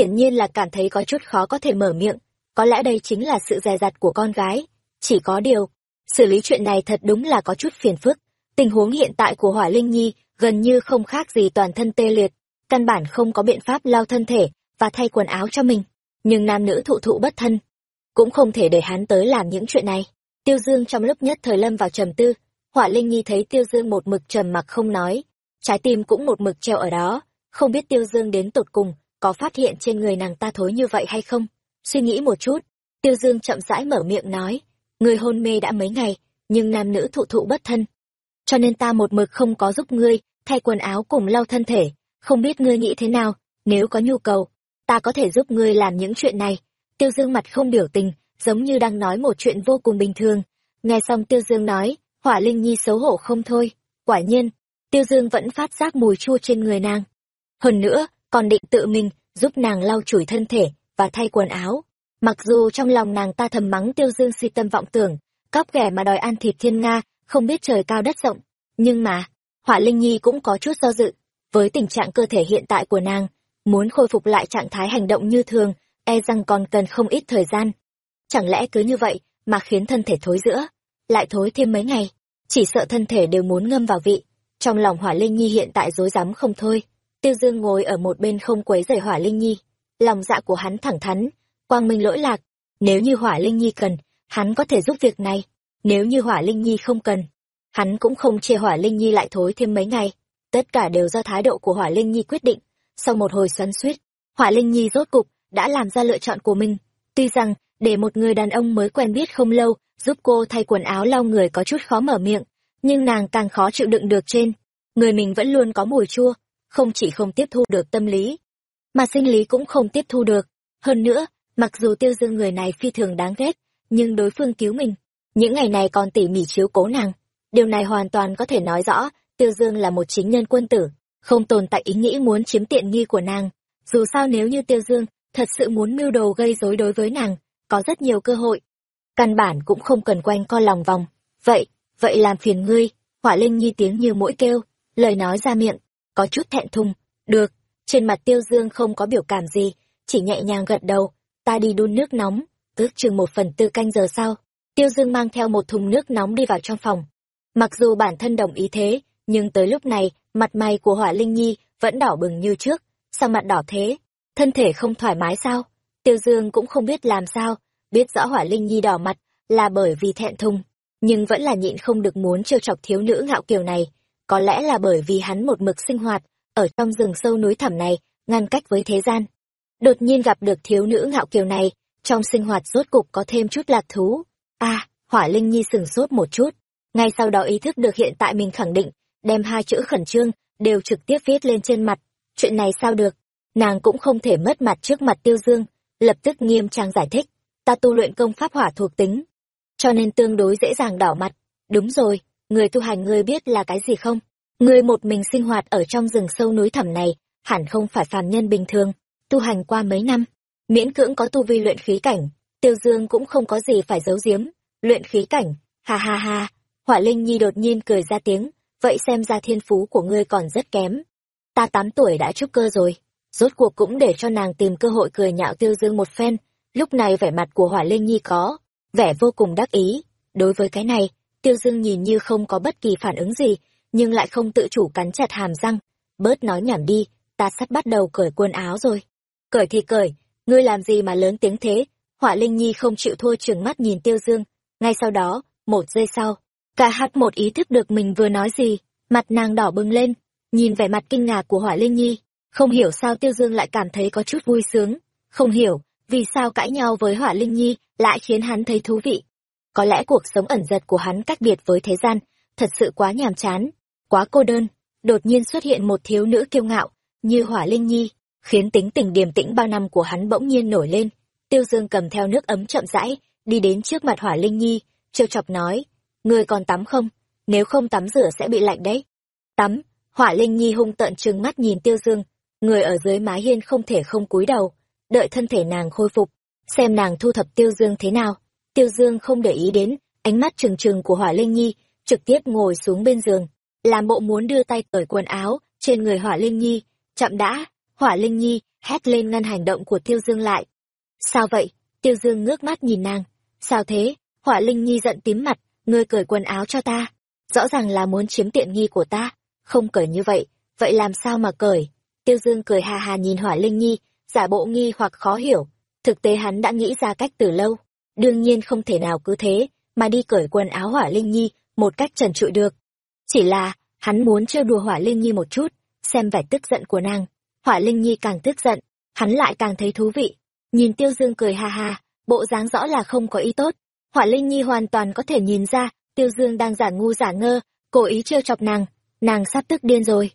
hiển nhiên là cảm thấy có chút khó có thể mở miệng, có lẽ đây chính là sự dè dặt của con gái. Chỉ có điều, xử lý chuyện này thật đúng là có chút phiền phức. Tình huống hiện tại của Hỏa Linh Nhi gần như không khác gì toàn thân tê liệt, căn bản không có biện pháp lau thân thể và thay quần áo cho mình. Nhưng nam nữ thụ thụ bất thân, cũng không thể để hắn tới làm những chuyện này. Tiêu Dương trong lúc nhất thời lâm vào trầm tư, Hỏa Linh Nhi thấy Tiêu Dương một mực trầm mặc không nói, trái tim cũng một mực treo ở đó, không biết Tiêu Dương đến tột cùng có phát hiện trên người nàng ta thối như vậy hay không. Suy nghĩ một chút, Tiêu Dương chậm rãi mở miệng nói, người hôn mê đã mấy ngày, nhưng nam nữ thụ thụ bất thân. Cho nên ta một mực không có giúp ngươi, thay quần áo cùng lau thân thể, không biết ngươi nghĩ thế nào, nếu có nhu cầu, ta có thể giúp ngươi làm những chuyện này. Tiêu Dương mặt không biểu tình, giống như đang nói một chuyện vô cùng bình thường. Nghe xong Tiêu Dương nói, Hỏa Linh Nhi xấu hổ không thôi. Quả nhiên, Tiêu Dương vẫn phát giác mùi chua trên người nàng. Hơn nữa, còn định tự mình giúp nàng lau chùi thân thể và thay quần áo. Mặc dù trong lòng nàng ta thầm mắng Tiêu Dương si tâm vọng tưởng, cóc ghẻ mà đòi ăn thịt thiên nga, không biết trời cao đất rộng. Nhưng mà, Hỏa Linh Nhi cũng có chút do dự. Với tình trạng cơ thể hiện tại của nàng, muốn khôi phục lại trạng thái hành động như thường, e rằng còn cần không ít thời gian. Chẳng lẽ cứ như vậy mà khiến thân thể thối giữa, lại thối thêm mấy ngày, chỉ sợ thân thể đều muốn ngâm vào vị. Trong lòng Hỏa Linh Nhi hiện tại rối rắm không thôi. Tiêu Dương ngồi ở một bên không quấy rầy Hỏa Linh Nhi, lòng dạ của hắn thẳng thắn, quang minh lỗi lạc, nếu như Hỏa Linh Nhi cần, hắn có thể giúp việc này, nếu như Hỏa Linh Nhi không cần, hắn cũng không chê Hỏa Linh Nhi lại thối thêm mấy ngày. Tất cả đều do thái độ của Hỏa Linh Nhi quyết định. Sau một hồi xoắn xuýt, Hỏa Linh Nhi rốt cục đã làm ra lựa chọn của mình. Tuy rằng, để một người đàn ông mới quen biết không lâu, giúp cô thay quần áo lau người có chút khó mở miệng, nhưng nàng càng khó chịu đựng được trên. Người mình vẫn luôn có mùi chua, không chỉ không tiếp thu được tâm lý, mà sinh lý cũng không tiếp thu được. Hơn nữa, mặc dù tiêu dương người này phi thường đáng ghét, nhưng đối phương cứu mình. Những ngày này còn tỉ mỉ chiếu cố nàng. Điều này hoàn toàn có thể nói rõ, tiêu dương là một chính nhân quân tử, không tồn tại ý nghĩ muốn chiếm tiện nghi của nàng. Dù sao nếu như tiêu dương thật sự muốn mưu đồ gây rối đối với nàng, có rất nhiều cơ hội. Căn bản cũng không cần quanh co lòng vòng. Vậy, vậy làm phiền ngươi, hỏa linh nhi tiếng như mũi kêu, lời nói ra miệng, có chút thẹn thùng. Được, trên mặt tiêu dương không có biểu cảm gì, chỉ nhẹ nhàng gật đầu, ta đi đun nước nóng, tước chừng một phần tư canh giờ sau. Tiêu dương mang theo một thùng nước nóng đi vào trong phòng. Mặc dù bản thân đồng ý thế, nhưng tới lúc này, mặt mày của hỏa linh nhi vẫn đỏ bừng như trước. Sao mặt đỏ thế? Thân thể không thoải mái sao? Tiêu Dương cũng không biết làm sao, biết rõ hỏa linh nhi đỏ mặt là bởi vì thẹn thùng, nhưng vẫn là nhịn không được muốn trêu chọc thiếu nữ ngạo kiều này. Có lẽ là bởi vì hắn một mực sinh hoạt, ở trong rừng sâu núi thẳm này, ngăn cách với thế gian. Đột nhiên gặp được thiếu nữ ngạo kiều này, trong sinh hoạt rốt cục có thêm chút lạc thú. a hỏa linh nhi sửng sốt một chút, ngay sau đó ý thức được hiện tại mình khẳng định, đem hai chữ khẩn trương, đều trực tiếp viết lên trên mặt. Chuyện này sao được? Nàng cũng không thể mất mặt trước mặt tiêu dương, lập tức nghiêm trang giải thích, ta tu luyện công pháp hỏa thuộc tính, cho nên tương đối dễ dàng đỏ mặt. Đúng rồi, người tu hành ngươi biết là cái gì không? Ngươi một mình sinh hoạt ở trong rừng sâu núi thẳm này, hẳn không phải phàm nhân bình thường, tu hành qua mấy năm, miễn cưỡng có tu vi luyện khí cảnh, Tiêu Dương cũng không có gì phải giấu giếm, luyện khí cảnh, ha ha ha. Hỏa Linh Nhi đột nhiên cười ra tiếng, vậy xem ra thiên phú của ngươi còn rất kém. Ta tám tuổi đã trúc cơ rồi, rốt cuộc cũng để cho nàng tìm cơ hội cười nhạo Tiêu Dương một phen, lúc này vẻ mặt của Hỏa Linh Nhi có vẻ vô cùng đắc ý. Đối với cái này, Tiêu Dương nhìn như không có bất kỳ phản ứng gì, nhưng lại không tự chủ cắn chặt hàm răng. Bớt nói nhảm đi, ta sắp bắt đầu cởi quần áo rồi. Cởi thì cởi, ngươi làm gì mà lớn tiếng thế? Họa Linh Nhi không chịu thua trừng mắt nhìn Tiêu Dương. Ngay sau đó, một giây sau, cả hát một ý thức được mình vừa nói gì, mặt nàng đỏ bừng lên, nhìn vẻ mặt kinh ngạc của Hỏa Linh Nhi. Không hiểu sao Tiêu Dương lại cảm thấy có chút vui sướng, không hiểu vì sao cãi nhau với Hỏa Linh Nhi lại khiến hắn thấy thú vị. Có lẽ cuộc sống ẩn giật của hắn cách biệt với thế gian, thật sự quá nhàm chán, quá cô đơn. Đột nhiên xuất hiện một thiếu nữ kiêu ngạo, như Hỏa Linh Nhi, khiến tính tình điềm tĩnh bao năm của hắn bỗng nhiên nổi lên. Tiêu Dương cầm theo nước ấm chậm rãi, đi đến trước mặt Hỏa Linh Nhi, trêu chọc nói, ngươi còn tắm không? Nếu không tắm rửa sẽ bị lạnh đấy. Tắm, Hỏa Linh Nhi hung tợn trừng mắt nhìn Tiêu Dương, người ở dưới mái hiên không thể không cúi đầu, đợi thân thể nàng khôi phục, xem nàng thu thập Tiêu Dương thế nào. Tiêu Dương không để ý đến ánh mắt trừng trừng của Hỏa Linh Nhi, trực tiếp ngồi xuống bên giường, làm bộ muốn đưa tay cởi quần áo trên người Hỏa Linh Nhi. Chậm đã, Hỏa Linh Nhi hét lên ngăn hành động của Tiêu Dương lại. Sao vậy? Tiêu Dương ngước mắt nhìn nàng. Sao thế? Hỏa Linh Nhi giận tím mặt, ngươi cởi quần áo cho ta. Rõ ràng là muốn chiếm tiện nghi của ta. Không cởi như vậy, vậy làm sao mà cởi? Tiêu Dương cười hà hà nhìn Hỏa Linh Nhi, giả bộ nghi hoặc khó hiểu. Thực tế hắn đã nghĩ ra cách từ lâu. Đương nhiên không thể nào cứ thế, mà đi cởi quần áo Hỏa Linh Nhi một cách trần trụi được. Chỉ là, hắn muốn trêu đùa Hỏa Linh Nhi một chút, xem vẻ tức giận của nàng. Hỏa Linh Nhi càng tức giận, hắn lại càng thấy thú vị. Nhìn Tiêu Dương cười ha ha, bộ dáng rõ là không có ý tốt. Hỏa Linh Nhi hoàn toàn có thể nhìn ra, Tiêu Dương đang giả ngu giả ngơ, cố ý trêu chọc nàng, nàng sắp tức điên rồi.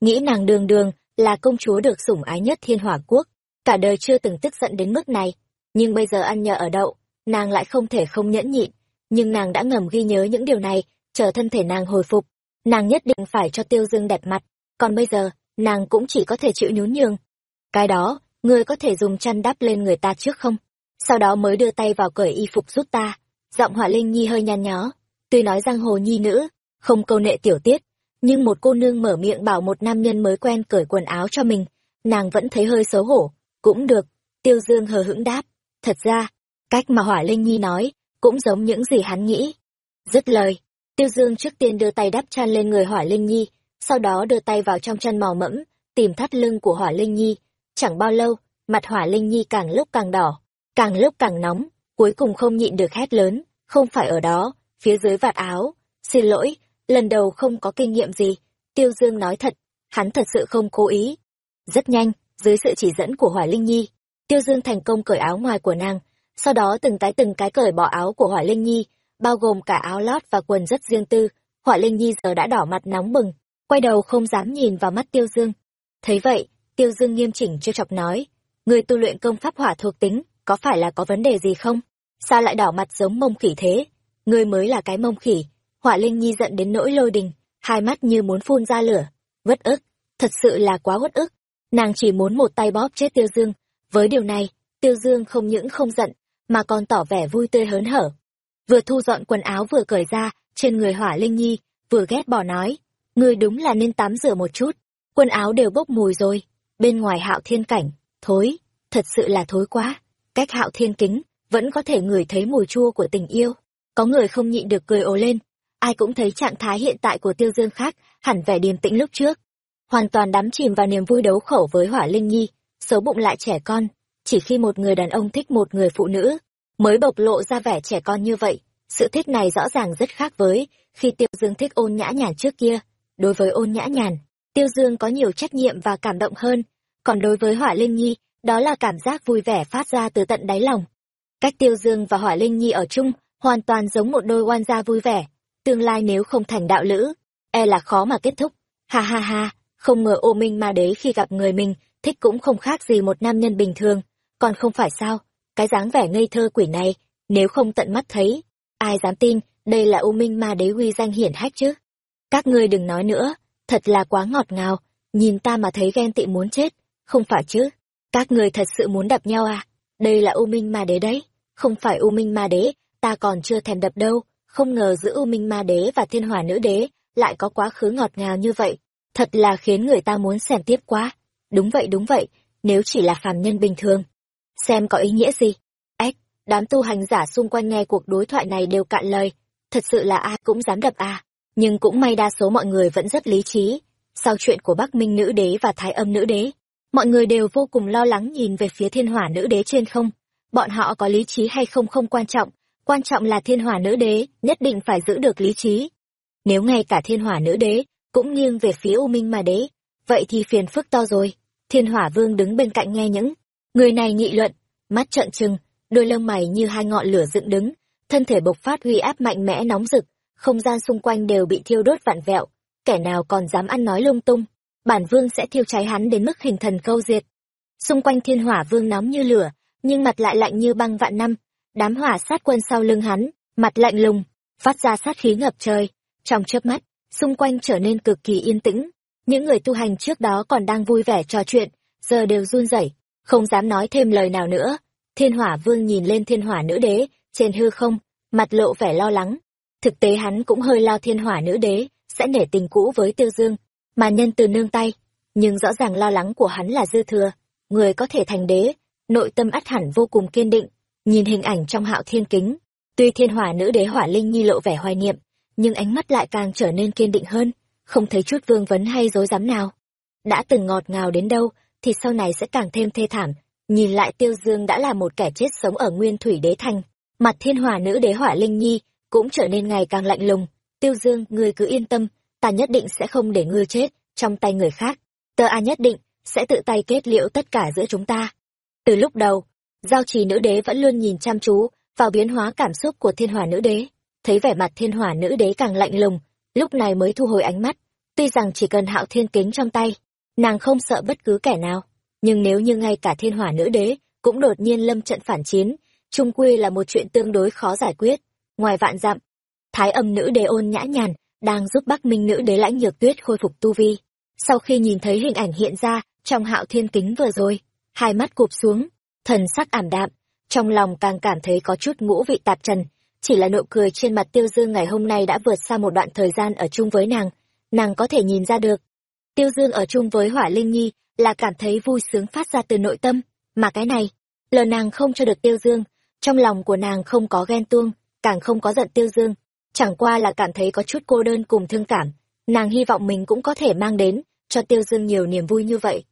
Nghĩ nàng đường đường, là công chúa được sủng ái nhất thiên hỏa quốc, cả đời chưa từng tức giận đến mức này. Nhưng bây giờ ăn nhờ ở đậu, nàng lại không thể không nhẫn nhịn. Nhưng nàng đã ngầm ghi nhớ những điều này, chờ thân thể nàng hồi phục. Nàng nhất định phải cho Tiêu Dương đẹp mặt, còn bây giờ, nàng cũng chỉ có thể chịu nhún nhường. Cái đó, ngươi có thể dùng chăn đắp lên người ta trước không? Sau đó mới đưa tay vào cởi y phục giúp ta. Giọng họa linh nhi hơi nhăn nhó. Tuy nói giang hồ nhi nữ, không câu nệ tiểu tiết, nhưng một cô nương mở miệng bảo một nam nhân mới quen cởi quần áo cho mình, nàng vẫn thấy hơi xấu hổ. Cũng được, tiêu dương hờ hững đáp. Thật ra, cách mà hỏa linh nhi nói, cũng giống những gì hắn nghĩ. Dứt lời, tiêu dương trước tiên đưa tay đắp chăn lên người hỏa linh nhi, sau đó đưa tay vào trong chân màu mẫm, tìm thắt lưng của Hỏa Linh Nhi. Chẳng bao lâu, mặt Hỏa Linh Nhi càng lúc càng đỏ, càng lúc càng nóng, cuối cùng không nhịn được hét lớn, không phải ở đó, phía dưới vạt áo. Xin lỗi, lần đầu không có kinh nghiệm gì. Tiêu Dương nói thật, hắn thật sự không cố ý. Rất nhanh, dưới sự chỉ dẫn của Hỏa Linh Nhi, Tiêu Dương thành công cởi áo ngoài của nàng, sau đó từng cái từng cái cởi bỏ áo của Hỏa Linh Nhi, bao gồm cả áo lót và quần rất riêng tư. Hỏa Linh Nhi giờ đã đỏ mặt nóng bừng, quay đầu không dám nhìn vào mắt Tiêu Dương. Thấy vậy, Tiêu Dương nghiêm chỉnh chưa chọc nói, người tu luyện công pháp hỏa thuộc tính, có phải là có vấn đề gì không? Sao lại đỏ mặt giống mông khỉ thế? Ngươi mới là cái mông khỉ. Hỏa Linh Nhi giận đến nỗi lôi đình, hai mắt như muốn phun ra lửa. Vất ức, thật sự là quá uất ức. Nàng chỉ muốn một tay bóp chết Tiêu Dương. Với điều này, Tiêu Dương không những không giận, mà còn tỏ vẻ vui tươi hớn hở. Vừa thu dọn quần áo vừa cởi ra, trên người Hỏa Linh Nhi, vừa ghét bỏ nói, ngươi đúng là nên tắm rửa một chút, quần áo đều bốc mùi rồi, bên ngoài hạo thiên cảnh, thối, thật sự là thối quá, cách hạo thiên kính, vẫn có thể ngửi thấy mùi chua của tình yêu. Có người không nhịn được cười ồ lên, ai cũng thấy trạng thái hiện tại của tiêu dương khác, hẳn vẻ điềm tĩnh lúc trước. Hoàn toàn đắm chìm vào niềm vui đấu khẩu với hỏa linh nhi, xấu bụng lại trẻ con, chỉ khi một người đàn ông thích một người phụ nữ, mới bộc lộ ra vẻ trẻ con như vậy. Sự thích này rõ ràng rất khác với khi tiêu dương thích ôn nhã nhàn trước kia đối với ôn nhã nhàn, Tiêu Dương có nhiều trách nhiệm và cảm động hơn, còn đối với Hỏa Linh Nhi, đó là cảm giác vui vẻ phát ra từ tận đáy lòng. Cách Tiêu Dương và Hỏa Linh Nhi ở chung, hoàn toàn giống một đôi oan gia vui vẻ, tương lai nếu không thành đạo lữ, e là khó mà kết thúc. Ha ha ha, không ngờ ô minh ma đế khi gặp người mình, thích cũng không khác gì một nam nhân bình thường, còn không phải sao, cái dáng vẻ ngây thơ quỷ này, nếu không tận mắt thấy, ai dám tin đây là u minh ma đế uy danh hiển hách chứ. Các ngươi đừng nói nữa, thật là quá ngọt ngào, nhìn ta mà thấy ghen tị muốn chết, không phải chứ? Các ngươi thật sự muốn đập nhau à? Đây là U Minh Ma Đế đấy, không phải U Minh Ma Đế, ta còn chưa thèm đập đâu, không ngờ giữa U Minh Ma Đế và Thiên Hỏa Nữ Đế lại có quá khứ ngọt ngào như vậy, thật là khiến người ta muốn xem tiếp quá. Đúng vậy đúng vậy, nếu chỉ là phàm nhân bình thường. Xem có ý nghĩa gì? Ếch, đám tu hành giả xung quanh nghe cuộc đối thoại này đều cạn lời, thật sự là ai cũng dám đập à nhưng cũng may đa số mọi người vẫn rất lý trí. Sau chuyện của Bắc Minh nữ đế và Thái âm nữ đế, mọi người đều vô cùng lo lắng nhìn về phía thiên hỏa nữ đế trên không. Bọn họ có lý trí hay không không quan trọng, quan trọng là thiên hỏa nữ đế nhất định phải giữ được lý trí. Nếu ngay cả thiên hỏa nữ đế cũng nghiêng về phía U Minh mà đế, vậy thì phiền phức to rồi. Thiên hỏa vương đứng bên cạnh nghe những người này nghị luận, mắt trợn trừng, đôi lông mày như hai ngọn lửa dựng đứng, thân thể bộc phát huy áp mạnh mẽ nóng rực, không gian xung quanh đều bị thiêu đốt vặn vẹo, kẻ nào còn dám ăn nói lung tung, bản vương sẽ thiêu cháy hắn đến mức hình thần câu diệt. Xung quanh thiên hỏa vương nóng như lửa, nhưng mặt lại lạnh như băng vạn năm, đám hỏa sát quân sau lưng hắn, mặt lạnh lùng, phát ra sát khí ngập trời, trong chớp mắt, xung quanh trở nên cực kỳ yên tĩnh. Những người tu hành trước đó còn đang vui vẻ trò chuyện, giờ đều run rẩy, không dám nói thêm lời nào nữa. Thiên hỏa vương nhìn lên thiên hỏa nữ đế, trên hư không, mặt lộ vẻ lo lắng, Thực tế hắn cũng hơi lo thiên hỏa nữ đế, sẽ nể tình cũ với tiêu dương, mà nhân từ nương tay. Nhưng rõ ràng lo lắng của hắn là dư thừa. người có thể thành đế, nội tâm ắt hẳn vô cùng kiên định, nhìn hình ảnh trong hạo thiên kính. Tuy thiên hỏa nữ đế hỏa linh nhi lộ vẻ hoài niệm, nhưng ánh mắt lại càng trở nên kiên định hơn, không thấy chút vương vấn hay dối dám nào. Đã từng ngọt ngào đến đâu, thì sau này sẽ càng thêm thê thảm. Nhìn lại Tiêu Dương đã là một kẻ chết sống ở Nguyên Thủy Đế Thành, mặt thiên hòa nữ đế hỏa linh nhi cũng trở nên ngày càng lạnh lùng. Tiêu Dương, ngươi cứ yên tâm, ta nhất định sẽ không để ngươi chết trong tay người khác. Tơ A nhất định sẽ tự tay kết liễu tất cả giữa chúng ta. Từ lúc đầu, giao trì nữ đế vẫn luôn nhìn chăm chú vào biến hóa cảm xúc của thiên hòa nữ đế. Thấy vẻ mặt thiên hòa nữ đế càng lạnh lùng, lúc này mới thu hồi ánh mắt. Tuy rằng chỉ cần hạo thiên kính trong tay, nàng không sợ bất cứ kẻ nào. Nhưng nếu như ngay cả thiên hỏa nữ đế cũng đột nhiên lâm trận phản chiến, trung quy là một chuyện tương đối khó giải quyết. Ngoài vạn dặm, thái âm nữ đế ôn nhã nhàn đang giúp bắc minh nữ đế lãnh nhược tuyết khôi phục tu vi sau khi nhìn thấy hình ảnh hiện ra trong hạo thiên kính vừa rồi hai mắt cụp xuống thần sắc ảm đạm trong lòng càng cảm thấy có chút ngũ vị tạp trần chỉ là nụ cười trên mặt tiêu dương ngày hôm nay đã vượt xa một đoạn thời gian ở chung với nàng nàng có thể nhìn ra được tiêu dương ở chung với hỏa linh nhi là cảm thấy vui sướng phát ra từ nội tâm. Mà cái này, lờ nàng không cho được tiêu dương. Trong lòng của nàng không có ghen tuông, càng không có giận tiêu dương. Chẳng qua là cảm thấy có chút cô đơn cùng thương cảm. Nàng hy vọng mình cũng có thể mang đến cho tiêu dương nhiều niềm vui như vậy.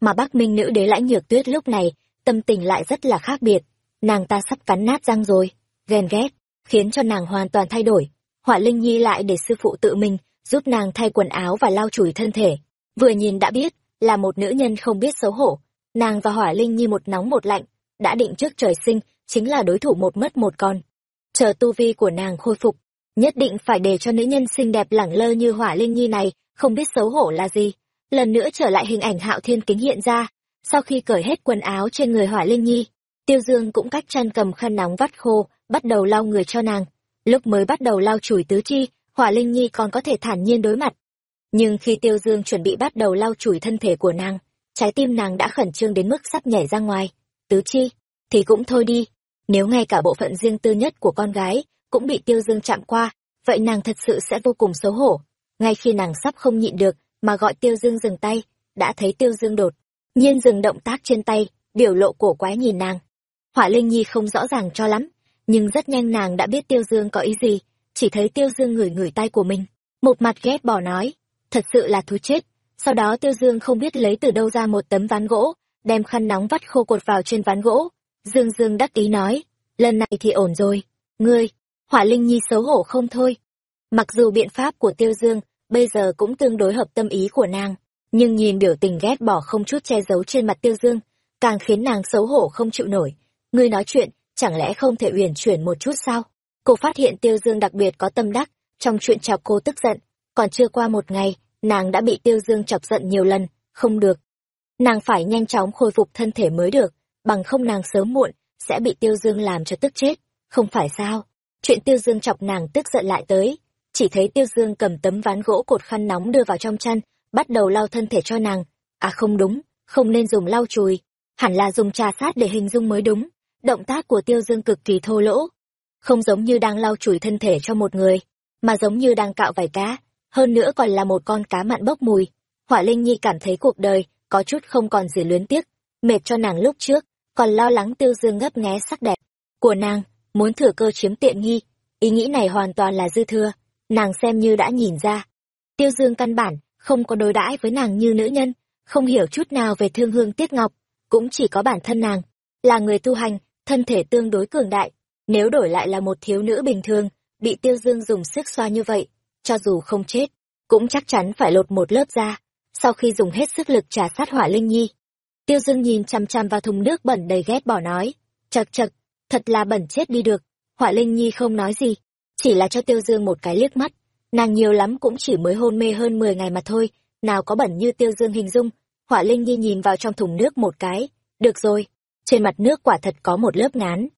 Mà bắc minh nữ đế lãnh nhược tuyết lúc này, tâm tình lại rất là khác biệt. Nàng ta sắp cắn nát răng rồi, ghen ghét, khiến cho nàng hoàn toàn thay đổi. Họa linh nhi lại để sư phụ tự mình giúp nàng thay quần áo và lau chùi thân thể vừa nhìn đã biết là một nữ nhân không biết xấu hổ. Nàng và hỏa linh nhi một nóng một lạnh, đã định trước trời sinh, chính là đối thủ một mất một con. Chờ tu vi của nàng khôi phục, nhất định phải để cho nữ nhân xinh đẹp lẳng lơ như hỏa linh nhi này, không biết xấu hổ là gì. Lần nữa trở lại hình ảnh hạo thiên kính hiện ra, sau khi cởi hết quần áo trên người hỏa linh nhi, tiêu dương cũng cách chăn cầm khăn nóng vắt khô, bắt đầu lau người cho nàng. Lúc mới bắt đầu lau chùi tứ chi, hỏa linh nhi còn có thể thản nhiên đối mặt nhưng khi tiêu dương chuẩn bị bắt đầu lau chùi thân thể của nàng, trái tim nàng đã khẩn trương đến mức sắp nhảy ra ngoài. Tứ chi, thì cũng thôi đi. Nếu ngay cả bộ phận riêng tư nhất của con gái cũng bị tiêu dương chạm qua, vậy nàng thật sự sẽ vô cùng xấu hổ. Ngay khi nàng sắp không nhịn được mà gọi tiêu dương dừng tay, đã thấy tiêu dương đột nhiên dừng động tác trên tay, biểu lộ cổ quái nhìn nàng. Hỏa linh nhi không rõ ràng cho lắm, nhưng rất nhanh nàng đã biết tiêu dương có ý gì, chỉ thấy tiêu dương ngửi ngửi tay của mình. Một mặt ghét bỏ nói thật sự là thú chết. Sau đó tiêu dương không biết lấy từ đâu ra một tấm ván gỗ, đem khăn nóng vắt khô cột vào trên ván gỗ. Dương dương đắc ý nói, lần này thì ổn rồi. Ngươi, hỏa linh nhi xấu hổ không thôi. Mặc dù biện pháp của tiêu dương bây giờ cũng tương đối hợp tâm ý của nàng, nhưng nhìn biểu tình ghét bỏ không chút che giấu trên mặt tiêu dương, càng khiến nàng xấu hổ không chịu nổi. Ngươi nói chuyện, chẳng lẽ không thể uyển chuyển một chút sao? Cô phát hiện tiêu dương đặc biệt có tâm đắc trong chuyện chọc cô tức giận còn chưa qua một ngày, nàng đã bị tiêu dương chọc giận nhiều lần, không được. Nàng phải nhanh chóng khôi phục thân thể mới được, bằng không nàng sớm muộn sẽ bị tiêu dương làm cho tức chết, không phải sao? Chuyện tiêu dương chọc nàng tức giận lại tới, chỉ thấy tiêu dương cầm tấm ván gỗ cột khăn nóng đưa vào trong chăn, bắt đầu lau thân thể cho nàng. À không đúng, không nên dùng lau chùi, hẳn là dùng trà sát để hình dung mới đúng, động tác của tiêu dương cực kỳ thô lỗ. Không giống như đang lau chùi thân thể cho một người, mà giống như đang cạo vải cá hơn nữa còn là một con cá mặn bốc mùi. Hỏa linh nhi cảm thấy cuộc đời có chút không còn gì luyến tiếc, mệt cho nàng lúc trước, còn lo lắng tiêu dương ngấp nghé sắc đẹp của nàng, muốn thừa cơ chiếm tiện nghi. Ý nghĩ này hoàn toàn là dư thừa, nàng xem như đã nhìn ra. Tiêu dương căn bản không có đối đãi với nàng như nữ nhân, không hiểu chút nào về thương hương tiếc ngọc, cũng chỉ có bản thân nàng, là người tu hành, thân thể tương đối cường đại. Nếu đổi lại là một thiếu nữ bình thường, bị tiêu dương dùng sức xoa như vậy cho dù không chết, cũng chắc chắn phải lột một lớp da, sau khi dùng hết sức lực trả sát hỏa linh nhi. Tiêu dương nhìn chằm chằm vào thùng nước bẩn đầy ghét bỏ nói, chật chật, thật là bẩn chết đi được, hỏa linh nhi không nói gì, chỉ là cho tiêu dương một cái liếc mắt, nàng nhiều lắm cũng chỉ mới hôn mê hơn mười ngày mà thôi, nào có bẩn như tiêu dương hình dung, hỏa linh nhi nhìn vào trong thùng nước một cái, được rồi, trên mặt nước quả thật có một lớp ngán.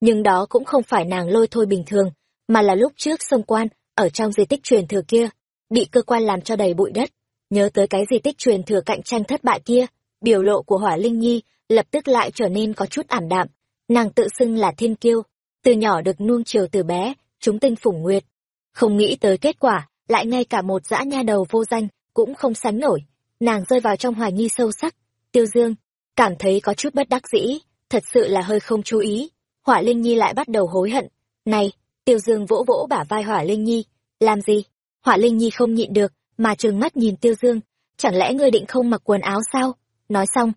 Nhưng đó cũng không phải nàng lôi thôi bình thường, mà là lúc trước sông quan ở trong di tích truyền thừa kia bị cơ quan làm cho đầy bụi đất. Nhớ tới cái di tích truyền thừa cạnh tranh thất bại kia biểu lộ của hỏa linh nhi lập tức lại trở nên có chút ảm đạm. Nàng tự xưng là thiên kiêu từ nhỏ được nuông chiều từ bé chúng tinh phủng nguyệt. Không nghĩ tới kết quả lại ngay cả một dã nha đầu vô danh cũng không sánh nổi. Nàng rơi vào trong hoài nghi sâu sắc. Tiêu dương cảm thấy có chút bất đắc dĩ, thật sự là hơi không chú ý. Hỏa Linh Nhi lại bắt đầu hối hận. Này, Tiêu Dương vỗ vỗ bả vai Hỏa Linh Nhi, làm gì? Hỏa Linh Nhi không nhịn được, mà trừng mắt nhìn Tiêu Dương, chẳng lẽ ngươi định không mặc quần áo sao? Nói xong,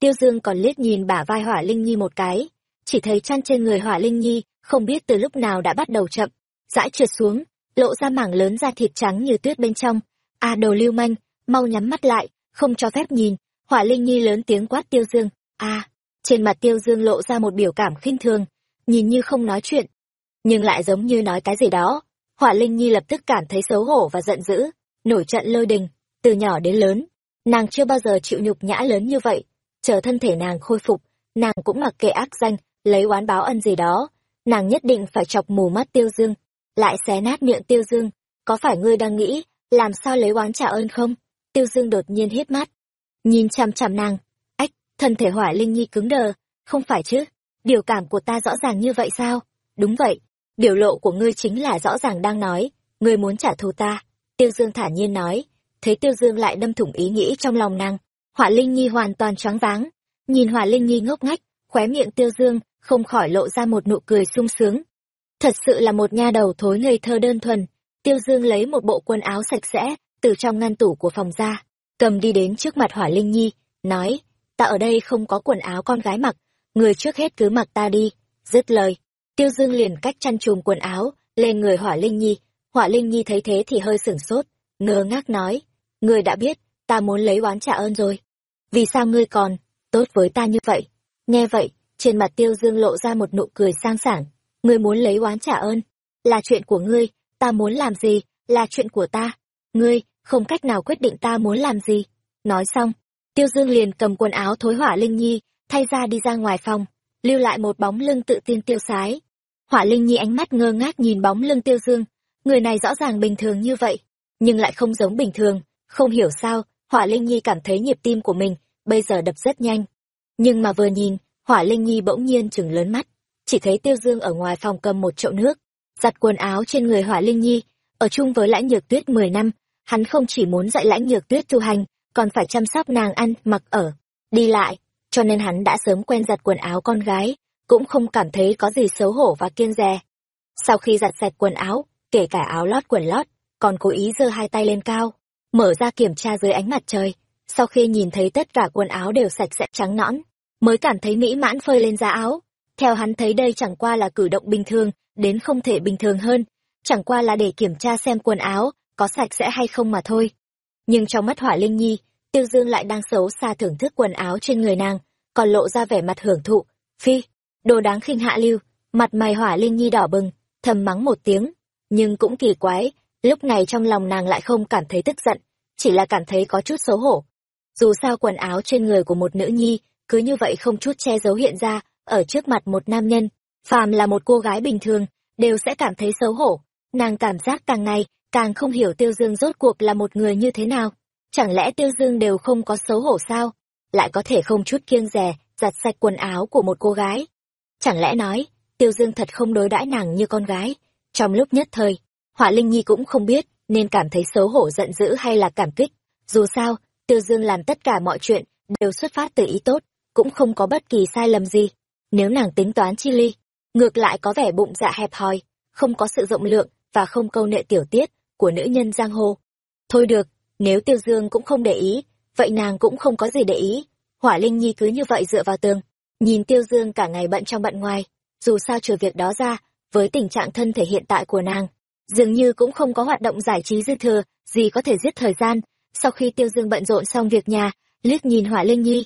Tiêu Dương còn liếc nhìn bả vai Hỏa Linh Nhi một cái, chỉ thấy chăn trên người Hỏa Linh Nhi, không biết từ lúc nào đã bắt đầu chậm, dãi trượt xuống, lộ ra mảng lớn da thịt trắng như tuyết bên trong. A đồ lưu manh, mau nhắm mắt lại, không cho phép nhìn. Hỏa Linh Nhi lớn tiếng quát Tiêu Dương. A, trên mặt Tiêu Dương lộ ra một biểu cảm khinh thường, nhìn như không nói chuyện, nhưng lại giống như nói cái gì đó. Hỏa Linh Nhi lập tức cảm thấy xấu hổ và giận dữ, nổi trận lôi đình, từ nhỏ đến lớn, nàng chưa bao giờ chịu nhục nhã lớn như vậy. Chờ thân thể nàng khôi phục, nàng cũng mặc kệ ác danh, lấy oán báo ân gì đó, nàng nhất định phải chọc mù mắt Tiêu Dương, lại xé nát miệng Tiêu Dương. Có phải ngươi đang nghĩ, làm sao lấy oán trả ơn không? Tiêu Dương đột nhiên hít mắt, nhìn chằm chằm nàng. Ách, thân thể hỏa linh nhi cứng đờ, không phải chứ? Điều cảm của ta rõ ràng như vậy sao? Đúng vậy, biểu lộ của ngươi chính là rõ ràng đang nói, ngươi muốn trả thù ta. Tiêu Dương thản nhiên nói, thấy Tiêu Dương lại đâm thủng ý nghĩ trong lòng nàng. Hỏa Linh Nhi hoàn toàn choáng váng, nhìn Hỏa Linh Nhi ngốc ngách, khóe miệng Tiêu Dương không khỏi lộ ra một nụ cười sung sướng. Thật sự là một nha đầu thối ngây thơ đơn thuần. Tiêu Dương lấy một bộ quần áo sạch sẽ, từ trong ngăn tủ của phòng ra, cầm đi đến trước mặt Hỏa Linh Nhi, nói, ta ở đây không có quần áo con gái mặc, người trước hết cứ mặc ta đi. Dứt lời, Tiêu Dương liền cách chăn chùm quần áo, lên người Hỏa Linh Nhi. Hỏa Linh Nhi thấy thế thì hơi sửng sốt, ngơ ngác nói, người đã biết, ta muốn lấy oán trả ơn rồi. Vì sao ngươi còn, tốt với ta như vậy? Nghe vậy, trên mặt Tiêu Dương lộ ra một nụ cười sang sảng. Ngươi muốn lấy oán trả ơn, là chuyện của ngươi, ta muốn làm gì, là chuyện của ta. Ngươi, không cách nào quyết định ta muốn làm gì. Nói xong, Tiêu Dương liền cầm quần áo thối hỏa Linh Nhi, thay ra đi ra ngoài phòng, lưu lại một bóng lưng tự tin tiêu sái họa Linh Nhi ánh mắt ngơ ngác nhìn bóng lưng Tiêu Dương, người này rõ ràng bình thường như vậy, nhưng lại không giống bình thường, không hiểu sao, họa Linh Nhi cảm thấy nhịp tim của mình bây giờ đập rất nhanh. Nhưng mà vừa nhìn, họa Linh Nhi bỗng nhiên chừng lớn mắt, chỉ thấy Tiêu Dương ở ngoài phòng cầm một chậu nước, giặt quần áo trên người họa Linh Nhi, ở chung với Lãnh Nhược Tuyết 10 năm, hắn không chỉ muốn dạy Lãnh Nhược Tuyết tu hành, còn phải chăm sóc nàng ăn, mặc ở, đi lại, cho nên hắn đã sớm quen giặt quần áo con gái, cũng không cảm thấy có gì xấu hổ và kiêng dè. Sau khi giặt sạch quần áo, kể cả áo lót quần lót, còn cố ý giơ hai tay lên cao, mở ra kiểm tra dưới ánh mặt trời. Sau khi nhìn thấy tất cả quần áo đều sạch sẽ trắng nõn, mới cảm thấy mỹ mãn phơi lên giá áo. Theo hắn thấy đây chẳng qua là cử động bình thường, đến không thể bình thường hơn, chẳng qua là để kiểm tra xem quần áo có sạch sẽ hay không mà thôi. Nhưng trong mắt Hỏa Linh Nhi, Tiêu Dương lại đang xấu xa thưởng thức quần áo trên người nàng, còn lộ ra vẻ mặt hưởng thụ. Phi, đồ đáng khinh hạ lưu, mặt mày Hỏa Linh Nhi đỏ bừng, thầm mắng một tiếng, nhưng cũng kỳ quái, lúc này trong lòng nàng lại không cảm thấy tức giận, chỉ là cảm thấy có chút xấu hổ. Dù sao quần áo trên người của một nữ nhi cứ như vậy không chút che giấu hiện ra ở trước mặt một nam nhân phàm là một cô gái bình thường đều sẽ cảm thấy xấu hổ. Nàng cảm giác càng ngày càng không hiểu tiêu dương rốt cuộc là một người như thế nào. Chẳng lẽ tiêu dương đều không có xấu hổ sao? Lại có thể không chút kiêng rè giặt sạch quần áo của một cô gái? Chẳng lẽ nói tiêu dương thật không đối đãi nàng như con gái trong lúc nhất thời họa linh nhi cũng không biết nên cảm thấy xấu hổ giận dữ hay là cảm kích dù sao tiêu dương làm tất cả mọi chuyện đều xuất phát từ ý tốt cũng không có bất kỳ sai lầm gì. Nếu nàng tính toán chi ly, ngược lại có vẻ bụng dạ hẹp hòi, không có sự rộng lượng và không câu nệ tiểu tiết của nữ nhân giang hồ. Thôi được, nếu Tiêu Dương cũng không để ý, vậy nàng cũng không có gì để ý. Hỏa Linh Nhi cứ như vậy dựa vào tường, nhìn Tiêu Dương cả ngày bận trong bận ngoài, dù sao trừ việc đó ra, với tình trạng thân thể hiện tại của nàng, dường như cũng không có hoạt động giải trí dư thừa, gì có thể giết thời gian. Sau khi Tiêu Dương bận rộn xong việc nhà, liếc nhìn Hỏa Linh Nhi,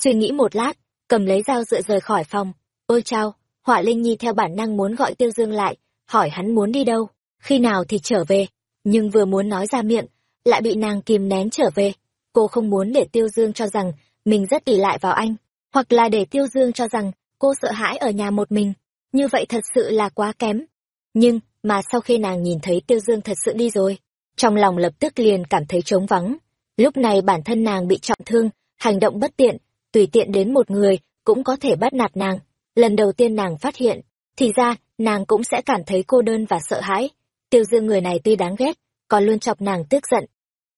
Suy nghĩ một lát, cầm lấy dao dựa rời khỏi phòng. Ôi chao, Hỏa Linh Nhi theo bản năng muốn gọi Tiêu Dương lại, hỏi hắn muốn đi đâu, khi nào thì trở về. Nhưng vừa muốn nói ra miệng, lại bị nàng kìm nén trở về. Cô không muốn để Tiêu Dương cho rằng mình rất ỷ lại vào anh, hoặc là để Tiêu Dương cho rằng cô sợ hãi ở nhà một mình. Như vậy thật sự là quá kém. Nhưng, mà sau khi nàng nhìn thấy Tiêu Dương thật sự đi rồi, trong lòng lập tức liền cảm thấy trống vắng. Lúc này bản thân nàng bị trọng thương, hành động bất tiện, tùy tiện đến một người cũng có thể bắt nạt nàng. Lần đầu tiên nàng phát hiện, thì ra, nàng cũng sẽ cảm thấy cô đơn và sợ hãi. Tiêu Dương người này tuy đáng ghét, còn luôn chọc nàng tức giận.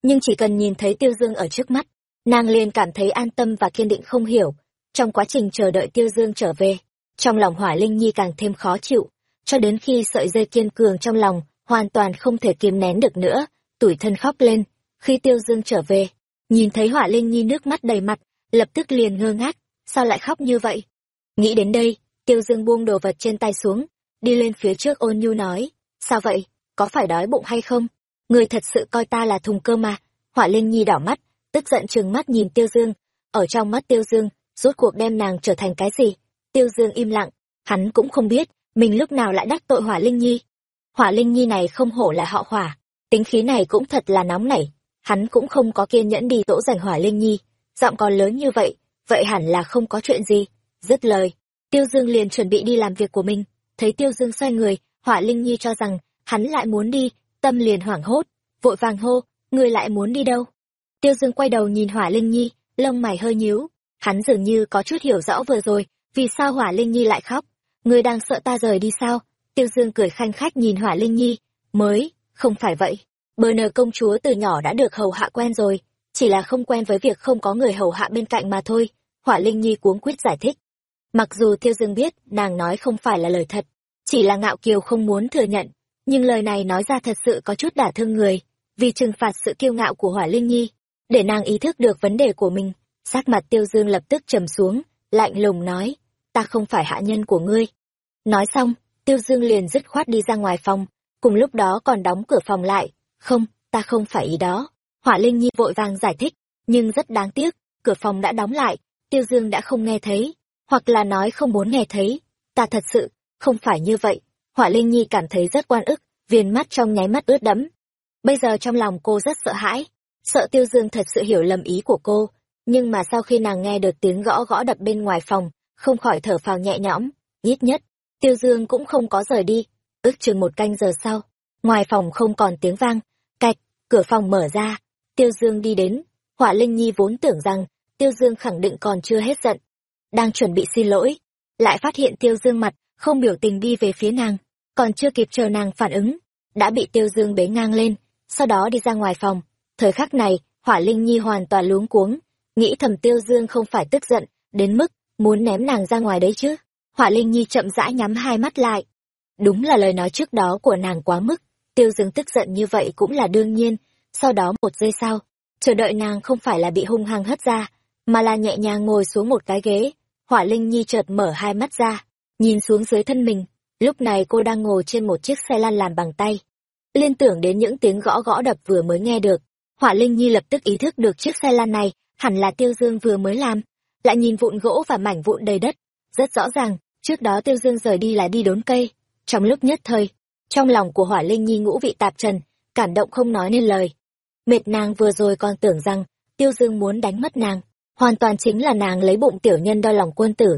Nhưng chỉ cần nhìn thấy Tiêu Dương ở trước mắt, nàng liền cảm thấy an tâm và kiên định không hiểu. Trong quá trình chờ đợi Tiêu Dương trở về, trong lòng Hỏa Linh Nhi càng thêm khó chịu, cho đến khi sợi dây kiên cường trong lòng hoàn toàn không thể kiềm nén được nữa, tủi thân khóc lên. Khi Tiêu Dương trở về, nhìn thấy Hỏa Linh Nhi nước mắt đầy mặt, lập tức liền ngơ ngác, sao lại khóc như vậy? Nghĩ đến đây, Tiêu Dương buông đồ vật trên tay xuống, đi lên phía trước ôn nhu nói, sao vậy, có phải đói bụng hay không? Người thật sự coi ta là thùng cơm mà. Hỏa Linh Nhi đỏ mắt, tức giận trừng mắt nhìn Tiêu Dương, ở trong mắt Tiêu Dương, rốt cuộc đem nàng trở thành cái gì? Tiêu Dương im lặng, hắn cũng không biết, mình lúc nào lại đắc tội Hỏa Linh Nhi. Hỏa Linh Nhi này không hổ là họ Hỏa, tính khí này cũng thật là nóng nảy, hắn cũng không có kiên nhẫn đi dỗ dành Hỏa Linh Nhi, giọng còn lớn như vậy, vậy hẳn là không có chuyện gì. Dứt lời, Tiêu Dương liền chuẩn bị đi làm việc của mình, thấy Tiêu Dương xoay người, Hỏa Linh Nhi cho rằng hắn lại muốn đi, tâm liền hoảng hốt, vội vàng hô, người lại muốn đi đâu? Tiêu Dương quay đầu nhìn Hỏa Linh Nhi, lông mày hơi nhíu, hắn dường như có chút hiểu rõ vừa rồi, vì sao Hỏa Linh Nhi lại khóc, người đang sợ ta rời đi sao? Tiêu Dương cười khanh khách nhìn Hỏa Linh Nhi, mới, không phải vậy, bờ nờ công chúa từ nhỏ đã được hầu hạ quen rồi, chỉ là không quen với việc không có người hầu hạ bên cạnh mà thôi, Hỏa Linh Nhi cuống quýt giải thích. Mặc dù Tiêu Dương biết, nàng nói không phải là lời thật, chỉ là ngạo kiều không muốn thừa nhận, nhưng lời này nói ra thật sự có chút đả thương người, vì trừng phạt sự kiêu ngạo của Hỏa Linh Nhi, để nàng ý thức được vấn đề của mình. Sắc mặt Tiêu Dương lập tức trầm xuống, lạnh lùng nói, ta không phải hạ nhân của ngươi. Nói xong, Tiêu Dương liền dứt khoát đi ra ngoài phòng, cùng lúc đó còn đóng cửa phòng lại. Không, ta không phải ý đó. Hỏa Linh Nhi vội vàng giải thích, nhưng rất đáng tiếc, cửa phòng đã đóng lại, Tiêu Dương đã không nghe thấy, hoặc là nói không muốn nghe thấy. Ta thật sự, không phải như vậy. Hỏa Linh Nhi cảm thấy rất quan ức, viền mắt trong nháy mắt ướt đẫm. Bây giờ trong lòng cô rất sợ hãi, sợ Tiêu Dương thật sự hiểu lầm ý của cô, nhưng mà sau khi nàng nghe được tiếng gõ gõ đập bên ngoài phòng, không khỏi thở phào nhẹ nhõm, ít nhất, Tiêu Dương cũng không có rời đi. Ước chừng một canh giờ sau, ngoài phòng không còn tiếng vang, cạch, cửa phòng mở ra, Tiêu Dương đi đến, Hỏa Linh Nhi vốn tưởng rằng Tiêu Dương khẳng định còn chưa hết giận, đang chuẩn bị xin lỗi, lại phát hiện Tiêu Dương mặt không biểu tình đi về phía nàng, còn chưa kịp chờ nàng phản ứng, đã bị Tiêu Dương bế ngang lên, sau đó đi ra ngoài phòng. Thời khắc này, Hỏa Linh Nhi hoàn toàn luống cuống, nghĩ thầm Tiêu Dương không phải tức giận, đến mức muốn ném nàng ra ngoài đấy chứ. họa Linh Nhi chậm rãi nhắm hai mắt lại. Đúng là lời nói trước đó của nàng quá mức, Tiêu Dương tức giận như vậy cũng là đương nhiên, sau đó một giây sau, chờ đợi nàng không phải là bị hung hăng hất ra, mà là nhẹ nhàng ngồi xuống một cái ghế. họa Linh Nhi chợt mở hai mắt ra, nhìn xuống dưới thân mình, lúc này cô đang ngồi trên một chiếc xe lăn làm bằng tay. Liên tưởng đến những tiếng gõ gõ đập vừa mới nghe được, họa Linh Nhi lập tức ý thức được chiếc xe lăn này hẳn là Tiêu Dương vừa mới làm, lại nhìn vụn gỗ và mảnh vụn đầy đất, rất rõ ràng, trước đó Tiêu Dương rời đi là đi đốn cây. Trong lúc nhất thời, trong lòng của Hỏa Linh Nhi ngũ vị tạp trần, cảm động không nói nên lời. Mệt nàng vừa rồi còn tưởng rằng Tiêu Dương muốn đánh mất nàng, hoàn toàn chính là nàng lấy bụng tiểu nhân đo lòng quân tử,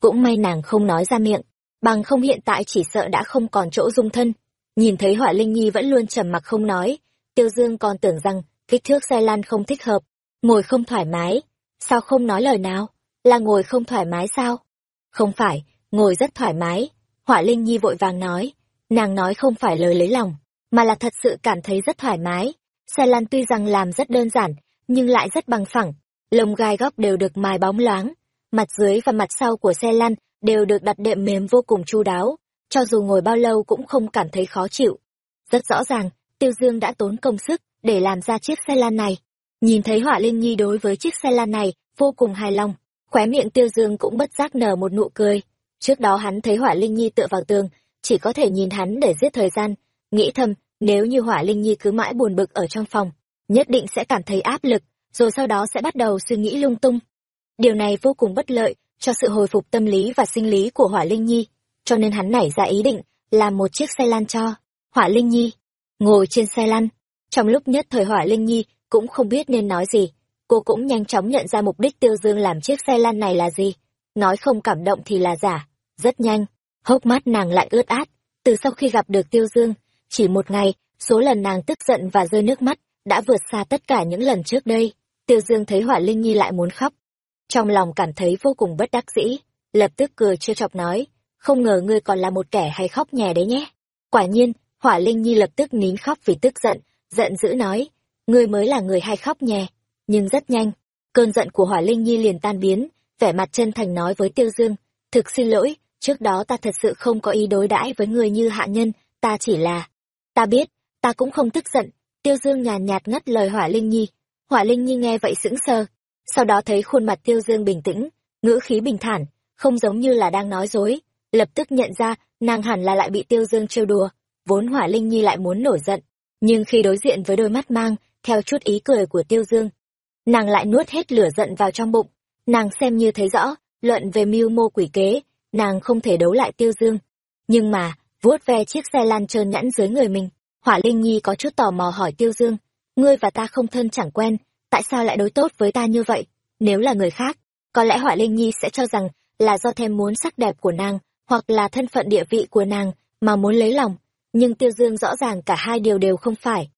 cũng may nàng không nói ra miệng, bằng không hiện tại chỉ sợ đã không còn chỗ dung thân. Nhìn thấy Hỏa Linh Nhi vẫn luôn trầm mặc không nói, Tiêu Dương còn tưởng rằng kích thước xe lan không thích hợp, ngồi không thoải mái. Sao không nói lời nào? Là ngồi không thoải mái sao? Không phải, ngồi rất thoải mái. Hỏa Linh Nhi vội vàng nói, nàng nói không phải lời lấy lòng, mà là thật sự cảm thấy rất thoải mái. Xe lăn tuy rằng làm rất đơn giản, nhưng lại rất bằng phẳng, lông gai góc đều được mài bóng loáng, mặt dưới và mặt sau của xe lăn đều được đặt đệm mềm vô cùng chu đáo, cho dù ngồi bao lâu cũng không cảm thấy khó chịu. Rất rõ ràng, Tiêu Dương đã tốn công sức để làm ra chiếc xe lăn này. Nhìn thấy Hỏa Linh Nhi đối với chiếc xe lan này vô cùng hài lòng, khóe miệng Tiêu Dương cũng bất giác nở một nụ cười. Trước đó hắn thấy Hỏa Linh Nhi tựa vào tường, chỉ có thể nhìn hắn để giết thời gian, nghĩ thầm, nếu như Hỏa Linh Nhi cứ mãi buồn bực ở trong phòng, nhất định sẽ cảm thấy áp lực, rồi sau đó sẽ bắt đầu suy nghĩ lung tung. Điều này vô cùng bất lợi cho sự hồi phục tâm lý và sinh lý của Hỏa Linh Nhi, cho nên hắn nảy ra ý định làm một chiếc xe lăn cho Hỏa Linh Nhi. Ngồi trên xe lăn, trong lúc nhất thời Hỏa Linh Nhi cũng không biết nên nói gì, cô cũng nhanh chóng nhận ra mục đích Tiêu Dương làm chiếc xe lăn này là gì. Nói không cảm động thì là giả, rất nhanh, hốc mắt nàng lại ướt át. Từ sau khi gặp được Tiêu Dương, chỉ một ngày, số lần nàng tức giận và rơi nước mắt đã vượt xa tất cả những lần trước đây. Tiêu Dương thấy Hỏa Linh Nhi lại muốn khóc, trong lòng cảm thấy vô cùng bất đắc dĩ, lập tức cười chưa chọc nói, không ngờ ngươi còn là một kẻ hay khóc nhè đấy nhé. Quả nhiên, Hỏa Linh Nhi lập tức nín khóc vì tức giận, giận dữ nói, ngươi mới là người hay khóc nhè. Nhưng rất nhanh, cơn giận của hỏa linh nhi liền tan biến vẻ mặt chân thành nói với tiêu dương thực xin lỗi trước đó ta thật sự không có ý đối đãi với người như hạ nhân ta chỉ là ta biết ta cũng không tức giận. Tiêu dương nhàn nhạt ngắt lời hỏa linh nhi. Hỏa linh nhi nghe vậy sững sờ sau đó thấy khuôn mặt tiêu dương bình tĩnh ngữ khí bình thản không giống như là đang nói dối. Lập tức nhận ra nàng hẳn là lại bị tiêu dương trêu đùa vốn hỏa linh nhi lại muốn nổi giận nhưng khi đối diện với đôi mắt mang theo chút ý cười của tiêu dương. Nàng lại nuốt hết lửa giận vào trong bụng. Nàng xem như thấy rõ, luận về mưu mô quỷ kế, nàng không thể đấu lại tiêu dương. Nhưng mà, vuốt ve chiếc xe lan trơn nhẵn dưới người mình, hỏa linh nhi có chút tò mò hỏi tiêu dương, ngươi và ta không thân chẳng quen, tại sao lại đối tốt với ta như vậy? Nếu là người khác, có lẽ hỏa linh nhi sẽ cho rằng là do thèm muốn sắc đẹp của nàng, hoặc là thân phận địa vị của nàng mà muốn lấy lòng. Nhưng tiêu dương rõ ràng cả hai điều đều không phải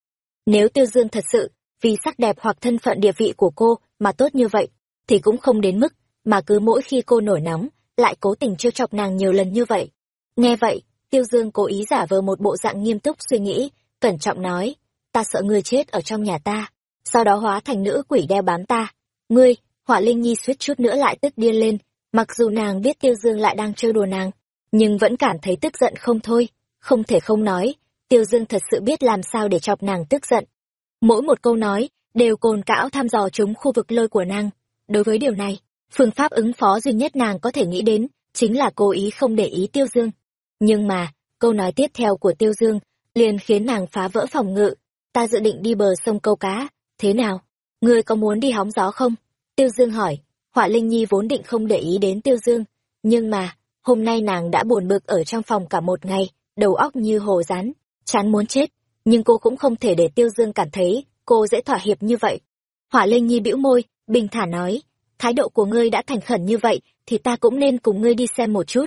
nếu tiêu dương thật sự vì sắc đẹp hoặc thân phận địa vị của cô mà tốt như vậy, thì cũng không đến mức mà cứ mỗi khi cô nổi nóng, lại cố tình trêu chọc nàng nhiều lần như vậy. Nghe vậy, tiêu dương cố ý giả vờ một bộ dạng nghiêm túc suy nghĩ, cẩn trọng nói, ta sợ ngươi chết ở trong nhà ta, sau đó hóa thành nữ quỷ đeo bám ta. Ngươi hỏa linh nhi suýt chút nữa lại tức điên lên, mặc dù nàng biết tiêu dương lại đang trêu đùa nàng, nhưng vẫn cảm thấy tức giận không thôi, không thể không nói tiêu dương thật sự biết làm sao để chọc nàng tức giận. Mỗi một câu nói, đều cồn cão thăm dò chúng khu vực lôi của nàng. Đối với điều này, phương pháp ứng phó duy nhất nàng có thể nghĩ đến, chính là cố ý không để ý tiêu dương. Nhưng mà, câu nói tiếp theo của tiêu dương, liền khiến nàng phá vỡ phòng ngự. Ta dự định đi bờ sông câu cá, thế nào? Ngươi có muốn đi hóng gió không? Tiêu dương hỏi. Họa linh nhi vốn định không để ý đến tiêu dương, nhưng mà, hôm nay nàng đã buồn bực ở trong phòng cả một ngày, đầu óc như hồ rán chán muốn chết, nhưng cô cũng không thể để tiêu dương cảm thấy cô dễ thỏa hiệp như vậy. Hỏa linh nhi bĩu môi, bình thản nói, thái độ của ngươi đã thành khẩn như vậy thì ta cũng nên cùng ngươi đi xem một chút.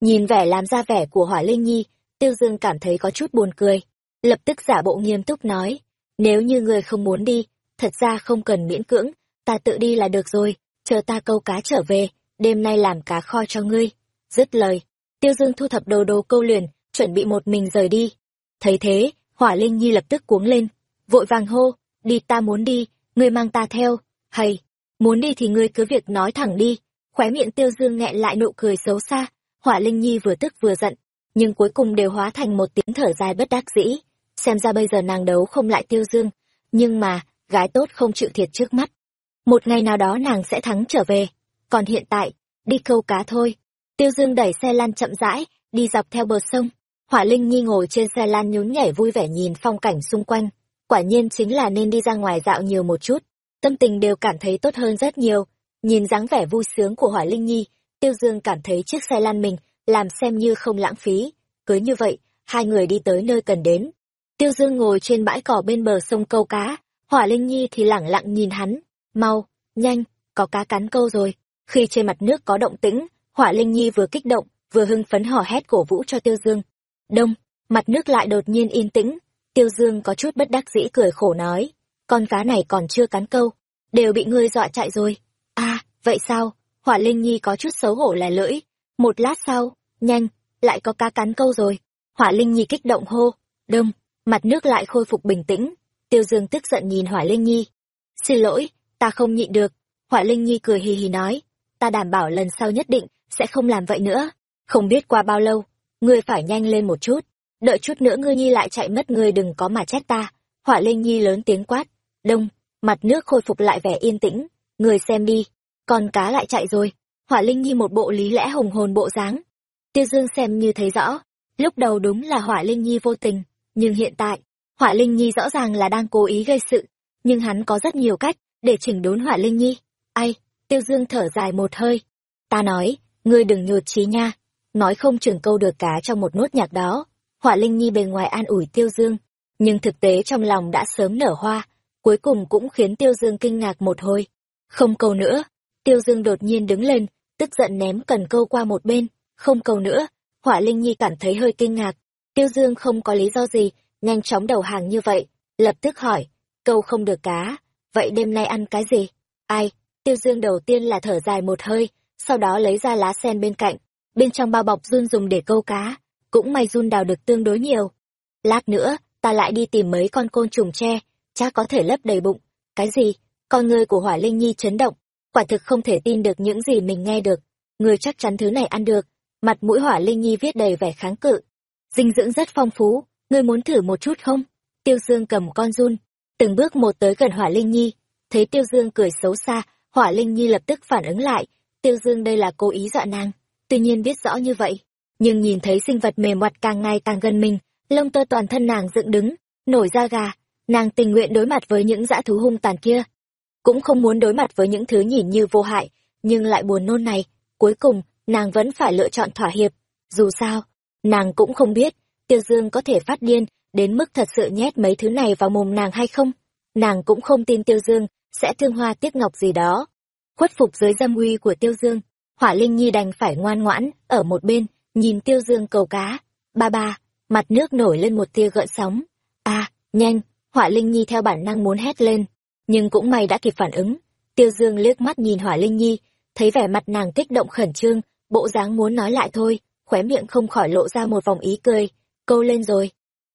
Nhìn vẻ làm ra vẻ của hỏa linh nhi, tiêu dương cảm thấy có chút buồn cười, lập tức giả bộ nghiêm túc nói, nếu như ngươi không muốn đi, thật ra không cần miễn cưỡng, ta tự đi là được rồi, chờ ta câu cá trở về, đêm nay làm cá kho cho ngươi. Dứt lời, tiêu dương thu thập đồ đồ câu liền chuẩn bị một mình rời đi thấy thế, hỏa linh nhi lập tức cuống lên. Vội vàng hô, đi, ta muốn đi, ngươi mang ta theo. Hay, muốn đi thì ngươi cứ việc nói thẳng đi. Khóe miệng tiêu dương nghẹn lại nụ cười xấu xa. Hỏa linh nhi vừa tức vừa giận, nhưng cuối cùng đều hóa thành một tiếng thở dài bất đắc dĩ. Xem ra bây giờ nàng đấu không lại tiêu dương, nhưng mà, gái tốt không chịu thiệt trước mắt. Một ngày nào đó nàng sẽ thắng trở về. Còn hiện tại, đi câu cá thôi. Tiêu dương đẩy xe lan chậm rãi, đi dọc theo bờ sông họa linh nhi ngồi trên xe lan nhún nhảy vui vẻ nhìn phong cảnh xung quanh. Quả nhiên chính là nên đi ra ngoài dạo nhiều một chút. Tâm tình đều cảm thấy tốt hơn rất nhiều. Nhìn dáng vẻ vui sướng của hỏa linh nhi, tiêu dương cảm thấy chiếc xe lan mình làm xem như không lãng phí. Cứ như vậy, hai người đi tới nơi cần đến. Tiêu dương ngồi trên bãi cỏ bên bờ sông câu cá. Hỏa linh nhi thì lẳng lặng nhìn hắn. Mau, nhanh, có cá cắn câu rồi. Khi trên mặt nước có động tĩnh, hỏa linh nhi vừa kích động, vừa hưng phấn hò hét cổ vũ cho tiêu dương đông, mặt nước lại đột nhiên yên tĩnh. Tiêu dương có chút bất đắc dĩ cười khổ nói, con cá này còn chưa cắn câu, đều bị ngươi dọa chạy rồi. À vậy sao? Hỏa linh nhi có chút xấu hổ lè lưỡi. Một lát sau, nhanh, lại có cá cắn câu rồi. Hỏa linh nhi kích động hô, đông, mặt nước lại khôi phục bình tĩnh. Tiêu dương tức giận nhìn hỏa linh nhi. Xin lỗi, ta không nhịn được. Hỏa linh nhi cười hì hì nói, ta đảm bảo lần sau nhất định sẽ không làm vậy nữa. Không biết qua bao lâu ngươi phải nhanh lên một chút. Đợi chút nữa ngươi nhi lại chạy mất ngươi đừng có mà trách ta. Họa linh nhi lớn tiếng quát. Đông, mặt nước khôi phục lại vẻ yên tĩnh. Người xem đi, con cá lại chạy rồi. Họa linh nhi một bộ lý lẽ hùng hồn bộ dáng. Tiêu dương xem như thấy rõ. Lúc đầu đúng là họa linh nhi vô tình, nhưng hiện tại, họa linh nhi rõ ràng là đang cố ý gây sự. Nhưng hắn có rất nhiều cách để chỉnh đốn họa linh nhi. Ai, tiêu dương thở dài một hơi. Ta nói, ngươi đừng nhột trí nha nói không chừng câu được cá trong một nốt nhạc đó. Họa linh nhi bề ngoài an ủi tiêu dương, nhưng thực tế trong lòng đã sớm nở hoa, cuối cùng cũng khiến tiêu dương kinh ngạc một hồi. Không câu nữa, tiêu dương đột nhiên đứng lên, tức giận ném cần câu qua một bên. Không câu nữa, họa linh nhi cảm thấy hơi kinh ngạc. Tiêu dương không có lý do gì, nhanh chóng đầu hàng như vậy, lập tức hỏi, câu không được cá, vậy đêm nay ăn cái gì? Ai? Tiêu dương đầu tiên là thở dài một hơi, sau đó lấy ra lá sen bên cạnh bên trong bao bọc run dùng để câu cá, cũng may run đào được tương đối nhiều. Lát nữa, ta lại đi tìm mấy con côn trùng tre, chắc có thể lấp đầy bụng. Cái gì? Con người của hỏa linh nhi chấn động, quả thực không thể tin được những gì mình nghe được. Người chắc chắn thứ này ăn được. Mặt mũi hỏa linh nhi viết đầy vẻ kháng cự. Dinh dưỡng rất phong phú, ngươi muốn thử một chút không? Tiêu dương cầm con run, từng bước một tới gần hỏa linh nhi. Thấy tiêu dương cười xấu xa, hỏa linh nhi lập tức phản ứng lại. Tiêu dương đây là cố ý dọa nàng tuy nhiên biết rõ như vậy, nhưng nhìn thấy sinh vật mềm mặt càng ngày càng gần mình, lông tơ toàn thân nàng dựng đứng, nổi da gà, nàng tình nguyện đối mặt với những dã thú hung tàn kia. Cũng không muốn đối mặt với những thứ nhìn như vô hại, nhưng lại buồn nôn này, cuối cùng, nàng vẫn phải lựa chọn thỏa hiệp. Dù sao, nàng cũng không biết, tiêu dương có thể phát điên, đến mức thật sự nhét mấy thứ này vào mồm nàng hay không. Nàng cũng không tin tiêu dương sẽ thương hoa tiếc ngọc gì đó. Khuất phục dưới dâm uy của tiêu dương hỏa linh nhi đành phải ngoan ngoãn, ở một bên, nhìn tiêu dương cầu cá. Ba ba, mặt nước nổi lên một tia gợn sóng. A nhanh, hỏa linh nhi theo bản năng muốn hét lên, nhưng cũng may đã kịp phản ứng. Tiêu dương liếc mắt nhìn hỏa linh nhi, thấy vẻ mặt nàng kích động khẩn trương, bộ dáng muốn nói lại thôi, khóe miệng không khỏi lộ ra một vòng ý cười. Câu lên rồi.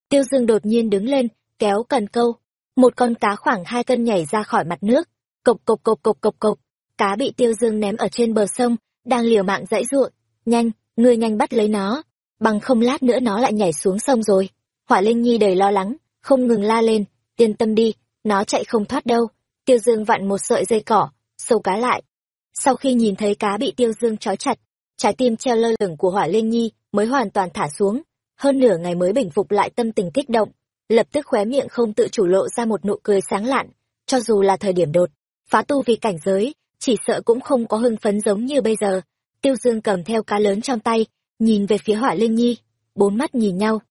Tiêu dương đột nhiên đứng lên, kéo cần câu. Một con cá khoảng hai cân nhảy ra khỏi mặt nước. Cộc cộc cộc cộc cộc cộc. Cá bị tiêu dương ném ở trên bờ sông đang liều mạng dãy ruộng. Nhanh, ngươi nhanh bắt lấy nó. Bằng không lát nữa nó lại nhảy xuống sông rồi. Hỏa linh nhi đầy lo lắng, không ngừng la lên. Yên tâm đi, nó chạy không thoát đâu. Tiêu dương vặn một sợi dây cỏ, sâu cá lại. Sau khi nhìn thấy cá bị tiêu dương trói chặt, trái tim treo lơ lửng của hỏa linh nhi mới hoàn toàn thả xuống. Hơn nửa ngày mới bình phục lại tâm tình kích động, lập tức khóe miệng không tự chủ lộ ra một nụ cười sáng lạn, cho dù là thời điểm đột phá tu vì cảnh giới chỉ sợ cũng không có hưng phấn giống như bây giờ. Tiêu dương cầm theo cá lớn trong tay, nhìn về phía hỏa linh nhi, bốn mắt nhìn nhau.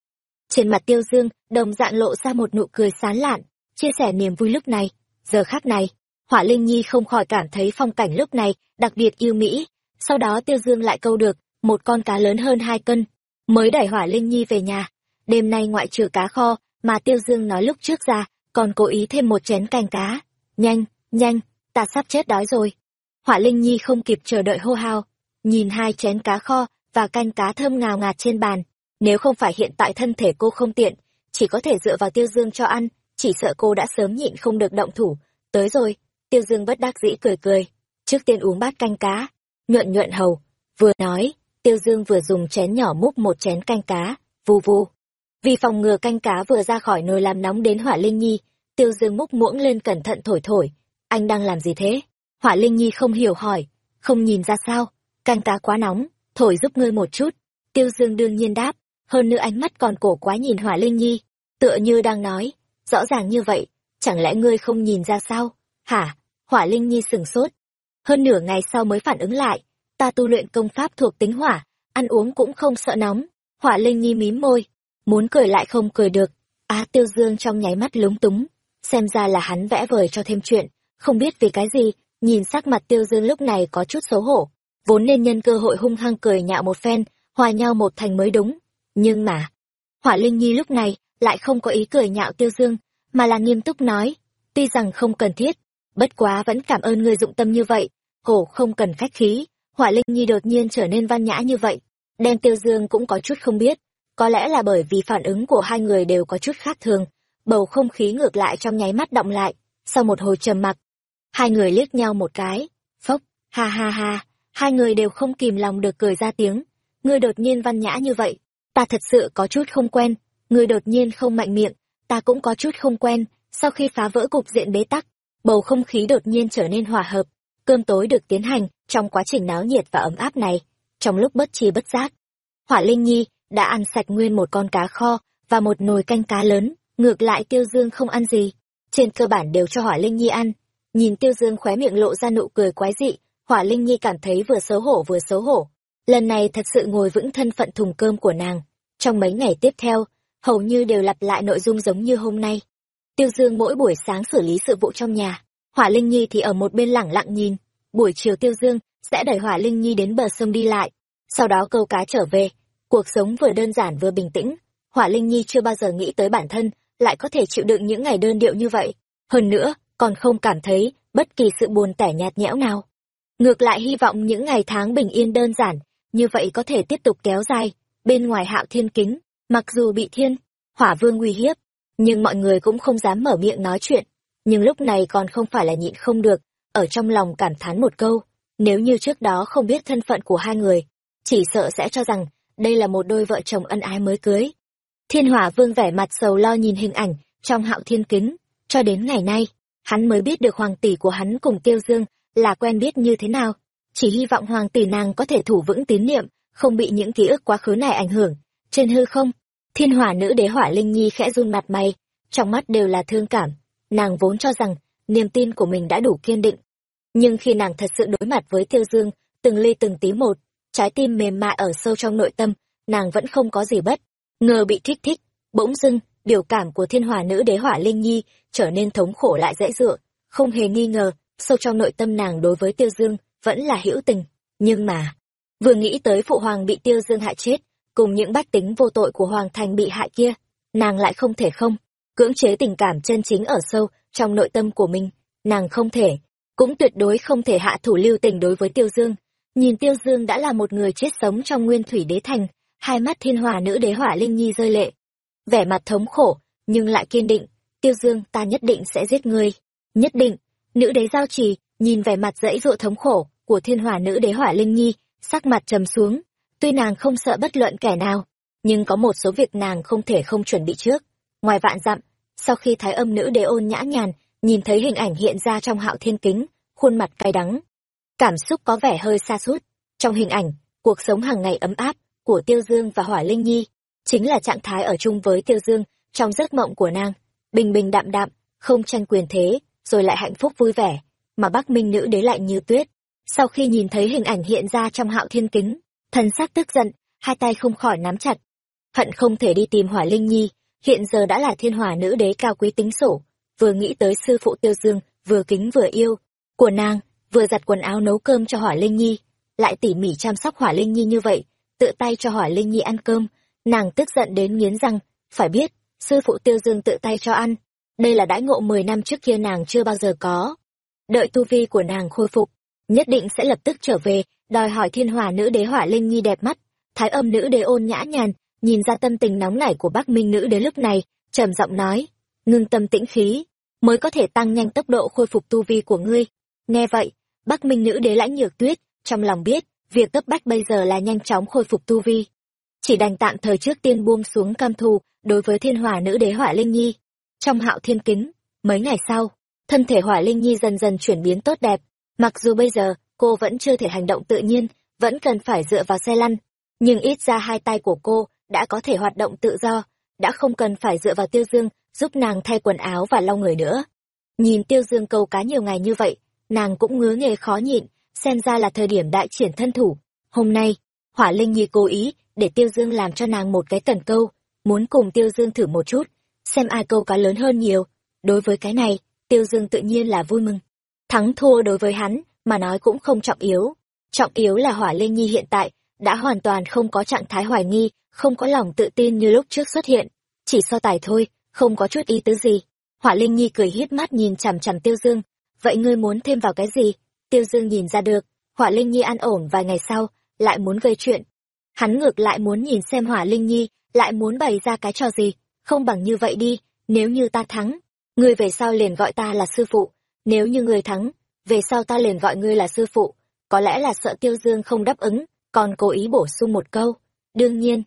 Trên mặt tiêu dương, đồng dạng lộ ra một nụ cười sán lạn, chia sẻ niềm vui lúc này. Giờ khác này, hỏa linh nhi không khỏi cảm thấy phong cảnh lúc này đặc biệt yêu mỹ. Sau đó tiêu dương lại câu được, một con cá lớn hơn hai cân, mới đẩy hỏa linh nhi về nhà. Đêm nay ngoại trừ cá kho, mà tiêu dương nói lúc trước ra, còn cố ý thêm một chén canh cá. Nhanh nhanh, ta sắp chết đói rồi. Họa linh nhi không kịp chờ đợi hô hào, nhìn hai chén cá kho và canh cá thơm ngào ngạt trên bàn. Nếu không phải hiện tại thân thể cô không tiện chỉ có thể dựa vào tiêu dương cho ăn chỉ sợ cô đã sớm nhịn không được động thủ. Tới rồi tiêu dương bất đắc dĩ cười cười. Trước tiên uống bát canh cá nhuận nhuận hầu vừa nói tiêu dương vừa dùng chén nhỏ múc một chén canh cá vù vù vì phòng ngừa canh cá vừa ra khỏi nồi làm nóng đến hỏa linh nhi tiêu dương múc muỗng lên cẩn thận thổi thổi. Anh đang làm gì thế? Hỏa linh nhi không hiểu hỏi, không nhìn ra sao canh cá quá nóng, thổi giúp ngươi một chút. Tiêu dương đương nhiên đáp, hơn nữa ánh mắt còn cổ quá nhìn hỏa linh nhi, tựa như đang nói, rõ ràng như vậy, chẳng lẽ ngươi không nhìn ra sao? Hả? Hỏa linh nhi sửng sốt. Hơn nửa ngày sau mới phản ứng lại, ta tu luyện công pháp thuộc tính hỏa, ăn uống cũng không sợ nóng. Hỏa linh nhi mím môi, muốn cười lại không cười được. Á tiêu dương trong nháy mắt lúng túng, xem ra là hắn vẽ vời cho thêm chuyện, không biết vì cái gì nhìn sắc mặt tiêu dương lúc này có chút xấu hổ, vốn nên nhân cơ hội hung hăng cười nhạo một phen, hòa nhau một thành mới đúng. Nhưng mà, hỏa linh nhi lúc này lại không có ý cười nhạo tiêu dương, mà là nghiêm túc nói, tuy rằng không cần thiết, bất quá vẫn cảm ơn người dụng tâm như vậy, hổ không cần khách khí. Hỏa linh nhi đột nhiên trở nên văn nhã như vậy đen tiêu dương cũng có chút không biết, có lẽ là bởi vì phản ứng của hai người đều có chút khác thường, bầu không khí ngược lại trong nháy mắt động lại, sau một hồi trầm mặc hai người liếc nhau một cái. Phốc, ha ha ha. Hai người đều không kìm lòng được cười ra tiếng. Ngươi đột nhiên văn nhã như vậy. Ta thật sự có chút không quen. Ngươi đột nhiên không mạnh miệng. Ta cũng có chút không quen. Sau khi phá vỡ cục diện bế tắc, bầu không khí đột nhiên trở nên hòa hợp. Cơm tối được tiến hành trong quá trình náo nhiệt và ấm áp này. Trong lúc bất chi bất giác, hỏa linh nhi đã ăn sạch nguyên một con cá kho và một nồi canh cá lớn. Ngược lại tiêu dương không ăn gì. Trên cơ bản đều cho hỏa linh nhi ăn nhìn tiêu dương khóe miệng lộ ra nụ cười quái dị, hỏa linh nhi cảm thấy vừa xấu hổ vừa xấu hổ. Lần này thật sự ngồi vững thân phận thùng cơm của nàng. Trong mấy ngày tiếp theo, hầu như đều lặp lại nội dung giống như hôm nay. Tiêu dương mỗi buổi sáng xử lý sự vụ trong nhà, hỏa linh nhi thì ở một bên lẳng lặng nhìn. Buổi chiều tiêu dương sẽ đẩy hỏa linh nhi đến bờ sông đi lại, sau đó câu cá trở về. Cuộc sống vừa đơn giản vừa bình tĩnh, hỏa linh nhi chưa bao giờ nghĩ tới bản thân lại có thể chịu đựng những ngày đơn điệu như vậy. Hơn nữa còn không cảm thấy bất kỳ sự buồn tẻ nhạt nhẽo nào ngược lại hy vọng những ngày tháng bình yên đơn giản như vậy có thể tiếp tục kéo dài bên ngoài hạo thiên kính mặc dù bị thiên hỏa vương uy hiếp nhưng mọi người cũng không dám mở miệng nói chuyện nhưng lúc này còn không phải là nhịn không được, ở trong lòng cảm thán một câu, nếu như trước đó không biết thân phận của hai người, chỉ sợ sẽ cho rằng đây là một đôi vợ chồng ân ái mới cưới. Thiên Hỏa Vương vẻ mặt sầu lo nhìn hình ảnh trong hạo thiên kính, cho đến ngày nay, hắn mới biết được hoàng tỷ của hắn cùng Tiêu Dương là quen biết như thế nào. Chỉ hy vọng hoàng tỷ nàng có thể thủ vững tín niệm, không bị những ký ức quá khứ này ảnh hưởng. Trên hư không, thiên hỏa nữ đế hỏa linh nhi khẽ run mặt mày, trong mắt đều là thương cảm. Nàng vốn cho rằng, niềm tin của mình đã đủ kiên định. Nhưng khi nàng thật sự đối mặt với Tiêu Dương, từng ly từng tí một, trái tim mềm mại ở sâu trong nội tâm, nàng vẫn không có gì bất. Ngờ bị kích thích, bỗng dưng, biểu cảm của thiên hòa nữ đế hỏa linh nhi trở nên thống khổ lại dễ dựa. Không hề nghi ngờ, sâu trong nội tâm nàng đối với Tiêu Dương vẫn là hữu tình. Nhưng mà, vừa nghĩ tới phụ hoàng bị Tiêu Dương hại chết, cùng những bách tính vô tội của hoàng thành bị hại kia, nàng lại không thể không cưỡng chế tình cảm chân chính ở sâu trong nội tâm của mình. Nàng không thể, cũng tuyệt đối không thể hạ thủ lưu tình đối với Tiêu Dương. Nhìn Tiêu Dương đã là một người chết sống trong nguyên thủy đế thành, hai mắt thiên hòa nữ đế hỏa linh nhi rơi lệ. Vẻ mặt thống khổ, nhưng lại kiên định, Tiêu Dương ta nhất định sẽ giết ngươi. Nhất định, nữ đế giao trì, nhìn vẻ mặt dãy dụa thống khổ của thiên hòa nữ đế hỏa linh nhi, sắc mặt trầm xuống. Tuy nàng không sợ bất luận kẻ nào, nhưng có một số việc nàng không thể không chuẩn bị trước. Ngoài vạn dặm, sau khi thái âm nữ đế ôn nhã nhàn, nhìn thấy hình ảnh hiện ra trong hạo thiên kính, khuôn mặt cay đắng. Cảm xúc có vẻ hơi xa sút Trong hình ảnh, cuộc sống hàng ngày ấm áp của Tiêu Dương và Hỏa Linh Nhi, chính là trạng thái ở chung với Tiêu Dương trong giấc mộng của nàng, bình bình đạm đạm, không tranh quyền thế, rồi lại hạnh phúc vui vẻ, mà Bắc Minh nữ đế lại như tuyết. Sau khi nhìn thấy hình ảnh hiện ra trong hạo thiên kính, thần sắc tức giận, hai tay không khỏi nắm chặt. Hận không thể đi tìm Hỏa Linh Nhi, hiện giờ đã là thiên hỏa nữ đế cao quý tính sổ, vừa nghĩ tới sư phụ Tiêu Dương, vừa kính vừa yêu, của nàng, vừa giặt quần áo nấu cơm cho Hỏa Linh Nhi, lại tỉ mỉ chăm sóc Hỏa Linh Nhi như vậy, tự tay cho Hỏa Linh Nhi ăn cơm, nàng tức giận đến nghiến răng, phải biết, sư phụ Tiêu Dương tự tay cho ăn, đây là đãi ngộ 10 năm trước kia nàng chưa bao giờ có. Đợi tu vi của nàng khôi phục, nhất định sẽ lập tức trở về, đòi hỏi thiên hòa nữ đế hỏa linh nhi đẹp mắt, thái âm nữ đế ôn nhã nhàn, nhìn ra tâm tình nóng nảy của Bắc Minh nữ đế lúc này, trầm giọng nói, ngưng tâm tĩnh khí, mới có thể tăng nhanh tốc độ khôi phục tu vi của ngươi. Nghe vậy, Bắc Minh nữ đế lãnh nhược tuyết, trong lòng biết, việc cấp bách bây giờ là nhanh chóng khôi phục tu vi. Chỉ đành tạm thời trước tiên buông xuống cam thù đối với thiên hỏa nữ đế hỏa linh nhi. Trong hạo thiên kính, mấy ngày sau, thân thể hỏa linh nhi dần dần chuyển biến tốt đẹp. Mặc dù bây giờ, cô vẫn chưa thể hành động tự nhiên, vẫn cần phải dựa vào xe lăn. Nhưng ít ra hai tay của cô đã có thể hoạt động tự do, đã không cần phải dựa vào tiêu dương giúp nàng thay quần áo và lau người nữa. Nhìn tiêu dương câu cá nhiều ngày như vậy, nàng cũng ngứa nghề khó nhịn, xem ra là thời điểm đại triển thân thủ. Hôm nay, Hỏa Linh Nhi cố ý để Tiêu Dương làm cho nàng một cái tần câu, muốn cùng Tiêu Dương thử một chút, xem ai câu cá lớn hơn nhiều. Đối với cái này, Tiêu Dương tự nhiên là vui mừng. Thắng thua đối với hắn, mà nói cũng không trọng yếu. Trọng yếu là Hỏa Linh Nhi hiện tại, đã hoàn toàn không có trạng thái hoài nghi, không có lòng tự tin như lúc trước xuất hiện. Chỉ so tài thôi, không có chút ý tứ gì. Hỏa Linh Nhi cười híp mắt nhìn chằm chằm Tiêu Dương. Vậy ngươi muốn thêm vào cái gì? Tiêu Dương nhìn ra được, Hỏa Linh Nhi an ổn vài ngày sau, lại muốn gây chuyện. Hắn ngược lại muốn nhìn xem Hỏa Linh Nhi, lại muốn bày ra cái trò gì, không bằng như vậy đi, nếu như ta thắng, ngươi về sau liền gọi ta là sư phụ, nếu như ngươi thắng, về sau ta liền gọi ngươi là sư phụ, có lẽ là sợ Tiêu Dương không đáp ứng, còn cố ý bổ sung một câu. Đương nhiên,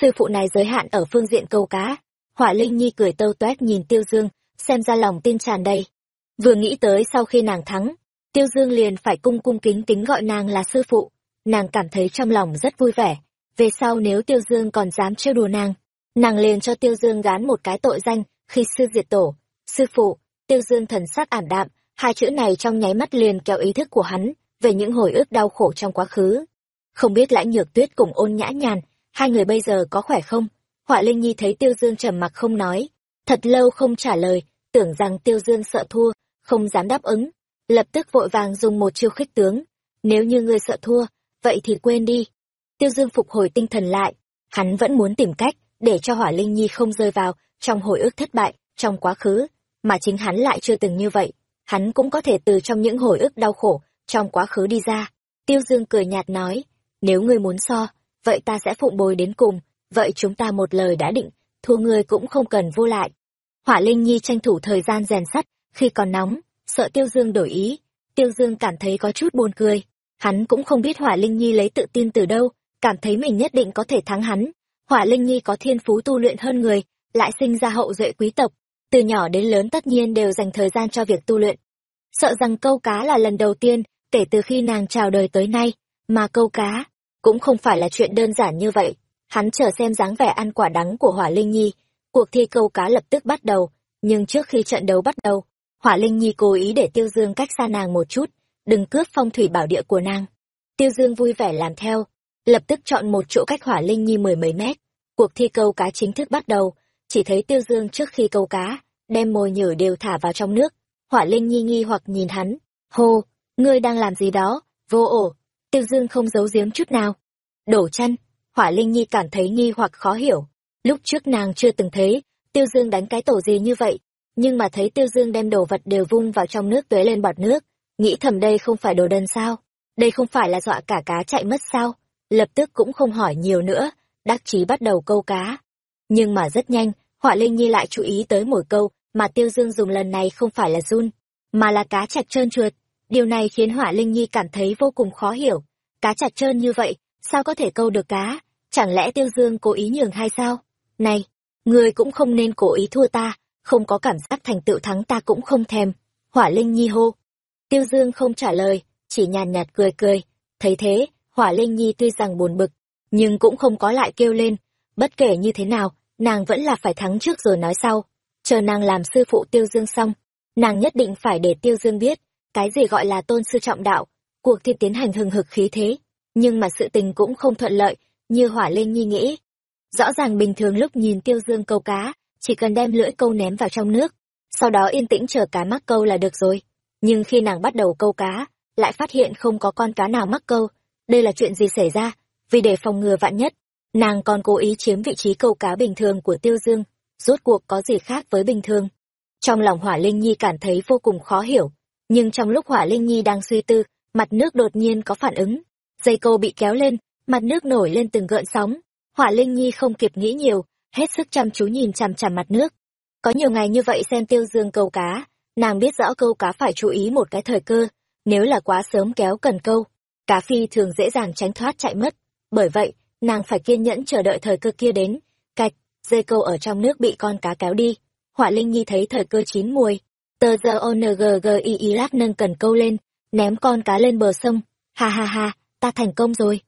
sư phụ này giới hạn ở phương diện câu cá. Hỏa Linh Nhi cười tâu toét nhìn Tiêu Dương, xem ra lòng tin tràn đầy. Vừa nghĩ tới sau khi nàng thắng, Tiêu Dương liền phải cung cung kính kính gọi nàng là sư phụ. Nàng cảm thấy trong lòng rất vui vẻ. Về sau nếu Tiêu Dương còn dám trêu đùa nàng, nàng liền cho Tiêu Dương gán một cái tội danh khi sư diệt tổ. Sư phụ, Tiêu Dương thần sắc ảm đạm, hai chữ này trong nháy mắt liền kéo ý thức của hắn về những hồi ức đau khổ trong quá khứ. Không biết lãnh nhược tuyết cùng ôn nhã nhàn, hai người bây giờ có khỏe không? Họa Linh Nhi thấy Tiêu Dương trầm mặc không nói, thật lâu không trả lời, tưởng rằng Tiêu Dương sợ thua, không dám đáp ứng, lập tức vội vàng dùng một chiêu khích tướng. Nếu như ngươi sợ thua, vậy thì quên đi. Tiêu Dương phục hồi tinh thần lại, hắn vẫn muốn tìm cách để cho Hỏa Linh Nhi không rơi vào trong hồi ức thất bại trong quá khứ, mà chính hắn lại chưa từng như vậy. Hắn cũng có thể từ trong những hồi ức đau khổ trong quá khứ đi ra. Tiêu Dương cười nhạt nói, nếu ngươi muốn so, vậy ta sẽ phụng bồi đến cùng, vậy chúng ta một lời đã định, thua ngươi cũng không cần vô lại. Hỏa Linh Nhi tranh thủ thời gian rèn sắt, khi còn nóng, sợ Tiêu Dương đổi ý. Tiêu Dương cảm thấy có chút buồn cười. Hắn cũng không biết Hỏa Linh Nhi lấy tự tin từ đâu, cảm thấy mình nhất định có thể thắng hắn. Hỏa Linh Nhi có thiên phú tu luyện hơn người, lại sinh ra hậu duệ quý tộc, từ nhỏ đến lớn tất nhiên đều dành thời gian cho việc tu luyện. Sợ rằng câu cá là lần đầu tiên, kể từ khi nàng chào đời tới nay, mà câu cá cũng không phải là chuyện đơn giản như vậy. Hắn chờ xem dáng vẻ ăn quả đắng của Hỏa Linh Nhi, cuộc thi câu cá lập tức bắt đầu, nhưng trước khi trận đấu bắt đầu, Hỏa Linh Nhi cố ý để Tiêu Dương cách xa nàng một chút, đừng cướp phong thủy bảo địa của nàng. Tiêu Dương vui vẻ làm theo, lập tức chọn một chỗ cách Hỏa Linh Nhi mười mấy mét. Cuộc thi câu cá chính thức bắt đầu, chỉ thấy Tiêu Dương trước khi câu cá, đem mồi nhử đều thả vào trong nước. Hỏa Linh Nhi nghi hoặc nhìn hắn, hô, ngươi đang làm gì đó, vô ổ. Tiêu Dương không giấu giếm chút nào. Đổ chân. Hỏa Linh Nhi cảm thấy nghi hoặc khó hiểu. Lúc trước nàng chưa từng thấy, Tiêu Dương đánh cái tổ gì như vậy, nhưng mà thấy Tiêu Dương đem đồ vật đều vung vào trong nước tuế lên bọt nước, nghĩ thầm đây không phải đồ đần sao, đây không phải là dọa cả cá chạy mất sao, lập tức cũng không hỏi nhiều nữa, đắc chí bắt đầu câu cá. Nhưng mà rất nhanh, Họa Linh Nhi lại chú ý tới mỗi câu mà Tiêu Dương dùng lần này không phải là run, mà là cá chạch trơn trượt. Điều này khiến Hỏa Linh Nhi cảm thấy vô cùng khó hiểu. Cá chạch trơn như vậy, sao có thể câu được cá? Chẳng lẽ Tiêu Dương cố ý nhường hay sao? Này, người cũng không nên cố ý thua ta, không có cảm giác thành tựu thắng ta cũng không thèm. Hỏa Linh Nhi hô. Tiêu Dương không trả lời, chỉ nhàn nhạt cười cười. Thấy thế, Hỏa Linh Nhi tuy rằng buồn bực, nhưng cũng không có lại kêu lên. Bất kể như thế nào, nàng vẫn là phải thắng trước rồi nói sau. Chờ nàng làm sư phụ Tiêu Dương xong, nàng nhất định phải để Tiêu Dương biết, cái gì gọi là tôn sư trọng đạo, cuộc thi tiến hành hừng hực khí thế. Nhưng mà sự tình cũng không thuận lợi, như Hỏa Linh Nhi nghĩ. Rõ ràng bình thường lúc nhìn Tiêu Dương câu cá, chỉ cần đem lưỡi câu ném vào trong nước, sau đó yên tĩnh chờ cá mắc câu là được rồi. Nhưng khi nàng bắt đầu câu cá, lại phát hiện không có con cá nào mắc câu. Đây là chuyện gì xảy ra? Vì để phòng ngừa vạn nhất, nàng còn cố ý chiếm vị trí câu cá bình thường của Tiêu Dương, rốt cuộc có gì khác với bình thường. Trong lòng Hỏa Linh Nhi cảm thấy vô cùng khó hiểu, nhưng trong lúc Hỏa Linh Nhi đang suy tư, mặt nước đột nhiên có phản ứng. Dây câu bị kéo lên, mặt nước nổi lên từng gợn sóng. Hỏa Linh Nhi không kịp nghĩ nhiều, hết sức chăm chú nhìn chằm chằm mặt nước. Có nhiều ngày như vậy xem Tiêu Dương câu cá, nàng biết rõ câu cá phải chú ý một cái thời cơ, nếu là quá sớm kéo cần câu, cá phi thường dễ dàng tránh thoát chạy mất. Bởi vậy, nàng phải kiên nhẫn chờ đợi thời cơ kia đến. Cạch, dây câu ở trong nước bị con cá kéo đi. Họa Linh Nhi thấy thời cơ chín muồi, tờ giờ ONGGI lát nâng cần câu lên, ném con cá lên bờ sông. Ha ha ha, ta thành công rồi.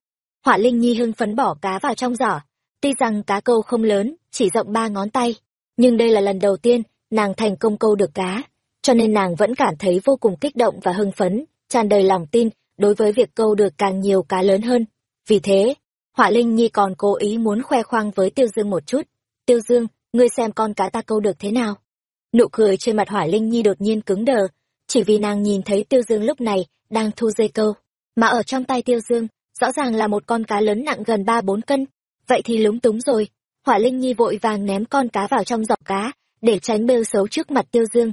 Họa Linh Nhi hưng phấn bỏ cá vào trong giỏ. Tuy rằng cá câu không lớn, chỉ rộng ba ngón tay, nhưng đây là lần đầu tiên nàng thành công câu được cá, cho nên nàng vẫn cảm thấy vô cùng kích động và hưng phấn, tràn đầy lòng tin đối với việc câu được càng nhiều cá lớn hơn. Vì thế, Họa Linh Nhi còn cố ý muốn khoe khoang với Tiêu Dương một chút. Tiêu Dương, ngươi xem con cá ta câu được thế nào? Nụ cười trên mặt Hỏa Linh Nhi đột nhiên cứng đờ, chỉ vì nàng nhìn thấy Tiêu Dương lúc này đang thu dây câu, mà ở trong tay Tiêu Dương, rõ ràng là một con cá lớn nặng gần ba bốn cân. Vậy thì lúng túng rồi. Hỏa Linh Nhi vội vàng ném con cá vào trong giỏ cá, để tránh bêu xấu trước mặt Tiêu Dương.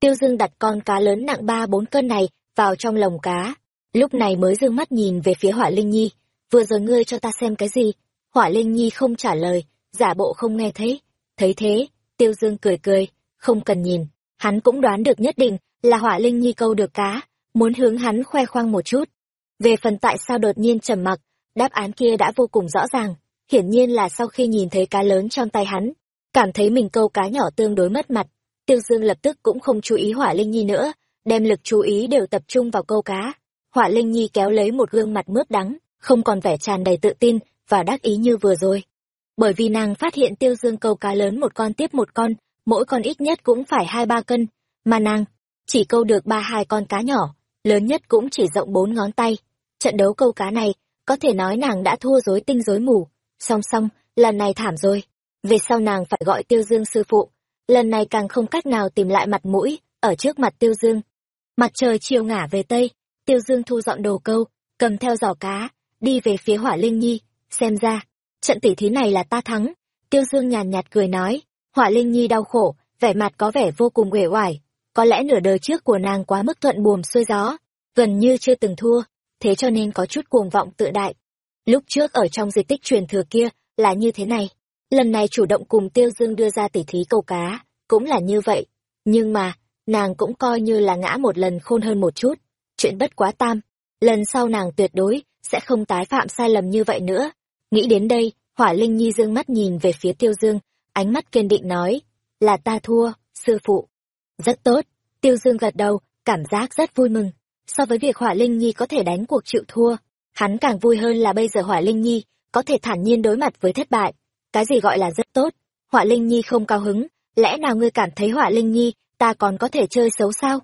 Tiêu Dương đặt con cá lớn nặng ba bốn cân này vào trong lồng cá, lúc này mới dương mắt nhìn về phía Hỏa Linh Nhi. Vừa rồi ngươi cho ta xem cái gì? Hỏa linh nhi không trả lời giả bộ không nghe thấy. Thấy thế tiêu dương cười cười không cần nhìn. Hắn cũng đoán được nhất định là hỏa linh nhi câu được cá muốn hướng hắn khoe khoang một chút. Về phần tại sao đột nhiên trầm mặc đáp án kia đã vô cùng rõ ràng. Hiển nhiên là sau khi nhìn thấy cá lớn trong tay hắn cảm thấy mình câu cá nhỏ tương đối mất mặt tiêu dương lập tức cũng không chú ý hỏa linh nhi nữa đem lực chú ý đều tập trung vào câu cá hỏa linh nhi kéo lấy một gương mặt mướt đắng không còn vẻ tràn đầy tự tin và đắc ý như vừa rồi. Bởi vì nàng phát hiện tiêu dương câu cá lớn một con tiếp một con, mỗi con ít nhất cũng phải hai ba cân, mà nàng chỉ câu được ba hai con cá nhỏ, lớn nhất cũng chỉ rộng bốn ngón tay. Trận đấu câu cá này, có thể nói nàng đã thua rối tinh rối mù, song song, lần này thảm rồi. Về sau nàng phải gọi tiêu dương sư phụ, lần này càng không cách nào tìm lại mặt mũi, ở trước mặt tiêu dương. Mặt trời chiều ngả về tây, tiêu dương thu dọn đồ câu, cầm theo giỏ cá, đi về phía hỏa linh nhi xem ra trận tỉ thí này là ta thắng. Tiêu dương nhàn nhạt cười nói hỏa linh nhi đau khổ vẻ mặt có vẻ vô cùng uể oải. Có lẽ nửa đời trước của nàng quá mức thuận buồm xuôi gió gần như chưa từng thua thế cho nên có chút cuồng vọng tự đại. Lúc trước ở trong di tích truyền thừa kia là như thế này lần này chủ động cùng tiêu dương đưa ra tỉ thí câu cá cũng là như vậy nhưng mà nàng cũng coi như là ngã một lần khôn hơn một chút. Chuyện bất quá tam, lần sau nàng tuyệt đối sẽ không tái phạm sai lầm như vậy nữa. Nghĩ đến đây, Hỏa Linh Nhi dương mắt nhìn về phía Tiêu Dương, ánh mắt kiên định nói, là ta thua, sư phụ. Rất tốt, Tiêu Dương gật đầu, cảm giác rất vui mừng. So với việc Hỏa Linh Nhi có thể đánh cuộc chịu thua, hắn càng vui hơn là bây giờ Hỏa Linh Nhi có thể thản nhiên đối mặt với thất bại. Cái gì gọi là rất tốt? họa Linh Nhi không cao hứng, lẽ nào ngươi cảm thấy họa Linh Nhi ta còn có thể chơi xấu sao?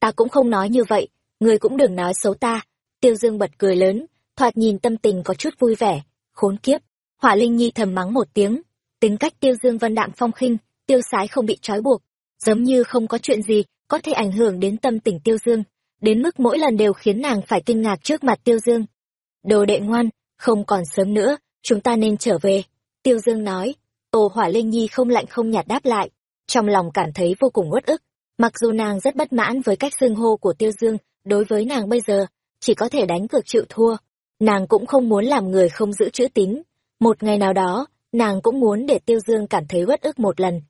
Ta cũng không nói như vậy, ngươi cũng đừng nói xấu ta. Tiêu Dương bật cười lớn, thoạt nhìn tâm tình có chút vui vẻ, khốn kiếp. họa Linh Nhi thầm mắng một tiếng, tính cách Tiêu Dương vân đạm phong khinh, tiêu sái không bị trói buộc, giống như không có chuyện gì có thể ảnh hưởng đến tâm tình Tiêu Dương, đến mức mỗi lần đều khiến nàng phải kinh ngạc trước mặt Tiêu Dương. Đồ đệ ngoan, không còn sớm nữa, chúng ta nên trở về. Tiêu Dương nói, Ô Hỏa Linh Nhi không lạnh không nhạt đáp lại, trong lòng cảm thấy vô cùng uất ức. Mặc dù nàng rất bất mãn với cách xưng hô của Tiêu Dương, đối với nàng bây giờ, chỉ có thể đánh cược chịu thua. Nàng cũng không muốn làm người không giữ chữ tín. Một ngày nào đó, nàng cũng muốn để Tiêu Dương cảm thấy uất ức một lần.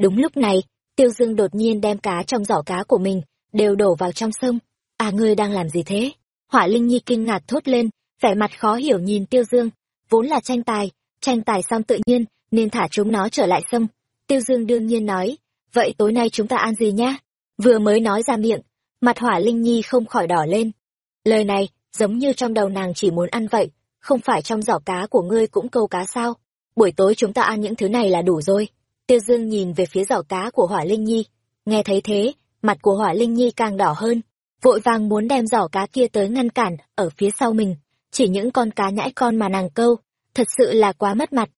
Đúng lúc này, Tiêu Dương đột nhiên đem cá trong giỏ cá của mình, đều đổ vào trong sông. À ngươi đang làm gì thế? Hỏa Linh Nhi kinh ngạc thốt lên, vẻ mặt khó hiểu nhìn Tiêu Dương. Vốn là tranh tài, tranh tài xong tự nhiên, nên thả chúng nó trở lại sông. Tiêu Dương đương nhiên nói, vậy tối nay chúng ta ăn gì nhá? Vừa mới nói ra miệng, mặt hỏa Linh Nhi không khỏi đỏ lên. Lời này, giống như trong đầu nàng chỉ muốn ăn vậy, không phải trong giỏ cá của ngươi cũng câu cá sao? Buổi tối chúng ta ăn những thứ này là đủ rồi. Tiêu Dương nhìn về phía giỏ cá của hỏa Linh Nhi, nghe thấy thế, mặt của hỏa Linh Nhi càng đỏ hơn, vội vàng muốn đem giỏ cá kia tới ngăn cản, ở phía sau mình. Chỉ những con cá nhãi con mà nàng câu, thật sự là quá mất mặt.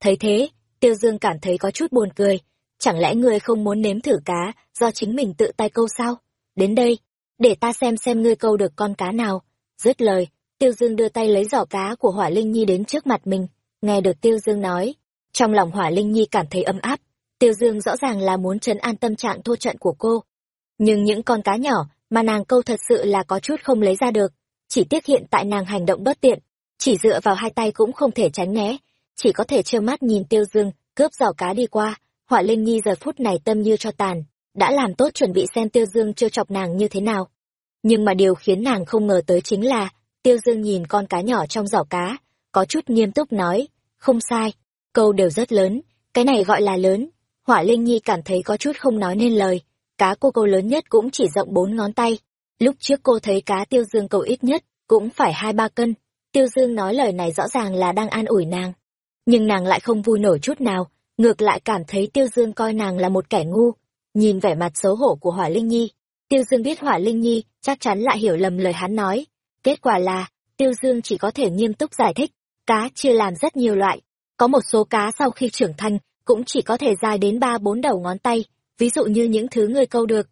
Thấy thế, Tiêu Dương cảm thấy có chút buồn cười. Chẳng lẽ ngươi không muốn nếm thử cá do chính mình tự tay câu sao? Đến đây, để ta xem xem ngươi câu được con cá nào. Dứt lời, Tiêu Dương đưa tay lấy giỏ cá của Hỏa Linh Nhi đến trước mặt mình. Nghe được Tiêu Dương nói, trong lòng Hỏa Linh Nhi cảm thấy ấm áp. Tiêu Dương rõ ràng là muốn trấn an tâm trạng thua trận của cô. Nhưng những con cá nhỏ mà nàng câu thật sự là có chút không lấy ra được. Chỉ tiếc hiện tại nàng hành động bất tiện, chỉ dựa vào hai tay cũng không thể tránh né, chỉ có thể trơ mắt nhìn tiêu dương cướp giỏ cá đi qua. Họa linh nhi giờ phút này tâm như cho tàn. Đã làm tốt chuẩn bị xem tiêu dương trêu chọc nàng như thế nào. Nhưng mà điều khiến nàng không ngờ tới chính là tiêu dương nhìn con cá nhỏ trong giỏ cá. Có chút nghiêm túc nói không sai. Câu đều rất lớn. Cái này gọi là lớn. Họa linh nhi cảm thấy có chút không nói nên lời. Cá cô câu lớn nhất cũng chỉ rộng bốn ngón tay. Lúc trước cô thấy cá tiêu dương câu ít nhất cũng phải hai ba cân tiêu dương nói lời này rõ ràng là đang an ủi nàng nhưng nàng lại không vui nổi chút nào, ngược lại cảm thấy Tiêu Dương coi nàng là một kẻ ngu. Nhìn vẻ mặt xấu hổ của Hỏa Linh Nhi, Tiêu Dương biết Hỏa Linh Nhi chắc chắn lại hiểu lầm lời hắn nói. Kết quả là, Tiêu Dương chỉ có thể nghiêm túc giải thích, cá chia làm rất nhiều loại. Có một số cá sau khi trưởng thành, cũng chỉ có thể dài đến ba bốn đầu ngón tay, ví dụ như những thứ ngươi câu được.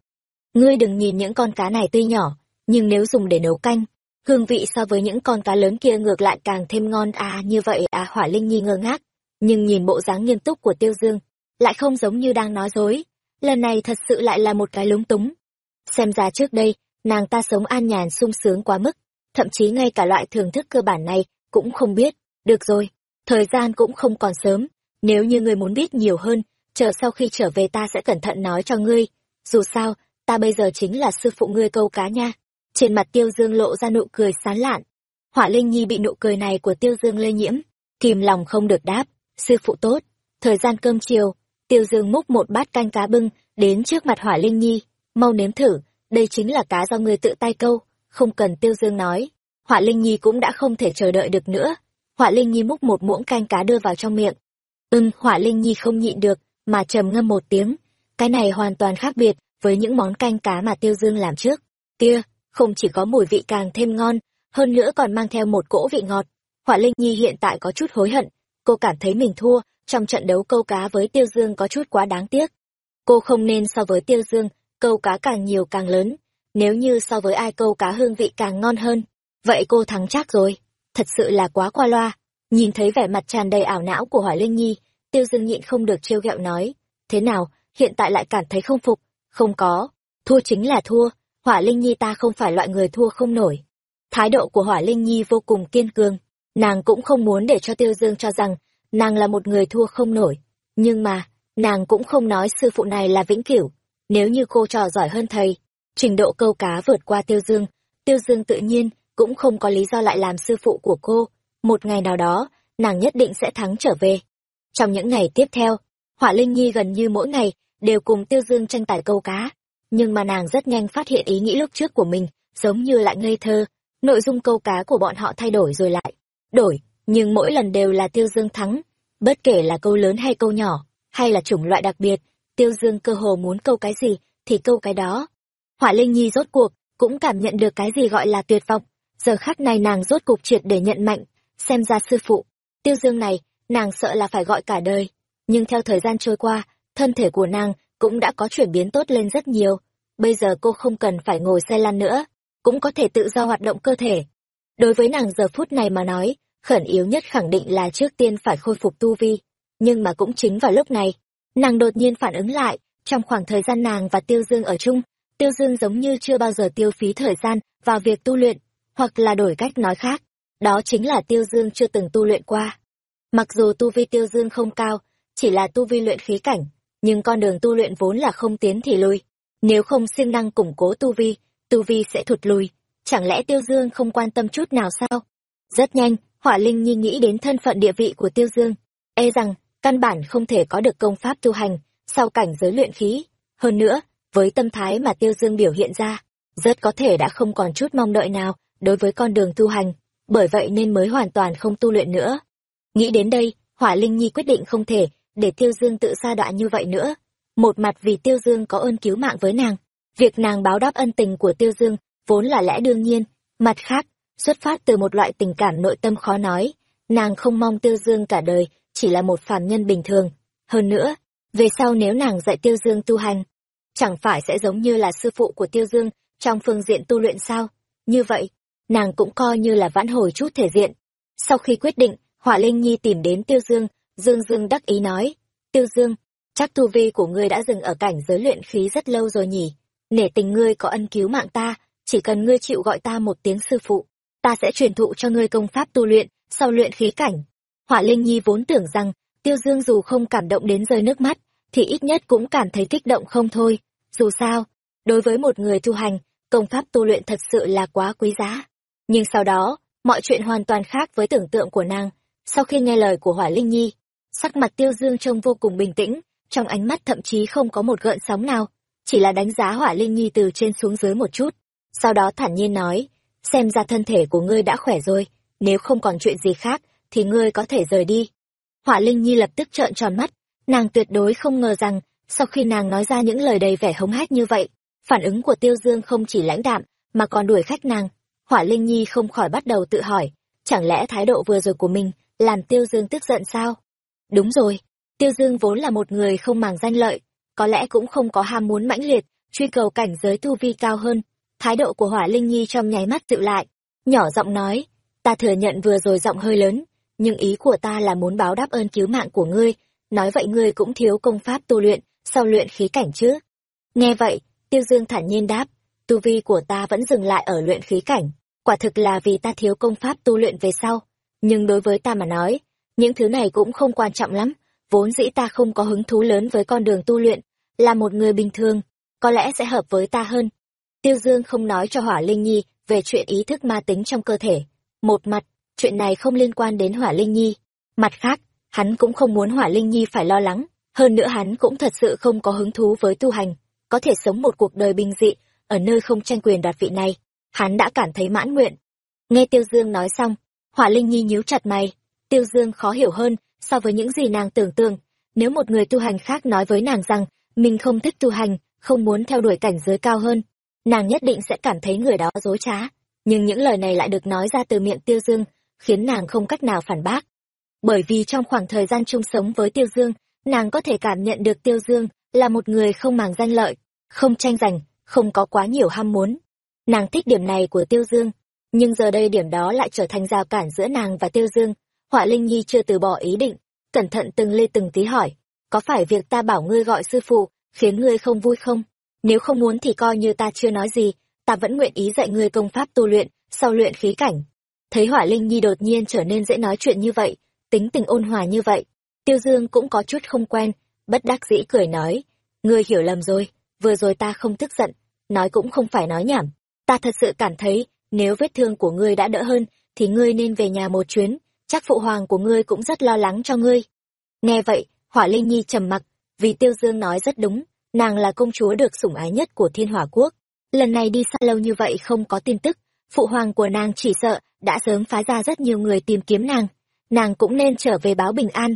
Ngươi đừng nhìn những con cá này tuy nhỏ, nhưng nếu dùng để nấu canh, hương vị so với những con cá lớn kia ngược lại càng thêm ngon. À như vậy à hỏa linh nhi ngơ ngác, nhưng nhìn bộ dáng nghiêm túc của tiêu dương, lại không giống như đang nói dối. Lần này thật sự lại là một cái lúng túng. Xem ra trước đây, nàng ta sống an nhàn, sung sướng quá mức. Thậm chí ngay cả loại thưởng thức cơ bản này cũng không biết. Được rồi, thời gian cũng không còn sớm. Nếu như ngươi muốn biết nhiều hơn, chờ sau khi trở về ta sẽ cẩn thận nói cho ngươi. Dù sao, ta bây giờ chính là sư phụ ngươi câu cá nha trên mặt tiêu dương lộ ra nụ cười sán lạn. Hỏa linh nhi bị nụ cười này của tiêu dương lây nhiễm, kìm lòng không được đáp, sư phụ tốt, thời gian cơm chiều, tiêu dương múc một bát canh cá bưng đến trước mặt hỏa linh nhi, mau nếm thử, đây chính là cá do người tự tay câu, không cần tiêu dương nói. Hỏa linh nhi cũng đã không thể chờ đợi được nữa. Hỏa linh nhi múc một muỗng canh cá đưa vào trong miệng. Ưng hỏa linh nhi không nhịn được, mà trầm ngâm một tiếng. Cái này hoàn toàn khác biệt với những món canh cá mà tiêu dương làm trước. Kia không chỉ có mùi vị càng thêm ngon, hơn nữa còn mang theo một cỗ vị ngọt. Họa Linh Nhi hiện tại có chút hối hận, cô cảm thấy mình thua, trong trận đấu câu cá với Tiêu Dương có chút quá đáng tiếc. Cô không nên so với Tiêu Dương, câu cá càng nhiều càng lớn, nếu như so với ai câu cá hương vị càng ngon hơn, vậy cô thắng chắc rồi, thật sự là quá qua loa. Nhìn thấy vẻ mặt tràn đầy ảo não của Hỏa Linh Nhi, Tiêu Dương nhịn không được trêu ghẹo nói, thế nào, hiện tại lại cảm thấy không phục, không có, thua chính là thua, hỏa linh nhi ta không phải loại người thua không nổi thái độ của hỏa linh nhi vô cùng kiên cường nàng cũng không muốn để cho tiêu dương cho rằng nàng là một người thua không nổi nhưng mà nàng cũng không nói sư phụ này là vĩnh cửu nếu như cô trò giỏi hơn thầy, trình độ câu cá vượt qua Tiêu Dương, Tiêu Dương tự nhiên cũng không có lý do lại làm sư phụ của cô. Một ngày nào đó, nàng nhất định sẽ thắng trở về. Trong những ngày tiếp theo, Hỏa Linh Nhi gần như mỗi ngày đều cùng Tiêu Dương tranh tài câu cá. Nhưng mà nàng rất nhanh phát hiện ý nghĩ lúc trước của mình, giống như lại ngây thơ. Nội dung câu cá của bọn họ thay đổi rồi lại. Đổi, nhưng mỗi lần đều là Tiêu Dương thắng. Bất kể là câu lớn hay câu nhỏ, hay là chủng loại đặc biệt, Tiêu Dương cơ hồ muốn câu cái gì, thì câu cái đó. Hỏa Linh Nhi rốt cuộc, cũng cảm nhận được cái gì gọi là tuyệt vọng. Giờ khắc này nàng rốt cục triệt để nhận mạnh, xem ra sư phụ. Tiêu Dương này, nàng sợ là phải gọi cả đời. Nhưng theo thời gian trôi qua, thân thể của nàng cũng đã có chuyển biến tốt lên rất nhiều. Bây giờ cô không cần phải ngồi xe lăn nữa, cũng có thể tự do hoạt động cơ thể. Đối với nàng giờ phút này mà nói, khẩn yếu nhất khẳng định là trước tiên phải khôi phục tu vi. Nhưng mà cũng chính vào lúc này, nàng đột nhiên phản ứng lại, trong khoảng thời gian nàng và Tiêu Dương ở chung, Tiêu Dương giống như chưa bao giờ tiêu phí thời gian vào việc tu luyện, hoặc là đổi cách nói khác, đó chính là Tiêu Dương chưa từng tu luyện qua. Mặc dù tu vi Tiêu Dương không cao, chỉ là tu vi luyện khí cảnh, nhưng con đường tu luyện vốn là không tiến thì lui. Nếu không siêng năng củng cố tu vi, tu vi sẽ thụt lùi. Chẳng lẽ Tiêu Dương không quan tâm chút nào sao? Rất nhanh, Hỏa Linh Nhi nghĩ đến thân phận địa vị của Tiêu Dương. E rằng, căn bản không thể có được công pháp tu hành, sau cảnh giới luyện khí. Hơn nữa, với tâm thái mà Tiêu Dương biểu hiện ra, rất có thể đã không còn chút mong đợi nào đối với con đường tu hành, bởi vậy nên mới hoàn toàn không tu luyện nữa. Nghĩ đến đây, Hỏa Linh Nhi quyết định không thể để Tiêu Dương tự sa đọa như vậy nữa. Một mặt vì Tiêu Dương có ơn cứu mạng với nàng, việc nàng báo đáp ân tình của Tiêu Dương vốn là lẽ đương nhiên, mặt khác, xuất phát từ một loại tình cảm nội tâm khó nói, nàng không mong Tiêu Dương cả đời chỉ là một phàm nhân bình thường. Hơn nữa, về sau nếu nàng dạy Tiêu Dương tu hành, chẳng phải sẽ giống như là sư phụ của Tiêu Dương trong phương diện tu luyện sao? Như vậy, nàng cũng coi như là vãn hồi chút thể diện. Sau khi quyết định, Hỏa Linh Nhi tìm đến Tiêu Dương, Dương Dương đắc ý nói, Tiêu Dương, chắc tu vi của ngươi đã dừng ở cảnh giới luyện khí rất lâu rồi nhỉ? Nể tình ngươi có ân cứu mạng ta, chỉ cần ngươi chịu gọi ta một tiếng sư phụ, ta sẽ truyền thụ cho ngươi công pháp tu luyện, sau luyện khí cảnh. Hỏa Linh Nhi vốn tưởng rằng, Tiêu Dương dù không cảm động đến rơi nước mắt, thì ít nhất cũng cảm thấy kích động không thôi. Dù sao, đối với một người tu hành, công pháp tu luyện thật sự là quá quý giá. Nhưng sau đó, mọi chuyện hoàn toàn khác với tưởng tượng của nàng. Sau khi nghe lời của Hỏa Linh Nhi, sắc mặt Tiêu Dương trông vô cùng bình tĩnh, trong ánh mắt thậm chí không có một gợn sóng nào, chỉ là đánh giá Hỏa Linh Nhi từ trên xuống dưới một chút. Sau đó thản nhiên nói, xem ra thân thể của ngươi đã khỏe rồi, nếu không còn chuyện gì khác, thì ngươi có thể rời đi. Hỏa Linh Nhi lập tức trợn tròn mắt, nàng tuyệt đối không ngờ rằng, sau khi nàng nói ra những lời đầy vẻ hống hách như vậy, phản ứng của Tiêu Dương không chỉ lãnh đạm, mà còn đuổi khách nàng. Hỏa Linh Nhi không khỏi bắt đầu tự hỏi, chẳng lẽ thái độ vừa rồi của mình làm Tiêu Dương tức giận sao? Đúng rồi, Tiêu Dương vốn là một người không màng danh lợi, có lẽ cũng không có ham muốn mãnh liệt, truy cầu cảnh giới tu vi cao hơn. Thái độ của Hỏa Linh Nhi trong nháy mắt dịu lại, nhỏ giọng nói, ta thừa nhận vừa rồi giọng hơi lớn, nhưng ý của ta là muốn báo đáp ơn cứu mạng của ngươi, nói vậy ngươi cũng thiếu công pháp tu luyện, sau luyện khí cảnh chứ. Nghe vậy, Tiêu Dương thản nhiên đáp, tu vi của ta vẫn dừng lại ở luyện khí cảnh, quả thực là vì ta thiếu công pháp tu luyện về sau. Nhưng đối với ta mà nói, những thứ này cũng không quan trọng lắm, vốn dĩ ta không có hứng thú lớn với con đường tu luyện, là một người bình thường, có lẽ sẽ hợp với ta hơn. Tiêu Dương không nói cho Hỏa Linh Nhi về chuyện ý thức ma tính trong cơ thể. Một mặt, chuyện này không liên quan đến Hỏa Linh Nhi. Mặt khác, hắn cũng không muốn Hỏa Linh Nhi phải lo lắng, hơn nữa hắn cũng thật sự không có hứng thú với tu hành, có thể sống một cuộc đời bình dị, ở nơi không tranh quyền đoạt vị này, hắn đã cảm thấy mãn nguyện. Nghe Tiêu Dương nói xong, Hỏa Linh Nhi nhíu chặt mày, Tiêu Dương khó hiểu hơn so với những gì nàng tưởng tượng, nếu một người tu hành khác nói với nàng rằng mình không thích tu hành, không muốn theo đuổi cảnh giới cao hơn, nàng nhất định sẽ cảm thấy người đó dối trá. Nhưng những lời này lại được nói ra từ miệng Tiêu Dương, khiến nàng không cách nào phản bác. Bởi vì trong khoảng thời gian chung sống với Tiêu Dương, nàng có thể cảm nhận được Tiêu Dương là một người không màng danh lợi, không tranh giành, không có quá nhiều ham muốn. Nàng thích điểm này của Tiêu Dương, nhưng giờ đây điểm đó lại trở thành rào cản giữa nàng và Tiêu Dương. Họa Linh Nhi chưa từ bỏ ý định, cẩn thận từng lê từng tí hỏi, có phải việc ta bảo ngươi gọi sư phụ, khiến ngươi không vui không? Nếu không muốn thì coi như ta chưa nói gì, ta vẫn nguyện ý dạy ngươi công pháp tu luyện, sau luyện khí cảnh. Thấy Hỏa Linh Nhi đột nhiên trở nên dễ nói chuyện như vậy, tính tình ôn hòa như vậy, Tiêu Dương cũng có chút không quen, bất đắc dĩ cười nói, ngươi hiểu lầm rồi, vừa rồi ta không tức giận, nói cũng không phải nói nhảm. Ta thật sự cảm thấy, nếu vết thương của ngươi đã đỡ hơn, thì ngươi nên về nhà một chuyến, chắc phụ hoàng của ngươi cũng rất lo lắng cho ngươi. Nghe vậy, Hỏa Linh Nhi trầm mặc, vì Tiêu Dương nói rất đúng, nàng là công chúa được sủng ái nhất của Thiên Hỏa Quốc. Lần này đi xa lâu như vậy không có tin tức, phụ hoàng của nàng chỉ sợ đã sớm phá ra rất nhiều người tìm kiếm nàng, nàng cũng nên trở về báo bình an.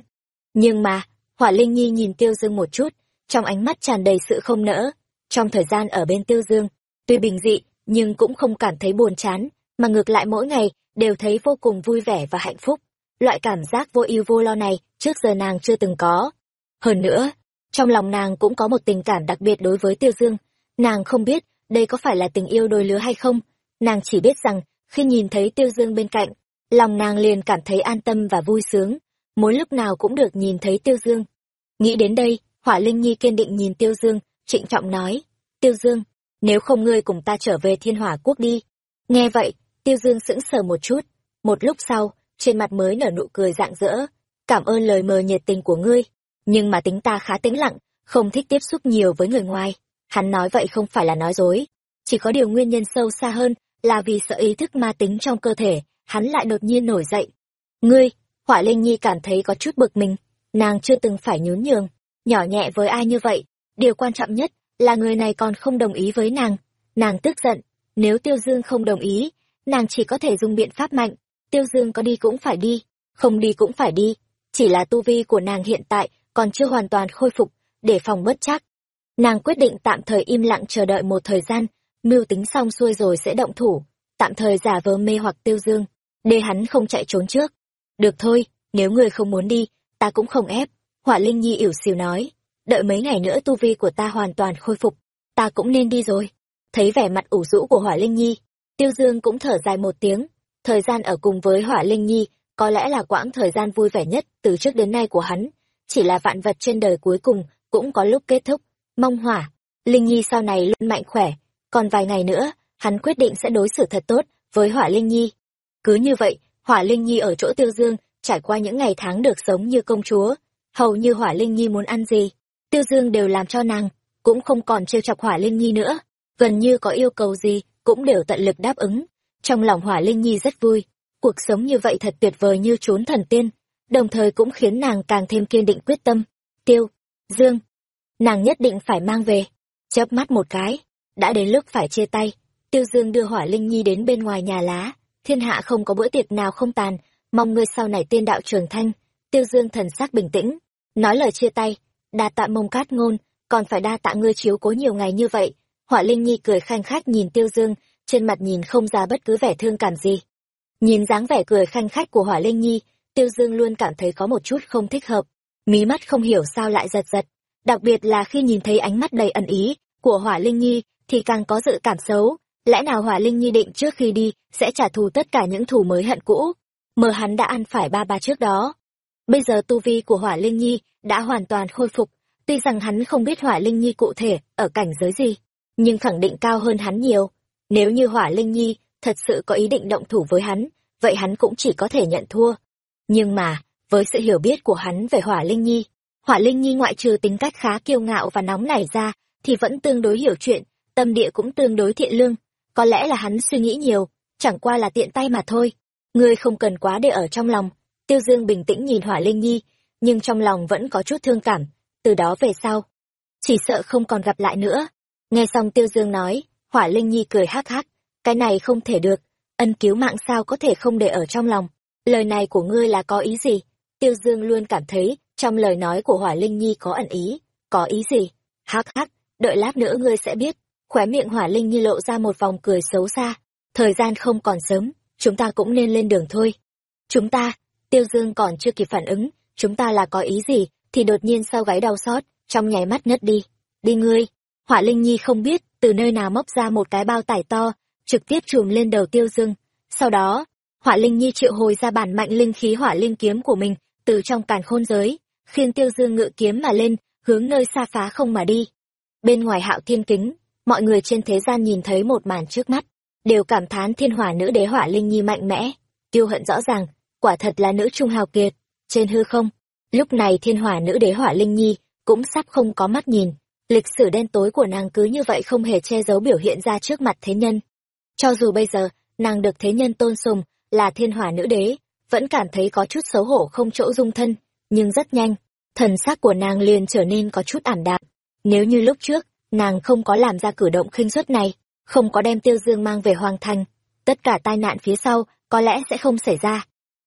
Nhưng mà, Hỏa Linh Nhi nhìn Tiêu Dương một chút, trong ánh mắt tràn đầy sự không nỡ. Trong thời gian ở bên Tiêu Dương, tuy bình dị, nhưng cũng không cảm thấy buồn chán, mà ngược lại mỗi ngày đều thấy vô cùng vui vẻ và hạnh phúc. Loại cảm giác vô ưu vô lo này trước giờ nàng chưa từng có. Hơn nữa, trong lòng nàng cũng có một tình cảm đặc biệt đối với Tiêu Dương. Nàng không biết đây có phải là tình yêu đôi lứa hay không. Nàng chỉ biết rằng khi nhìn thấy Tiêu Dương bên cạnh, lòng nàng liền cảm thấy an tâm và vui sướng. Mỗi lúc nào cũng được nhìn thấy Tiêu Dương. Nghĩ đến đây, Hỏa Linh Nhi kiên định nhìn Tiêu Dương, trịnh trọng nói. Tiêu Dương, nếu không ngươi cùng ta trở về thiên hỏa quốc đi. Nghe vậy, Tiêu Dương sững sờ một chút. Một lúc sau, trên mặt mới nở nụ cười rạng rỡ. Cảm ơn lời mời nhiệt tình của ngươi. Nhưng mà tính ta khá tĩnh lặng, không thích tiếp xúc nhiều với người ngoài. Hắn nói vậy không phải là nói dối. Chỉ có điều nguyên nhân sâu xa hơn là vì sợ ý thức ma tính trong cơ thể, hắn lại đột nhiên nổi dậy. Ngươi, Hỏa Linh Nhi cảm thấy có chút bực mình. Nàng chưa từng phải nhún nhường, nhỏ nhẹ với ai như vậy. Điều quan trọng nhất là người này còn không đồng ý với nàng. Nàng tức giận, nếu Tiêu Dương không đồng ý, nàng chỉ có thể dùng biện pháp mạnh. Tiêu Dương có đi cũng phải đi, không đi cũng phải đi. Chỉ là tu vi của nàng hiện tại còn chưa hoàn toàn khôi phục, để phòng bất chắc. Nàng quyết định tạm thời im lặng chờ đợi một thời gian, mưu tính xong xuôi rồi sẽ động thủ, tạm thời giả vờ mê hoặc Tiêu Dương, để hắn không chạy trốn trước. Được thôi, nếu người không muốn đi, ta cũng không ép. Hỏa Linh Nhi ỉu xìu nói, đợi mấy ngày nữa tu vi của ta hoàn toàn khôi phục, ta cũng nên đi rồi. Thấy vẻ mặt ủ rũ của Hỏa Linh Nhi, Tiêu Dương cũng thở dài một tiếng, thời gian ở cùng với Hỏa Linh Nhi có lẽ là quãng thời gian vui vẻ nhất từ trước đến nay của hắn, chỉ là vạn vật trên đời cuối cùng cũng có lúc kết thúc. Mong Hỏa, Linh Nhi sau này luôn mạnh khỏe, còn vài ngày nữa, hắn quyết định sẽ đối xử thật tốt với Hỏa Linh Nhi. Cứ như vậy, Hỏa Linh Nhi ở chỗ Tiêu Dương, trải qua những ngày tháng được sống như công chúa, hầu như Hỏa Linh Nhi muốn ăn gì, Tiêu Dương đều làm cho nàng, cũng không còn trêu chọc Hỏa Linh Nhi nữa, gần như có yêu cầu gì, cũng đều tận lực đáp ứng. Trong lòng Hỏa Linh Nhi rất vui, cuộc sống như vậy thật tuyệt vời như trốn thần tiên, đồng thời cũng khiến nàng càng thêm kiên định quyết tâm. Tiêu, Dương, nàng nhất định phải mang về. Chớp mắt một cái, đã đến lúc phải chia tay. Tiêu Dương đưa Hỏa Linh Nhi đến bên ngoài nhà lá, thiên hạ không có bữa tiệc nào không tàn, mong ngươi sau này tiên đạo trường thanh. Tiêu Dương thần sắc bình tĩnh, nói lời chia tay, đa tạ mông cát ngôn, còn phải đa tạ ngươi chiếu cố nhiều ngày như vậy họa Linh Nhi cười khanh khách nhìn Tiêu Dương, trên mặt nhìn không ra bất cứ vẻ thương cảm gì. Nhìn dáng vẻ cười khanh khách của Hỏa Linh Nhi, Tiêu Dương luôn cảm thấy có một chút không thích hợp. Mí mắt không hiểu sao lại giật giật. Đặc biệt là khi nhìn thấy ánh mắt đầy ẩn ý của Hỏa Linh Nhi thì càng có dự cảm xấu. Lẽ nào Hỏa Linh Nhi định trước khi đi sẽ trả thù tất cả những thù mới hận cũ, mờ hắn đã ăn phải ba ba trước đó. Bây giờ tu vi của Hỏa Linh Nhi đã hoàn toàn khôi phục, tuy rằng hắn không biết Hỏa Linh Nhi cụ thể ở cảnh giới gì, nhưng khẳng định cao hơn hắn nhiều. Nếu như Hỏa Linh Nhi thật sự có ý định động thủ với hắn, vậy hắn cũng chỉ có thể nhận thua. Nhưng mà, với sự hiểu biết của hắn về Hỏa Linh Nhi, Hỏa Linh Nhi ngoại trừ tính cách khá kiêu ngạo và nóng nảy ra, thì vẫn tương đối hiểu chuyện, tâm địa cũng tương đối thiện lương. Có lẽ là hắn suy nghĩ nhiều, chẳng qua là tiện tay mà thôi. Ngươi không cần quá để ở trong lòng. Tiêu Dương bình tĩnh nhìn Hỏa Linh Nhi, nhưng trong lòng vẫn có chút thương cảm. Từ đó về sau, chỉ sợ không còn gặp lại nữa. Nghe xong Tiêu Dương nói, Hỏa Linh Nhi cười hắc hắc, cái này không thể được, ân cứu mạng sao có thể không để ở trong lòng. Lời này của ngươi là có ý gì? Tiêu Dương luôn cảm thấy, trong lời nói của Hỏa Linh Nhi có ẩn ý. Có ý gì? Hắc hắc, đợi lát nữa ngươi sẽ biết. Khóe miệng Hỏa Linh Nhi lộ ra một vòng cười xấu xa. Thời gian không còn sớm, chúng ta cũng nên lên đường thôi. Chúng ta, Tiêu Dương còn chưa kịp phản ứng, chúng ta là có ý gì, thì đột nhiên sau gáy đau xót, trong nháy mắt ngất đi. Đi ngươi! Họa Linh Nhi không biết từ nơi nào móc ra một cái bao tải to, trực tiếp chùm lên đầu Tiêu Dương. Sau đó, họa Linh Nhi triệu hồi ra bản mạnh linh khí hỏa linh kiếm của mình từ trong càn khôn giới, khiến Tiêu Dương ngự kiếm mà lên, hướng nơi xa phá không mà đi. Bên ngoài hạo thiên kính, mọi người trên thế gian nhìn thấy một màn trước mắt, đều cảm thán thiên hỏa nữ đế hỏa linh nhi mạnh mẽ, tiêu hận rõ ràng, quả thật là nữ trung hào kiệt. Trên hư không, lúc này thiên hỏa nữ đế hỏa linh nhi cũng sắp không có mắt nhìn, lịch sử đen tối của nàng cứ như vậy không hề che giấu biểu hiện ra trước mặt thế nhân. Cho dù bây giờ, nàng được thế nhân tôn sùng, là thiên hỏa nữ đế, vẫn cảm thấy có chút xấu hổ không chỗ dung thân, nhưng rất nhanh, thần sắc của nàng liền trở nên có chút ảm đạm. Nếu như lúc trước, nàng không có làm ra cử động khinh suất này, không có đem tiêu dương mang về hoàng thành, tất cả tai nạn phía sau có lẽ sẽ không xảy ra.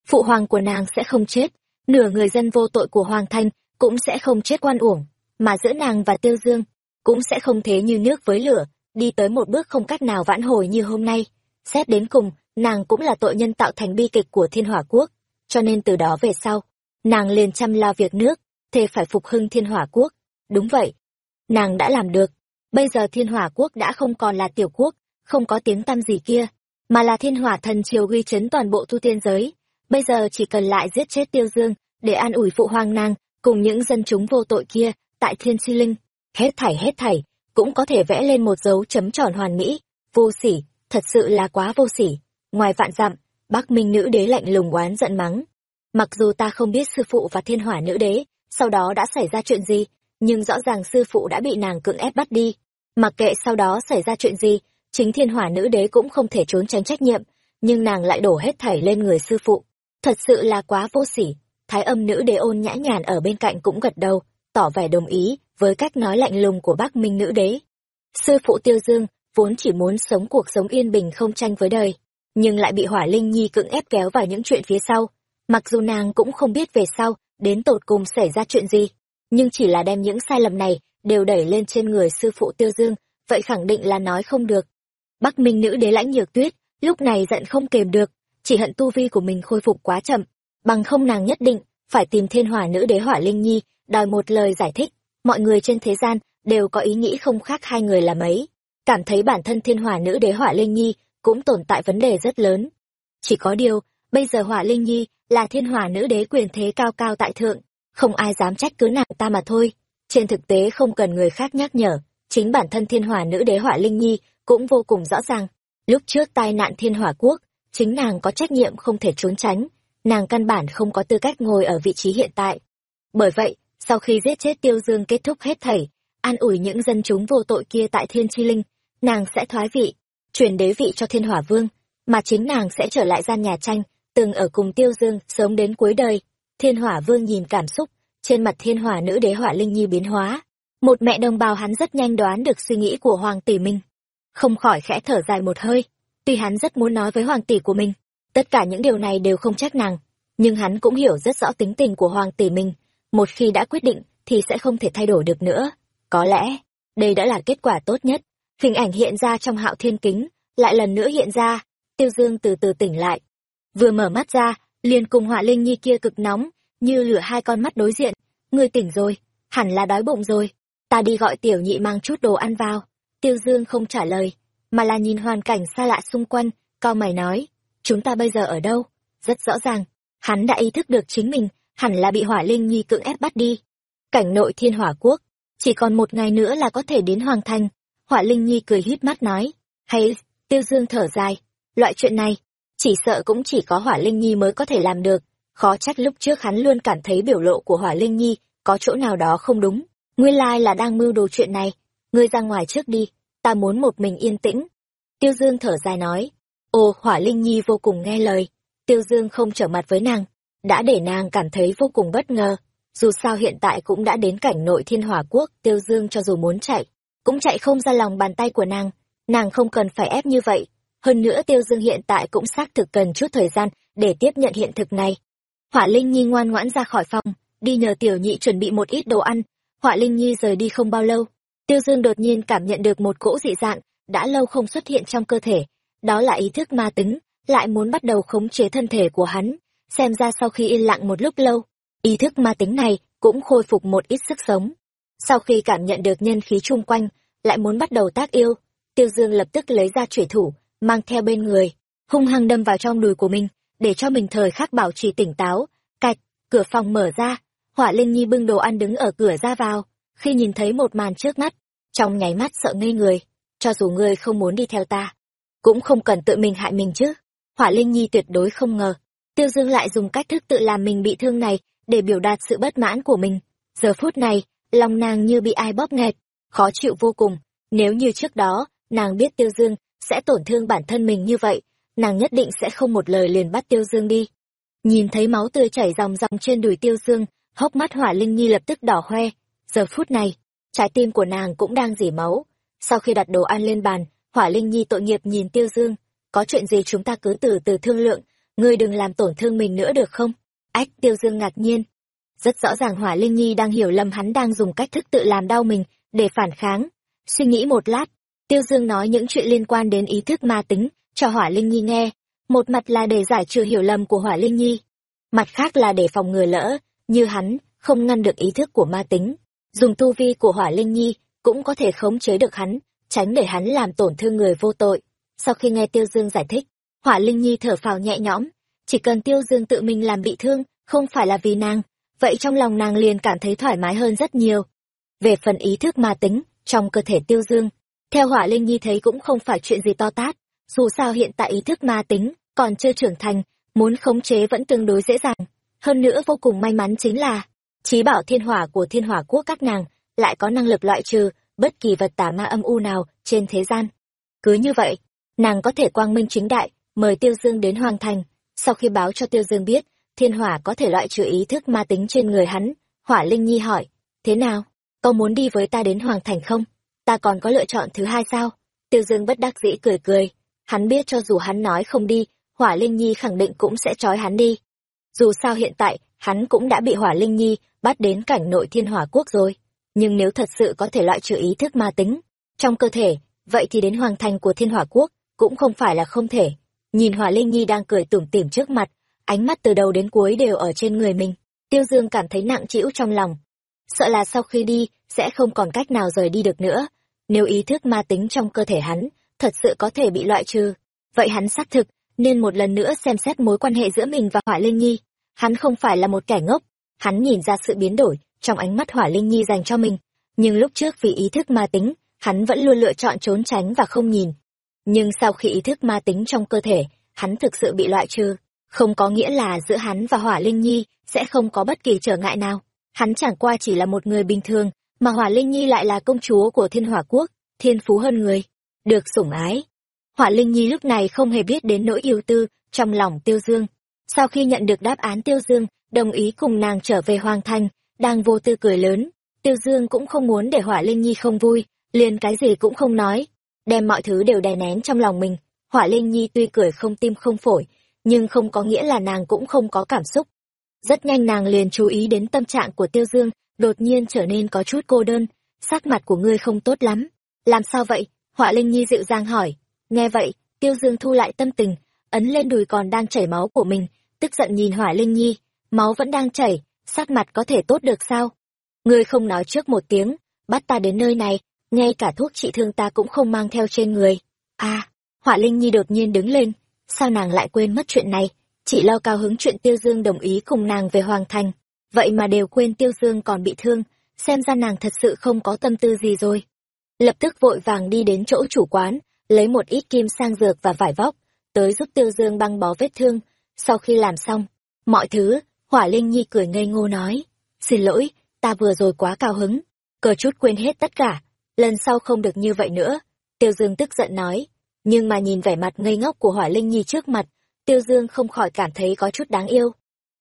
Phụ hoàng của nàng sẽ không chết, nửa người dân vô tội của hoàng thành cũng sẽ không chết oan uổng, mà giữa nàng và tiêu dương cũng sẽ không thế như nước với lửa, đi tới một bước không cách nào vãn hồi như hôm nay. Xét đến cùng, nàng cũng là tội nhân tạo thành bi kịch của thiên hỏa quốc, cho nên từ đó về sau, nàng liền chăm lo việc nước, thề phải phục hưng thiên hỏa quốc. Đúng vậy, nàng đã làm được. Bây giờ thiên hỏa quốc đã không còn là tiểu quốc, không có tiếng tăm gì kia, mà là thiên hỏa thần triều ghi chấn toàn bộ tu tiên giới. Bây giờ chỉ cần lại giết chết tiêu dương, để an ủi phụ hoàng nàng, cùng những dân chúng vô tội kia, tại thiên si linh. Hết thảy hết thảy, cũng có thể vẽ lên một dấu chấm tròn hoàn mỹ. Vô sỉ, thật sự là quá vô sỉ. Ngoài vạn dặm, Bắc Minh nữ đế lạnh lùng oán giận mắng. Mặc dù ta không biết sư phụ và thiên hỏa nữ đế, sau đó đã xảy ra chuyện gì, nhưng rõ ràng sư phụ đã bị nàng cưỡng ép bắt đi. Mặc kệ sau đó xảy ra chuyện gì, chính thiên hỏa nữ đế cũng không thể trốn tránh trách nhiệm, nhưng nàng lại đổ hết thảy lên người sư phụ. Thật sự là quá vô sỉ. Thái âm nữ đế ôn nhã nhàn ở bên cạnh cũng gật đầu, tỏ vẻ đồng ý với cách nói lạnh lùng của bác minh nữ đế. Sư phụ tiêu dương, vốn chỉ muốn sống cuộc sống yên bình không tranh với đời, nhưng lại bị hỏa linh nhi cưỡng ép kéo vào những chuyện phía sau. Mặc dù nàng cũng không biết về sau, đến tột cùng xảy ra chuyện gì, nhưng chỉ là đem những sai lầm này đều đẩy lên trên người sư phụ tiêu dương, vậy khẳng định là nói không được. Bắc Minh nữ đế lãnh nhược tuyết, lúc này giận không kềm được, chỉ hận tu vi của mình khôi phục quá chậm, bằng không nàng nhất định phải tìm thiên hỏa nữ đế hỏa linh nhi, đòi một lời giải thích. Mọi người trên thế gian đều có ý nghĩ không khác hai người là mấy, cảm thấy bản thân thiên hỏa nữ đế hỏa linh nhi cũng tồn tại vấn đề rất lớn. Chỉ có điều, bây giờ hỏa linh nhi là thiên hỏa nữ đế quyền thế cao cao tại thượng, không ai dám trách cứ nàng ta mà thôi. Trên thực tế không cần người khác nhắc nhở, chính bản thân thiên hỏa nữ đế hỏa linh nhi cũng vô cùng rõ ràng. Lúc trước tai nạn thiên hỏa quốc, chính nàng có trách nhiệm không thể trốn tránh, nàng căn bản không có tư cách ngồi ở vị trí hiện tại. Bởi vậy, sau khi giết chết tiêu dương kết thúc hết thảy, an ủi những dân chúng vô tội kia tại thiên chi linh, nàng sẽ thoái vị, truyền đế vị cho thiên hỏa vương, mà chính nàng sẽ trở lại gian nhà tranh, từng ở cùng tiêu dương sống đến cuối đời. Thiên hỏa vương nhìn cảm xúc, trên mặt thiên hỏa nữ đế hỏa linh nhi biến hóa. Một mẹ đồng bào hắn rất nhanh đoán được suy nghĩ của hoàng tỷ minh. Không khỏi khẽ thở dài một hơi, tuy hắn rất muốn nói với hoàng tỷ của mình, tất cả những điều này đều không trách nàng, nhưng hắn cũng hiểu rất rõ tính tình của hoàng tỷ mình. một khi đã quyết định thì sẽ không thể thay đổi được nữa. Có lẽ, đây đã là kết quả tốt nhất. Hình ảnh hiện ra trong hạo thiên kính, lại lần nữa hiện ra, tiêu dương từ từ tỉnh lại. Vừa mở mắt ra, liền cùng họa linh nhi kia cực nóng, như lửa hai con mắt đối diện. Người tỉnh rồi, hẳn là đói bụng rồi. Ta đi gọi tiểu nhị mang chút đồ ăn vào. Tiêu dương không trả lời, mà là nhìn hoàn cảnh xa lạ xung quanh, cao mày nói, chúng ta bây giờ ở đâu? Rất rõ ràng, hắn đã ý thức được chính mình, hẳn là bị hỏa linh nhi cưỡng ép bắt đi. Cảnh nội thiên hỏa quốc, chỉ còn một ngày nữa là có thể đến hoàng thành. Hỏa linh nhi cười híp mắt nói, hay, tiêu dương thở dài, loại chuyện này, chỉ sợ cũng chỉ có hỏa linh nhi mới có thể làm được. Khó trách lúc trước hắn luôn cảm thấy biểu lộ của hỏa linh nhi có chỗ nào đó không đúng. Nguyên lai là đang mưu đồ chuyện này. Ngươi ra ngoài trước đi, ta muốn một mình yên tĩnh. Tiêu Dương thở dài nói. Ồ, hỏa linh nhi vô cùng nghe lời. Tiêu Dương không trở mặt với nàng, đã để nàng cảm thấy vô cùng bất ngờ. Dù sao hiện tại cũng đã đến cảnh nội thiên hỏa quốc, Tiêu Dương cho dù muốn chạy, cũng chạy không ra lòng bàn tay của nàng. Nàng không cần phải ép như vậy. Hơn nữa Tiêu Dương hiện tại cũng xác thực cần chút thời gian để tiếp nhận hiện thực này. Hỏa Linh Nhi ngoan ngoãn ra khỏi phòng, đi nhờ tiểu nhị chuẩn bị một ít đồ ăn. Hỏa Linh Nhi rời đi không bao lâu, Tiêu Dương đột nhiên cảm nhận được một cỗ dị dạng, đã lâu không xuất hiện trong cơ thể. Đó là ý thức ma tính, lại muốn bắt đầu khống chế thân thể của hắn xem ra sau khi yên lặng một lúc lâu ý thức ma tính này cũng khôi phục một ít sức sống. Sau khi cảm nhận được nhân khí chung quanh lại muốn bắt đầu tác yêu tiêu dương lập tức lấy ra chủy thủ mang theo bên người hung hăng đâm vào trong đùi của mình để cho mình thời khắc bảo trì tỉnh táo. Cạch cửa phòng mở ra hỏa linh nhi bưng đồ ăn đứng ở cửa ra vào. Khi nhìn thấy một màn trước mắt trong nháy mắt sợ ngây người. Cho dù ngươi không muốn đi theo ta cũng không cần tự mình hại mình chứ hỏa linh nhi tuyệt đối không ngờ Tiêu Dương lại dùng cách thức tự làm mình bị thương này để biểu đạt sự bất mãn của mình. Giờ phút này, lòng nàng như bị ai bóp nghẹt, khó chịu vô cùng. Nếu như trước đó, nàng biết Tiêu Dương sẽ tổn thương bản thân mình như vậy, nàng nhất định sẽ không một lời liền bắt Tiêu Dương đi. Nhìn thấy máu tươi chảy ròng ròng trên đùi Tiêu Dương, hốc mắt Hỏa Linh Nhi lập tức đỏ hoe. Giờ phút này, trái tim của nàng cũng đang dỉ máu. Sau khi đặt đồ ăn lên bàn, Hỏa Linh Nhi tội nghiệp nhìn Tiêu Dương, có chuyện gì chúng ta cứ từ từ thương lượng, ngươi đừng làm tổn thương mình nữa được không? Ách Tiêu Dương ngạc nhiên. Rất rõ ràng Hỏa Linh Nhi đang hiểu lầm hắn đang dùng cách thức tự làm đau mình, để phản kháng. Suy nghĩ một lát, Tiêu Dương nói những chuyện liên quan đến ý thức ma tính, cho Hỏa Linh Nhi nghe. Một mặt là để giải trừ hiểu lầm của Hỏa Linh Nhi, mặt khác là để phòng ngừa lỡ, như hắn, không ngăn được ý thức của ma tính. Dùng tu vi của Hỏa Linh Nhi, cũng có thể khống chế được hắn, tránh để hắn làm tổn thương người vô tội. Sau khi nghe Tiêu Dương giải thích, Hỏa Linh Nhi thở phào nhẹ nhõm, chỉ cần Tiêu Dương tự mình làm bị thương, không phải là vì nàng, vậy trong lòng nàng liền cảm thấy thoải mái hơn rất nhiều. Về phần ý thức ma tính, trong cơ thể Tiêu Dương, theo Hỏa Linh Nhi thấy cũng không phải chuyện gì to tát, dù sao hiện tại ý thức ma tính còn chưa trưởng thành, muốn khống chế vẫn tương đối dễ dàng. Hơn nữa vô cùng may mắn chính là, trí bảo thiên hỏa của thiên hỏa quốc các nàng lại có năng lực loại trừ bất kỳ vật tà ma âm u nào trên thế gian. Cứ như vậy, nàng có thể quang minh chính đại, mời Tiêu Dương đến Hoàng Thành. Sau khi báo cho Tiêu Dương biết, thiên hỏa có thể loại trừ ý thức ma tính trên người hắn, hỏa Linh Nhi hỏi, thế nào, có muốn đi với ta đến Hoàng Thành không? Ta còn có lựa chọn thứ hai sao? Tiêu Dương bất đắc dĩ cười cười, hắn biết cho dù hắn nói không đi, hỏa Linh Nhi khẳng định cũng sẽ trói hắn đi. Dù sao hiện tại, hắn cũng đã bị hỏa Linh Nhi bắt đến cảnh nội thiên hỏa quốc rồi. Nhưng nếu thật sự có thể loại trừ ý thức ma tính trong cơ thể, vậy thì đến hoàng thành của thiên hỏa quốc cũng không phải là không thể. Nhìn hỏa Linh Nhi đang cười tủm tỉm trước mặt, ánh mắt từ đầu đến cuối đều ở trên người mình. Tiêu Dương cảm thấy nặng trĩu trong lòng. Sợ là sau khi đi, sẽ không còn cách nào rời đi được nữa. Nếu ý thức ma tính trong cơ thể hắn, thật sự có thể bị loại trừ. Vậy hắn xác thực, nên một lần nữa xem xét mối quan hệ giữa mình và Hỏa Linh Nhi. Hắn không phải là một kẻ ngốc, hắn nhìn ra sự biến đổi trong ánh mắt Hỏa Linh Nhi dành cho mình. Nhưng lúc trước vì ý thức ma tính, hắn vẫn luôn lựa chọn trốn tránh và không nhìn. Nhưng sau khi ý thức ma tính trong cơ thể, hắn thực sự bị loại trừ, không có nghĩa là giữa hắn và Hỏa Linh Nhi sẽ không có bất kỳ trở ngại nào. Hắn chẳng qua chỉ là một người bình thường, mà Hỏa Linh Nhi lại là công chúa của Thiên Hỏa Quốc, thiên phú hơn người, được sủng ái. Hỏa Linh Nhi lúc này không hề biết đến nỗi yêu tư trong lòng Tiêu Dương. Sau khi nhận được đáp án Tiêu Dương, đồng ý cùng nàng trở về Hoàng Thành, đang vô tư cười lớn. Tiêu Dương cũng không muốn để Hỏa Linh Nhi không vui, liền cái gì cũng không nói, đem mọi thứ đều đè nén trong lòng mình. Hỏa Linh Nhi tuy cười không tim không phổi, nhưng không có nghĩa là nàng cũng không có cảm xúc. Rất nhanh nàng liền chú ý đến tâm trạng của Tiêu Dương, đột nhiên trở nên có chút cô đơn, sắc mặt của ngươi không tốt lắm. Làm sao vậy? Họa Linh Nhi dịu dàng hỏi. Nghe vậy, Tiêu Dương thu lại tâm tình, ấn lên đùi còn đang chảy máu của mình, tức giận nhìn Hỏa Linh Nhi, máu vẫn đang chảy, sắc mặt có thể tốt được sao? Ngươi không nói trước một tiếng, bắt ta đến nơi này, ngay cả thuốc trị thương ta cũng không mang theo trên người. a à, họa Linh Nhi đột nhiên đứng lên, sao nàng lại quên mất chuyện này? Chỉ lo cao hứng chuyện Tiêu Dương đồng ý cùng nàng về Hoàng Thành, vậy mà đều quên Tiêu Dương còn bị thương, xem ra nàng thật sự không có tâm tư gì rồi. Lập tức vội vàng đi đến chỗ chủ quán, lấy một ít kim sang dược và vải vóc, tới giúp Tiêu Dương băng bó vết thương. Sau khi làm xong, mọi thứ, Hỏa Linh Nhi cười ngây ngô nói, xin lỗi, ta vừa rồi quá cao hứng, cờ chút quên hết tất cả, lần sau không được như vậy nữa. Tiêu Dương tức giận nói, nhưng mà nhìn vẻ mặt ngây ngốc của Hỏa Linh Nhi trước mặt, Tiêu Dương không khỏi cảm thấy có chút đáng yêu.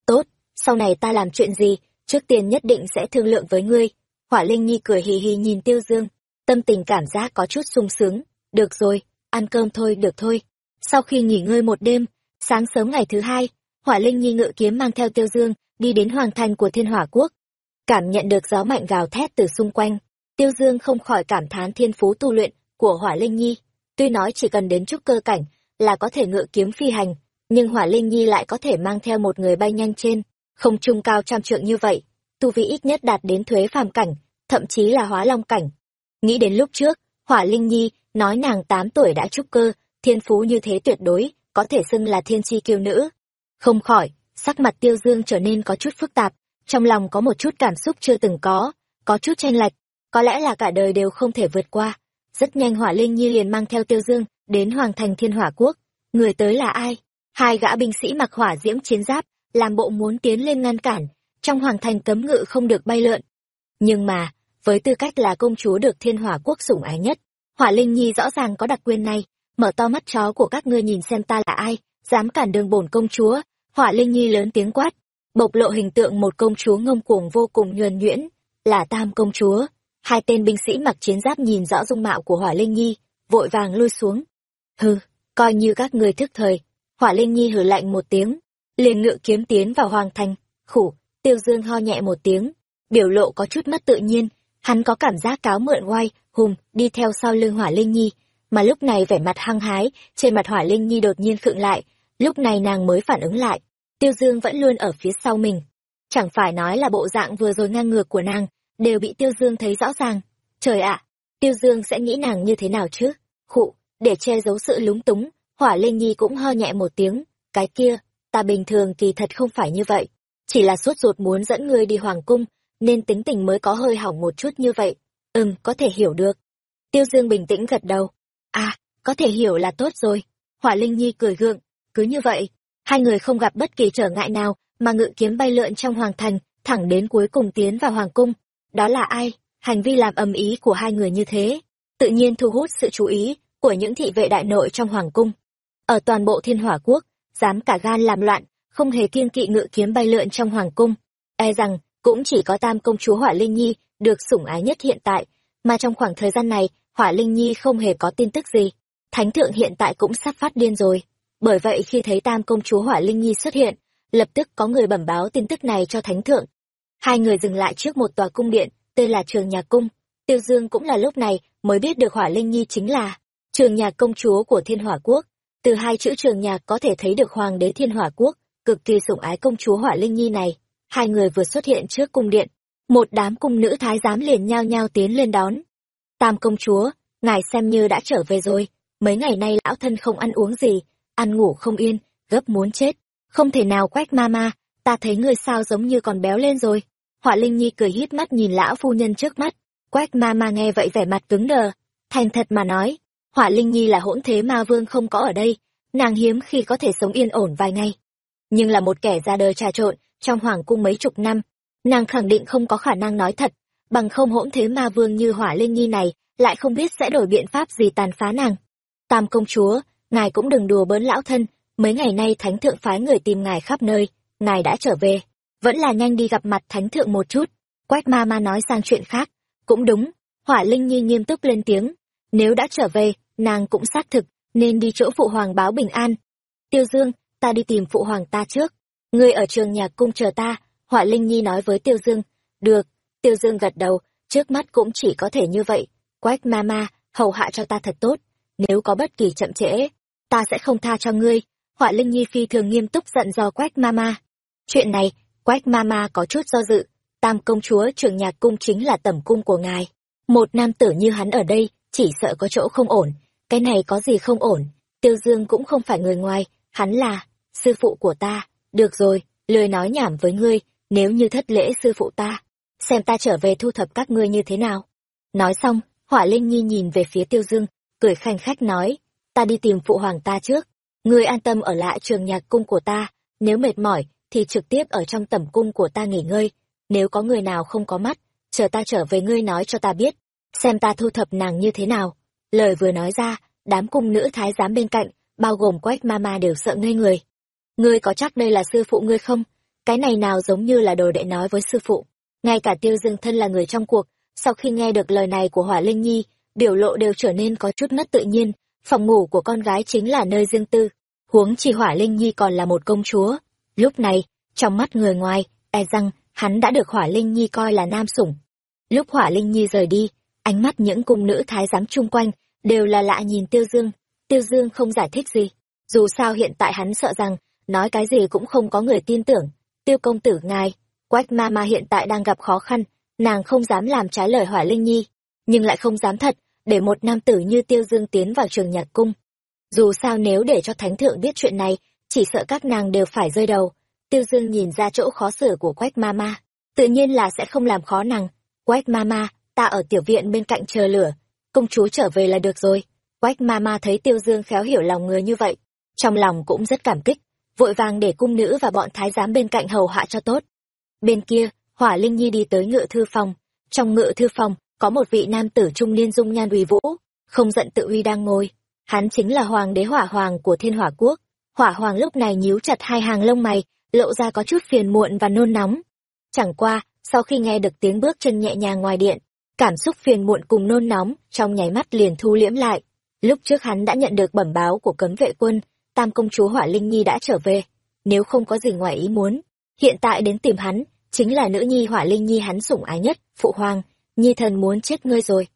Tốt, sau này ta làm chuyện gì, trước tiên nhất định sẽ thương lượng với ngươi. Hỏa Linh Nhi cười hì hì nhìn Tiêu Dương, tâm tình cảm giác có chút sung sướng. Được rồi, ăn cơm thôi, được thôi. Sau khi nghỉ ngơi một đêm, sáng sớm ngày thứ hai, Hỏa Linh Nhi ngự kiếm mang theo Tiêu Dương, đi đến hoàng thành của Thiên Hỏa Quốc. Cảm nhận được gió mạnh gào thét từ xung quanh, Tiêu Dương không khỏi cảm thán thiên phú tu luyện của Hỏa Linh Nhi. Tuy nói chỉ cần đến chút cơ cảnh là có thể ngự kiếm phi hành, nhưng Hỏa Linh Nhi lại có thể mang theo một người bay nhanh trên, không trung cao trăm trượng như vậy, tu vi ít nhất đạt đến thuế phàm cảnh, thậm chí là hóa long cảnh. Nghĩ đến lúc trước, Hỏa Linh Nhi nói nàng tám tuổi đã trúc cơ, thiên phú như thế tuyệt đối, có thể xưng là thiên chi kiêu nữ. Không khỏi, sắc mặt Tiêu Dương trở nên có chút phức tạp, trong lòng có một chút cảm xúc chưa từng có, có chút tranh lệch, có lẽ là cả đời đều không thể vượt qua. Rất nhanh Hỏa Linh Nhi liền mang theo Tiêu Dương đến Hoàng thành Thiên Hỏa Quốc. Người tới là ai? Hai gã binh sĩ mặc hỏa diễm chiến giáp, làm bộ muốn tiến lên ngăn cản, trong Hoàng thành cấm ngự không được bay lượn. Nhưng mà, với tư cách là công chúa được thiên hỏa quốc sủng ái nhất hỏa linh nhi rõ ràng có đặc quyền này mở to mắt chó của các ngươi nhìn xem ta là ai dám cản đường bổn công chúa họa linh nhi lớn tiếng quát, bộc lộ hình tượng một công chúa ngông cuồng vô cùng nhuần nhuyễn, là tam công chúa. Hai tên binh sĩ mặc chiến giáp nhìn rõ dung mạo của hỏa linh nhi, vội vàng lui xuống. Hừ, coi như các người thức thời. Hỏa linh nhi hừ lạnh một tiếng, liền ngự kiếm tiến vào hoàng thành. Khủ, tiêu dương ho nhẹ một tiếng, biểu lộ có chút mất tự nhiên. Hắn có cảm giác cáo mượn oai, hùng, đi theo sau lưng hỏa linh nhi. Mà lúc này vẻ mặt hăng hái, trên mặt hỏa linh nhi đột nhiên khựng lại lúc này nàng mới phản ứng lại, tiêu dương vẫn luôn ở phía sau mình. Chẳng phải nói là bộ dạng vừa rồi ngang ngược của nàng, đều bị tiêu dương thấy rõ ràng. Trời ạ, tiêu dương sẽ nghĩ nàng như thế nào chứ? Khụ, để che giấu sự lúng túng, hỏa linh nhi cũng ho nhẹ một tiếng. Cái kia, ta bình thường kỳ thật không phải như vậy. Chỉ là sốt ruột muốn dẫn ngươi đi hoàng cung, nên tính tình mới có hơi hỏng một chút như vậy. Ừm, có thể hiểu được. Tiêu dương bình tĩnh gật đầu. À có thể hiểu là tốt rồi. Hỏa linh nhi cười gượng cứ như vậy, hai người không gặp bất kỳ trở ngại nào mà ngự kiếm bay lượn trong hoàng thành, thẳng đến cuối cùng tiến vào hoàng cung. Đó là ai? Hành vi làm ầm ý của hai người như thế, tự nhiên thu hút sự chú ý của những thị vệ đại nội trong hoàng cung. Ở toàn bộ thiên hỏa quốc, dám cả gan làm loạn, không hề kiên kỵ ngự kiếm bay lượn trong hoàng cung. E rằng, cũng chỉ có tam công chúa hỏa linh nhi được sủng ái nhất hiện tại, mà trong khoảng thời gian này, hỏa linh nhi không hề có tin tức gì. Thánh thượng hiện tại cũng sắp phát điên rồi bởi vậy khi thấy tam công chúa hỏa linh nhi xuất hiện, lập tức có người bẩm báo tin tức này cho thánh thượng. Hai người dừng lại trước một tòa cung điện, tên là trường nhà cung. Tiêu dương cũng là lúc này mới biết được hỏa linh nhi chính là trường nhà công chúa của thiên hỏa quốc. Từ hai chữ trường nhạc có thể thấy được hoàng đế thiên hỏa quốc, cực kỳ sủng ái công chúa hỏa linh nhi này. Hai người vừa xuất hiện trước cung điện, một đám cung nữ thái giám liền nhao nhao tiến lên đón. Tam công chúa, ngài xem như đã trở về rồi, mấy ngày nay lão thân không ăn uống gì ăn ngủ không yên, gấp muốn chết. Không thể nào quách ma ma ta thấy người sao giống như còn béo lên rồi. Họa linh nhi cười hít mắt nhìn lão phu nhân trước mắt. Quách ma ma nghe vậy vẻ mặt cứng đờ, thành thật mà nói, họa linh nhi là hỗn thế ma vương không có ở đây, nàng hiếm khi có thể sống yên ổn vài ngày. Nhưng là một kẻ ra đời trà trộn trong hoàng cung mấy chục năm, nàng khẳng định không có khả năng nói thật. Bằng không hỗn thế ma vương như hỏa linh nhi này lại không biết sẽ đổi biện pháp gì tàn phá nàng. Tam công chúa ngài cũng đừng đùa bỡn lão thân, mấy ngày nay thánh thượng phái người tìm ngài khắp nơi, ngài đã trở về. Vẫn là nhanh đi gặp mặt thánh thượng một chút. Quách ma ma nói sang chuyện khác. Cũng đúng, hỏa linh nhi nghiêm túc lên tiếng. Nếu đã trở về, nàng cũng xác thực, nên đi chỗ phụ hoàng báo bình an. Tiêu dương, ta đi tìm phụ hoàng ta trước. Ngươi ở trường nhạc cung chờ ta, hỏa linh nhi nói với tiêu dương. Được, tiêu dương gật đầu, trước mắt cũng chỉ có thể như vậy. Quách ma ma, hầu hạ cho ta thật tốt, nếu có bất kỳ chậm trễ ta sẽ không tha cho ngươi, họa linh nhi phi thường nghiêm túc giận dò quách mama. chuyện này, quách mama có chút do dự, tam công chúa trưởng nhạc cung chính là tẩm cung của ngài. Một nam tử như hắn ở đây, chỉ sợ có chỗ không ổn, cái này có gì không ổn, tiêu dương cũng không phải người ngoài, hắn là sư phụ của ta. Được rồi lười nói nhảm với ngươi, nếu như thất lễ sư phụ ta, xem ta trở về thu thập các ngươi như thế nào. Nói xong hỏa linh nhi nhìn về phía tiêu dương, cười khanh khách nói ta đi tìm phụ hoàng ta trước. Ngươi an tâm ở lại trường nhạc cung của ta. Nếu mệt mỏi, thì trực tiếp ở trong tẩm cung của ta nghỉ ngơi. Nếu có người nào không có mắt, chờ ta trở về ngươi nói cho ta biết. Xem ta thu thập nàng như thế nào. Lời vừa nói ra, đám cung nữ thái giám bên cạnh, bao gồm quách ma ma đều sợ ngây người. Ngươi có chắc đây là sư phụ ngươi không? Cái này nào giống như là đồ đệ nói với sư phụ. Ngay cả tiêu dương thân là người trong cuộc, sau khi nghe được lời này của hỏa linh nhi, biểu lộ đều trở nên có chút mất tự nhiên phòng ngủ của con gái chính là nơi riêng tư. Huống chi hỏa linh nhi còn là một công chúa. Lúc này, trong mắt người ngoài e rằng hắn đã được hỏa linh nhi coi là nam sủng. Lúc hỏa linh nhi rời đi, ánh mắt những cung nữ thái giám chung quanh đều là lạ nhìn tiêu dương. Tiêu dương không giải thích gì. Dù sao hiện tại hắn sợ rằng nói cái gì cũng không có người tin tưởng. Tiêu công tử ngài, quách ma ma hiện tại đang gặp khó khăn, nàng không dám làm trái lời hỏa linh nhi, nhưng lại không dám thật để một nam tử như tiêu dương tiến vào trường nhạc cung. Dù sao nếu để cho thánh thượng biết chuyện này, chỉ sợ các nàng đều phải rơi đầu. Tiêu dương nhìn ra chỗ khó xử của quách ma ma. Tự nhiên là sẽ không làm khó nàng. Quách ma ma, ta ở tiểu viện bên cạnh chờ lửa. Công chúa trở về là được rồi. Quách ma ma thấy tiêu dương khéo hiểu lòng người như vậy, trong lòng cũng rất cảm kích. Vội vàng để cung nữ và bọn thái giám bên cạnh hầu hạ cho tốt. Bên kia, hỏa linh nhi đi tới ngựa thư phòng. Trong ngự thư phòng có một vị nam tử trung niên dung nhan uy vũ, không giận tự uy đang ngồi. Hắn chính là hoàng đế hỏa hoàng của thiên hỏa quốc. Hỏa hoàng lúc này nhíu chặt hai hàng lông mày, lộ ra có chút phiền muộn và nôn nóng. Chẳng qua, sau khi nghe được tiếng bước chân nhẹ nhàng ngoài điện, cảm xúc phiền muộn cùng nôn nóng trong nháy mắt liền thu liễm lại. Lúc trước hắn đã nhận được bẩm báo của cấm vệ quân, tam công chúa hỏa linh nhi đã trở về. Nếu không có gì ngoài ý muốn, hiện tại đến tìm hắn, chính là nữ nhi hỏa linh nhi hắn sủng ái nhất, phụ hoàng nhi thần muốn chết ngươi rồi.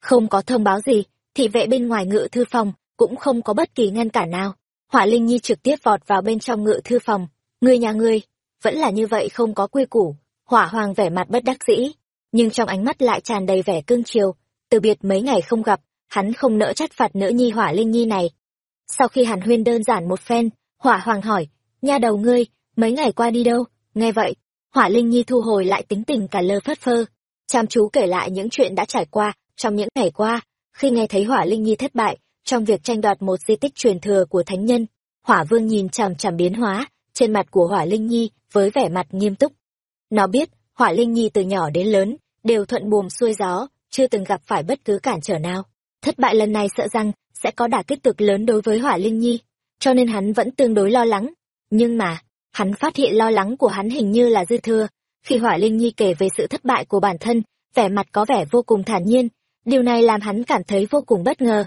Không có thông báo gì, thị vệ bên ngoài ngự thư phòng cũng không có bất kỳ ngăn cản nào. Hỏa linh nhi trực tiếp vọt vào bên trong ngự thư phòng. Ngươi nhà ngươi, vẫn là như vậy không có quy củ. Hỏa hoàng vẻ mặt bất đắc dĩ, nhưng trong ánh mắt lại tràn đầy vẻ cương chiều từ biệt mấy ngày không gặp, hắn không nỡ trách phạt nữ nhi hỏa linh nhi này. Sau khi hàn huyên đơn giản một phen, hỏa hoàng hỏi, nha đầu ngươi, mấy ngày qua đi đâu? Nghe vậy, hỏa linh nhi thu hồi lại tính tình cả lơ phất phơ chăm chú kể lại những chuyện đã trải qua, trong những ngày qua, khi nghe thấy hỏa linh nhi thất bại, trong việc tranh đoạt một di tích truyền thừa của thánh nhân, hỏa vương nhìn chằm chằm biến hóa trên mặt của hỏa linh nhi với vẻ mặt nghiêm túc. Nó biết, hỏa linh nhi từ nhỏ đến lớn đều thuận buồm xuôi gió, chưa từng gặp phải bất cứ cản trở nào. Thất bại lần này sợ rằng sẽ có đả kích cực lớn đối với hỏa linh nhi, cho nên hắn vẫn tương đối lo lắng. Nhưng mà, hắn phát hiện lo lắng của hắn hình như là dư thừa khi hỏa linh nhi kể về sự thất bại của bản thân, vẻ mặt có vẻ vô cùng thản nhiên, điều này làm hắn cảm thấy vô cùng bất ngờ.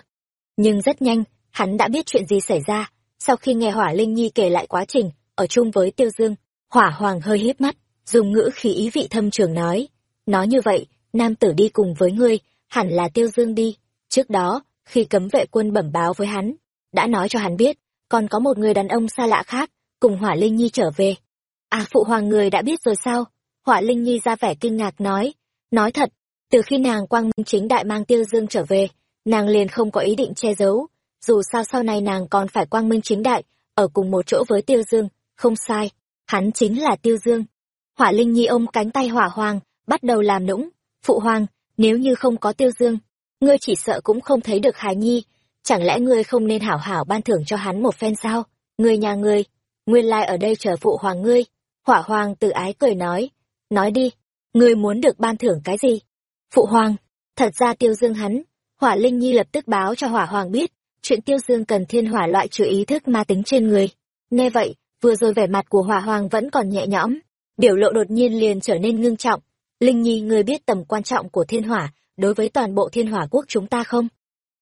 Nhưng rất nhanh, hắn đã biết chuyện gì xảy ra. Sau khi nghe hỏa linh nhi kể lại quá trình, ở chung với tiêu dương, hỏa hoàng hơi híp mắt, dùng ngữ khí ý vị thâm trường nói nói như vậy, nam tử đi cùng với ngươi, hẳn là tiêu dương đi. Trước đó, khi cấm vệ quân bẩm báo với hắn, đã nói cho hắn biết, còn có một người đàn ông xa lạ khác, cùng hỏa linh nhi trở về. À phụ hoàng người đã biết rồi sao? Họa linh nhi ra vẻ kinh ngạc nói nói thật, từ khi nàng quang minh chính đại mang tiêu dương trở về, nàng liền không có ý định che giấu. Dù sao sau này nàng còn phải quang minh chính đại, ở cùng một chỗ với tiêu dương, không sai, hắn chính là tiêu dương. Hỏa linh nhi ôm cánh tay hỏa hoàng bắt đầu làm nũng, phụ hoàng, nếu như không có tiêu dương, ngươi chỉ sợ cũng không thấy được hài nhi. Chẳng lẽ ngươi không nên hảo hảo ban thưởng cho hắn một phen sao? Ngươi nhà ngươi, nguyên lai ở đây chờ phụ hoàng ngươi. Hỏa hoàng tự ái cười nói nói đi, ngươi muốn được ban thưởng cái gì? Phụ hoàng, thật ra tiêu dương hắn, hỏa linh nhi lập tức báo cho hỏa hoàng biết, chuyện tiêu dương cần thiên hỏa loại trừ ý thức ma tính trên người. Nghe vậy, vừa rồi vẻ mặt của hỏa hoàng vẫn còn nhẹ nhõm, biểu lộ đột nhiên liền trở nên ngưng trọng. Linh nhi, ngươi biết tầm quan trọng của thiên hỏa, đối với toàn bộ thiên hỏa quốc chúng ta không?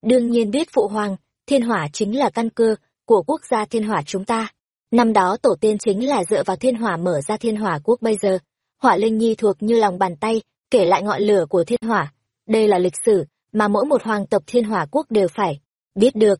Đương nhiên biết phụ hoàng, thiên hỏa chính là căn cơ của quốc gia thiên hỏa chúng ta. Năm đó tổ tiên chính là dựa vào thiên hỏa mở ra thiên hỏa quốc bây giờ hỏa linh nhi thuộc như lòng bàn tay, kể lại ngọn lửa của thiên hỏa. Đây là lịch sử mà mỗi một hoàng tộc thiên hỏa quốc đều phải biết được.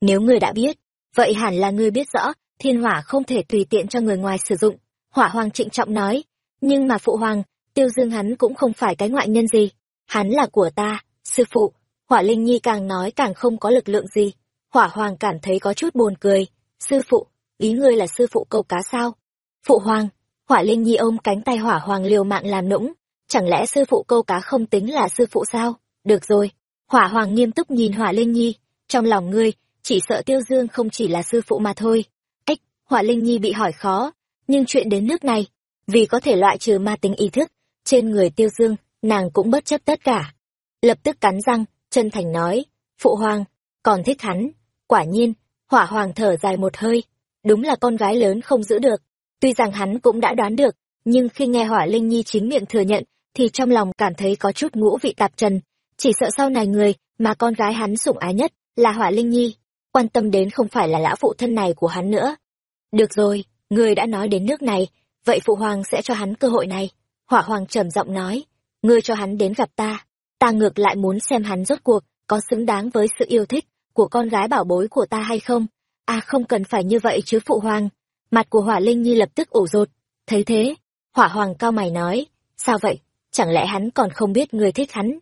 Nếu ngươi đã biết, vậy hẳn là ngươi biết rõ, thiên hỏa không thể tùy tiện cho người ngoài sử dụng. Hỏa hoàng trịnh trọng nói, nhưng mà phụ hoàng, tiêu dương hắn cũng không phải cái ngoại nhân gì. Hắn là của ta, sư phụ. Hỏa linh nhi càng nói càng không có lực lượng gì. Hỏa hoàng cảm thấy có chút buồn cười. Sư phụ, ý ngươi là sư phụ câu cá sao? Phụ hoàng hỏa linh nhi ôm cánh tay hỏa hoàng liều mạng làm nũng. Chẳng lẽ sư phụ câu cá không tính là sư phụ sao? Được rồi. Hỏa hoàng nghiêm túc nhìn hỏa linh nhi. Trong lòng ngươi, chỉ sợ tiêu dương không chỉ là sư phụ mà thôi. Ếch hỏa linh nhi bị hỏi khó. Nhưng chuyện đến nước này, vì có thể loại trừ ma tính ý thức, trên người tiêu dương, nàng cũng bất chấp tất cả. Lập tức cắn răng, chân thành nói, phụ hoàng, còn thích hắn. Quả nhiên, hỏa hoàng thở dài một hơi. Đúng là con gái lớn không giữ được tuy rằng hắn cũng đã đoán được, nhưng khi nghe hỏa linh nhi chính miệng thừa nhận, thì trong lòng cảm thấy có chút ngũ vị tạp trần. Chỉ sợ sau này người mà con gái hắn sủng ái nhất là hỏa linh nhi, quan tâm đến không phải là lão phụ thân này của hắn nữa. Được rồi, người đã nói đến nước này, vậy phụ hoàng sẽ cho hắn cơ hội này. Hỏa hoàng trầm giọng nói, ngươi cho hắn đến gặp ta. Ta ngược lại muốn xem hắn rốt cuộc có xứng đáng với sự yêu thích của con gái bảo bối của ta hay không. À không cần phải như vậy chứ phụ hoàng mặt của hỏa linh nhi lập tức ủ rột. Thấy thế hỏa hoàng cao mày nói, sao vậy? Chẳng lẽ hắn còn không biết người thích hắn?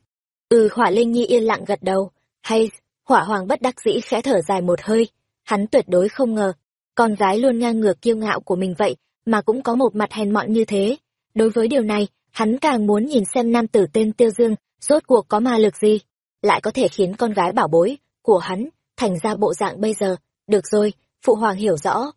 Ừ hỏa linh nhi yên lặng gật đầu. Hay hỏa hoàng bất đắc dĩ khẽ thở dài một hơi. Hắn tuyệt đối không ngờ, con gái luôn ngang ngược kiêu ngạo của mình vậy, mà cũng có một mặt hèn mọn như thế. Đối với điều này, hắn càng muốn nhìn xem nam tử tên tiêu dương, rốt cuộc có ma lực gì, lại có thể khiến con gái bảo bối của hắn thành ra bộ dạng bây giờ. Được rồi, phụ hoàng hiểu rõ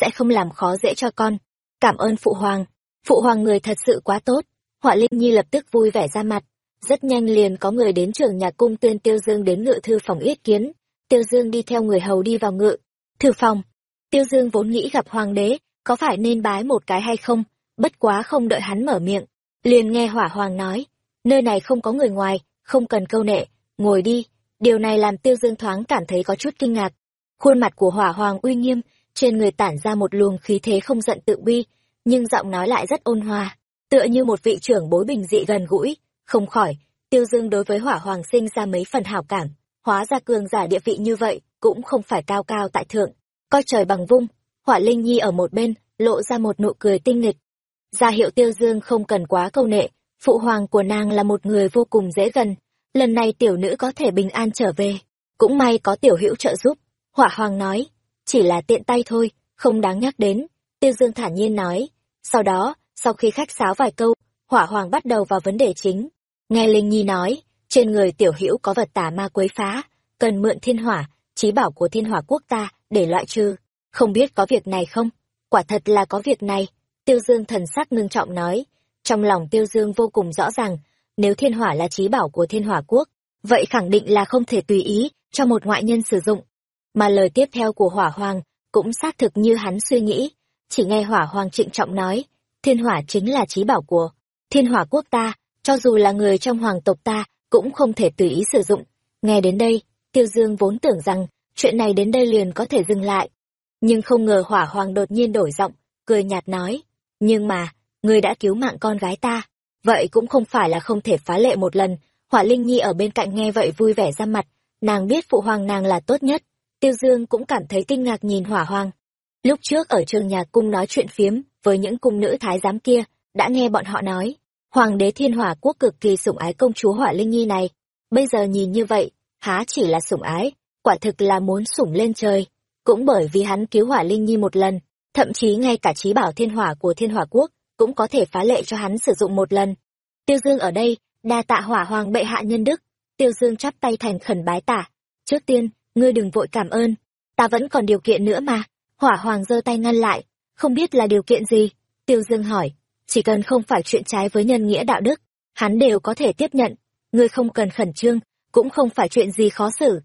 sẽ không làm khó dễ cho con cảm ơn phụ hoàng phụ hoàng người thật sự quá tốt họa linh nhi lập tức vui vẻ ra mặt rất nhanh liền có người đến trường nhà cung tuyên Tiêu Dương đến ngự thư phòng yết kiến. Tiêu Dương đi theo người hầu đi vào ngự. Thư phòng. Tiêu Dương vốn nghĩ gặp hoàng đế, có phải nên bái một cái hay không, bất quá không đợi hắn mở miệng. Liền nghe hỏa hoàng nói, nơi này không có người ngoài, không cần câu nệ, ngồi đi. Điều này làm Tiêu Dương thoáng cảm thấy có chút kinh ngạc. Khuôn mặt của hỏa hoàng uy nghiêm, trên người tản ra một luồng khí thế không giận tự bi, nhưng giọng nói lại rất ôn hòa, tựa như một vị trưởng bối bình dị gần gũi, không khỏi, Tiêu Dương đối với hỏa hoàng sinh ra mấy phần hảo cảm, hóa ra cường giả địa vị như vậy, cũng không phải cao cao tại thượng, coi trời bằng vung, hỏa linh nhi ở một bên, lộ ra một nụ cười tinh nghịch. gia hiệu Tiêu Dương không cần quá câu nệ, phụ hoàng của nàng là một người vô cùng dễ gần, lần này tiểu nữ có thể bình an trở về, cũng may có tiểu hữu trợ giúp, hỏa hoàng nói, chỉ là tiện tay thôi, không đáng nhắc đến, Tiêu Dương thản nhiên nói, sau đó, sau khi khách sáo vài câu, hỏa hoàng bắt đầu vào vấn đề chính, Nghe Linh Nhi nói, trên người tiểu hữu có vật tà ma quấy phá, cần mượn thiên hỏa, trí bảo của thiên hỏa quốc ta, để loại trừ. Không biết có việc này không? Quả thật là có việc này. Tiêu Dương thần sắc ngưng trọng nói. Trong lòng Tiêu Dương vô cùng rõ ràng, nếu thiên hỏa là trí bảo của thiên hỏa quốc, vậy khẳng định là không thể tùy ý cho một ngoại nhân sử dụng. Mà lời tiếp theo của hỏa hoàng cũng xác thực như hắn suy nghĩ. Chỉ nghe hỏa hoàng trịnh trọng nói, thiên hỏa chính là trí bảo của thiên hỏa quốc ta, cho dù là người trong hoàng tộc ta cũng không thể tùy ý sử dụng. Nghe đến đây tiêu dương vốn tưởng rằng chuyện này đến đây liền có thể dừng lại. Nhưng không ngờ hỏa hoàng đột nhiên đổi giọng cười nhạt nói nhưng mà người đã cứu mạng con gái ta vậy cũng không phải là không thể phá lệ một lần. Hỏa linh nhi ở bên cạnh nghe vậy vui vẻ ra mặt nàng biết phụ hoàng nàng là tốt nhất tiêu dương cũng cảm thấy kinh ngạc nhìn hỏa hoàng lúc trước ở trường nhà cung nói chuyện phiếm với những cung nữ thái giám kia đã nghe bọn họ nói Hoàng đế thiên hỏa quốc cực kỳ sủng ái công chúa hỏa linh nhi này. Bây giờ nhìn như vậy, há chỉ là sủng ái, quả thực là muốn sủng lên trời. Cũng bởi vì hắn cứu hỏa linh nhi một lần, thậm chí ngay cả trí bảo thiên hỏa của thiên hỏa quốc cũng có thể phá lệ cho hắn sử dụng một lần. Tiêu Dương ở đây, đa tạ hỏa hoàng bệ hạ nhân đức. Tiêu Dương chắp tay thành khẩn bái tả. Trước tiên, ngươi đừng vội cảm ơn, ta vẫn còn điều kiện nữa mà. Hỏa hoàng giơ tay ngăn lại, không biết là điều kiện gì. Tiêu Dương hỏi, chỉ cần không phải chuyện trái với nhân nghĩa đạo đức, hắn đều có thể tiếp nhận, ngươi không cần khẩn trương, cũng không phải chuyện gì khó xử.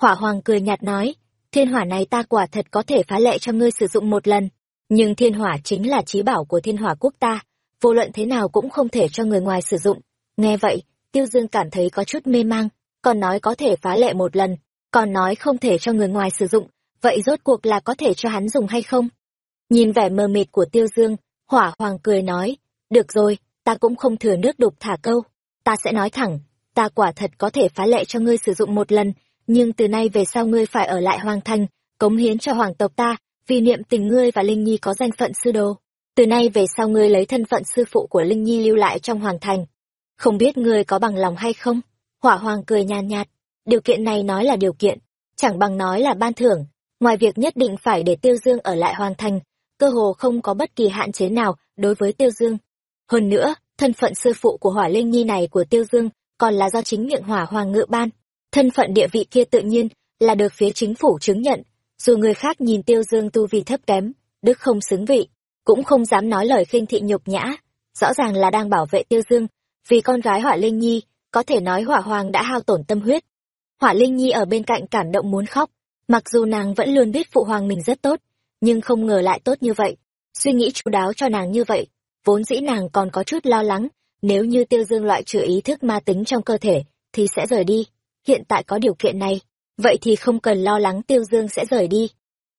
Hỏa hoàng cười nhạt nói, thiên hỏa này ta quả thật có thể phá lệ cho ngươi sử dụng một lần, nhưng thiên hỏa chính là trí bảo của thiên hỏa quốc ta, vô luận thế nào cũng không thể cho người ngoài sử dụng. Nghe vậy, tiêu dương cảm thấy có chút mê mang, còn nói có thể phá lệ một lần, còn nói không thể cho người ngoài sử dụng, vậy rốt cuộc là có thể cho hắn dùng hay không? Nhìn vẻ mờ mịt của tiêu dương, Hỏa hoàng cười nói, được rồi, ta cũng không thừa nước đục thả câu. Ta sẽ nói thẳng, ta quả thật có thể phá lệ cho ngươi sử dụng một lần, nhưng từ nay về sau ngươi phải ở lại hoàng thành, cống hiến cho hoàng tộc ta, vì niệm tình ngươi và Linh Nhi có danh phận sư đồ. Từ nay về sau ngươi lấy thân phận sư phụ của Linh Nhi lưu lại trong hoàng thành. Không biết ngươi có bằng lòng hay không? Hỏa hoàng cười nhàn nhạt, điều kiện này nói là điều kiện, chẳng bằng nói là ban thưởng. Ngoài việc nhất định phải để Tiêu Dương ở lại hoàng thành, cơ hồ không có bất kỳ hạn chế nào đối với Tiêu Dương. Hơn nữa, thân phận sư phụ của Hỏa Linh Nhi này của Tiêu Dương còn là do chính miệng Hỏa Hoàng ngự ban. Thân phận địa vị kia tự nhiên là được phía chính phủ chứng nhận, dù người khác nhìn Tiêu Dương tu vi thấp kém, đức không xứng vị, cũng không dám nói lời khinh thị nhục nhã, rõ ràng là đang bảo vệ Tiêu Dương, vì con gái Hỏa Linh Nhi, có thể nói Hỏa Hoàng đã hao tổn tâm huyết họa Linh Nhi ở bên cạnh cảm động muốn khóc, mặc dù nàng vẫn luôn biết phụ hoàng mình rất tốt, nhưng không ngờ lại tốt như vậy. Suy nghĩ chú đáo cho nàng như vậy vốn dĩ nàng còn có chút lo lắng nếu như tiêu dương loại trừ ý thức ma tính trong cơ thể thì sẽ rời đi. Hiện tại có điều kiện này vậy thì không cần lo lắng tiêu dương sẽ rời đi.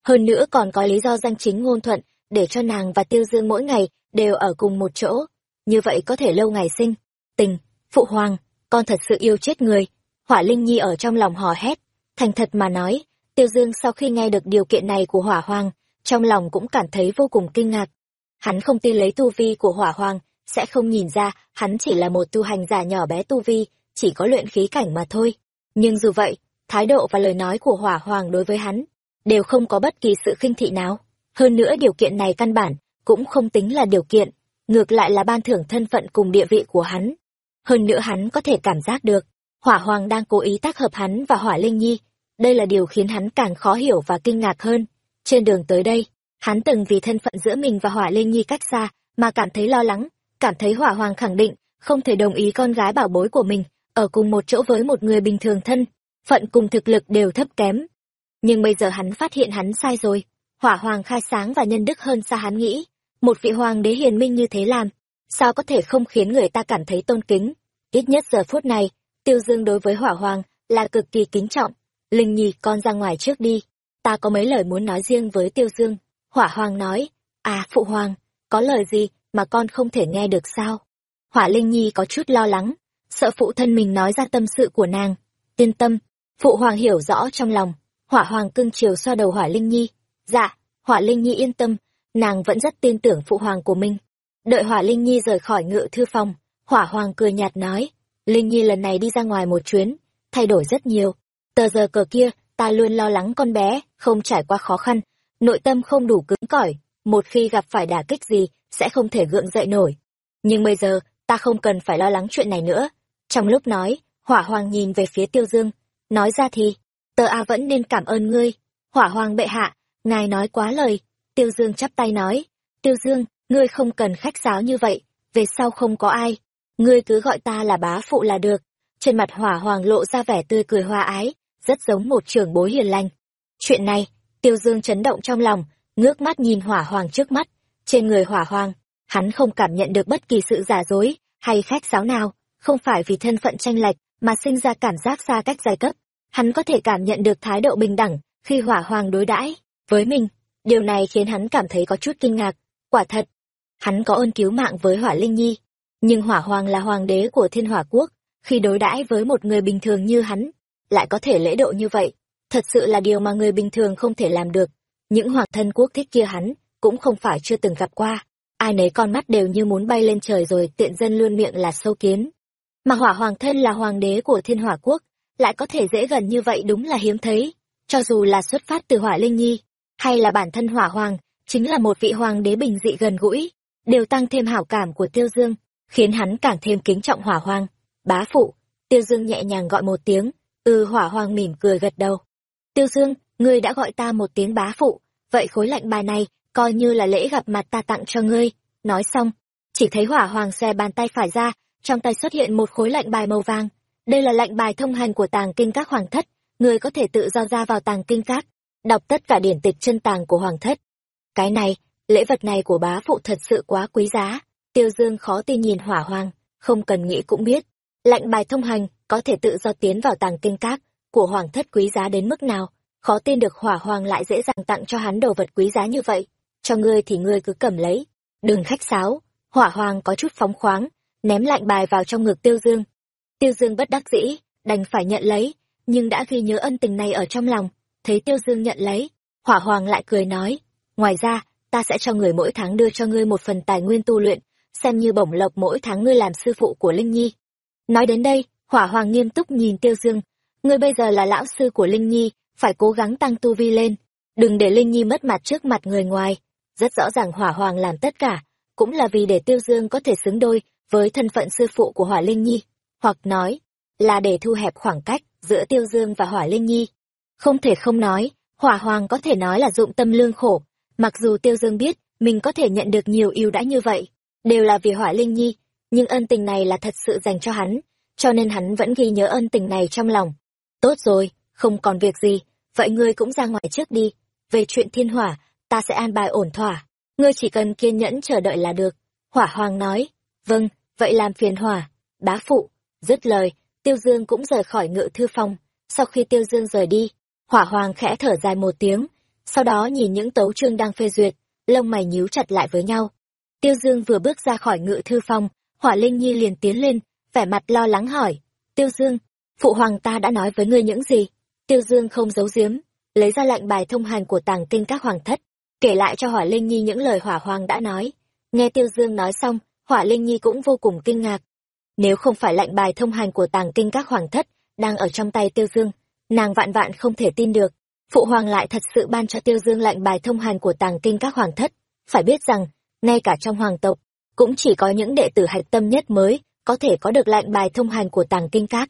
Hơn nữa còn có lý do danh chính ngôn thuận để cho nàng và tiêu dương mỗi ngày đều ở cùng một chỗ. Như vậy có thể lâu ngày sinh. Tình phụ hoàng con thật sự yêu chết người hỏa linh nhi ở trong lòng hò hét thành thật mà nói tiêu dương sau khi nghe được điều kiện này của hỏa hoàng trong lòng cũng cảm thấy vô cùng kinh ngạc. Hắn không tin lấy tu vi của hỏa hoàng, sẽ không nhìn ra hắn chỉ là một tu hành giả nhỏ bé tu vi, chỉ có luyện khí cảnh mà thôi. Nhưng dù vậy, thái độ và lời nói của hỏa hoàng đối với hắn, đều không có bất kỳ sự khinh thị nào. Hơn nữa điều kiện này căn bản, cũng không tính là điều kiện, ngược lại là ban thưởng thân phận cùng địa vị của hắn. Hơn nữa hắn có thể cảm giác được, hỏa hoàng đang cố ý tác hợp hắn và hỏa linh nhi. Đây là điều khiến hắn càng khó hiểu và kinh ngạc hơn. Trên đường tới đây, hắn từng vì thân phận giữa mình và Hỏa Linh Nhi cách xa mà cảm thấy lo lắng, cảm thấy Hỏa Hoàng khẳng định không thể đồng ý con gái bảo bối của mình ở cùng một chỗ với một người bình thường thân, phận cùng thực lực đều thấp kém. Nhưng bây giờ hắn phát hiện hắn sai rồi, hỏa hoàng khai sáng và nhân đức hơn xa hắn nghĩ. Một vị hoàng đế hiền minh như thế làm, sao có thể không khiến người ta cảm thấy tôn kính. Ít nhất giờ phút này, tiêu dương đối với hỏa hoàng là cực kỳ kính trọng. Linh Nhi con ra ngoài trước đi, ta có mấy lời muốn nói riêng với tiêu dương. Hỏa hoàng nói, à phụ hoàng, có lời gì mà con không thể nghe được sao? Hỏa Linh Nhi có chút lo lắng, sợ phụ thân mình nói ra tâm sự của nàng. Yên tâm, phụ hoàng hiểu rõ trong lòng. Hỏa hoàng cưng chiều xoa đầu Hỏa Linh Nhi. Dạ, Hỏa Linh Nhi yên tâm, nàng vẫn rất tin tưởng phụ hoàng của mình. Đợi Hỏa Linh Nhi rời khỏi ngự thư phòng, Hỏa hoàng cười nhạt nói, Linh Nhi lần này đi ra ngoài một chuyến, thay đổi rất nhiều. Tờ giờ cờ kia, ta luôn lo lắng con bé, không trải qua khó khăn, nội tâm không đủ cứng cỏi, một khi gặp phải đả kích gì, sẽ không thể gượng dậy nổi. Nhưng bây giờ, ta không cần phải lo lắng chuyện này nữa. Trong lúc nói, hỏa hoàng nhìn về phía tiêu dương, nói ra thì, tờ A vẫn nên cảm ơn ngươi. Hỏa hoàng bệ hạ, ngài nói quá lời. Tiêu dương chắp tay nói, tiêu dương, ngươi không cần khách sáo như vậy, về sau không có ai. Ngươi cứ gọi ta là bá phụ là được. Trên mặt hỏa hoàng lộ ra vẻ tươi cười hoa ái, rất giống một trưởng bối hiền lành. Chuyện này, tiêu dương chấn động trong lòng, ngước mắt nhìn hỏa hoàng trước mắt. Trên người hỏa hoàng, hắn không cảm nhận được bất kỳ sự giả dối hay khách sáo nào, không phải vì thân phận tranh lệch mà sinh ra cảm giác xa cách giai cấp. Hắn có thể cảm nhận được thái độ bình đẳng khi hỏa hoàng đối đãi với mình. Điều này khiến hắn cảm thấy có chút kinh ngạc. Quả thật, hắn có ơn cứu mạng với hỏa linh nhi. Nhưng hỏa hoàng là hoàng đế của thiên hỏa quốc, khi đối đãi với một người bình thường như hắn, lại có thể lễ độ như vậy. Thật sự là điều mà người bình thường không thể làm được. Những hoàng thân quốc thích kia hắn, cũng không phải chưa từng gặp qua ai nấy con mắt đều như muốn bay lên trời rồi tiện dân luôn miệng là sâu kiến. Mà hỏa hoàng thân là hoàng đế của thiên hỏa quốc, lại có thể dễ gần như vậy đúng là hiếm thấy. Cho dù là xuất phát từ hỏa linh nhi, hay là bản thân hỏa hoàng, chính là một vị hoàng đế bình dị gần gũi, đều tăng thêm hảo cảm của tiêu dương, khiến hắn càng thêm kính trọng hỏa hoàng. Bá phụ, tiêu dương nhẹ nhàng gọi một tiếng, ừ hỏa hoàng mỉm cười gật đầu. Tiêu dương, ngươi đã gọi ta một tiếng bá phụ, vậy khối lạnh bài này coi như là lễ gặp mặt ta tặng cho ngươi. Nói xong, chỉ thấy hỏa hoàng xe bàn tay phải ra, trong tay xuất hiện một khối lạnh bài màu vàng. Đây là lạnh bài thông hành của tàng kinh các hoàng thất, ngươi có thể tự do ra vào tàng kinh các, đọc tất cả điển tịch chân tàng của hoàng thất. Cái này, lễ vật này của bá phụ thật sự quá quý giá. Tiêu Dương khó tin nhìn hỏa hoàng, không cần nghĩ cũng biết. Lệnh bài thông hành có thể tự do tiến vào tàng kinh các của hoàng thất quý giá đến mức nào. Khó tin được hỏa hoàng lại dễ dàng tặng cho hắn đồ vật quý giá như vậy cho ngươi thì ngươi cứ cầm lấy đừng khách sáo hỏa hoàng có chút phóng khoáng ném lạnh bài vào trong ngực tiêu dương tiêu dương bất đắc dĩ đành phải nhận lấy nhưng đã ghi nhớ ân tình này ở trong lòng thấy tiêu dương nhận lấy hỏa hoàng lại cười nói ngoài ra ta sẽ cho người mỗi tháng đưa cho ngươi một phần tài nguyên tu luyện xem như bổng lộc mỗi tháng ngươi làm sư phụ của linh nhi. Nói đến đây, hỏa hoàng nghiêm túc nhìn tiêu dương. Ngươi bây giờ là lão sư của linh nhi, phải cố gắng tăng tu vi lên. Đừng để linh nhi mất mặt trước mặt người ngoài. Rất rõ ràng hỏa hoàng làm tất cả, cũng là vì để tiêu dương có thể xứng đôi với thân phận sư phụ của hỏa linh nhi. Hoặc nói, là để thu hẹp khoảng cách giữa tiêu dương và hỏa linh nhi. Không thể không nói, hỏa hoàng có thể nói là dụng tâm lương khổ. Mặc dù tiêu dương biết mình có thể nhận được nhiều ưu đãi như vậy đều là vì hỏa linh nhi, nhưng ân tình này là thật sự dành cho hắn, cho nên hắn vẫn ghi nhớ ân tình này trong lòng. Tốt rồi, không còn việc gì, vậy ngươi cũng ra ngoài trước đi, về chuyện thiên hỏa, ta sẽ an bài ổn thỏa. Ngươi chỉ cần kiên nhẫn chờ đợi là được. Hỏa hoàng nói vâng vậy làm phiền hỏa, bá phụ, dứt lời, tiêu dương cũng rời khỏi ngự thư phòng. Sau khi tiêu dương rời đi, hỏa hoàng khẽ thở dài một tiếng, sau đó nhìn những tấu chương đang phê duyệt, lông mày nhíu chặt lại với nhau tiêu dương vừa bước ra khỏi ngự thư phòng, hỏa linh nhi liền tiến lên, vẻ mặt lo lắng hỏi, tiêu dương, phụ hoàng ta đã nói với ngươi những gì? Tiêu dương không giấu giếm, lấy ra lệnh bài thông hành của tàng kinh các hoàng thất, kể lại cho hỏa linh nhi những lời hỏa hoàng đã nói. Nghe tiêu dương nói xong, hỏa linh nhi cũng vô cùng kinh ngạc. Nếu không phải lệnh bài thông hành của tàng kinh các hoàng thất đang ở trong tay tiêu dương, nàng vạn vạn không thể tin được. Phụ hoàng lại thật sự ban cho tiêu dương lệnh bài thông hành của tàng kinh các hoàng thất. Phải biết rằng ngay cả trong hoàng tộc cũng chỉ có những đệ tử hạch tâm nhất mới có thể có được lệnh bài thông hành của tàng kinh các.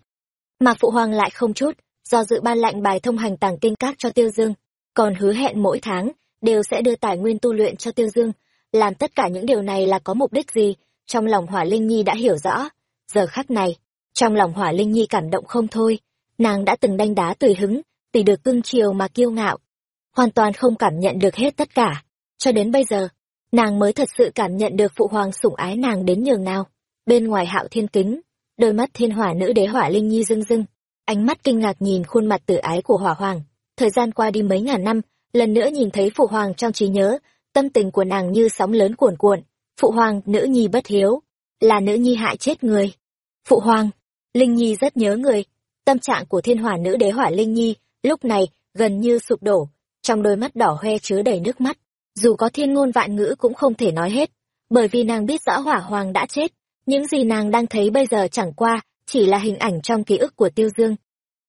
Mà phụ hoàng lại không chút do dự ban lệnh bài thông hành tàng kinh các cho tiêu dương. Còn hứa hẹn mỗi tháng đều sẽ đưa tài nguyên tu luyện cho Tiêu Dương. Làm tất cả những điều này là có mục đích gì? Trong lòng Hỏa Linh Nhi đã hiểu rõ, giờ khắc này trong lòng hỏa linh nhi cảm động không thôi. Nàng đã từng đanh đá tùy hứng tùy được cưng chiều mà kiêu ngạo. Hoàn toàn không cảm nhận được hết tất cả. Cho đến bây giờ nàng mới thật sự cảm nhận được phụ hoàng sủng ái nàng đến nhường nào. Bên ngoài hạo thiên kính, đôi mắt thiên hỏa nữ đế hỏa linh nhi rưng rưng. Ánh mắt kinh ngạc nhìn khuôn mặt tử ái của hỏa hoàng. Thời gian qua đi mấy ngàn năm, lần nữa nhìn thấy phụ hoàng trong trí nhớ, tâm tình của nàng như sóng lớn cuồn cuộn. Phụ hoàng, nữ nhi bất hiếu, là nữ nhi hại chết người. Phụ hoàng, linh nhi rất nhớ người. Tâm trạng của thiên hỏa nữ đế hỏa linh nhi, lúc này, gần như sụp đổ, trong đôi mắt đỏ hoe chứa đầy nước mắt dù có thiên ngôn vạn ngữ cũng không thể nói hết, bởi vì nàng biết rõ hỏa hoàng đã chết, những gì nàng đang thấy bây giờ chẳng qua chỉ là hình ảnh trong ký ức của tiêu dương.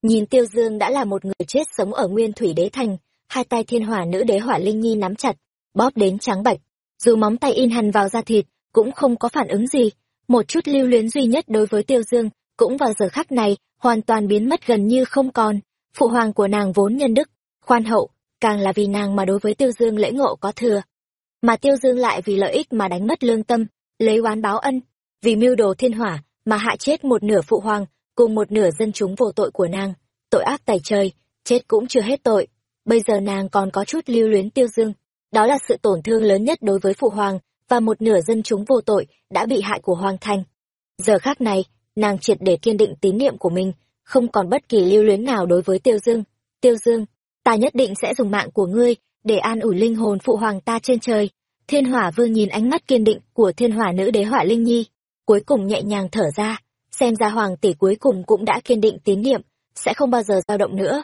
Nhìn tiêu dương đã là một người chết sống ở nguyên thủy đế thành, hai tay thiên hỏa nữ đế hỏa linh nhi nắm chặt, bóp đến trắng bạch, dù móng tay in hằn vào da thịt cũng không có phản ứng gì. Một chút lưu luyến duy nhất đối với tiêu dương cũng vào giờ khắc này hoàn toàn biến mất gần như không còn. Phụ hoàng của nàng vốn nhân đức, khoan hậu càng là vì nàng mà đối với tiêu dương lễ ngộ có thừa. Mà tiêu dương lại vì lợi ích mà đánh mất lương tâm, lấy oán báo ân, vì mưu đồ thiên hỏa mà hại chết một nửa phụ hoàng cùng một nửa dân chúng vô tội của nàng. Tội ác tày trời, chết cũng chưa hết tội. Bây giờ nàng còn có chút lưu luyến tiêu dương. Đó là sự tổn thương lớn nhất đối với phụ hoàng và một nửa dân chúng vô tội đã bị hại của hoàng thành. Giờ khác này, nàng triệt để kiên định tín niệm của mình, không còn bất kỳ lưu luyến nào đối với tiêu dương. Tiêu dương ta nhất định sẽ dùng mạng của ngươi để an ủi linh hồn phụ hoàng ta trên trời. Thiên hỏa vương nhìn ánh mắt kiên định của thiên hỏa nữ đế hỏa linh nhi, cuối cùng nhẹ nhàng thở ra, xem ra hoàng tỷ cuối cùng cũng đã kiên định tín niệm, sẽ không bao giờ dao động nữa.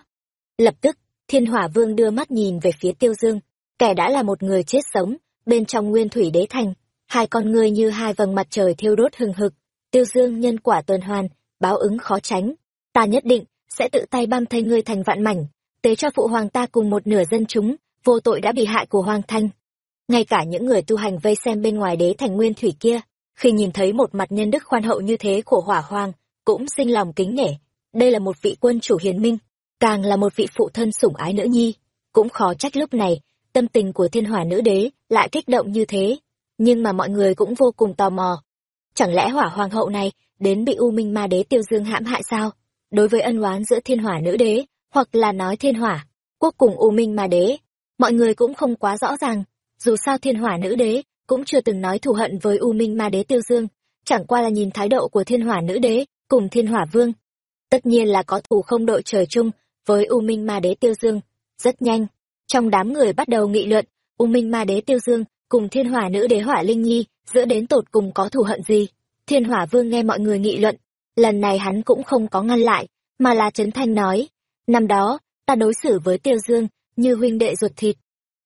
Lập tức, thiên hỏa vương đưa mắt nhìn về phía tiêu dương, kẻ đã là một người chết sống, bên trong nguyên thủy đế thành, hai con ngươi như hai vầng mặt trời thiêu đốt hừng hực. Tiêu dương nhân quả tuần hoàn, báo ứng khó tránh. Ta nhất định sẽ tự tay băm thay ngươi thành vạn mảnh tế cho phụ hoàng ta cùng một nửa dân chúng, vô tội đã bị hại của hoàng thanh. Ngay cả những người tu hành vây xem bên ngoài đế thành nguyên thủy kia, khi nhìn thấy một mặt nhân đức khoan hậu như thế của hỏa hoàng cũng sinh lòng kính nể. Đây là một vị quân chủ hiền minh, càng là một vị phụ thân sủng ái nữ nhi. Cũng khó trách lúc này, tâm tình của thiên hỏa nữ đế lại kích động như thế, nhưng mà mọi người cũng vô cùng tò mò. Chẳng lẽ hỏa hoàng hậu này đến bị u minh ma đế tiêu dương hãm hại sao? Đối với ân oán giữa thiên hỏa nữ đế hoặc là nói thiên hỏa, quốc cùng u minh ma đế, mọi người cũng không quá rõ ràng, dù sao thiên hỏa nữ đế cũng chưa từng nói thù hận với u minh ma đế tiêu dương, chẳng qua là nhìn thái độ của thiên hỏa nữ đế cùng thiên hỏa vương. Tất nhiên là có thù không đội trời chung với u minh ma đế tiêu dương, rất nhanh. Trong đám người bắt đầu nghị luận, u minh ma đế tiêu dương cùng thiên hỏa nữ đế hỏa linh nhi giữa đến tột cùng có thù hận gì? Thiên hỏa vương nghe mọi người nghị luận, lần này hắn cũng không có ngăn lại, mà là trấn thanh nói năm đó, ta đối xử với tiêu dương như huynh đệ ruột thịt,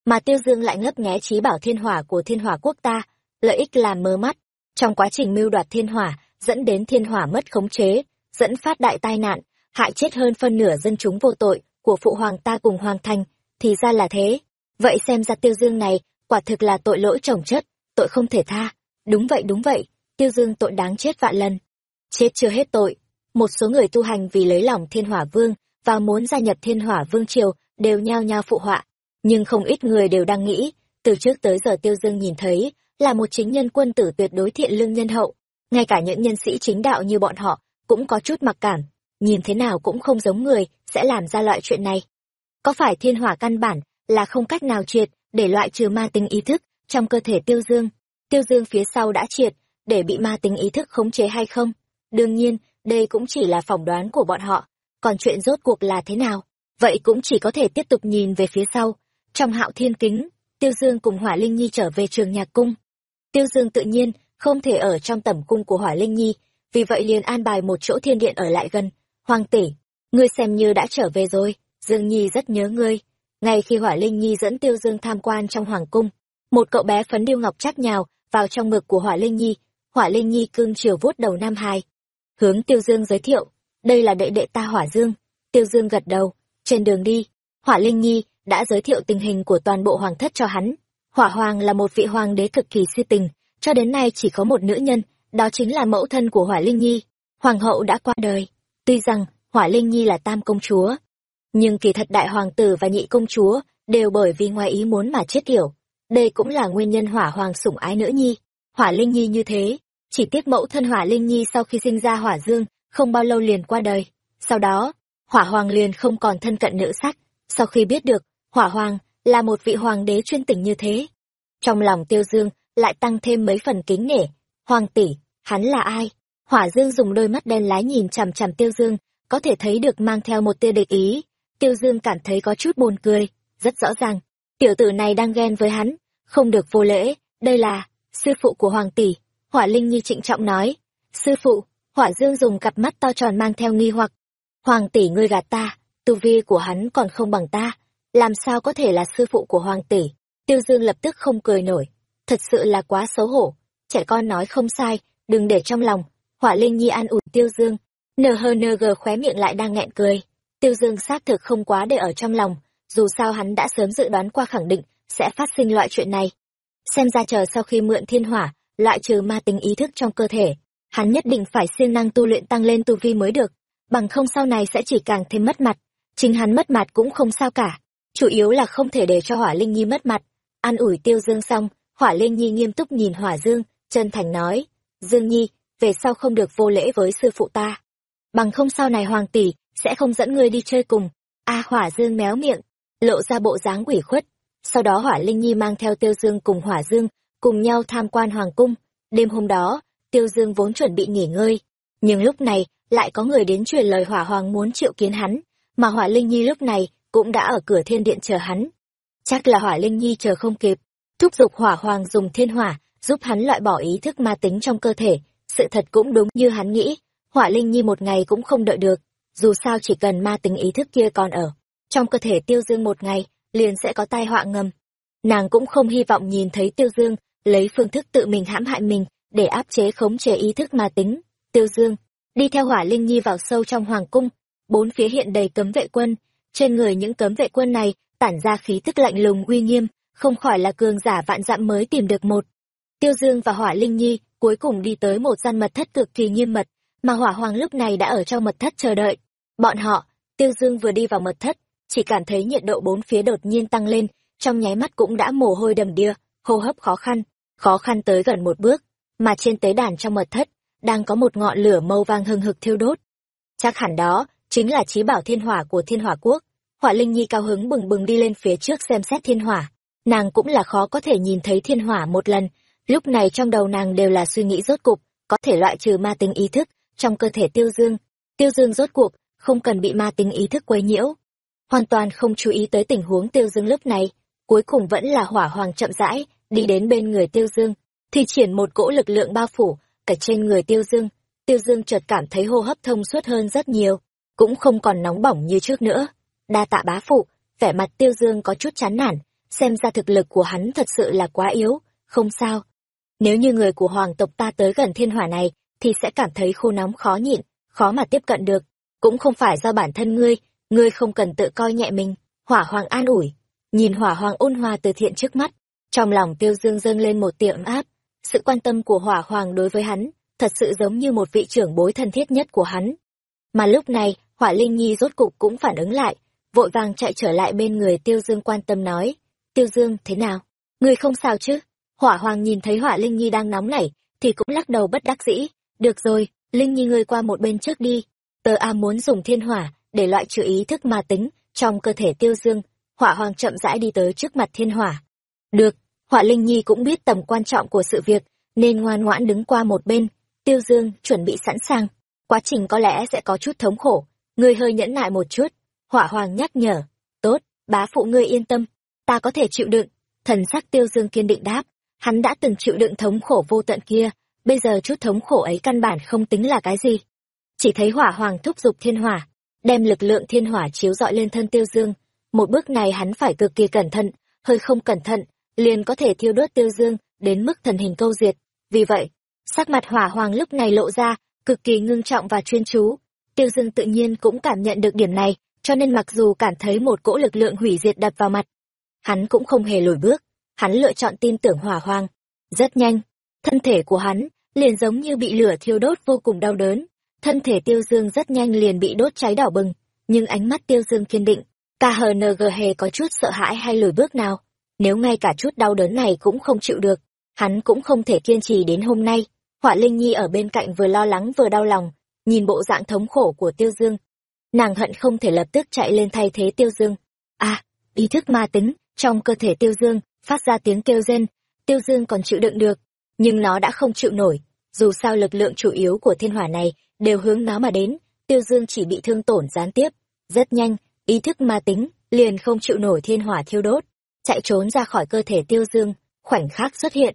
mà tiêu dương lại ngấp nghé trí bảo thiên hỏa của thiên hỏa quốc ta, lợi ích làm mơ mắt. Trong quá trình mưu đoạt thiên hỏa, dẫn đến thiên hỏa mất khống chế, dẫn phát đại tai nạn, hại chết hơn phân nửa dân chúng vô tội của phụ hoàng ta cùng hoàng thành, thì ra là thế. Vậy xem ra tiêu dương này quả thực là tội lỗi trồng chất, tội không thể tha. Đúng vậy đúng vậy, tiêu dương tội đáng chết vạn lần. Chết chưa hết tội, một số người tu hành vì lấy lòng thiên hỏa vương và muốn gia nhập thiên hỏa vương triều đều nhao nhao phụ họa. Nhưng không ít người đều đang nghĩ, từ trước tới giờ tiêu dương nhìn thấy là một chính nhân quân tử tuyệt đối thiện lương nhân hậu. Ngay cả những nhân sĩ chính đạo như bọn họ cũng có chút mặc cảm, nhìn thế nào cũng không giống người sẽ làm ra loại chuyện này. Có phải thiên hỏa căn bản là không cách nào triệt để loại trừ ma tính ý thức trong cơ thể tiêu dương? Tiêu dương phía sau đã triệt để bị ma tính ý thức khống chế hay không? Đương nhiên, đây cũng chỉ là phỏng đoán của bọn họ còn chuyện rốt cuộc là thế nào? Vậy cũng chỉ có thể tiếp tục nhìn về phía sau. Trong hạo thiên kính, tiêu dương cùng hỏa linh nhi trở về trường nhạc cung. Tiêu dương tự nhiên không thể ở trong tẩm cung của hỏa linh nhi, vì vậy liền an bài một chỗ thiên điện ở lại gần. Hoàng tỷ, ngươi xem như đã trở về rồi, dương nhi rất nhớ ngươi. Ngay khi hỏa linh nhi dẫn tiêu dương tham quan trong hoàng cung, một cậu bé phấn điêu ngọc chắc nhào vào trong ngực của hỏa linh nhi. Hỏa linh nhi cương chiều vuốt đầu nam hài hướng tiêu dương giới thiệu đây là đệ đệ ta hỏa dương. Tiêu dương gật đầu. Trên đường đi, hỏa linh nhi đã giới thiệu tình hình của toàn bộ hoàng thất cho hắn. Hỏa hoàng là một vị hoàng đế cực kỳ si tình. Cho đến nay chỉ có một nữ nhân, đó chính là mẫu thân của hỏa linh nhi. Hoàng hậu đã qua đời. Tuy rằng, hỏa linh nhi là tam công chúa. Nhưng kỳ thật đại hoàng tử và nhị công chúa đều bởi vì ngoài ý muốn mà chết yểu. Đây cũng là nguyên nhân hỏa hoàng sủng ái nữ nhi. Hỏa linh nhi như thế, chỉ tiếc mẫu thân hỏa linh nhi sau khi sinh ra hỏa dương không bao lâu liền qua đời. Sau đó, hỏa hoàng liền không còn thân cận nữ sắc. Sau khi biết được, hỏa hoàng là một vị hoàng đế chuyên tình như thế. Trong lòng tiêu dương lại tăng thêm mấy phần kính nể. Hoàng tỷ, hắn là ai? Hỏa dương dùng đôi mắt đen lái nhìn chằm chằm tiêu dương, có thể thấy được mang theo một tia địch ý. Tiêu dương cảm thấy có chút buồn cười, rất rõ ràng. Tiểu tử này đang ghen với hắn, không được vô lễ. Đây là sư phụ của hoàng tỷ. Hỏa linh nhi trịnh trọng nói. Sư phụ hỏa dương dùng cặp mắt to tròn mang theo nghi hoặc. Hoàng tỷ ngươi gạt ta, tu vi của hắn còn không bằng ta, làm sao có thể là sư phụ của hoàng tỷ? Tiêu dương lập tức không cười nổi. Thật sự là quá xấu hổ. Trẻ con nói không sai, đừng để trong lòng. Hỏa linh nhi an ủi tiêu dương. Nờ hơi nờ gờ khóe miệng lại đang nghẹn cười. Tiêu dương xác thực không quá để ở trong lòng, dù sao hắn đã sớm dự đoán qua khẳng định sẽ phát sinh loại chuyện này. Xem ra chờ sau khi mượn thiên hỏa, loại trừ ma tính ý thức trong cơ thể hắn nhất định phải siêng năng tu luyện tăng lên tu vi mới được, bằng không sau này sẽ chỉ càng thêm mất mặt, chính hắn mất mặt cũng không sao cả, chủ yếu là không thể để cho hỏa linh nhi mất mặt. An ủi tiêu dương xong, hỏa linh nhi nghiêm túc nhìn hỏa dương, chân thành nói, dương nhi, về sau không được vô lễ với sư phụ ta. Bằng không sau này hoàng tỷ sẽ không dẫn ngươi đi chơi cùng. A hỏa dương méo miệng, lộ ra bộ dáng quỷ khuất. Sau đó hỏa linh nhi mang theo tiêu dương cùng hỏa dương cùng nhau tham quan hoàng cung. Đêm hôm đó tiêu dương vốn chuẩn bị nghỉ ngơi, nhưng lúc này lại có người đến truyền lời hỏa hoàng muốn triệu kiến hắn, mà hỏa linh nhi lúc này cũng đã ở cửa thiên điện chờ hắn. Chắc là hỏa linh nhi chờ không kịp, thúc giục hỏa hoàng dùng thiên hỏa giúp hắn loại bỏ ý thức ma tính trong cơ thể. Sự thật cũng đúng như hắn nghĩ, hỏa linh nhi một ngày cũng không đợi được, dù sao chỉ cần ma tính ý thức kia còn ở, trong cơ thể tiêu dương một ngày liền sẽ có tai họa ngầm. Nàng cũng không hy vọng nhìn thấy tiêu dương lấy phương thức tự mình hãm hại mình để áp chế khống chế ý thức ma tính. Tiêu dương, đi theo hỏa linh nhi vào sâu trong hoàng cung, bốn phía hiện đầy cấm vệ quân. Trên người những cấm vệ quân này tản ra khí tức lạnh lùng uy nghiêm, không khỏi là cường giả vạn dặm mới tìm được một. Tiêu dương và hỏa linh nhi cuối cùng đi tới một gian mật thất cực kỳ nghiêm mật, mà hỏa hoàng lúc này đã ở trong mật thất chờ đợi. Bọn họ, tiêu dương vừa đi vào mật thất, chỉ cảm thấy nhiệt độ bốn phía đột nhiên tăng lên, trong nháy mắt cũng đã mồ hôi đầm đìa, hô hấp khó khăn khó khăn tới gần một bước mà trên tế đàn trong mật thất đang có một ngọn lửa màu vàng hừng hực thiêu đốt. Chắc hẳn đó chính là trí bảo thiên hỏa của thiên hỏa quốc. Hỏa linh nhi cao hứng bừng bừng đi lên phía trước xem xét thiên hỏa. Nàng cũng là khó có thể nhìn thấy thiên hỏa một lần. Lúc này trong đầu nàng đều là suy nghĩ rốt cục, có thể loại trừ ma tính ý thức trong cơ thể tiêu dương. Tiêu dương rốt cuộc không cần bị ma tính ý thức quấy nhiễu. Hoàn toàn không chú ý tới tình huống tiêu dương lúc này. Cuối cùng vẫn là hỏa hoàng chậm rãi đi đến bên người tiêu dương thì triển một cỗ lực lượng bao phủ, cả trên người tiêu dương. Tiêu dương chợt cảm thấy hô hấp thông suốt hơn rất nhiều, cũng không còn nóng bỏng như trước nữa. Đa tạ bá phụ, vẻ mặt tiêu dương có chút chán nản, xem ra thực lực của hắn thật sự là quá yếu, không sao. Nếu như người của hoàng tộc ta tới gần thiên hỏa này, thì sẽ cảm thấy khô nóng khó nhịn, khó mà tiếp cận được. Cũng không phải do bản thân ngươi ngươi không cần tự coi nhẹ mình. Hỏa hoàng an ủi, nhìn hỏa hoàng ôn hòa từ thiện trước mắt, trong lòng tiêu dương dâng lên một tiệm áp sự quan tâm của hỏa hoàng đối với hắn, thật sự giống như một vị trưởng bối thân thiết nhất của hắn. Mà lúc này, hỏa linh nhi rốt cục cũng phản ứng lại, vội vàng chạy trở lại bên người tiêu dương quan tâm nói, tiêu dương, thế nào? Người không sao chứ? Hỏa hoàng nhìn thấy hỏa linh nhi đang nóng nảy, thì cũng lắc đầu bất đắc dĩ, được rồi, linh nhi ngươi qua một bên trước đi tờ a muốn dùng thiên hỏa để loại trừ ý thức ma tính trong cơ thể tiêu dương. Hỏa hoàng chậm rãi đi tới trước mặt thiên hỏa. Được Họa linh nhi cũng biết tầm quan trọng của sự việc, nên ngoan ngoãn đứng qua một bên. Tiêu dương chuẩn bị sẵn sàng. Quá trình có lẽ sẽ có chút thống khổ. Ngươi hơi nhẫn nại một chút. Hỏa hoàng nhắc nhở. Tốt, bá phụ ngươi yên tâm. Ta có thể chịu đựng. Thần sắc tiêu dương kiên định đáp. Hắn đã từng chịu đựng thống khổ vô tận kia. Bây giờ chút thống khổ ấy căn bản không tính là cái gì. Chỉ thấy hỏa hoàng thúc giục thiên hỏa, đem lực lượng thiên hỏa chiếu dọi lên thân tiêu dương. Một bước này hắn phải cực kỳ cẩn thận, hơi không cẩn thận liền có thể thiêu đốt tiêu dương đến mức thần hình câu diệt. Vì vậy, sắc mặt hỏa hoàng lúc này lộ ra cực kỳ ngưng trọng và chuyên chú. Tiêu dương tự nhiên cũng cảm nhận được điểm này, cho nên mặc dù cảm thấy một cỗ lực lượng hủy diệt đập vào mặt, hắn cũng không hề lùi bước. Hắn lựa chọn tin tưởng hỏa hoàng. Rất nhanh, thân thể của hắn liền giống như bị lửa thiêu đốt vô cùng đau đớn. Thân thể tiêu dương rất nhanh liền bị đốt cháy đỏ bừng, nhưng ánh mắt tiêu dương kiên định khng hề có chút sợ hãi hay lùi bước nào? Nếu ngay cả chút đau đớn này cũng không chịu được, hắn cũng không thể kiên trì đến hôm nay. Họa linh nhi ở bên cạnh vừa lo lắng vừa đau lòng, nhìn bộ dạng thống khổ của tiêu dương. Nàng hận không thể lập tức chạy lên thay thế tiêu dương. À ý thức ma tính, trong cơ thể tiêu dương, phát ra tiếng kêu rên, tiêu dương còn chịu đựng được, nhưng nó đã không chịu nổi. Dù sao lực lượng chủ yếu của thiên hỏa này đều hướng nó mà đến, tiêu dương chỉ bị thương tổn gián tiếp. Rất nhanh, ý thức ma tính liền không chịu nổi thiên hỏa thiêu đốt chạy trốn ra khỏi cơ thể tiêu dương, khoảnh khắc xuất hiện.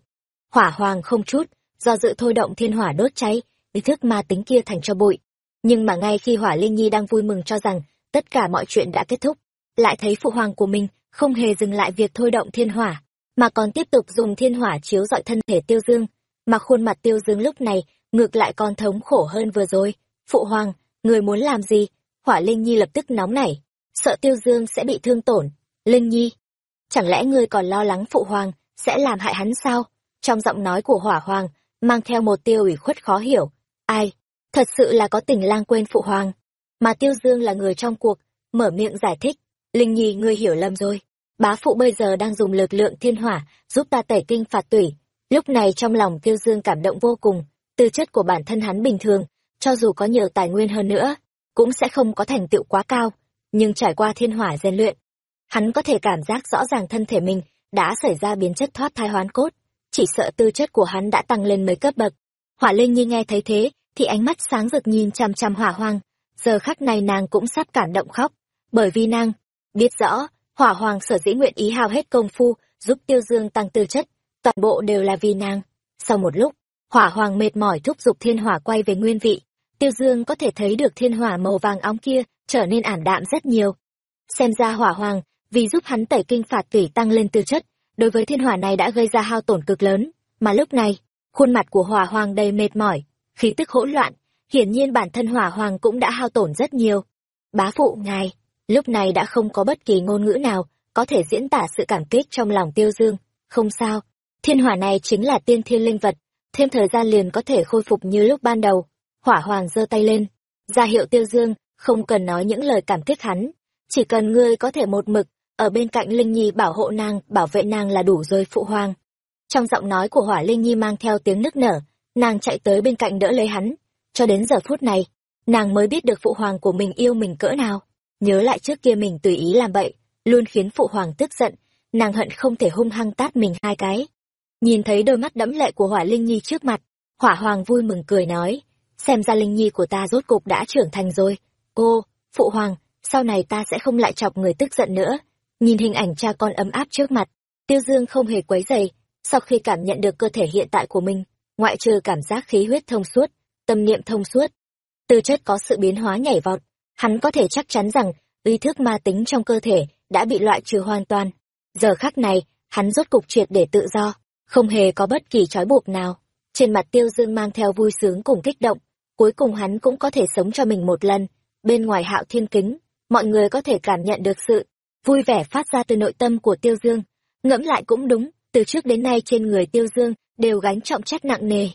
Hỏa hoàng không chút, do dự thôi động thiên hỏa đốt cháy, ý thức ma tính kia thành cho bụi. Nhưng mà ngay khi hỏa linh nhi đang vui mừng cho rằng tất cả mọi chuyện đã kết thúc, lại thấy phụ hoàng của mình không hề dừng lại việc thôi động thiên hỏa, mà còn tiếp tục dùng thiên hỏa chiếu dọi thân thể tiêu dương, mà khuôn mặt tiêu dương lúc này ngược lại còn thống khổ hơn vừa rồi. Phụ hoàng, người muốn làm gì? Hỏa linh nhi lập tức nóng nảy, sợ tiêu dương sẽ bị thương tổn. Linh nhi chẳng lẽ ngươi còn lo lắng phụ hoàng sẽ làm hại hắn sao? Trong giọng nói của hỏa hoàng, mang theo một tiêu ủy khuất khó hiểu. Ai? Thật sự là có tình lang quên phụ hoàng. Mà tiêu dương là người trong cuộc, mở miệng giải thích. Linh nhi, ngươi hiểu lầm rồi. Bá phụ bây giờ đang dùng lực lượng thiên hỏa, giúp ta tẩy kinh phạt tủy. Lúc này trong lòng tiêu dương cảm động vô cùng. Tư chất của bản thân hắn bình thường, cho dù có nhiều tài nguyên hơn nữa, cũng sẽ không có thành tựu quá cao. Nhưng trải qua thiên hỏa rèn luyện hắn có thể cảm giác rõ ràng thân thể mình đã xảy ra biến chất thoát thai hoán cốt. Chỉ sợ tư chất của hắn đã tăng lên mấy cấp bậc. Hỏa linh nhi nghe thấy thế, thì ánh mắt sáng rực nhìn chằm chằm hỏa hoang giờ khắc này nàng cũng sắp cảm động khóc, bởi vì nàng biết rõ, hỏa hoàng sở dĩ nguyện ý hao hết công phu, giúp tiêu dương tăng tư chất, toàn bộ đều là vì nàng. Sau một lúc, hỏa hoàng mệt mỏi thúc giục thiên hỏa quay về nguyên vị. Tiêu dương có thể thấy được thiên hỏa màu vàng óng kia trở nên ảm đạm rất nhiều. Xem ra hỏa hoàng vì giúp hắn tẩy kinh phạt tủy tăng lên tư chất, đối với thiên hỏa này đã gây ra hao tổn cực lớn, mà lúc này, khuôn mặt của hỏa hoàng đầy mệt mỏi, khí tức hỗn loạn, hiển nhiên bản thân hỏa hoàng cũng đã hao tổn rất nhiều. Bá phụ ngài, lúc này đã không có bất kỳ ngôn ngữ nào có thể diễn tả sự cảm kích trong lòng tiêu dương. Không sao, thiên hỏa này chính là tiên thiên linh vật, thêm thời gian liền có thể khôi phục như lúc ban đầu. Hỏa hoàng giơ tay lên, ra hiệu tiêu dương không cần nói những lời cảm kích hắn, chỉ cần ngươi có thể một mực ở bên cạnh linh nhi bảo hộ nàng, bảo vệ nàng là đủ rồi phụ hoàng. Trong giọng nói của hỏa linh nhi mang theo tiếng nức nở, nàng chạy tới bên cạnh đỡ lấy hắn. Cho đến giờ phút này, nàng mới biết được phụ hoàng của mình yêu mình cỡ nào. Nhớ lại trước kia mình tùy ý làm bậy, luôn khiến phụ hoàng tức giận. Nàng hận không thể hung hăng tát mình hai cái. Nhìn thấy đôi mắt đẫm lệ của hỏa linh nhi trước mặt, hỏa hoàng vui mừng cười nói, xem ra linh nhi của ta rốt cục đã trưởng thành rồi. Cô phụ hoàng, sau này ta sẽ không lại chọc người tức giận nữa nhìn hình ảnh cha con ấm áp trước mặt, tiêu dương không hề quấy dày sau khi cảm nhận được cơ thể hiện tại của mình, ngoại trừ cảm giác khí huyết thông suốt, tâm niệm thông suốt, tư chất có sự biến hóa nhảy vọt, hắn có thể chắc chắn rằng ý thức ma tính trong cơ thể đã bị loại trừ hoàn toàn. Giờ khắc này, hắn rốt cục triệt để tự do, không hề có bất kỳ trói buộc nào. Trên mặt tiêu dương mang theo vui sướng cùng kích động, cuối cùng hắn cũng có thể sống cho mình một lần. Bên ngoài hạo thiên kính, mọi người có thể cảm nhận được sự vui vẻ phát ra từ nội tâm của tiêu dương. Ngẫm lại cũng đúng, từ trước đến nay trên người tiêu dương đều gánh trọng trách nặng nề.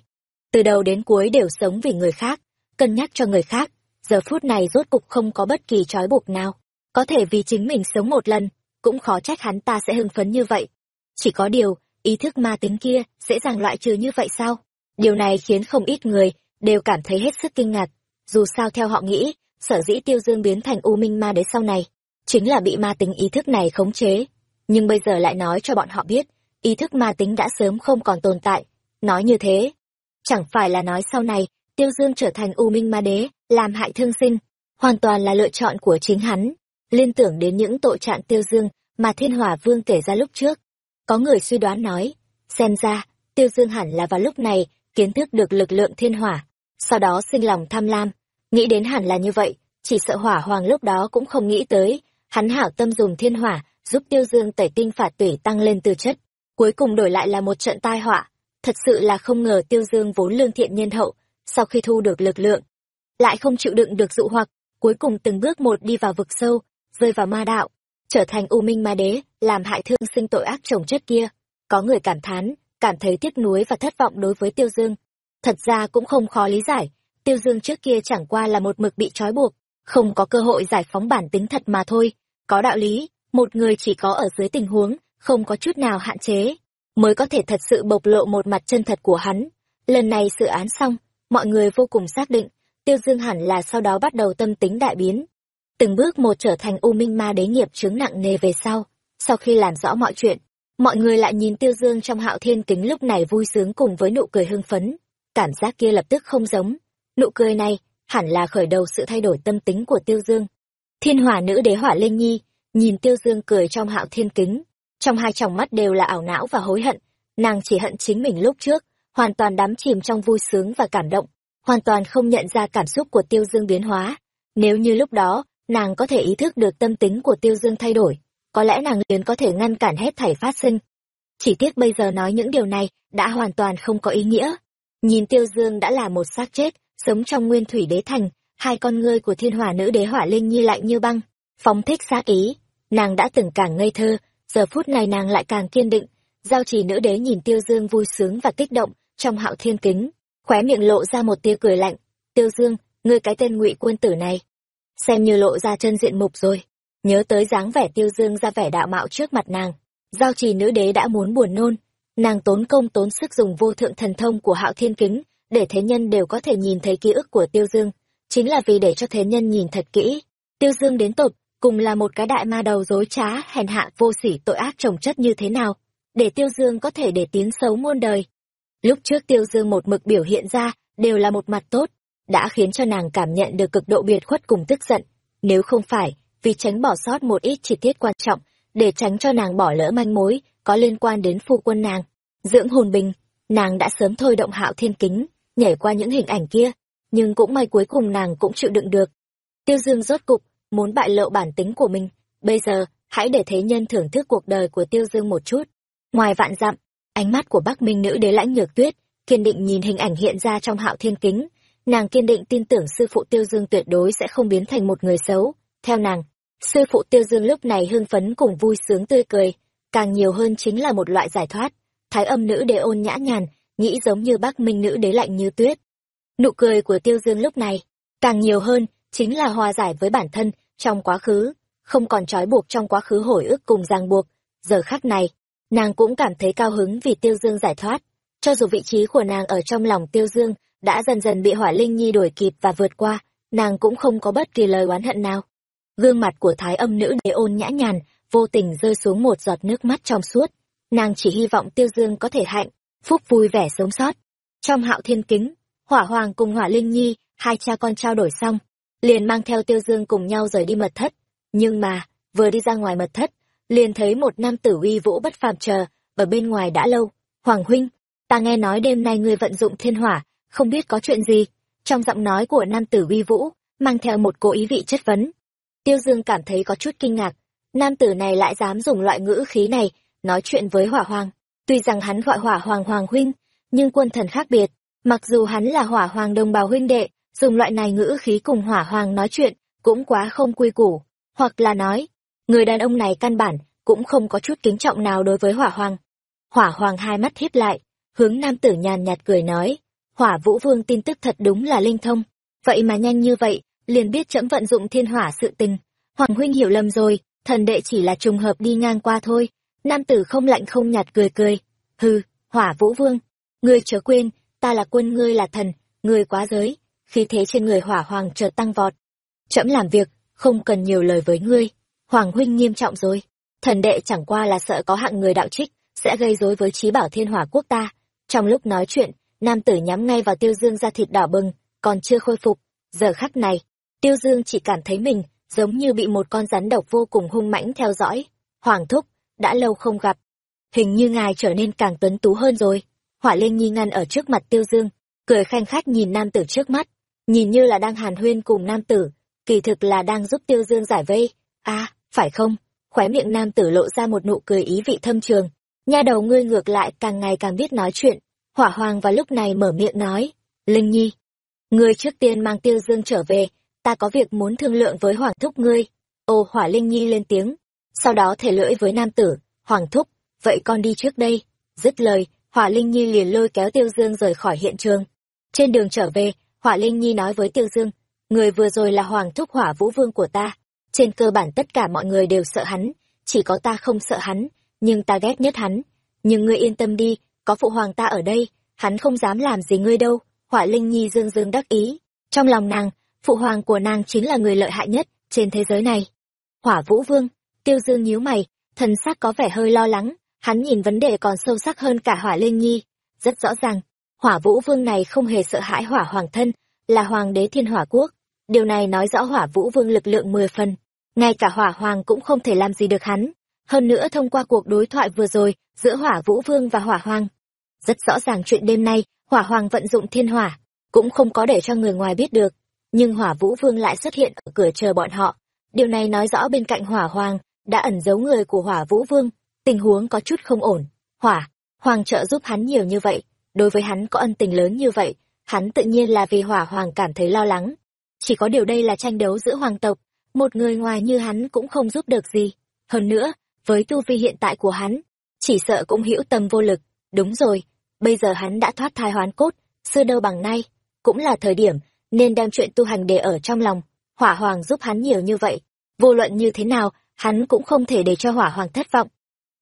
Từ đầu đến cuối đều sống vì người khác, cân nhắc cho người khác, giờ phút này rốt cục không có bất kỳ trói buộc nào. Có thể vì chính mình sống một lần, cũng khó trách hắn ta sẽ hưng phấn như vậy. Chỉ có điều, ý thức ma tính kia dễ dàng loại trừ như vậy sao? Điều này khiến không ít người đều cảm thấy hết sức kinh ngạc. Dù sao theo họ nghĩ, sở dĩ tiêu dương biến thành u minh ma đế sau này chính là bị ma tính ý thức này khống chế. Nhưng bây giờ lại nói cho bọn họ biết, ý thức ma tính đã sớm không còn tồn tại. Nói như thế, chẳng phải là nói sau này, tiêu dương trở thành u minh ma đế, làm hại thương sinh, hoàn toàn là lựa chọn của chính hắn. Liên tưởng đến những tội trạng tiêu dương mà thiên hỏa vương kể ra lúc trước, có người suy đoán nói, xem ra, tiêu dương hẳn là vào lúc này kiến thức được lực lượng thiên hỏa, sau đó sinh lòng tham lam. Nghĩ đến hẳn là như vậy, chỉ sợ hỏa hoàng lúc đó cũng không nghĩ tới hắn hảo tâm dùng thiên hỏa, giúp tiêu dương tẩy tinh phạt tủy tăng lên tư chất, cuối cùng đổi lại là một trận tai họa. Thật sự là không ngờ tiêu dương vốn lương thiện nhân hậu, sau khi thu được lực lượng, lại không chịu đựng được dụ hoặc, cuối cùng từng bước một đi vào vực sâu, rơi vào ma đạo, trở thành u minh ma đế, làm hại thương sinh tội ác chồng chất kia. Có người cảm thán, cảm thấy tiếc nuối và thất vọng đối với tiêu dương. Thật ra cũng không khó lý giải, tiêu dương trước kia chẳng qua là một mực bị trói buộc không có cơ hội giải phóng bản tính thật mà thôi có đạo lý một người chỉ có ở dưới tình huống không có chút nào hạn chế mới có thể thật sự bộc lộ một mặt chân thật của hắn Lần này sự án xong, mọi người vô cùng xác định, Tiêu Dương hẳn là sau đó bắt đầu tâm tính đại biến. Từng bước một trở thành u minh ma đế nghiệp chứng nặng nề về sau. Sau khi làm rõ mọi chuyện, mọi người lại nhìn Tiêu Dương trong hạo thiên kính lúc này vui sướng cùng với nụ cười hưng phấn. Cảm giác kia lập tức không giống. Nụ cười này, hẳn là khởi đầu sự thay đổi tâm tính của Tiêu Dương. Thiên hỏa nữ đế hỏa linh nhi, nhìn Tiêu Dương cười trong hạo thiên kính. Trong hai tròng mắt đều là ảo não và hối hận. Nàng chỉ hận chính mình lúc trước, hoàn toàn đắm chìm trong vui sướng và cảm động, hoàn toàn không nhận ra cảm xúc của Tiêu Dương biến hóa. Nếu như lúc đó, nàng có thể ý thức được tâm tính của Tiêu Dương thay đổi, có lẽ nàng liền có thể ngăn cản hết thảy phát sinh. Chỉ tiếc bây giờ nói những điều này đã hoàn toàn không có ý nghĩa. Nhìn Tiêu Dương đã là một xác chết, sống trong nguyên thủy đế thành, hai con ngươi của thiên hỏa nữ đế hỏa linh nhi lạnh như băng, phóng thích xác ý. Nàng đã từng càng ngây thơ, giờ phút này nàng lại càng kiên định. Giao trì nữ đế nhìn Tiêu Dương vui sướng và kích động, trong hạo thiên kính, khóe miệng lộ ra một tia cười lạnh. Tiêu Dương, ngươi cái tên ngụy quân tử này, xem như lộ ra chân diện mục rồi. Nhớ tới dáng vẻ Tiêu Dương ra vẻ đạo mạo trước mặt nàng, giao trì nữ đế đã muốn buồn nôn. Nàng tốn công tốn sức dùng vô thượng thần thông của hạo thiên kính, để thế nhân đều có thể nhìn thấy ký ức của Tiêu Dương, chính là vì để cho thế nhân nhìn thật kỹ. Tiêu Dương đến tột, cùng là một cái đại ma đầu dối trá, hèn hạ, vô sỉ, tội ác trồng chất như thế nào, để Tiêu Dương có thể để tiếng xấu muôn đời. Lúc trước Tiêu Dương một mực biểu hiện ra, đều là một mặt tốt, đã khiến cho nàng cảm nhận được cực độ biệt khuất cùng tức giận. Nếu không phải, vì tránh bỏ sót một ít chi tiết quan trọng, để tránh cho nàng bỏ lỡ manh mối có liên quan đến phu quân nàng. Dưỡng hồn bình, nàng đã sớm thôi động hạo thiên kính, nhảy qua những hình ảnh kia, nhưng cũng may cuối cùng nàng cũng chịu đựng được. Tiêu Dương rốt cục, muốn bại lộ bản tính của mình, bây giờ, hãy để thế nhân thưởng thức cuộc đời của Tiêu Dương một chút. Ngoài vạn dặm, ánh mắt của Bắc Minh nữ đế lãnh nhược tuyết, kiên định nhìn hình ảnh hiện ra trong hạo thiên kính, nàng kiên định tin tưởng sư phụ Tiêu Dương tuyệt đối sẽ không biến thành một người xấu. Theo nàng, sư phụ Tiêu Dương lúc này hưng phấn cùng vui sướng tươi cười, càng nhiều hơn chính là một loại giải thoát. Thái âm nữ đế ôn nhã nhàn, nghĩ giống như bác Minh nữ đế lạnh như tuyết. Nụ cười của Tiêu Dương lúc này, càng nhiều hơn, chính là hòa giải với bản thân, trong quá khứ, không còn trói buộc trong quá khứ hồi ức cùng ràng buộc. Giờ khắc này, nàng cũng cảm thấy cao hứng vì Tiêu Dương giải thoát. Cho dù vị trí của nàng ở trong lòng Tiêu Dương đã dần dần bị Hỏa Linh Nhi đuổi kịp và vượt qua, nàng cũng không có bất kỳ lời oán hận nào. Gương mặt của Thái âm nữ đế ôn nhã nhàn, vô tình rơi xuống một giọt nước mắt trong suốt. Nàng chỉ hy vọng Tiêu Dương có thể hạnh, phúc vui vẻ sống sót. Trong hạo thiên kính, Hỏa Hoàng cùng Hỏa Linh Nhi, hai cha con trao đổi xong, liền mang theo Tiêu Dương cùng nhau rời đi mật thất. Nhưng mà, vừa đi ra ngoài mật thất, liền thấy một nam tử uy vũ bất phàm chờ, ở bên ngoài đã lâu. Hoàng huynh, ta nghe nói đêm nay ngươi vận dụng thiên hỏa, không biết có chuyện gì. Trong giọng nói của nam tử uy vũ, mang theo một cố ý vị chất vấn. Tiêu Dương cảm thấy có chút kinh ngạc. Nam tử này lại dám dùng loại ngữ khí này, nói chuyện với hỏa hoàng. Tuy rằng hắn gọi hỏa hoàng hoàng huynh, nhưng quân thần khác biệt. Mặc dù hắn là hỏa hoàng đồng bào huynh đệ, dùng loại này ngữ khí cùng hỏa hoàng nói chuyện, cũng quá không quy củ. Hoặc là nói, người đàn ông này căn bản, cũng không có chút kính trọng nào đối với hỏa hoàng. Hỏa hoàng hai mắt híp lại, hướng nam tử nhàn nhạt cười nói, hỏa vũ vương tin tức thật đúng là linh thông. Vậy mà nhanh như vậy, liền biết chậm vận dụng thiên hỏa sự tình. Hoàng huynh hiểu lầm rồi, thần đệ chỉ là trùng hợp đi ngang qua thôi. Nam tử không lạnh không nhạt cười cười. Hừ, hỏa vũ vương. Ngươi chớ quên, ta là quân ngươi là thần, ngươi quá giới. Khi thế trên người hỏa hoàng chợt tăng vọt. Chậm làm việc, không cần nhiều lời với ngươi. Hoàng huynh nghiêm trọng rồi. Thần đệ chẳng qua là sợ có hạng người đạo trích, sẽ gây rối với trí bảo thiên hỏa quốc ta. Trong lúc nói chuyện, nam tử nhắm ngay vào tiêu dương ra thịt đỏ bừng, còn chưa khôi phục. Giờ khắc này, tiêu dương chỉ cảm thấy mình giống như bị một con rắn độc vô cùng hung mãnh theo dõi. Hoàng thúc, đã lâu không gặp. Hình như ngài trở nên càng tuấn tú hơn rồi. Hỏa Linh Nhi ngăn ở trước mặt Tiêu Dương, cười khanh khách nhìn nam tử trước mắt, nhìn như là đang hàn huyên cùng nam tử, kỳ thực là đang giúp Tiêu Dương giải vây. a à, phải không? Khóe miệng nam tử lộ ra một nụ cười ý vị thâm trường. Nha đầu ngươi ngược lại càng ngày càng biết nói chuyện. Hỏa Hoàng vào lúc này mở miệng nói, Linh Nhi, ngươi trước tiên mang Tiêu Dương trở về, ta có việc muốn thương lượng với Hoàng thúc ngươi. Ô Hỏa Linh Nhi lên tiếng, sau đó thể lưỡi với nam tử, Hoàng thúc, vậy con đi trước đây. Dứt lời, Hỏa Linh Nhi liền lôi kéo Tiêu Dương rời khỏi hiện trường. Trên đường trở về, Hỏa Linh Nhi nói với Tiêu Dương, người vừa rồi là Hoàng thúc Hỏa Vũ Vương của ta. Trên cơ bản tất cả mọi người đều sợ hắn, chỉ có ta không sợ hắn, nhưng ta ghét nhất hắn. Nhưng ngươi yên tâm đi, có phụ hoàng ta ở đây, hắn không dám làm gì ngươi đâu hỏa linh nhi dương dương đắc ý trong lòng nàng phụ hoàng của nàng chính là người lợi hại nhất trên thế giới này hỏa vũ vương tiêu dương nhíu mày, thần sắc có vẻ hơi lo lắng, hắn nhìn vấn đề còn sâu sắc hơn cả hỏa linh nhi. Rất rõ ràng, hỏa vũ vương này không hề sợ hãi hỏa hoàng thân, là hoàng đế thiên hỏa quốc. Điều này nói rõ hỏa vũ vương lực lượng mười phần. Ngay cả hỏa hoàng cũng không thể làm gì được hắn. Hơn nữa thông qua cuộc đối thoại vừa rồi, giữa hỏa vũ vương và hỏa hoàng. Rất rõ ràng chuyện đêm nay, hỏa hoàng vận dụng thiên hỏa, cũng không có để cho người ngoài biết được. Nhưng hỏa vũ vương lại xuất hiện ở cửa chờ bọn họ. Điều này nói rõ bên cạnh hỏa hoàng đã ẩn giấu người của hỏa vũ vương, tình huống có chút không ổn. Hỏa, hoàng trợ giúp hắn nhiều như vậy, đối với hắn có ân tình lớn như vậy, hắn tự nhiên là vì hỏa hoàng cảm thấy lo lắng. Chỉ có điều đây là tranh đấu giữa hoàng tộc, một người ngoài như hắn cũng không giúp được gì. Hơn nữa, với tu vi hiện tại của hắn, chỉ sợ cũng hữu tâm vô lực. Đúng rồi, bây giờ hắn đã thoát thai hoán cốt, xưa đâu bằng nay. Cũng là thời điểm nên đem chuyện tu hành để ở trong lòng. Hỏa hoàng giúp hắn nhiều như vậy, vô luận như thế nào hắn cũng không thể để cho hỏa hoàng thất vọng.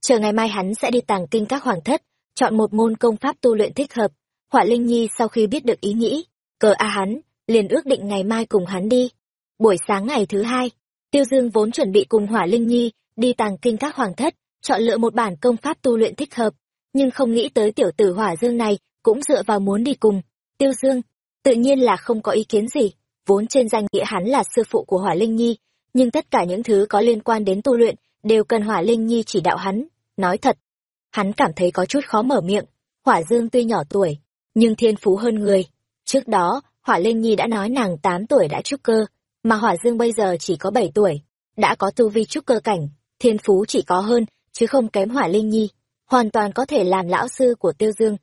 Chờ ngày mai hắn sẽ đi tàng kinh các hoàng thất, chọn một môn công pháp tu luyện thích hợp. Hỏa linh nhi sau khi biết được ý nghĩ, cờ a hắn, liền ước định ngày mai cùng hắn đi. Buổi sáng ngày thứ hai, tiêu dương vốn chuẩn bị cùng hỏa linh nhi đi tàng kinh các hoàng thất, chọn lựa một bản công pháp tu luyện thích hợp. Nhưng không nghĩ tới tiểu tử hỏa dương này cũng dựa vào muốn đi cùng. Tiêu dương, tự nhiên là không có ý kiến gì. Vốn trên danh nghĩa hắn là sư phụ của hỏa linh nhi nhưng tất cả những thứ có liên quan đến tu luyện đều cần hỏa linh nhi chỉ đạo hắn. Nói thật, hắn cảm thấy có chút khó mở miệng. Hỏa dương tuy nhỏ tuổi, nhưng thiên phú hơn người. Trước đó, hỏa linh nhi đã nói nàng tám tuổi đã trúc cơ, mà hỏa dương bây giờ chỉ có bảy tuổi, đã có tu vi trúc cơ cảnh, thiên phú chỉ có hơn, chứ không kém hỏa linh nhi. Hoàn toàn có thể làm lão sư của tiêu dương.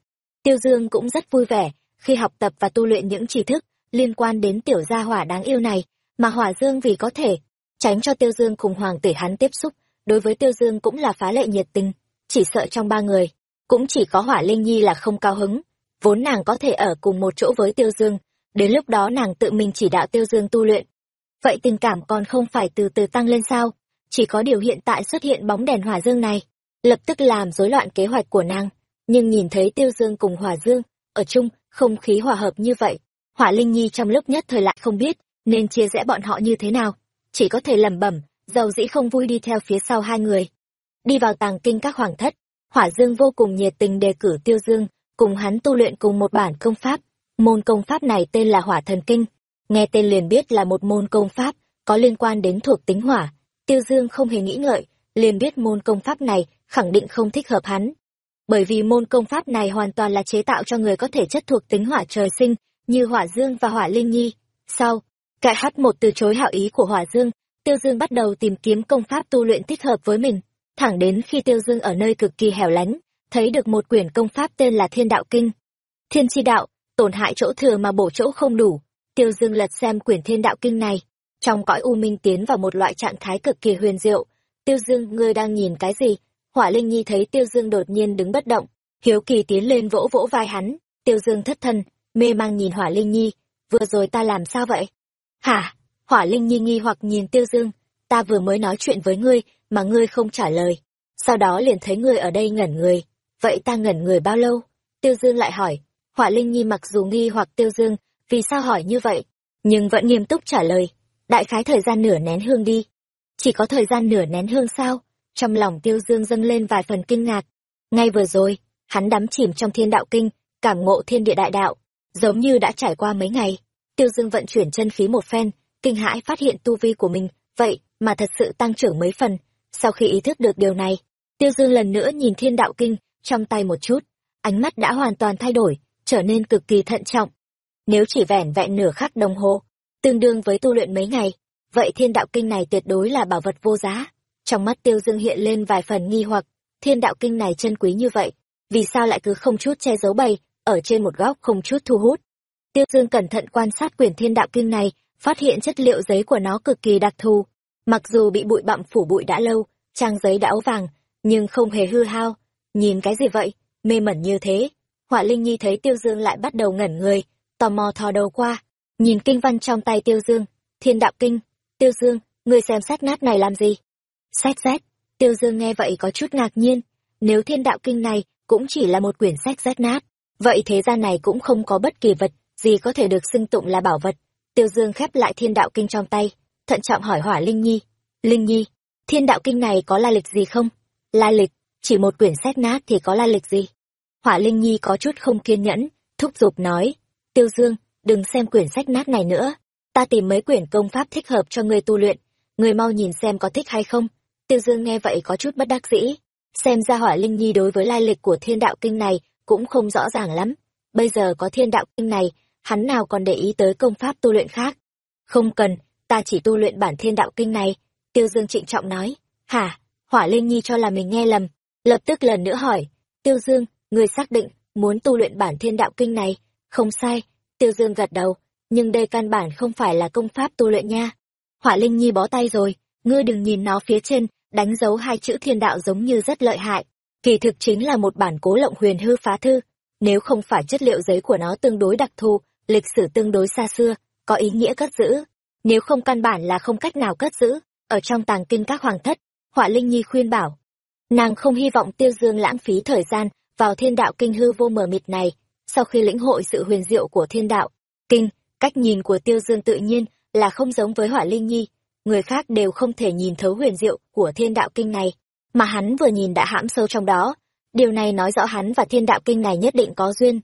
Tiêu dương cũng rất vui vẻ khi học tập và tu luyện những tri thức liên quan đến tiểu gia hỏa đáng yêu này, mà hỏa dương vì có thể tránh cho tiêu dương cùng hoàng tử hắn tiếp xúc. Đối với tiêu dương cũng là phá lệ nhiệt tình, chỉ sợ trong ba người, cũng chỉ có hỏa linh nhi là không cao hứng. Vốn nàng có thể ở cùng một chỗ với tiêu dương, đến lúc đó nàng tự mình chỉ đạo tiêu dương tu luyện. Vậy tình cảm còn không phải từ từ tăng lên sao? Chỉ có điều hiện tại xuất hiện bóng đèn hỏa dương này, lập tức làm rối loạn kế hoạch của nàng. Nhưng nhìn thấy tiêu dương cùng hỏa dương, ở chung, không khí hòa hợp như vậy, hỏa linh nhi trong lúc nhất thời lại không biết nên chia rẽ bọn họ như thế nào chỉ có thể lẩm bẩm, dầu dĩ không vui đi theo phía sau hai người. Đi vào tàng kinh các hoàng thất, hỏa dương vô cùng nhiệt tình đề cử tiêu dương, cùng hắn tu luyện cùng một bản công pháp. Môn công pháp này tên là hỏa thần kinh. Nghe tên liền biết là một môn công pháp, có liên quan đến thuộc tính hỏa. Tiêu dương không hề nghĩ ngợi, liền biết môn công pháp này khẳng định không thích hợp hắn. Bởi vì môn công pháp này hoàn toàn là chế tạo cho người có thể chất thuộc tính hỏa trời sinh, như hỏa dương và hỏa linh nhi. Sau cải hát một từ chối hảo ý của hỏa dương, tiêu dương bắt đầu tìm kiếm công pháp tu luyện thích hợp với mình. Thẳng đến khi tiêu dương ở nơi cực kỳ hẻo lánh, thấy được một quyển công pháp tên là thiên đạo kinh. Thiên chi đạo, tổn hại chỗ thừa mà bổ chỗ không đủ. Tiêu dương lật xem quyển thiên đạo kinh này. Trong cõi u minh tiến vào một loại trạng thái cực kỳ huyền diệu. Tiêu dương, ngươi đang nhìn cái gì? Hỏa linh nhi thấy tiêu dương đột nhiên đứng bất động, hiếu kỳ tiến lên vỗ vỗ vai hắn. Tiêu dương thất thân mê mang nhìn hỏa linh nhi. Vừa rồi ta làm sao vậy? Hả? Hỏa linh nhi nghi hoặc nhìn tiêu dương. Ta vừa mới nói chuyện với ngươi, mà ngươi không trả lời. Sau đó liền thấy ngươi ở đây ngẩn người. Vậy ta ngẩn người bao lâu? Tiêu dương lại hỏi. Hỏa linh nhi mặc dù nghi hoặc tiêu dương, vì sao hỏi như vậy? Nhưng vẫn nghiêm túc trả lời. Đại khái thời gian nửa nén hương đi. Chỉ có thời gian nửa nén hương sao? Trong lòng tiêu dương dâng lên vài phần kinh ngạc. Ngay vừa rồi, hắn đắm chìm trong thiên đạo kinh, cảm ngộ thiên địa đại đạo, giống như đã trải qua mấy ngày tiêu dương vận chuyển chân khí một phen, kinh hãi phát hiện tu vi của mình, vậy mà thật sự tăng trưởng mấy phần. Sau khi ý thức được điều này, tiêu dương lần nữa nhìn thiên đạo kinh trong tay một chút, ánh mắt đã hoàn toàn thay đổi, trở nên cực kỳ thận trọng. Nếu chỉ vẻn vẹn nửa khắc đồng hồ, tương đương với tu luyện mấy ngày, vậy thiên đạo kinh này tuyệt đối là bảo vật vô giá. Trong mắt tiêu dương hiện lên vài phần nghi hoặc, thiên đạo kinh này chân quý như vậy, vì sao lại cứ không chút che giấu bày, ở trên một góc không chút thu hút? Tiêu dương cẩn thận quan sát quyển thiên đạo kinh này phát hiện chất liệu giấy của nó cực kỳ đặc thù. Mặc dù bị bụi bặm phủ bụi đã lâu trang giấy đã ố vàng nhưng không hề hư hao. Nhìn cái gì vậy? Mê mẩn như thế. Họa linh nhi thấy tiêu dương lại bắt đầu ngẩn người tò mò thò đầu qua. Nhìn kinh văn trong tay tiêu dương. Thiên đạo kinh. Tiêu dương người xem sách nát này làm gì? Xét xét, tiêu dương nghe vậy có chút ngạc nhiên. Nếu thiên đạo kinh này cũng chỉ là một quyển sách rách nát vậy thế gian này cũng không có bất kỳ vật gì có thể được xưng tụng là bảo vật. Tiêu dương khép lại thiên đạo kinh trong tay, thận trọng hỏi hỏa linh nhi. Linh nhi, thiên đạo kinh này có la lịch gì không? La lịch, chỉ một quyển sách nát thì có la lịch gì? Hỏa linh nhi có chút không kiên nhẫn, thúc giục nói. Tiêu dương, đừng xem quyển sách nát này nữa. Ta tìm mấy quyển công pháp thích hợp cho ngươi tu luyện. Ngươi mau nhìn xem có thích hay không. Tiêu dương nghe vậy có chút bất đắc dĩ. Xem ra hỏa linh nhi đối với lai lịch của thiên đạo kinh này cũng không rõ ràng lắm. Bây giờ có thiên đạo kinh này hắn nào còn để ý tới công pháp tu luyện khác? Không cần, ta chỉ tu luyện bản thiên đạo kinh này, tiêu dương trịnh trọng nói. Hả? Hỏa linh nhi cho là mình nghe lầm, lập tức lần nữa hỏi. Tiêu dương, người xác định muốn tu luyện bản thiên đạo kinh này, không sai. Tiêu dương gật đầu, nhưng đây căn bản không phải là công pháp tu luyện nha. Hỏa linh nhi bó tay rồi, ngươi đừng nhìn nó phía trên, đánh dấu hai chữ thiên đạo giống như rất lợi hại. Kỳ thực chính là một bản cố lộng huyền hư phá thư, nếu không phải chất liệu giấy của nó tương đối đặc thù lịch sử tương đối xa xưa, có ý nghĩa cất giữ. Nếu không căn bản là không cách nào cất giữ, ở trong tàng kinh các hoàng thất, họa linh nhi khuyên bảo, nàng không hy vọng tiêu dương lãng phí thời gian vào thiên đạo kinh hư vô mờ mịt này. Sau khi lĩnh hội sự huyền diệu của thiên đạo kinh, cách nhìn của tiêu dương tự nhiên là không giống với họa linh nhi. Người khác đều không thể nhìn thấu huyền diệu của thiên đạo kinh này, mà hắn vừa nhìn đã hãm sâu trong đó. Điều này nói rõ hắn và thiên đạo kinh này nhất định có duyên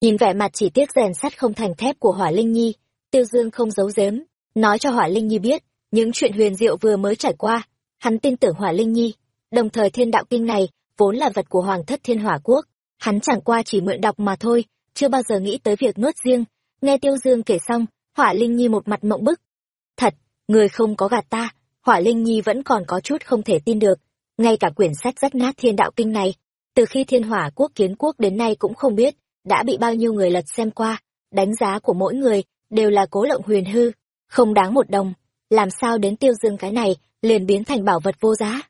nhìn vẻ mặt chỉ tiếc rèn sắt không thành thép của hỏa linh nhi, tiêu dương không giấu giếm, nói cho hỏa linh nhi biết, những chuyện huyền diệu vừa mới trải qua, hắn tin tưởng hỏa linh nhi. Đồng thời thiên đạo kinh này, vốn là vật của hoàng thất thiên hỏa quốc, hắn chẳng qua chỉ mượn đọc mà thôi, chưa bao giờ nghĩ tới việc nuốt riêng. Nghe tiêu dương kể xong, hỏa linh nhi một mặt mộng bức. Thật, người không có gạt ta, hỏa linh nhi vẫn còn có chút không thể tin được. Ngay cả quyển sách rách nát thiên đạo kinh này, từ khi thiên hỏa quốc kiến quốc đến nay cũng không biết đã bị bao nhiêu người lật xem qua, đánh giá của mỗi người đều là cố lộng huyền hư, không đáng một đồng. Làm sao đến tiêu dương cái này liền biến thành bảo vật vô giá?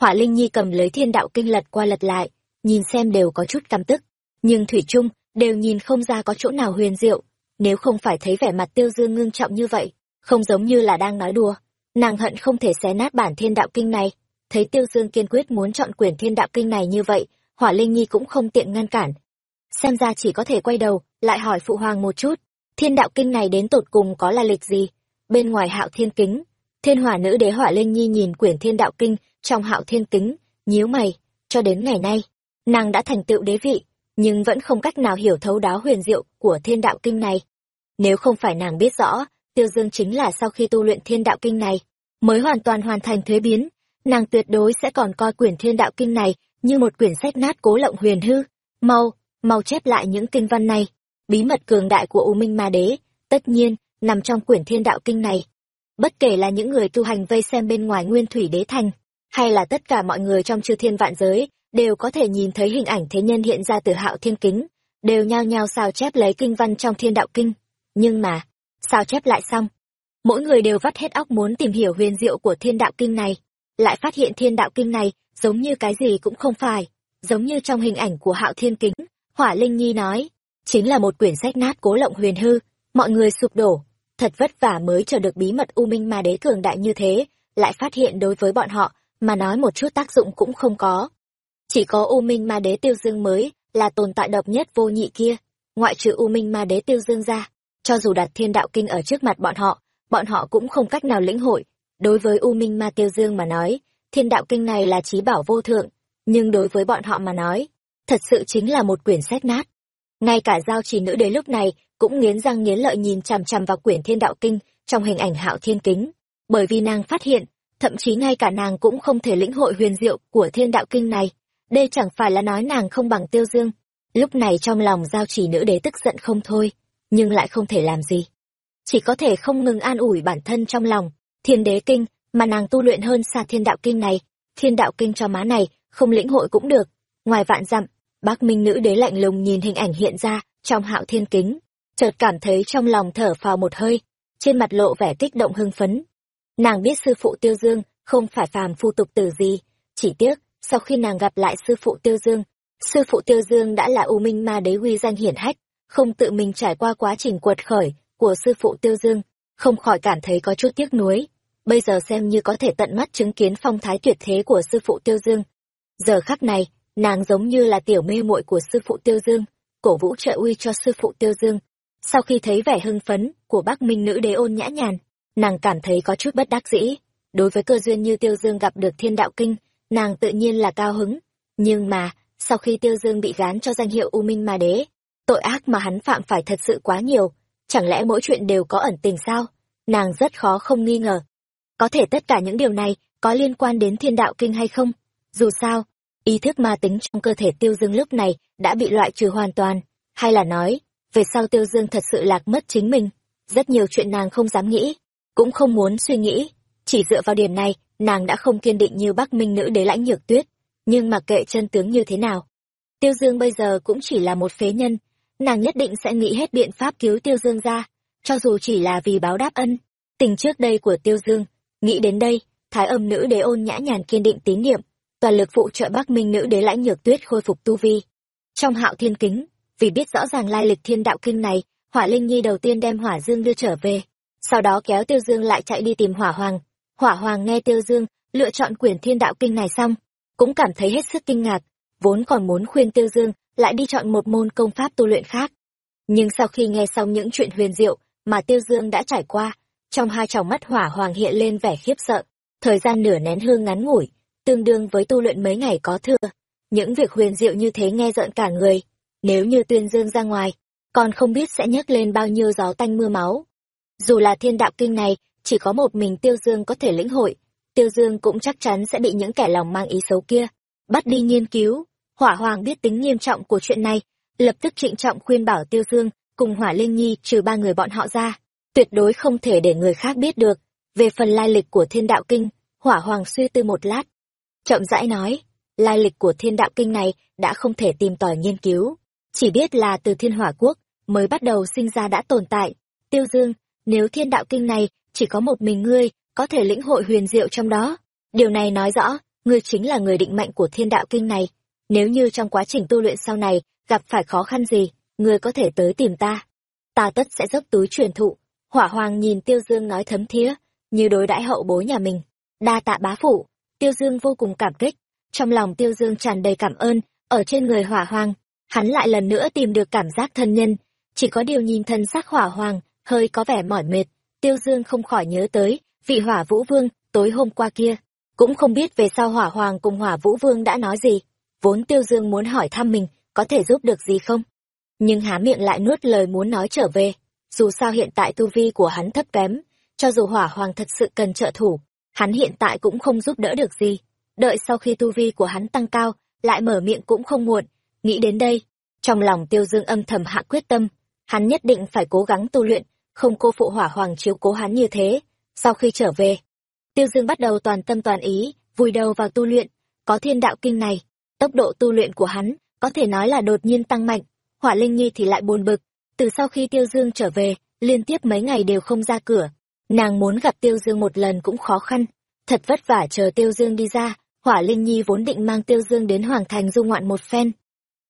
Hỏa linh nhi cầm lấy thiên đạo kinh lật qua lật lại, nhìn xem đều có chút căm tức. Nhưng thủy trung đều nhìn không ra có chỗ nào huyền diệu, nếu không phải thấy vẻ mặt tiêu dương ngưng trọng như vậy, không giống như là đang nói đùa. Nàng hận không thể xé nát bản thiên đạo kinh này. Thấy tiêu dương kiên quyết muốn chọn quyển thiên đạo kinh này như vậy hỏa linh nhi cũng không tiện ngăn cản xem ra chỉ có thể quay đầu, lại hỏi phụ hoàng một chút. Thiên đạo kinh này đến tột cùng có là lịch gì? Bên ngoài hạo thiên kính, thiên hỏa nữ đế hỏa linh nhi nhìn quyển thiên đạo kinh trong hạo thiên kính, nhíu mày, cho đến ngày nay, nàng đã thành tựu đế vị, nhưng vẫn không cách nào hiểu thấu đáo huyền diệu của thiên đạo kinh này. Nếu không phải nàng biết rõ, tiêu dương chính là sau khi tu luyện thiên đạo kinh này, mới hoàn toàn hoàn thành thuế biến, nàng tuyệt đối sẽ còn coi quyển thiên đạo kinh này như một quyển sách nát cố lộng huyền hư. Mau mau chép lại những kinh văn này. Bí mật cường đại của u minh ma đế, tất nhiên, nằm trong quyển thiên đạo kinh này. Bất kể là những người tu hành vây xem bên ngoài nguyên thủy đế thành, hay là tất cả mọi người trong chư thiên vạn giới, đều có thể nhìn thấy hình ảnh thế nhân hiện ra từ hạo thiên kính, đều nhao nhao sao chép lấy kinh văn trong thiên đạo kinh. Nhưng mà, sao chép lại xong? Mỗi người đều vắt hết óc muốn tìm hiểu huyền diệu của thiên đạo kinh này, lại phát hiện thiên đạo kinh này giống như cái gì cũng không phải, giống như trong hình ảnh của hạo thiên kính hỏa linh nhi nói, chính là một quyển sách nát cố lộng huyền hư, mọi người sụp đổ, thật vất vả mới chờ được bí mật u minh ma đế cường đại như thế, lại phát hiện đối với bọn họ mà nói một chút tác dụng cũng không có. Chỉ có u minh ma đế tiêu dương mới là tồn tại độc nhất vô nhị kia, ngoại trừ u minh ma đế tiêu dương ra, cho dù đặt thiên đạo kinh ở trước mặt bọn họ bọn họ cũng không cách nào lĩnh hội. Đối với u minh ma tiêu dương mà nói, thiên đạo kinh này là trí bảo vô thượng, nhưng đối với bọn họ mà nói thật sự chính là một quyển sách nát. Ngay cả giao trì nữ đế lúc này cũng nghiến răng nghiến lợi nhìn chằm chằm vào quyển thiên đạo kinh trong hình ảnh hạo thiên kính. Bởi vì nàng phát hiện, thậm chí ngay cả nàng cũng không thể lĩnh hội huyền diệu của thiên đạo kinh này. Đây chẳng phải là nói nàng không bằng tiêu dương. Lúc này trong lòng giao trì nữ đế tức giận không thôi, nhưng lại không thể làm gì. Chỉ có thể không ngừng an ủi bản thân trong lòng. Thiên đế kinh, mà nàng tu luyện hơn xa thiên đạo kinh này, thiên đạo kinh cho má này không lĩnh hội cũng được ngoài vạn dặm, bác minh nữ đế lạnh lùng nhìn hình ảnh hiện ra trong hạo thiên kính, chợt cảm thấy trong lòng thở phào một hơi, trên mặt lộ vẻ kích động hưng phấn. Nàng biết sư phụ tiêu dương không phải phàm phu tục tử gì, chỉ tiếc sau khi nàng gặp lại sư phụ tiêu dương, sư phụ tiêu dương đã là u minh ma đế uy danh hiển hách, không tự mình trải qua quá trình quật khởi của sư phụ tiêu dương, không khỏi cảm thấy có chút tiếc nuối. Bây giờ xem như có thể tận mắt chứng kiến phong thái tuyệt thế của sư phụ tiêu dương. Giờ khắc này nàng giống như là tiểu mê muội của sư phụ tiêu dương cổ vũ trợ uy cho sư phụ Tiêu Dương. Sau khi thấy vẻ hưng phấn của Bắc Minh nữ đế ôn nhã nhàn, nàng cảm thấy có chút bất đắc dĩ. Đối với cơ duyên như Tiêu Dương gặp được thiên đạo kinh, nàng tự nhiên là cao hứng. Nhưng mà, sau khi Tiêu Dương bị gán cho danh hiệu U Minh Ma Đế, tội ác mà hắn phạm phải thật sự quá nhiều. Chẳng lẽ mỗi chuyện đều có ẩn tình sao? Nàng rất khó không nghi ngờ. Có thể tất cả những điều này có liên quan đến thiên đạo kinh hay không? Dù sao, ý thức ma tính trong cơ thể Tiêu Dương lúc này đã bị loại trừ hoàn toàn. Hay là nói, về sau Tiêu Dương thật sự lạc mất chính mình. Rất nhiều chuyện nàng không dám nghĩ, cũng không muốn suy nghĩ. Chỉ dựa vào điểm này, nàng đã không kiên định như Bắc Minh nữ đế lãnh nhược tuyết. Nhưng mặc kệ chân tướng như thế nào? Tiêu Dương bây giờ cũng chỉ là một phế nhân, nàng nhất định sẽ nghĩ hết biện pháp cứu Tiêu Dương ra, cho dù chỉ là vì báo đáp ân. Tình trước đây của Tiêu Dương, nghĩ đến đây, thái âm nữ đế ôn nhã nhàn kiên định tín niệm, toàn lực phụ trợ Bắc Minh nữ đế lãnh nhược tuyết khôi phục tu vi. Trong hạo thiên kính, vì biết rõ ràng lai lịch thiên đạo kinh này, hỏa linh nhi đầu tiên đem hỏa dương đưa trở về, sau đó kéo Tiêu Dương lại chạy đi tìm hỏa hoàng. Hỏa hoàng nghe Tiêu Dương lựa chọn quyển thiên đạo kinh này xong, cũng cảm thấy hết sức kinh ngạc, vốn còn muốn khuyên Tiêu Dương lại đi chọn một môn công pháp tu luyện khác. Nhưng sau khi nghe xong những chuyện huyền diệu mà Tiêu Dương đã trải qua, trong hai tròng mắt hỏa hoàng hiện lên vẻ khiếp sợ, thời gian nửa nén hương ngắn ngủi, tương đương với tu luyện mấy ngày có thừa. Những việc huyền diệu như thế nghe giận cả người, nếu như tuyên dương ra ngoài, còn không biết sẽ nhấc lên bao nhiêu gió tanh mưa máu. Dù là thiên đạo kinh này, chỉ có một mình Tiêu Dương có thể lĩnh hội, Tiêu Dương cũng chắc chắn sẽ bị những kẻ lòng mang ý xấu kia, bắt đi nghiên cứu. Hỏa Hoàng biết tính nghiêm trọng của chuyện này, lập tức trịnh trọng khuyên bảo Tiêu Dương cùng Hỏa Linh Nhi trừ ba người bọn họ ra, tuyệt đối không thể để người khác biết được. Về phần lai lịch của thiên đạo kinh, Hỏa Hoàng suy tư một lát. Chậm rãi nói, lai lịch của thiên đạo kinh này đã không thể tìm tòi nghiên cứu, chỉ biết là từ thiên hỏa quốc mới bắt đầu sinh ra đã tồn tại. Tiêu Dương, nếu thiên đạo kinh này chỉ có một mình ngươi có thể lĩnh hội huyền diệu trong đó. Điều này nói rõ ngươi chính là người định mệnh của thiên đạo kinh này. Nếu như trong quá trình tu luyện sau này gặp phải khó khăn gì ngươi có thể tới tìm ta. Ta tất sẽ dốc túi truyền thụ. Hỏa hoàng nhìn tiêu dương nói thấm thía như đối đãi hậu bối nhà mình. Đa tạ bá phụ tiêu dương vô cùng cảm kích trong lòng tiêu dương tràn đầy cảm ơn ở trên người hỏa hoàng hắn lại lần nữa tìm được cảm giác thân nhân chỉ có điều nhìn thân xác hỏa hoàng hơi có vẻ mỏi mệt, Tiêu Dương không khỏi nhớ tới, vị hỏa vũ vương, tối hôm qua kia. Cũng không biết về sau hỏa hoàng cùng hỏa vũ vương đã nói gì. Vốn Tiêu Dương muốn hỏi thăm mình, có thể giúp được gì không? Nhưng há miệng lại nuốt lời muốn nói trở về. Dù sao hiện tại tu vi của hắn thấp kém, cho dù hỏa hoàng thật sự cần trợ thủ, hắn hiện tại cũng không giúp đỡ được gì. Đợi sau khi tu vi của hắn tăng cao, lại mở miệng cũng không muộn. Nghĩ đến đây, trong lòng Tiêu Dương âm thầm hạ quyết tâm, hắn nhất định phải cố gắng tu luyện, không cô phụ hỏa hoàng chiếu cố hắn như thế. Sau khi trở về, Tiêu Dương bắt đầu toàn tâm toàn ý, vùi đầu vào tu luyện, có thiên đạo kinh này, tốc độ tu luyện của hắn có thể nói là đột nhiên tăng mạnh, Hỏa Linh Nhi thì lại buồn bực, từ sau khi Tiêu Dương trở về, liên tiếp mấy ngày đều không ra cửa, nàng muốn gặp Tiêu Dương một lần cũng khó khăn, thật vất vả chờ Tiêu Dương đi ra, Hỏa Linh Nhi vốn định mang Tiêu Dương đến Hoàng Thành du ngoạn một phen,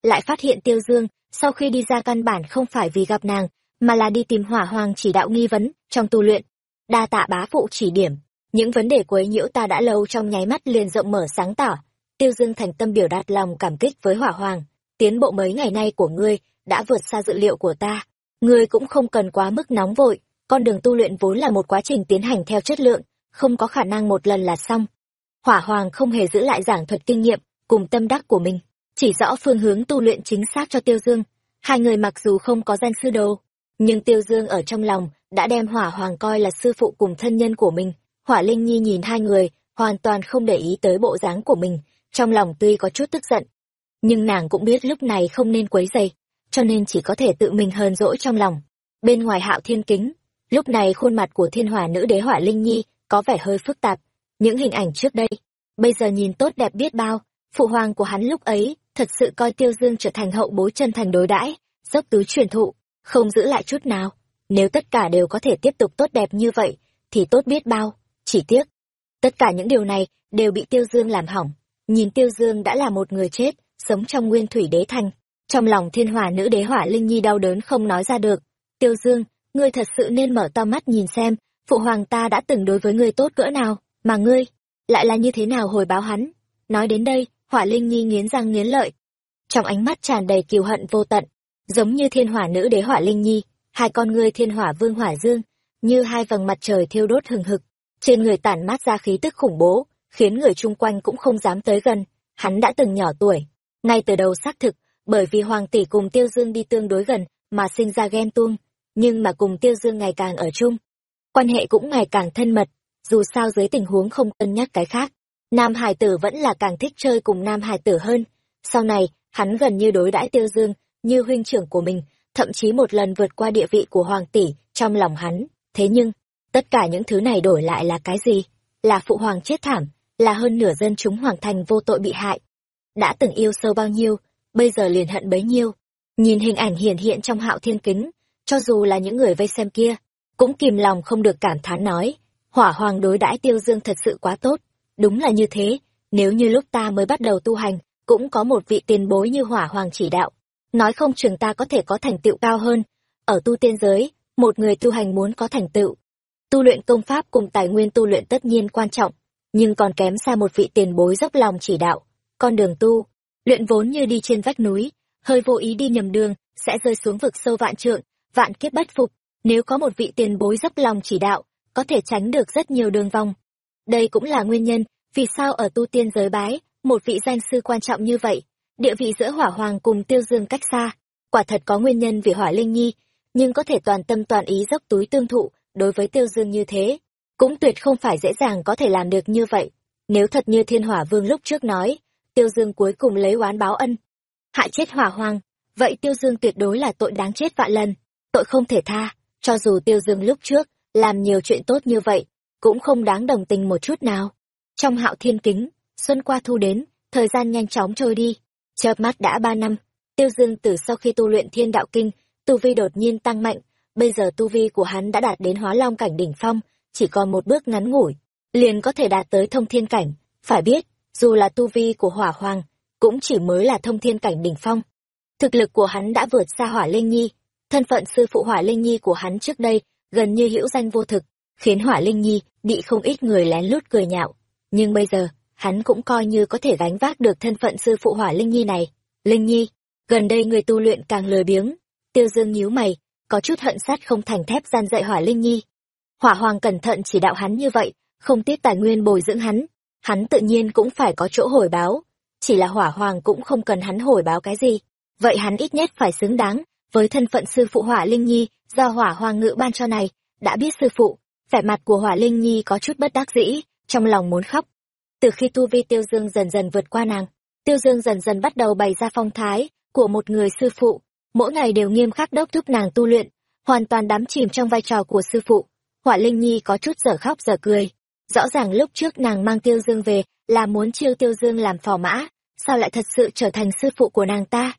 lại phát hiện Tiêu Dương sau khi đi ra căn bản không phải vì gặp nàng mà là đi tìm hỏa hoàng chỉ đạo nghi vấn trong tu luyện. Đa tạ bá phụ chỉ điểm những vấn đề quấy nhiễu ta đã lâu trong nháy mắt liền rộng mở sáng tỏ. Tiêu dương thành tâm biểu đạt lòng cảm kích với hỏa hoàng tiến bộ mấy ngày nay của ngươi đã vượt xa dự liệu của ta ngươi cũng không cần quá mức nóng vội con đường tu luyện vốn là một quá trình tiến hành theo chất lượng không có khả năng một lần là xong hỏa hoàng không hề giữ lại giảng thuật kinh nghiệm cùng tâm đắc của mình chỉ rõ phương hướng tu luyện chính xác cho tiêu dương hai người mặc dù không có danh sư đồ nhưng Tiêu Dương ở trong lòng đã đem Hỏa Hoàng coi là sư phụ cùng thân nhân của mình. Hỏa Linh Nhi nhìn hai người, hoàn toàn không để ý tới bộ dáng của mình, trong lòng tuy có chút tức giận. Nhưng nàng cũng biết lúc này không nên quấy dày, cho nên chỉ có thể tự mình hờn dỗi trong lòng. Bên ngoài hạo thiên kính, lúc này khuôn mặt của thiên hỏa nữ đế Hỏa Linh Nhi có vẻ hơi phức tạp. Những hình ảnh trước đây, bây giờ nhìn tốt đẹp biết bao, phụ hoàng của hắn lúc ấy thật sự coi Tiêu Dương trở thành hậu bối chân thành đối đãi, dốc túi truyền thụ, không giữ lại chút nào. Nếu tất cả đều có thể tiếp tục tốt đẹp như vậy, thì tốt biết bao, chỉ tiếc. Tất cả những điều này đều bị Tiêu Dương làm hỏng. Nhìn Tiêu Dương đã là một người chết, sống trong nguyên thủy đế thành. Trong lòng thiên hỏa nữ đế hỏa Linh Nhi đau đớn không nói ra được. Tiêu Dương, ngươi thật sự nên mở to mắt nhìn xem, phụ hoàng ta đã từng đối với ngươi tốt cỡ nào, mà ngươi, lại là như thế nào hồi báo hắn. Nói đến đây, hỏa Linh Nhi nghiến răng nghiến lợi. Trong ánh mắt tràn đầy kiều hận vô tận, giống như thiên hỏa nữ đế hỏa linh nhi hai con ngươi thiên hỏa vương hỏa dương như hai vầng mặt trời thiêu đốt hừng hực trên người tản mát ra khí tức khủng bố khiến người chung quanh cũng không dám tới gần hắn đã từng nhỏ tuổi ngay từ đầu xác thực bởi vì hoàng tỷ cùng tiêu dương đi tương đối gần mà sinh ra ghen tuông nhưng mà cùng tiêu dương ngày càng ở chung. Quan hệ cũng ngày càng thân mật, dù sao dưới tình huống không cân nhắc cái khác. Nam hải tử vẫn là càng thích chơi cùng nam hải tử hơn. Sau này, hắn gần như đối đãi tiêu dương như huynh trưởng của mình, thậm chí một lần vượt qua địa vị của hoàng tỷ trong lòng hắn. Thế nhưng, tất cả những thứ này đổi lại là cái gì? Là phụ hoàng chết thảm, là hơn nửa dân chúng hoàng thành vô tội bị hại. Đã từng yêu sâu bao nhiêu, bây giờ liền hận bấy nhiêu. Nhìn hình ảnh hiển hiện trong hạo thiên kính cho dù là những người vây xem kia, cũng kìm lòng không được cảm thán nói, hỏa hoàng đối đãi tiêu dương thật sự quá tốt. Đúng là như thế, nếu như lúc ta mới bắt đầu tu hành, cũng có một vị tiền bối như hỏa hoàng chỉ đạo. Nói không chừng ta có thể có thành tựu cao hơn. Ở tu tiên giới, một người tu hành muốn có thành tựu. Tu luyện công pháp cùng tài nguyên tu luyện tất nhiên quan trọng, nhưng còn kém xa một vị tiền bối dốc lòng chỉ đạo. Con đường tu, luyện vốn như đi trên vách núi, hơi vô ý đi nhầm đường, sẽ rơi xuống vực sâu vạn trượng vạn kiếp bất phục. Nếu có một vị tiền bối dốc lòng chỉ đạo, có thể tránh được rất nhiều đường vòng. Đây cũng là nguyên nhân vì sao ở tu tiên giới bái, một vị danh sư quan trọng như vậy, địa vị giữa hỏa hoàng cùng tiêu dương cách xa. Quả thật có nguyên nhân vì hỏa linh nhi, nhưng có thể toàn tâm toàn ý dốc túi tương thụ đối với tiêu dương như thế, cũng tuyệt không phải dễ dàng có thể làm được như vậy. Nếu thật như thiên hỏa vương lúc trước nói, tiêu dương cuối cùng lấy oán báo ân, hại chết hỏa hoàng, vậy tiêu dương tuyệt đối là tội đáng chết vạn lần tội không thể tha. Cho dù tiêu dương lúc trước làm nhiều chuyện tốt như vậy, cũng không đáng đồng tình một chút nào. Trong hạo thiên kính, xuân qua thu đến, thời gian nhanh chóng trôi đi. Chợp mắt đã ba năm, tiêu dương từ sau khi tu luyện thiên đạo kinh, tu vi đột nhiên tăng mạnh. Bây giờ tu vi của hắn đã đạt đến hóa long cảnh đỉnh phong, chỉ còn một bước ngắn ngủi, liền có thể đạt tới thông thiên cảnh. Phải biết, dù là tu vi của hỏa hoàng, cũng chỉ mới là thông thiên cảnh đỉnh phong. Thực lực của hắn đã vượt xa hỏa linh nhi thân phận sư phụ hỏa linh nhi của hắn trước đây gần như hữu danh vô thực, khiến hỏa linh nhi bị không ít người lén lút cười nhạo. Nhưng bây giờ, hắn cũng coi như có thể gánh vác được thân phận sư phụ hỏa linh nhi này. Linh nhi, gần đây người tu luyện càng lười biếng. Tiêu dương nhíu mày, có chút hận sát không thành thép gian dạy hỏa linh nhi. Hỏa hoàng cẩn thận chỉ đạo hắn như vậy, không tiếc tài nguyên bồi dưỡng hắn. Hắn tự nhiên cũng phải có chỗ hồi báo. Chỉ là hỏa hoàng cũng không cần hắn hồi báo cái gì. Vậy hắn ít nhất phải xứng đáng với thân phận sư phụ hỏa linh nhi, do hỏa hoàng ngự ban cho này, đã biết sư phụ, vẻ mặt của hỏa linh nhi có chút bất đắc dĩ, trong lòng muốn khóc. Từ khi tu vi tiêu dương dần dần vượt qua nàng, tiêu dương dần dần bắt đầu bày ra phong thái của một người sư phụ. Mỗi ngày đều nghiêm khắc đốc thúc nàng tu luyện, hoàn toàn đắm chìm trong vai trò của sư phụ. Hỏa linh nhi có chút dở khóc dở cười. Rõ ràng lúc trước nàng mang tiêu dương về là muốn chiêu tiêu dương làm phò mã, sao lại thật sự trở thành sư phụ của nàng ta?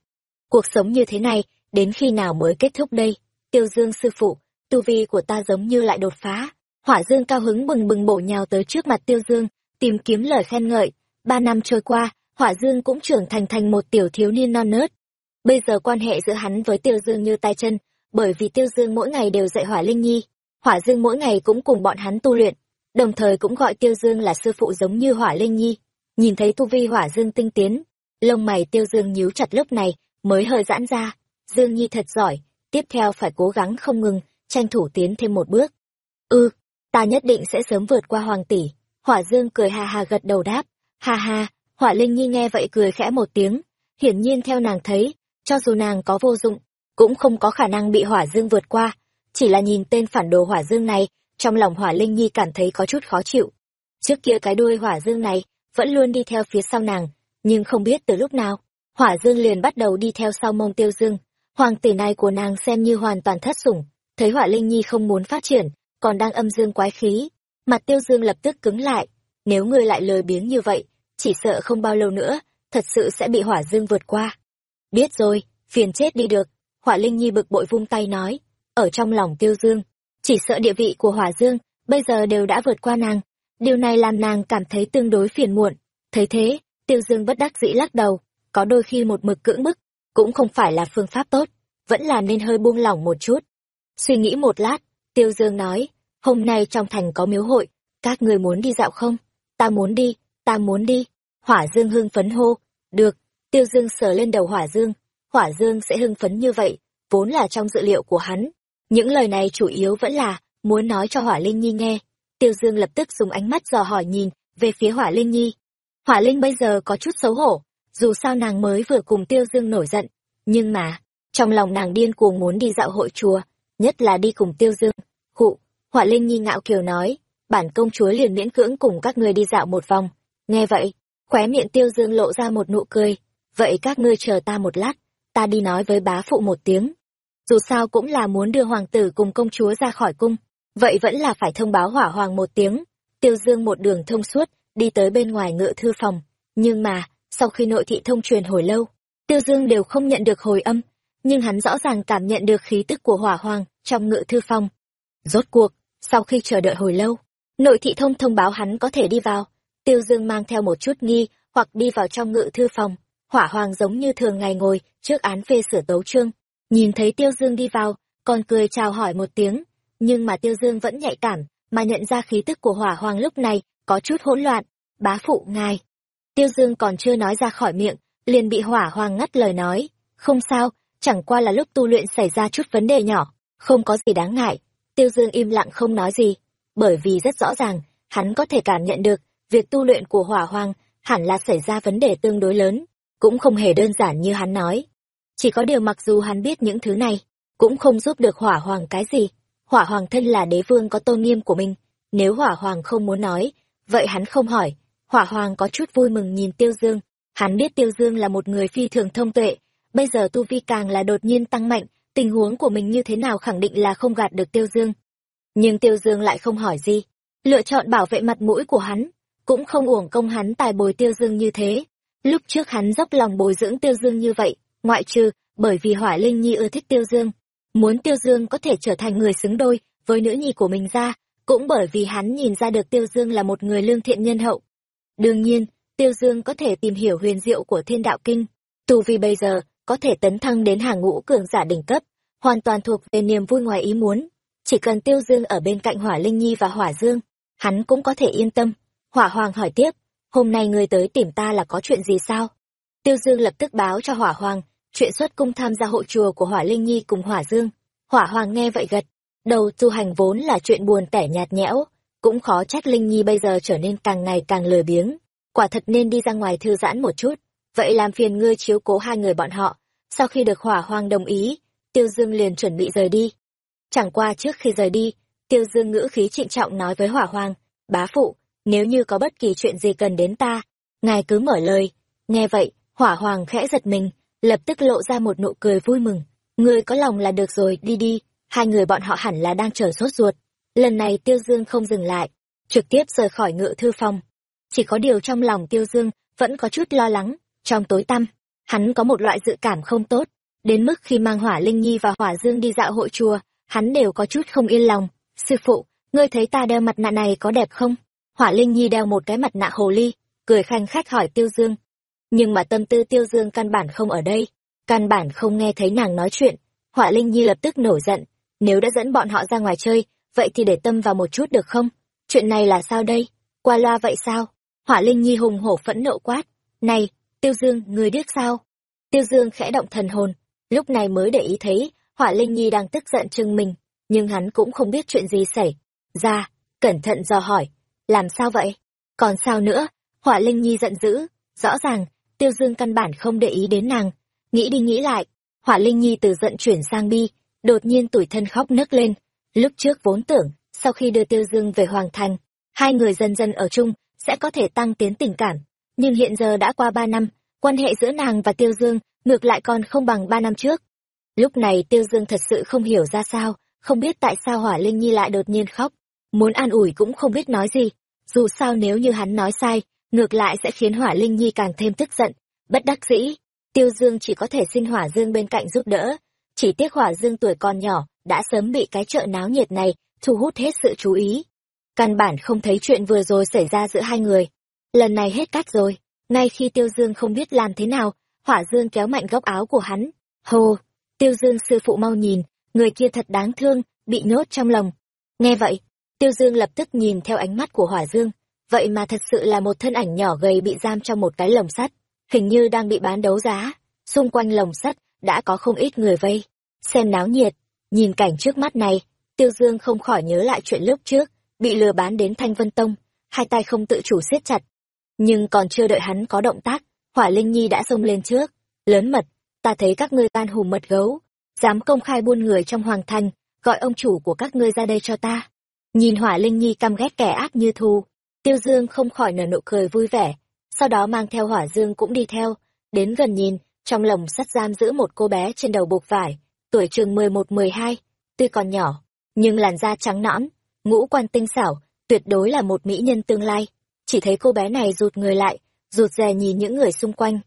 Cuộc sống như thế này đến khi nào mới kết thúc đây? Tiêu dương sư phụ, tu vi của ta giống như lại đột phá. Hỏa dương cao hứng bừng bừng bổ nhào tới trước mặt tiêu dương, tìm kiếm lời khen ngợi. Ba năm trôi qua, hỏa dương cũng trưởng thành thành một tiểu thiếu niên non nớt. Bây giờ quan hệ giữa hắn với tiêu dương như tay chân, bởi vì tiêu dương mỗi ngày đều dạy hỏa linh nhi. Hỏa dương mỗi ngày cũng cùng bọn hắn tu luyện, đồng thời cũng gọi tiêu dương là sư phụ giống như hỏa linh nhi. Nhìn thấy tu vi hỏa dương tinh tiến, lông mày tiêu dương nhíu chặt lúc này mới hơi giãn ra dương nhi thật giỏi, tiếp theo phải cố gắng không ngừng, tranh thủ tiến thêm một bước. Ư ta nhất định sẽ sớm vượt qua hoàng tỷ. Hỏa dương cười hà hà gật đầu đáp. Hà hà. hỏa linh nhi nghe vậy cười khẽ một tiếng. Hiển nhiên theo nàng thấy, cho dù nàng có vô dụng, cũng không có khả năng bị hỏa dương vượt qua. Chỉ là nhìn tên phản đồ hỏa dương này, trong lòng hỏa linh nhi cảm thấy có chút khó chịu. Trước kia cái đuôi hỏa dương này vẫn luôn đi theo phía sau nàng, nhưng không biết từ lúc nào, hỏa dương liền bắt đầu đi theo sau mông tiêu dương hoàng tỷ này của nàng xem như hoàn toàn thất sủng, thấy hỏa linh nhi không muốn phát triển, còn đang âm dương quái khí, mặt tiêu dương lập tức cứng lại. Nếu ngươi lại lời biếng như vậy, chỉ sợ không bao lâu nữa, thật sự sẽ bị hỏa dương vượt qua. Biết rồi, phiền chết đi được hỏa linh nhi bực bội vung tay nói, ở trong lòng tiêu dương, chỉ sợ địa vị của hỏa dương, bây giờ đều đã vượt qua nàng, điều này làm nàng cảm thấy tương đối phiền muộn. Thấy thế, tiêu dương bất đắc dĩ lắc đầu, có đôi khi một mực cưỡng bức cũng không phải là phương pháp tốt vẫn là nên hơi buông lỏng một chút suy nghĩ một lát tiêu dương nói hôm nay trong thành có miếu hội các người muốn đi dạo không ta muốn đi ta muốn đi hỏa dương hưng phấn hô được tiêu dương sờ lên đầu hỏa dương Hỏa Dương sẽ hưng phấn như vậy, vốn là trong dự liệu của hắn. Những lời này chủ yếu vẫn là muốn nói cho Hỏa Linh Nhi nghe. Tiêu Dương lập tức dùng ánh mắt dò hỏi nhìn về phía Hỏa Linh Nhi. Hỏa Linh bây giờ có chút xấu hổ, dù sao nàng mới vừa cùng Tiêu Dương nổi giận, nhưng mà, trong lòng nàng điên cuồng muốn đi dạo hội chùa, nhất là đi cùng Tiêu Dương. Hụ, họa Linh Nhi ngạo kiều nói, bản công chúa liền miễn cưỡng cùng các ngươi đi dạo một vòng. Nghe vậy, khóe miệng Tiêu Dương lộ ra một nụ cười, vậy các ngươi chờ ta một lát, ta đi nói với bá phụ một tiếng. Dù sao cũng là muốn đưa hoàng tử cùng công chúa ra khỏi cung, vậy vẫn là phải thông báo hỏa hoàng một tiếng. Tiêu Dương một đường thông suốt, đi tới bên ngoài ngựa thư phòng. Nhưng mà, sau khi nội thị thông truyền hồi lâu, Tiêu Dương đều không nhận được hồi âm, nhưng hắn rõ ràng cảm nhận được khí tức của hỏa hoàng trong ngự thư phòng. Rốt cuộc, sau khi chờ đợi hồi lâu, nội thị thông thông báo hắn có thể đi vào. Tiêu Dương mang theo một chút nghi, hoặc đi vào trong ngự thư phòng. Hỏa hoàng giống như thường ngày ngồi trước án phê sửa tấu chương. Nhìn thấy Tiêu Dương đi vào, còn cười chào hỏi một tiếng. Nhưng mà Tiêu Dương vẫn nhạy cảm, mà nhận ra khí tức của hỏa hoàng lúc này có chút hỗn loạn. Bá phụ ngài. Tiêu Dương còn chưa nói ra khỏi miệng, liền bị hỏa hoàng ngắt lời nói. Không sao, chẳng qua là lúc tu luyện xảy ra chút vấn đề nhỏ, không có gì đáng ngại. Tiêu Dương im lặng không nói gì, bởi vì rất rõ ràng, hắn có thể cảm nhận được, việc tu luyện của hỏa hoàng hẳn là xảy ra vấn đề tương đối lớn, cũng không hề đơn giản như hắn nói. Chỉ có điều mặc dù hắn biết những thứ này, cũng không giúp được hỏa hoàng cái gì. Hỏa hoàng thân là đế vương có tôn nghiêm của mình, nếu hỏa hoàng không muốn nói, vậy hắn không hỏi. Hỏa hoàng có chút vui mừng nhìn Tiêu Dương, hắn biết Tiêu Dương là một người phi thường thông tuệ, bây giờ tu vi càng là đột nhiên tăng mạnh, tình huống của mình như thế nào khẳng định là không gạt được Tiêu Dương. Nhưng Tiêu Dương lại không hỏi gì, lựa chọn bảo vệ mặt mũi của hắn, cũng không uổng công hắn tài bồi Tiêu Dương như thế. Lúc trước hắn dốc lòng bồi dưỡng Tiêu Dương như vậy, ngoại trừ bởi vì Hỏa Linh Nhi ưa thích Tiêu Dương, muốn Tiêu Dương có thể trở thành người xứng đôi với nữ nhi của mình ra, cũng bởi vì hắn nhìn ra được Tiêu Dương là một người lương thiện nhân hậu. Đương nhiên, Tiêu Dương có thể tìm hiểu huyền diệu của thiên đạo kinh, tu vi bây giờ có thể tấn thăng đến hàng ngũ cường giả đỉnh cấp, hoàn toàn thuộc về niềm vui ngoài ý muốn. Chỉ cần Tiêu Dương ở bên cạnh Hỏa Linh Nhi và Hỏa Dương, hắn cũng có thể yên tâm. Hỏa Hoàng hỏi tiếp, hôm nay ngươi tới tìm ta là có chuyện gì sao? Tiêu Dương lập tức báo cho Hỏa Hoàng, chuyện xuất cung tham gia hội chùa của Hỏa Linh Nhi cùng Hỏa Dương. Hỏa Hoàng nghe vậy gật, đầu tu hành vốn là chuyện buồn tẻ nhạt nhẽo, cũng khó trách Linh Nhi bây giờ trở nên càng ngày càng lười biếng. Quả thật nên đi ra ngoài thư giãn một chút, vậy làm phiền ngươi chiếu cố hai người bọn họ. Sau khi được Hỏa Hoàng đồng ý, Tiêu Dương liền chuẩn bị rời đi. Chẳng qua trước khi rời đi, Tiêu Dương ngữ khí trịnh trọng nói với Hỏa Hoàng, bá phụ, nếu như có bất kỳ chuyện gì cần đến ta, ngài cứ mở lời. Nghe vậy, Hỏa Hoàng khẽ giật mình, lập tức lộ ra một nụ cười vui mừng. Ngươi có lòng là được rồi, đi đi, hai người bọn họ hẳn là đang chờ sốt ruột. Lần này Tiêu Dương không dừng lại, trực tiếp rời khỏi ngự thư phòng. Chỉ có điều trong lòng Tiêu Dương vẫn có chút lo lắng, trong tối tăm, hắn có một loại dự cảm không tốt, đến mức khi mang Hỏa Linh Nhi và Hỏa Dương đi dạo hội chùa, hắn đều có chút không yên lòng. Sư phụ, ngươi thấy ta đeo mặt nạ này có đẹp không? Hỏa Linh Nhi đeo một cái mặt nạ hồ ly, cười khanh khách hỏi Tiêu Dương. Nhưng mà tâm tư Tiêu Dương căn bản không ở đây, căn bản không nghe thấy nàng nói chuyện. Hỏa Linh Nhi lập tức nổi giận, nếu đã dẫn bọn họ ra ngoài chơi, vậy thì để tâm vào một chút được không? Chuyện này là sao đây? Qua loa vậy sao? Hỏa Linh Nhi hùng hổ phẫn nộ quát. Này, Tiêu Dương, người điếc sao? Tiêu Dương khẽ động thần hồn, lúc này mới để ý thấy, Hỏa Linh Nhi đang tức giận chừng mình, nhưng hắn cũng không biết chuyện gì xảy ra, cẩn thận dò hỏi, làm sao vậy? Còn sao nữa? Hỏa Linh Nhi giận dữ, rõ ràng, Tiêu Dương căn bản không để ý đến nàng, nghĩ đi nghĩ lại, Hỏa Linh Nhi từ giận chuyển sang bi, đột nhiên tủi thân khóc nức lên, lúc trước vốn tưởng, sau khi đưa Tiêu Dương về Hoàng Thành, hai người dần dần ở chung, sẽ có thể tăng tiến tình cảm, nhưng hiện giờ đã qua ba năm, quan hệ giữa nàng và Tiêu Dương ngược lại còn không bằng ba năm trước. Lúc này Tiêu Dương thật sự không hiểu ra sao, không biết tại sao Hỏa Linh Nhi lại đột nhiên khóc, muốn an ủi cũng không biết nói gì, dù sao nếu như hắn nói sai, ngược lại sẽ khiến Hỏa Linh Nhi càng thêm tức giận, bất đắc dĩ. Tiêu Dương chỉ có thể xin Hỏa Dương bên cạnh giúp đỡ, chỉ tiếc Hỏa Dương tuổi còn nhỏ, đã sớm bị cái chợ náo nhiệt này thu hút hết sự chú ý. Căn bản không thấy chuyện vừa rồi xảy ra giữa hai người. Lần này hết cách rồi, ngay khi Tiêu Dương không biết làm thế nào, Hỏa Dương kéo mạnh góc áo của hắn. Hồ, Tiêu Dương sư phụ mau nhìn, người kia thật đáng thương, bị nhốt trong lòng. Nghe vậy, Tiêu Dương lập tức nhìn theo ánh mắt của Hỏa Dương, vậy mà thật sự là một thân ảnh nhỏ gầy bị giam trong một cái lồng sắt, hình như đang bị bán đấu giá. Xung quanh lồng sắt đã có không ít người vây. Xem náo nhiệt, nhìn cảnh trước mắt này, Tiêu Dương không khỏi nhớ lại chuyện lúc trước, bị lừa bán đến Thanh Vân Tông, hai tay không tự chủ siết chặt. Nhưng còn chưa đợi hắn có động tác, Hỏa Linh Nhi đã xông lên trước, lớn mật, ta thấy các ngươi tan hùm mật gấu, dám công khai buôn người trong hoàng thành, gọi ông chủ của các ngươi ra đây cho ta. Nhìn Hỏa Linh Nhi căm ghét kẻ ác như thù, Tiêu Dương không khỏi nở nụ cười vui vẻ, sau đó mang theo Hỏa Dương cũng đi theo, đến gần nhìn, trong lồng sắt giam giữ một cô bé trên đầu buộc vải, tuổi chừng mười một mười hai, tuy còn nhỏ, nhưng làn da trắng nõn, ngũ quan tinh xảo, tuyệt đối là một mỹ nhân tương lai. Chỉ thấy cô bé này rụt người lại, rụt rè nhìn những người xung quanh.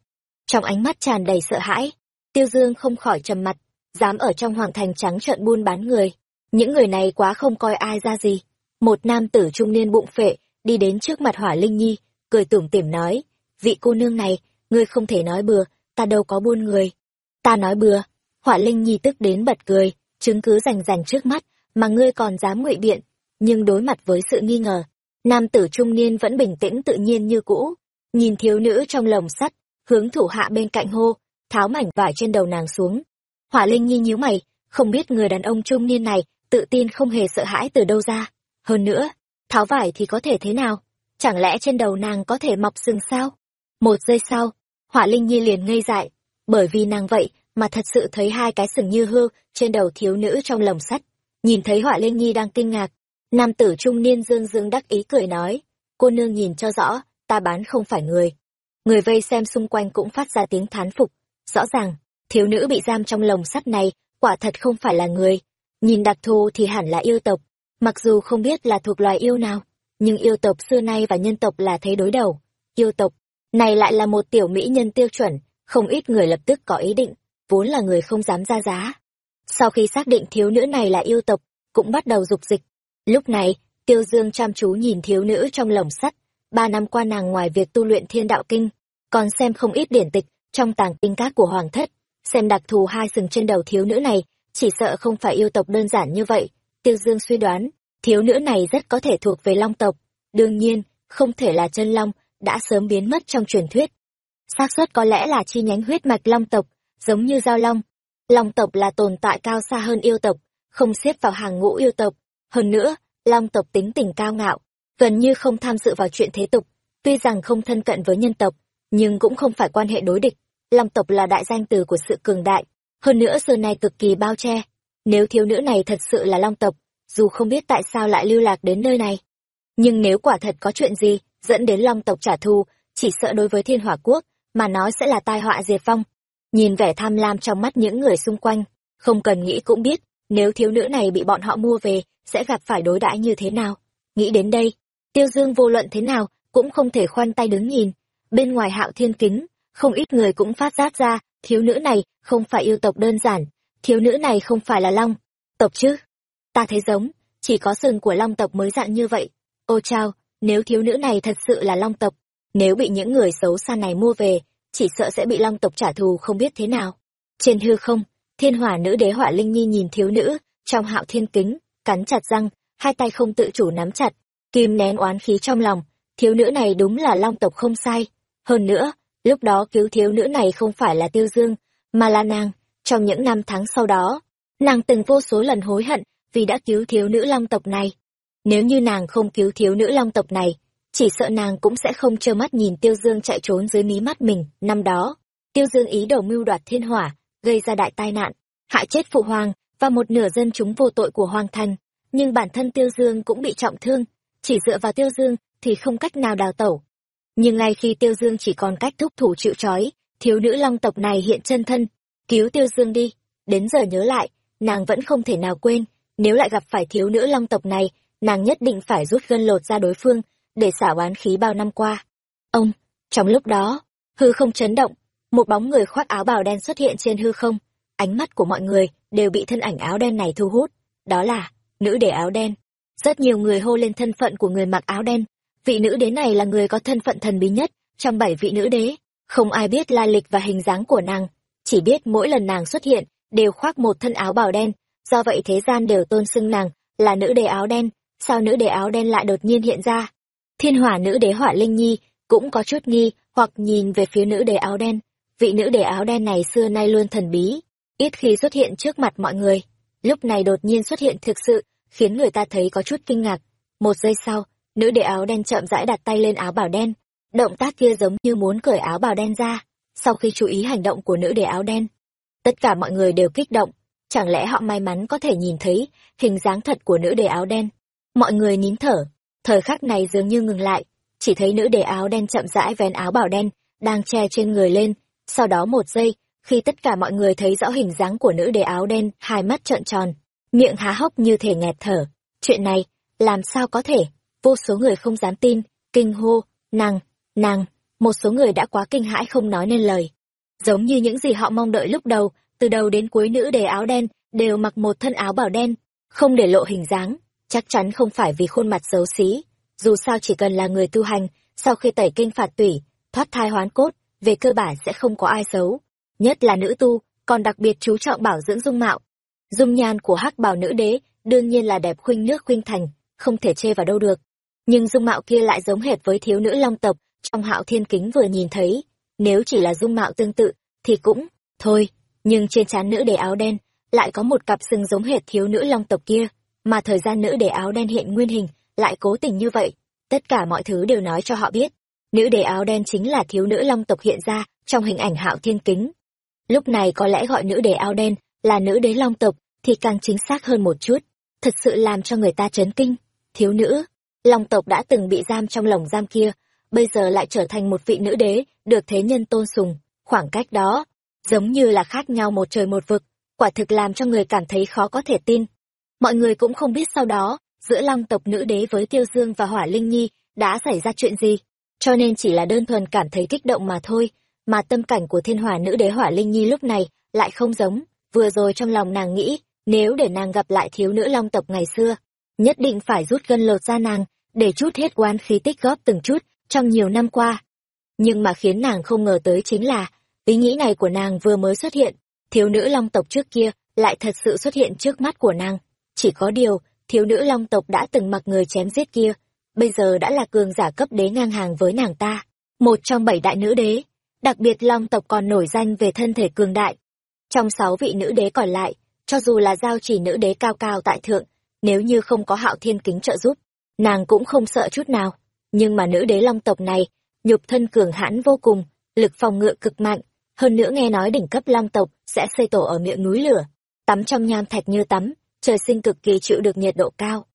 Trong ánh mắt tràn đầy sợ hãi, Tiêu Dương không khỏi trầm mặt, dám ở trong hoàng thành trắng trợn buôn bán người. Những người này quá không coi ai ra gì. Một nam tử trung niên bụng phệ, đi đến trước mặt hỏa linh nhi, cười tủm tỉm nói, vị cô nương này, ngươi không thể nói bừa, ta đâu có buôn người. Ta nói bừa, Họa linh nhi tức đến bật cười, chứng cứ rành rành trước mắt, mà ngươi còn dám ngụy biện. Nhưng đối mặt với sự nghi ngờ, nam tử trung niên vẫn bình tĩnh tự nhiên như cũ, nhìn thiếu nữ trong lồng sắt, hướng thủ hạ bên cạnh hô, tháo mảnh vải trên đầu nàng xuống. Hỏa Linh Nhi nhíu mày, không biết người đàn ông trung niên này tự tin không hề sợ hãi từ đâu ra. Hơn nữa, tháo vải thì có thể thế nào? Chẳng lẽ trên đầu nàng có thể mọc sừng sao? Một giây sau, Hỏa Linh Nhi liền ngây dại, bởi vì nàng vậy mà thật sự thấy hai cái sừng như hư trên đầu thiếu nữ trong lồng sắt. Nhìn thấy họa Linh Nhi đang kinh ngạc, nam tử trung niên dương dương đắc ý cười nói, cô nương nhìn cho rõ, ta bán không phải người. Người vây xem xung quanh cũng phát ra tiếng thán phục, rõ ràng, thiếu nữ bị giam trong lồng sắt này, quả thật không phải là người. Nhìn đặc thù thì hẳn là yêu tộc, mặc dù không biết là thuộc loài yêu nào, nhưng yêu tộc xưa nay và nhân tộc là thế đối đầu. Yêu tộc, này lại là một tiểu mỹ nhân tiêu chuẩn, không ít người lập tức có ý định, vốn là người không dám ra giá. Sau khi xác định thiếu nữ này là yêu tộc, cũng bắt đầu dục dịch. Lúc này, Tiêu Dương chăm chú nhìn thiếu nữ trong lồng sắt, ba năm qua nàng ngoài việc tu luyện thiên đạo kinh, còn xem không ít điển tịch trong tàng kinh các của hoàng thất, xem đặc thù hai sừng trên đầu thiếu nữ này, chỉ sợ không phải yêu tộc đơn giản như vậy. Tiêu Dương suy đoán, thiếu nữ này rất có thể thuộc về long tộc, đương nhiên, không thể là chân long, đã sớm biến mất trong truyền thuyết. xác suất có lẽ là chi nhánh huyết mạch long tộc, giống như giao long. Long tộc là tồn tại cao xa hơn yêu tộc, không xếp vào hàng ngũ yêu tộc. Hơn nữa, long tộc tính tình cao ngạo, gần như không tham dự vào chuyện thế tục, tuy rằng không thân cận với nhân tộc, nhưng cũng không phải quan hệ đối địch. Long tộc là đại danh từ của sự cường đại, hơn nữa xưa này cực kỳ bao che. Nếu thiếu nữ này thật sự là long tộc, dù không biết tại sao lại lưu lạc đến nơi này. Nhưng nếu quả thật có chuyện gì dẫn đến long tộc trả thù, chỉ sợ đối với thiên hỏa quốc, mà nói sẽ là tai họa diệt vong. Nhìn vẻ tham lam trong mắt những người xung quanh, không cần nghĩ cũng biết, nếu thiếu nữ này bị bọn họ mua về, sẽ gặp phải đối đãi như thế nào. Nghĩ đến đây, Tiêu Dương vô luận thế nào, cũng không thể khoan tay đứng nhìn. Bên ngoài hạo thiên kính, không ít người cũng phát giác ra, thiếu nữ này không phải yêu tộc đơn giản, thiếu nữ này không phải là long, tộc chứ. Ta thấy giống, chỉ có sừng của long tộc mới dạng như vậy. Ô chao, nếu thiếu nữ này thật sự là long tộc, nếu bị những người xấu xa này mua về, chỉ sợ sẽ bị long tộc trả thù không biết thế nào. Trên hư không, thiên hỏa nữ đế hỏa linh nhi nhìn thiếu nữ, trong hạo thiên kính, cắn chặt răng, hai tay không tự chủ nắm chặt, kim nén oán khí trong lòng, thiếu nữ này đúng là long tộc không sai. Hơn nữa, lúc đó cứu thiếu nữ này không phải là tiêu dương, mà là nàng. Trong những năm tháng sau đó, nàng từng vô số lần hối hận vì đã cứu thiếu nữ long tộc này. Nếu như nàng không cứu thiếu nữ long tộc này, chỉ sợ nàng cũng sẽ không trơ mắt nhìn tiêu dương chạy trốn dưới mí mắt mình. Năm đó, tiêu dương ý đầu mưu đoạt thiên hỏa, gây ra đại tai nạn, hại chết phụ hoàng và một nửa dân chúng vô tội của hoàng thành. Nhưng bản thân tiêu dương cũng bị trọng thương, chỉ dựa vào tiêu dương thì không cách nào đào tẩu. Nhưng ngay khi tiêu dương chỉ còn cách thúc thủ chịu trói, thiếu nữ long tộc này hiện chân thân, cứu tiêu dương đi. Đến giờ nhớ lại, nàng vẫn không thể nào quên, nếu lại gặp phải thiếu nữ long tộc này, nàng nhất định phải rút gân lột ra đối phương, để xả oán khí bao năm qua. Ông, trong lúc đó, hư không chấn động, một bóng người khoác áo bào đen xuất hiện trên hư không, ánh mắt của mọi người đều bị thân ảnh áo đen này thu hút, đó là nữ đế áo đen. Rất nhiều người hô lên thân phận của người mặc áo đen. Vị nữ đế này là người có thân phận thần bí nhất trong bảy vị nữ đế. Không ai biết lai lịch và hình dáng của nàng, chỉ biết mỗi lần nàng xuất hiện đều khoác một thân áo bào đen, do vậy thế gian đều tôn xưng nàng là nữ đế áo đen. Sao nữ đế áo đen lại đột nhiên hiện ra? Thiên hỏa nữ đế hỏa linh nhi cũng có chút nghi hoặc nhìn về phía nữ đế áo đen. vị nữ đế áo đen này xưa nay luôn thần bí, ít khi xuất hiện trước mặt mọi người. Lúc này đột nhiên xuất hiện thực sự, khiến người ta thấy có chút kinh ngạc. Một giây sau, nữ đế áo đen chậm rãi đặt tay lên áo bảo đen. Động tác kia giống như muốn cởi áo bào đen ra. Sau khi chú ý hành động của nữ đế áo đen, tất cả mọi người đều kích động. Chẳng lẽ họ may mắn có thể nhìn thấy hình dáng thật của nữ đế áo đen? Mọi người nín thở, thời khắc này dường như ngừng lại, chỉ thấy nữ đề áo đen chậm rãi vén áo bảo đen, đang che trên người lên. Sau đó một giây, khi tất cả mọi người thấy rõ hình dáng của nữ đề áo đen, hai mắt trợn tròn, miệng há hốc như thể nghẹt thở. Chuyện này, làm sao có thể? Vô số người không dám tin, kinh hô, nàng, nàng, một số người đã quá kinh hãi không nói nên lời. Giống như những gì họ mong đợi lúc đầu, từ đầu đến cuối nữ đề áo đen, đều mặc một thân áo bảo đen, không để lộ hình dáng, chắc chắn không phải vì khuôn mặt xấu xí. Dù sao chỉ cần là người tu hành, sau khi tẩy kinh phạt tủy, thoát thai hoán cốt, về cơ bản sẽ không có ai xấu. Nhất là nữ tu, còn đặc biệt chú trọng bảo dưỡng dung mạo. Dung nhan của hắc bào nữ đế, đương nhiên là đẹp khuynh nước khuynh thành, không thể chê vào đâu được. Nhưng dung mạo kia lại giống hệt với thiếu nữ long tộc, trong hạo thiên kính vừa nhìn thấy. Nếu chỉ là dung mạo tương tự, thì cũng, thôi, nhưng trên trán nữ đế áo đen, lại có một cặp sừng giống hệt thiếu nữ long tộc kia, mà thời gian nữ đế áo đen hiện nguyên hình, lại cố tình như vậy. Tất cả mọi thứ đều nói cho họ biết, nữ đế áo đen chính là thiếu nữ long tộc hiện ra trong hình ảnh hạo thiên kính. Lúc này có lẽ gọi nữ đế áo đen là nữ đế long tộc thì càng chính xác hơn một chút, thật sự làm cho người ta chấn kinh. Thiếu nữ, long tộc đã từng bị giam trong lồng giam kia, bây giờ lại trở thành một vị nữ đế, được thế nhân tôn sùng, khoảng cách đó, giống như là khác nhau một trời một vực, quả thực làm cho người cảm thấy khó có thể tin. Mọi người cũng không biết sau đó, giữa long tộc nữ đế với Tiêu Dương và Hỏa Linh Nhi đã xảy ra chuyện gì, cho nên chỉ là đơn thuần cảm thấy kích động mà thôi, mà tâm cảnh của thiên hỏa nữ đế Hỏa Linh Nhi lúc này lại không giống, vừa rồi trong lòng nàng nghĩ, nếu để nàng gặp lại thiếu nữ long tộc ngày xưa, nhất định phải rút gân lột ra nàng, để chút hết oán khí tích góp từng chút trong nhiều năm qua. Nhưng mà khiến nàng không ngờ tới chính là, ý nghĩ này của nàng vừa mới xuất hiện, thiếu nữ long tộc trước kia lại thật sự xuất hiện trước mắt của nàng. Chỉ có điều, thiếu nữ long tộc đã từng mặc người chém giết kia, bây giờ đã là cường giả cấp đế ngang hàng với nàng ta, một trong bảy đại nữ đế. Đặc biệt long tộc còn nổi danh về thân thể cường đại. Trong sáu vị nữ đế còn lại, cho dù là giao chỉ nữ đế cao cao tại thượng, nếu như không có hạo thiên kính trợ giúp, nàng cũng không sợ chút nào. Nhưng mà nữ đế long tộc này, nhục thân cường hãn vô cùng, lực phòng ngự cực mạnh, hơn nữa nghe nói đỉnh cấp long tộc sẽ xây tổ ở miệng núi lửa, tắm trong nham thạch như tắm, trời sinh cực kỳ chịu được nhiệt độ cao.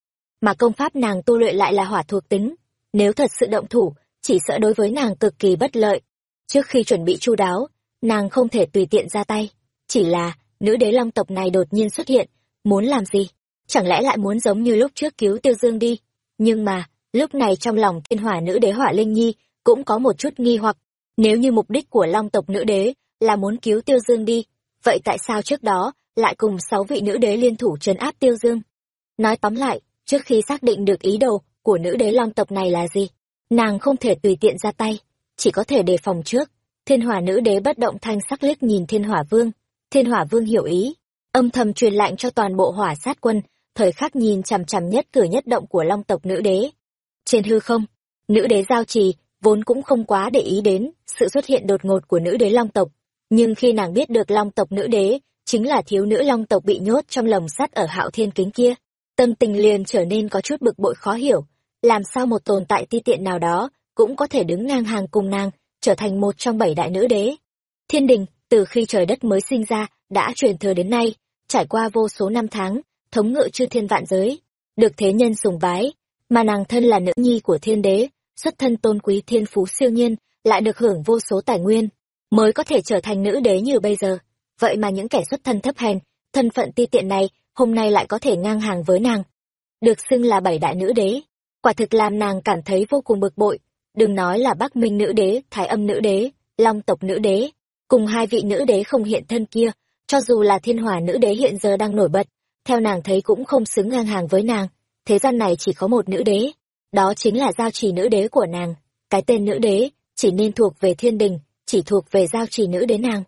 Mà công pháp nàng tu luyện lại là hỏa thuộc tính, nếu thật sự động thủ, chỉ sợ đối với nàng cực kỳ bất lợi. Trước khi chuẩn bị chu đáo, nàng không thể tùy tiện ra tay, chỉ là nữ đế long tộc này đột nhiên xuất hiện, muốn làm gì? Chẳng lẽ lại muốn giống như lúc trước cứu Tiêu Dương đi? Nhưng mà, lúc này trong lòng thiên hỏa nữ đế hỏa linh nhi cũng có một chút nghi hoặc nếu như mục đích của long tộc nữ đế là muốn cứu tiêu dương đi vậy tại sao trước đó lại cùng sáu vị nữ đế liên thủ trấn áp tiêu dương. Nói tóm lại trước khi xác định được ý đồ của nữ đế long tộc này là gì nàng không thể tùy tiện ra tay chỉ có thể đề phòng trước. Thiên hỏa nữ đế bất động thanh sắc liếc nhìn thiên hỏa vương. Thiên hỏa vương hiểu ý âm thầm truyền lệnh cho toàn bộ hỏa sát quân thời khắc nhìn chằm chằm nhất cử nhất động của long tộc nữ đế. Trên hư không, nữ đế giao trì vốn cũng không quá để ý đến sự xuất hiện đột ngột của nữ đế long tộc. Nhưng khi nàng biết được long tộc nữ đế chính là thiếu nữ long tộc bị nhốt trong lồng sắt ở hạo thiên kính kia, tâm tình liền trở nên có chút bực bội khó hiểu. Làm sao một tồn tại ti tiện nào đó cũng có thể đứng ngang hàng cùng nàng, trở thành một trong bảy đại nữ đế. Thiên đình, từ khi trời đất mới sinh ra, đã truyền thừa đến nay, trải qua vô số năm tháng, thống ngự chư thiên vạn giới, được thế nhân sùng bái, mà nàng thân là nữ nhi của thiên đế, xuất thân tôn quý thiên phú siêu nhiên, lại được hưởng vô số tài nguyên, mới có thể trở thành nữ đế như bây giờ. Vậy mà những kẻ xuất thân thấp hèn, thân phận ti tiện này, hôm nay lại có thể ngang hàng với nàng. Được xưng là bảy đại nữ đế, quả thực làm nàng cảm thấy vô cùng bực bội. Đừng nói là Bắc Minh nữ đế, Thái âm nữ đế, Long tộc nữ đế, cùng hai vị nữ đế không hiện thân kia, cho dù là thiên hòa nữ đế hiện giờ đang nổi bật, theo nàng thấy cũng không xứng ngang hàng với nàng thế gian này chỉ có một nữ đế, đó chính là giao trì nữ đế của nàng. Cái tên nữ đế chỉ nên thuộc về thiên đình, chỉ thuộc về giao trì nữ đế nàng.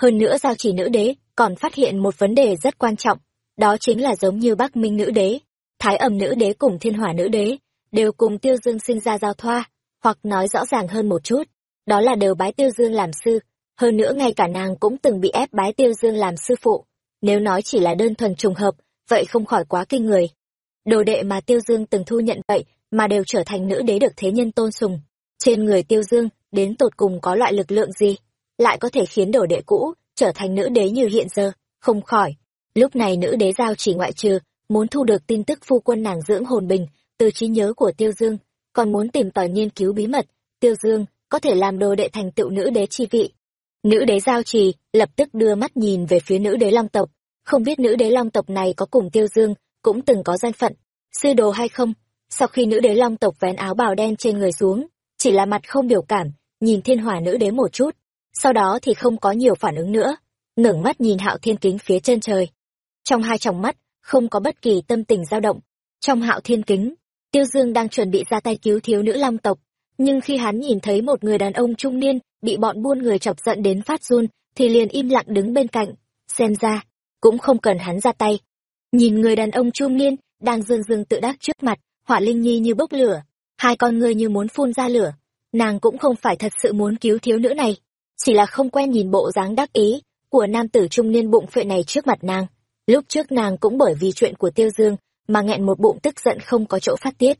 Hơn nữa giao chỉ nữ đế còn phát hiện một vấn đề rất quan trọng, đó chính là giống như Bắc Minh nữ đế, Thái Ẩm nữ đế cùng Thiên Hỏa nữ đế, đều cùng Tiêu Dương sinh ra giao thoa, hoặc nói rõ ràng hơn một chút, đó là đều bái Tiêu Dương làm sư, hơn nữa ngay cả nàng cũng từng bị ép bái tiêu dương làm sư phụ nếu nói chỉ là đơn thuần trùng hợp vậy không khỏi quá kinh người. Đồ đệ mà tiêu dương từng thu nhận vậy mà đều trở thành nữ đế được thế nhân tôn sùng. Trên người tiêu dương đến tột cùng có loại lực lượng gì? Lại có thể khiến đồ đệ cũ trở thành nữ đế như hiện giờ. Không khỏi, lúc này nữ đế giao chỉ ngoại trừ, muốn thu được tin tức phu quân nàng dưỡng hồn bình từ trí nhớ của tiêu dương, còn muốn tìm tòi nghiên cứu bí mật, tiêu dương có thể làm đồ đệ thành tựu nữ đế chi vị. Nữ đế giao trì lập tức đưa mắt nhìn về phía nữ đế long tộc. Không biết nữ đế long tộc này có cùng tiêu dương cũng từng có danh phận, sư đồ hay không? Sau khi nữ đế long tộc vén áo bào đen trên người xuống, chỉ là mặt không biểu cảm, nhìn thiên hỏa nữ đế một chút sau đó thì không có nhiều phản ứng nữa, ngẩng mắt nhìn hạo thiên kính phía chân trời. Trong hai tròng mắt, không có bất kỳ tâm tình dao động. Trong hạo thiên kính, tiêu dương đang chuẩn bị ra tay cứu thiếu nữ long tộc, nhưng khi hắn nhìn thấy một người đàn ông trung niên bị bọn buôn người chọc giận đến phát run, thì liền im lặng đứng bên cạnh, xem ra cũng không cần hắn ra tay. Nhìn người đàn ông trung niên đang dương dương tự đắc trước mặt hỏa linh nhi như bốc lửa, hai con người như muốn phun ra lửa, nàng cũng không phải thật sự muốn cứu thiếu nữ này chỉ là không quen nhìn bộ dáng đắc ý của nam tử trung niên bụng phệ này trước mặt nàng. Lúc trước nàng cũng bởi vì chuyện của tiêu dương mà nghẹn một bụng tức giận không có chỗ phát tiết.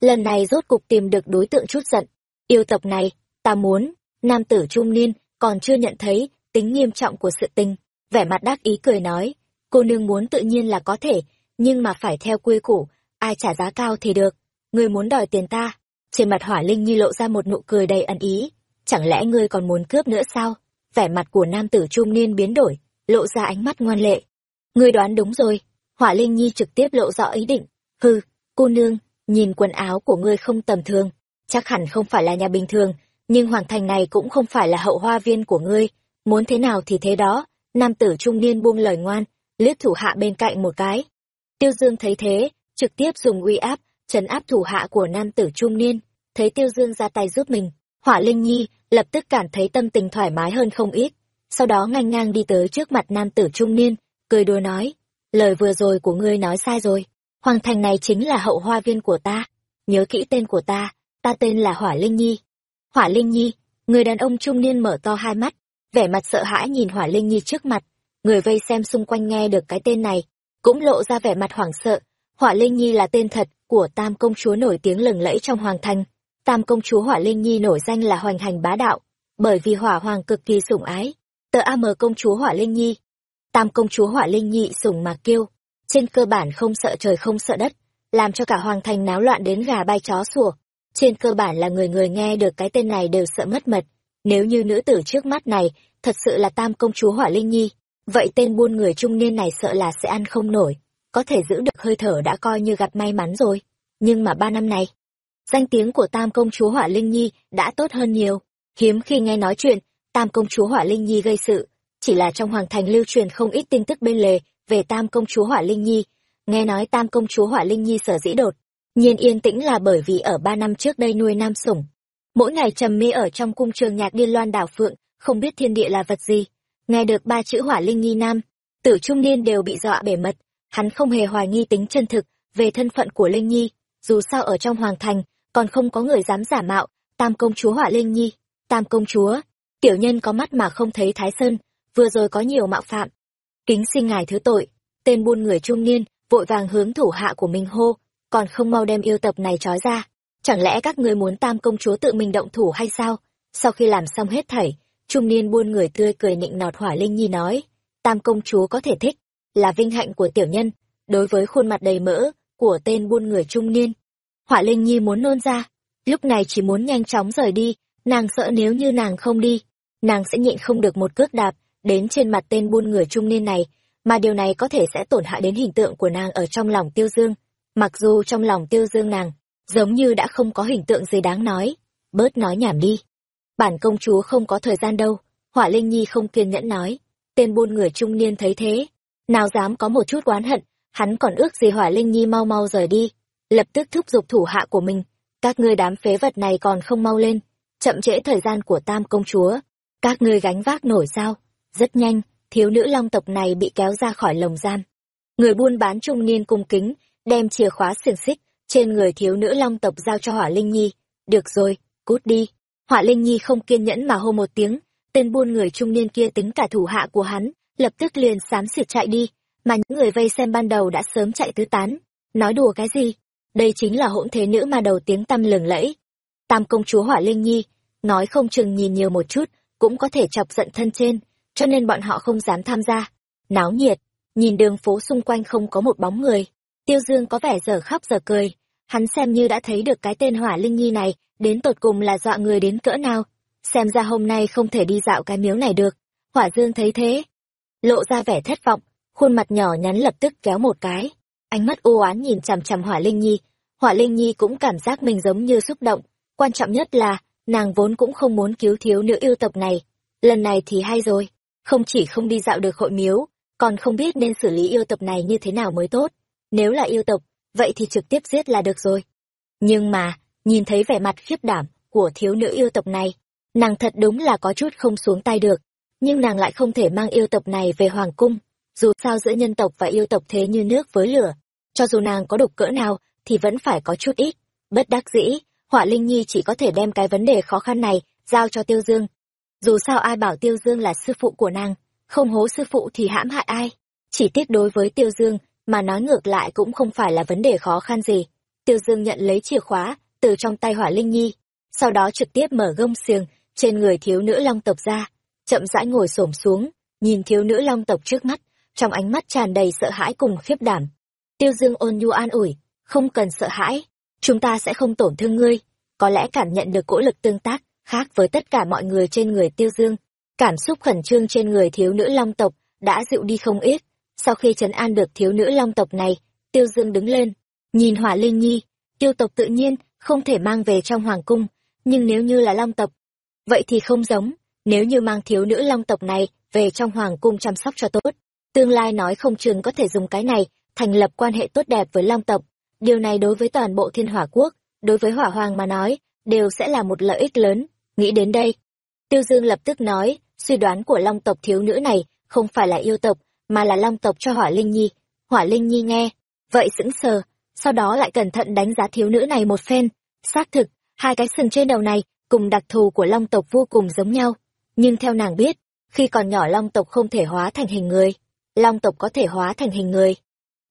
Lần này rốt cục tìm được đối tượng chút giận. Yêu tộc này, ta muốn, nam tử trung niên còn chưa nhận thấy tính nghiêm trọng của sự tình. Vẻ mặt đắc ý cười nói, cô nương muốn tự nhiên là có thể, nhưng mà phải theo quy củ, ai trả giá cao thì được. Người muốn đòi tiền ta. Trên mặt hỏa linh nhi lộ ra một nụ cười đầy ẩn ý chẳng lẽ ngươi còn muốn cướp nữa sao? Vẻ mặt của nam tử trung niên biến đổi, lộ ra ánh mắt ngoan lệ. Ngươi đoán đúng rồi, hỏa linh nhi trực tiếp lộ rõ ý định. Hư cô nương, nhìn quần áo của ngươi không tầm thường, chắc hẳn không phải là nhà bình thường, nhưng hoàng thành này cũng không phải là hậu hoa viên của ngươi. Muốn thế nào thì thế đó, nam tử trung niên buông lời ngoan, liếc thủ hạ bên cạnh một cái. Tiêu dương thấy thế, trực tiếp dùng uy áp, trấn áp thủ hạ của nam tử trung niên, thấy tiêu dương ra tay giúp mình. Hỏa linh nhi lập tức cảm thấy tâm tình thoải mái hơn không ít. Sau đó ngang ngang đi tới trước mặt nam tử trung niên, cười đùa nói, lời vừa rồi của ngươi nói sai rồi. Hoàng thành này chính là hậu hoa viên của ta. Nhớ kỹ tên của ta ta tên là hỏa linh nhi. Hỏa linh nhi? Người đàn ông trung niên mở to hai mắt, vẻ mặt sợ hãi nhìn hỏa linh nhi trước mặt. Người vây xem xung quanh nghe được cái tên này, cũng lộ ra vẻ mặt hoảng sợ. Hỏa linh nhi là tên thật của tam công chúa nổi tiếng lừng lẫy trong hoàng thành tam công chúa hỏa linh nhi nổi danh là hoành hành bá đạo, bởi vì hỏa hoàng cực kỳ sủng ái. Tờ am công chúa hỏa linh nhi. Tam công chúa hỏa linh nhi sủng mà kêu, trên cơ bản không sợ trời không sợ đất, làm cho cả hoàng thành náo loạn đến gà bay chó sủa. Trên cơ bản là người người nghe được cái tên này đều sợ mất mật. Nếu như nữ tử trước mắt này thật sự là tam công chúa hỏa linh nhi, vậy tên buôn người trung niên này sợ là sẽ ăn không nổi, có thể giữ được hơi thở đã coi như gặp may mắn rồi. Nhưng mà ba năm này danh tiếng của tam công chúa hỏa linh nhi đã tốt hơn nhiều. Hiếm khi nghe nói chuyện, tam công chúa hỏa linh nhi gây sự. Chỉ là trong hoàng thành lưu truyền không ít tin tức bên lề về tam công chúa hỏa linh nhi. Nghe nói tam công chúa hỏa linh nhi sở dĩ đột nhiên yên tĩnh là bởi vì ở ba năm trước đây nuôi nam sủng. Mỗi ngày trầm mê ở trong cung trường nhạc điên loan đảo phượng, không biết thiên địa là vật gì. Nghe được ba chữ hỏa linh nhi nam, tử trung niên đều bị dọa bể mật. Hắn không hề hoài nghi tính chân thực về thân phận của linh nhi. Dù sao ở trong hoàng thành còn không có người dám giả mạo, tam công chúa hỏa linh nhi. Tam công chúa, tiểu nhân có mắt mà không thấy thái sơn, vừa rồi có nhiều mạo phạm. Kính xin ngài thứ tội. Tên buôn người trung niên, vội vàng hướng thủ hạ của mình hô, còn không mau đem yêu tập này trói ra. Chẳng lẽ các ngươi muốn tam công chúa tự mình động thủ hay sao? Sau khi làm xong hết thảy, trung niên buôn người tươi cười nịnh nọt hỏa linh nhi nói, tam công chúa có thể thích, là vinh hạnh của tiểu nhân. Đối với khuôn mặt đầy mỡ của tên buôn người trung niên họa linh nhi muốn nôn ra. Lúc này chỉ muốn nhanh chóng rời đi, nàng sợ nếu như nàng không đi, nàng sẽ nhịn không được một cước đạp đến trên mặt tên buôn người trung niên này, mà điều này có thể sẽ tổn hại đến hình tượng của nàng ở trong lòng tiêu dương. Mặc dù trong lòng tiêu dương nàng giống như đã không có hình tượng gì đáng nói, bớt nói nhảm đi. Bản công chúa không có thời gian đâu, họa linh nhi không kiên nhẫn nói. Tên buôn người trung niên thấy thế, nào dám có một chút oán hận, hắn còn ước gì hỏa linh nhi mau mau rời đi lập tức thúc giục thủ hạ của mình. Các ngươi đám phế vật này còn không mau lên chậm trễ thời gian của tam công chúa. Các ngươi gánh vác nổi sao? Rất nhanh thiếu nữ long tộc này bị kéo ra khỏi lồng giam. Người buôn bán trung niên cung kính đem chìa khóa xiềng xích trên người thiếu nữ long tộc giao cho hỏa linh nhi. Được rồi cút đi. Hỏa linh nhi không kiên nhẫn mà hô một tiếng. Tên buôn người trung niên kia tính cả thủ hạ của hắn, lập tức liền xám xịt chạy đi, mà những người vây xem ban đầu đã sớm chạy tứ tán. Nói đùa cái gì? Đây chính là hỗn thế nữ mà đầu tiếng tăm lừng lẫy. Tam công chúa Hỏa Linh Nhi, nói không chừng nhìn nhiều một chút, cũng có thể chọc giận thân trên, cho nên bọn họ không dám tham gia. Náo nhiệt, nhìn đường phố xung quanh không có một bóng người. Tiêu Dương có vẻ giờ khóc giờ cười, hắn xem như đã thấy được cái tên Hỏa Linh Nhi này, đến tột cùng là dọa người đến cỡ nào. Xem ra hôm nay không thể đi dạo cái miếu này được. Hỏa Dương thấy thế, lộ ra vẻ thất vọng, khuôn mặt nhỏ nhắn lập tức kéo một cái. Ánh mắt u oán nhìn chằm chằm Hỏa Linh Nhi, Hỏa Linh Nhi cũng cảm giác mình giống như xúc động, quan trọng nhất là, nàng vốn cũng không muốn cứu thiếu nữ yêu tộc này. Lần này thì hay rồi, không chỉ không đi dạo được hội miếu, còn không biết nên xử lý yêu tộc này như thế nào mới tốt. Nếu là yêu tộc, vậy thì trực tiếp giết là được rồi. Nhưng mà, nhìn thấy vẻ mặt khiếp đảm của thiếu nữ yêu tộc này, nàng thật đúng là có chút không xuống tay được. Nhưng nàng lại không thể mang yêu tộc này về hoàng cung, dù sao giữa nhân tộc và yêu tộc thế như nước với lửa. Cho dù nàng có đục cỡ nào, thì vẫn phải có chút ít. Bất đắc dĩ, họa linh nhi chỉ có thể đem cái vấn đề khó khăn này giao cho tiêu dương dù sao ai bảo tiêu dương là sư phụ của nàng không hố sư phụ thì hãm hại ai chỉ tiếc đối với tiêu dương mà nói ngược lại cũng không phải là vấn đề khó khăn gì tiêu dương nhận lấy chìa khóa từ trong tay hỏa linh nhi sau đó trực tiếp mở gông xiềng trên người thiếu nữ long tộc ra chậm rãi ngồi xổm xuống nhìn thiếu nữ long tộc trước mắt trong ánh mắt tràn đầy sợ hãi cùng khiếp đảm. Tiêu dương ôn nhu an ủi, không cần sợ hãi, chúng ta sẽ không tổn thương ngươi. Có lẽ cảm nhận được cỗ lực tương tác khác với tất cả mọi người trên người tiêu dương, cảm xúc khẩn trương trên người thiếu nữ long tộc đã dịu đi không ít. Sau khi trấn an được thiếu nữ long tộc này, tiêu dương đứng lên, nhìn hỏa linh nhi. Tiêu tộc tự nhiên không thể mang về trong hoàng cung, nhưng nếu như là long tộc, vậy thì không giống. Nếu như mang thiếu nữ long tộc này về trong hoàng cung chăm sóc cho tốt tương lai nói không chừng có thể dùng cái này thành lập quan hệ tốt đẹp với long tộc. Điều này đối với toàn bộ thiên hỏa quốc, đối với hỏa hoàng mà nói, đều sẽ là một lợi ích lớn. Nghĩ đến đây, tiêu dương lập tức nói, suy đoán của long tộc thiếu nữ này không phải là yêu tộc, mà là long tộc cho hỏa linh nhi. Hỏa linh nhi nghe, vậy sững sờ, sau đó lại cẩn thận đánh giá thiếu nữ này một phen. Xác thực, hai cái sừng trên đầu này cùng đặc thù của long tộc vô cùng giống nhau. Nhưng theo nàng biết, khi còn nhỏ long tộc không thể hóa thành hình người long tộc có thể hóa thành hình người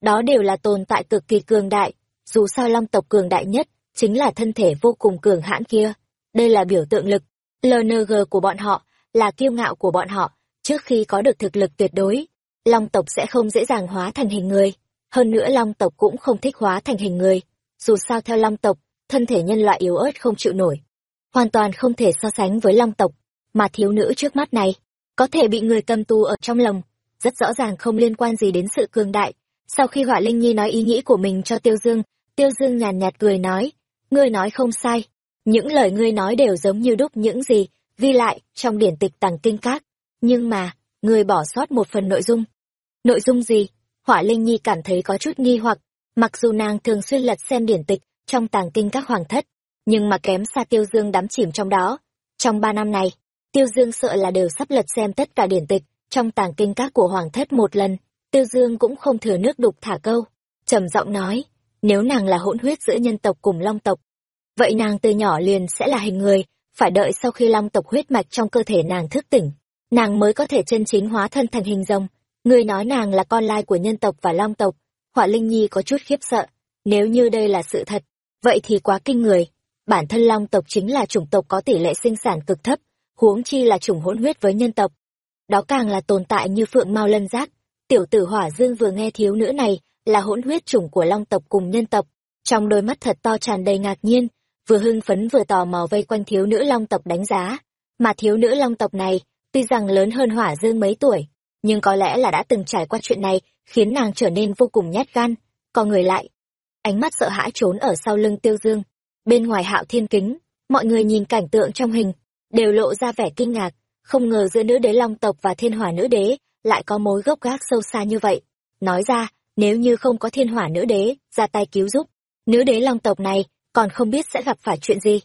đó đều là tồn tại cực kỳ cường đại dù sao long tộc cường đại nhất chính là thân thể vô cùng cường hãn kia. Đây là biểu tượng lực. LNG của bọn họ, là kiêu ngạo của bọn họ, trước khi có được thực lực tuyệt đối. Long tộc sẽ không dễ dàng hóa thành hình người. Hơn nữa Long tộc cũng không thích hóa thành hình người. Dù sao theo Long tộc, thân thể nhân loại yếu ớt không chịu nổi. Hoàn toàn không thể so sánh với Long tộc, mà thiếu nữ trước mắt này, có thể bị người cầm tù ở trong lòng, rất rõ ràng không liên quan gì đến sự cường đại. Sau khi Hỏa Linh Nhi nói ý nghĩ của mình cho Tiêu Dương, Tiêu Dương nhàn nhạt cười nói, ngươi nói không sai. Những lời ngươi nói đều giống như đúc những gì ghi lại trong điển tịch tàng kinh các. Nhưng mà ngươi bỏ sót một phần nội dung. Nội dung gì? Hỏa linh nhi cảm thấy có chút nghi hoặc. Mặc dù nàng thường xuyên lật xem điển tịch trong tàng kinh các hoàng thất nhưng mà kém xa tiêu dương đắm chìm trong đó. Trong ba năm này tiêu dương sợ là đều sắp lật xem tất cả điển tịch trong tàng kinh các của hoàng thất một lần tiêu dương cũng không thừa nước đục thả câu, trầm giọng nói, nếu nàng là hỗn huyết giữa nhân tộc cùng long tộc, vậy nàng từ nhỏ liền sẽ là hình người, phải đợi sau khi long tộc huyết mạch trong cơ thể nàng thức tỉnh, nàng mới có thể chân chính hóa thân thành hình rồng. Người nói nàng là con lai của nhân tộc và long tộc họa linh nhi có chút khiếp sợ, nếu như đây là sự thật, vậy thì quá kinh người. Bản thân long tộc chính là chủng tộc có tỷ lệ sinh sản cực thấp, huống chi là chủng hỗn huyết với nhân tộc đó càng là tồn tại như phượng mao lân giác. Tiểu tử hỏa dương vừa nghe thiếu nữ này là hỗn huyết chủng của long tộc cùng nhân tộc, trong đôi mắt thật to tràn đầy ngạc nhiên, vừa hưng phấn vừa tò mò vây quanh thiếu nữ long tộc đánh giá. Mà thiếu nữ long tộc này, tuy rằng lớn hơn hỏa dương mấy tuổi, nhưng có lẽ là đã từng trải qua chuyện này, khiến nàng trở nên vô cùng nhát gan. Còn người lại, ánh mắt sợ hãi trốn ở sau lưng tiêu dương. Bên ngoài hạo thiên kính, mọi người nhìn cảnh tượng trong hình, đều lộ ra vẻ kinh ngạc không ngờ giữa nữ đế long tộc và thiên hỏa nữ đế lại có mối gốc gác sâu xa như vậy. Nói ra, nếu như không có thiên hỏa nữ đế ra tay cứu giúp, nữ đế long tộc này còn không biết sẽ gặp phải chuyện gì.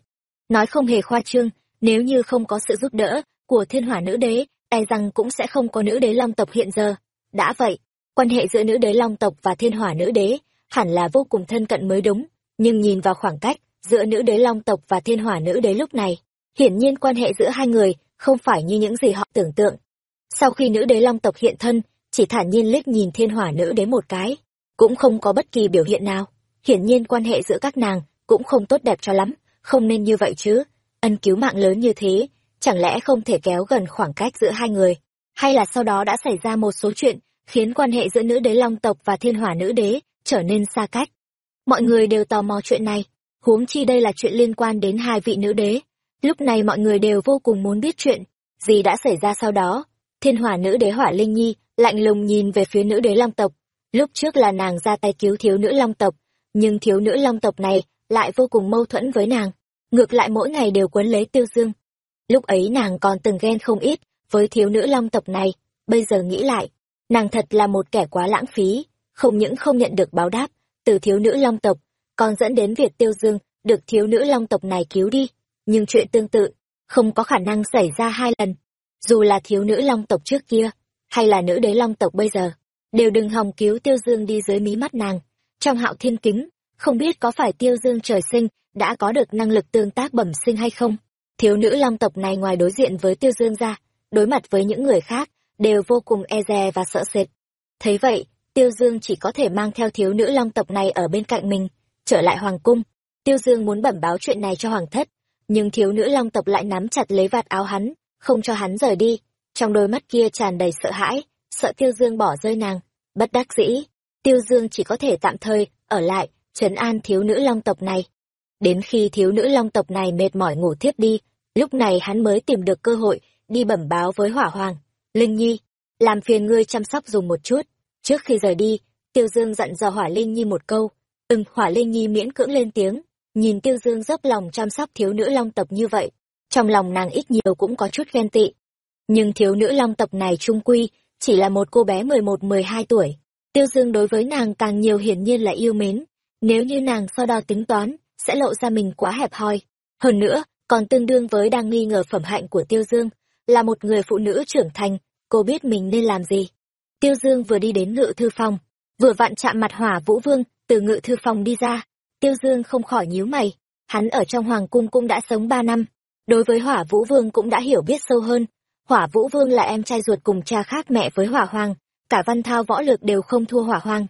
Nói không hề khoa trương, nếu như không có sự giúp đỡ của thiên hỏa nữ đế e rằng cũng sẽ không có nữ đế long tộc hiện giờ. Đã vậy, quan hệ giữa nữ đế long tộc và thiên hỏa nữ đế hẳn là vô cùng thân cận mới đúng, nhưng nhìn vào khoảng cách giữa nữ đế long tộc và thiên hỏa nữ đế lúc này, hiển nhiên quan hệ giữa hai người không phải như những gì họ tưởng tượng. Sau khi nữ đế long tộc hiện thân, chỉ thản nhiên liếc nhìn thiên hỏa nữ đế một cái, cũng không có bất kỳ biểu hiện nào. Hiển nhiên quan hệ giữa các nàng cũng không tốt đẹp cho lắm, không nên như vậy chứ. Ân cứu mạng lớn như thế, chẳng lẽ không thể kéo gần khoảng cách giữa hai người? Hay là sau đó đã xảy ra một số chuyện, khiến quan hệ giữa nữ đế long tộc và thiên hỏa nữ đế trở nên xa cách? Mọi người đều tò mò chuyện này, huống chi đây là chuyện liên quan đến hai vị nữ đế. Lúc này mọi người đều vô cùng muốn biết chuyện, gì đã xảy ra sau đó. Thiên hỏa nữ đế hỏa linh nhi lạnh lùng nhìn về phía nữ đế long tộc. Lúc trước là nàng ra tay cứu thiếu nữ long tộc, nhưng thiếu nữ long tộc này lại vô cùng mâu thuẫn với nàng. Ngược lại mỗi ngày đều quấn lấy tiêu dương. Lúc ấy nàng còn từng ghen không ít với thiếu nữ long tộc này, bây giờ nghĩ lại, nàng thật là một kẻ quá lãng phí, không những không nhận được báo đáp từ thiếu nữ long tộc, còn dẫn đến việc tiêu dương được thiếu nữ long tộc này cứu đi. Nhưng chuyện tương tự, không có khả năng xảy ra hai lần. Dù là thiếu nữ long tộc trước kia, hay là nữ đế long tộc bây giờ, đều đừng hòng cứu tiêu dương đi dưới mí mắt nàng. Trong hạo thiên kính, không biết có phải tiêu dương trời sinh đã có được năng lực tương tác bẩm sinh hay không. Thiếu nữ long tộc này ngoài đối diện với tiêu dương ra, đối mặt với những người khác, đều vô cùng e dè và sợ sệt. Thấy vậy, tiêu dương chỉ có thể mang theo thiếu nữ long tộc này ở bên cạnh mình, trở lại hoàng cung. Tiêu dương muốn bẩm báo chuyện này cho hoàng thất, nhưng thiếu nữ long tộc lại nắm chặt lấy vạt áo hắn, không cho hắn rời đi. Trong đôi mắt kia tràn đầy sợ hãi, sợ tiêu dương bỏ rơi nàng. Bất đắc dĩ, tiêu dương chỉ có thể tạm thời, ở lại, trấn an thiếu nữ long tộc này. Đến khi thiếu nữ long tộc này mệt mỏi ngủ thiếp đi, lúc này hắn mới tìm được cơ hội đi bẩm báo với hỏa hoàng. Linh Nhi, làm phiền ngươi chăm sóc dùng một chút. Trước khi rời đi, Tiêu Dương dặn dò Hỏa Linh Nhi một câu. Ừm, Hỏa Linh Nhi miễn cưỡng lên tiếng, nhìn Tiêu Dương dốc lòng chăm sóc thiếu nữ long tộc như vậy. Trong lòng nàng ít nhiều cũng có chút ghen tị. Nhưng thiếu nữ long tộc này trung quy, chỉ là một cô bé 11-12 tuổi. Tiêu Dương đối với nàng càng nhiều hiển nhiên là yêu mến. Nếu như nàng sau đó tính toán, sẽ lộ ra mình quá hẹp hòi. Hơn nữa, còn tương đương với đang nghi ngờ phẩm hạnh của Tiêu Dương, là một người phụ nữ trưởng thành, cô biết mình nên làm gì. Tiêu Dương vừa đi đến ngự thư phòng, vừa vặn chạm mặt hỏa vũ vương, từ ngự thư phòng đi ra. Tiêu Dương không khỏi nhíu mày, hắn ở trong hoàng cung cũng đã sống ba năm, đối với hỏa vũ vương cũng đã hiểu biết sâu hơn. Hỏa vũ vương là em trai ruột cùng cha khác mẹ với hỏa hoàng, cả văn thao võ lực đều không thua hỏa hoàng.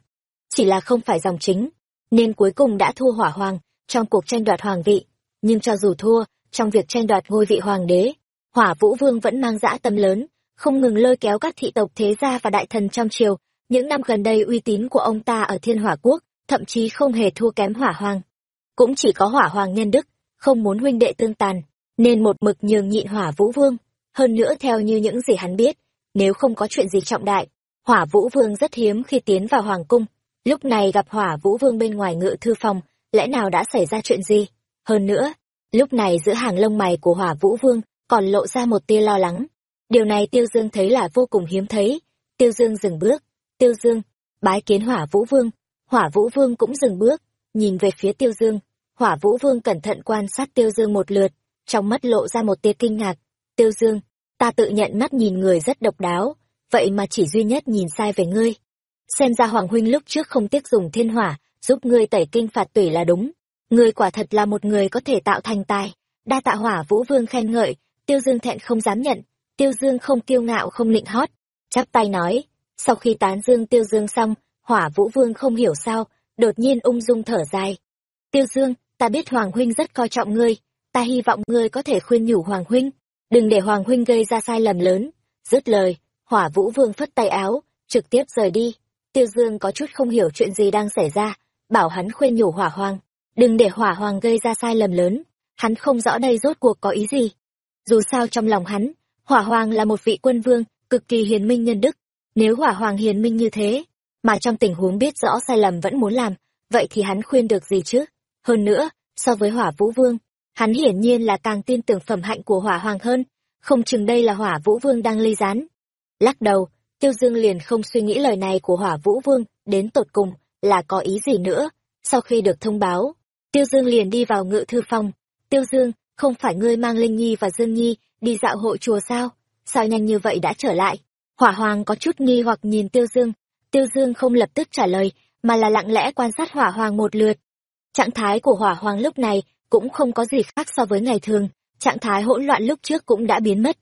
Chỉ là không phải dòng chính, nên cuối cùng đã thua hỏa hoàng trong cuộc tranh đoạt hoàng vị. Nhưng cho dù thua, trong việc tranh đoạt ngôi vị hoàng đế, hỏa vũ vương vẫn mang dã tâm lớn, không ngừng lôi kéo các thị tộc thế gia và đại thần trong triều. Những năm gần đây uy tín của ông ta ở thiên hỏa quốc, thậm chí không hề thua kém hỏa hoàng. Cũng chỉ có hỏa hoàng nhân đức, không muốn huynh đệ tương tàn, nên một mực nhường nhịn hỏa vũ vương. Hơn nữa theo như những gì hắn biết, nếu không có chuyện gì trọng đại, hỏa vũ vương rất hiếm khi tiến vào hoàng cung. Lúc này gặp hỏa vũ vương bên ngoài ngự thư phòng, lẽ nào đã xảy ra chuyện gì? Hơn nữa, lúc này giữa hàng lông mày của hỏa vũ vương còn lộ ra một tia lo lắng. Điều này Tiêu Dương thấy là vô cùng hiếm thấy. Tiêu Dương dừng bước. Tiêu Dương, bái kiến hỏa vũ vương. Hỏa vũ vương cũng dừng bước, nhìn về phía Tiêu Dương. Hỏa vũ vương cẩn thận quan sát Tiêu Dương một lượt, trong mắt lộ ra một tia kinh ngạc. Tiêu Dương, ta tự nhận mắt nhìn người rất độc đáo, vậy mà chỉ duy nhất nhìn sai về ngươi. Xem ra Hoàng Huynh lúc trước không tiếc dùng thiên hỏa, giúp ngươi tẩy kinh phạt tủy là đúng. Ngươi quả thật là một người có thể tạo thành tài. Đa tạ hỏa vũ vương khen ngợi, Tiêu Dương thẹn không dám nhận, Tiêu Dương không kiêu ngạo không nịnh hót, chắp tay nói. Sau khi tán dương Tiêu Dương xong, hỏa vũ vương không hiểu sao, đột nhiên ung dung thở dài. Tiêu Dương, ta biết Hoàng Huynh rất coi trọng ngươi, ta hy vọng ngươi có thể khuyên nhủ Hoàng Huynh, đừng để Hoàng Huynh gây ra sai lầm lớn. Dứt lời, hỏa vũ vương phất tay áo, trực tiếp rời đi. Tiêu Dương có chút không hiểu chuyện gì đang xảy ra, bảo hắn khuyên nhủ hỏa hoàng, đừng để hỏa hoàng gây ra sai lầm lớn. Hắn không rõ đây rốt cuộc có ý gì. Dù sao trong lòng hắn, hỏa hoàng là một vị quân vương, cực kỳ hiền minh nhân đức. Nếu hỏa hoàng hiền minh như thế, mà trong tình huống biết rõ sai lầm vẫn muốn làm, vậy thì hắn khuyên được gì chứ? Hơn nữa, so với hỏa vũ vương, hắn hiển nhiên là càng tin tưởng phẩm hạnh của hỏa hoàng hơn, không chừng đây là hỏa vũ vương đang ly gián. Lắc đầu, tiêu dương liền không suy nghĩ lời này của hỏa vũ vương, đến tột cùng, là có ý gì nữa. Sau khi được thông báo, tiêu dương liền đi vào ngự thư phòng. Tiêu dương, không phải ngươi mang Linh Nhi và Dương Nhi đi dạo hội chùa sao? Sao nhanh như vậy đã trở lại? Hỏa Hoàng có chút nghi hoặc nhìn Tiêu Dương. Tiêu Dương không lập tức trả lời, mà là lặng lẽ quan sát Hỏa Hoàng một lượt. Trạng thái của Hỏa Hoàng lúc này cũng không có gì khác so với ngày thường, trạng thái hỗn loạn lúc trước cũng đã biến mất.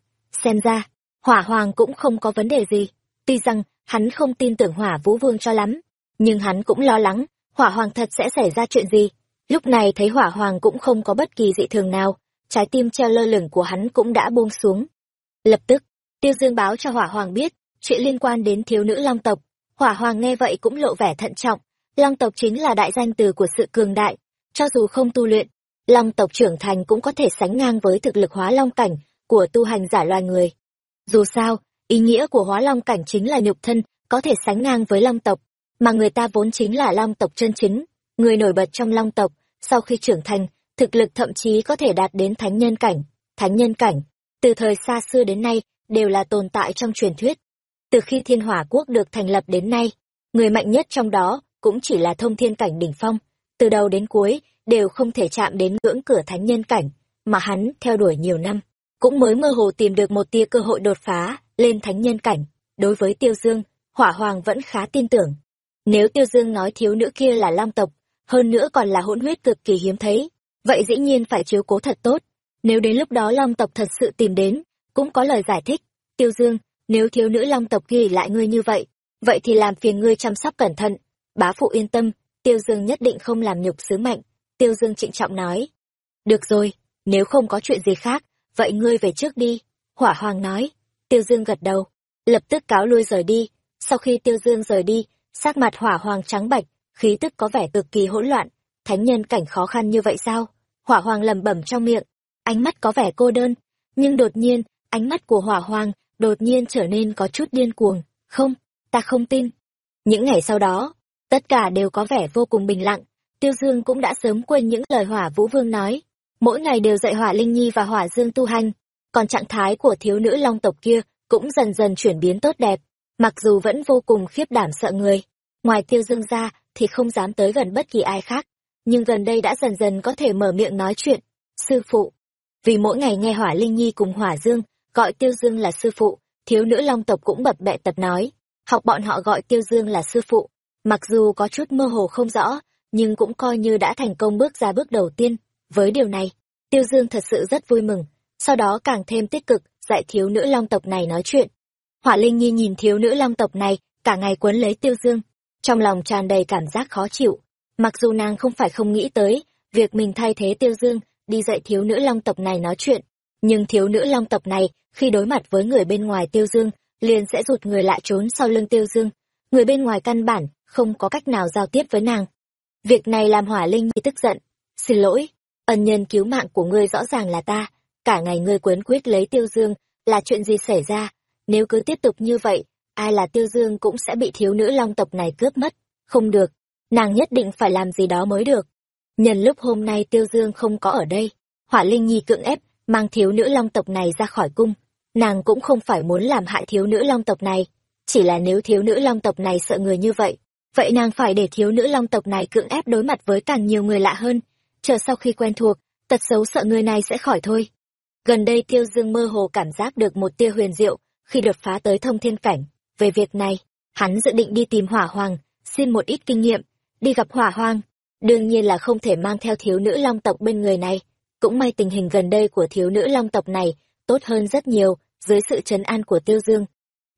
xem ra, hỏa hoàng cũng không có vấn đề gì. Tuy rằng, hắn không tin tưởng hỏa vũ vương cho lắm, nhưng hắn cũng lo lắng, hỏa hoàng thật sẽ xảy ra chuyện gì. Lúc này thấy hỏa hoàng cũng không có bất kỳ dị thường nào, trái tim treo lơ lửng của hắn cũng đã buông xuống. Lập tức, tiêu dương báo cho hỏa hoàng biết, chuyện liên quan đến thiếu nữ long tộc. Hỏa hoàng nghe vậy cũng lộ vẻ thận trọng, long tộc chính là đại danh từ của sự cường đại, cho dù không tu luyện, long tộc trưởng thành cũng có thể sánh ngang với thực lực hóa long cảnh của tu hành giả loài người. Dù sao, ý nghĩa của hóa long cảnh chính là nhục thân, có thể sánh ngang với long tộc, mà người ta vốn chính là long tộc chân chính, người nổi bật trong long tộc, sau khi trưởng thành, thực lực thậm chí có thể đạt đến thánh nhân cảnh. Thánh nhân cảnh, từ thời xa xưa đến nay, đều là tồn tại trong truyền thuyết. Từ khi thiên hỏa quốc được thành lập đến nay, người mạnh nhất trong đó cũng chỉ là thông thiên cảnh đỉnh phong. Từ đầu đến cuối, đều không thể chạm đến ngưỡng cửa thánh nhân cảnh, mà hắn theo đuổi nhiều năm, cũng mới mơ hồ tìm được một tia cơ hội đột phá lên thánh nhân cảnh. Đối với Tiêu Dương, Hỏa Hoàng vẫn khá tin tưởng. Nếu Tiêu Dương nói thiếu nữ kia là Long tộc, hơn nữa còn là hỗn huyết cực kỳ hiếm thấy, vậy dĩ nhiên phải chiếu cố thật tốt. Nếu đến lúc đó Long tộc thật sự tìm đến, cũng có lời giải thích. Tiêu Dương, nếu thiếu nữ Long tộc ghi lại ngươi như vậy, vậy thì làm phiền ngươi chăm sóc cẩn thận. Bá phụ yên tâm, Tiêu Dương nhất định không làm nhục sứ mệnh. Tiêu Dương trịnh trọng nói. Được rồi, nếu không có chuyện gì khác, vậy ngươi về trước đi. Hỏa Hoàng nói. Tiêu Dương gật đầu, lập tức cáo lui rời đi. Sau khi Tiêu Dương rời đi, sắc mặt Hỏa Hoàng trắng bạch, khí tức có vẻ cực kỳ hỗn loạn. Thánh nhân cảnh khó khăn như vậy sao? Hỏa Hoàng lẩm bẩm trong miệng, ánh mắt có vẻ cô đơn, nhưng đột nhiên, ánh mắt của Hỏa Hoàng đột nhiên trở nên có chút điên cuồng. Không, ta không tin. Những ngày sau đó, tất cả đều có vẻ vô cùng bình lặng. Tiêu Dương cũng đã sớm quên những lời Hỏa Vũ Vương nói. Mỗi ngày đều dạy Hỏa Linh Nhi và Hỏa Dương tu hành, còn trạng thái của thiếu nữ long tộc kia cũng dần dần chuyển biến tốt đẹp, mặc dù vẫn vô cùng khiếp đảm sợ người. Ngoài Tiêu Dương ra thì không dám tới gần bất kỳ ai khác, nhưng gần đây đã dần dần có thể mở miệng nói chuyện. Sư phụ, vì mỗi ngày nghe Hỏa Linh Nhi cùng Hỏa Dương gọi Tiêu Dương là sư phụ, thiếu nữ long tộc cũng bập bẹ tập nói, học bọn họ gọi Tiêu Dương là sư phụ, mặc dù có chút mơ hồ không rõ, nhưng cũng coi như đã thành công bước ra bước đầu tiên. Với điều này, Tiêu Dương thật sự rất vui mừng, sau đó càng thêm tích cực dạy thiếu nữ long tộc này nói chuyện. Hỏa Linh Nhi nhìn thiếu nữ long tộc này cả ngày quấn lấy Tiêu Dương, trong lòng tràn đầy cảm giác khó chịu. Mặc dù nàng không phải không nghĩ tới việc mình thay thế Tiêu Dương đi dạy thiếu nữ long tộc này nói chuyện, nhưng thiếu nữ long tộc này khi đối mặt với người bên ngoài Tiêu Dương liền sẽ rụt người lại trốn sau lưng Tiêu Dương. Người bên ngoài căn bản không có cách nào giao tiếp với nàng. Việc này làm Hỏa Linh Nhi tức giận. Xin lỗi, ân nhân cứu mạng của ngươi rõ ràng là ta, cả ngày ngươi quấn quyết lấy Tiêu Dương, là chuyện gì xảy ra? Nếu cứ tiếp tục như vậy, ai là Tiêu Dương cũng sẽ bị thiếu nữ long tộc này cướp mất. Không được, nàng nhất định phải làm gì đó mới được. Nhân lúc hôm nay Tiêu Dương không có ở đây, Hỏa Linh Nhi cưỡng ép mang thiếu nữ long tộc này ra khỏi cung. Nàng cũng không phải muốn làm hại thiếu nữ long tộc này, chỉ là nếu thiếu nữ long tộc này sợ người như vậy, vậy nàng phải để thiếu nữ long tộc này cưỡng ép đối mặt với càng nhiều người lạ hơn, chờ sau khi quen thuộc, tật xấu sợ người này sẽ khỏi thôi. Gần đây Tiêu Dương mơ hồ cảm giác được một tia huyền diệu khi đột phá tới thông thiên cảnh. Về việc này, hắn dự định đi tìm hỏa hoàng, xin một ít kinh nghiệm, đi gặp hỏa hoàng. Đương nhiên là không thể mang theo thiếu nữ long tộc bên người này. Cũng may tình hình gần đây của thiếu nữ long tộc này tốt hơn rất nhiều dưới sự trấn an của Tiêu Dương.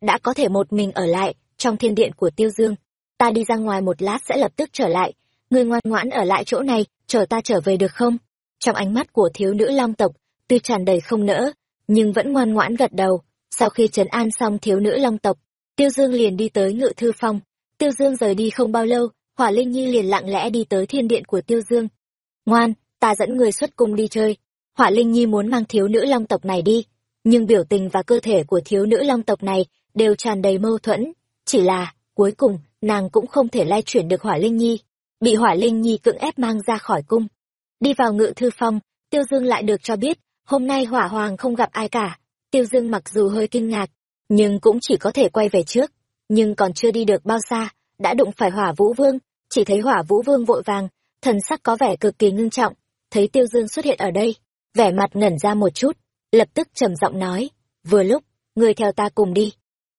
Đã có thể một mình ở lại trong thiên điện của Tiêu Dương. Ta đi ra ngoài một lát sẽ lập tức trở lại. Người ngoan ngoãn ở lại chỗ này, chờ ta trở về được không? Trong ánh mắt của thiếu nữ long tộc, tuy tràn đầy không nỡ, nhưng vẫn ngoan ngoãn gật đầu. Sau khi trấn an xong thiếu nữ long tộc, Tiêu Dương liền đi tới ngự thư phong. Tiêu Dương rời đi không bao lâu, Hỏa Linh Nhi liền lặng lẽ đi tới thiên điện của Tiêu Dương. Ngoan, ta dẫn người xuất cung đi chơi. Hỏa Linh Nhi muốn mang thiếu nữ long tộc này đi, nhưng biểu tình và cơ thể của thiếu nữ long tộc này đều tràn đầy mâu thuẫn. Chỉ là, cuối cùng, nàng cũng không thể lai chuyển được Hỏa Linh Nhi, bị Hỏa Linh Nhi cưỡng ép mang ra khỏi cung. Đi vào ngự thư phong, Tiêu Dương lại được cho biết, hôm nay Hỏa Hoàng không gặp ai cả. Tiêu Dương mặc dù hơi kinh ngạc, nhưng cũng chỉ có thể quay về trước. Nhưng còn chưa đi được bao xa, đã đụng phải Hỏa Vũ Vương, chỉ thấy Hỏa Vũ Vương vội vàng, thần sắc có vẻ cực kỳ ngưng trọng, thấy Tiêu Dương xuất hiện ở đây, vẻ mặt ngẩn ra một chút, lập tức trầm giọng nói, vừa lúc, người theo ta cùng đi.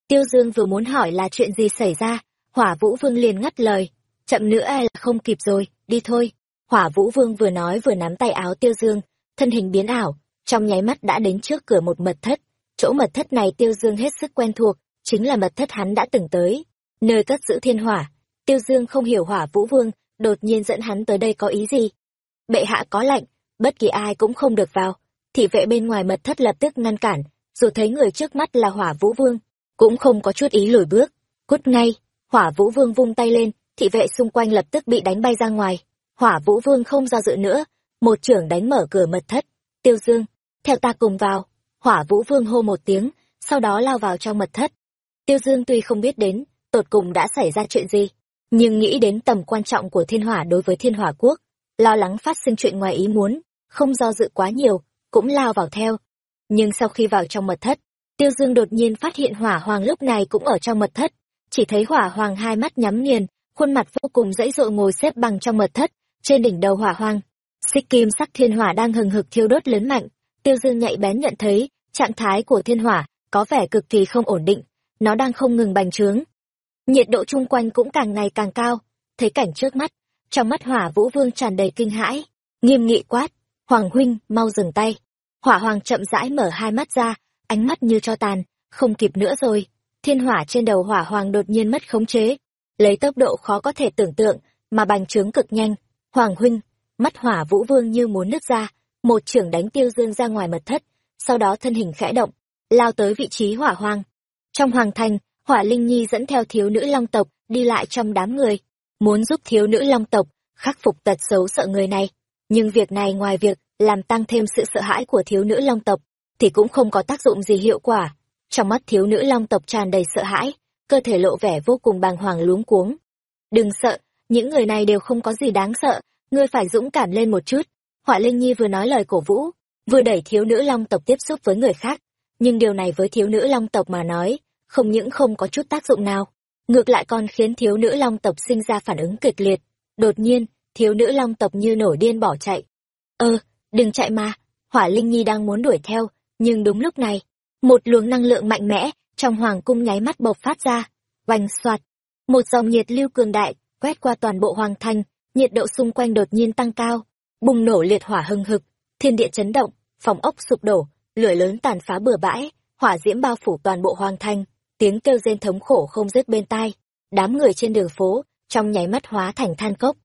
Tiêu Dương vừa muốn hỏi là chuyện gì xảy ra, Hỏa Vũ Vương liền ngắt lời, chậm nữa e là không kịp rồi, đi thôi. Hỏa Vũ Vương vừa nói vừa nắm tay áo Tiêu Dương, thân hình biến ảo, trong nháy mắt đã đến trước cửa một mật thất, chỗ mật thất này tiêu dương hết sức quen thuộc chính là mật thất hắn đã từng tới nơi cất giữ thiên hỏa tiêu dương không hiểu hỏa vũ vương đột nhiên dẫn hắn tới đây có ý gì bệ hạ có lệnh, bất kỳ ai cũng không được vào. Thị vệ bên ngoài mật thất lập tức ngăn cản, dù thấy người trước mắt là hỏa vũ vương, cũng không có chút ý lùi bước. Cút ngay, hỏa vũ vương vung tay lên, thị vệ xung quanh lập tức bị đánh bay ra ngoài. Hỏa vũ vương không do dự nữa, một trưởng đánh mở cửa mật thất. Tiêu dương, theo ta cùng vào. Hỏa vũ vương hô một tiếng, sau đó lao vào trong mật thất. Tiêu dương tuy không biết đến, tột cùng đã xảy ra chuyện gì, nhưng nghĩ đến tầm quan trọng của thiên hỏa đối với thiên hỏa quốc lo lắng phát sinh chuyện ngoài ý muốn, không do dự quá nhiều, cũng lao vào theo. Nhưng sau khi vào trong mật thất, tiêu dương đột nhiên phát hiện hỏa hoàng lúc này cũng ở trong mật thất. Chỉ thấy hỏa hoàng hai mắt nhắm nghiền, khuôn mặt vô cùng dãy dội ngồi xếp bằng trong mật thất, trên đỉnh đầu hỏa hoàng. Xích kim sắc thiên hỏa đang hừng hực thiêu đốt lớn mạnh. Tiêu dương nhạy bén nhận thấy, trạng thái của thiên hỏa có vẻ cực kỳ không ổn định, nó đang không ngừng bành trướng. Nhiệt độ chung quanh cũng càng ngày càng cao. Thấy cảnh trước mắt trong mắt hỏa vũ vương tràn đầy kinh hãi, nghiêm nghị quát, hoàng huynh, mau dừng tay. Hỏa hoàng chậm rãi mở hai mắt ra, ánh mắt như cho tàn, không kịp nữa rồi. Thiên hỏa trên đầu hỏa hoàng đột nhiên mất khống chế, lấy tốc độ khó có thể tưởng tượng mà bành trướng cực nhanh. Hoàng huynh. Mắt hỏa vũ vương như muốn nứt ra, một trưởng đánh tiêu dương ra ngoài mật thất, sau đó thân hình khẽ động, lao tới vị trí hỏa hoàng. Trong hoàng thành, hỏa linh nhi dẫn theo thiếu nữ long tộc đi lại trong đám người muốn giúp thiếu nữ long tộc khắc phục tật xấu sợ người này. Nhưng việc này ngoài việc làm tăng thêm sự sợ hãi của thiếu nữ long tộc thì cũng không có tác dụng gì hiệu quả. Trong mắt thiếu nữ long tộc tràn đầy sợ hãi, cơ thể lộ vẻ vô cùng bàng hoàng luống cuống. Đừng sợ, những người này đều không có gì đáng sợ, ngươi phải dũng cảm lên một chút. Họa linh nhi vừa nói lời cổ vũ, vừa đẩy thiếu nữ long tộc tiếp xúc với người khác. Nhưng điều này với thiếu nữ long tộc mà nói, không những không có chút tác dụng nào ngược lại còn khiến thiếu nữ long tộc sinh ra phản ứng kịch liệt. Đột nhiên, thiếu nữ long tộc như nổi điên bỏ chạy. Ơ, đừng chạy mà, hỏa linh nhi đang muốn đuổi theo, nhưng đúng lúc này, một luồng năng lượng mạnh mẽ trong hoàng cung nháy mắt bộc phát ra. Oanh soạt một dòng nhiệt lưu cường đại quét qua toàn bộ hoàng thành, nhiệt độ xung quanh đột nhiên tăng cao, bùng nổ liệt hỏa hừng hực, thiên địa chấn động, phòng ốc sụp đổ, lửa lớn tàn phá bừa bãi, hỏa diễm bao phủ toàn bộ hoàng thành tiếng kêu rên thống khổ không dứt bên tai. Đám người trên đường phố, trong nháy mắt hóa thành than cốc.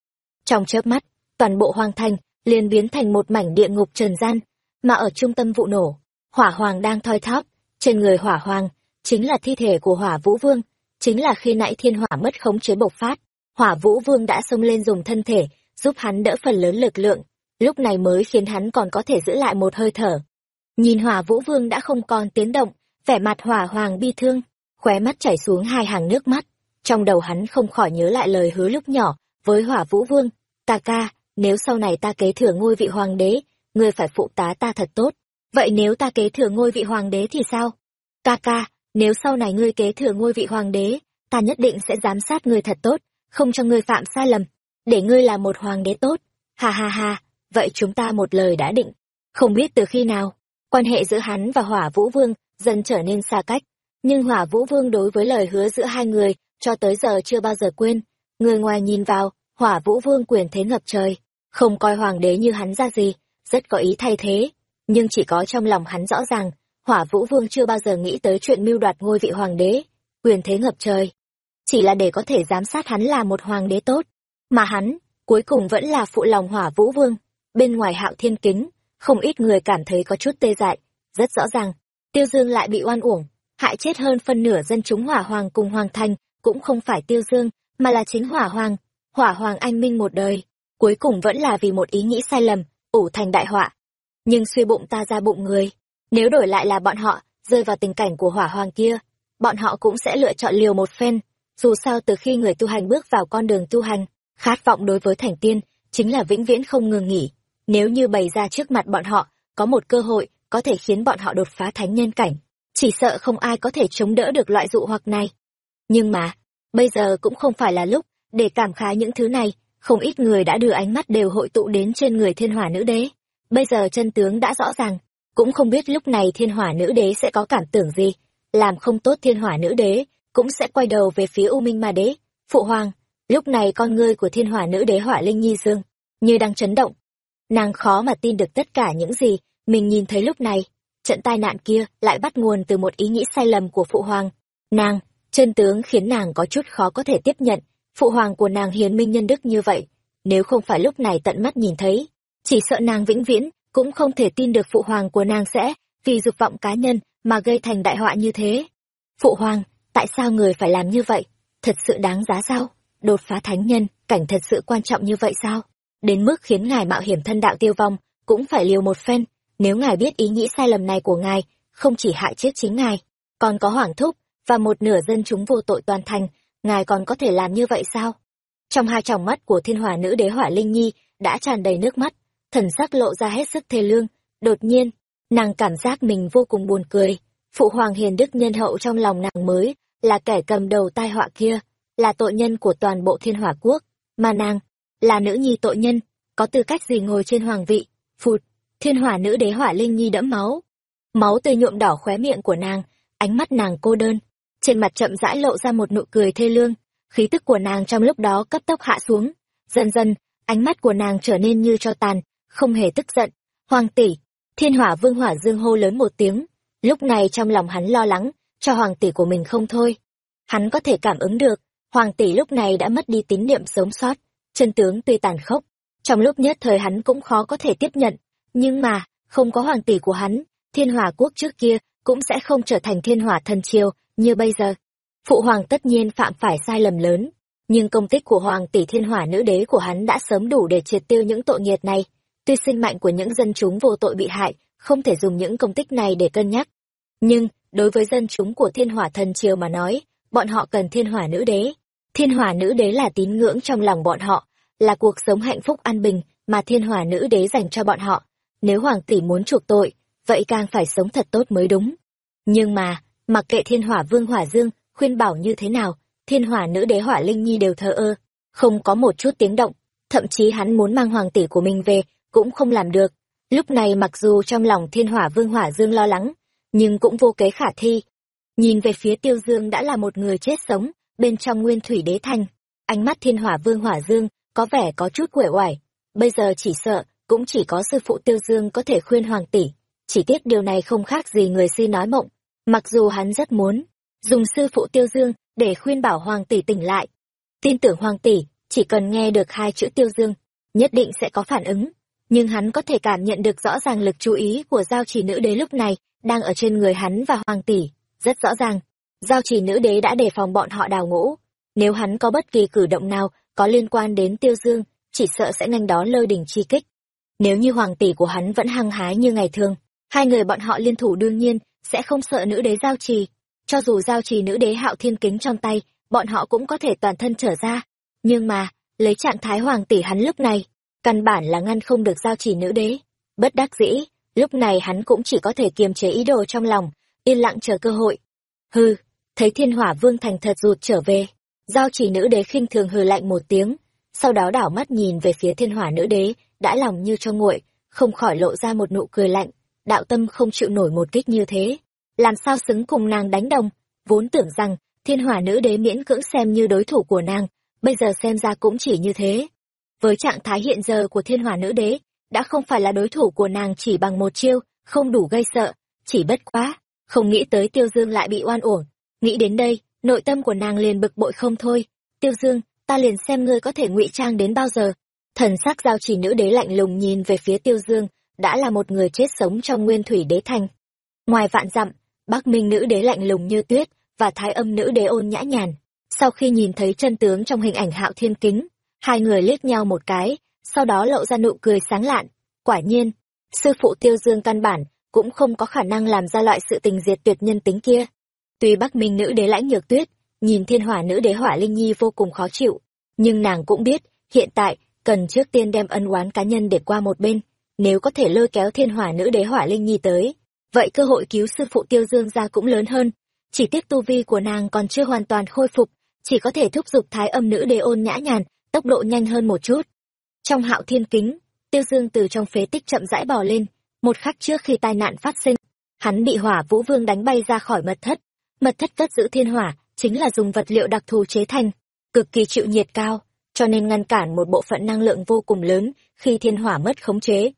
Trong chớp mắt, toàn bộ hoang thành liền biến thành một mảnh địa ngục trần gian, mà ở trung tâm vụ nổ, hỏa hoàng đang thoi thóp. Trên người hỏa hoàng chính là thi thể của hỏa vũ vương, chính là khi nãy thiên hỏa mất khống chế bộc phát, hỏa vũ vương đã xông lên dùng thân thể, giúp hắn đỡ phần lớn lực lượng. Lúc này mới khiến hắn còn có thể giữ lại một hơi thở. Nhìn hỏa vũ vương đã không còn tiếng động, vẻ mặt hỏa hoàng bi thương khóe mắt chảy xuống hai hàng nước mắt. Trong đầu hắn không khỏi nhớ lại lời hứa lúc nhỏ, với hỏa vũ vương, ta ca, nếu sau này ta kế thừa ngôi vị hoàng đế, ngươi phải phụ tá ta thật tốt. Vậy nếu ta kế thừa ngôi vị hoàng đế thì sao? Ca ca, nếu sau này ngươi kế thừa ngôi vị hoàng đế, ta nhất định sẽ giám sát ngươi thật tốt, không cho ngươi phạm sai lầm. Để ngươi là một hoàng đế tốt. Ha ha ha, vậy chúng ta một lời đã định. Không biết từ khi nào, quan hệ giữa hắn và hỏa vũ vương dần trở nên xa cách nhưng hỏa vũ vương đối với lời hứa giữa hai người, cho tới giờ chưa bao giờ quên. Người ngoài nhìn vào, hỏa vũ vương quyền thế ngập trời. Không coi hoàng đế như hắn ra gì, rất có ý thay thế. Nhưng chỉ có trong lòng hắn rõ ràng, hỏa vũ vương chưa bao giờ nghĩ tới chuyện mưu đoạt ngôi vị hoàng đế, quyền thế ngập trời. Chỉ là để có thể giám sát hắn là một hoàng đế tốt. Mà hắn, cuối cùng vẫn là phụ lòng hỏa vũ vương. Bên ngoài hạo thiên kính, không ít người cảm thấy có chút tê dại, rất rõ ràng. Tiêu dương lại bị oan uổng hại chết hơn phân nửa dân chúng hỏa hoàng cùng hoàng thành, cũng không phải tiêu dương, mà là chính hỏa hoàng. Hỏa hoàng anh minh một đời, cuối cùng vẫn là vì một ý nghĩ sai lầm, ủ thành đại họa. Nhưng suy bụng ta ra bụng người, nếu đổi lại là bọn họ, rơi vào tình cảnh của hỏa hoàng kia, bọn họ cũng sẽ lựa chọn liều một phen. Dù sao từ khi người tu hành bước vào con đường tu hành, khát vọng đối với thành tiên chính là vĩnh viễn không ngừng nghỉ. Nếu như bày ra trước mặt bọn họ, có một cơ hội có thể khiến bọn họ đột phá thánh nhân cảnh chỉ sợ không ai có thể chống đỡ được loại dụ hoặc này. Nhưng mà, bây giờ cũng không phải là lúc để cảm khái những thứ này. Không ít người đã đưa ánh mắt đều hội tụ đến trên người thiên hỏa nữ đế. Bây giờ chân tướng đã rõ ràng. Cũng không biết lúc này thiên hỏa nữ đế sẽ có cảm tưởng gì. Làm không tốt thiên hỏa nữ đế, cũng sẽ quay đầu về phía u minh ma đế. Phụ hoàng, lúc này con ngươi của thiên hỏa nữ đế hỏa linh nhi dương, như đang chấn động. Nàng khó mà tin được tất cả những gì mình nhìn thấy lúc này trận tai nạn kia lại bắt nguồn từ một ý nghĩ sai lầm của phụ hoàng. Nàng, chân tướng khiến nàng có chút khó có thể tiếp nhận, phụ hoàng của nàng hiền minh nhân đức như vậy, nếu không phải lúc này tận mắt nhìn thấy, chỉ sợ nàng vĩnh viễn cũng không thể tin được phụ hoàng của nàng sẽ vì dục vọng cá nhân mà gây thành đại họa như thế. Phụ hoàng, tại sao người phải làm như vậy? Thật sự đáng giá sao? Đột phá thánh nhân, cảnh thật sự quan trọng như vậy sao? Đến mức khiến ngài mạo hiểm thân đạo tiêu vong, cũng phải liều một phen. Nếu ngài biết ý nghĩ sai lầm này của ngài, không chỉ hại chết chính ngài, còn có hoàng thúc, và một nửa dân chúng vô tội toàn thành, ngài còn có thể làm như vậy sao? Trong hai tròng mắt của thiên hòa nữ đế hỏa linh nhi đã tràn đầy nước mắt, thần sắc lộ ra hết sức thê lương. Đột nhiên, nàng cảm giác mình vô cùng buồn cười. Phụ hoàng hiền đức nhân hậu trong lòng nàng mới là kẻ cầm đầu tai họa kia, là tội nhân của toàn bộ thiên hỏa quốc, mà nàng là nữ nhi tội nhân, có tư cách gì ngồi trên hoàng vị? Phụt, thiên hỏa nữ đế hỏa linh nhi đẫm máu. Máu tươi nhuộm đỏ khóe miệng của nàng, ánh mắt nàng cô đơn, trên mặt chậm rãi lộ ra một nụ cười thê lương, khí tức của nàng trong lúc đó cấp tốc hạ xuống. Dần dần, ánh mắt của nàng trở nên như cho tàn, không hề tức giận. Hoàng tỷ, thiên hỏa vương hỏa dương hô lớn một tiếng. Lúc này trong lòng hắn lo lắng, cho hoàng tỷ của mình không thôi. Hắn có thể cảm ứng được, hoàng tỷ lúc này đã mất đi tín niệm sống sót. Chân tướng tuy tàn khốc, trong lúc nhất thời hắn cũng khó có thể tiếp nhận. Nhưng mà, không có hoàng tỷ của hắn, thiên hỏa quốc trước kia cũng sẽ không trở thành thiên hỏa thần triều như bây giờ. Phụ hoàng tất nhiên phạm phải sai lầm lớn, nhưng công tích của hoàng tỷ thiên hỏa nữ đế của hắn đã sớm đủ để triệt tiêu những tội nghiệt này. Tuy sinh mạnh của những dân chúng vô tội bị hại, không thể dùng những công tích này để cân nhắc. Nhưng, đối với dân chúng của thiên hỏa thần triều mà nói, bọn họ cần thiên hỏa nữ đế. Thiên hỏa nữ đế là tín ngưỡng trong lòng bọn họ, là cuộc sống hạnh phúc an bình mà thiên hỏa nữ đế dành cho bọn họ. Nếu hoàng tỷ muốn chuộc tội, vậy càng phải sống thật tốt mới đúng. Nhưng mà, mặc kệ thiên hỏa vương hỏa dương khuyên bảo như thế nào thiên hỏa nữ đế hỏa linh nhi đều thờ ơ không có một chút tiếng động. Thậm chí hắn muốn mang hoàng tỷ của mình về cũng không làm được. Lúc này mặc dù trong lòng thiên hỏa vương hỏa dương lo lắng nhưng cũng vô kế khả thi. Nhìn về phía tiêu dương đã là một người chết sống bên trong nguyên thủy đế thành, ánh mắt thiên hỏa vương hỏa dương có vẻ có chút quể oải. Bây giờ chỉ sợ cũng chỉ có sư phụ tiêu dương có thể khuyên hoàng tỷ. Chỉ tiếc điều này không khác gì người si nói mộng. Mặc dù hắn rất muốn dùng sư phụ tiêu dương để khuyên bảo hoàng tỷ tỉnh lại. Tin tưởng hoàng tỷ chỉ cần nghe được hai chữ tiêu dương, nhất định sẽ có phản ứng. Nhưng hắn có thể cảm nhận được rõ ràng lực chú ý của giao chỉ nữ đế lúc này đang ở trên người hắn và hoàng tỷ. Rất rõ ràng, giao chỉ nữ đế đã đề phòng bọn họ đào ngũ. Nếu hắn có bất kỳ cử động nào có liên quan đến tiêu dương, chỉ sợ sẽ nhanh đó lơ đỉnh chi kích nếu như hoàng tỷ của hắn vẫn hăng hái như ngày thường, hai người bọn họ liên thủ đương nhiên sẽ không sợ nữ đế giao trì. Cho dù giao trì nữ đế hạo thiên kính trong tay, bọn họ cũng có thể toàn thân trở ra. Nhưng mà, lấy trạng thái hoàng tỷ hắn lúc này, căn bản là ngăn không được giao trì nữ đế. Bất đắc dĩ, lúc này hắn cũng chỉ có thể kiềm chế ý đồ trong lòng, yên lặng chờ cơ hội. Hư thấy thiên hỏa vương thành thật rụt trở về, giao trì nữ đế khinh thường hừ lạnh một tiếng, sau đó đảo mắt nhìn về phía thiên hỏa nữ đế đã lòng như cho nguội không khỏi lộ ra một nụ cười lạnh đạo tâm không chịu nổi một kích như thế làm sao xứng cùng nàng đánh đồng, vốn tưởng rằng thiên hỏa nữ đế miễn cưỡng xem như đối thủ của nàng, bây giờ xem ra cũng chỉ như thế. Với trạng thái hiện giờ của thiên hỏa nữ đế, đã không phải là đối thủ của nàng chỉ bằng một chiêu, không đủ gây sợ, chỉ bất quá, không nghĩ tới tiêu dương lại bị oan uổng. Nghĩ đến đây, nội tâm của nàng liền bực bội không thôi. Tiêu dương, ta liền xem ngươi có thể ngụy trang đến bao giờ. Thần sắc giao chỉ nữ đế lạnh lùng nhìn về phía tiêu dương, đã là một người chết sống trong nguyên thủy đế thành. Ngoài vạn dặm, Bắc Minh nữ đế lạnh lùng như tuyết, và Thái Âm nữ đế ôn nhã nhàn. Sau khi nhìn thấy chân tướng trong hình ảnh Hạo Thiên Kính, hai người liếc nhau một cái, sau đó lộ ra nụ cười sáng lạn. Quả nhiên, sư phụ Tiêu Dương căn bản cũng không có khả năng làm ra loại sự tình diệt tuyệt nhân tính kia. Tuy Bắc Minh nữ đế lãnh nhược tuyết, nhìn Thiên Hỏa nữ đế Hỏa Linh Nhi vô cùng khó chịu, nhưng nàng cũng biết, hiện tại cần trước tiên đem ân oán cá nhân để qua một bên, nếu có thể lôi kéo Thiên Hỏa nữ đế Hỏa Linh Nhi tới, vậy cơ hội cứu sư phụ tiêu dương ra cũng lớn hơn. Chỉ tiếc tu vi của nàng còn chưa hoàn toàn khôi phục chỉ có thể thúc giục thái âm nữ đế ôn nhã nhàn tốc độ nhanh hơn một chút. Trong hạo thiên kính tiêu dương từ trong phế tích chậm rãi bò lên. Một khắc trước khi tai nạn phát sinh hắn bị hỏa vũ vương đánh bay ra khỏi mật thất. Mật thất cất giữ thiên hỏa chính là dùng vật liệu đặc thù chế thành cực kỳ chịu nhiệt cao cho nên ngăn cản một bộ phận năng lượng vô cùng lớn khi thiên hỏa mất khống chế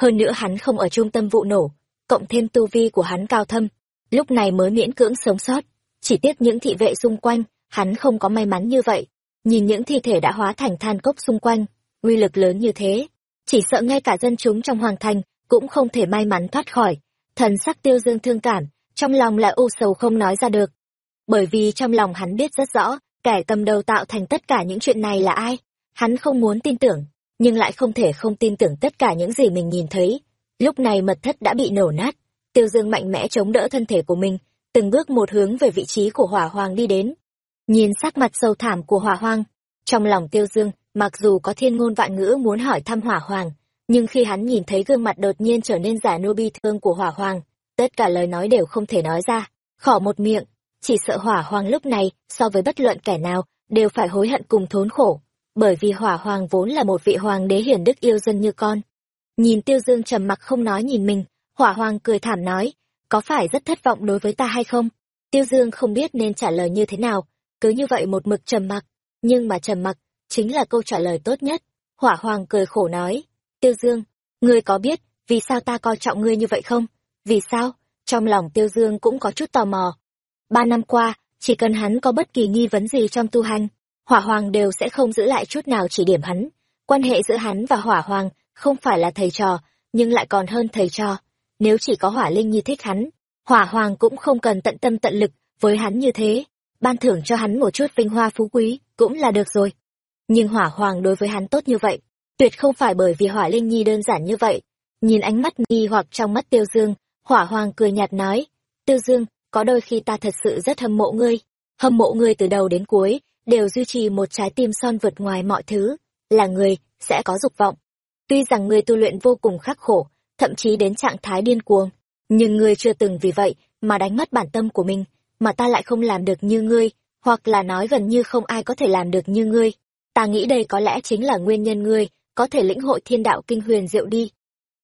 hơn nữa hắn không ở trung tâm vụ nổ cộng thêm tu vi của hắn cao thâm, lúc này mới miễn cưỡng sống sót. Chỉ tiếc những thị vệ xung quanh, hắn không có may mắn như vậy. Nhìn những thi thể đã hóa thành than cốc xung quanh, uy lực lớn như thế, chỉ sợ ngay cả dân chúng trong hoàng thành cũng không thể may mắn thoát khỏi. Thần sắc tiêu dương thương cảm, trong lòng lại u sầu không nói ra được. Bởi vì trong lòng hắn biết rất rõ, kẻ cầm đầu tạo thành tất cả những chuyện này là ai. Hắn không muốn tin tưởng, nhưng lại không thể không tin tưởng tất cả những gì mình nhìn thấy. Lúc này mật thất đã bị nổ nát, tiêu dương mạnh mẽ chống đỡ thân thể của mình, từng bước một hướng về vị trí của hỏa hoàng đi đến. Nhìn sắc mặt sâu thảm của hỏa hoang, trong lòng tiêu dương, mặc dù có thiên ngôn vạn ngữ muốn hỏi thăm hỏa hoàng, nhưng khi hắn nhìn thấy gương mặt đột nhiên trở nên giả nô bi thương của hỏa hoàng, tất cả lời nói đều không thể nói ra, khỏ một miệng, chỉ sợ hỏa hoàng lúc này, so với bất luận kẻ nào, đều phải hối hận cùng thốn khổ, bởi vì hỏa hoàng vốn là một vị hoàng đế hiển đức yêu dân như con. Nhìn tiêu dương trầm mặc không nói nhìn mình, hỏa hoàng cười thảm nói, có phải rất thất vọng đối với ta hay không? Tiêu dương không biết nên trả lời như thế nào, cứ như vậy một mực trầm mặc, nhưng mà trầm mặc, chính là câu trả lời tốt nhất. Hỏa hoàng cười khổ nói, tiêu dương, ngươi có biết, vì sao ta coi trọng ngươi như vậy không? Vì sao? Trong lòng tiêu dương cũng có chút tò mò. Ba năm qua, chỉ cần hắn có bất kỳ nghi vấn gì trong tu hành, hỏa hoàng đều sẽ không giữ lại chút nào chỉ điểm hắn. Quan hệ giữa hắn và hỏa hoàng không phải là thầy trò, nhưng lại còn hơn thầy trò. Nếu chỉ có hỏa linh nhi thích hắn, hỏa hoàng cũng không cần tận tâm tận lực với hắn như thế. Ban thưởng cho hắn một chút vinh hoa phú quý, cũng là được rồi. Nhưng hỏa hoàng đối với hắn tốt như vậy, tuyệt không phải bởi vì hỏa linh nhi đơn giản như vậy. Nhìn ánh mắt nghi hoặc trong mắt tiêu dương, hỏa hoàng cười nhạt nói, tiêu dương, có đôi khi ta thật sự rất hâm mộ ngươi. Hâm mộ ngươi từ đầu đến cuối, đều duy trì một trái tim son vượt ngoài mọi thứ, là người, sẽ có dục vọng. Tuy rằng ngươi tu luyện vô cùng khắc khổ, thậm chí đến trạng thái điên cuồng, nhưng ngươi chưa từng vì vậy mà đánh mất bản tâm của mình, mà ta lại không làm được như ngươi, hoặc là nói gần như không ai có thể làm được như ngươi. Ta nghĩ đây có lẽ chính là nguyên nhân ngươi có thể lĩnh hội thiên đạo kinh huyền diệu đi.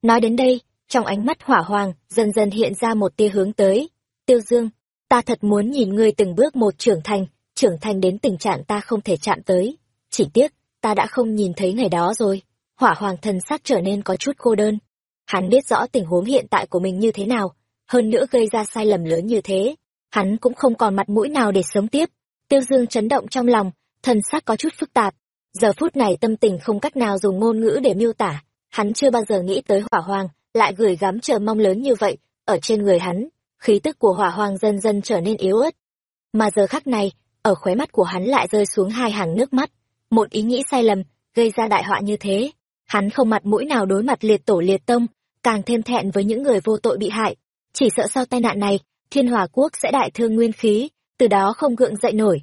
Nói đến đây, trong ánh mắt hỏa hoàng dần dần hiện ra một tia hướng tới. Tiêu Dương, ta thật muốn nhìn ngươi từng bước một trưởng thành, trưởng thành đến tình trạng ta không thể chạm tới. Chỉ tiếc, ta đã không nhìn thấy ngày đó rồi. Hỏa hoàng thần sắc trở nên có chút cô đơn. Hắn biết rõ tình huống hiện tại của mình như thế nào, hơn nữa gây ra sai lầm lớn như thế. Hắn cũng không còn mặt mũi nào để sống tiếp. Tiêu Dương chấn động trong lòng, thần sắc có chút phức tạp. Giờ phút này tâm tình không cách nào dùng ngôn ngữ để miêu tả. Hắn chưa bao giờ nghĩ tới hỏa hoàng, lại gửi gắm chờ mong lớn như vậy, ở trên người hắn. Khí tức của hỏa hoàng dần dần trở nên yếu ớt. Mà giờ khắc này, ở khóe mắt của hắn lại rơi xuống hai hàng nước mắt. Một ý nghĩ sai lầm, gây ra đại họa như thế. Hắn không mặt mũi nào đối mặt liệt tổ liệt tông, càng thêm thẹn với những người vô tội bị hại. Chỉ sợ sau tai nạn này, thiên hòa quốc sẽ đại thương nguyên khí, từ đó không gượng dậy nổi.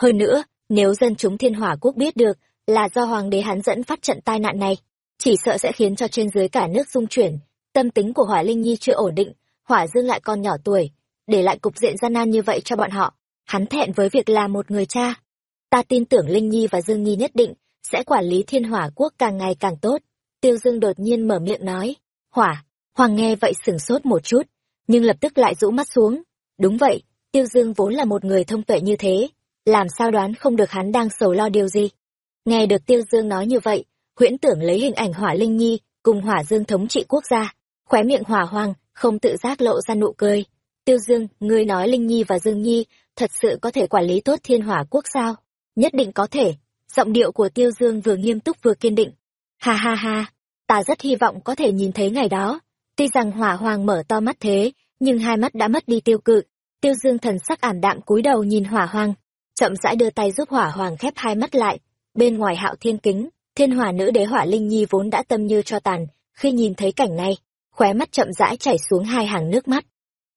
Hơn nữa, nếu dân chúng thiên hỏa quốc biết được là do hoàng đế hắn dẫn phát trận tai nạn này, chỉ sợ sẽ khiến cho trên dưới cả nước rung chuyển, tâm tính của hỏa linh nhi chưa ổn định, hỏa dương lại còn nhỏ tuổi, để lại cục diện gian nan như vậy cho bọn họ. Hắn thẹn với việc là một người cha. Ta tin tưởng Linh Nhi và Dương Nhi nhất định sẽ quản lý thiên hỏa quốc càng ngày càng tốt. Tiêu Dương đột nhiên mở miệng nói. Hỏa, Hoàng nghe vậy sửng sốt một chút, nhưng lập tức lại rũ mắt xuống. Đúng vậy, Tiêu Dương vốn là một người thông tuệ như thế, làm sao đoán không được hắn đang sầu lo điều gì. Nghe được Tiêu Dương nói như vậy, huyễn tưởng lấy hình ảnh hỏa Linh Nhi cùng hỏa Dương thống trị quốc gia, khóe miệng hỏa hoàng, không tự giác lộ ra nụ cười. Tiêu Dương, ngươi nói Linh Nhi và Dương Nhi thật sự có thể quản lý tốt thiên hỏa quốc sao? Nhất định có thể. Giọng điệu của Tiêu Dương vừa nghiêm túc vừa kiên định. Ha ha ha, ta rất hy vọng có thể nhìn thấy ngày đó. Tuy rằng hỏa hoàng mở to mắt thế, nhưng hai mắt đã mất đi tiêu cự. Tiêu Dương thần sắc ảm đạm cúi đầu nhìn hỏa hoàng, chậm rãi đưa tay giúp hỏa hoàng khép hai mắt lại. Bên ngoài hạo thiên kính, thiên hỏa nữ đế hỏa linh nhi vốn đã tâm như cho tàn, khi nhìn thấy cảnh này, khóe mắt chậm rãi chảy xuống hai hàng nước mắt.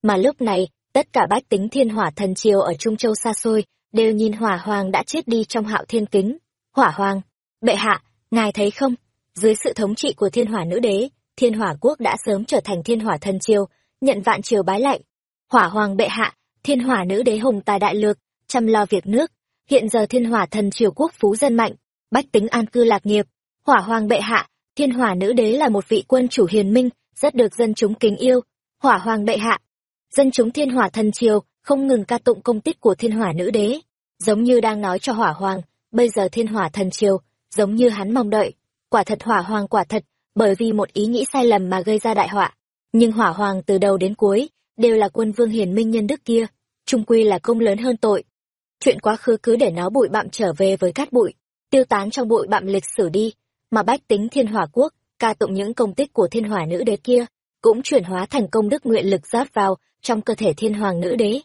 Mà lúc này, tất cả bách tính thiên hỏa thần triều ở Trung Châu xa xôi, đều nhìn hỏa hoàng đã chết đi trong hạo thiên kính. Hỏa hoàng, bệ hạ, ngài thấy không? Dưới sự thống trị của thiên hỏa nữ đế, thiên hỏa quốc đã sớm trở thành thiên hỏa thần triều, nhận vạn triều bái lạy. Hỏa hoàng bệ hạ, thiên hỏa nữ đế hùng tài đại lược, chăm lo việc nước. Hiện giờ thiên hỏa thần triều quốc phú dân mạnh, bách tính an cư lạc nghiệp. Hỏa hoàng bệ hạ, thiên hỏa nữ đế là một vị quân chủ hiền minh, rất được dân chúng kính yêu. Hỏa hoàng bệ hạ, dân chúng thiên hỏa thần triều không ngừng ca tụng công tích của thiên hỏa nữ đế giống như đang nói cho hỏa hoàng bây giờ thiên hỏa thần triều giống như hắn mong đợi. Quả thật hỏa hoàng quả thật bởi vì một ý nghĩ sai lầm mà gây ra đại họa. Nhưng hỏa hoàng từ đầu đến cuối đều là quân vương hiền minh nhân đức kia trung quy là công lớn hơn tội. Chuyện quá khứ cứ để nó bụi bặm trở về với cát bụi tiêu tán trong bụi bặm lịch sử đi mà bách tính thiên hỏa quốc ca tụng những công tích của thiên hỏa nữ đế kia, cũng chuyển hóa thành công đức nguyện lực rót vào trong cơ thể thiên hoàng nữ đế.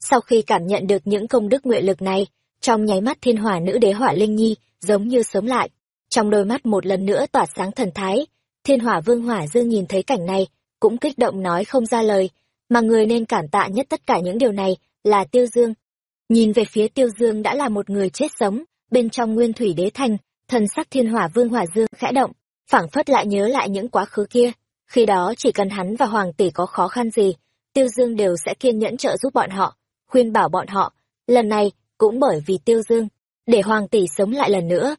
Sau khi cảm nhận được những công đức nguyện lực này, trong nháy mắt thiên hỏa nữ đế hỏa linh nhi giống như sống lại. Trong đôi mắt một lần nữa tỏa sáng thần thái, thiên hỏa vương hỏa dương nhìn thấy cảnh này, cũng kích động nói không ra lời, mà người nên cảm tạ nhất tất cả những điều này là tiêu dương. Nhìn về phía tiêu dương đã là một người chết sống, bên trong nguyên thủy đế thành, thần sắc thiên hỏa vương hỏa dương khẽ động phảng phất lại nhớ lại những quá khứ kia. Khi đó, chỉ cần hắn và hoàng tỷ có khó khăn gì, tiêu dương đều sẽ kiên nhẫn trợ giúp bọn họ, khuyên bảo bọn họ. Lần này, cũng bởi vì tiêu dương, để hoàng tỷ sống lại lần nữa.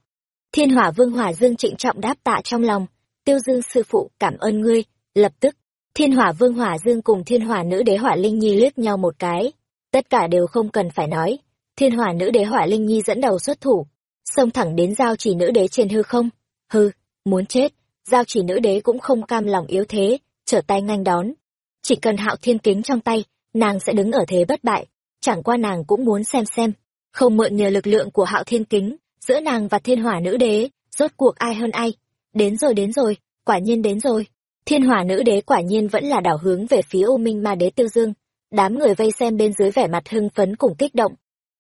Thiên hỏa vương hỏa dương trịnh trọng đáp tạ trong lòng. Tiêu dương sư phụ, cảm ơn ngươi. Lập tức, thiên hỏa vương hỏa dương cùng thiên hỏa nữ đế hỏa linh nhi liếc nhau một cái. Tất cả đều không cần phải nói. Thiên hỏa nữ đế hỏa linh nhi dẫn đầu xuất thủ. Xông thẳng đến giao chỉ nữ đế trên hư không. Hư muốn chết, giao chỉ nữ đế cũng không cam lòng yếu thế, trở tay nhanh đón. Chỉ cần hạo thiên kính trong tay, nàng sẽ đứng ở thế bất bại, chẳng qua nàng cũng muốn xem xem. Không mượn nhờ lực lượng của hạo thiên kính, giữa nàng và thiên hỏa nữ đế, rốt cuộc ai hơn ai? Đến rồi đến rồi, quả nhiên đến rồi. Thiên hỏa nữ đế quả nhiên vẫn là đảo hướng về phía ô minh ma đế tiêu dương. Đám người vây xem bên dưới vẻ mặt hưng phấn cùng kích động.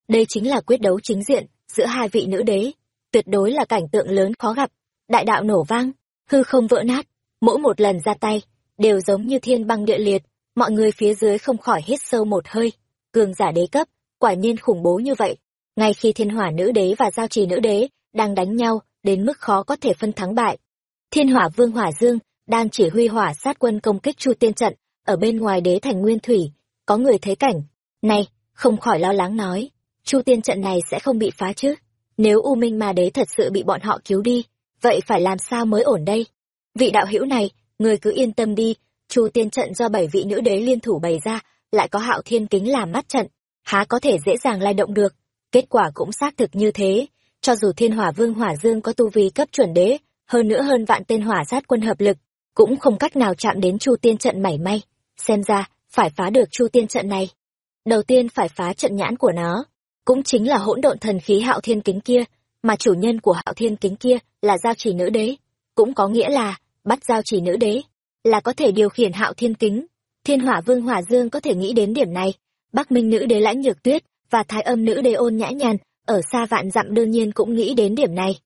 Đây chính là quyết đấu chính diện giữa hai vị nữ đế. Tuyệt đối là cảnh tượng lớn khó gặp đại đạo nổ vang, hư không vỡ nát, mỗi một lần ra tay, đều giống như thiên băng địa liệt, mọi người phía dưới không khỏi hít sâu một hơi. Cường giả đế cấp, quả nhiên khủng bố như vậy. Ngay khi thiên hỏa nữ đế và giao trì nữ đế đang đánh nhau, đến mức khó có thể phân thắng bại. Thiên hỏa vương hỏa dương đang chỉ huy hỏa sát quân công kích chu tiên trận, ở bên ngoài đế thành nguyên thủy, có người thấy cảnh. Này, không khỏi lo lắng nói, chu tiên trận này sẽ không bị phá chứ? Nếu u minh ma đế thật sự bị bọn họ cứu đi vậy phải làm sao mới ổn đây? Vị đạo hữu này, người cứ yên tâm đi. Chu tiên trận do bảy vị nữ đế liên thủ bày ra, lại có hạo thiên kính làm mắt trận, há có thể dễ dàng lai động được. Kết quả cũng xác thực như thế. Cho dù thiên hỏa vương hỏa dương có tu vi cấp chuẩn đế, hơn nữa hơn vạn tên hỏa sát quân hợp lực, cũng không cách nào chạm đến chu tiên trận mảy may. Xem ra, phải phá được chu tiên trận này. Đầu tiên phải phá trận nhãn của nó, cũng chính là hỗn độn thần khí hạo thiên kính kia mà chủ nhân của hạo thiên kính kia là giao chỉ nữ đế. Cũng có nghĩa là, bắt giao chỉ nữ đế, là có thể điều khiển hạo thiên kính. Thiên hỏa vương hỏa dương có thể nghĩ đến điểm này. Bắc minh nữ đế lãnh nhược tuyết và thái âm nữ đế ôn nhã nhàn ở xa vạn dặm đương nhiên cũng nghĩ đến điểm này.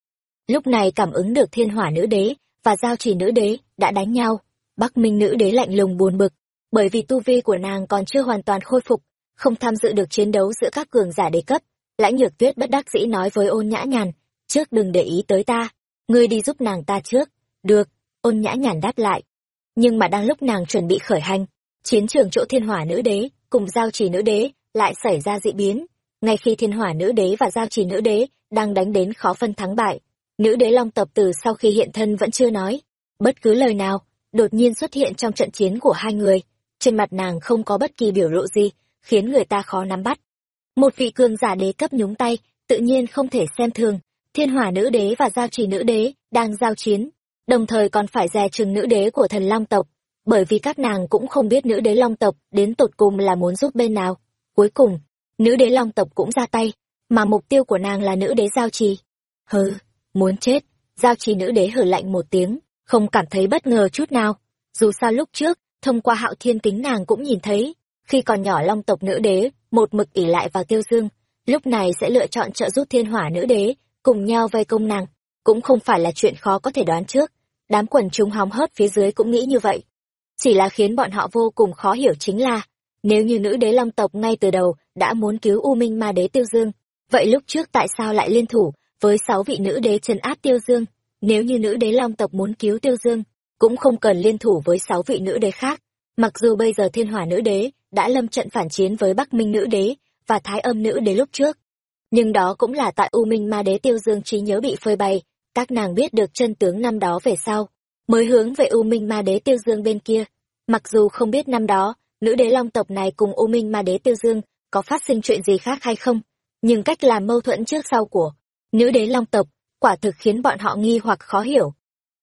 Lúc này cảm ứng được thiên hỏa nữ đế và giao chỉ nữ đế đã đánh nhau. Bắc minh nữ đế lạnh lùng buồn bực, bởi vì tu vi của nàng còn chưa hoàn toàn khôi phục, không tham dự được chiến đấu giữa các cường giả đế cấp lãnh nhược tuyết bất đắc dĩ nói với ôn nhã nhàn, trước đừng để ý tới ta, ngươi đi giúp nàng ta trước, được. Ôn nhã nhàn đáp lại, nhưng mà đang lúc nàng chuẩn bị khởi hành, chiến trường chỗ thiên hỏa nữ đế cùng giao trì nữ đế lại xảy ra dị biến. Ngay khi thiên hỏa nữ đế và giao trì nữ đế đang đánh đến khó phân thắng bại, nữ đế long tập từ sau khi hiện thân vẫn chưa nói bất cứ lời nào, đột nhiên xuất hiện trong trận chiến của hai người. Trên mặt nàng không có bất kỳ biểu lộ gì, khiến người ta khó nắm bắt một vị cường giả đế cấp nhúng tay, tự nhiên không thể xem thường. Thiên hỏa nữ đế và giao trì nữ đế đang giao chiến, đồng thời còn phải dè chừng nữ đế của thần long tộc, bởi vì các nàng cũng không biết nữ đế long tộc đến tột cùng là muốn giúp bên nào. Cuối cùng, nữ đế long tộc cũng ra tay, mà mục tiêu của nàng là nữ đế giao trì. Hừ, muốn chết, giao trì nữ đế hử lạnh một tiếng, không cảm thấy bất ngờ chút nào. Dù sao lúc trước, thông qua hạo thiên kính nàng cũng nhìn thấy, khi còn nhỏ long tộc nữ đế một mực ỉ lại vào tiêu dương. Lúc này sẽ lựa chọn trợ giúp thiên hỏa nữ đế, cùng nhau vây công nàng. Cũng không phải là chuyện khó có thể đoán trước. Đám quần chúng hóng hớt phía dưới cũng nghĩ như vậy. Chỉ là khiến bọn họ vô cùng khó hiểu chính là, nếu như nữ đế long tộc ngay từ đầu đã muốn cứu u minh ma đế tiêu dương, vậy lúc trước tại sao lại liên thủ với sáu vị nữ đế trấn áp tiêu dương? Nếu như nữ đế long tộc muốn cứu tiêu dương, cũng không cần liên thủ với sáu vị nữ đế khác. Mặc dù bây giờ thiên hỏa nữ đế đã lâm trận phản chiến với bắc minh nữ đế và thái âm nữ đế lúc trước. Nhưng đó cũng là tại u minh ma đế tiêu dương trí nhớ bị phơi bày, các nàng biết được chân tướng năm đó về sau, mới hướng về u minh ma đế tiêu dương bên kia. Mặc dù không biết năm đó, nữ đế long tộc này cùng u minh ma đế tiêu dương có phát sinh chuyện gì khác hay không, nhưng cách làm mâu thuẫn trước sau của nữ đế long tộc quả thực khiến bọn họ nghi hoặc khó hiểu.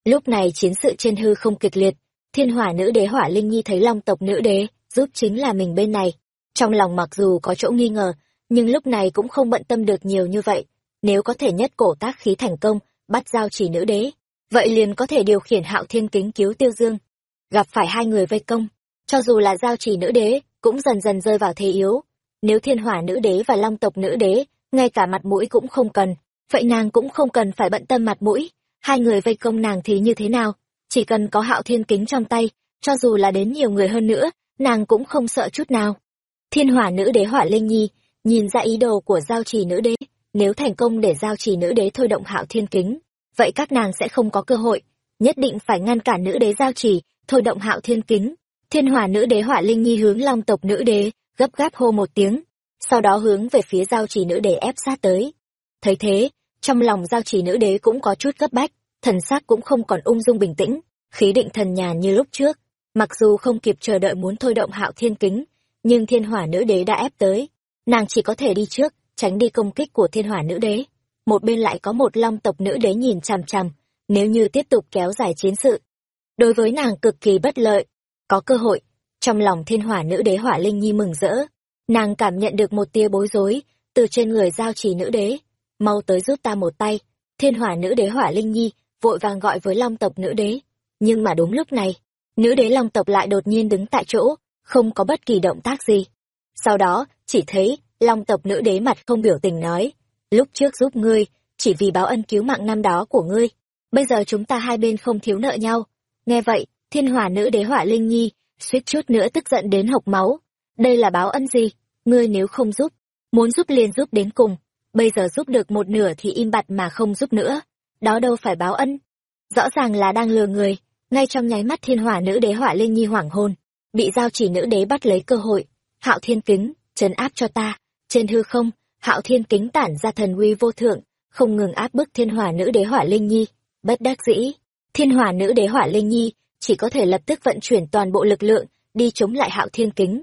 Lúc này chiến sự trên hư không kịch liệt, thiên hỏa nữ đế hỏa linh nhi thấy long tộc nữ đế giúp chính là mình bên này. Trong lòng mặc dù có chỗ nghi ngờ, nhưng lúc này cũng không bận tâm được nhiều như vậy. Nếu có thể nhất cổ tác khí thành công, bắt giao chỉ nữ đế, vậy liền có thể điều khiển hạo thiên kính cứu tiêu dương. Gặp phải hai người vây công, cho dù là giao chỉ nữ đế, cũng dần dần rơi vào thế yếu. Nếu thiên hỏa nữ đế và long tộc nữ đế, ngay cả mặt mũi cũng không cần, vậy nàng cũng không cần phải bận tâm mặt mũi. Hai người vây công nàng thì như thế nào? Chỉ cần có hạo thiên kính trong tay, cho dù là đến nhiều người hơn nữa nàng cũng không sợ chút nào. Thiên hỏa nữ đế hỏa linh nhi, nhìn ra ý đồ của giao trì nữ đế, nếu thành công để giao trì nữ đế thôi động hạo thiên kính, vậy các nàng sẽ không có cơ hội, nhất định phải ngăn cản nữ đế giao trì, thôi động hạo thiên kính. Thiên hỏa nữ đế hỏa linh nhi hướng long tộc nữ đế, gấp gáp hô một tiếng, sau đó hướng về phía giao trì nữ đế ép sát tới. Thấy thế, trong lòng giao trì nữ đế cũng có chút gấp bách, thần sắc cũng không còn ung dung bình tĩnh, khí định thần nhàn như lúc trước mặc dù không kịp chờ đợi muốn thôi động hạo thiên kính, nhưng thiên hỏa nữ đế đã ép tới. Nàng chỉ có thể đi trước, tránh đi công kích của thiên hỏa nữ đế. Một bên lại có một long tộc nữ đế nhìn chằm chằm, nếu như tiếp tục kéo dài chiến sự. Đối với nàng cực kỳ bất lợi. Có cơ hội, trong lòng thiên hỏa nữ đế hỏa linh nhi mừng rỡ. Nàng cảm nhận được một tia bối rối từ trên người giao trì nữ đế. Mau tới giúp ta một tay. Thiên hỏa nữ đế hỏa linh nhi vội vàng gọi với long tộc nữ đế. Nhưng mà đúng lúc này nữ đế long tộc lại đột nhiên đứng tại chỗ, không có bất kỳ động tác gì. Sau đó, chỉ thấy long tộc nữ đế mặt không biểu tình nói, lúc trước giúp ngươi, chỉ vì báo ân cứu mạng năm đó của ngươi, bây giờ chúng ta hai bên không thiếu nợ nhau. Nghe vậy, thiên hỏa nữ đế hỏa linh nhi suýt chút nữa tức giận đến hộc máu. Đây là báo ân gì? Ngươi nếu không giúp, muốn giúp liền giúp đến cùng, bây giờ giúp được một nửa thì im bặt mà không giúp nữa, đó đâu phải báo ân. Rõ ràng là đang lừa người ngay trong nháy mắt thiên hỏa nữ đế hỏa linh nhi hoảng hôn, bị giao chỉ nữ đế bắt lấy cơ hội. Hạo thiên kính, trấn áp cho ta. Trên hư không, hạo thiên kính tản ra thần uy vô thượng, không ngừng áp bức thiên hỏa nữ đế hỏa linh nhi. Bất đắc dĩ, thiên hỏa nữ đế hỏa linh nhi chỉ có thể lập tức vận chuyển toàn bộ lực lượng, đi chống lại hạo thiên kính.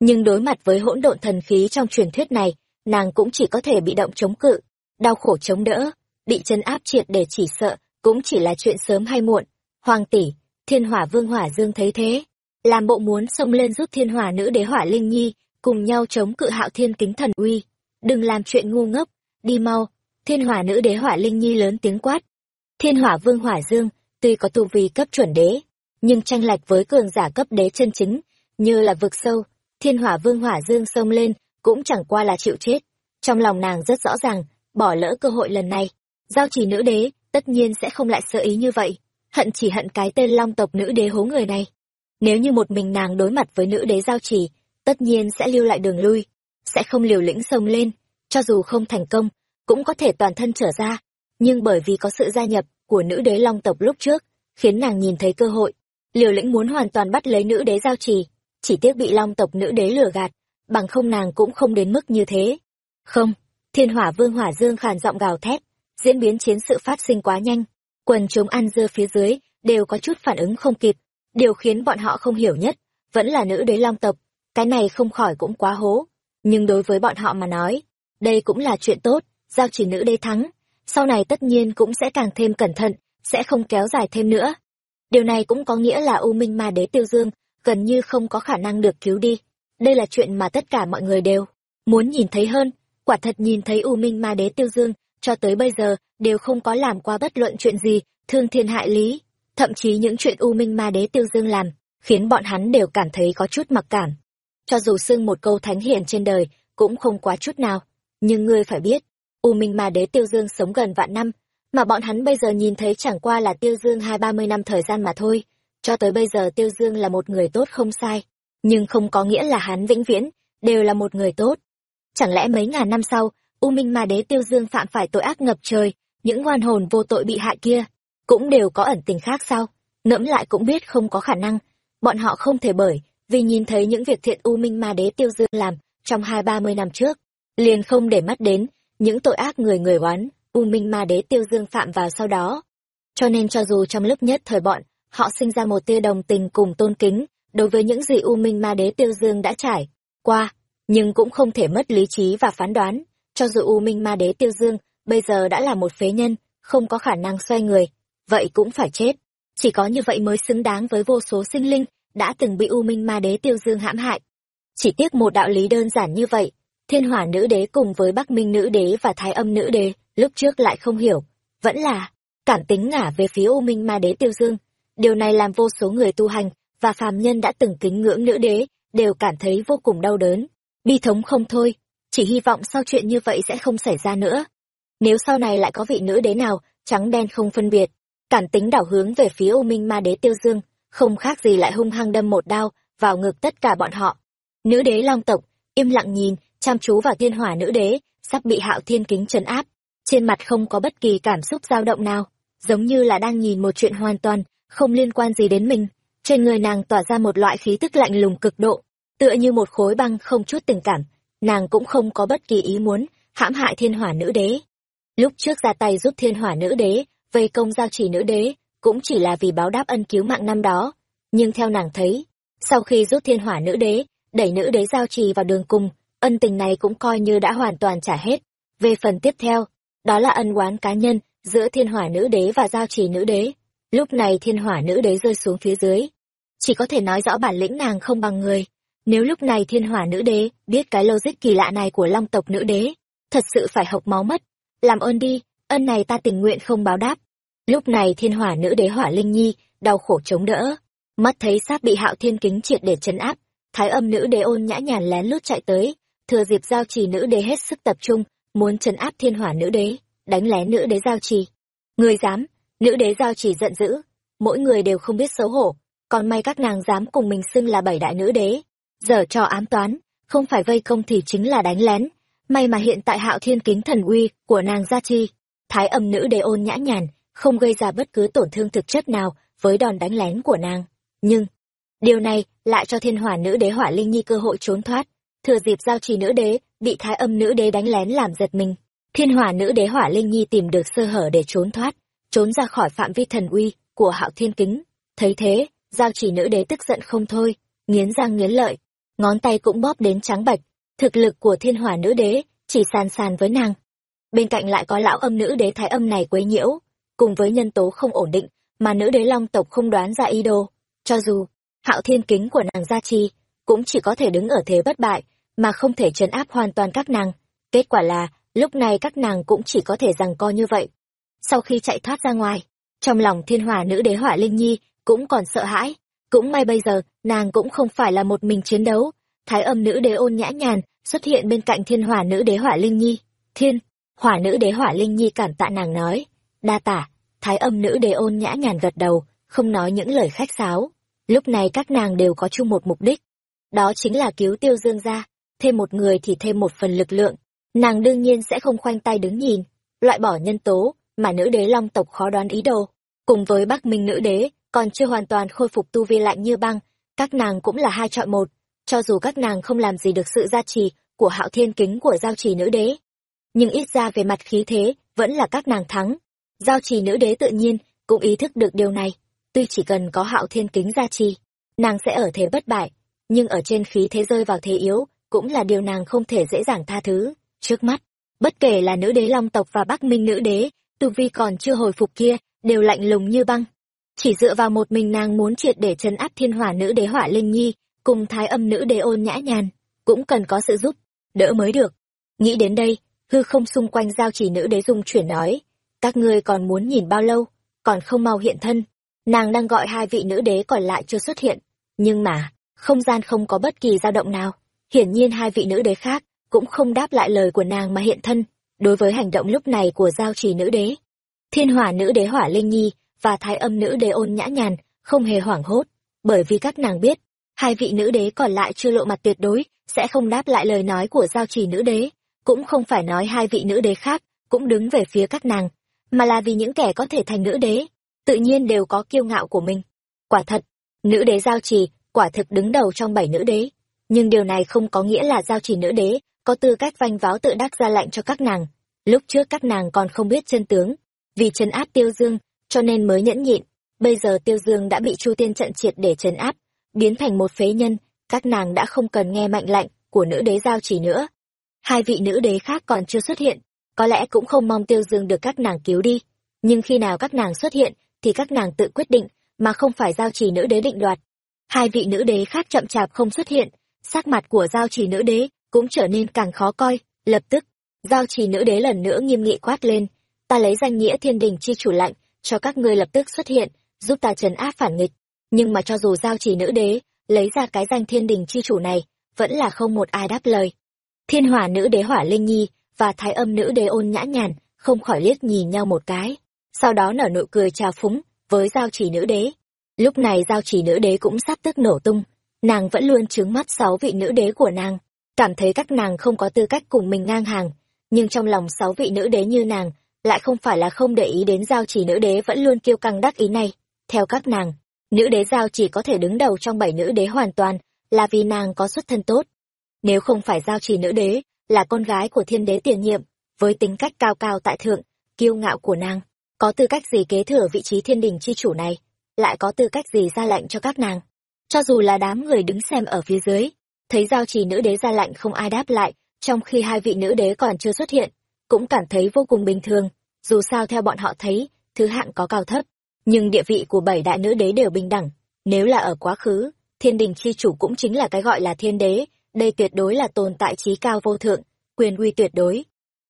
Nhưng đối mặt với hỗn độn thần khí trong truyền thuyết này, nàng cũng chỉ có thể bị động chống cự, đau khổ chống đỡ, bị chân áp triệt để chỉ sợ, cũng chỉ là chuyện sớm hay muộn hoàng tỷ, thiên hỏa vương hỏa dương thấy thế, làm bộ muốn xông lên giúp thiên hỏa nữ đế hỏa linh nhi, cùng nhau chống cự hạo thiên kính thần uy. Đừng làm chuyện ngu ngốc, đi mau, thiên hỏa nữ đế hỏa linh nhi lớn tiếng quát. Thiên hỏa vương hỏa dương, tuy có tu vi cấp chuẩn đế, nhưng tranh lệch với cường giả cấp đế chân chính, như là vực sâu, thiên hỏa vương hỏa dương xông lên cũng chẳng qua là chịu chết. Trong lòng nàng rất rõ ràng, bỏ lỡ cơ hội lần này. Giao chỉ nữ đế, tất nhiên sẽ không lại sợ ý như vậy hận chỉ hận cái tên long tộc nữ đế hố người này. Nếu như một mình nàng đối mặt với nữ đế giao chỉ, tất nhiên sẽ lưu lại đường lui, sẽ không liều lĩnh xông lên. Cho dù không thành công, cũng có thể toàn thân trở ra. Nhưng bởi vì có sự gia nhập của nữ đế long tộc lúc trước, khiến nàng nhìn thấy cơ hội. Liều lĩnh muốn hoàn toàn bắt lấy nữ đế giao trì chỉ tiếc bị long tộc nữ đế lừa gạt, bằng không nàng cũng không đến mức như thế. Không, thiên hỏa vương hỏa dương khàn giọng gào thét, diễn biến chiến sự phát sinh quá nhanh quần chúng ăn dưa phía dưới đều có chút phản ứng không kịp, điều khiến bọn họ không hiểu nhất vẫn là nữ đế long tộc. Cái này không khỏi cũng quá hố, nhưng đối với bọn họ mà nói, đây cũng là chuyện tốt, giao chỉ nữ đế thắng, sau này tất nhiên cũng sẽ càng thêm cẩn thận, sẽ không kéo dài thêm nữa. Điều này cũng có nghĩa là u minh ma đế tiêu dương gần như không có khả năng được cứu đi. Đây là chuyện mà tất cả mọi người đều muốn nhìn thấy hơn. Quả thật nhìn thấy u minh ma đế tiêu dương cho tới bây giờ, đều không có làm qua bất luận chuyện gì, thương thiên hại lý. Thậm chí những chuyện u minh ma đế tiêu dương làm, khiến bọn hắn đều cảm thấy có chút mặc cảm. Cho dù xưng một câu thánh hiền trên đời, cũng không quá chút nào. Nhưng ngươi phải biết, u minh ma đế tiêu dương sống gần vạn năm, mà bọn hắn bây giờ nhìn thấy chẳng qua là tiêu dương hai ba mươi năm thời gian mà thôi. Cho tới bây giờ tiêu dương là một người tốt không sai, nhưng không có nghĩa là hắn vĩnh viễn đều là một người tốt. Chẳng lẽ mấy ngàn năm sau u minh ma đế tiêu dương phạm phải tội ác ngập trời, những oan hồn vô tội bị hại kia cũng đều có ẩn tình khác sao? Ngẫm lại cũng biết không có khả năng, bọn họ không thể bởi vì nhìn thấy những việc thiện u minh ma đế tiêu dương làm trong hai ba mươi năm trước, liền không để mắt đến những tội ác người người oán u minh ma đế tiêu dương phạm vào sau đó. Cho nên cho dù trong lúc nhất thời bọn họ sinh ra một tia đồng tình cùng tôn kính đối với những gì u minh ma đế tiêu dương đã trải qua, nhưng cũng không thể mất lý trí và phán đoán cho dù u minh ma đế tiêu dương bây giờ đã là một phế nhân, không có khả năng xoay người, vậy cũng phải chết. Chỉ có như vậy mới xứng đáng với vô số sinh linh đã từng bị u minh ma đế tiêu dương hãm hại. Chỉ tiếc một đạo lý đơn giản như vậy, thiên hỏa nữ đế cùng với bắc minh nữ đế và thái âm nữ đế lúc trước lại không hiểu, vẫn là cảm tính ngả về phía u minh ma đế tiêu dương. Điều này làm vô số người tu hành và phàm nhân đã từng kính ngưỡng nữ đế đều cảm thấy vô cùng đau đớn. Bi thống không thôi chỉ hy vọng sau chuyện như vậy sẽ không xảy ra nữa. Nếu sau này lại có vị nữ đế nào, trắng đen không phân biệt cản tính đảo hướng về phía u minh ma đế tiêu dương, không khác gì lại hung hăng đâm một đao vào ngực tất cả bọn họ. Nữ đế long tộc, im lặng nhìn, chăm chú vào thiên hỏa nữ đế, sắp bị hạo thiên kính trấn áp, trên mặt không có bất kỳ cảm xúc dao động nào, giống như là đang nhìn một chuyện hoàn toàn, không liên quan gì đến mình. Trên người nàng tỏa ra một loại khí tức lạnh lùng cực độ, tựa như một khối băng không chút tình cảm nàng cũng không có bất kỳ ý muốn hãm hại thiên hỏa nữ đế. Lúc trước ra tay giúp thiên hỏa nữ đế, vây công giao chỉ nữ đế, cũng chỉ là vì báo đáp ân cứu mạng năm đó. Nhưng theo nàng thấy, sau khi giúp thiên hỏa nữ đế, đẩy nữ đế giao trì vào đường cùng, ân tình này cũng coi như đã hoàn toàn trả hết. Về phần tiếp theo, đó là ân oán cá nhân giữa thiên hỏa nữ đế và giao trì nữ đế. Lúc này thiên hỏa nữ đế rơi xuống phía dưới. Chỉ có thể nói rõ bản lĩnh nàng không bằng người nếu lúc này thiên hỏa nữ đế biết cái logic kỳ lạ này của long tộc nữ đế, thật sự phải học máu mất. Làm ơn đi ân này ta tình nguyện không báo đáp. Lúc này thiên hỏa nữ đế hỏa linh nhi, đau khổ chống đỡ. Mắt thấy sát bị hạo thiên kính triệt để chấn áp, thái âm nữ đế ôn nhã nhàn lén lút chạy tới, thừa dịp giao trì nữ đế hết sức tập trung, muốn chấn áp thiên hỏa nữ đế, đánh lén nữ đế giao trì. Người dám, nữ đế giao trì giận dữ, mỗi người đều không biết xấu hổ, còn may các nàng dám cùng mình xưng là bảy đại nữ đế giờ trò ám toán, không phải vây công thì chính là đánh lén. May mà hiện tại hạo thiên kính thần uy của nàng gia chi, thái âm nữ đế ôn nhã nhàn, không gây ra bất cứ tổn thương thực chất nào với đòn đánh lén của nàng. Nhưng, điều này lại cho thiên hỏa nữ đế hỏa linh nhi cơ hội trốn thoát. Thừa dịp giao trì nữ đế bị thái âm nữ đế đánh lén làm giật mình, thiên hỏa nữ đế hỏa linh nhi tìm được sơ hở để trốn thoát, trốn ra khỏi phạm vi thần uy của hạo thiên kính. Thấy thế, giao trì nữ đế tức giận không thôi, nghiến răng nghiến lợi ngón tay cũng bóp đến trắng bạch, thực lực của thiên hỏa nữ đế chỉ sàn sàn với nàng. Bên cạnh lại có lão âm nữ đế thái âm này quấy nhiễu, cùng với nhân tố không ổn định mà nữ đế long tộc không đoán ra ý đồ. Cho dù, hạo thiên kính của nàng gia chi cũng chỉ có thể đứng ở thế bất bại mà không thể trấn áp hoàn toàn các nàng. Kết quả là, lúc này các nàng cũng chỉ có thể rằng co như vậy. Sau khi chạy thoát ra ngoài, trong lòng thiên Hòa nữ đế hỏa linh nhi cũng còn sợ hãi cũng may bây giờ, nàng cũng không phải là một mình chiến đấu. Thái âm nữ đế ôn nhã nhàn xuất hiện bên cạnh thiên hỏa nữ đế hỏa linh nhi. Thiên, hỏa nữ đế hỏa linh nhi cản tạ nàng nói. Đa tả, thái âm nữ đế ôn nhã nhàn gật đầu, không nói những lời khách sáo. Lúc này các nàng đều có chung một mục đích. Đó chính là cứu tiêu dương gia. Thêm một người thì thêm một phần lực lượng. Nàng đương nhiên sẽ không khoanh tay đứng nhìn. Loại bỏ nhân tố mà nữ đế long tộc khó đoán ý đồ. Cùng với bắc minh nữ đế còn chưa hoàn toàn khôi phục tu vi lạnh như băng, các nàng cũng là hai chọn một, cho dù các nàng không làm gì được sự gia trì của hạo thiên kính của giao trì nữ đế. Nhưng ít ra về mặt khí thế, vẫn là các nàng thắng. Giao trì nữ đế tự nhiên cũng ý thức được điều này. Tuy chỉ cần có hạo thiên kính gia trì, nàng sẽ ở thế bất bại, nhưng ở trên khí thế rơi vào thế yếu cũng là điều nàng không thể dễ dàng tha thứ. Trước mắt, bất kể là nữ đế long tộc và bắc minh nữ đế, tu vi còn chưa hồi phục kia đều lạnh lùng như băng chỉ dựa vào một mình nàng muốn triệt để chấn áp thiên hỏa nữ đế hỏa linh nhi, cùng thái âm nữ đế ôn nhã nhàn, cũng cần có sự giúp, đỡ mới được. Nghĩ đến đây, hư không xung quanh giao chỉ nữ đế dung chuyển nói, các ngươi còn muốn nhìn bao lâu, còn không mau hiện thân. Nàng đang gọi hai vị nữ đế còn lại chưa xuất hiện, nhưng mà, không gian không có bất kỳ dao động nào. Hiển nhiên hai vị nữ đế khác cũng không đáp lại lời của nàng mà hiện thân, đối với hành động lúc này của giao trì nữ đế. Thiên hỏa nữ đế hỏa linh nhi và thái âm nữ đế ôn nhã nhàn, không hề hoảng hốt, bởi vì các nàng biết, hai vị nữ đế còn lại chưa lộ mặt tuyệt đối, sẽ không đáp lại lời nói của giao trì nữ đế, cũng không phải nói hai vị nữ đế khác cũng đứng về phía các nàng, mà là vì những kẻ có thể thành nữ đế, tự nhiên đều có kiêu ngạo của mình. Quả thật, nữ đế giao trì quả thực đứng đầu trong bảy nữ đế, nhưng điều này không có nghĩa là giao trì nữ đế có tư cách vanh váo tự đắc ra lệnh cho các nàng. Lúc trước các nàng còn không biết chân tướng, vì trấn áp tiêu dương cho nên mới nhẫn nhịn. Bây giờ tiêu dương đã bị chu tiên trận triệt để trấn áp biến thành một phế nhân các nàng đã không cần nghe mệnh lệnh của nữ đế giao chỉ nữa. Hai vị nữ đế khác còn chưa xuất hiện có lẽ cũng không mong tiêu dương được các nàng cứu đi. Nhưng khi nào các nàng xuất hiện thì các nàng tự quyết định mà không phải giao chỉ nữ đế định đoạt. Hai vị nữ đế khác chậm chạp không xuất hiện, sắc mặt của giao chỉ nữ đế cũng trở nên càng khó coi, lập tức, giao chỉ nữ đế lần nữa nghiêm nghị quát lên, ta lấy danh nghĩa thiên đình chi chủ lạnh, cho các ngươi lập tức xuất hiện, giúp ta trấn áp phản nghịch. Nhưng mà cho dù giao chỉ nữ đế, lấy ra cái danh thiên đình chi chủ này, vẫn là không một ai đáp lời. Thiên hỏa nữ đế hỏa linh nhi và thái âm nữ đế ôn nhã nhàn không khỏi liếc nhìn nhau một cái, sau đó nở nụ cười chào phúng với giao chỉ nữ đế. Lúc này giao chỉ nữ đế cũng sắp tức nổ tung, nàng vẫn luôn trướng mắt sáu vị nữ đế của nàng, cảm thấy các nàng không có tư cách cùng mình ngang hàng, nhưng trong lòng sáu vị nữ đế như nàng, lại không phải là không để ý đến giao chỉ nữ đế vẫn luôn kiêu căng đắc ý này. Theo các nàng, nữ đế giao chỉ có thể đứng đầu trong bảy nữ đế hoàn toàn, là vì nàng có xuất thân tốt. Nếu không phải giao chỉ nữ đế, là con gái của thiên đế tiền nhiệm, với tính cách cao cao tại thượng, kiêu ngạo của nàng, có tư cách gì kế thừa vị trí thiên đình chi chủ này, lại có tư cách gì ra lệnh cho các nàng. Cho dù là đám người đứng xem ở phía dưới, thấy giao trì nữ đế ra lệnh không ai đáp lại, trong khi hai vị nữ đế còn chưa xuất hiện, cũng cảm thấy vô cùng bình thường, dù sao theo bọn họ thấy, thứ hạng có cao thấp, nhưng địa vị của bảy đại nữ đế đều bình đẳng, nếu là ở quá khứ, thiên đình chi chủ cũng chính là cái gọi là thiên đế, đây tuyệt đối là tồn tại trí cao vô thượng, quyền uy tuyệt đối.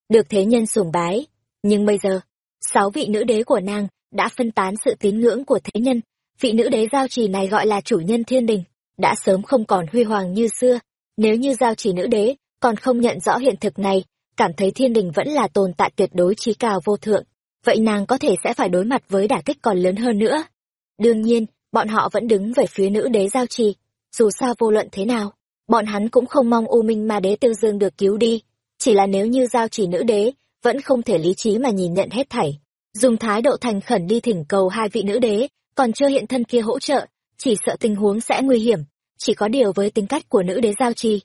Được thế nhân sùng bái, nhưng bây giờ, sáu vị nữ đế của nàng đã phân tán sự tín ngưỡng của thế nhân, vị nữ đế giao trì này gọi là chủ nhân thiên đình, đã sớm không còn huy hoàng như xưa, nếu như giao trì nữ đế còn không nhận rõ hiện thực này, cảm thấy thiên đình vẫn là tồn tại tuyệt đối trí cao vô thượng, vậy nàng có thể sẽ phải đối mặt với đả kích còn lớn hơn nữa. Đương nhiên, bọn họ vẫn đứng về phía nữ đế giao trì, dù sao vô luận thế nào, bọn hắn cũng không mong U Minh Ma Đế Tiêu Dương được cứu đi, chỉ là nếu như giao trì nữ đế, vẫn không thể lý trí mà nhìn nhận hết thảy. Dùng thái độ thành khẩn đi thỉnh cầu hai vị nữ đế, còn chưa hiện thân kia hỗ trợ, chỉ sợ tình huống sẽ nguy hiểm, chỉ có điều với tính cách của nữ đế giao trì.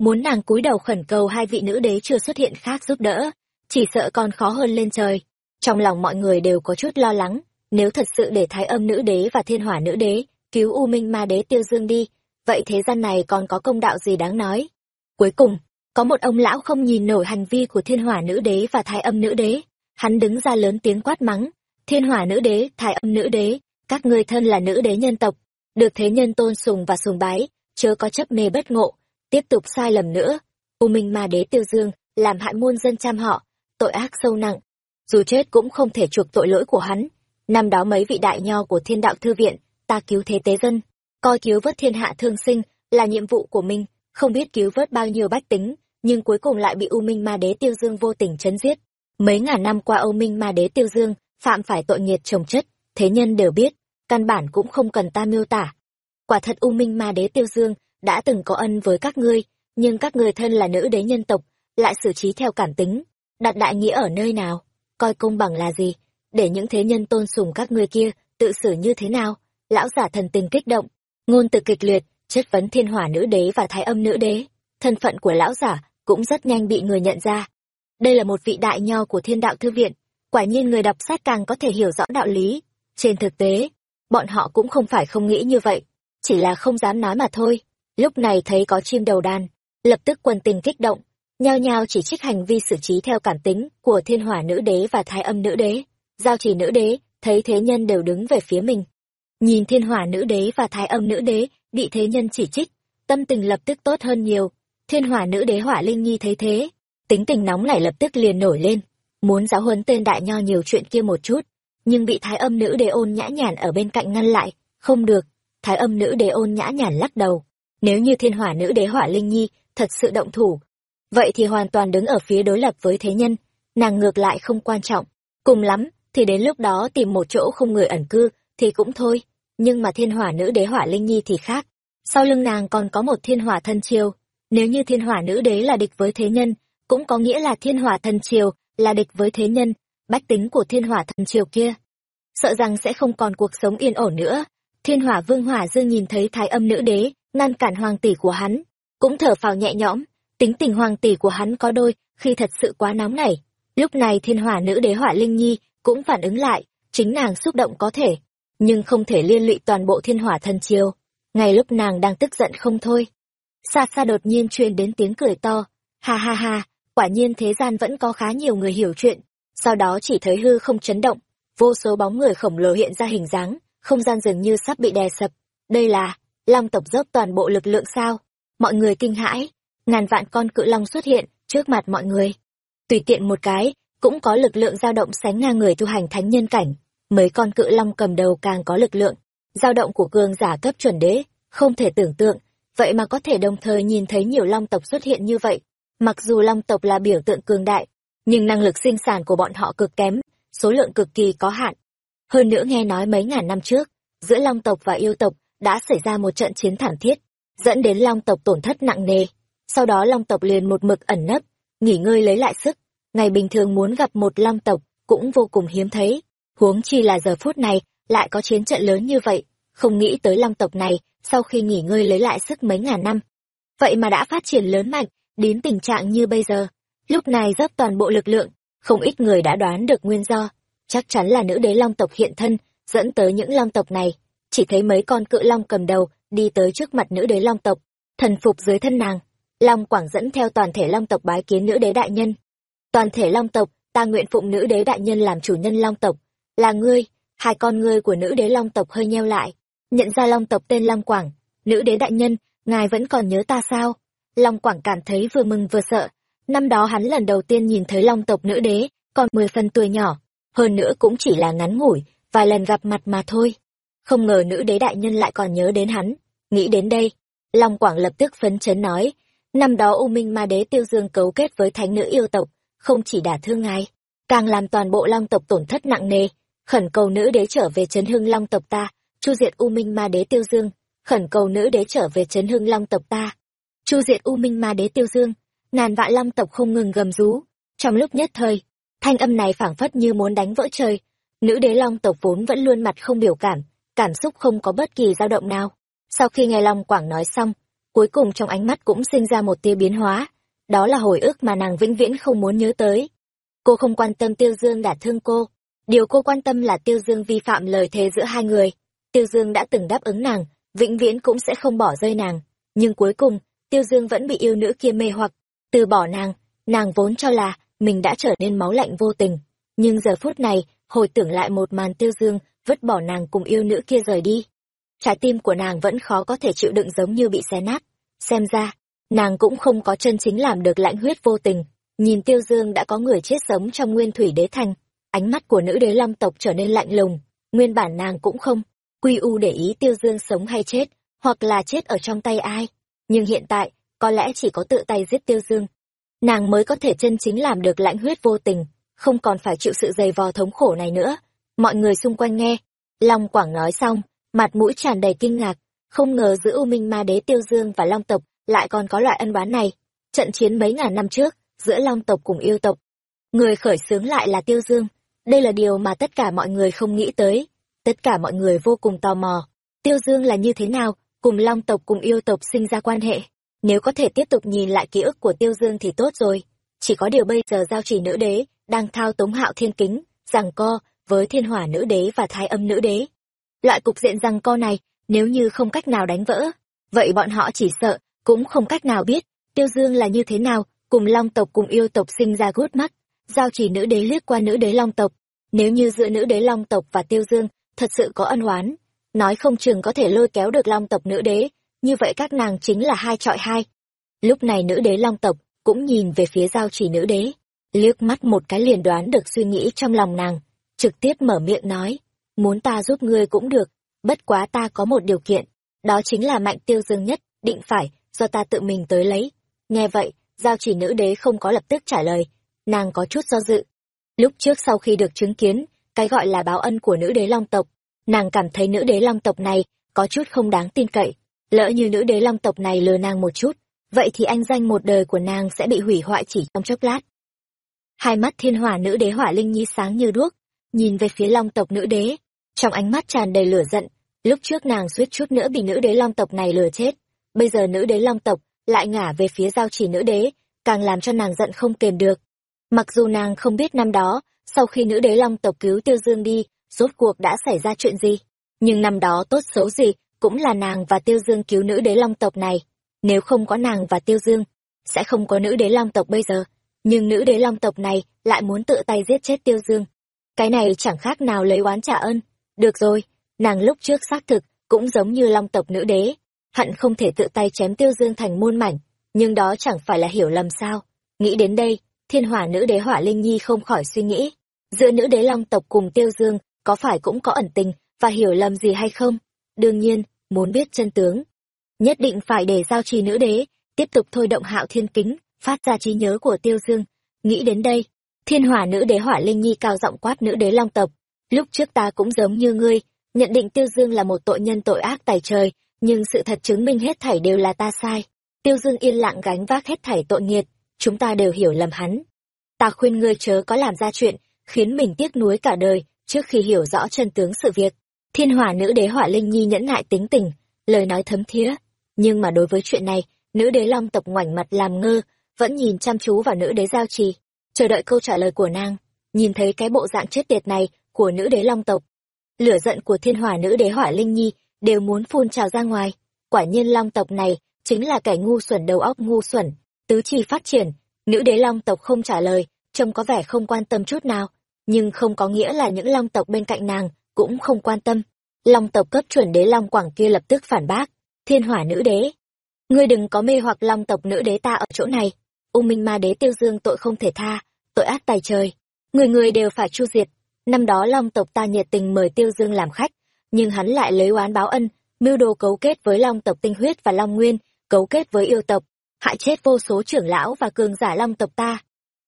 Muốn nàng cúi đầu khẩn cầu hai vị nữ đế chưa xuất hiện khác giúp đỡ, chỉ sợ còn khó hơn lên trời. Trong lòng mọi người đều có chút lo lắng, nếu thật sự để thái âm nữ đế và thiên hỏa nữ đế cứu U Minh Ma Đế Tiêu Dương đi, vậy thế gian này còn có công đạo gì đáng nói? Cuối cùng, có một ông lão không nhìn nổi hành vi của thiên hỏa nữ đế và thái âm nữ đế. Hắn đứng ra lớn tiếng quát mắng. Thiên hỏa nữ đế, thái âm nữ đế, các ngươi thân là nữ đế nhân tộc, được thế nhân tôn sùng và sùng bái, chớ có chấp mê bất ngộ, tiếp tục sai lầm nữa. U Minh Ma Đế Tiêu Dương, làm hại muôn dân trăm họ, tội ác sâu nặng. Dù chết cũng không thể chuộc tội lỗi của hắn. Năm đó mấy vị đại nho của thiên đạo thư viện, ta cứu thế tế dân, coi cứu vớt thiên hạ thương sinh là nhiệm vụ của mình, không biết cứu vớt bao nhiêu bách tính, nhưng cuối cùng lại bị U Minh Ma Đế Tiêu Dương vô tình chấn giết. Mấy ngàn năm qua Âu Minh Ma Đế Tiêu Dương phạm phải tội nghiệt trồng chất, thế nhân đều biết, căn bản cũng không cần ta miêu tả. Quả thật U Minh Ma Đế Tiêu Dương đã từng có ân với các ngươi, nhưng các ngươi thân là nữ đế nhân tộc, lại xử trí theo cảm tính, đặt đại nghĩa ở nơi nào, coi công bằng là gì, để những thế nhân tôn sùng các ngươi kia tự xử như thế nào? Lão giả thần tình kích động, ngôn từ kịch liệt, chất vấn thiên hỏa nữ đế và thái âm nữ đế. Thân phận của lão giả cũng rất nhanh bị người nhận ra. Đây là một vị đại nho của thiên đạo thư viện, quả nhiên người đọc sách càng có thể hiểu rõ đạo lý. Trên thực tế, bọn họ cũng không phải không nghĩ như vậy, chỉ là không dám nói mà thôi. Lúc này thấy có chim đầu đàn, lập tức quân tình kích động, nhao nhao chỉ trích hành vi xử trí theo cảm tính của thiên hỏa nữ đế và thái âm nữ đế. Giao chỉ nữ đế, thấy thế nhân đều đứng về phía mình. Nhìn thiên hỏa nữ đế và thái âm nữ đế bị thế nhân chỉ trích, tâm tình lập tức tốt hơn nhiều. Thiên hỏa nữ đế hỏa linh nhi thấy thế, tính tình nóng nảy lập tức liền nổi lên, muốn giáo huấn tên đại nho nhiều chuyện kia một chút, nhưng bị thái âm nữ đế ôn nhã nhản ở bên cạnh ngăn lại, không được, thái âm nữ đế ôn nhã nhản lắc đầu. Nếu như thiên hỏa nữ đế hỏa linh nhi thật sự động thủ, vậy thì hoàn toàn đứng ở phía đối lập với thế nhân, nàng ngược lại không quan trọng. Cùng lắm, thì đến lúc đó tìm một chỗ không người ẩn cư, thì cũng thôi. Nhưng mà thiên hỏa nữ đế hỏa linh nhi thì khác. Sau lưng nàng còn có một thiên hỏa thân triều. Nếu như thiên hỏa nữ đế là địch với thế nhân, cũng có nghĩa là thiên hỏa thần triều là địch với thế nhân, bách tính của thiên hỏa thần triều kia. Sợ rằng sẽ không còn cuộc sống yên ổn nữa. Thiên hỏa vương hỏa dương nhìn thấy thái âm nữ đế, ngăn cản hoàng tỷ của hắn, cũng thở phào nhẹ nhõm, tính tình hoàng tỷ của hắn có đôi, khi thật sự quá nóng nảy. Lúc này thiên hỏa nữ đế hỏa linh nhi cũng phản ứng lại, chính nàng xúc động có thể, nhưng không thể liên lụy toàn bộ thiên hỏa thần triều. Ngay lúc nàng đang tức giận không thôi. Xa xa đột nhiên truyền đến tiếng cười to, ha ha ha, quả nhiên thế gian vẫn có khá nhiều người hiểu chuyện. Sau đó chỉ thấy hư không chấn động, vô số bóng người khổng lồ hiện ra hình dáng, không gian dường như sắp bị đè sập. Đây là, long tộc dốc toàn bộ lực lượng sao? Mọi người kinh hãi, ngàn vạn con cự long xuất hiện trước mặt mọi người. Tùy tiện một cái, cũng có lực lượng dao động sánh ngang người tu hành thánh nhân cảnh. Mấy con cự long cầm đầu càng có lực lượng, dao động của cường giả cấp chuẩn đế, không thể tưởng tượng, vậy mà có thể đồng thời nhìn thấy nhiều long tộc xuất hiện như vậy. Mặc dù long tộc là biểu tượng cường đại, nhưng năng lực sinh sản của bọn họ cực kém, số lượng cực kỳ có hạn. Hơn nữa nghe nói mấy ngàn năm trước, giữa long tộc và yêu tộc đã xảy ra một trận chiến thảm thiết, dẫn đến long tộc tổn thất nặng nề. Sau đó long tộc liền một mực ẩn nấp, nghỉ ngơi lấy lại sức. Ngày bình thường muốn gặp một long tộc cũng vô cùng hiếm thấy. Huống chi là giờ phút này lại có chiến trận lớn như vậy, không nghĩ tới long tộc này sau khi nghỉ ngơi lấy lại sức mấy ngàn năm. Vậy mà đã phát triển lớn mạnh, đến tình trạng như bây giờ. Lúc này dốc toàn bộ lực lượng, không ít người đã đoán được nguyên do. Chắc chắn là nữ đế long tộc hiện thân, dẫn tới những long tộc này. Chỉ thấy mấy con cự long cầm đầu, đi tới trước mặt nữ đế long tộc, thần phục dưới thân nàng. Long Quảng dẫn theo toàn thể long tộc bái kiến nữ đế đại nhân. Toàn thể long tộc, ta nguyện phụng nữ đế đại nhân làm chủ nhân long tộc. Là ngươi, hai con ngươi của nữ đế long tộc hơi nheo lại. Nhận ra long tộc tên Long Quảng, nữ đế đại nhân, ngài vẫn còn nhớ ta sao? Long Quảng cảm thấy vừa mừng vừa sợ. Năm đó hắn lần đầu tiên nhìn thấy long tộc nữ đế, còn mười phần tuổi nhỏ. Hơn nữa cũng chỉ là ngắn ngủi, vài lần gặp mặt mà thôi. Không ngờ nữ đế đại nhân lại còn nhớ đến hắn. Nghĩ đến đây, Long Quảng lập tức phấn chấn nói, năm đó U Minh Ma Đế Tiêu Dương cấu kết với thánh nữ yêu tộc, không chỉ đả thương ngài, càng làm toàn bộ Long tộc tổn thất nặng nề, khẩn cầu nữ đế trở về chấn hưng Long tộc ta, chu diệt U Minh Ma Đế Tiêu Dương, khẩn cầu nữ đế trở về chấn hưng Long tộc ta. Chu diệt U Minh Ma Đế Tiêu Dương, ngàn vạn Long tộc không ngừng gầm rú, trong lúc nhất thời, thanh âm này phảng phất như muốn đánh vỡ trời. Nữ đế Long tộc vốn vẫn luôn mặt không biểu cảm, cảm xúc không có bất kỳ dao động nào. Sau khi nghe Long Quảng nói xong, cuối cùng trong ánh mắt cũng sinh ra một tia biến hóa, đó là hồi ức mà nàng vĩnh viễn không muốn nhớ tới. Cô không quan tâm Tiêu Dương đã thương cô, điều cô quan tâm là Tiêu Dương vi phạm lời thề giữa hai người. Tiêu Dương đã từng đáp ứng nàng, vĩnh viễn cũng sẽ không bỏ rơi nàng, nhưng cuối cùng, Tiêu Dương vẫn bị yêu nữ kia mê hoặc, từ bỏ nàng, nàng vốn cho là mình đã trở nên máu lạnh vô tình, nhưng giờ phút này, hồi tưởng lại một màn Tiêu Dương vứt bỏ nàng cùng yêu nữ kia rời đi, trái tim của nàng vẫn khó có thể chịu đựng giống như bị xé nát. Xem ra, nàng cũng không có chân chính làm được lãnh huyết vô tình. Nhìn Tiêu Dương đã có người chết sống trong nguyên thủy đế thành, ánh mắt của nữ đế long tộc trở nên lạnh lùng, nguyên bản nàng cũng không quy u để ý Tiêu Dương sống hay chết, hoặc là chết ở trong tay ai. Nhưng hiện tại, có lẽ chỉ có tự tay giết Tiêu Dương. Nàng mới có thể chân chính làm được lãnh huyết vô tình, không còn phải chịu sự dày vò thống khổ này nữa. Mọi người xung quanh nghe, Long Quảng nói xong, mặt mũi tràn đầy kinh ngạc, không ngờ giữa U Minh Ma Đế Tiêu Dương và Long tộc lại còn có loại ân oán này. Trận chiến mấy ngàn năm trước, giữa Long tộc cùng yêu tộc, người khởi xướng lại là Tiêu Dương. Đây là điều mà tất cả mọi người không nghĩ tới. Tất cả mọi người vô cùng tò mò. Tiêu Dương là như thế nào, cùng Long tộc cùng yêu tộc sinh ra quan hệ. Nếu có thể tiếp tục nhìn lại ký ức của Tiêu Dương thì tốt rồi. Chỉ có điều bây giờ giao chỉ nữ đế đang thao túng hạo thiên kính, rằng co với thiên hỏa nữ đế và thái âm nữ đế Loại cục diện rằng co này, nếu như không cách nào đánh vỡ, vậy bọn họ chỉ sợ, cũng không cách nào biết, tiêu dương là như thế nào, cùng long tộc cùng yêu tộc sinh ra gút mắt. Giao chỉ nữ đế liếc qua nữ đế long tộc. Nếu như giữa nữ đế long tộc và tiêu dương, thật sự có ân oán, nói không chừng có thể lôi kéo được long tộc nữ đế, như vậy các nàng chính là hai trọi hai. Lúc này nữ đế long tộc cũng nhìn về phía giao chỉ nữ đế, liếc mắt một cái liền đoán được suy nghĩ trong lòng nàng, trực tiếp mở miệng nói, muốn ta giúp ngươi cũng được, bất quá ta có một điều kiện, đó chính là mạnh tiêu dương nhất, định phải, do ta tự mình tới lấy. Nghe vậy, giao chỉ nữ đế không có lập tức trả lời, nàng có chút do dự. Lúc trước sau khi được chứng kiến, cái gọi là báo ân của nữ đế long tộc, nàng cảm thấy nữ đế long tộc này có chút không đáng tin cậy. Lỡ như nữ đế long tộc này lừa nàng một chút, vậy thì anh danh một đời của nàng sẽ bị hủy hoại chỉ trong chốc lát. Hai mắt thiên hỏa nữ đế hỏa linh nhi sáng như đuốc, nhìn về phía long tộc nữ đế, trong ánh mắt tràn đầy lửa giận lúc trước nàng suýt chút nữa bị nữ đế long tộc này lừa chết bây giờ nữ đế long tộc lại ngả về phía giao chỉ nữ đế càng làm cho nàng giận không kềm được. Mặc dù nàng không biết năm đó sau khi nữ đế long tộc cứu tiêu dương đi rốt cuộc đã xảy ra chuyện gì nhưng năm đó tốt xấu gì cũng là nàng và tiêu dương cứu nữ đế long tộc này. Nếu không có nàng và tiêu dương sẽ không có nữ đế long tộc bây giờ nhưng nữ đế long tộc này lại muốn tự tay giết chết tiêu dương cái này chẳng khác nào lấy oán trả ơn. Được rồi, nàng lúc trước xác thực cũng giống như long tộc nữ đế hận không thể tự tay chém tiêu dương thành muôn mảnh nhưng đó chẳng phải là hiểu lầm sao. Nghĩ đến đây thiên hỏa nữ đế hỏa linh nhi không khỏi suy nghĩ giữa nữ đế long tộc cùng tiêu dương có phải cũng có ẩn tình và hiểu lầm gì hay không? Đương nhiên muốn biết chân tướng nhất định phải để giao trì nữ đế tiếp tục thôi động hạo thiên kính phát ra trí nhớ của tiêu dương. Nghĩ đến đây thiên hỏa nữ đế hỏa linh nhi cao giọng quát nữ đế long tộc, lúc trước ta cũng giống như ngươi, nhận định tiêu dương là một tội nhân tội ác tài trời, nhưng sự thật chứng minh hết thảy đều là ta sai. Tiêu dương yên lặng gánh vác hết thảy tội nghiệt chúng ta đều hiểu lầm hắn. Ta khuyên ngươi chớ có làm ra chuyện khiến mình tiếc nuối cả đời trước khi hiểu rõ chân tướng sự việc. Thiên hỏa nữ đế hỏa linh nhi nhẫn nại tính tình, lời nói thấm thía. Nhưng mà đối với chuyện này, nữ đế long tộc ngoảnh mặt làm ngơ, vẫn nhìn chăm chú vào nữ đế giao trì chờ đợi câu trả lời của nàng, nhìn thấy cái bộ dạng chết tiệt này của nữ đế long tộc. Lửa giận của thiên hỏa nữ đế hỏa linh nhi đều muốn phun trào ra ngoài. Quả nhiên long tộc này chính là kẻ ngu xuẩn đầu óc ngu xuẩn, tứ chi phát triển, nữ đế long tộc không trả lời, trông có vẻ không quan tâm chút nào. Nhưng không có nghĩa là những long tộc bên cạnh nàng cũng không quan tâm. Long tộc cấp chuẩn đế long quảng kia lập tức phản bác, thiên hỏa nữ đế, ngươi đừng có mê hoặc long tộc nữ đế ta ở chỗ này. U minh ma đế tiêu dương tội không thể tha tội ác tài trời. Người người đều phải chu diệt. Năm đó long tộc ta nhiệt tình mời tiêu dương làm khách, nhưng hắn lại lấy oán báo ân, mưu đồ cấu kết với long tộc tinh huyết và long nguyên, cấu kết với yêu tộc, hại chết vô số trưởng lão và cường giả long tộc ta.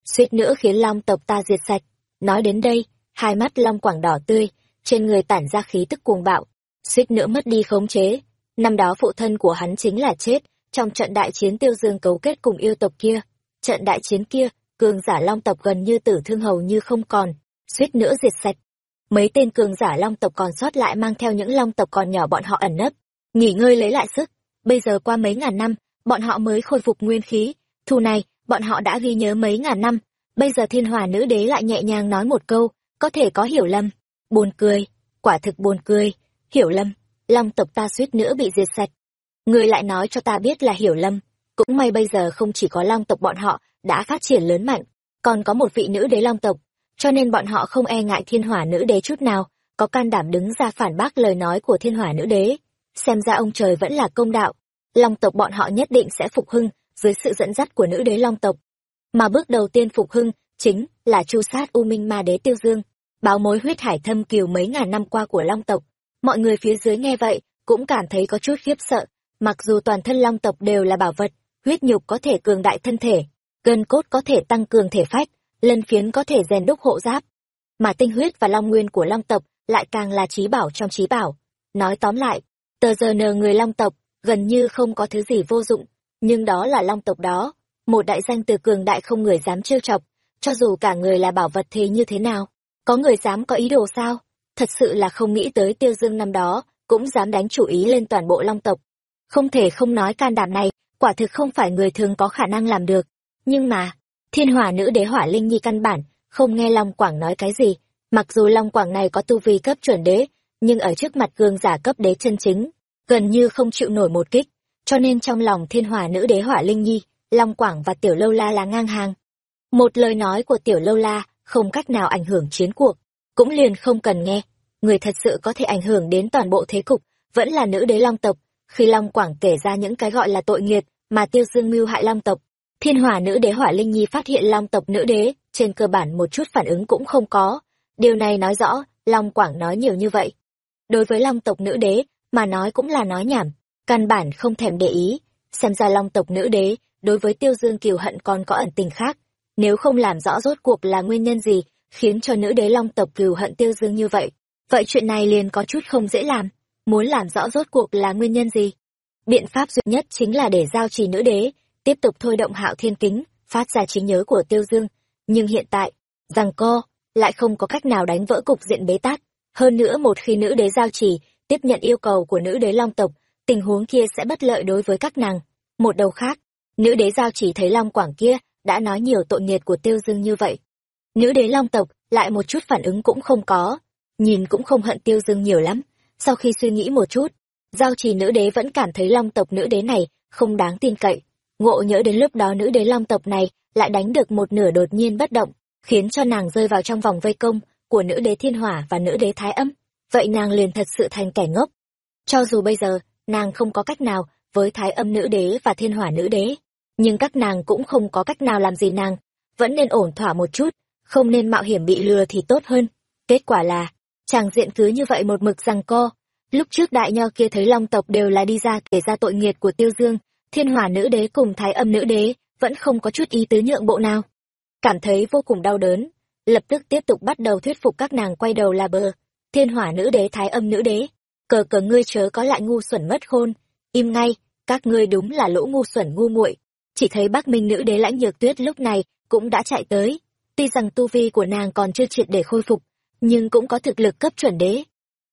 Suýt nữa khiến long tộc ta diệt sạch. Nói đến đây, hai mắt long quảng đỏ tươi, trên người tản ra khí tức cuồng bạo. Suýt nữa mất đi khống chế. Năm đó phụ thân của hắn chính là chết, trong trận đại chiến tiêu dương cấu kết cùng yêu tộc kia. Trận đại chiến kia cường giả long tộc gần như tử thương hầu như không còn, suýt nữa diệt sạch. Mấy tên cường giả long tộc còn sót lại mang theo những long tộc còn nhỏ bọn họ ẩn nấp, nghỉ ngơi lấy lại sức. Bây giờ qua mấy ngàn năm, bọn họ mới khôi phục nguyên khí. Thù này, bọn họ đã ghi nhớ mấy ngàn năm. Bây giờ thiên hòa nữ đế lại nhẹ nhàng nói một câu, có thể có hiểu lầm. Buồn cười, quả thực buồn cười. Hiểu lầm, long tộc ta suýt nữa bị diệt sạch. Người lại nói cho ta biết là hiểu lầm. Cũng may bây giờ không chỉ có long tộc bọn họ đã phát triển lớn mạnh, còn có một vị nữ đế long tộc, cho nên bọn họ không e ngại thiên hỏa nữ đế chút nào, có can đảm đứng ra phản bác lời nói của thiên hỏa nữ đế. Xem ra ông trời vẫn là công đạo, long tộc bọn họ nhất định sẽ phục hưng dưới sự dẫn dắt của nữ đế long tộc. Mà bước đầu tiên phục hưng chính là chu sát u minh ma đế tiêu dương, báo mối huyết hải thâm kiều mấy ngàn năm qua của long tộc. Mọi người phía dưới nghe vậy cũng cảm thấy có chút khiếp sợ, mặc dù toàn thân long tộc đều là bảo vật, huyết nhục có thể cường đại thân thể gân cốt có thể tăng cường thể phách, lân phiến có thể rèn đúc hộ giáp. Mà tinh huyết và long nguyên của long tộc lại càng là trí bảo trong trí bảo. Nói tóm lại, tờ giờ nờ người long tộc gần như không có thứ gì vô dụng, nhưng đó là long tộc đó, một đại danh từ cường đại không người dám trêu chọc, cho dù cả người là bảo vật thế như thế nào? Có người dám có ý đồ sao? Thật sự là không nghĩ tới tiêu dương năm đó cũng dám đánh chủ ý lên toàn bộ long tộc. Không thể không nói can đảm này, quả thực không phải người thường có khả năng làm được nhưng mà, thiên hỏa nữ đế hỏa linh nhi căn bản, không nghe long quảng nói cái gì. Mặc dù long quảng này có tu vi cấp chuẩn đế, nhưng ở trước mặt gương giả cấp đế chân chính, gần như không chịu nổi một kích. Cho nên trong lòng thiên hỏa nữ đế hỏa linh nhi, long quảng và tiểu lâu la là ngang hàng. Một lời nói của tiểu lâu la không cách nào ảnh hưởng chiến cuộc, cũng liền không cần nghe. Người thật sự có thể ảnh hưởng đến toàn bộ thế cục, vẫn là nữ đế long tộc. Khi long quảng kể ra những cái gọi là tội nghiệt mà tiêu dương mưu hại long tộc thiên hỏa nữ đế hỏa linh nhi phát hiện long tộc nữ đế, trên cơ bản một chút phản ứng cũng không có. Điều này nói rõ, long quảng nói nhiều như vậy. Đối với long tộc nữ đế, mà nói cũng là nói nhảm, căn bản không thèm để ý. Xem ra long tộc nữ đế, đối với tiêu dương kiều hận còn có ẩn tình khác. Nếu không làm rõ rốt cuộc là nguyên nhân gì khiến cho nữ đế long tộc kiều hận tiêu dương như vậy vậy chuyện này liền có chút không dễ làm. Muốn làm rõ rốt cuộc là nguyên nhân gì? Biện pháp duy nhất chính là để giao trì nữ đế tiếp tục thôi động hạo thiên kính, phát ra trí nhớ của tiêu dương. Nhưng hiện tại, rằng co lại không có cách nào đánh vỡ cục diện bế tắc hơn nữa một khi nữ đế giao trì tiếp nhận yêu cầu của nữ đế long tộc, tình huống kia sẽ bất lợi đối với các nàng. Một đầu khác, nữ đế giao chỉ thấy long quảng kia đã nói nhiều tội nghiệt của tiêu dương như vậy. Nữ đế long tộc lại một chút phản ứng cũng không có, nhìn cũng không hận tiêu dương nhiều lắm. Sau khi suy nghĩ một chút, giao trì nữ đế vẫn cảm thấy long tộc nữ đế này không đáng tin cậy ngộ nhỡ đến lúc đó nữ đế long tộc này lại đánh được một nửa đột nhiên bất động khiến cho nàng rơi vào trong vòng vây công của nữ đế thiên hỏa và nữ đế thái âm vậy nàng liền thật sự thành kẻ ngốc. Cho dù bây giờ, nàng không có cách nào với thái âm nữ đế và thiên hỏa nữ đế, nhưng các nàng cũng không có cách nào làm gì nàng, vẫn nên ổn thỏa một chút, không nên mạo hiểm bị lừa thì tốt hơn. Kết quả là, chàng diện cứ như vậy một mực rằng co. Lúc trước đại nho kia thấy long tộc đều là đi ra kể ra tội nghiệt của tiêu dương, thiên hỏa nữ đế cùng thái âm nữ đế, vẫn không có chút ý tứ nhượng bộ nào. Cảm thấy vô cùng đau đớn, lập tức tiếp tục bắt đầu thuyết phục các nàng quay đầu là bờ. Thiên hỏa nữ đế thái âm nữ đế, cờ cờ ngươi chớ có lại ngu xuẩn mất khôn, im ngay, các ngươi đúng là lỗ ngu xuẩn ngu muội. Chỉ thấy Bắc Minh nữ đế lãnh nhược tuyết lúc này cũng đã chạy tới, tuy rằng tu vi của nàng còn chưa triệt để khôi phục, nhưng cũng có thực lực cấp chuẩn đế.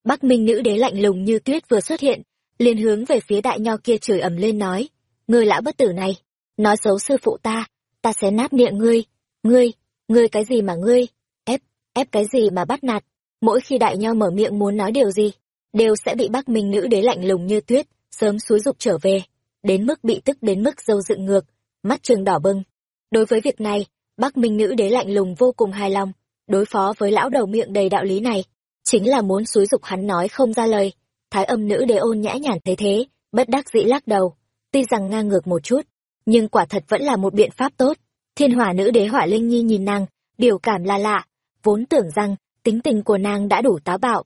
Bắc Minh nữ đế lạnh lùng như tuyết vừa xuất hiện, liền hướng về phía đại nho kia chửi ầm lên nói: "Ngươi lão bất tử này, nói xấu sư phụ ta, ta sẽ nát miệng ngươi, ngươi, ngươi cái gì mà ngươi, ép, ép cái gì mà bắt nạt?" Mỗi khi đại nho mở miệng muốn nói điều gì, đều sẽ bị Bắc Minh nữ đế lạnh lùng như tuyết, sớm xúi dục trở về, đến mức bị tức đến mức dâu dựng ngược, mắt trường đỏ bừng. Đối với việc này, Bắc Minh nữ đế lạnh lùng vô cùng hài lòng, đối phó với lão đầu miệng đầy đạo lý này, chính là muốn xúi dục hắn nói không ra lời. Thái âm nữ đế ôn nhã nhản thế thế, bất đắc dĩ lắc đầu, tuy rằng ngang ngược một chút, nhưng quả thật vẫn là một biện pháp tốt. Thiên hỏa nữ đế hỏa linh nhi nhìn nàng, biểu cảm là lạ, vốn tưởng rằng tính tình của nàng đã đủ táo bạo.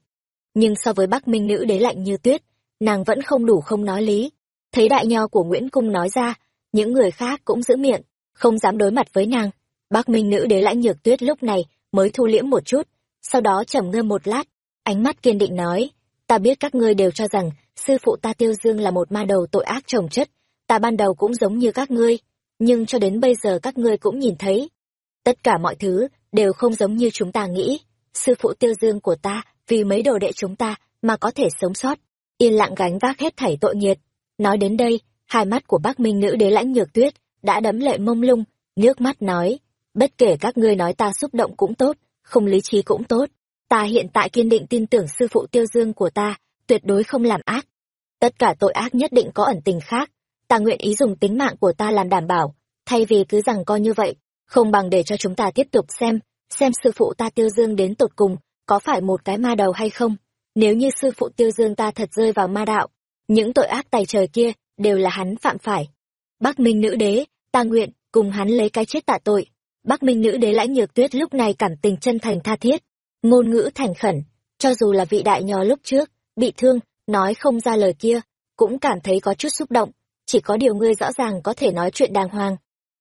Nhưng so với Bắc Minh nữ đế lạnh như tuyết, nàng vẫn không đủ không nói lý. Thấy đại nho của Nguyễn Cung nói ra, những người khác cũng giữ miệng, không dám đối mặt với nàng. Bắc Minh nữ đế lãnh nhược tuyết lúc này mới thu liễm một chút, sau đó trầm ngâm một lát, ánh mắt kiên định nói, ta biết các ngươi đều cho rằng sư phụ ta tiêu dương là một ma đầu tội ác trồng chất, ta ban đầu cũng giống như các ngươi, nhưng cho đến bây giờ các ngươi cũng nhìn thấy. Tất cả mọi thứ đều không giống như chúng ta nghĩ, sư phụ tiêu dương của ta vì mấy đồ đệ chúng ta mà có thể sống sót, yên lặng gánh vác hết thảy tội nghiệt. Nói đến đây, hai mắt của bác minh nữ đế lãnh nhược tuyết đã đấm lệ mông lung, nước mắt nói, bất kể các ngươi nói ta xúc động cũng tốt, không lý trí cũng tốt, ta hiện tại kiên định tin tưởng sư phụ tiêu dương của ta, tuyệt đối không làm ác. Tất cả tội ác nhất định có ẩn tình khác, ta nguyện ý dùng tính mạng của ta làm đảm bảo, thay vì cứ rằng coi như vậy, không bằng để cho chúng ta tiếp tục xem, xem sư phụ ta tiêu dương đến tột cùng, có phải một cái ma đầu hay không. Nếu như sư phụ tiêu dương ta thật rơi vào ma đạo, những tội ác tài trời kia đều là hắn phạm phải. Bắc Minh nữ đế, ta nguyện, cùng hắn lấy cái chết tạ tội. Bắc Minh nữ đế lãnh nhược tuyết lúc này cảm tình chân thành tha thiết, ngôn ngữ thành khẩn, cho dù là vị đại nhò lúc trước, bị thương, nói không ra lời kia, cũng cảm thấy có chút xúc động, chỉ có điều ngươi rõ ràng có thể nói chuyện đàng hoàng.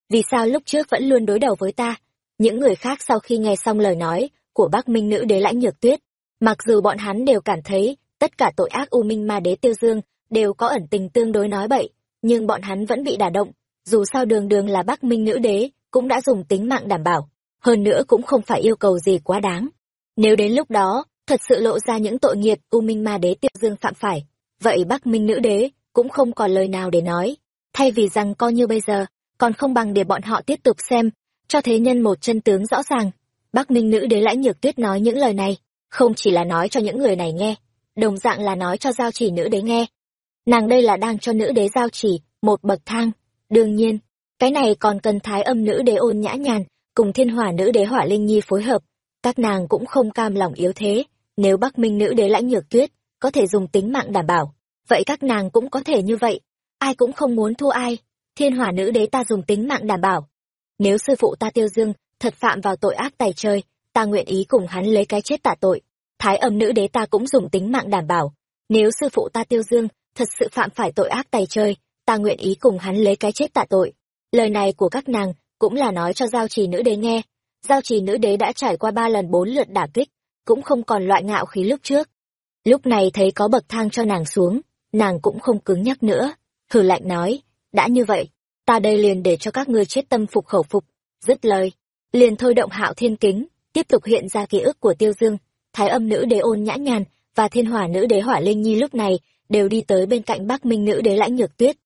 Vì sao lúc trước vẫn luôn đối đầu với ta? Những người khác sau khi nghe xong lời nói của Bắc Minh nữ đế lãnh nhược tuyết, mặc dù bọn hắn đều cảm thấy tất cả tội ác u minh ma đế tiêu dương đều có ẩn tình tương đối nói bậy, nhưng bọn hắn vẫn bị đả động, dù sao đường đường là Bắc Minh nữ đế, cũng đã dùng tính mạng đảm bảo, hơn nữa cũng không phải yêu cầu gì quá đáng. Nếu đến lúc đó, thật sự lộ ra những tội nghiệp U Minh Ma Đế Tiêu Dương phạm phải, vậy Bắc Minh Nữ Đế cũng không còn lời nào để nói. Thay vì rằng coi như bây giờ, còn không bằng để bọn họ tiếp tục xem, cho thế nhân một chân tướng rõ ràng. Bắc Minh Nữ Đế Lãnh Nhược Tuyết nói những lời này, không chỉ là nói cho những người này nghe, đồng dạng là nói cho giao chỉ nữ đế nghe. Nàng đây là đang cho nữ đế giao chỉ, một bậc thang. Đương nhiên, cái này còn cần thái âm nữ đế ôn nhã nhàn, cùng thiên hỏa nữ đế hỏa linh nhi phối hợp. Các nàng cũng không cam lòng yếu thế, nếu Bắc Minh nữ đế lãnh nhược tuyết có thể dùng tính mạng đảm bảo, vậy các nàng cũng có thể như vậy. Ai cũng không muốn thua ai. Thiên hỏa nữ đế ta dùng tính mạng đảm bảo. Nếu sư phụ ta tiêu dương thật phạm vào tội ác tài trời, ta nguyện ý cùng hắn lấy cái chết tạ tội. Thái âm nữ đế ta cũng dùng tính mạng đảm bảo. Nếu sư phụ ta tiêu dương thật sự phạm phải tội ác tài trời, ta nguyện ý cùng hắn lấy cái chết tạ tội. Lời này của các nàng cũng là nói cho giao trì nữ đế nghe. Giao trì nữ đế đã trải qua ba lần bốn lượt đả kích, cũng không còn loại ngạo khí lúc trước. Lúc này thấy có bậc thang cho nàng xuống, nàng cũng không cứng nhắc nữa. Hừ lạnh nói, đã như vậy, ta đây liền để cho các ngươi chết tâm phục khẩu phục. Dứt lời, liền thôi động hạo thiên kính, tiếp tục hiện ra ký ức của tiêu dương. Thái âm nữ đế ôn nhã nhàn và thiên hỏa nữ đế hỏa linh nhi lúc này đều đi tới bên cạnh bắc minh nữ đế lãnh nhược tuyết.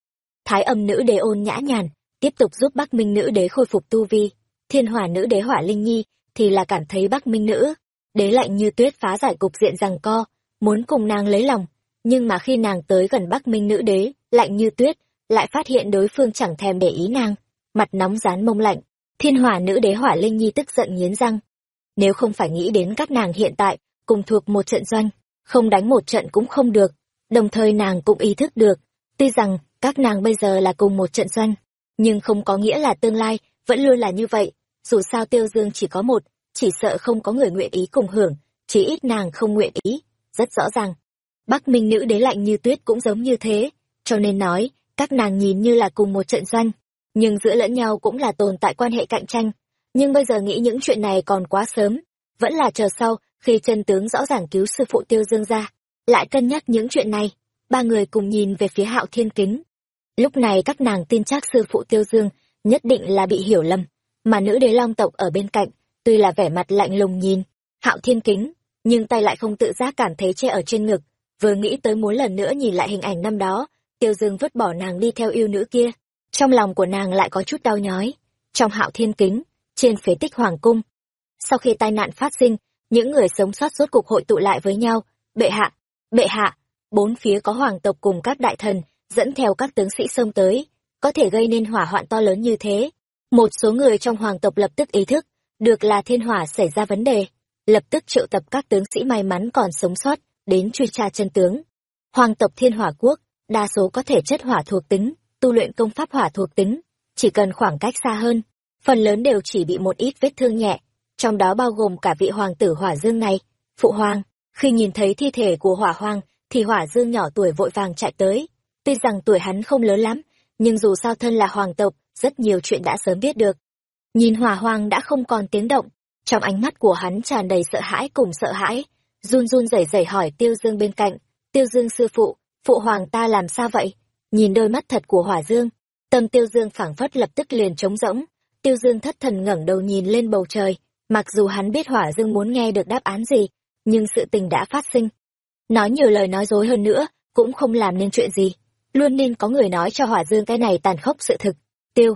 Thái âm nữ đế ôn nhã nhàn, tiếp tục giúp Bắc Minh nữ đế khôi phục tu vi. Thiên Hỏa nữ đế Hỏa Linh Nhi thì là cảm thấy Bắc Minh nữ đế lạnh như tuyết phá giải cục diện rằng co, muốn cùng nàng lấy lòng, nhưng mà khi nàng tới gần Bắc Minh nữ đế, lạnh như tuyết, lại phát hiện đối phương chẳng thèm để ý nàng, mặt nóng rán mông lạnh. Thiên Hỏa nữ đế Hỏa Linh Nhi tức giận nghiến răng. Nếu không phải nghĩ đến các nàng hiện tại cùng thuộc một trận doanh, không đánh một trận cũng không được. Đồng thời nàng cũng ý thức được, tuy rằng các nàng bây giờ là cùng một trận doanh, nhưng không có nghĩa là tương lai vẫn luôn là như vậy. Dù sao Tiêu Dương chỉ có một, chỉ sợ không có người nguyện ý cùng hưởng, chỉ ít nàng không nguyện ý. Rất rõ ràng, Bắc Minh nữ đế lạnh như tuyết cũng giống như thế, cho nên nói, các nàng nhìn như là cùng một trận doanh, nhưng giữa lẫn nhau cũng là tồn tại quan hệ cạnh tranh. Nhưng bây giờ nghĩ những chuyện này còn quá sớm, vẫn là chờ sau, khi chân tướng rõ ràng cứu sư phụ Tiêu Dương ra, lại cân nhắc những chuyện này. Ba người cùng nhìn về phía Hạo Thiên Kính. Lúc này các nàng tin chắc sư phụ Tiêu Dương nhất định là bị hiểu lầm, mà nữ đế long tộc ở bên cạnh, tuy là vẻ mặt lạnh lùng nhìn, Hạo Thiên Kính, nhưng tay lại không tự giác cảm thấy che ở trên ngực, vừa nghĩ tới muốn lần nữa nhìn lại hình ảnh năm đó, Tiêu Dương vứt bỏ nàng đi theo yêu nữ kia, trong lòng của nàng lại có chút đau nhói. Trong Hạo Thiên Kính, trên phế tích hoàng cung, sau khi tai nạn phát sinh, những người sống sót rốt cục hội tụ lại với nhau, bệ hạ, bệ hạ, bốn phía có hoàng tộc cùng các đại thần, dẫn theo các tướng sĩ xông tới, có thể gây nên hỏa hoạn to lớn như thế. Một số người trong hoàng tộc lập tức ý thức, được là thiên hỏa xảy ra vấn đề, lập tức triệu tập các tướng sĩ may mắn còn sống sót, đến truy tra chân tướng. Hoàng tộc thiên hỏa quốc, đa số có thể chất hỏa thuộc tính, tu luyện công pháp hỏa thuộc tính, chỉ cần khoảng cách xa hơn, phần lớn đều chỉ bị một ít vết thương nhẹ, trong đó bao gồm cả vị hoàng tử hỏa dương này. Phụ hoàng, khi nhìn thấy thi thể của hỏa hoàng, thì hỏa dương nhỏ tuổi vội vàng chạy tới. Tuy rằng tuổi hắn không lớn lắm, nhưng dù sao thân là hoàng tộc, rất nhiều chuyện đã sớm biết được. Nhìn hỏa hoang đã không còn tiếng động, trong ánh mắt của hắn tràn đầy sợ hãi cùng sợ hãi, run run rẩy rẩy hỏi tiêu dương bên cạnh, tiêu dương sư phụ, phụ hoàng ta làm sao vậy? Nhìn đôi mắt thật của hỏa dương, tâm tiêu dương phảng phất lập tức liền trống rỗng, tiêu dương thất thần ngẩng đầu nhìn lên bầu trời, Mặc dù hắn biết Hỏa Dương muốn nghe được đáp án gì, nhưng sự tình đã phát sinh. Nói nhiều lời nói dối hơn nữa, cũng không làm nên chuyện gì. Luôn nên có người nói cho Hỏa Dương cái này tàn khốc sự thực. Tiêu,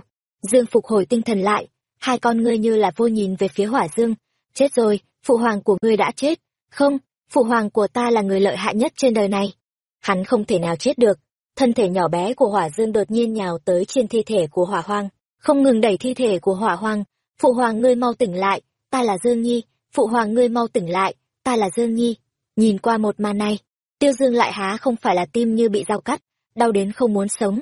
Dương phục hồi tinh thần lại, hai con ngươi như là vô nhìn về phía Hỏa Dương. Chết rồi, phụ hoàng của ngươi đã chết. Không, phụ hoàng của ta là người lợi hại nhất trên đời này. Hắn không thể nào chết được. Thân thể nhỏ bé của Hỏa Dương đột nhiên nhào tới trên thi thể của Hỏa Hoang, không ngừng đẩy thi thể của Hỏa Hoang. Phụ hoàng ngươi mau tỉnh lại, ta là Dương Nhi, phụ hoàng ngươi mau tỉnh lại, ta là Dương Nhi. Nhìn qua một màn này, Tiêu Dương lại há không phải là tim như bị dao cắt, đau đến không muốn sống.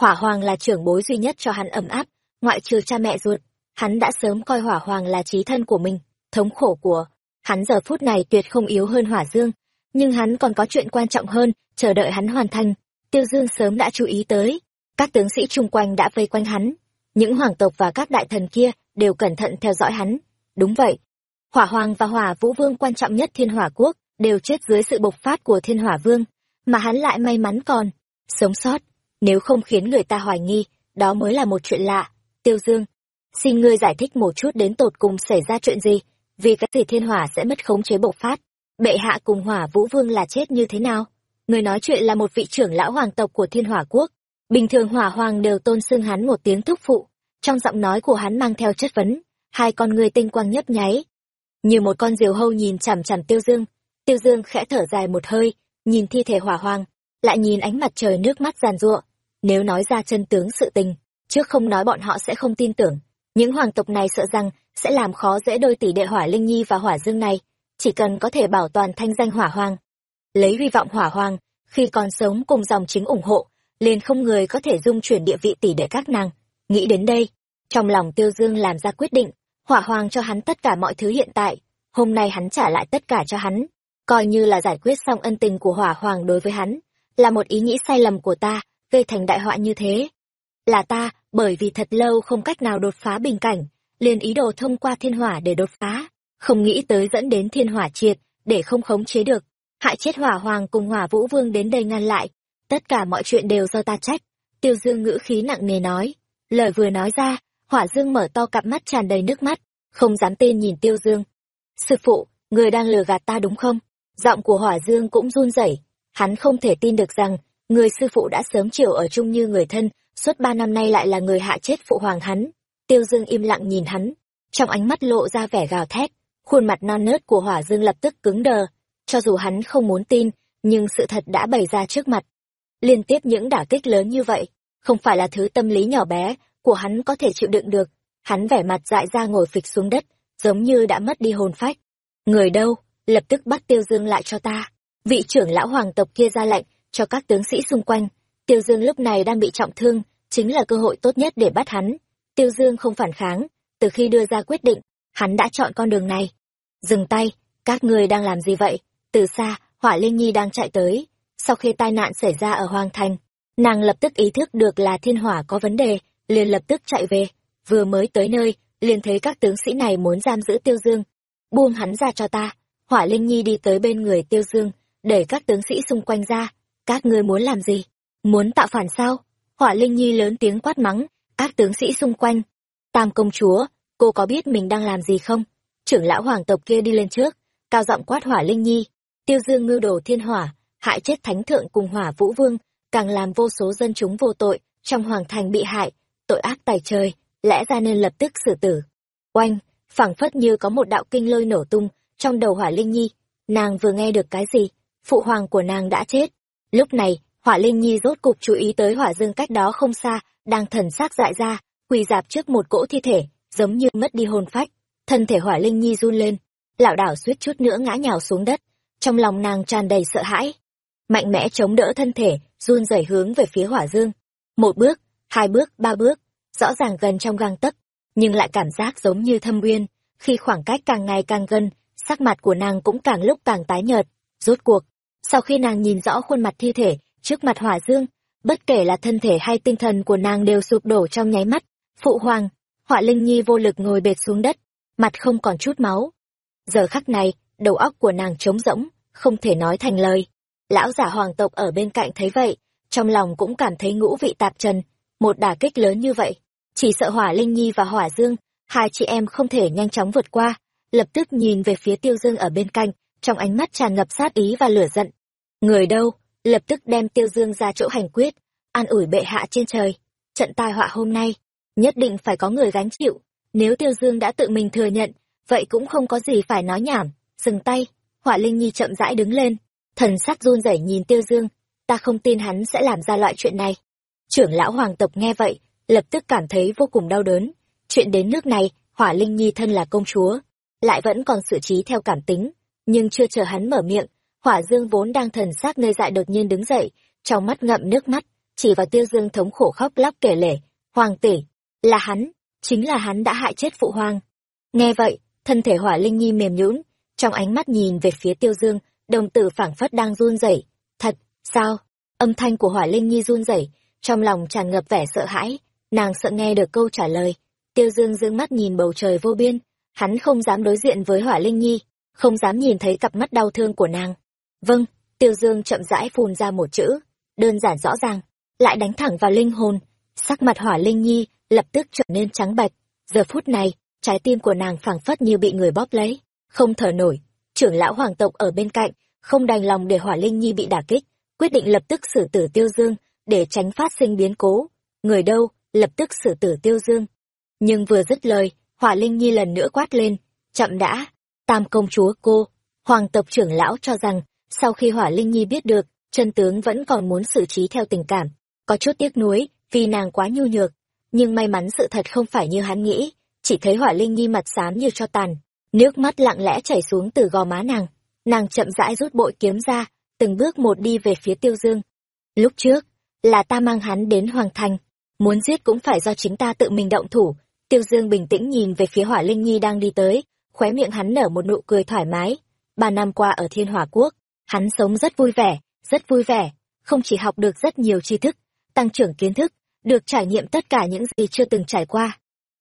Hỏa Hoàng là trưởng bối duy nhất cho hắn ấm áp, ngoại trừ cha mẹ ruột, hắn đã sớm coi Hỏa Hoàng là trí thân của mình, thống khổ của hắn giờ phút này tuyệt không yếu hơn Hỏa Dương, nhưng hắn còn có chuyện quan trọng hơn, chờ đợi hắn hoàn thành. Tiêu Dương sớm đã chú ý tới, các tướng sĩ chung quanh đã vây quanh hắn, những hoàng tộc và các đại thần kia đều cẩn thận theo dõi hắn, Đúng vậy. Hỏa Hoàng và Hỏa Vũ Vương quan trọng nhất Thiên Hỏa Quốc đều chết dưới sự bộc phát của Thiên Hỏa Vương, mà hắn lại may mắn còn sống sót, nếu không khiến người ta hoài nghi, đó mới là một chuyện lạ. Tiêu Dương, xin ngươi giải thích một chút đến tột cùng xảy ra chuyện gì, vì cái gì Thiên Hỏa sẽ mất khống chế bộc phát. Bệ hạ cùng Hỏa Vũ Vương là chết như thế nào? Người nói chuyện là một vị trưởng lão hoàng tộc của Thiên Hỏa Quốc. Bình thường Hỏa Hoàng đều tôn xưng hắn một tiếng thúc phụ, trong giọng nói của hắn mang theo chất vấn, hai con người tinh quang nhấp nháy như một con diều hâu nhìn chằm chằm tiêu dương tiêu dương khẽ thở dài một hơi nhìn thi thể hỏa Hoàng lại nhìn ánh mặt trời nước mắt giàn giụa. Nếu nói ra chân tướng sự tình, trước không nói bọn họ sẽ không tin tưởng. Những hoàng tộc này sợ rằng sẽ làm khó dễ đôi tỷ đệ hỏa linh nhi và hỏa dương này, chỉ cần có thể bảo toàn thanh danh hỏa hoàng lấy hy vọng hỏa hoàng khi còn sống cùng dòng chính ủng hộ, liền không người có thể dung chuyển địa vị tỷ đệ các nàng. Nghĩ đến đây, trong lòng tiêu dương làm ra quyết định, hỏa hoàng cho hắn tất cả mọi thứ hiện tại. Hôm nay hắn trả lại tất cả cho hắn, coi như là giải quyết xong ân tình của hỏa hoàng đối với hắn là một ý nghĩ sai lầm của ta gây thành đại họa như thế là ta bởi vì thật lâu không cách nào đột phá bình cảnh liền ý đồ thông qua thiên hỏa để đột phá không nghĩ tới dẫn đến thiên hỏa triệt để không khống chế được hại chết hỏa hoàng cùng hỏa vũ vương đến đây ngăn lại tất cả mọi chuyện đều do ta trách tiêu dương ngữ khí nặng nề nói lời vừa nói ra Hỏa Dương mở to cặp mắt tràn đầy nước mắt, không dám tin nhìn Tiêu Dương. Sư phụ, người đang lừa gạt ta đúng không? Giọng của Hỏa Dương cũng run rẩy, hắn không thể tin được rằng người sư phụ đã sớm chiều ở chung như người thân, suốt ba năm nay lại là người hạ chết phụ hoàng hắn. Tiêu Dương im lặng nhìn hắn, trong ánh mắt lộ ra vẻ gào thét, khuôn mặt non nớt của Hỏa Dương lập tức cứng đờ, cho dù hắn không muốn tin, nhưng sự thật đã bày ra trước mặt. Liên tiếp những đả kích lớn như vậy, không phải là thứ tâm lý nhỏ bé của hắn có thể chịu đựng được. Hắn vẻ mặt dại ra ngồi phịch xuống đất, giống như đã mất đi hồn phách. Người đâu, lập tức bắt tiêu dương lại cho ta vị trưởng lão hoàng tộc kia ra lệnh cho các tướng sĩ xung quanh. Tiêu dương lúc này đang bị trọng thương, chính là cơ hội tốt nhất để bắt hắn. Tiêu dương không phản kháng, từ khi đưa ra quyết định, hắn đã chọn con đường này. Dừng tay, các ngươi đang làm gì vậy? Từ xa, hỏa linh nhi đang chạy tới. Sau khi tai nạn xảy ra ở hoàng thành, nàng lập tức ý thức được là thiên hỏa có vấn đề, liền lập tức chạy về. Vừa mới tới nơi, liền thấy các tướng sĩ này muốn giam giữ tiêu dương. Buông hắn ra cho ta. Hỏa linh nhi đi tới bên người tiêu dương đẩy các tướng sĩ xung quanh ra, các ngươi muốn làm gì? Muốn tạo phản sao? Họa linh nhi lớn tiếng quát mắng, các tướng sĩ xung quanh. Tam công chúa, cô có biết mình đang làm gì không? Trưởng lão hoàng tộc kia đi lên trước, cao giọng quát hỏa linh nhi. Tiêu dương ngưu đồ thiên hỏa, hại chết thánh thượng cùng hỏa vũ vương, càng làm vô số dân chúng vô tội, trong hoàng thành bị hại, tội ác tài trời, lẽ ra nên lập tức xử tử. Oanh, phảng phất như có một đạo kinh lôi nổ tung trong đầu hỏa linh nhi, nàng vừa nghe được cái gì? Phụ hoàng của nàng đã chết. Lúc này hỏa linh nhi rốt cục chú ý tới hỏa dương cách đó không xa, đang thần xác dại ra, quỳ dạp trước một cỗ thi thể, giống như mất đi hồn phách. Thân thể hỏa linh nhi run lên, lảo đảo suýt chút nữa ngã nhào xuống đất. Trong lòng nàng tràn đầy sợ hãi. Mạnh mẽ chống đỡ thân thể, run rẩy hướng về phía hỏa dương. Một bước, hai bước, ba bước, rõ ràng gần trong gang tấc, nhưng lại cảm giác giống như thâm uyên. Khi khoảng cách càng ngày càng gần, sắc mặt của nàng cũng càng lúc càng tái nhợt. Rốt cuộc sau khi nàng nhìn rõ khuôn mặt thi thể, trước mặt hỏa dương, bất kể là thân thể hay tinh thần của nàng đều sụp đổ trong nháy mắt. Phụ hoàng, họa linh nhi vô lực ngồi bệt xuống đất, mặt không còn chút máu. Giờ khắc này, đầu óc của nàng trống rỗng, không thể nói thành lời. Lão giả hoàng tộc ở bên cạnh thấy vậy, trong lòng cũng cảm thấy ngũ vị tạp trần, một đả kích lớn như vậy. Chỉ sợ hỏa linh nhi và hỏa dương, hai chị em không thể nhanh chóng vượt qua, lập tức nhìn về phía tiêu dương ở bên cạnh, trong ánh mắt tràn ngập sát ý và lửa giận người đâu? Lập tức đem tiêu dương ra chỗ hành quyết, an ủi bệ hạ trên trời. Trận tai họa hôm nay, nhất định phải có người gánh chịu. Nếu tiêu dương đã tự mình thừa nhận, vậy cũng không có gì phải nói nhảm. Dừng tay, họa linh nhi chậm rãi đứng lên. Thần sắc run rẩy nhìn tiêu dương, ta không tin hắn sẽ làm ra loại chuyện này. Trưởng lão hoàng tộc nghe vậy, lập tức cảm thấy vô cùng đau đớn. Chuyện đến nước này hỏa linh nhi thân là công chúa, lại vẫn còn xử trí theo cảm tính, nhưng chưa chờ hắn mở miệng hỏa dương vốn đang thần sắc ngây dại đột nhiên đứng dậy, trong mắt ngậm nước mắt, chỉ vào tiêu dương thống khổ khóc lóc kể lể, hoàng tỷ, là hắn, chính là hắn đã hại chết phụ hoàng. Nghe vậy, thân thể hỏa linh nhi mềm nhũn, trong ánh mắt nhìn về phía tiêu dương, đồng tử phảng phất đang run rẩy. Thật, sao? Âm thanh của hỏa linh nhi run rẩy, trong lòng tràn ngập vẻ sợ hãi, nàng sợ nghe được câu trả lời. Tiêu dương dương mắt nhìn bầu trời vô biên, hắn không dám đối diện với hỏa linh nhi, không dám nhìn thấy cặp mắt đau thương của nàng vâng tiêu dương chậm rãi phun ra một chữ, đơn giản rõ ràng, lại đánh thẳng vào linh hồn. Sắc mặt hỏa linh nhi lập tức trở nên trắng bạch. Giờ phút này, trái tim của nàng phảng phất như bị người bóp lấy, không thở nổi. Trưởng lão hoàng tộc ở bên cạnh, không đành lòng để hỏa linh nhi bị đả kích, quyết định lập tức xử tử tiêu dương để tránh phát sinh biến cố. Người đâu, lập tức xử tử tiêu dương. Nhưng vừa dứt lời, hỏa linh nhi lần nữa quát lên, chậm đã, tam công chúa cô. Hoàng tộc trưởng lão cho rằng sau khi hỏa linh nhi biết được, chân tướng vẫn còn muốn xử trí theo tình cảm, có chút tiếc nuối vì nàng quá nhu nhược. Nhưng may mắn sự thật không phải như hắn nghĩ, chỉ thấy hỏa linh nhi mặt xám như cho tàn, nước mắt lặng lẽ chảy xuống từ gò má nàng. Nàng chậm rãi rút bội kiếm ra, từng bước một đi về phía tiêu dương. Lúc trước, là ta mang hắn đến hoàng thành, muốn giết cũng phải do chính ta tự mình động thủ. Tiêu dương bình tĩnh nhìn về phía hỏa linh nhi đang đi tới, khóe miệng hắn nở một nụ cười thoải mái. Ba năm qua ở thiên hỏa quốc hắn sống rất vui vẻ, rất vui vẻ, không chỉ học được rất nhiều tri thức, tăng trưởng kiến thức, được trải nghiệm tất cả những gì chưa từng trải qua.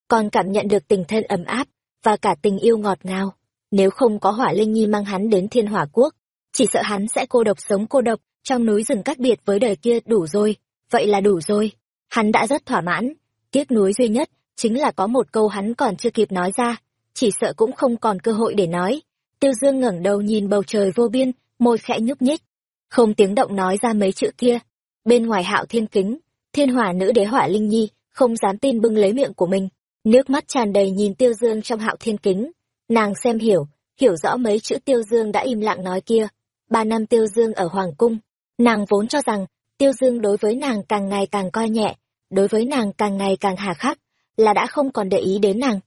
Còn cảm nhận được tình thân ấm áp và cả tình yêu ngọt ngào. Nếu không có hỏa linh nhi mang hắn đến thiên hỏa quốc, chỉ sợ hắn sẽ cô độc sống cô độc trong núi rừng cách biệt với đời kia đủ rồi. Vậy là đủ rồi. Hắn đã rất thỏa mãn. Tiếc nuối duy nhất chính là có một câu hắn còn chưa kịp nói ra. Chỉ sợ cũng không còn cơ hội để nói. Tiêu dương ngẩng đầu nhìn bầu trời vô biên môi khẽ nhúc nhích. Không tiếng động nói ra mấy chữ kia. Bên ngoài hạo thiên kính, thiên hỏa nữ đế hỏa linh nhi không dám tin bưng lấy miệng của mình. Nước mắt tràn đầy nhìn tiêu dương trong hạo thiên kính. Nàng xem hiểu hiểu rõ mấy chữ tiêu dương đã im lặng nói kia. Ba năm tiêu dương ở hoàng cung, nàng vốn cho rằng tiêu dương đối với nàng càng ngày càng coi nhẹ, đối với nàng càng ngày càng hà khắc, là đã không còn để ý đến nàng.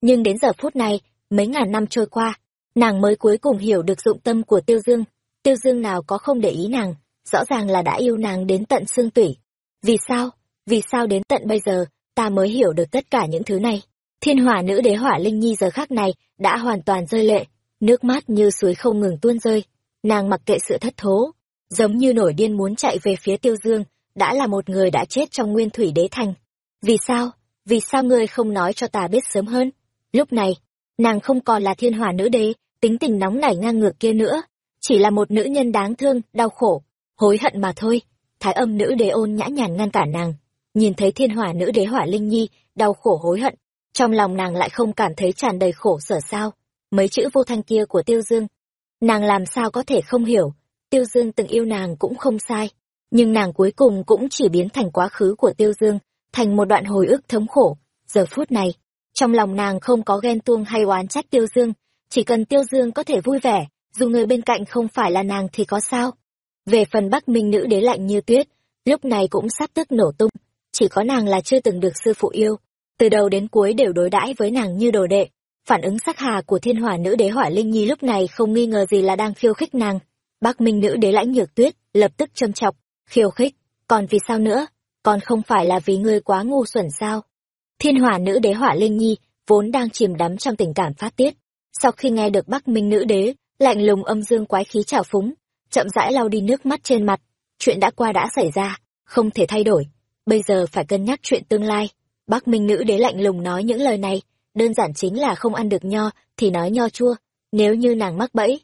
Nhưng đến giờ phút này, mấy ngàn năm trôi qua, nàng mới cuối cùng hiểu được dụng tâm của tiêu dương. Tiêu Dương nào có không để ý nàng, rõ ràng là đã yêu nàng đến tận xương tủy. Vì sao? Vì sao đến tận bây giờ, ta mới hiểu được tất cả những thứ này? Thiên hỏa nữ đế hỏa linh nhi giờ khác này đã hoàn toàn rơi lệ, nước mắt như suối không ngừng tuôn rơi. Nàng mặc kệ sự thất thố, giống như nổi điên muốn chạy về phía Tiêu Dương, đã là một người đã chết trong nguyên thủy đế thành. Vì sao? Vì sao ngươi không nói cho ta biết sớm hơn? Lúc này, nàng không còn là thiên hỏa nữ đế, tính tình nóng nảy ngang ngược kia nữa, chỉ là một nữ nhân đáng thương, đau khổ, hối hận mà thôi. Thái âm nữ đế ôn nhã nhàn ngăn cản nàng, nhìn thấy thiên hỏa nữ đế hỏa linh nhi, đau khổ hối hận, trong lòng nàng lại không cảm thấy tràn đầy khổ sở sao. Mấy chữ vô thanh kia của Tiêu Dương, nàng làm sao có thể không hiểu, Tiêu Dương từng yêu nàng cũng không sai, nhưng nàng cuối cùng cũng chỉ biến thành quá khứ của Tiêu Dương, thành một đoạn hồi ức thống khổ. Giờ phút này, trong lòng nàng không có ghen tuông hay oán trách Tiêu Dương, chỉ cần Tiêu Dương có thể vui vẻ, dù người bên cạnh không phải là nàng thì có sao. Về phần Bắc Minh nữ đế lạnh như tuyết, lúc này cũng sắp tức nổ tung, chỉ có nàng là chưa từng được sư phụ yêu, từ đầu đến cuối đều đối đãi với nàng như đồ đệ. Phản ứng sắc hà của thiên hỏa nữ đế hỏa linh nhi lúc này không nghi ngờ gì là đang khiêu khích nàng. Bắc Minh nữ đế lãnh nhược tuyết lập tức châm chọc, khiêu khích, còn vì sao nữa? Còn không phải là vì ngươi quá ngu xuẩn sao? Thiên hỏa nữ đế hỏa linh nhi vốn đang chìm đắm trong tình cảm phát tiết, sau khi nghe được Bắc Minh nữ đế lạnh lùng âm dương quái khí trào phúng, chậm rãi lau đi nước mắt trên mặt, chuyện đã qua đã xảy ra, không thể thay đổi, bây giờ phải cân nhắc chuyện tương lai. Bắc Minh nữ đế lạnh lùng nói những lời này, đơn giản chính là không ăn được nho thì nói nho chua, nếu như nàng mắc bẫy.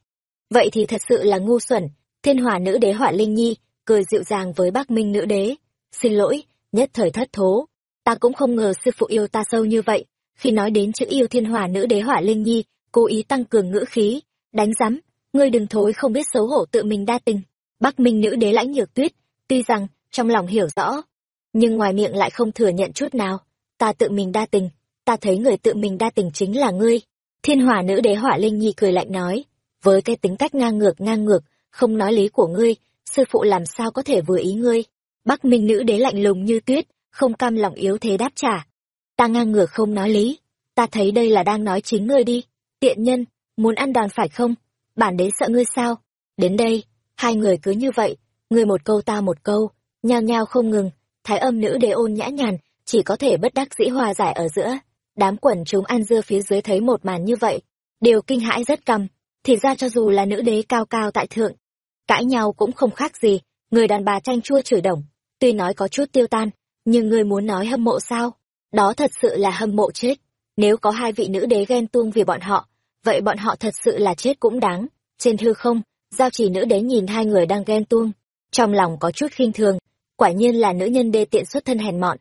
Vậy thì thật sự là ngu xuẩn, thiên hòa nữ đế họa linh nhi, cười dịu dàng với Bắc Minh nữ đế. Xin lỗi, nhất thời thất thố, ta cũng không ngờ sư phụ yêu ta sâu như vậy. Khi nói đến chữ yêu thiên hòa nữ đế hỏa linh nhi, cố ý tăng cường ngữ khí, đánh rắm, ngươi đừng thối không biết xấu hổ tự mình đa tình. Bắc Minh nữ đế lãnh nhược tuyết, tuy rằng trong lòng hiểu rõ, nhưng ngoài miệng lại không thừa nhận chút nào. Ta tự mình đa tình, ta thấy người tự mình đa tình chính là ngươi. Thiên hỏa nữ đế hỏa linh nhi cười lạnh nói, với cái tính cách ngang ngược ngang ngược, không nói lý của ngươi, sư phụ làm sao có thể vừa ý ngươi. Bắc Minh nữ đế lạnh lùng như tuyết, không cam lòng yếu thế đáp trả. Ta ngang ngược không nói lý, ta thấy đây là đang nói chính ngươi đi. Tiện nhân, muốn ăn đòn phải không? Bản đế sợ ngươi sao? Đến đây, hai người cứ như vậy, ngươi một câu ta một câu, nhao nhao không ngừng, thái âm nữ đế ôn nhã nhàn, chỉ có thể bất đắc dĩ hòa giải ở giữa. Đám quần chúng ăn dưa phía dưới thấy một màn như vậy, đều kinh hãi rất cầm, thì ra cho dù là nữ đế cao cao tại thượng, cãi nhau cũng không khác gì, người đàn bà tranh chua chửi đồng, tuy nói có chút tiêu tan, nhưng người muốn nói hâm mộ sao? Đó thật sự là hâm mộ chết. Nếu có hai vị nữ đế ghen tuông vì bọn họ, vậy bọn họ thật sự là chết cũng đáng. Trên thư không, giao chỉ nữ đế nhìn hai người đang ghen tuông, trong lòng có chút khinh thường, quả nhiên là nữ nhân đê tiện xuất thân hèn mọn.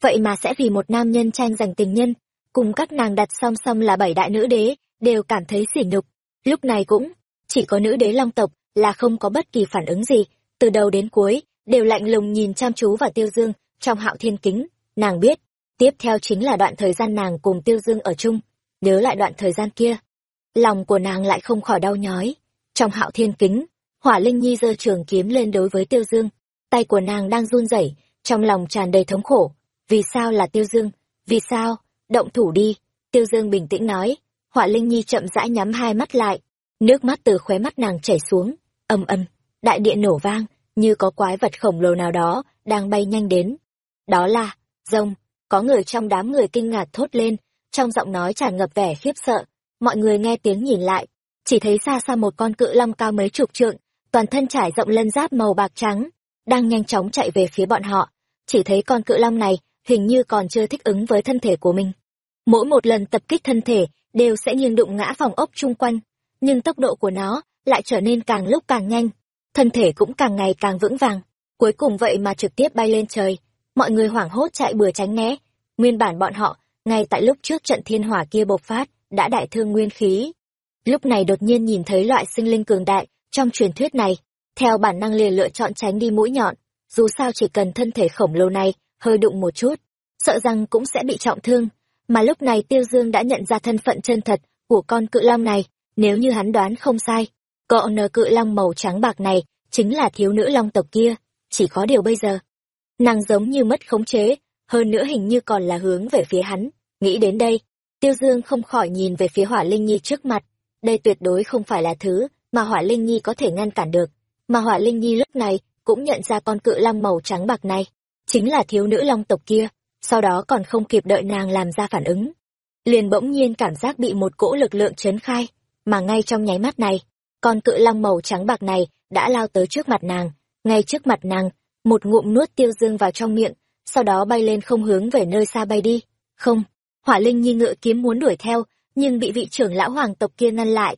Vậy mà sẽ vì một nam nhân tranh giành tình nhân, cùng các nàng đặt song song là bảy đại nữ đế, đều cảm thấy sỉ nhục. Lúc này cũng, chỉ có nữ đế long tộc là không có bất kỳ phản ứng gì, từ đầu đến cuối, đều lạnh lùng nhìn chăm chú vào Tiêu Dương, trong hạo thiên kính, nàng biết, tiếp theo chính là đoạn thời gian nàng cùng Tiêu Dương ở chung, nhớ lại đoạn thời gian kia. Lòng của nàng lại không khỏi đau nhói. Trong hạo thiên kính, hỏa linh nhi giơ trường kiếm lên đối với Tiêu Dương, tay của nàng đang run rẩy, trong lòng tràn đầy thống khổ. Vì sao là Tiêu Dương? Vì sao? Động thủ đi. Tiêu Dương bình tĩnh nói. Hỏa Linh Nhi chậm rãi nhắm hai mắt lại. Nước mắt từ khóe mắt nàng chảy xuống. ầm ầm, đại điện nổ vang, như có quái vật khổng lồ nào đó đang bay nhanh đến. Đó là, rồng, có người trong đám người kinh ngạc thốt lên, trong giọng nói tràn ngập vẻ khiếp sợ. Mọi người nghe tiếng nhìn lại, chỉ thấy xa xa một con cự long cao mấy chục trượng, toàn thân trải rộng lân giáp màu bạc trắng, đang nhanh chóng chạy về phía bọn họ. Chỉ thấy con cự long này hình như còn chưa thích ứng với thân thể của mình. Mỗi một lần tập kích thân thể đều sẽ nghiêng đụng ngã phòng ốc chung quanh, nhưng tốc độ của nó lại trở nên càng lúc càng nhanh, thân thể cũng càng ngày càng vững vàng. Cuối cùng vậy mà trực tiếp bay lên trời, mọi người hoảng hốt chạy bừa tránh né. Nguyên bản bọn họ, ngay tại lúc trước trận thiên hỏa kia bộc phát, đã đại thương nguyên khí. Lúc này đột nhiên nhìn thấy loại sinh linh cường đại trong truyền thuyết này, theo bản năng liền lựa chọn tránh đi mũi nhọn, dù sao chỉ cần thân thể khổng lồ này hơi đụng một chút, sợ rằng cũng sẽ bị trọng thương. Mà lúc này Tiêu Dương đã nhận ra thân phận chân thật của con cự long này, nếu như hắn đoán không sai, cọ nờ cự long màu trắng bạc này chính là thiếu nữ long tộc kia, chỉ có điều bây giờ. Nàng giống như mất khống chế, hơn nữa hình như còn là hướng về phía hắn. Nghĩ đến đây, Tiêu Dương không khỏi nhìn về phía hỏa linh nhi trước mặt. Đây tuyệt đối không phải là thứ mà hỏa linh nhi có thể ngăn cản được. Mà hỏa linh nhi lúc này cũng nhận ra con cự long màu trắng bạc này, chính là thiếu nữ long tộc kia, sau đó còn không kịp đợi nàng làm ra phản ứng. Liền bỗng nhiên cảm giác bị một cỗ lực lượng chấn khai, mà ngay trong nháy mắt này, con cự long màu trắng bạc này đã lao tới trước mặt nàng. Ngay trước mặt nàng, một ngụm nuốt tiêu dương vào trong miệng, sau đó bay lên không hướng về nơi xa bay đi. Không hỏa linh nhi ngựa kiếm muốn đuổi theo, nhưng bị vị trưởng lão hoàng tộc kia ngăn lại.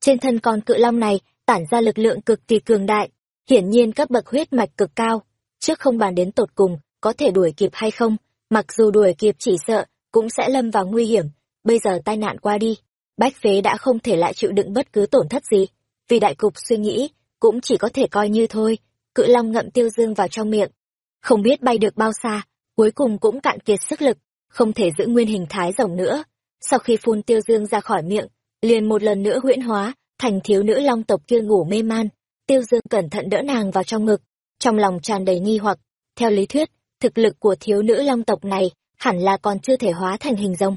Trên thân con cự long này, tản ra lực lượng cực kỳ cường đại, hiển nhiên cấp bậc huyết mạch cực cao. Trước không bàn đến tột cùng, có thể đuổi kịp hay không, mặc dù đuổi kịp chỉ sợ, cũng sẽ lâm vào nguy hiểm. Bây giờ tai nạn qua đi, bách phế đã không thể lại chịu đựng bất cứ tổn thất gì. Vì đại cục suy nghĩ, cũng chỉ có thể coi như thôi. Cự long ngậm tiêu dương vào trong miệng. Không biết bay được bao xa, cuối cùng cũng cạn kiệt sức lực không thể giữ nguyên hình thái rồng nữa. Sau khi phun tiêu dương ra khỏi miệng, liền một lần nữa huyễn hóa, thành thiếu nữ long tộc kia ngủ mê man. Tiêu dương cẩn thận đỡ nàng vào trong ngực, trong lòng tràn đầy nghi hoặc. Theo lý thuyết, thực lực của thiếu nữ long tộc này hẳn là còn chưa thể hóa thành hình rồng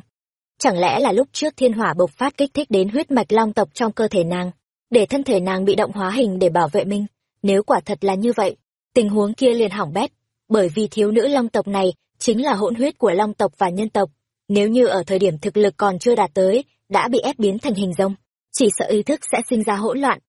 chẳng lẽ là lúc trước thiên hỏa bộc phát kích thích đến huyết mạch long tộc trong cơ thể nàng, để thân thể nàng bị động hóa hình để bảo vệ mình? Nếu quả thật là như vậy, tình huống kia liền hỏng bét, bởi vì thiếu nữ long tộc này chính là hỗn huyết của long tộc và nhân tộc. Nếu như ở thời điểm thực lực còn chưa đạt tới, đã bị ép biến thành hình rồng, chỉ sợ ý thức sẽ sinh ra hỗn loạn.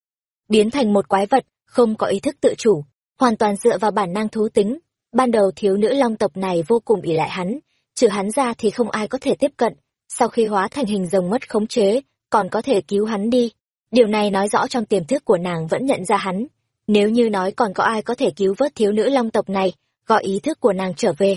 Biến thành một quái vật, không có ý thức tự chủ, hoàn toàn dựa vào bản năng thú tính. Ban đầu thiếu nữ long tộc này vô cùng ỷ lại hắn, trừ hắn ra thì không ai có thể tiếp cận. Sau khi hóa thành hình rồng mất khống chế, còn có thể cứu hắn đi. Điều này nói rõ trong tiềm thức của nàng vẫn nhận ra hắn. Nếu như nói còn có ai có thể cứu vớt thiếu nữ long tộc này, gọi ý thức của nàng trở về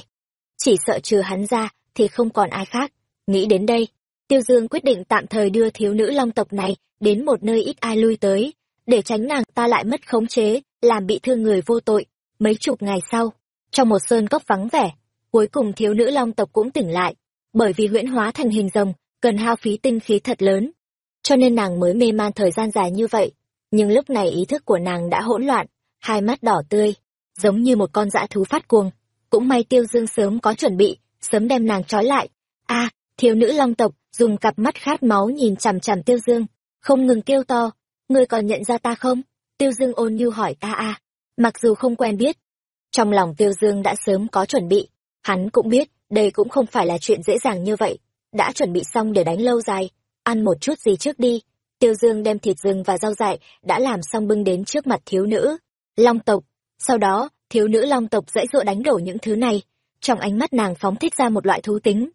chỉ sợ trừ hắn ra thì không còn ai khác. Nghĩ đến đây, tiêu dương quyết định tạm thời đưa thiếu nữ long tộc này đến một nơi ít ai lui tới, để tránh nàng ta lại mất khống chế, làm bị thương người vô tội. Mấy chục ngày sau, trong một sơn cốc vắng vẻ, cuối cùng thiếu nữ long tộc cũng tỉnh lại, bởi vì huyễn hóa thành hình rồng, cần hao phí tinh khí thật lớn. Cho nên nàng mới mê man thời gian dài như vậy, nhưng lúc này ý thức của nàng đã hỗn loạn, hai mắt đỏ tươi, giống như một con dã thú phát cuồng cũng may tiêu dương sớm có chuẩn bị, sớm đem nàng trói lại. A thiếu nữ long tộc, dùng cặp mắt khát máu nhìn chằm chằm tiêu dương. Không ngừng kêu to, ngươi còn nhận ra ta không? Tiêu dương ôn nhu hỏi, a a, mặc dù không quen biết, trong lòng tiêu dương đã sớm có chuẩn bị. Hắn cũng biết, đây cũng không phải là chuyện dễ dàng như vậy. Đã chuẩn bị xong để đánh lâu dài, ăn một chút gì trước đi. Tiêu dương đem thịt rừng và rau dại đã làm xong bưng đến trước mặt thiếu nữ. Long tộc, sau đó thiếu nữ long tộc dãy dụa đánh đổ những thứ này. Trong ánh mắt nàng phóng thích ra một loại thú tính.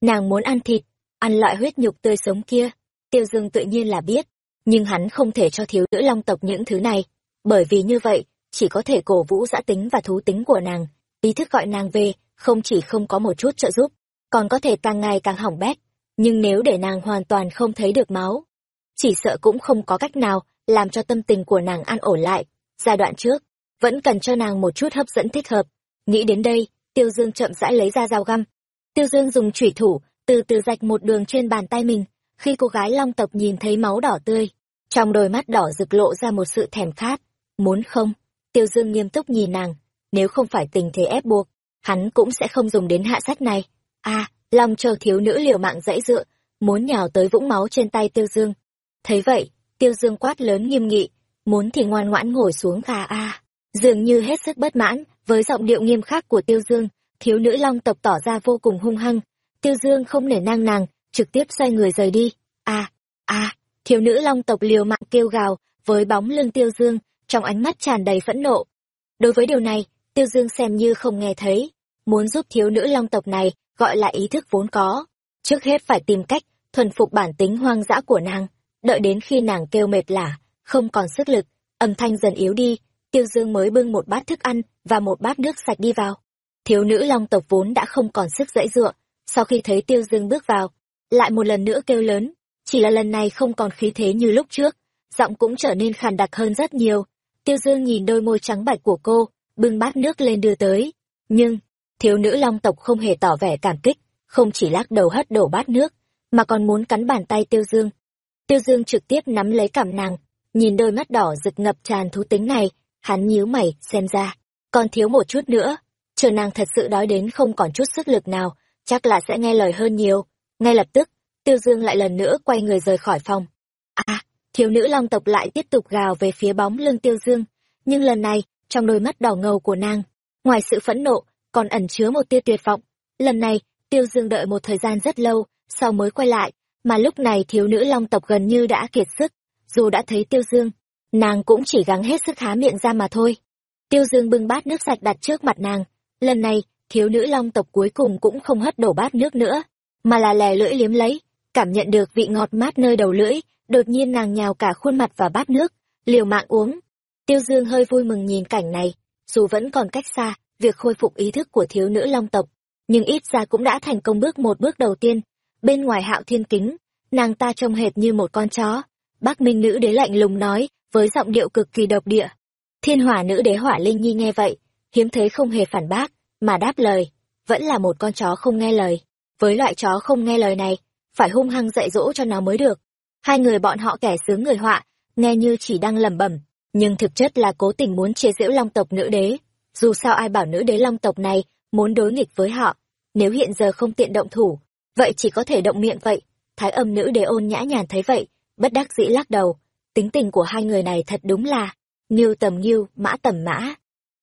Nàng muốn ăn thịt, ăn loại huyết nhục tươi sống kia. Tiêu dương tự nhiên là biết, nhưng hắn không thể cho thiếu nữ long tộc những thứ này. Bởi vì như vậy, chỉ có thể cổ vũ dã tính và thú tính của nàng. Ý thức gọi nàng về, không chỉ không có một chút trợ giúp, còn có thể càng ngày càng hỏng bét. Nhưng nếu để nàng hoàn toàn không thấy được máu, chỉ sợ cũng không có cách nào làm cho tâm tình của nàng an ổn lại. Giai đoạn trước vẫn cần cho nàng một chút hấp dẫn thích hợp. Nghĩ đến đây, tiêu dương chậm rãi lấy ra dao găm. Tiêu dương dùng chủy thủ, từ từ rạch một đường trên bàn tay mình. Khi cô gái long tộc nhìn thấy máu đỏ tươi, trong đôi mắt đỏ rực lộ ra một sự thèm khát. Muốn không? Tiêu dương nghiêm túc nhìn nàng. Nếu không phải tình thế ép buộc, hắn cũng sẽ không dùng đến hạ sách này. A long chờ thiếu nữ liều mạng dãy dựa, muốn nhào tới vũng máu trên tay tiêu dương. Thấy vậy, tiêu dương quát lớn nghiêm nghị, muốn thì ngoan ngoãn ngồi xuống gà a dường như hết sức bất mãn với giọng điệu nghiêm khắc của tiêu dương, thiếu nữ long tộc tỏ ra vô cùng hung hăng. Tiêu dương không nể nang nàng, trực tiếp xoay người rời đi. A a thiếu nữ long tộc liều mạng kêu gào với bóng lưng tiêu dương, trong ánh mắt tràn đầy phẫn nộ. Đối với điều này, tiêu dương xem như không nghe thấy. Muốn giúp thiếu nữ long tộc này gọi là ý thức vốn có, trước hết phải tìm cách thuần phục bản tính hoang dã của nàng. Đợi đến khi nàng kêu mệt lả không còn sức lực, âm thanh dần yếu đi tiêu dương mới bưng một bát thức ăn và một bát nước sạch đi vào. Thiếu nữ long tộc vốn đã không còn sức dãy dựa sau khi thấy tiêu dương bước vào, lại một lần nữa kêu lớn. Chỉ là lần này không còn khí thế như lúc trước, giọng cũng trở nên khàn đặc hơn rất nhiều. Tiêu dương nhìn đôi môi trắng bạch của cô, bưng bát nước lên đưa tới. Nhưng, thiếu nữ long tộc không hề tỏ vẻ cảm kích, không chỉ lắc đầu hất đổ bát nước, mà còn muốn cắn bàn tay tiêu dương. Tiêu dương trực tiếp nắm lấy cảm nàng, nhìn đôi mắt đỏ rực ngập tràn thú tính này hắn nhíu mày, xem ra. Còn thiếu một chút nữa. Chờ nàng thật sự đói đến không còn chút sức lực nào, chắc là sẽ nghe lời hơn nhiều. Ngay lập tức, tiêu dương lại lần nữa quay người rời khỏi phòng. À thiếu nữ long tộc lại tiếp tục gào về phía bóng lưng tiêu dương. Nhưng lần này, trong đôi mắt đỏ ngầu của nàng, ngoài sự phẫn nộ, còn ẩn chứa một tia tuyệt vọng. Lần này, tiêu dương đợi một thời gian rất lâu, sau mới quay lại, mà lúc này thiếu nữ long tộc gần như đã kiệt sức, dù đã thấy tiêu dương nàng cũng chỉ gắng hết sức há miệng ra mà thôi. Tiêu dương bưng bát nước sạch đặt trước mặt nàng. Lần này, thiếu nữ long tộc cuối cùng cũng không hất đổ bát nước nữa, mà là lè lưỡi liếm lấy, cảm nhận được vị ngọt mát nơi đầu lưỡi, đột nhiên nàng nhào cả khuôn mặt vào bát nước, liều mạng uống. Tiêu dương hơi vui mừng nhìn cảnh này, dù vẫn còn cách xa, việc khôi phục ý thức của thiếu nữ long tộc, nhưng ít ra cũng đã thành công bước một bước đầu tiên. Bên ngoài hạo thiên kính, nàng ta trông hệt như một con chó. Bác minh nữ đế lạnh lùng nói với giọng điệu cực kỳ độc địa. Thiên hỏa nữ đế hỏa linh nhi nghe vậy, hiếm thấy không hề phản bác, mà đáp lời, vẫn là một con chó không nghe lời. Với loại chó không nghe lời này, phải hung hăng dạy dỗ cho nó mới được. Hai người bọn họ kẻ sướng người họa, nghe như chỉ đang lẩm bẩm, nhưng thực chất là cố tình muốn chế giễu long tộc nữ đế. Dù sao ai bảo nữ đế long tộc này muốn đối nghịch với họ, nếu hiện giờ không tiện động thủ, vậy chỉ có thể động miệng vậy. Thái âm nữ đế ôn nhã nhàn thấy vậy, bất đắc dĩ lắc đầu tính tình của hai người này thật đúng là nghiêu tầm nghiêu mã tầm mã.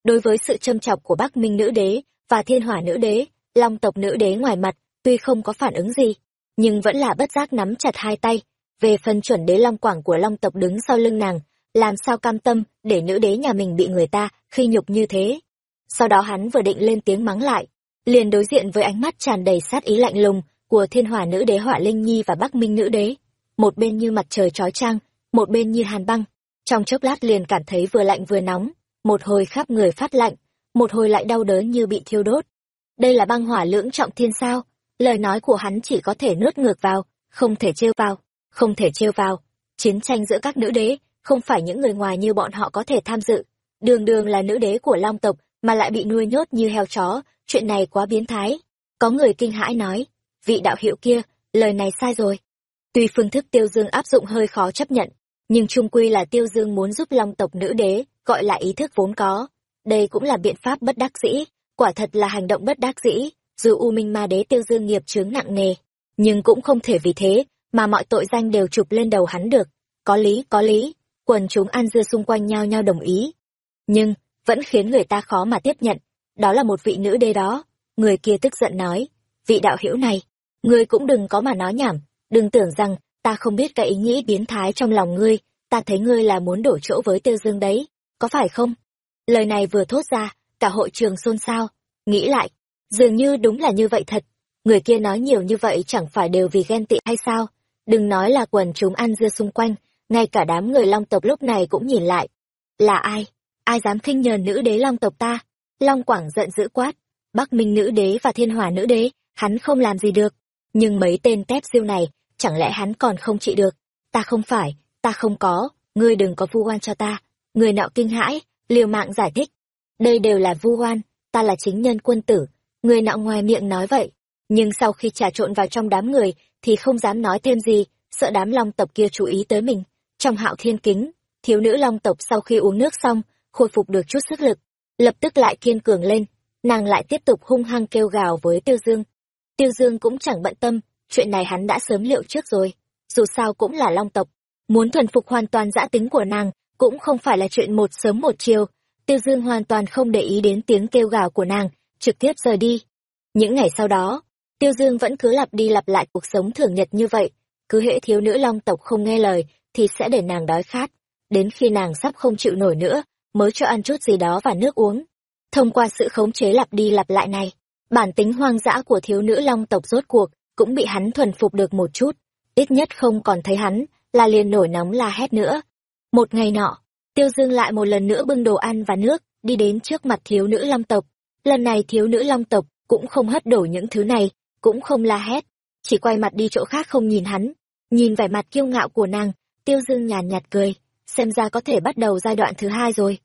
Đối với sự châm chọc của bắc minh nữ đế và thiên hỏa nữ đế, long tộc nữ đế ngoài mặt tuy không có phản ứng gì, nhưng vẫn là bất giác nắm chặt hai tay. Về phần chuẩn đế long quảng của long tộc đứng sau lưng nàng, làm sao cam tâm để nữ đế nhà mình bị người ta khi nhục như thế? Sau đó hắn vừa định lên tiếng mắng lại, liền đối diện với ánh mắt tràn đầy sát ý lạnh lùng của thiên hỏa nữ đế họa linh nhi và bắc minh nữ đế. Một bên như mặt trời trói trang một bên như hàn băng. Trong chốc lát liền cảm thấy vừa lạnh vừa nóng, một hồi khắp người phát lạnh, một hồi lại đau đớn như bị thiêu đốt. Đây là băng hỏa lưỡng trọng thiên sao? Lời nói của hắn chỉ có thể nuốt ngược vào, không thể trêu vào, không thể trêu vào. Chiến tranh giữa các nữ đế, không phải những người ngoài như bọn họ có thể tham dự. Đường đường là nữ đế của long tộc, mà lại bị nuôi nhốt như heo chó, chuyện này quá biến thái. Có người kinh hãi nói, vị đạo hiệu kia, lời này sai rồi. Tuy phương thức tiêu dương áp dụng hơi khó chấp nhận nhưng trung quy là tiêu dương muốn giúp long tộc nữ đế, gọi lại ý thức vốn có. Đây cũng là biện pháp bất đắc dĩ. Quả thật là hành động bất đắc dĩ. Dù u minh ma đế tiêu dương nghiệp chướng nặng nề, nhưng cũng không thể vì thế mà mọi tội danh đều chụp lên đầu hắn được. Có lý có lý. Quần chúng ăn dưa xung quanh nhau nhau đồng ý. Nhưng, vẫn khiến người ta khó mà tiếp nhận. Đó là một vị nữ đế đó. Người kia tức giận nói, vị đạo hữu này, ngươi cũng đừng có mà nói nhảm. Đừng tưởng rằng ta không biết cái ý nghĩ biến thái trong lòng ngươi, ta thấy ngươi là muốn đổ chỗ với tiêu dương đấy, có phải không? Lời này vừa thốt ra, cả hội trường xôn xao. Nghĩ lại, dường như đúng là như vậy thật. Người kia nói nhiều như vậy chẳng phải đều vì ghen tị hay sao? Đừng nói là quần chúng ăn dưa xung quanh, ngay cả đám người long tộc lúc này cũng nhìn lại. Là ai? Ai dám khinh nhờn nữ đế long tộc ta? Long quảng giận dữ quát. Bắc minh nữ đế và thiên hỏa nữ đế, hắn không làm gì được. Nhưng mấy tên tép siêu này chẳng lẽ hắn còn không trị được? Ta không phải, ta không có. Ngươi đừng có vu oan cho ta. Người nọ kinh hãi, liều mạng giải thích. Đây đều là vu oan, ta là chính nhân quân tử. Người nọ ngoài miệng nói vậy. Nhưng sau khi trà trộn vào trong đám người, thì không dám nói thêm gì. Sợ đám long tộc kia chú ý tới mình. Trong hạo thiên kính, thiếu nữ long tộc sau khi uống nước xong, khôi phục được chút sức lực. Lập tức lại kiên cường lên. Nàng lại tiếp tục hung hăng kêu gào với tiêu dương. Tiêu dương cũng chẳng bận tâm chuyện này hắn đã sớm liệu trước rồi. Dù sao cũng là long tộc. Muốn thuần phục hoàn toàn giã tính của nàng, cũng không phải là chuyện một sớm một chiều. Tiêu dương hoàn toàn không để ý đến tiếng kêu gào của nàng, trực tiếp rời đi. Những ngày sau đó, tiêu dương vẫn cứ lặp đi lặp lại cuộc sống thường nhật như vậy. Cứ hễ thiếu nữ long tộc không nghe lời, thì sẽ để nàng đói khát. Đến khi nàng sắp không chịu nổi nữa, mới cho ăn chút gì đó và nước uống. Thông qua sự khống chế lặp đi lặp lại này, bản tính hoang dã của thiếu nữ long tộc rốt cuộc cũng bị hắn thuần phục được một chút. Ít nhất không còn thấy hắn, là liền nổi nóng la hét nữa. Một ngày nọ, tiêu dương lại một lần nữa bưng đồ ăn và nước, đi đến trước mặt thiếu nữ long tộc. Lần này thiếu nữ long tộc cũng không hất đổ những thứ này, cũng không la hét, chỉ quay mặt đi chỗ khác không nhìn hắn. Nhìn vẻ mặt kiêu ngạo của nàng, tiêu dương nhàn nhạt cười, xem ra có thể bắt đầu giai đoạn thứ hai rồi.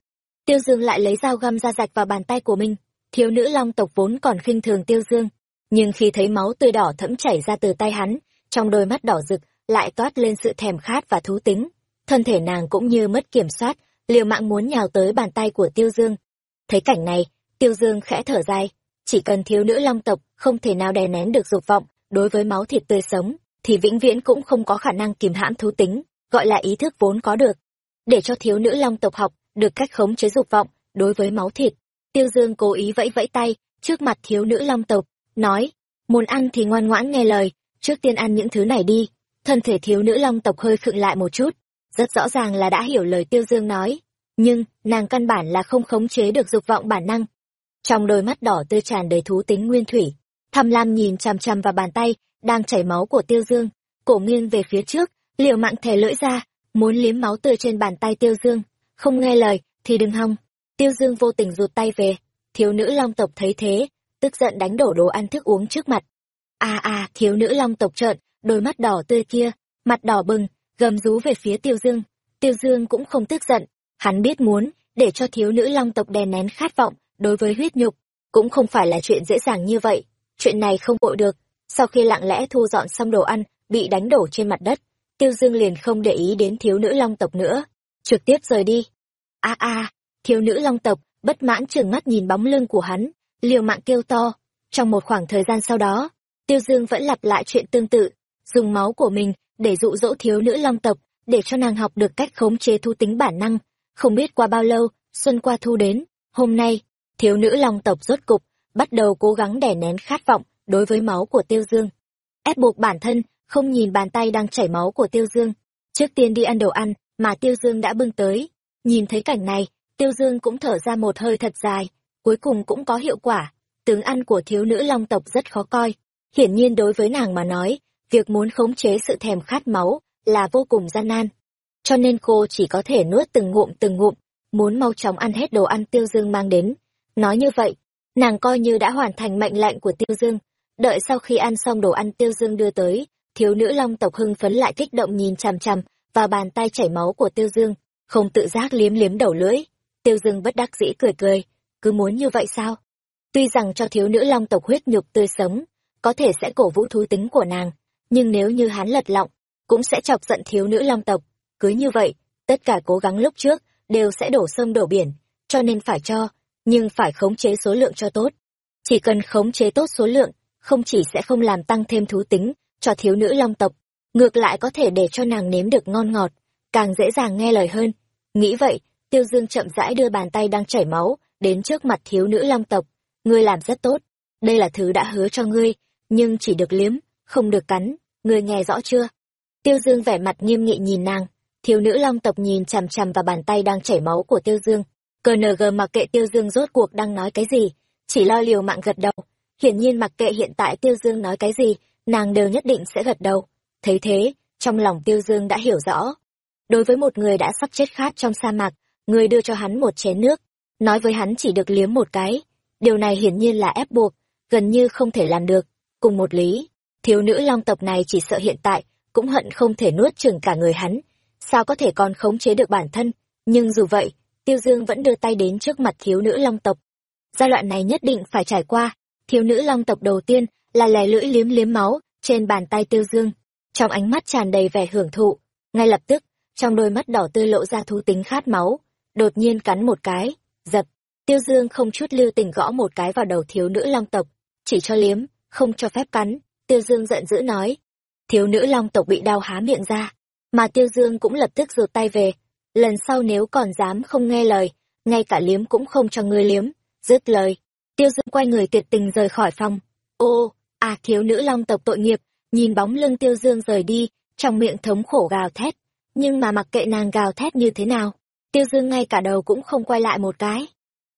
Tiêu dương lại lấy dao găm ra rạch vào bàn tay của mình. Thiếu nữ long tộc vốn còn khinh thường tiêu dương nhưng khi thấy máu tươi đỏ thẫm chảy ra từ tay hắn trong đôi mắt đỏ rực lại toát lên sự thèm khát và thú tính thân thể nàng cũng như mất kiểm soát liều mạng muốn nhào tới bàn tay của tiêu dương thấy cảnh này tiêu dương khẽ thở dài chỉ cần thiếu nữ long tộc không thể nào đè nén được dục vọng đối với máu thịt tươi sống thì vĩnh viễn cũng không có khả năng kìm hãm thú tính gọi là ý thức vốn có được. Để cho thiếu nữ long tộc học được cách khống chế dục vọng đối với máu thịt. Tiêu Dương cố ý vẫy vẫy tay trước mặt thiếu nữ long tộc, nói, muốn ăn thì ngoan ngoãn nghe lời, trước tiên ăn những thứ này đi. Thân thể thiếu nữ long tộc hơi khựng lại một chút, rất rõ ràng là đã hiểu lời Tiêu Dương nói, nhưng nàng căn bản là không khống chế được dục vọng bản năng. Trong đôi mắt đỏ tươi tràn đầy thú tính nguyên thủy, tham lam nhìn chằm chằm vào bàn tay đang chảy máu của Tiêu Dương, cổ nghiêng về phía trước, liều mạng thè lưỡi ra, muốn liếm máu tươi trên bàn tay Tiêu Dương, không nghe lời thì đừng hòng. Tiêu Dương vô tình rụt tay về, thiếu nữ long tộc thấy thế, tức giận đánh đổ đồ ăn thức uống trước mặt. À à, thiếu nữ long tộc trợn, đôi mắt đỏ tươi kia, mặt đỏ bừng, gầm rú về phía Tiêu Dương. Tiêu Dương cũng không tức giận, hắn biết muốn, để cho thiếu nữ long tộc đè nén khát vọng đối với huyết nhục, cũng không phải là chuyện dễ dàng như vậy. Chuyện này không vội được, sau khi lặng lẽ thu dọn xong đồ ăn, bị đánh đổ trên mặt đất, Tiêu Dương liền không để ý đến thiếu nữ long tộc nữa, trực tiếp rời đi. A a, thiếu nữ long tộc bất mãn trừng mắt nhìn bóng lưng của hắn, liều mạng kêu to. Trong một khoảng thời gian sau đó, Tiêu Dương vẫn lặp lại chuyện tương tự, dùng máu của mình để dụ dỗ thiếu nữ long tộc, để cho nàng học được cách khống chế thu tính bản năng. Không biết qua bao lâu, xuân qua thu đến, hôm nay, thiếu nữ long tộc rốt cục, bắt đầu cố gắng đè nén khát vọng đối với máu của Tiêu Dương. Ép buộc bản thân, không nhìn bàn tay đang chảy máu của Tiêu Dương. Trước tiên đi ăn đồ ăn mà Tiêu Dương đã bưng tới. Nhìn thấy cảnh này, Tiêu Dương cũng thở ra một hơi thật dài, cuối cùng cũng có hiệu quả. Tướng ăn của thiếu nữ long tộc rất khó coi. Hiển nhiên đối với nàng mà nói, việc muốn khống chế sự thèm khát máu là vô cùng gian nan. Cho nên cô chỉ có thể nuốt từng ngụm từng ngụm, muốn mau chóng ăn hết đồ ăn Tiêu Dương mang đến. Nói như vậy, nàng coi như đã hoàn thành mệnh lệnh của Tiêu Dương. Đợi sau khi ăn xong đồ ăn Tiêu Dương đưa tới, thiếu nữ long tộc hưng phấn lại kích động nhìn chằm chằm vào bàn tay chảy máu của Tiêu Dương, không tự giác liếm liếm đầu lưỡi. Tiêu Dương bất đắc dĩ cười cười, cứ muốn như vậy sao? Tuy rằng cho thiếu nữ long tộc huyết nhục tươi sống, có thể sẽ cổ vũ thú tính của nàng, nhưng nếu như hắn lật lọng, cũng sẽ chọc giận thiếu nữ long tộc. Cứ như vậy, tất cả cố gắng lúc trước đều sẽ đổ sông đổ biển, cho nên phải cho, nhưng phải khống chế số lượng cho tốt. Chỉ cần khống chế tốt số lượng, không chỉ sẽ không làm tăng thêm thú tính cho thiếu nữ long tộc, ngược lại có thể để cho nàng nếm được ngon ngọt, càng dễ dàng nghe lời hơn. Nghĩ vậy, Tiêu Dương chậm rãi đưa bàn tay đang chảy máu đến trước mặt thiếu nữ long tộc. Ngươi làm rất tốt, đây là thứ đã hứa cho ngươi, nhưng chỉ được liếm, không được cắn, ngươi nghe rõ chưa? Tiêu Dương vẻ mặt nghiêm nghị nhìn nàng, thiếu nữ long tộc nhìn chằm chằm vào bàn tay đang chảy máu của Tiêu Dương. gờ mặc kệ Tiêu Dương rốt cuộc đang nói cái gì, chỉ lo liều mạng gật đầu. Hiển nhiên mặc kệ hiện tại Tiêu Dương nói cái gì, nàng đều nhất định sẽ gật đầu. Thấy thế, trong lòng Tiêu Dương đã hiểu rõ. Đối với một người đã sắp chết khát trong sa mạc, người đưa cho hắn một chén nước, nói với hắn chỉ được liếm một cái. Điều này hiển nhiên là ép buộc, gần như không thể làm được. Cùng một lý, thiếu nữ long tộc này chỉ sợ hiện tại, cũng hận không thể nuốt chừng cả người hắn. Sao có thể còn khống chế được bản thân? Nhưng dù vậy, Tiêu Dương vẫn đưa tay đến trước mặt thiếu nữ long tộc. Giai đoạn này nhất định phải trải qua. Thiếu nữ long tộc đầu tiên là lè lưỡi liếm liếm máu trên bàn tay Tiêu Dương, trong ánh mắt tràn đầy vẻ hưởng thụ. Ngay lập tức, trong đôi mắt đỏ tươi lộ ra thú tính khát máu, đột nhiên cắn một cái, giật. Tiêu Dương không chút lưu tình gõ một cái vào đầu thiếu nữ long tộc, chỉ cho liếm, không cho phép cắn. Tiêu Dương giận dữ nói. Thiếu nữ long tộc bị đau há miệng ra, mà Tiêu Dương cũng lập tức rụt tay về. Lần sau nếu còn dám không nghe lời, ngay cả liếm cũng không cho ngươi liếm. Dứt lời, Tiêu Dương quay người tuyệt tình rời khỏi phòng. Ô, à thiếu nữ long tộc tội nghiệp, nhìn bóng lưng Tiêu Dương rời đi, trong miệng thống khổ gào thét. Nhưng mà mặc kệ nàng gào thét như thế nào, Tiêu Dương ngay cả đầu cũng không quay lại một cái.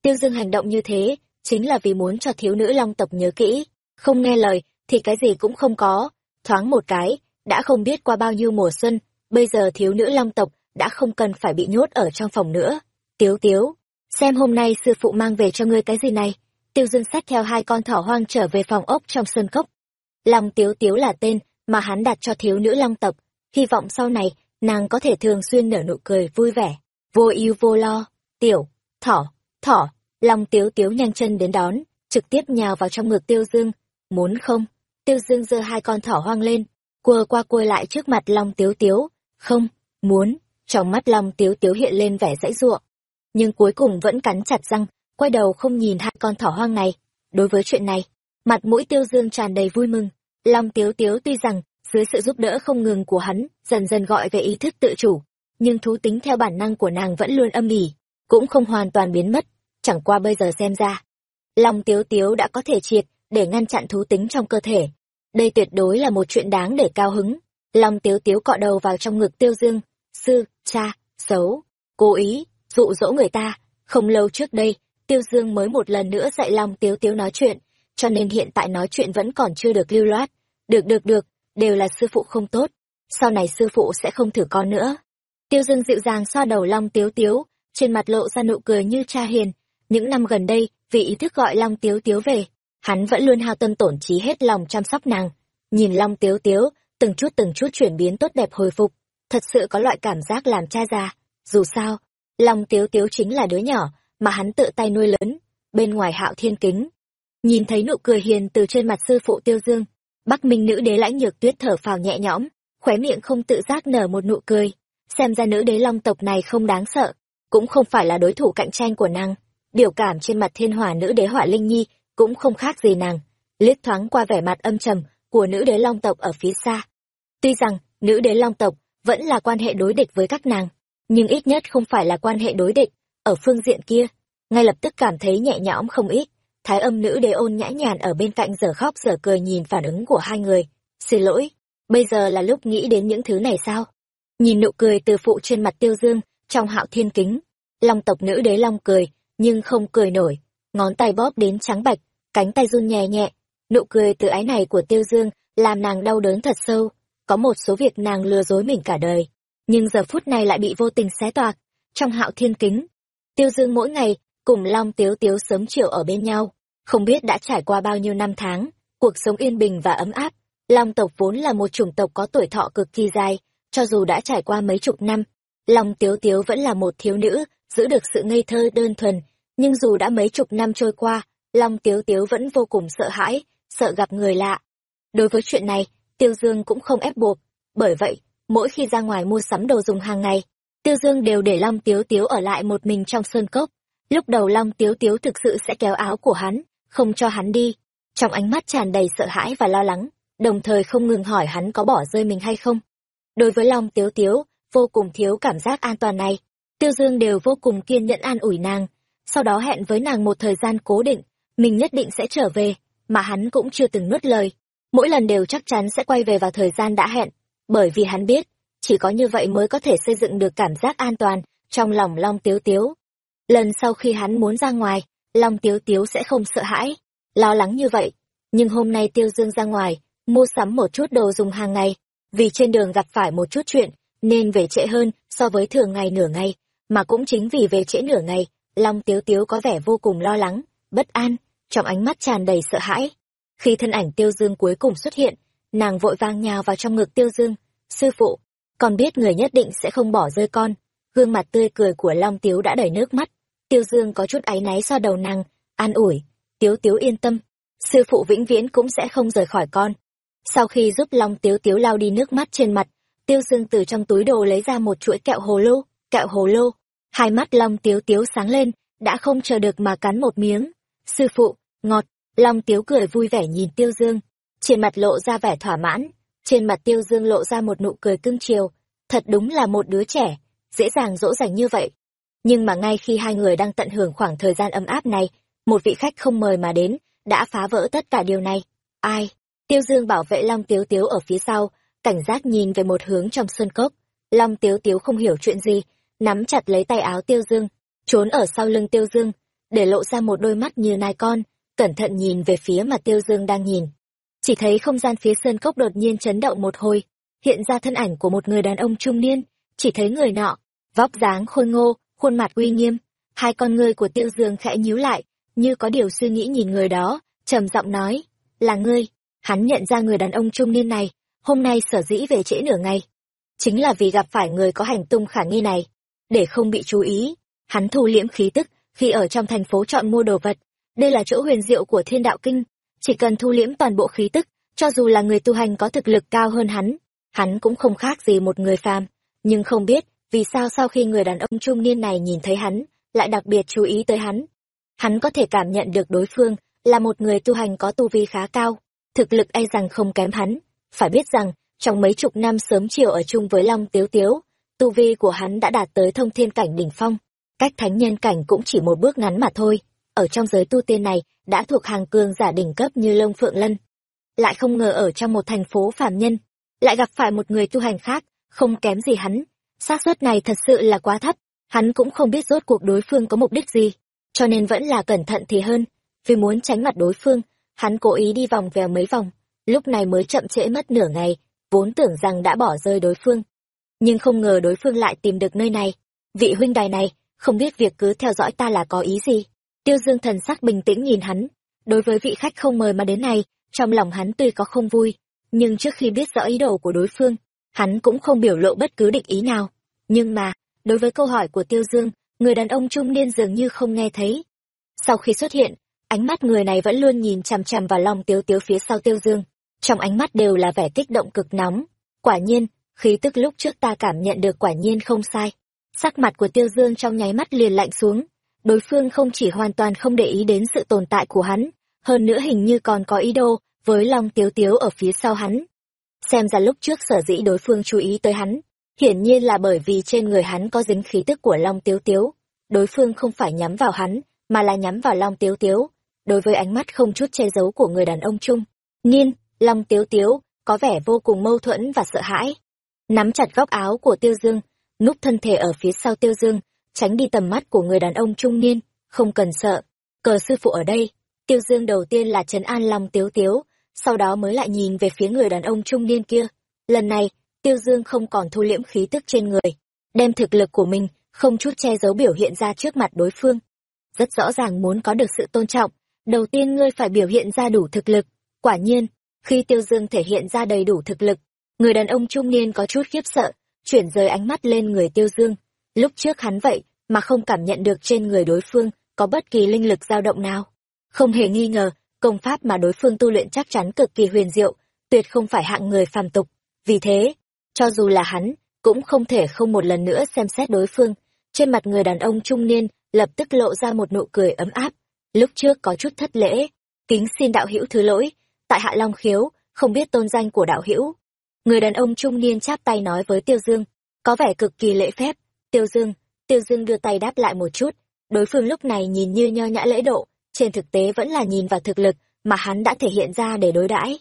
Tiêu Dương hành động như thế, chính là vì muốn cho thiếu nữ long tộc nhớ kỹ, không nghe lời thì cái gì cũng không có. Thoáng một cái, đã không biết qua bao nhiêu mùa xuân, bây giờ thiếu nữ long tộc đã không cần phải bị nhốt ở trong phòng nữa. Tiếu tiếu, xem hôm nay sư phụ mang về cho ngươi cái gì này. Tiêu Dương xách theo hai con thỏ hoang trở về phòng ốc trong sơn cốc. Long tiếu tiếu là tên mà hắn đặt cho thiếu nữ long tộc, hy vọng sau này nàng có thể thường xuyên nở nụ cười vui vẻ, vô ưu vô lo. Tiểu, thỏ, thỏ, Long tiếu tiếu nhanh chân đến đón, trực tiếp nhào vào trong ngực Tiêu Dương. Muốn không? Tiêu Dương giơ hai con thỏ hoang lên, quơ qua quơ lại trước mặt Long tiếu tiếu. Không, muốn. Trong mắt Long tiếu tiếu hiện lên vẻ dãy ruộng. Nhưng cuối cùng vẫn cắn chặt răng, quay đầu không nhìn hai con thỏ hoang này. Đối với chuyện này, mặt mũi Tiêu Dương tràn đầy vui mừng. Long tiếu tiếu tuy rằng dưới sự giúp đỡ không ngừng của hắn, dần dần gọi về ý thức tự chủ. Nhưng thú tính theo bản năng của nàng vẫn luôn âm ỉ, cũng không hoàn toàn biến mất, chẳng qua bây giờ xem ra. Long tiếu tiếu đã có thể triệt để ngăn chặn thú tính trong cơ thể. Đây tuyệt đối là một chuyện đáng để cao hứng. Long tiếu tiếu cọ đầu vào trong ngực tiêu dương, sư, cha, xấu, cố ý, dụ dỗ người ta. Không lâu trước đây, tiêu dương mới một lần nữa dạy Long tiếu tiếu nói chuyện, cho nên hiện tại nói chuyện vẫn còn chưa được lưu loát. Được được được, đều là sư phụ không tốt, sau này sư phụ sẽ không thử con nữa. Tiêu Dương dịu dàng xoa đầu Long Tiếu Tiếu, trên mặt lộ ra nụ cười như cha hiền. Những năm gần đây, vì ý thức gọi Long Tiếu Tiếu về, hắn vẫn luôn hao tâm tổn trí hết lòng chăm sóc nàng. Nhìn Long Tiếu Tiếu, từng chút từng chút chuyển biến tốt đẹp hồi phục, thật sự có loại cảm giác làm cha già. Dù sao, Long Tiếu Tiếu chính là đứa nhỏ mà hắn tự tay nuôi lớn, bên ngoài hạo thiên kính. Nhìn thấy nụ cười hiền từ trên mặt sư phụ Tiêu Dương, Bắc Minh nữ đế lãnh nhược tuyết thở phào nhẹ nhõm, khóe miệng không tự giác nở một nụ cười. Xem ra nữ đế long tộc này không đáng sợ, cũng không phải là đối thủ cạnh tranh của nàng. Biểu cảm trên mặt thiên hỏa nữ đế hỏa linh nhi cũng không khác gì nàng, liếc thoáng qua vẻ mặt âm trầm của nữ đế long tộc ở phía xa. Tuy rằng, nữ đế long tộc vẫn là quan hệ đối địch với các nàng, nhưng ít nhất không phải là quan hệ đối địch, ở phương diện kia, ngay lập tức cảm thấy nhẹ nhõm không ít thái âm nữ đế ôn nhã nhàn ở bên cạnh giờ khóc giờ cười nhìn phản ứng của hai người xin lỗi bây giờ là lúc nghĩ đến những thứ này sao nhìn nụ cười từ phụ trên mặt tiêu dương trong hạo thiên kính long tộc nữ đế long cười nhưng không cười nổi. Ngón tay bóp đến trắng bạch cánh tay run nhẹ nhẹ. Nụ cười từ ái này của tiêu dương làm nàng đau đớn thật sâu. Có một số việc nàng lừa dối mình cả đời nhưng giờ phút này lại bị vô tình xé toạc. Trong hạo thiên kính tiêu dương mỗi ngày cùng long tiếu tiếu sớm chiều ở bên nhau. Không biết đã trải qua bao nhiêu năm tháng, cuộc sống yên bình và ấm áp. Long tộc vốn là một chủng tộc có tuổi thọ cực kỳ dài, cho dù đã trải qua mấy chục năm. Long Tiếu Tiếu vẫn là một thiếu nữ, giữ được sự ngây thơ đơn thuần, nhưng dù đã mấy chục năm trôi qua, Long Tiếu Tiếu vẫn vô cùng sợ hãi, sợ gặp người lạ. Đối với chuyện này, Tiêu Dương cũng không ép buộc, bởi vậy, mỗi khi ra ngoài mua sắm đồ dùng hàng ngày, Tiêu Dương đều để Long Tiếu Tiếu ở lại một mình trong sơn cốc. Lúc đầu Long Tiếu Tiếu thực sự sẽ kéo áo của hắn, không cho hắn đi, trong ánh mắt tràn đầy sợ hãi và lo lắng, đồng thời không ngừng hỏi hắn có bỏ rơi mình hay không. Đối với Long Tiếu Tiếu, vô cùng thiếu cảm giác an toàn này, Tiêu Dương đều vô cùng kiên nhẫn an ủi nàng, sau đó hẹn với nàng một thời gian cố định, mình nhất định sẽ trở về, mà hắn cũng chưa từng nuốt lời. Mỗi lần đều chắc chắn sẽ quay về vào thời gian đã hẹn, bởi vì hắn biết, chỉ có như vậy mới có thể xây dựng được cảm giác an toàn trong lòng Long Tiếu Tiếu. Lần sau khi hắn muốn ra ngoài, Long Tiếu Tiếu sẽ không sợ hãi, lo lắng như vậy. Nhưng hôm nay Tiêu Dương ra ngoài, mua sắm một chút đồ dùng hàng ngày, vì trên đường gặp phải một chút chuyện, nên về trễ hơn so với thường ngày nửa ngày, mà cũng chính vì về trễ nửa ngày, Long Tiếu Tiếu có vẻ vô cùng lo lắng, bất an, trong ánh mắt tràn đầy sợ hãi. Khi thân ảnh Tiêu Dương cuối cùng xuất hiện, nàng vội vang nhào vào trong ngực Tiêu Dương, sư phụ, con biết người nhất định sẽ không bỏ rơi con. Gương mặt tươi cười của Long Tiếu đã đầy nước mắt, Tiêu Dương có chút áy náy xoa đầu nàng, an ủi, Tiếu Tiếu yên tâm, sư phụ vĩnh viễn cũng sẽ không rời khỏi con. Sau khi giúp Long Tiếu Tiếu lau đi nước mắt trên mặt, Tiêu Dương từ trong túi đồ lấy ra một chuỗi kẹo hồ lô, kẹo hồ lô. Hai mắt Long Tiếu Tiếu sáng lên, đã không chờ được mà cắn một miếng. Sư phụ, ngọt, Long Tiếu cười vui vẻ nhìn Tiêu Dương, trên mặt lộ ra vẻ thỏa mãn, trên mặt Tiêu Dương lộ ra một nụ cười cưng chiều, thật đúng là một đứa trẻ, dễ dàng dỗ dành như vậy, nhưng mà ngay khi hai người đang tận hưởng khoảng thời gian ấm áp này một vị khách không mời mà đến đã phá vỡ tất cả điều này. Ai? Tiêu dương bảo vệ long tiếu tiếu ở phía sau, cảnh giác nhìn về một hướng trong sơn cốc. Long tiếu tiếu không hiểu chuyện gì, nắm chặt lấy tay áo tiêu dương, trốn ở sau lưng tiêu dương, để lộ ra một đôi mắt như nai con, cẩn thận nhìn về phía mà tiêu dương đang nhìn. Chỉ thấy không gian phía sơn cốc đột nhiên chấn động một hồi, hiện ra thân ảnh của một người đàn ông trung niên, chỉ thấy người nọ, vóc dáng khôi ngô, khuôn mặt uy nghiêm. Hai con ngươi của tiêu dương khẽ nhíu lại, như có điều suy nghĩ nhìn người đó, trầm giọng nói, là ngươi hắn nhận ra người đàn ông trung niên này. Hôm nay sở dĩ về trễ nửa ngày chính là vì gặp phải người có hành tung khả nghi này. Để không bị chú ý hắn thu liễm khí tức khi ở trong thành phố chọn mua đồ vật. Đây là chỗ huyền diệu của thiên đạo kinh. Chỉ cần thu liễm toàn bộ khí tức cho dù là người tu hành có thực lực cao hơn hắn hắn cũng không khác gì một người phàm. Nhưng không biết vì sao sau khi người đàn ông trung niên này nhìn thấy hắn, lại đặc biệt chú ý tới hắn. Hắn có thể cảm nhận được đối phương là một người tu hành có tu vi khá cao, thực lực e rằng không kém hắn. Phải biết rằng, trong mấy chục năm sớm chiều ở chung với Long Tiếu Tiếu, tu vi của hắn đã đạt tới thông thiên cảnh đỉnh phong, cách thánh nhân cảnh cũng chỉ một bước ngắn mà thôi. Ở trong giới tu tiên này, đã thuộc hàng cường giả đỉnh cấp như Lông Phượng Lân. Lại không ngờ ở trong một thành phố phàm nhân, lại gặp phải một người tu hành khác, không kém gì hắn. xác suất này thật sự là quá thấp, hắn cũng không biết rốt cuộc đối phương có mục đích gì, cho nên vẫn là cẩn thận thì hơn. Vì muốn tránh mặt đối phương, hắn cố ý đi vòng vèo mấy vòng, lúc này mới chậm trễ mất nửa ngày, vốn tưởng rằng đã bỏ rơi đối phương. Nhưng không ngờ đối phương lại tìm được nơi này. Vị huynh đài này, không biết việc cứ theo dõi ta là có ý gì. Tiêu Dương thần sắc bình tĩnh nhìn hắn. Đối với vị khách không mời mà đến này, trong lòng hắn tuy có không vui, nhưng trước khi biết rõ ý đồ của đối phương, hắn cũng không biểu lộ bất cứ định ý nào. Nhưng mà, đối với câu hỏi của Tiêu Dương, người đàn ông trung niên dường như không nghe thấy. Sau khi xuất hiện, ánh mắt người này vẫn luôn nhìn chằm chằm vào lòng Tiếu Tiếu phía sau Tiêu Dương. Trong ánh mắt đều là vẻ kích động cực nóng. Quả nhiên, khí tức lúc trước ta cảm nhận được quả nhiên không sai. Sắc mặt của Tiêu Dương trong nháy mắt liền lạnh xuống. Đối phương không chỉ hoàn toàn không để ý đến sự tồn tại của hắn, hơn nữa hình như còn có ý đồ với Long Tiếu Tiếu ở phía sau hắn. Xem ra lúc trước sở dĩ đối phương chú ý tới hắn, hiển nhiên là bởi vì trên người hắn có dính khí tức của Long Tiếu Tiếu. Đối phương không phải nhắm vào hắn, mà là nhắm vào Long Tiếu Tiếu. Đối với ánh mắt không chút che giấu của người đàn ông chung, Nhiên, Long Tiếu Tiếu, có vẻ vô cùng mâu thuẫn và sợ hãi. Nắm chặt góc áo của Tiêu Dương, núp thân thể ở phía sau Tiêu Dương, tránh đi tầm mắt của người đàn ông trung niên, không cần sợ. Cờ sư phụ ở đây, Tiêu Dương đầu tiên là trấn an Long Tiếu Tiếu, sau đó mới lại nhìn về phía người đàn ông trung niên kia. Lần này, Tiêu Dương không còn thu liễm khí tức trên người, đem thực lực của mình không chút che giấu biểu hiện ra trước mặt đối phương. Rất rõ ràng muốn có được sự tôn trọng, đầu tiên ngươi phải biểu hiện ra đủ thực lực. Quả nhiên, khi Tiêu Dương thể hiện ra đầy đủ thực lực, người đàn ông trung niên có chút khiếp sợ, chuyển rời ánh mắt lên người Tiêu Dương. Lúc trước hắn vậy mà không cảm nhận được trên người đối phương có bất kỳ linh lực dao động nào. Không hề nghi ngờ, công pháp mà đối phương tu luyện chắc chắn cực kỳ huyền diệu, tuyệt không phải hạng người phàm tục. Vì thế, cho dù là hắn, cũng không thể không một lần nữa xem xét đối phương. Trên mặt người đàn ông trung niên lập tức lộ ra một nụ cười ấm áp. Lúc trước có chút thất lễ, kính xin đạo hữu thứ lỗi, tại Hạ Long Khiếu, không biết tôn danh của đạo hữu. Người đàn ông trung niên chắp tay nói với Tiêu Dương, có vẻ cực kỳ lễ phép. Tiêu Dương, Tiêu Dương đưa tay đáp lại một chút, đối phương lúc này nhìn như nho nhã lễ độ, trên thực tế vẫn là nhìn vào thực lực mà hắn đã thể hiện ra để đối đãi.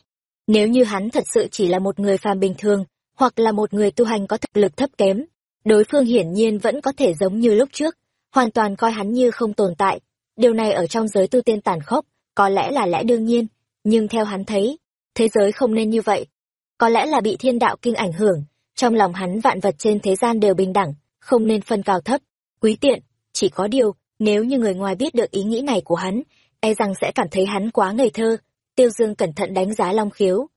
Nếu như hắn thật sự chỉ là một người phàm bình thường, hoặc là một người tu hành có thực lực thấp kém, đối phương hiển nhiên vẫn có thể giống như lúc trước, hoàn toàn coi hắn như không tồn tại. Điều này ở trong giới tu tiên tàn khốc, có lẽ là lẽ đương nhiên, nhưng theo hắn thấy, thế giới không nên như vậy. Có lẽ là bị thiên đạo kinh ảnh hưởng, trong lòng hắn vạn vật trên thế gian đều bình đẳng, không nên phân cao thấp, quý tiện, chỉ có điều, nếu như người ngoài biết được ý nghĩ này của hắn, e rằng sẽ cảm thấy hắn quá ngây thơ. Tiêu Dương cẩn thận đánh giá Long Khiếu.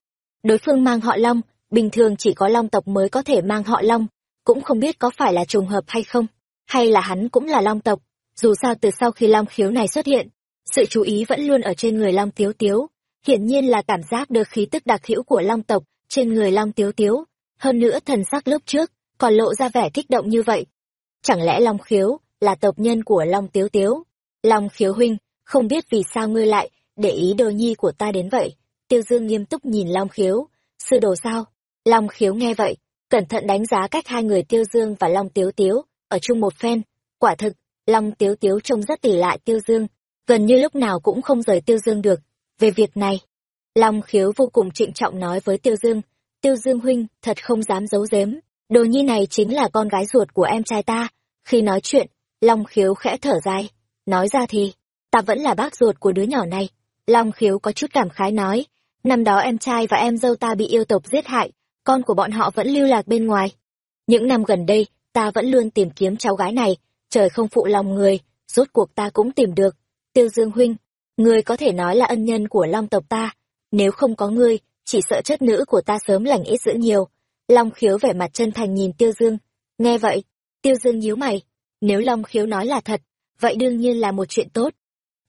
Đối phương mang họ Long, bình thường chỉ có Long tộc mới có thể mang họ Long, cũng không biết có phải là trùng hợp hay không, hay là hắn cũng là Long tộc. Dù sao từ sau khi Long Khiếu này xuất hiện, sự chú ý vẫn luôn ở trên người Long Tiếu Tiếu, hiển nhiên là cảm giác được khí tức đặc hữu của Long tộc trên người Long Tiếu Tiếu. Hơn nữa thần sắc lúc trước, còn lộ ra vẻ kích động như vậy. Chẳng lẽ Long Khiếu là tộc nhân của Long Tiếu Tiếu? Long Khiếu huynh, không biết vì sao ngươi lại để ý đồ nhi của ta đến vậy tiêu dương nghiêm túc nhìn long khiếu sư đồ sao long khiếu nghe vậy cẩn thận đánh giá cách hai người tiêu dương và long tiếu tiếu ở chung một phen quả thực long tiếu tiếu trông rất tỉ lại tiêu dương gần như lúc nào cũng không rời tiêu dương được về việc này long khiếu vô cùng trịnh trọng nói với tiêu dương tiêu dương huynh thật không dám giấu giếm đồ nhi này chính là con gái ruột của em trai ta khi nói chuyện long khiếu khẽ thở dài nói ra thì ta vẫn là bác ruột của đứa nhỏ này. Long khiếu có chút cảm khái nói, năm đó em trai và em dâu ta bị yêu tộc giết hại, con của bọn họ vẫn lưu lạc bên ngoài. Những năm gần đây, ta vẫn luôn tìm kiếm cháu gái này, trời không phụ lòng người, rốt cuộc ta cũng tìm được. Tiêu Dương Huynh, ngươi có thể nói là ân nhân của Long tộc ta, nếu không có ngươi, chỉ sợ chất nữ của ta sớm lành ít dữ nhiều. Long khiếu vẻ mặt chân thành nhìn Tiêu Dương, nghe vậy, Tiêu Dương nhíu mày, nếu Long khiếu nói là thật, vậy đương nhiên là một chuyện tốt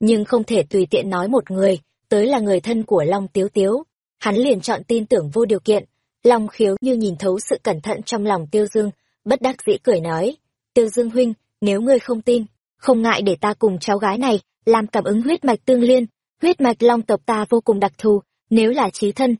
nhưng không thể tùy tiện nói một người, tới là người thân của Long Tiếu Tiếu. Hắn liền chọn tin tưởng vô điều kiện. Long khiếu như nhìn thấu sự cẩn thận trong lòng Tiêu Dương, bất đắc dĩ cười nói. Tiêu Dương huynh, nếu ngươi không tin, không ngại để ta cùng cháu gái này làm cảm ứng huyết mạch tương liên. Huyết mạch Long tộc ta vô cùng đặc thù, nếu là trí thân.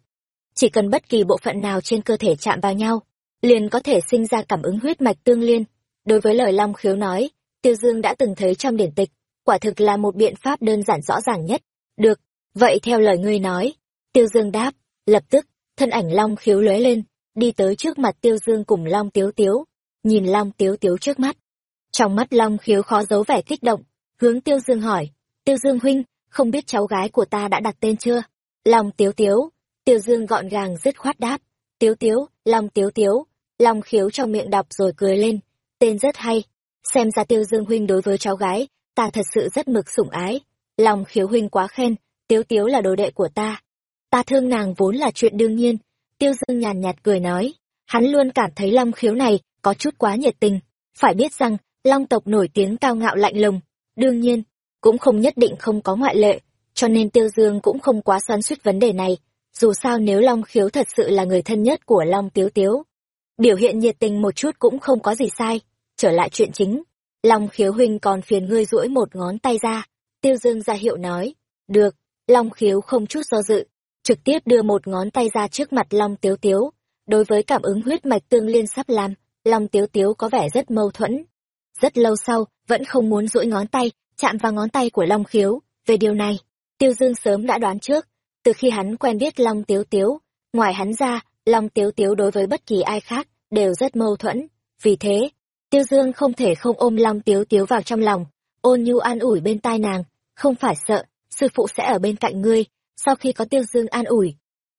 chỉ cần bất kỳ bộ phận nào trên cơ thể chạm vào nhau, liền có thể sinh ra cảm ứng huyết mạch tương liên. Đối với lời Long Khiếu nói, Tiêu Dương đã từng thấy trong điển tịch, quả thực là một biện pháp đơn giản rõ ràng nhất. Được, vậy theo lời ngươi nói, Tiêu Dương đáp, lập tức, thân ảnh Long Khiếu lóe lên, đi tới trước mặt Tiêu Dương cùng Long Tiếu Tiếu, nhìn Long Tiếu Tiếu trước mắt. Trong mắt Long Khiếu khó giấu vẻ kích động, hướng Tiêu Dương hỏi, Tiêu Dương huynh, không biết cháu gái của ta đã đặt tên chưa? Long Tiếu Tiếu, Tiêu Dương gọn gàng dứt khoát đáp, Tiếu Tiếu, Long Tiếu Tiếu, Long Khiếu trong miệng đọc rồi cười lên, tên rất hay, xem ra Tiêu Dương huynh đối với cháu gái, ta thật sự rất mực sủng ái. Long Khiếu huynh quá khen, Tiếu Tiếu là đồ đệ của ta. Ta thương nàng vốn là chuyện đương nhiên, Tiêu Dương nhàn nhạt cười nói, hắn luôn cảm thấy Long Khiếu này có chút quá nhiệt tình, phải biết rằng, Long tộc nổi tiếng cao ngạo lạnh lùng, đương nhiên, cũng không nhất định không có ngoại lệ, cho nên Tiêu Dương cũng không quá xoắn suýt vấn đề này, dù sao nếu Long Khiếu thật sự là người thân nhất của Long Tiếu Tiếu. Biểu hiện nhiệt tình một chút cũng không có gì sai, trở lại chuyện chính. Long Khiếu huynh còn phiền ngươi duỗi một ngón tay ra, Tiêu Dương ra hiệu nói, được, Long Khiếu không chút do dự, trực tiếp đưa một ngón tay ra trước mặt Long Tiếu Tiếu. Đối với cảm ứng huyết mạch tương liên sắp làm, Long Tiếu Tiếu có vẻ rất mâu thuẫn. Rất lâu sau, vẫn không muốn duỗi ngón tay, chạm vào ngón tay của Long Khiếu. Về điều này, Tiêu Dương sớm đã đoán trước, từ khi hắn quen biết Long Tiếu Tiếu, ngoài hắn ra, Long Tiếu Tiếu đối với bất kỳ ai khác, đều rất mâu thuẫn. Vì thế, Tiêu Dương không thể không ôm Long Tiếu Tiếu vào trong lòng, ôn nhu an ủi bên tai nàng, không phải sợ, sư phụ sẽ ở bên cạnh ngươi, sau khi có Tiêu Dương an ủi.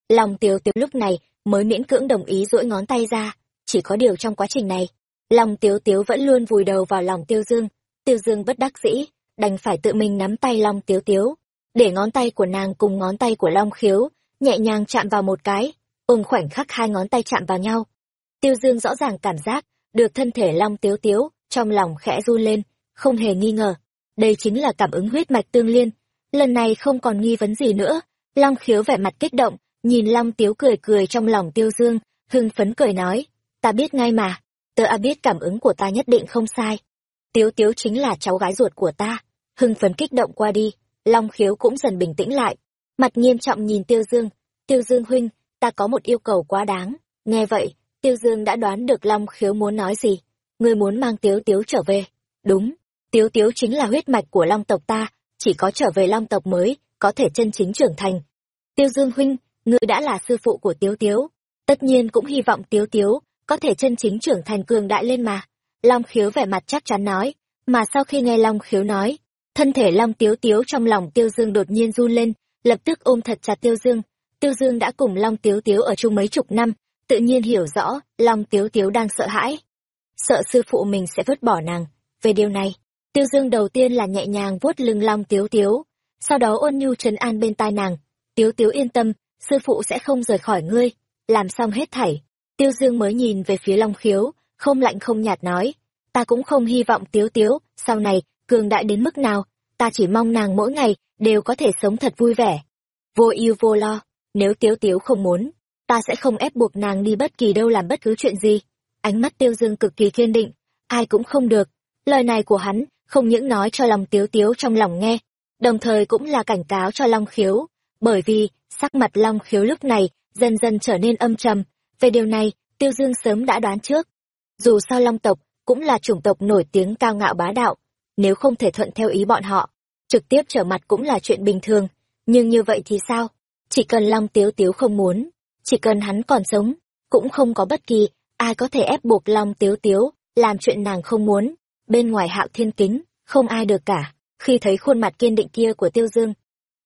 Long Tiếu Tiếu lúc này mới miễn cưỡng đồng ý duỗi ngón tay ra, chỉ có điều trong quá trình này, Long Tiếu Tiếu vẫn luôn vùi đầu vào lòng Tiêu Dương, Tiêu Dương bất đắc dĩ, đành phải tự mình nắm tay Long Tiếu Tiếu, để ngón tay của nàng cùng ngón tay của Long Khiếu nhẹ nhàng chạm vào một cái, ôm khoảnh khắc hai ngón tay chạm vào nhau. Tiêu Dương rõ ràng cảm giác được thân thể Long Tiếu Tiếu trong lòng khẽ run lên, không hề nghi ngờ, đây chính là cảm ứng huyết mạch tương liên. Lần này không còn nghi vấn gì nữa, Long Khiếu vẻ mặt kích động, nhìn Long Tiếu cười cười trong lòng Tiêu Dương, hưng phấn cười nói, ta biết ngay mà, tớ a biết cảm ứng của ta nhất định không sai. Tiếu Tiếu chính là cháu gái ruột của ta, hưng phấn kích động qua đi, Long khiếu cũng dần bình tĩnh lại, mặt nghiêm trọng nhìn Tiêu Dương. Tiêu Dương huynh, ta có một yêu cầu quá đáng. Nghe vậy, Tiêu Dương đã đoán được Long khiếu muốn nói gì. Ngươi muốn mang Tiếu Tiếu trở về. Đúng, Tiếu Tiếu chính là huyết mạch của Long tộc ta, chỉ có trở về Long tộc mới, có thể chân chính trưởng thành. Tiêu Dương huynh, ngươi đã là sư phụ của Tiếu Tiếu. Tất nhiên cũng hy vọng Tiếu Tiếu có thể chân chính trưởng thành cường đại lên mà. Long khiếu vẻ mặt chắc chắn nói, mà sau khi nghe Long khiếu nói, thân thể long tiếu tiếu trong lòng tiêu dương đột nhiên run lên lập tức ôm thật chặt tiêu dương. Tiêu dương đã cùng long tiếu tiếu ở chung mấy chục năm tự nhiên hiểu rõ long tiếu tiếu đang sợ hãi. Sợ sư phụ mình sẽ vứt bỏ nàng. Về điều này tiêu dương đầu tiên là nhẹ nhàng vuốt lưng long tiếu tiếu sau đó ôn nhu trấn an bên tai nàng. Tiếu tiếu yên tâm sư phụ sẽ không rời khỏi ngươi làm xong hết thảy tiêu dương mới nhìn về phía long khiếu không lạnh không nhạt nói ta cũng không hy vọng tiếu tiếu sau này cường đại đến mức nào, ta chỉ mong nàng mỗi ngày đều có thể sống thật vui vẻ. Vô ưu vô lo, nếu Tiếu Tiếu không muốn, ta sẽ không ép buộc nàng đi bất kỳ đâu làm bất cứ chuyện gì. Ánh mắt Tiêu Dương cực kỳ kiên định, ai cũng không được. Lời này của hắn không những nói cho lòng Tiếu Tiếu trong lòng nghe, đồng thời cũng là cảnh cáo cho Long Khiếu, bởi vì sắc mặt Long Khiếu lúc này dần dần trở nên âm trầm. Về điều này, Tiêu Dương sớm đã đoán trước. Dù sao Long tộc cũng là chủng tộc nổi tiếng cao ngạo bá đạo, nếu không thể thuận theo ý bọn họ, trực tiếp trở mặt cũng là chuyện bình thường, nhưng như vậy thì sao? Chỉ cần Long Tiếu Tiếu không muốn, chỉ cần hắn còn sống, cũng không có bất kỳ ai có thể ép buộc Long Tiếu Tiếu làm chuyện nàng không muốn. Bên ngoài Hạo Thiên Kính, không ai được cả. Khi thấy khuôn mặt kiên định kia của Tiêu Dương,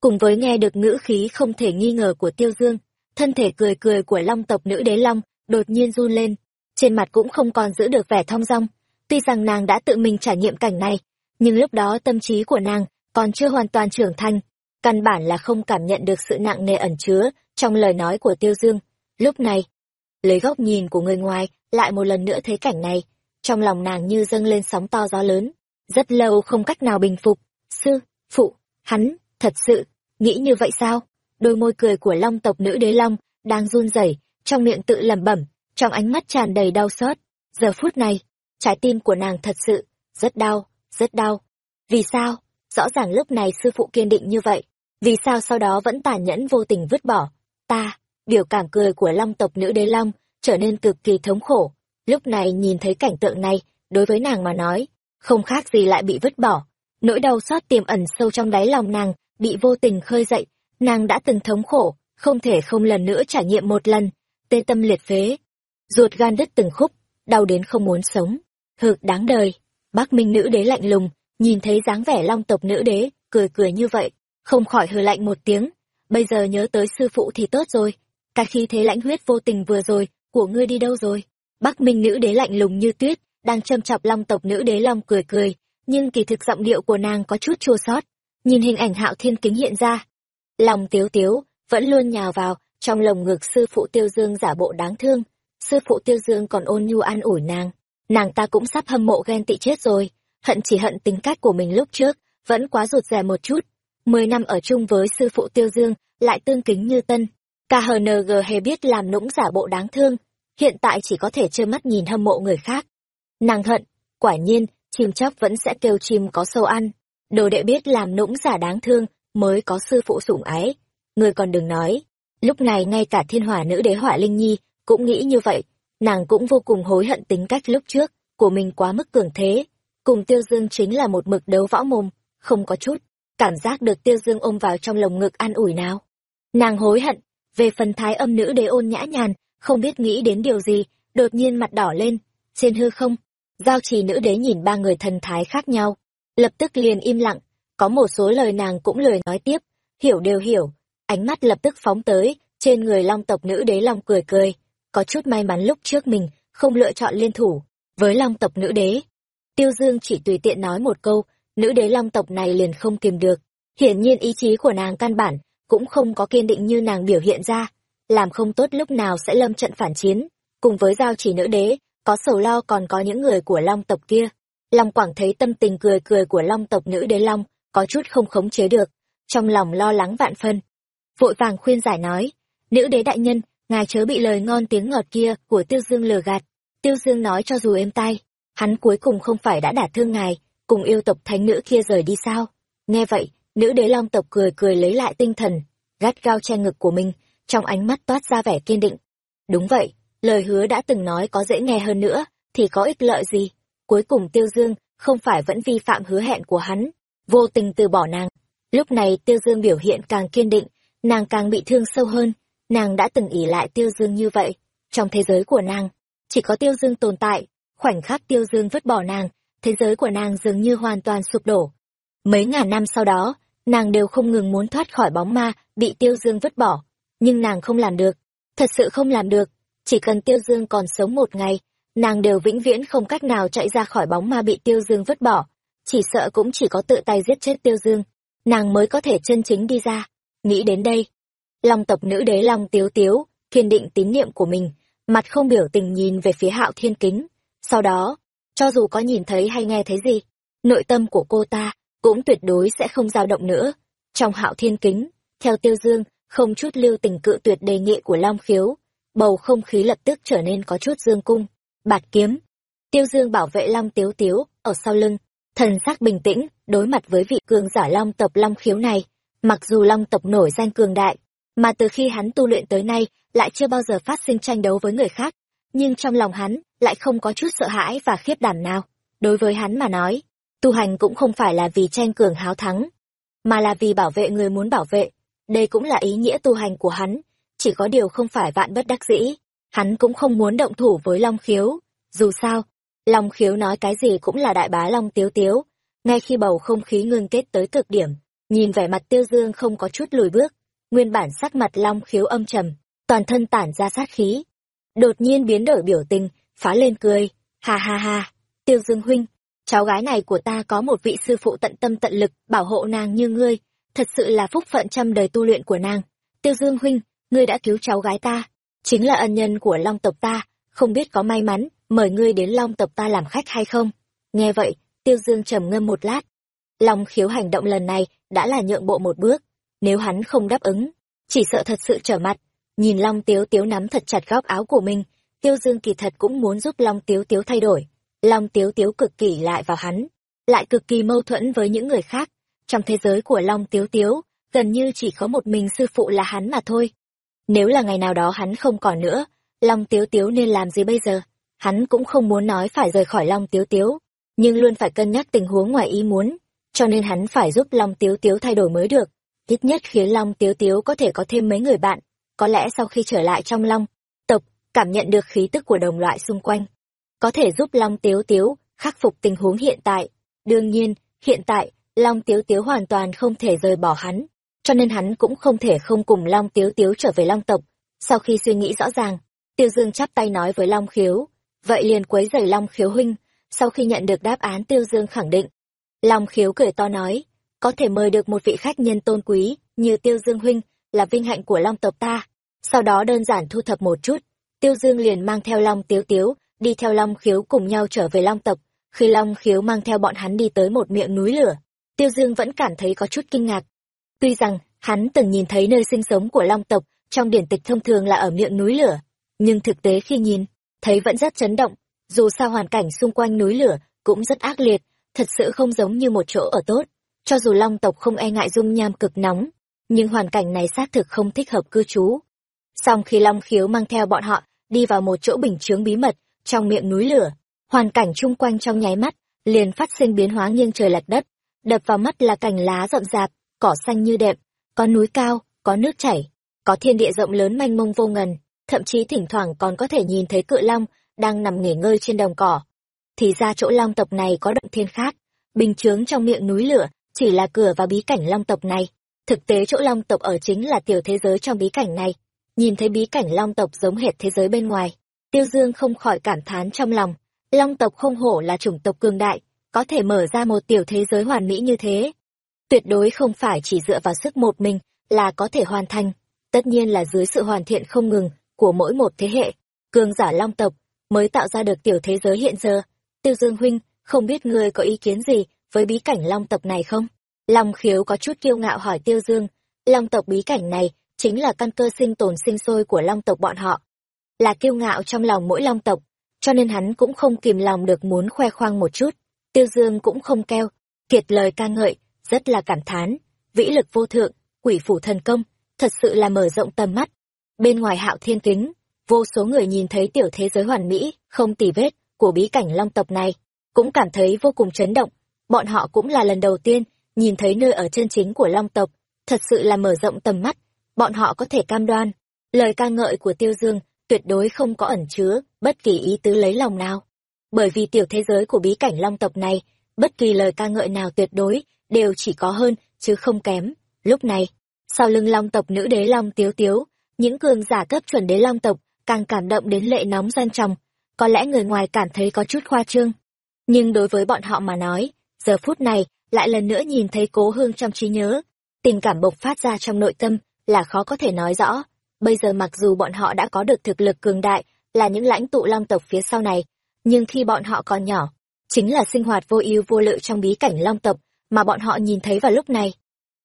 cùng với nghe được ngữ khí không thể nghi ngờ của Tiêu Dương, thân thể cười cười của Long tộc nữ đế Long đột nhiên run lên, trên mặt cũng không còn giữ được vẻ thong dong. Tuy rằng nàng đã tự mình trải nghiệm cảnh này, nhưng lúc đó tâm trí của nàng còn chưa hoàn toàn trưởng thành, căn bản là không cảm nhận được sự nặng nề ẩn chứa trong lời nói của Tiêu Dương. Lúc này, lấy góc nhìn của người ngoài, lại một lần nữa thấy cảnh này, trong lòng nàng như dâng lên sóng to gió lớn, rất lâu không cách nào bình phục. Sư, phụ, hắn, thật sự, nghĩ như vậy sao? Đôi môi cười của long tộc nữ đế long, đang run rẩy, trong miệng tự lẩm bẩm, trong ánh mắt tràn đầy đau xót. Giờ phút này, trái tim của nàng thật sự, rất đau, rất đau. Vì sao? Rõ ràng lúc này sư phụ kiên định như vậy. Vì sao sau đó vẫn tàn nhẫn vô tình vứt bỏ? Ta, biểu cảm cười của long tộc nữ đế long trở nên cực kỳ thống khổ. Lúc này nhìn thấy cảnh tượng này, đối với nàng mà nói, không khác gì lại bị vứt bỏ. Nỗi đau xót tiềm ẩn sâu trong đáy lòng nàng, bị vô tình khơi dậy, nàng đã từng thống khổ, không thể không lần nữa trải nghiệm một lần, tê tâm liệt phế. Ruột gan đứt từng khúc, đau đến không muốn sống. Hực đáng đời. Bác Minh nữ đế lạnh lùng, nhìn thấy dáng vẻ long tộc nữ đế, cười cười như vậy, không khỏi hừ lạnh một tiếng. Bây giờ nhớ tới sư phụ thì tốt rồi. Cả khi thế lãnh huyết vô tình vừa rồi, của ngươi đi đâu rồi? Bắc Minh nữ đế lạnh lùng như tuyết, đang châm chọc long tộc nữ đế long cười cười, nhưng kỳ thực giọng điệu của nàng có chút chua xót. Nhìn hình ảnh hạo thiên kính hiện ra. Lòng tiếu tiếu, vẫn luôn nhào vào, trong lồng ngực sư phụ tiêu dương giả bộ đáng thương. Sư phụ tiêu dương còn ôn nhu an ủi nàng. Nàng ta cũng sắp hâm mộ ghen tị chết rồi, hận chỉ hận tính cách của mình lúc trước, vẫn quá rụt rè một chút. Mười năm ở chung với sư phụ tiêu dương, lại tương kính như tân. KHNG hề biết làm nũng giả bộ đáng thương, hiện tại chỉ có thể trơ mắt nhìn hâm mộ người khác. Nàng hận, quả nhiên, chim chóc vẫn sẽ kêu chim có sâu ăn. Đồ đệ biết làm nũng giả đáng thương, mới có sư phụ sủng ái. Người còn đừng nói. Lúc này ngay cả thiên hỏa nữ đế họa linh nhi cũng nghĩ như vậy. Nàng cũng vô cùng hối hận tính cách lúc trước, của mình quá mức cường thế. Cùng tiêu dương chính là một mực đấu võ mồm, không có chút. Cảm giác được tiêu dương ôm vào trong lồng ngực an ủi nào. Nàng hối hận, về phần thái âm nữ đế ôn nhã nhàn, không biết nghĩ đến điều gì, đột nhiên mặt đỏ lên, trên hư không, giao trì nữ đế nhìn ba người thần thái khác nhau, lập tức liền im lặng, có một số lời nàng cũng lời nói tiếp, hiểu đều hiểu, ánh mắt lập tức phóng tới, trên người long tộc nữ đế long cười cười, có chút may mắn lúc trước mình không lựa chọn liên thủ với long tộc nữ đế. Tiêu Dương chỉ tùy tiện nói một câu, nữ đế long tộc này liền không kìm được, hiển nhiên ý chí của nàng căn bản cũng không có kiên định như nàng biểu hiện ra, làm không tốt lúc nào sẽ lâm trận phản chiến, cùng với giao chỉ nữ đế, có sầu lo còn có những người của long tộc kia. Long Quảng thấy tâm tình cười cười của long tộc nữ đế long, có chút không khống chế được, trong lòng lo lắng vạn phân. Vội vàng khuyên giải nói, nữ đế đại nhân, ngài chớ bị lời ngon tiếng ngọt kia của Tiêu Dương lừa gạt. Tiêu Dương nói cho dù êm tai, hắn cuối cùng không phải đã đả thương ngài, cùng yêu tộc thánh nữ kia rời đi sao. Nghe vậy, nữ đế long tộc cười cười lấy lại tinh thần, gắt gao che ngực của mình, trong ánh mắt toát ra vẻ kiên định. Đúng vậy, lời hứa đã từng nói có dễ nghe hơn nữa, thì có ích lợi gì? Cuối cùng Tiêu Dương không phải vẫn vi phạm hứa hẹn của hắn, vô tình từ bỏ nàng. Lúc này Tiêu Dương biểu hiện càng kiên định, nàng càng bị thương sâu hơn, nàng đã từng ỉ lại Tiêu Dương như vậy. Trong thế giới của nàng, chỉ có Tiêu Dương tồn tại, khoảnh khắc Tiêu Dương vứt bỏ nàng, thế giới của nàng dường như hoàn toàn sụp đổ. Mấy ngàn năm sau đó, nàng đều không ngừng muốn thoát khỏi bóng ma bị Tiêu Dương vứt bỏ, nhưng nàng không làm được, thật sự không làm được, chỉ cần Tiêu Dương còn sống một ngày, nàng đều vĩnh viễn không cách nào chạy ra khỏi bóng ma bị Tiêu Dương vứt bỏ, chỉ sợ cũng chỉ có tự tay giết chết Tiêu Dương, nàng mới có thể chân chính đi ra. Nghĩ đến đây, Long tộc nữ đế Long Tiếu Tiếu, kiên định tín niệm của mình, mặt không biểu tình nhìn về phía Hạo Thiên Kính, sau đó, cho dù có nhìn thấy hay nghe thấy gì, nội tâm của cô ta cũng tuyệt đối sẽ không dao động nữa. Trong Hạo Thiên Kính, theo Tiêu Dương, không chút lưu tình cự tuyệt đề nghị của Long Khiếu, bầu không khí lập tức trở nên có chút dương cung, bạt kiếm. Tiêu Dương bảo vệ Long Tiếu Tiếu, ở sau lưng, thần sắc bình tĩnh, đối mặt với vị cường giả Long tộc Long Khiếu này. Mặc dù Long tộc nổi danh cường đại, mà từ khi hắn tu luyện tới nay lại chưa bao giờ phát sinh tranh đấu với người khác, nhưng trong lòng hắn lại không có chút sợ hãi và khiếp đảm nào. Đối với hắn mà nói, tu hành cũng không phải là vì tranh cường háo thắng, mà là vì bảo vệ người muốn bảo vệ, đây cũng là ý nghĩa tu hành của hắn, chỉ có điều không phải vạn bất đắc dĩ, hắn cũng không muốn động thủ với Long Khiếu. Dù sao, Long Khiếu nói cái gì cũng là đại bá Long Tiếu Tiếu. Ngay khi bầu không khí ngưng kết tới cực điểm, nhìn vẻ mặt Tiêu Dương không có chút lùi bước, nguyên bản sắc mặt Long Khiếu âm trầm, toàn thân tản ra sát khí. Đột nhiên biến đổi biểu tình, phá lên cười, ha ha ha, Tiêu Dương huynh, cháu gái này của ta có một vị sư phụ tận tâm tận lực bảo hộ nàng như ngươi, thật sự là phúc phận trăm đời tu luyện của nàng. Tiêu Dương huynh, ngươi đã cứu cháu gái ta, chính là ân nhân của Long tộc ta, không biết có may mắn, mời ngươi đến Long tộc ta làm khách hay không? Nghe vậy, Tiêu Dương trầm ngâm một lát. Long khiếu hành động lần này đã là nhượng bộ một bước, nếu hắn không đáp ứng, chỉ sợ thật sự trở mặt. Nhìn Long Tiếu Tiếu nắm thật chặt góc áo của mình, Tiêu Dương kỳ thật cũng muốn giúp Long Tiếu Tiếu thay đổi. Long Tiếu Tiếu cực kỳ lại vào hắn, lại cực kỳ mâu thuẫn với những người khác, trong thế giới của Long Tiếu Tiếu, gần như chỉ có một mình sư phụ là hắn mà thôi. Nếu là ngày nào đó hắn không còn nữa, Long Tiếu Tiếu nên làm gì bây giờ? Hắn cũng không muốn nói phải rời khỏi Long Tiếu Tiếu, nhưng luôn phải cân nhắc tình huống ngoài ý muốn, cho nên hắn phải giúp Long Tiếu Tiếu thay đổi mới được, ít nhất khiến Long Tiếu Tiếu có thể có thêm mấy người bạn, có lẽ sau khi trở lại trong Long tộc, cảm nhận được khí tức của đồng loại xung quanh, có thể giúp Long Tiếu Tiếu khắc phục tình huống hiện tại. Đương nhiên, hiện tại, Long Tiếu Tiếu hoàn toàn không thể rời bỏ hắn, cho nên hắn cũng không thể không cùng Long Tiếu Tiếu trở về Long tộc. Sau khi suy nghĩ rõ ràng, Tiêu Dương chắp tay nói với Long Khiếu, vậy liền quấy rầy Long Khiếu huynh, sau khi nhận được đáp án Tiêu Dương khẳng định. Long Khiếu cười to nói, có thể mời được một vị khách nhân tôn quý như Tiêu Dương huynh là vinh hạnh của Long tộc ta. Sau đó đơn giản thu thập một chút, Tiêu Dương liền mang theo Long Tiếu Tiếu, đi theo Long Khiếu cùng nhau trở về Long tộc. Khi Long Khiếu mang theo bọn hắn đi tới một miệng núi lửa, Tiêu Dương vẫn cảm thấy có chút kinh ngạc. Tuy rằng, hắn từng nhìn thấy nơi sinh sống của Long tộc trong điển tịch thông thường là ở miệng núi lửa, nhưng thực tế khi nhìn, thấy vẫn rất chấn động, dù sao hoàn cảnh xung quanh núi lửa cũng rất ác liệt, thật sự không giống như một chỗ ở tốt. Cho dù Long tộc không e ngại dung nham cực nóng, nhưng hoàn cảnh này xác thực không thích hợp cư trú. Song khi Long Khiếu mang theo bọn họ đi vào một chỗ bình chướng bí mật trong miệng núi lửa, hoàn cảnh chung quanh trong nháy mắt liền phát sinh biến hóa nghiêng trời lệch đất, đập vào mắt là cành lá rậm rạp, cỏ xanh như đệm, có núi cao, có nước chảy, có thiên địa rộng lớn mênh mông vô ngần, thậm chí thỉnh thoảng còn có thể nhìn thấy cự long đang nằm nghỉ ngơi trên đồng cỏ. Thì ra chỗ long tộc này có động thiên khác, bình chướng trong miệng núi lửa chỉ là cửa vào bí cảnh long tộc này. Thực tế chỗ long tộc ở chính là tiểu thế giới trong bí cảnh này. Nhìn thấy bí cảnh long tộc giống hệt thế giới bên ngoài, Tiêu Dương không khỏi cảm thán trong lòng. Long tộc không hổ là chủng tộc cường đại, có thể mở ra một tiểu thế giới hoàn mỹ như thế. Tuyệt đối không phải chỉ dựa vào sức một mình là có thể hoàn thành. Tất nhiên là dưới sự hoàn thiện không ngừng của mỗi một thế hệ, cường giả long tộc mới tạo ra được tiểu thế giới hiện giờ. Tiêu Dương huynh, không biết ngươi có ý kiến gì với bí cảnh long tộc này không? Long khiếu có chút kiêu ngạo hỏi Tiêu Dương, long tộc bí cảnh này chính là căn cơ sinh tồn sinh sôi của long tộc bọn họ. Là kiêu ngạo trong lòng mỗi long tộc, cho nên hắn cũng không kìm lòng được muốn khoe khoang một chút. Tiêu Dương cũng không keo, kiệt lời ca ngợi, rất là cảm thán, vĩ lực vô thượng, quỷ phủ thần công, thật sự là mở rộng tầm mắt. Bên ngoài hạo thiên kính, vô số người nhìn thấy tiểu thế giới hoàn mỹ, không tì vết, của bí cảnh long tộc này, cũng cảm thấy vô cùng chấn động. Bọn họ cũng là lần đầu tiên nhìn thấy nơi ở chân chính của long tộc, thật sự là mở rộng tầm mắt. Bọn họ có thể cam đoan, lời ca ngợi của Tiêu Dương tuyệt đối không có ẩn chứa bất kỳ ý tứ lấy lòng nào. Bởi vì tiểu thế giới của bí cảnh long tộc này, bất kỳ lời ca ngợi nào tuyệt đối đều chỉ có hơn chứ không kém. Lúc này, sau lưng long tộc nữ đế long tiếu tiếu, những cường giả cấp chuẩn đế long tộc càng cảm động đến lệ nóng gian tròng. Có lẽ người ngoài cảm thấy có chút khoa trương. Nhưng đối với bọn họ mà nói, giờ phút này lại lần nữa nhìn thấy cố hương trong trí nhớ. Tình cảm bộc phát ra trong nội tâm là khó có thể nói rõ. Bây giờ mặc dù bọn họ đã có được thực lực cường đại, là những lãnh tụ long tộc phía sau này, nhưng khi bọn họ còn nhỏ, chính là sinh hoạt vô ưu vô lự trong bí cảnh long tộc mà bọn họ nhìn thấy vào lúc này.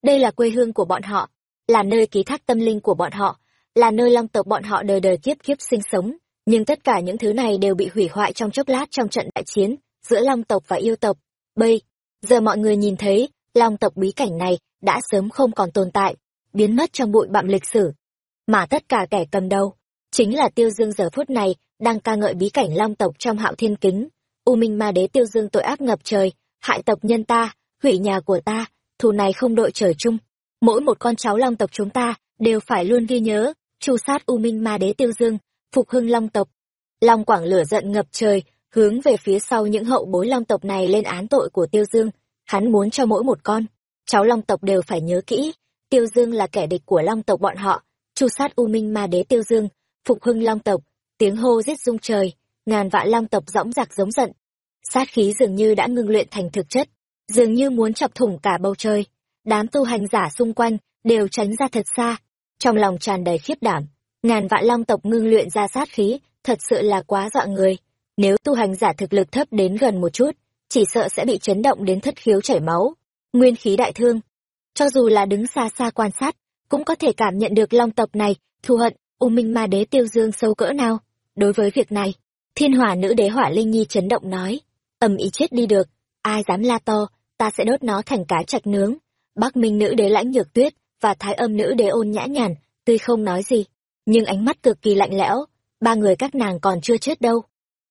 Đây là quê hương của bọn họ, là nơi ký thác tâm linh của bọn họ, là nơi long tộc bọn họ đời đời kiếp kiếp sinh sống. Nhưng tất cả những thứ này đều bị hủy hoại trong chốc lát trong trận đại chiến giữa long tộc và yêu tộc. Bây, giờ mọi người nhìn thấy, long tộc bí cảnh này đã sớm không còn tồn tại, biến mất trong bụi bặm lịch sử. Mà tất cả kẻ cầm đầu, chính là tiêu dương giờ phút này đang ca ngợi bí cảnh long tộc trong hạo thiên kính. U Minh Ma Đế tiêu dương tội ác ngập trời, hại tộc nhân ta, hủy nhà của ta, thù này không đội trời chung. Mỗi một con cháu long tộc chúng ta đều phải luôn ghi nhớ, chu sát U Minh Ma Đế tiêu dương, phục hưng long tộc. Long quảng lửa giận ngập trời, hướng về phía sau những hậu bối long tộc này lên án tội của tiêu dương. Hắn muốn cho mỗi một con, cháu long tộc đều phải nhớ kỹ, tiêu dương là kẻ địch của long tộc bọn họ, chu sát U Minh Ma Đế tiêu dương, phục hưng long tộc, tiếng hô giết rung trời, ngàn vạn long tộc dõng dạc giống giận. Sát khí dường như đã ngưng luyện thành thực chất, dường như muốn chọc thủng cả bầu trời. Đám tu hành giả xung quanh đều tránh ra thật xa, trong lòng tràn đầy khiếp đảm. Ngàn vạn long tộc ngưng luyện ra sát khí, thật sự là quá dọa người. Nếu tu hành giả thực lực thấp đến gần một chút, chỉ sợ sẽ bị chấn động đến thất khiếu chảy máu, nguyên khí đại thương. Cho dù là đứng xa xa quan sát, cũng có thể cảm nhận được long tộc này thù hận U Minh Ma Đế Tiêu Dương sâu cỡ nào. Đối với việc này, Thiên Hỏa Nữ Đế Hỏa Linh Nhi chấn động nói, ầm ý chết đi được, ai dám la to, ta sẽ đốt nó thành cá chạch nướng. Bắc Minh Nữ Đế Lãnh Nhược Tuyết và Thái Âm Nữ Đế Ôn Nhã Nhàn, tuy không nói gì, nhưng ánh mắt cực kỳ lạnh lẽo, ba người các nàng còn chưa chết đâu.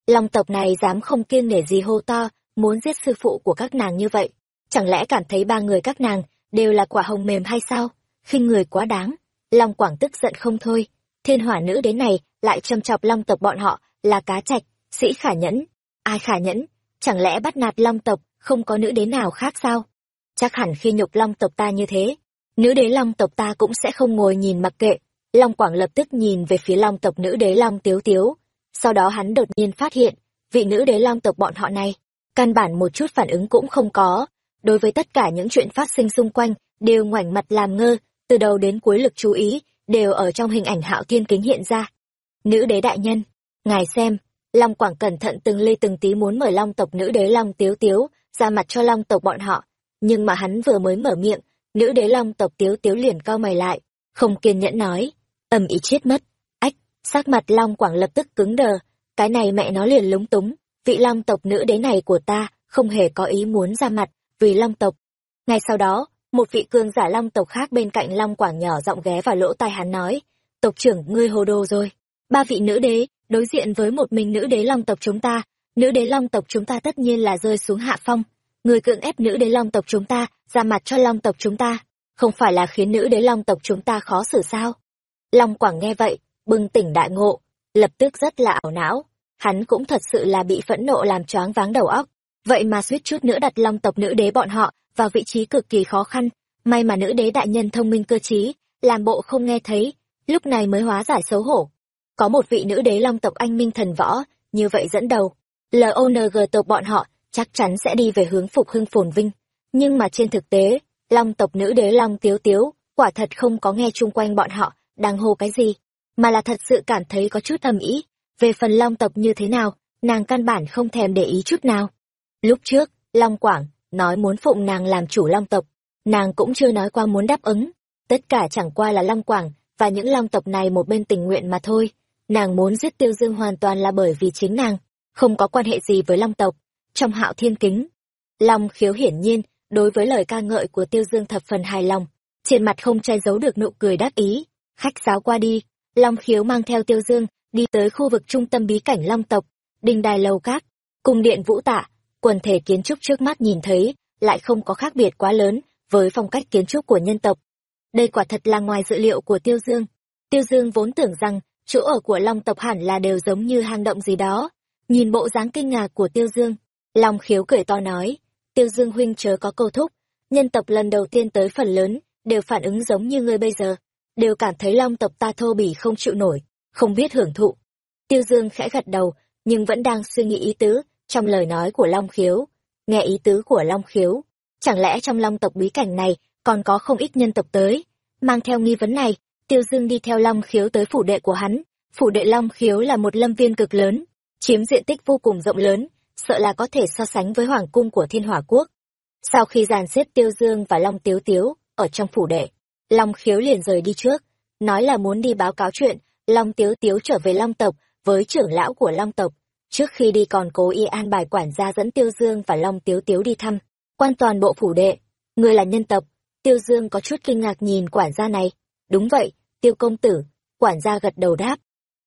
Long tộc này dám không kiêng nể gì hô to, muốn giết sư phụ của các nàng như vậy. Chẳng lẽ cảm thấy ba người các nàng đều là quả hồng mềm hay sao? khinh người quá đáng. Long Quảng tức giận không thôi. Thiên hỏa nữ đến này lại châm chọc long tộc bọn họ là cá trạch, sĩ khả nhẫn. Ai khả nhẫn? Chẳng lẽ bắt nạt long tộc không có nữ đế nào khác sao? Chắc hẳn khi nhục long tộc ta như thế, nữ đế long tộc ta cũng sẽ không ngồi nhìn mặc kệ. Long Quảng lập tức nhìn về phía long tộc nữ đế long tiếu tiếu. Sau đó hắn đột nhiên phát hiện, vị nữ đế long tộc bọn họ này, căn bản một chút phản ứng cũng không có. Đối với tất cả những chuyện phát sinh xung quanh, đều ngoảnh mặt làm ngơ, từ đầu đến cuối lực chú ý, đều ở trong hình ảnh hạo thiên kính hiện ra. Nữ đế đại nhân, ngài xem, Long Quảng cẩn thận từng ly từng tí muốn mời Long tộc nữ đế Long Tiếu Tiếu ra mặt cho Long tộc bọn họ, nhưng mà hắn vừa mới mở miệng, nữ đế Long tộc Tiếu Tiếu liền cao mày lại, không kiên nhẫn nói, ầm ý chết mất. Ách, sắc mặt Long Quảng lập tức cứng đờ, cái này mẹ nó liền lúng túng, vị Long tộc nữ đế này của ta không hề có ý muốn ra mặt vì Long tộc. Ngay sau đó, một vị cường giả Long tộc khác bên cạnh Long Quảng nhỏ giọng ghé vào lỗ tai hắn nói, tộc trưởng ngươi hồ đồ rồi. Ba vị nữ đế, đối diện với một mình nữ đế long tộc chúng ta, nữ đế long tộc chúng ta tất nhiên là rơi xuống hạ phong. Người cưỡng ép nữ đế long tộc chúng ta, ra mặt cho long tộc chúng ta, không phải là khiến nữ đế long tộc chúng ta khó xử sao? Long Quảng nghe vậy, bừng tỉnh đại ngộ, lập tức rất là ảo não. Hắn cũng thật sự là bị phẫn nộ làm choáng váng đầu óc. Vậy mà suýt chút nữa đặt long tộc nữ đế bọn họ vào vị trí cực kỳ khó khăn. May mà nữ đế đại nhân thông minh cơ trí, làm bộ không nghe thấy, lúc này mới hóa giải xấu hổ có một vị nữ đế long tộc anh minh thần võ, như vậy dẫn đầu. LONG tộc bọn họ chắc chắn sẽ đi về hướng phục hưng phồn vinh. Nhưng mà trên thực tế, long tộc nữ đế long tiếu tiếu, quả thật không có nghe chung quanh bọn họ đang hô cái gì, mà là thật sự cảm thấy có chút âm ý. Về phần long tộc như thế nào, nàng căn bản không thèm để ý chút nào. Lúc trước, Long Quảng nói muốn phụng nàng làm chủ long tộc, nàng cũng chưa nói qua muốn đáp ứng. Tất cả chẳng qua là Long Quảng và những long tộc này một bên tình nguyện mà thôi nàng muốn giết tiêu dương hoàn toàn là bởi vì chính nàng không có quan hệ gì với long tộc trong hạo thiên kính. Long khiếu hiển nhiên, đối với lời ca ngợi của tiêu dương thập phần hài lòng, trên mặt không che giấu được nụ cười đắc ý. Khách giáo qua đi, long khiếu mang theo tiêu dương, đi tới khu vực trung tâm bí cảnh long tộc, đình đài lầu cát cung điện vũ tạ, quần thể kiến trúc trước mắt nhìn thấy, lại không có khác biệt quá lớn với phong cách kiến trúc của nhân tộc. Đây quả thật là ngoài dự liệu của tiêu dương. Tiêu dương vốn tưởng rằng, chỗ ở của long tộc hẳn là đều giống như hang động gì đó. Nhìn bộ dáng kinh ngạc của tiêu dương long khiếu cười to nói tiêu dương huynh chớ có câu thúc nhân tộc lần đầu tiên tới phần lớn đều phản ứng giống như ngươi bây giờ đều cảm thấy long tộc ta thô bỉ không chịu nổi không biết hưởng thụ. Tiêu dương khẽ gật đầu nhưng vẫn đang suy nghĩ ý tứ trong lời nói của long khiếu. Nghe ý tứ của long khiếu chẳng lẽ trong long tộc bí cảnh này còn có không ít nhân tộc tới? Mang theo nghi vấn này Tiêu Dương đi theo Long Khiếu tới phủ đệ của hắn. Phủ đệ Long Khiếu là một lâm viên cực lớn, chiếm diện tích vô cùng rộng lớn, sợ là có thể so sánh với hoàng cung của Thiên Hỏa Quốc. Sau khi dàn xếp Tiêu Dương và Long Tiếu Tiếu ở trong phủ đệ, Long Khiếu liền rời đi trước, nói là muốn đi báo cáo chuyện Long Tiếu Tiếu trở về Long tộc với trưởng lão của Long tộc. Trước khi đi còn cố ý an bài quản gia dẫn Tiêu Dương và Long Tiếu Tiếu đi thăm, quan toàn bộ phủ đệ. Người là nhân tộc, Tiêu Dương có chút kinh ngạc nhìn quản gia này. Đúng vậy, tiêu công tử, quản gia gật đầu đáp.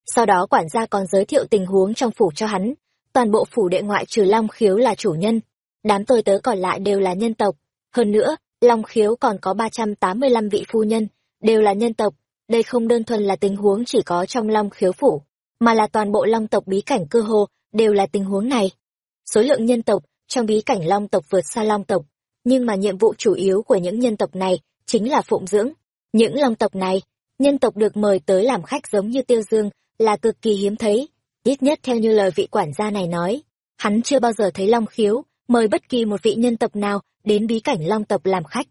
Sau đó quản gia còn giới thiệu tình huống trong phủ cho hắn, toàn bộ phủ đệ ngoại trừ Long Khiếu là chủ nhân, đám tôi tớ còn lại đều là nhân tộc. Hơn nữa, Long Khiếu còn có ba trăm tám mươi lăm vị phu nhân, đều là nhân tộc. Đây không đơn thuần là tình huống chỉ có trong Long Khiếu phủ, mà là toàn bộ Long tộc bí cảnh cơ hồ, đều là tình huống này. Số lượng nhân tộc trong bí cảnh Long tộc vượt xa Long tộc, nhưng mà nhiệm vụ chủ yếu của những nhân tộc này chính là phụng dưỡng. Những Long tộc này nhân tộc được mời tới làm khách giống như Tiêu Dương là cực kỳ hiếm thấy, ít nhất theo như lời vị quản gia này nói. Hắn chưa bao giờ thấy Long Khiếu mời bất kỳ một vị nhân tộc nào đến bí cảnh Long tộc làm khách.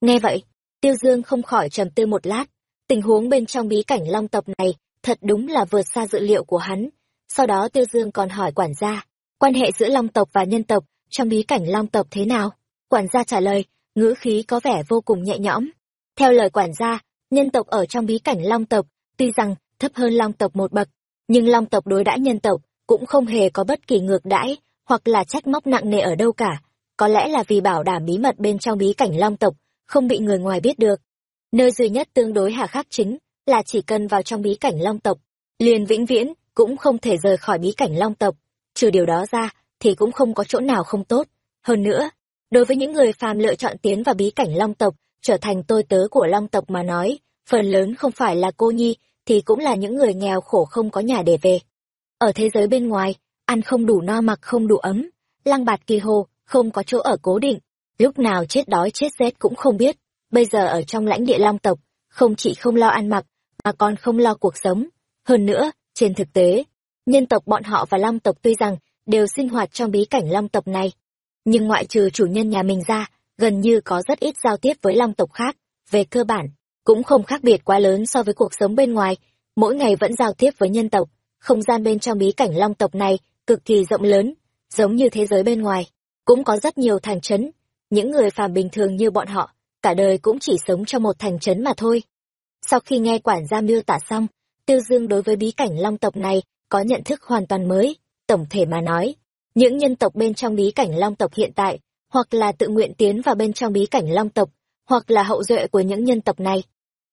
Nghe vậy, Tiêu Dương không khỏi trầm tư một lát, tình huống bên trong bí cảnh Long tộc này thật đúng là vượt xa dự liệu của hắn. Sau đó Tiêu Dương còn hỏi quản gia, quan hệ giữa Long tộc và nhân tộc trong bí cảnh Long tộc thế nào? Quản gia trả lời, ngữ khí có vẻ vô cùng nhẹ nhõm. Theo lời quản gia, nhân tộc ở trong bí cảnh long tộc tuy rằng thấp hơn long tộc một bậc nhưng long tộc đối đãi nhân tộc cũng không hề có bất kỳ ngược đãi hoặc là trách móc nặng nề ở đâu cả có lẽ là vì bảo đảm bí mật bên trong bí cảnh long tộc không bị người ngoài biết được nơi duy nhất tương đối hà khắc chính là chỉ cần vào trong bí cảnh long tộc, liền vĩnh viễn cũng không thể rời khỏi bí cảnh long tộc. Trừ điều đó ra, thì cũng không có chỗ nào không tốt. Hơn nữa, đối với những người phàm lựa chọn tiến vào bí cảnh long tộc, trở thành tôi tớ của long tộc mà nói, phần lớn không phải là cô nhi, thì cũng là những người nghèo khổ không có nhà để về. Ở thế giới bên ngoài, ăn không đủ no mặc không đủ ấm, lăng bạt kỳ hồ, không có chỗ ở cố định, lúc nào chết đói chết rét cũng không biết. Bây giờ ở trong lãnh địa long tộc, không chỉ không lo ăn mặc, mà còn không lo cuộc sống. Hơn nữa, trên thực tế, nhân tộc bọn họ và long tộc tuy rằng đều sinh hoạt trong bí cảnh long tộc này, nhưng ngoại trừ chủ nhân nhà mình ra, gần như có rất ít giao tiếp với long tộc khác. Về cơ bản, cũng không khác biệt quá lớn so với cuộc sống bên ngoài, mỗi ngày vẫn giao tiếp với nhân tộc. Không gian bên trong bí cảnh long tộc này cực kỳ rộng lớn, giống như thế giới bên ngoài, cũng có rất nhiều thành trấn. Những người phàm bình thường như bọn họ, cả đời cũng chỉ sống trong một thành trấn mà thôi. Sau khi nghe quản gia miêu tả xong, Tiêu Dương đối với bí cảnh long tộc này có nhận thức hoàn toàn mới. Tổng thể mà nói, những nhân tộc bên trong bí cảnh long tộc hiện tại, hoặc là tự nguyện tiến vào bên trong bí cảnh long tộc, hoặc là hậu duệ của những nhân tộc này.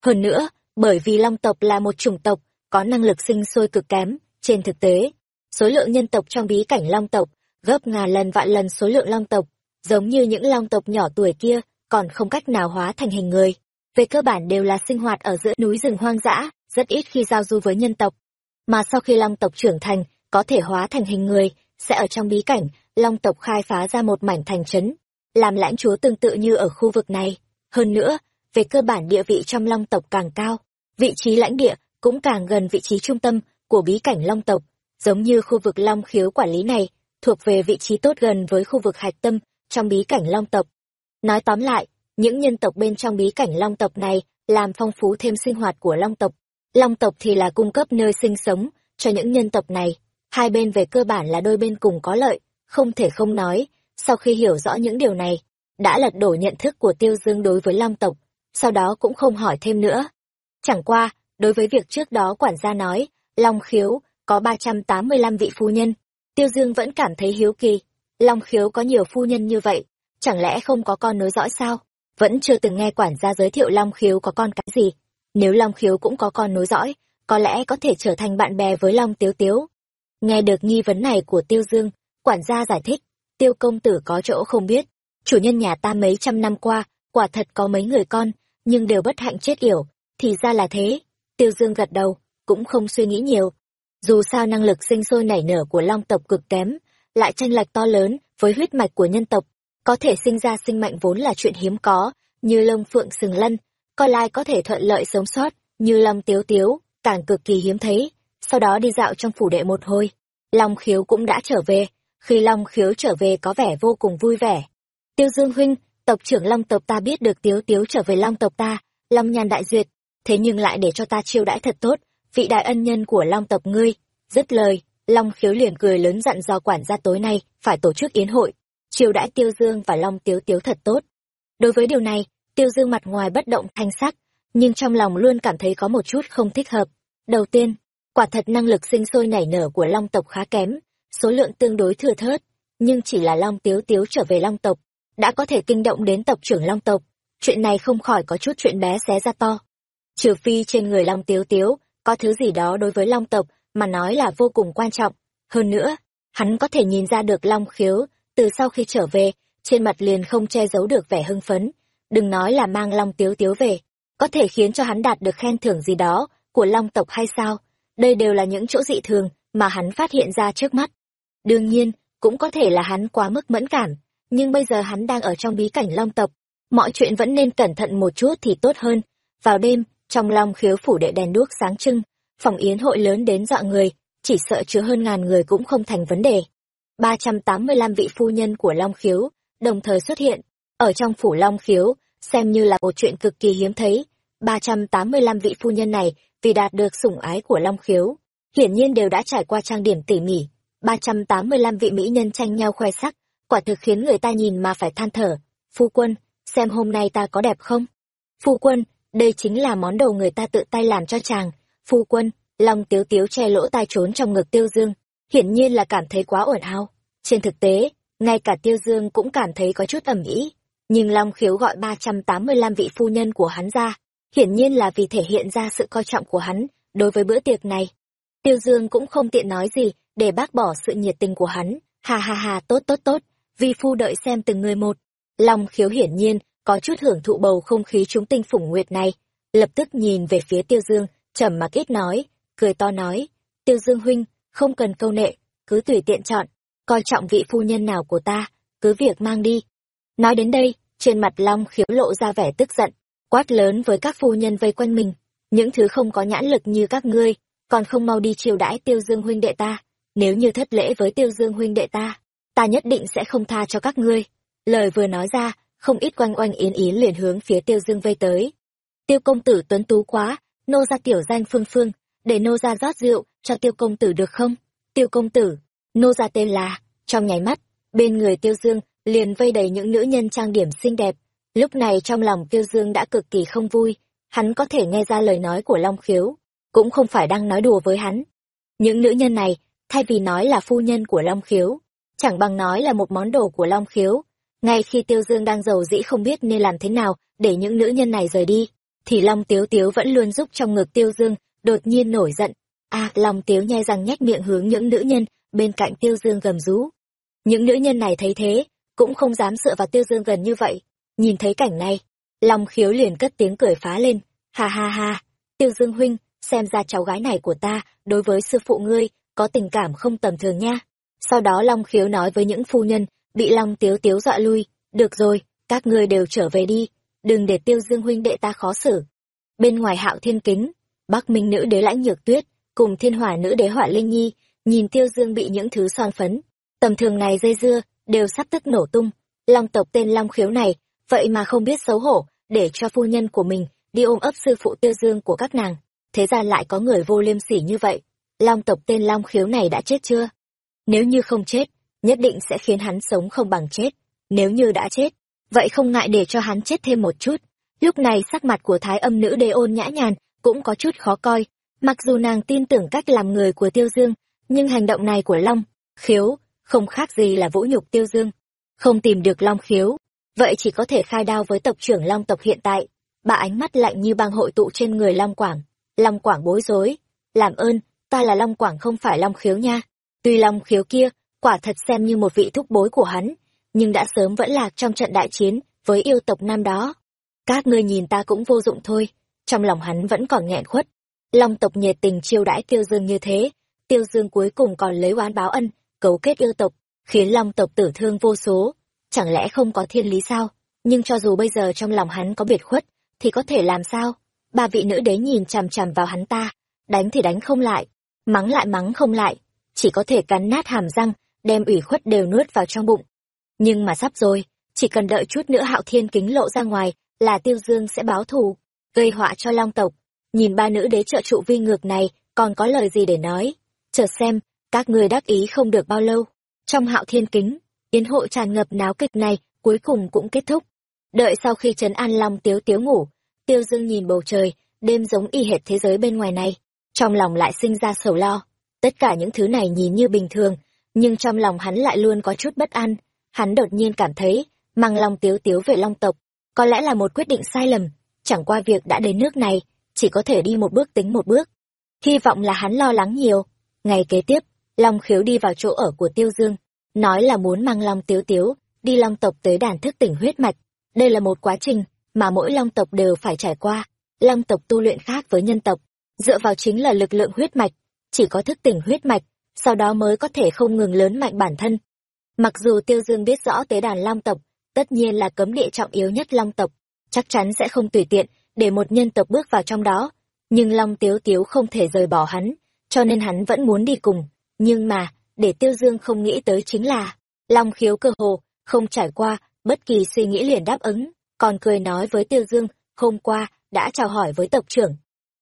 Hơn nữa, bởi vì long tộc là một chủng tộc có năng lực sinh sôi cực kém, trên thực tế, số lượng nhân tộc trong bí cảnh long tộc gấp ngàn lần vạn lần số lượng long tộc, giống như những long tộc nhỏ tuổi kia, còn không cách nào hóa thành hình người. Về cơ bản đều là sinh hoạt ở giữa núi rừng hoang dã, rất ít khi giao du với nhân tộc. Mà sau khi long tộc trưởng thành, có thể hóa thành hình người, sẽ ở trong bí cảnh, long tộc khai phá ra một mảnh thành trấn, làm lãnh chúa tương tự như ở khu vực này. Hơn nữa, về cơ bản địa vị trong long tộc càng cao, vị trí lãnh địa cũng càng gần vị trí trung tâm của bí cảnh long tộc, giống như khu vực long khiếu quản lý này, thuộc về vị trí tốt gần với khu vực hạch tâm trong bí cảnh long tộc. Nói tóm lại, những nhân tộc bên trong bí cảnh long tộc này làm phong phú thêm sinh hoạt của long tộc. Long tộc thì là cung cấp nơi sinh sống cho những nhân tộc này. Hai bên về cơ bản là đôi bên cùng có lợi, không thể không nói. Sau khi hiểu rõ những điều này, đã lật đổ nhận thức của Tiêu Dương đối với long tộc, sau đó cũng không hỏi thêm nữa. Chẳng qua, đối với việc trước đó quản gia nói, Long Khiếu có ba trăm tám mươi lăm vị phu nhân, Tiêu Dương vẫn cảm thấy hiếu kỳ. Long Khiếu có nhiều phu nhân như vậy, chẳng lẽ không có con nối dõi sao? Vẫn chưa từng nghe quản gia giới thiệu Long Khiếu có con cái gì. Nếu Long Khiếu cũng có con nối dõi, có lẽ có thể trở thành bạn bè với Long Tiếu Tiếu. Nghe được nghi vấn này của Tiêu Dương, quản gia giải thích, Tiêu công tử có chỗ không biết. Chủ nhân nhà ta mấy trăm năm qua, quả thật có mấy người con, nhưng đều bất hạnh chết yểu. Thì ra là thế. Tiêu Dương gật đầu, cũng không suy nghĩ nhiều. Dù sao năng lực sinh sôi nảy nở của long tộc cực kém, lại tranh lệch to lớn với huyết mạch của nhân tộc, có thể sinh ra sinh mạnh vốn là chuyện hiếm có, như lông phượng sừng lân, coi lai có thể thuận lợi sống sót, như long tiếu tiếu, càng cực kỳ hiếm thấy. Sau đó đi dạo trong phủ đệ một hồi, Long khiếu cũng đã trở về, khi Long khiếu trở về có vẻ vô cùng vui vẻ. Tiêu Dương huynh, tộc trưởng Long tộc ta biết được tiếu tiếu trở về Long tộc ta, Long nhan đại duyệt, thế nhưng lại để cho ta chiêu đãi thật tốt, vị đại ân nhân của Long tộc ngươi. Dứt lời, Long khiếu liền cười lớn dặn do quản gia tối nay phải tổ chức yến hội, chiêu đãi Tiêu Dương và Long Tiếu Tiếu thật tốt. Đối với điều này, Tiêu Dương mặt ngoài bất động thanh sắc, nhưng trong lòng luôn cảm thấy có một chút không thích hợp. Đầu tiên, quả thật năng lực sinh sôi nảy nở của Long tộc khá kém, số lượng tương đối thừa thớt, nhưng chỉ là Long Tiếu Tiếu trở về Long tộc, đã có thể kinh động đến tộc trưởng Long tộc. Chuyện này không khỏi có chút chuyện bé xé ra to. Trừ phi trên người Long Tiếu Tiếu, có thứ gì đó đối với Long tộc mà nói là vô cùng quan trọng. Hơn nữa, hắn có thể nhìn ra được Long khiếu, từ sau khi trở về, trên mặt liền không che giấu được vẻ hưng phấn. Đừng nói là mang Long Tiếu Tiếu về, có thể khiến cho hắn đạt được khen thưởng gì đó của Long tộc hay sao? Đây đều là những chỗ dị thường mà hắn phát hiện ra trước mắt. Đương nhiên, cũng có thể là hắn quá mức mẫn cảm, nhưng bây giờ hắn đang ở trong bí cảnh Long tộc, mọi chuyện vẫn nên cẩn thận một chút thì tốt hơn. Vào đêm, trong Long khiếu phủ đệ đèn đuốc sáng trưng, phòng yến hội lớn đến dọa người, chỉ sợ chứa hơn ngàn người cũng không thành vấn đề. 385 vị phu nhân của Long khiếu, đồng thời xuất hiện, ở trong phủ Long khiếu, xem như là một chuyện cực kỳ hiếm thấy. 385 vị phu nhân này, vì đạt được sủng ái của Long khiếu, hiển nhiên đều đã trải qua trang điểm tỉ mỉ. 385 vị mỹ nhân tranh nhau khoe sắc, quả thực khiến người ta nhìn mà phải than thở. Phu quân, xem hôm nay ta có đẹp không? Phu quân, đây chính là món đồ người ta tự tay làm cho chàng. Phu quân, Long Tiếu Tiếu che lỗ tai trốn trong ngực Tiêu Dương, hiển nhiên là cảm thấy quá ổn hao. Trên thực tế, ngay cả Tiêu Dương cũng cảm thấy có chút ẩm ý. Nhưng Long Khiếu gọi 385 vị phu nhân của hắn ra, hiển nhiên là vì thể hiện ra sự coi trọng của hắn đối với bữa tiệc này. Tiêu Dương cũng không tiện nói gì để bác bỏ sự nhiệt tình của hắn. ha ha ha, tốt tốt tốt, vi phu đợi xem từng người một. Long khiếu hiển nhiên có chút hưởng thụ bầu không khí chúng tinh phủng nguyệt này. Lập tức nhìn về phía Tiêu Dương, trầm mặc ít nói, cười to nói. Tiêu Dương huynh, không cần câu nệ, cứ tùy tiện chọn, coi trọng vị phu nhân nào của ta, cứ việc mang đi. Nói đến đây, trên mặt Long khiếu lộ ra vẻ tức giận, quát lớn với các phu nhân vây quanh mình. Những thứ không có nhãn lực như các ngươi, còn không mau đi chiều đãi tiêu dương huynh đệ ta. Nếu như thất lễ với tiêu dương huynh đệ ta, ta nhất định sẽ không tha cho các ngươi. Lời vừa nói ra, không ít quanh oanh yến yến liền hướng phía tiêu dương vây tới. Tiêu công tử tuấn tú quá, nô ra tiểu danh phương phương, để nô ra rót rượu cho tiêu công tử được không? Tiêu công tử, nô ra tên là, trong nháy mắt, bên người tiêu dương liền vây đầy những nữ nhân trang điểm xinh đẹp. Lúc này trong lòng tiêu dương đã cực kỳ không vui, hắn có thể nghe ra lời nói của Long Khiếu, cũng không phải đang nói đùa với hắn. Những nữ nhân này, thay vì nói là phu nhân của Long Khiếu, chẳng bằng nói là một món đồ của Long Khiếu. Ngay khi Tiêu Dương đang giàu dĩ không biết nên làm thế nào để những nữ nhân này rời đi, thì Long Tiếu Tiếu vẫn luôn giúp trong ngực Tiêu Dương, đột nhiên nổi giận. À, Long Tiếu nhai răng nhếch miệng hướng những nữ nhân bên cạnh Tiêu Dương gầm rú. Những nữ nhân này thấy thế, cũng không dám dựa vào Tiêu Dương gần như vậy. Nhìn thấy cảnh này, Long Khiếu liền cất tiếng cười phá lên. Ha ha ha, Tiêu Dương huynh, xem ra cháu gái này của ta đối với sư phụ ngươi có tình cảm không tầm thường nha sau đó long khiếu nói với những phu nhân, bị long tiếu tiếu dọa lui, được rồi, các ngươi đều trở về đi, đừng để tiêu dương huynh đệ ta khó xử. Bên ngoài hạo thiên kính, bắc minh nữ đế lãnh nhược tuyết cùng thiên hỏa nữ đế hỏa linh nhi nhìn tiêu dương bị những thứ son phấn. Tầm thường này dây dưa đều sắp tức nổ tung. Long tộc tên long khiếu này, vậy mà không biết xấu hổ để cho phu nhân của mình đi ôm ấp sư phụ tiêu dương của các nàng. Thế ra lại có người vô liêm sỉ như vậy. Long tộc tên long khiếu này đã chết chưa? Nếu như không chết, nhất định sẽ khiến hắn sống không bằng chết. Nếu như đã chết, vậy không ngại để cho hắn chết thêm một chút. Lúc này sắc mặt của thái âm nữ đê ôn nhã nhàn cũng có chút khó coi. Mặc dù nàng tin tưởng cách làm người của tiêu dương, nhưng hành động này của long khiếu không khác gì là vũ nhục tiêu dương. Không tìm được long khiếu, vậy chỉ có thể khai đao với tộc trưởng long tộc hiện tại. Bà ánh mắt lạnh như băng hội tụ trên người long quảng. Long quảng bối rối, làm ơn, ta là long quảng không phải long khiếu nha tuy long khiếu kia, quả thật xem như một vị thúc bối của hắn, nhưng đã sớm vẫn lạc trong trận đại chiến với yêu tộc nam đó. Các ngươi nhìn ta cũng vô dụng thôi, trong lòng hắn vẫn còn nghẹn khuất. Long tộc nhiệt tình chiêu đãi tiêu dương như thế, tiêu dương cuối cùng còn lấy oán báo ân, cấu kết yêu tộc, khiến long tộc tử thương vô số. Chẳng lẽ không có thiên lý sao? Nhưng cho dù bây giờ trong lòng hắn có biệt khuất, thì có thể làm sao? Ba vị nữ đế nhìn chằm chằm vào hắn ta, đánh thì đánh không lại, mắng lại mắng không lại chỉ có thể cắn nát hàm răng, đem ủy khuất đều nuốt vào trong bụng. Nhưng mà sắp rồi, chỉ cần đợi chút nữa hạo thiên kính lộ ra ngoài, là tiêu dương sẽ báo thù, gây họa cho long tộc. Nhìn ba nữ đế trợ trụ vi ngược này, còn có lời gì để nói? Chờ xem, các người đắc ý không được bao lâu. Trong hạo thiên kính, yến hội tràn ngập náo kịch này, cuối cùng cũng kết thúc. Đợi sau khi trấn an long tiếu tiếu ngủ, tiêu dương nhìn bầu trời, đêm giống y hệt thế giới bên ngoài này. Trong lòng lại sinh ra sầu lo tất cả những thứ này nhìn như bình thường, nhưng trong lòng hắn lại luôn có chút bất an. Hắn đột nhiên cảm thấy, mang long tiếu tiếu về long tộc, có lẽ là một quyết định sai lầm. Chẳng qua việc đã đến nước này, chỉ có thể đi một bước tính một bước. Hy vọng là hắn lo lắng nhiều. Ngày kế tiếp, long khiếu đi vào chỗ ở của tiêu dương, nói là muốn mang long tiếu tiếu đi long tộc tới đàn thức tỉnh huyết mạch. Đây là một quá trình mà mỗi long tộc đều phải trải qua. Long tộc tu luyện khác với nhân tộc, dựa vào chính là lực lượng huyết mạch chỉ có thức tỉnh huyết mạch, sau đó mới có thể không ngừng lớn mạnh bản thân. Mặc dù tiêu dương biết rõ tế đàn long tộc, tất nhiên là cấm địa trọng yếu nhất long tộc, chắc chắn sẽ không tùy tiện để một nhân tộc bước vào trong đó, nhưng long tiếu tiếu không thể rời bỏ hắn, cho nên hắn vẫn muốn đi cùng. Nhưng mà, để tiêu dương không nghĩ tới chính là, long khiếu cơ hồ, không trải qua bất kỳ suy nghĩ liền đáp ứng, còn cười nói với tiêu dương, hôm qua, đã chào hỏi với tộc trưởng.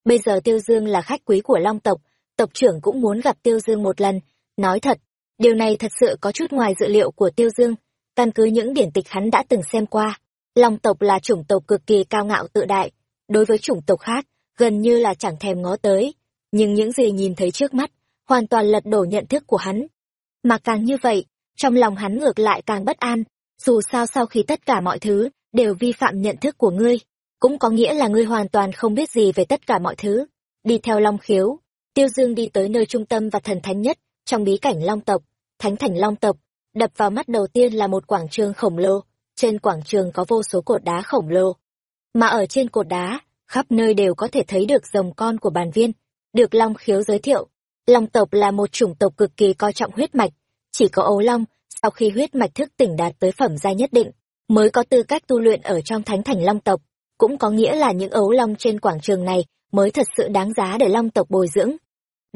Bây giờ tiêu dương là khách quý của long tộc tộc trưởng cũng muốn gặp tiêu dương một lần. Nói thật điều này thật sự có chút ngoài dự liệu của tiêu dương. Căn cứ những điển tịch hắn đã từng xem qua long tộc là chủng tộc cực kỳ cao ngạo tự đại. Đối với chủng tộc khác gần như là chẳng thèm ngó tới. Nhưng những gì nhìn thấy trước mắt hoàn toàn lật đổ nhận thức của hắn. Mà càng như vậy trong lòng hắn ngược lại càng bất an. Dù sao sau khi tất cả mọi thứ đều vi phạm nhận thức của ngươi cũng có nghĩa là ngươi hoàn toàn không biết gì về tất cả mọi thứ. Đi theo Long Khiếu, Tiêu Dương đi tới nơi trung tâm và thần thánh nhất, trong bí cảnh Long tộc, Thánh Thành Long tộc, đập vào mắt đầu tiên là một quảng trường khổng lồ, trên quảng trường có vô số cột đá khổng lồ. Mà ở trên cột đá, khắp nơi đều có thể thấy được rồng con của bàn viên, được Long Khiếu giới thiệu. Long tộc là một chủng tộc cực kỳ coi trọng huyết mạch, chỉ có ấu long, sau khi huyết mạch thức tỉnh đạt tới phẩm giai nhất định, mới có tư cách tu luyện ở trong thánh thành long tộc, cũng có nghĩa là những ấu long trên quảng trường này mới thật sự đáng giá để long tộc bồi dưỡng.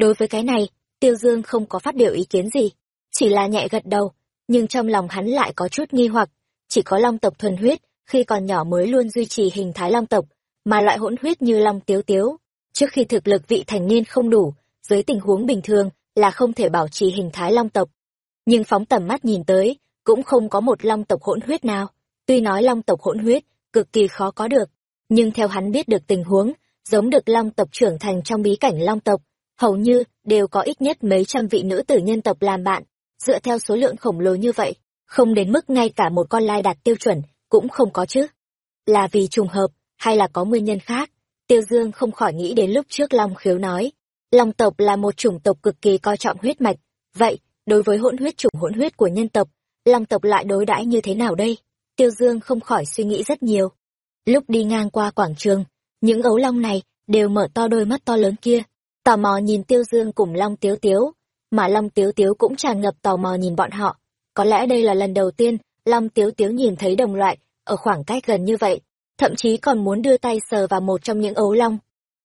Đối với cái này, Tiêu Dương không có phát biểu ý kiến gì, chỉ là nhẹ gật đầu, nhưng trong lòng hắn lại có chút nghi hoặc, chỉ có long tộc thuần huyết, khi còn nhỏ mới luôn duy trì hình thái long tộc, mà loại hỗn huyết như long tiếu tiếu, trước khi thực lực vị thành niên không đủ, dưới tình huống bình thường là không thể bảo trì hình thái long tộc. Nhưng phóng tầm mắt nhìn tới, cũng không có một long tộc hỗn huyết nào. Tuy nói long tộc hỗn huyết, cực kỳ khó có được, nhưng theo hắn biết được tình huống, giống được long tộc trưởng thành trong bí cảnh long tộc, hầu như đều có ít nhất mấy trăm vị nữ tử nhân tộc làm bạn, dựa theo số lượng khổng lồ như vậy, không đến mức ngay cả một con lai đạt tiêu chuẩn cũng không có chứ. Là vì trùng hợp, hay là có nguyên nhân khác? Tiêu Dương không khỏi nghĩ đến lúc trước Long Khiếu nói, Long tộc là một chủng tộc cực kỳ coi trọng huyết mạch, vậy, đối với hỗn huyết chủng hỗn huyết của nhân tộc, Long tộc lại đối đãi như thế nào đây? Tiêu Dương không khỏi suy nghĩ rất nhiều. Lúc đi ngang qua quảng trường, những ấu long này đều mở to đôi mắt to lớn kia, tò mò nhìn Tiêu Dương cùng Long Tiếu Tiếu, mà Long Tiếu Tiếu cũng tràn ngập tò mò nhìn bọn họ. Có lẽ đây là lần đầu tiên Long Tiếu Tiếu nhìn thấy đồng loại ở khoảng cách gần như vậy, thậm chí còn muốn đưa tay sờ vào một trong những ấu long.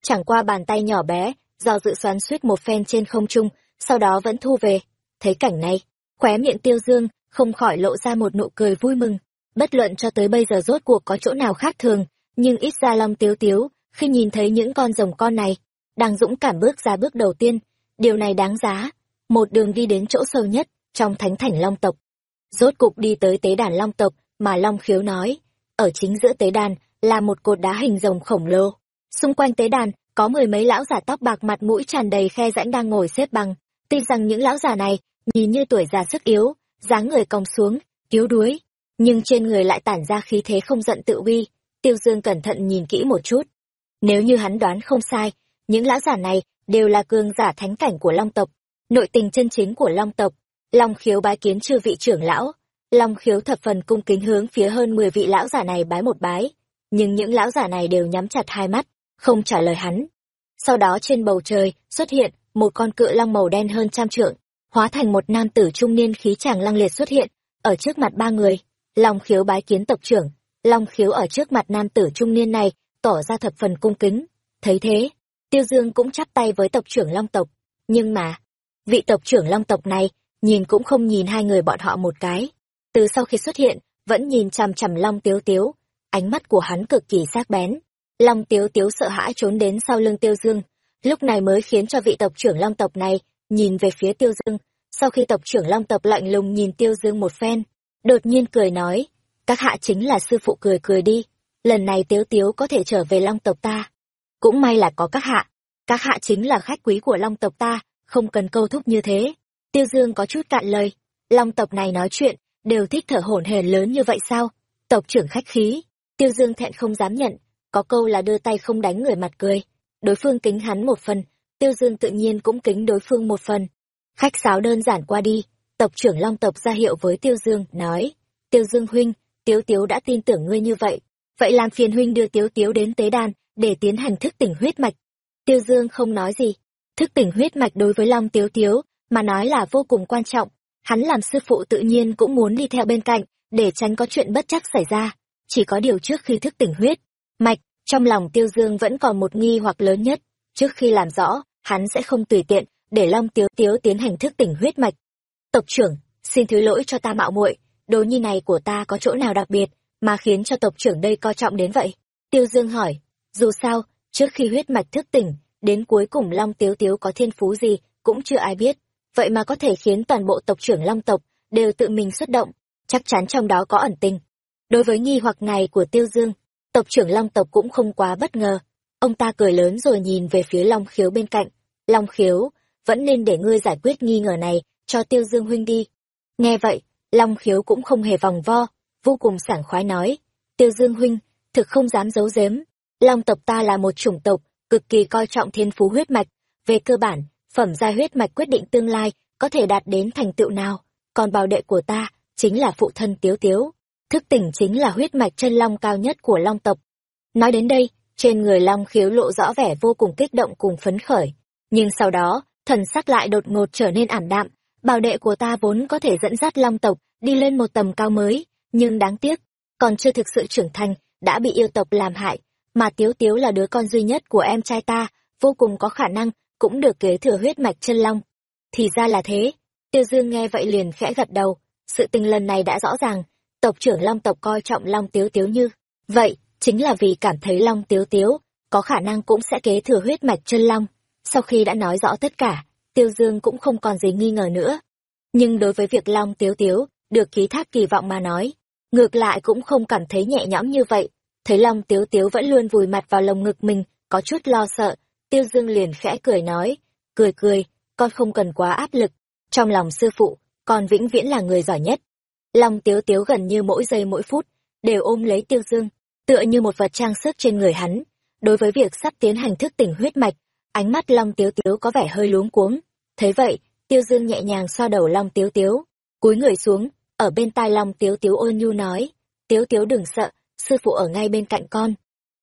Chẳng qua bàn tay nhỏ bé, do dự xoắn suýt một phen trên không trung, sau đó vẫn thu về. Thấy cảnh này, khóe miệng Tiêu Dương không khỏi lộ ra một nụ cười vui mừng. Bất luận cho tới bây giờ rốt cuộc có chỗ nào khác thường, nhưng ít ra Long Tiếu Tiếu, khi nhìn thấy những con rồng con này, đang dũng cảm bước ra bước đầu tiên, điều này đáng giá. Một đường đi đến chỗ sâu nhất, trong thánh thành Long tộc. Rốt cục đi tới tế đàn Long tộc, mà Long khiếu nói, ở chính giữa tế đàn là một cột đá hình rồng khổng lồ. Xung quanh tế đàn có mười mấy lão giả tóc bạc mặt mũi tràn đầy khe rãnh đang ngồi xếp bằng. Tin rằng những lão già này nhìn như tuổi già sức yếu, dáng người cong xuống, yếu đuối, nhưng trên người lại tản ra khí thế không giận tự uy. Tiêu Dương cẩn thận nhìn kỹ một chút. Nếu như hắn đoán không sai, những lão giả này đều là cường giả thánh cảnh của Long tộc, nội tình chân chính của Long tộc. Long khiếu bái kiến chư vị trưởng lão, Long khiếu thập phần cung kính hướng phía hơn mười vị lão giả này bái một bái, nhưng những lão giả này đều nhắm chặt hai mắt, không trả lời hắn. Sau đó trên bầu trời xuất hiện một con cự long màu đen hơn trăm trượng, hóa thành một nam tử trung niên khí chàng lăng liệt xuất hiện, ở trước mặt ba người. Long khiếu bái kiến tộc trưởng, Long khiếu ở trước mặt nam tử trung niên này, tỏ ra thập phần cung kính. Thấy thế, Tiêu Dương cũng chắp tay với tộc trưởng Long tộc. Nhưng mà, vị tộc trưởng Long tộc này, nhìn cũng không nhìn hai người bọn họ một cái. Từ sau khi xuất hiện, vẫn nhìn chằm chằm Long Tiếu Tiếu, ánh mắt của hắn cực kỳ sắc bén. Long Tiếu Tiếu sợ hãi trốn đến sau lưng Tiêu Dương, lúc này mới khiến cho vị tộc trưởng Long tộc này nhìn về phía Tiêu Dương. Sau khi tộc trưởng Long tộc lạnh lùng nhìn Tiêu Dương một phen, đột nhiên cười nói, các hạ chính là sư phụ cười cười đi, lần này Tiếu Tiếu có thể trở về Long tộc ta. Cũng may là có các hạ, các hạ chính là khách quý của Long tộc ta, không cần câu thúc như thế. Tiêu Dương có chút cạn lời, Long tộc này nói chuyện, đều thích thở hổn hển lớn như vậy sao? Tộc trưởng khách khí, Tiêu Dương thẹn không dám nhận, có câu là đưa tay không đánh người mặt cười. Đối phương kính hắn một phần, Tiêu Dương tự nhiên cũng kính đối phương một phần. Khách sáo đơn giản qua đi, tộc trưởng Long tộc ra hiệu với Tiêu Dương, nói, Tiêu Dương huynh, Tiếu Tiếu đã tin tưởng ngươi như vậy, vậy làm phiền huynh đưa Tiếu Tiếu đến tế đàn, để tiến hành thức tỉnh huyết mạch. Tiêu Dương không nói gì, thức tỉnh huyết mạch đối với Long Tiếu Tiếu, mà nói là vô cùng quan trọng, hắn làm sư phụ tự nhiên cũng muốn đi theo bên cạnh, để tránh có chuyện bất chắc xảy ra. Chỉ có điều trước khi thức tỉnh huyết, mạch, trong lòng Tiêu Dương vẫn còn một nghi hoặc lớn nhất, trước khi làm rõ, hắn sẽ không tùy tiện để Long Tiếu Tiếu tiến hành thức tỉnh huyết mạch. Tộc trưởng, xin thứ lỗi cho ta mạo muội, đồ nhi này của ta có chỗ nào đặc biệt mà khiến cho tộc trưởng đây coi trọng đến vậy? Tiêu Dương hỏi, dù sao, trước khi huyết mạch thức tỉnh, đến cuối cùng Long Tiếu Tiếu có thiên phú gì cũng chưa ai biết, vậy mà có thể khiến toàn bộ tộc trưởng Long tộc đều tự mình xuất động, chắc chắn trong đó có ẩn tình. Đối với nghi hoặc này của Tiêu Dương, tộc trưởng Long tộc cũng không quá bất ngờ. Ông ta cười lớn rồi nhìn về phía Long Khiếu bên cạnh. Long Khiếu, vẫn nên để ngươi giải quyết nghi ngờ này cho Tiêu Dương huynh đi. Nghe vậy, Long Khiếu cũng không hề vòng vo, vô cùng sảng khoái nói. Tiêu Dương huynh, thực không dám giấu giếm. Long tộc ta là một chủng tộc, cực kỳ coi trọng thiên phú huyết mạch. Về cơ bản, phẩm giai huyết mạch quyết định tương lai, có thể đạt đến thành tựu nào. Còn bảo đệ của ta, chính là phụ thân tiếu tiếu. Thức tỉnh chính là huyết mạch chân long cao nhất của long tộc. Nói đến đây, trên người long khiếu lộ rõ vẻ vô cùng kích động cùng phấn khởi. Nhưng sau đó, thần sắc lại đột ngột trở nên ảm đạm. Bảo đệ của ta vốn có thể dẫn dắt long tộc đi lên một tầm cao mới, nhưng đáng tiếc, còn chưa thực sự trưởng thành, đã bị yêu tộc làm hại, mà Tiếu Tiếu là đứa con duy nhất của em trai ta, vô cùng có khả năng, cũng được kế thừa huyết mạch chân long. Thì ra là thế, Tiêu Dương nghe vậy liền khẽ gật đầu, sự tình lần này đã rõ ràng, tộc trưởng long tộc coi trọng long Tiếu Tiếu như. Vậy, chính là vì cảm thấy long Tiếu Tiếu, có khả năng cũng sẽ kế thừa huyết mạch chân long. Sau khi đã nói rõ tất cả, Tiêu Dương cũng không còn gì nghi ngờ nữa. Nhưng đối với việc long Tiếu Tiếu, được ký thác kỳ vọng mà nói, ngược lại cũng không cảm thấy nhẹ nhõm như vậy. Thấy Long Tiếu Tiếu vẫn luôn vùi mặt vào lồng ngực mình, có chút lo sợ, Tiêu Dương liền khẽ cười nói, cười cười, con không cần quá áp lực, trong lòng sư phụ, con vĩnh viễn là người giỏi nhất. Long Tiếu Tiếu gần như mỗi giây mỗi phút, đều ôm lấy Tiêu Dương, tựa như một vật trang sức trên người hắn. Đối với việc sắp tiến hành thức tỉnh huyết mạch, ánh mắt Long Tiếu Tiếu có vẻ hơi luống cuống. Thấy vậy, Tiêu Dương nhẹ nhàng xoa đầu Long Tiếu Tiếu, cúi người xuống, ở bên tai Long Tiếu Tiếu ôn nhu nói, Tiếu Tiếu đừng sợ, sư phụ ở ngay bên cạnh con.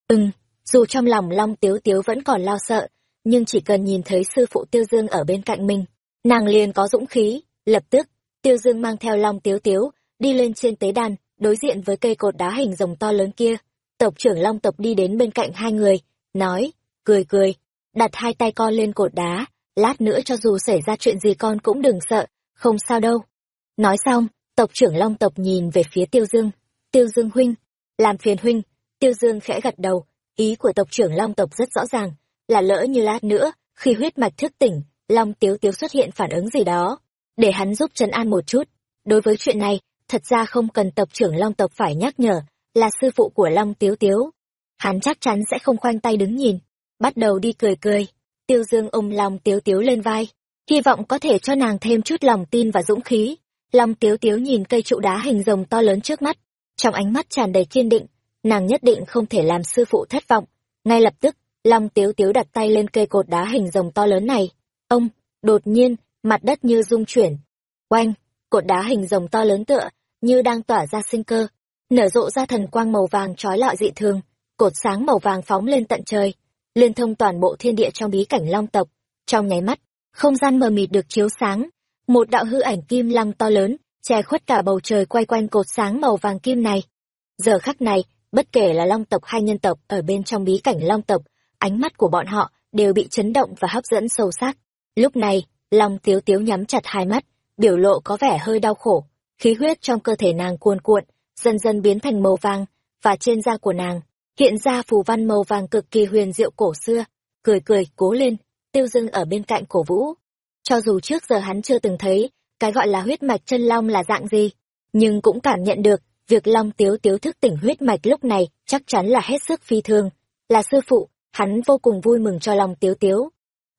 Ừm, dù trong lòng Long Tiếu Tiếu vẫn còn lo sợ, nhưng chỉ cần nhìn thấy sư phụ Tiêu Dương ở bên cạnh mình, nàng liền có dũng khí, lập tức, Tiêu Dương mang theo Long Tiếu Tiếu, đi lên trên tế đàn, đối diện với cây cột đá hình rồng to lớn kia. Tộc trưởng Long tộc đi đến bên cạnh hai người, nói, cười cười, đặt hai tay con lên cột đá, lát nữa cho dù xảy ra chuyện gì con cũng đừng sợ, không sao đâu. Nói xong, Tộc trưởng Long tộc nhìn về phía Tiêu Dương. Tiêu Dương huynh, làm phiền huynh. Tiêu Dương khẽ gật đầu, ý của tộc trưởng Long tộc rất rõ ràng, là lỡ như lát nữa, khi huyết mạch thức tỉnh, Long Tiếu Tiếu xuất hiện phản ứng gì đó, để hắn giúp trấn an một chút. Đối với chuyện này, thật ra không cần tộc trưởng Long tộc phải nhắc nhở, là sư phụ của Long Tiếu Tiếu. Hắn chắc chắn sẽ không khoanh tay đứng nhìn, bắt đầu đi cười cười. Tiêu Dương ôm Long Tiếu Tiếu lên vai, hy vọng có thể cho nàng thêm chút lòng tin và dũng khí. Long Tiếu Tiếu nhìn cây trụ đá hình rồng to lớn trước mắt, trong ánh mắt tràn đầy kiên định, nàng nhất định không thể làm sư phụ thất vọng. Ngay lập tức, Long Tiếu Tiếu đặt tay lên cây cột đá hình rồng to lớn này. Ông, đột nhiên, mặt đất như rung chuyển. Oanh, cột đá hình rồng to lớn tựa, như đang tỏa ra sinh cơ, nở rộ ra thần quang màu vàng trói lọi dị thường, cột sáng màu vàng phóng lên tận trời, liên thông toàn bộ thiên địa trong bí cảnh long tộc. Trong nháy mắt, không gian mờ mịt được chiếu sáng, một đạo hư ảnh kim lăng to lớn che khuất cả bầu trời quay quanh cột sáng màu vàng kim này. Giờ khắc này bất kể là long tộc hay nhân tộc ở bên trong bí cảnh long tộc ánh mắt của bọn họ đều bị chấn động và hấp dẫn sâu sắc. Lúc này long tiếu tiếu nhắm chặt hai mắt biểu lộ có vẻ hơi đau khổ. Khí huyết trong cơ thể nàng cuồn cuộn dần dần biến thành màu vàng và trên da của nàng hiện ra phù văn màu vàng cực kỳ huyền diệu cổ xưa. Cười cười cố lên tiêu dương ở bên cạnh cổ vũ. Cho dù trước giờ hắn chưa từng thấy, cái gọi là huyết mạch chân long là dạng gì, nhưng cũng cảm nhận được, việc long tiếu tiếu thức tỉnh huyết mạch lúc này chắc chắn là hết sức phi thường. Là sư phụ, hắn vô cùng vui mừng cho long tiếu tiếu.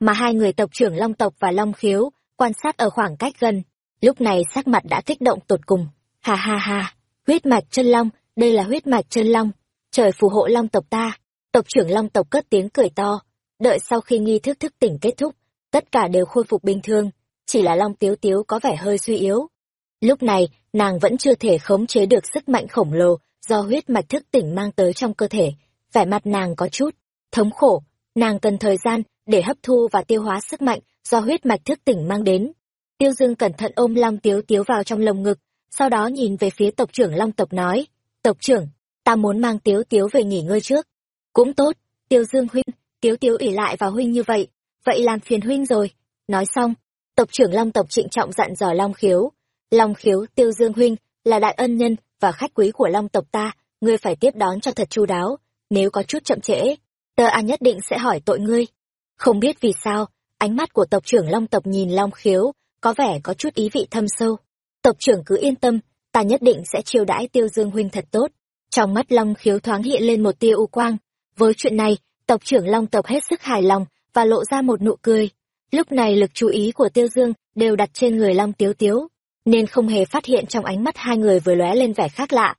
Mà hai người tộc trưởng long tộc và long khiếu, quan sát ở khoảng cách gần, lúc này sắc mặt đã kích động tột cùng. Ha ha ha, huyết mạch chân long, đây là huyết mạch chân long, trời phù hộ long tộc ta. Tộc trưởng long tộc cất tiếng cười to, đợi sau khi nghi thức thức tỉnh kết thúc, tất cả đều khôi phục bình thường, chỉ là Long Tiếu Tiếu có vẻ hơi suy yếu. Lúc này, nàng vẫn chưa thể khống chế được sức mạnh khổng lồ do huyết mạch thức tỉnh mang tới trong cơ thể. Vẻ mặt nàng có chút, thống khổ, nàng cần thời gian để hấp thu và tiêu hóa sức mạnh do huyết mạch thức tỉnh mang đến. Tiêu Dương cẩn thận ôm Long Tiếu Tiếu vào trong lồng ngực, sau đó nhìn về phía tộc trưởng Long tộc nói, tộc trưởng, ta muốn mang Tiếu Tiếu về nghỉ ngơi trước. Cũng tốt, Tiêu Dương huynh, Tiếu Tiếu ỉ lại vào huynh như vậy, vậy làm phiền huynh rồi nói xong tộc trưởng long tộc trịnh trọng dặn dò long khiếu. Long khiếu, tiêu dương huynh, là đại ân nhân và khách quý của long tộc ta, ngươi phải tiếp đón cho thật chu đáo, nếu có chút chậm trễ tơ an nhất định sẽ hỏi tội ngươi. Không biết vì sao, ánh mắt của tộc trưởng long tộc nhìn long khiếu, có vẻ có chút ý vị thâm sâu. Tộc trưởng cứ yên tâm, ta nhất định sẽ chiêu đãi tiêu dương huynh thật tốt. Trong mắt long khiếu thoáng hiện lên một tia u quang. Với chuyện này, tộc trưởng long tộc hết sức hài lòng và lộ ra một nụ cười. Lúc này lực chú ý của Tiêu Dương đều đặt trên người Long Tiếu Tiếu, nên không hề phát hiện trong ánh mắt hai người vừa lóe lên vẻ khác lạ.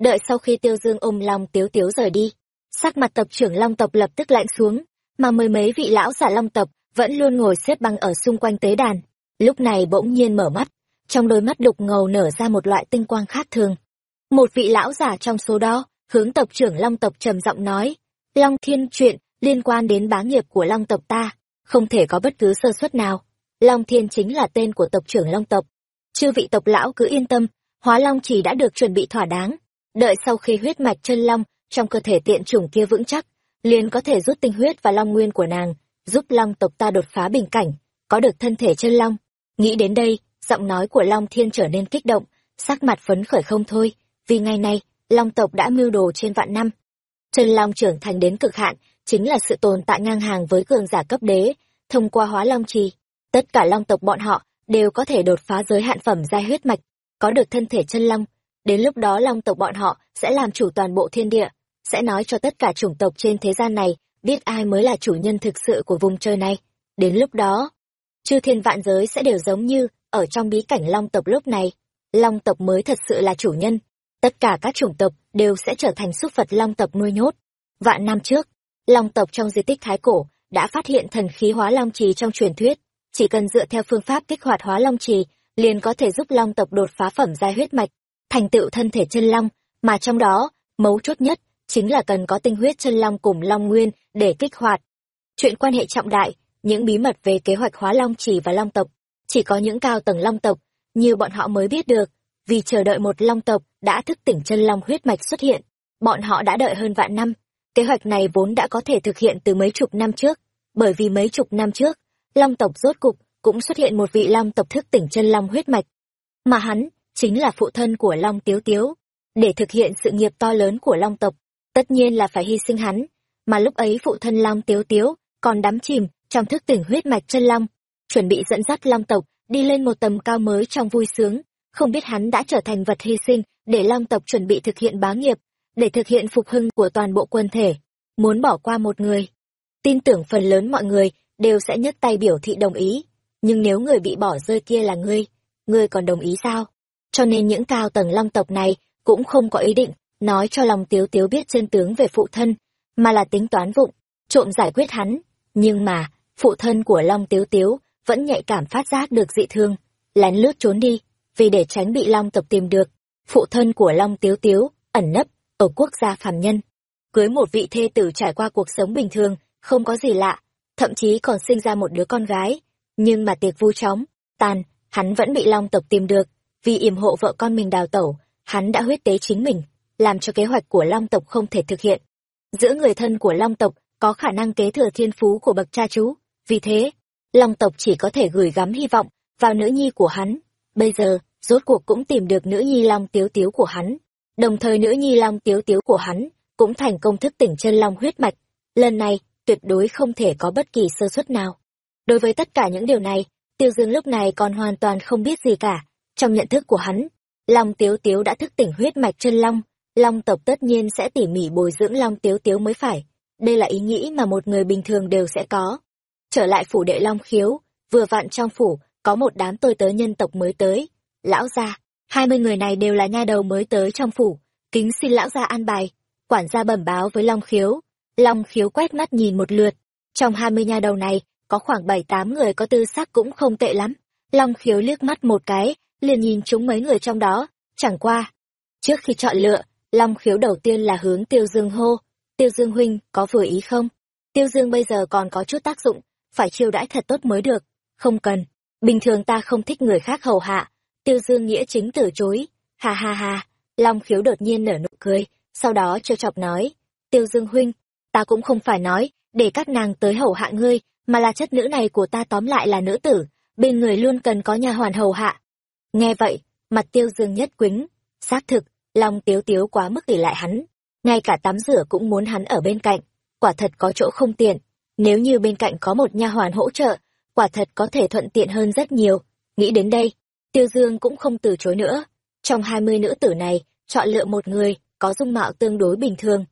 Đợi sau khi Tiêu Dương ôm Long Tiếu Tiếu rời đi, sắc mặt tộc trưởng Long tộc lập tức lạnh xuống, mà mười mấy vị lão giả Long tộc vẫn luôn ngồi xếp băng ở xung quanh tế đàn. Lúc này bỗng nhiên mở mắt, trong đôi mắt đục ngầu nở ra một loại tinh quang khác thường. Một vị lão giả trong số đó, hướng tộc trưởng Long tộc trầm giọng nói, Long Thiên chuyện liên quan đến bá nghiệp của Long tộc ta, không thể có bất cứ sơ suất nào. Long Thiên chính là tên của tộc trưởng Long tộc. Chư vị tộc lão cứ yên tâm, hóa Long chỉ đã được chuẩn bị thỏa đáng. Đợi sau khi huyết mạch chân Long trong cơ thể tiện chủng kia vững chắc, liền có thể rút tinh huyết và Long nguyên của nàng, giúp Long tộc ta đột phá bình cảnh, có được thân thể chân Long. Nghĩ đến đây, giọng nói của Long Thiên trở nên kích động, sắc mặt phấn khởi không thôi, vì ngày nay, Long tộc đã mưu đồ trên vạn năm. Chân Long trưởng thành đến cực hạn, chính là sự tồn tại ngang hàng với cường giả cấp đế, thông qua hóa Long trì. Tất cả Long tộc bọn họ đều có thể đột phá giới hạn phẩm giai huyết mạch, có được thân thể chân Long. Đến lúc đó Long tộc bọn họ sẽ làm chủ toàn bộ thiên địa, sẽ nói cho tất cả chủng tộc trên thế gian này biết ai mới là chủ nhân thực sự của vùng chơi này. Đến lúc đó, chư thiên vạn giới sẽ đều giống như ở trong bí cảnh Long tộc lúc này. Long tộc mới thật sự là chủ nhân. Tất cả các chủng tộc đều sẽ trở thành súc vật Long tộc nuôi nhốt. Vạn năm trước, Long tộc trong di tích Thái Cổ đã phát hiện thần khí hóa Long Trì trong truyền thuyết. Chỉ cần dựa theo phương pháp kích hoạt hóa Long Trì, liền có thể giúp Long tộc đột phá phẩm giai huyết mạch, thành tựu thân thể chân Long, mà trong đó, mấu chốt nhất, chính là cần có tinh huyết chân Long cùng Long Nguyên để kích hoạt. Chuyện quan hệ trọng đại, những bí mật về kế hoạch hóa Long Trì và Long tộc, chỉ có những cao tầng Long tộc, như bọn họ mới biết được, vì chờ đợi một Long tộc đã thức tỉnh chân Long huyết mạch xuất hiện, bọn họ đã đợi hơn vạn năm Kế hoạch này vốn đã có thể thực hiện từ mấy chục năm trước, bởi vì mấy chục năm trước, Long tộc rốt cục cũng xuất hiện một vị Long tộc thức tỉnh chân Long huyết mạch. Mà hắn, chính là phụ thân của Long Tiếu Tiếu. Để thực hiện sự nghiệp to lớn của Long tộc, tất nhiên là phải hy sinh hắn, mà lúc ấy phụ thân Long Tiếu Tiếu còn đắm chìm trong thức tỉnh huyết mạch chân Long, chuẩn bị dẫn dắt Long tộc đi lên một tầm cao mới trong vui sướng, không biết hắn đã trở thành vật hy sinh để Long tộc chuẩn bị thực hiện bá nghiệp, để thực hiện phục hưng của toàn bộ quân thể, muốn bỏ qua một người. Tin tưởng phần lớn mọi người đều sẽ nhấc tay biểu thị đồng ý, nhưng nếu người bị bỏ rơi kia là ngươi, ngươi còn đồng ý sao? Cho nên những cao tầng long tộc này cũng không có ý định nói cho lòng tiếu tiếu biết chân tướng về phụ thân, mà là tính toán vụng, trộm giải quyết hắn. Nhưng mà, phụ thân của long tiếu tiếu vẫn nhạy cảm phát giác được dị thương, lén lướt trốn đi, vì để tránh bị long tộc tìm được. Phụ thân của long tiếu tiếu ẩn nấp ở quốc gia phàm nhân. Cưới một vị thê tử trải qua cuộc sống bình thường, không có gì lạ, thậm chí còn sinh ra một đứa con gái. Nhưng mà tiệc vui chóng, tàn, hắn vẫn bị long tộc tìm được, vì yểm hộ vợ con mình đào tẩu, hắn đã huyết tế chính mình, làm cho kế hoạch của long tộc không thể thực hiện. Giữa người thân của long tộc có khả năng kế thừa thiên phú của bậc cha chú, vì thế, long tộc chỉ có thể gửi gắm hy vọng vào nữ nhi của hắn. Bây giờ, rốt cuộc cũng tìm được nữ nhi long tiếu tiếu của hắn, Đồng thời nữ nhi long tiếu tiếu của hắn cũng thành công thức tỉnh chân long huyết mạch. Lần này, tuyệt đối không thể có bất kỳ sơ suất nào. Đối với tất cả những điều này, Tiêu Dương lúc này còn hoàn toàn không biết gì cả. Trong nhận thức của hắn, Long Tiếu Tiếu đã thức tỉnh huyết mạch chân long, Long tộc tất nhiên sẽ tỉ mỉ bồi dưỡng Long Tiếu Tiếu mới phải. Đây là ý nghĩ mà một người bình thường đều sẽ có. Trở lại phủ đệ Long Khiếu, vừa vặn trong phủ, có một đám tôi tớ nhân tộc mới tới. Lão gia, hai mươi người này đều là nha đầu mới tới trong phủ. Kính xin lão gia an bài. Quản gia bẩm báo với long khiếu. Long khiếu quét mắt nhìn một lượt. Trong hai mươi nha đầu này, có khoảng bảy tám người có tư sắc cũng không tệ lắm. Long khiếu liếc mắt một cái, liền nhìn chúng mấy người trong đó. Chẳng qua, trước khi chọn lựa, long khiếu đầu tiên là hướng tiêu dương hô. Tiêu dương huynh, có vừa ý không? Tiêu dương bây giờ còn có chút tác dụng, phải chiêu đãi thật tốt mới được. Không cần. Bình thường ta không thích người khác hầu hạ. Tiêu Dương Nghĩa chính từ chối. Ha ha ha, Long khiếu đột nhiên nở nụ cười, sau đó trêu chọc nói. Tiêu Dương Huynh, ta cũng không phải nói, để các nàng tới hầu hạ ngươi, mà là chất nữ này của ta tóm lại là nữ tử, bên người luôn cần có nhà hoàn hầu hạ. Nghe vậy, mặt Tiêu Dương nhất quính, xác thực, Long Tiếu Tiếu quá mức ỉ lại hắn, ngay cả tắm rửa cũng muốn hắn ở bên cạnh, quả thật có chỗ không tiện, nếu như bên cạnh có một nha hoàn hỗ trợ, quả thật có thể thuận tiện hơn rất nhiều. Nghĩ đến đây, Tiêu Dương cũng không từ chối nữa. Trong hai mươi nữ tử này, chọn lựa một người, có dung mạo tương đối bình thường.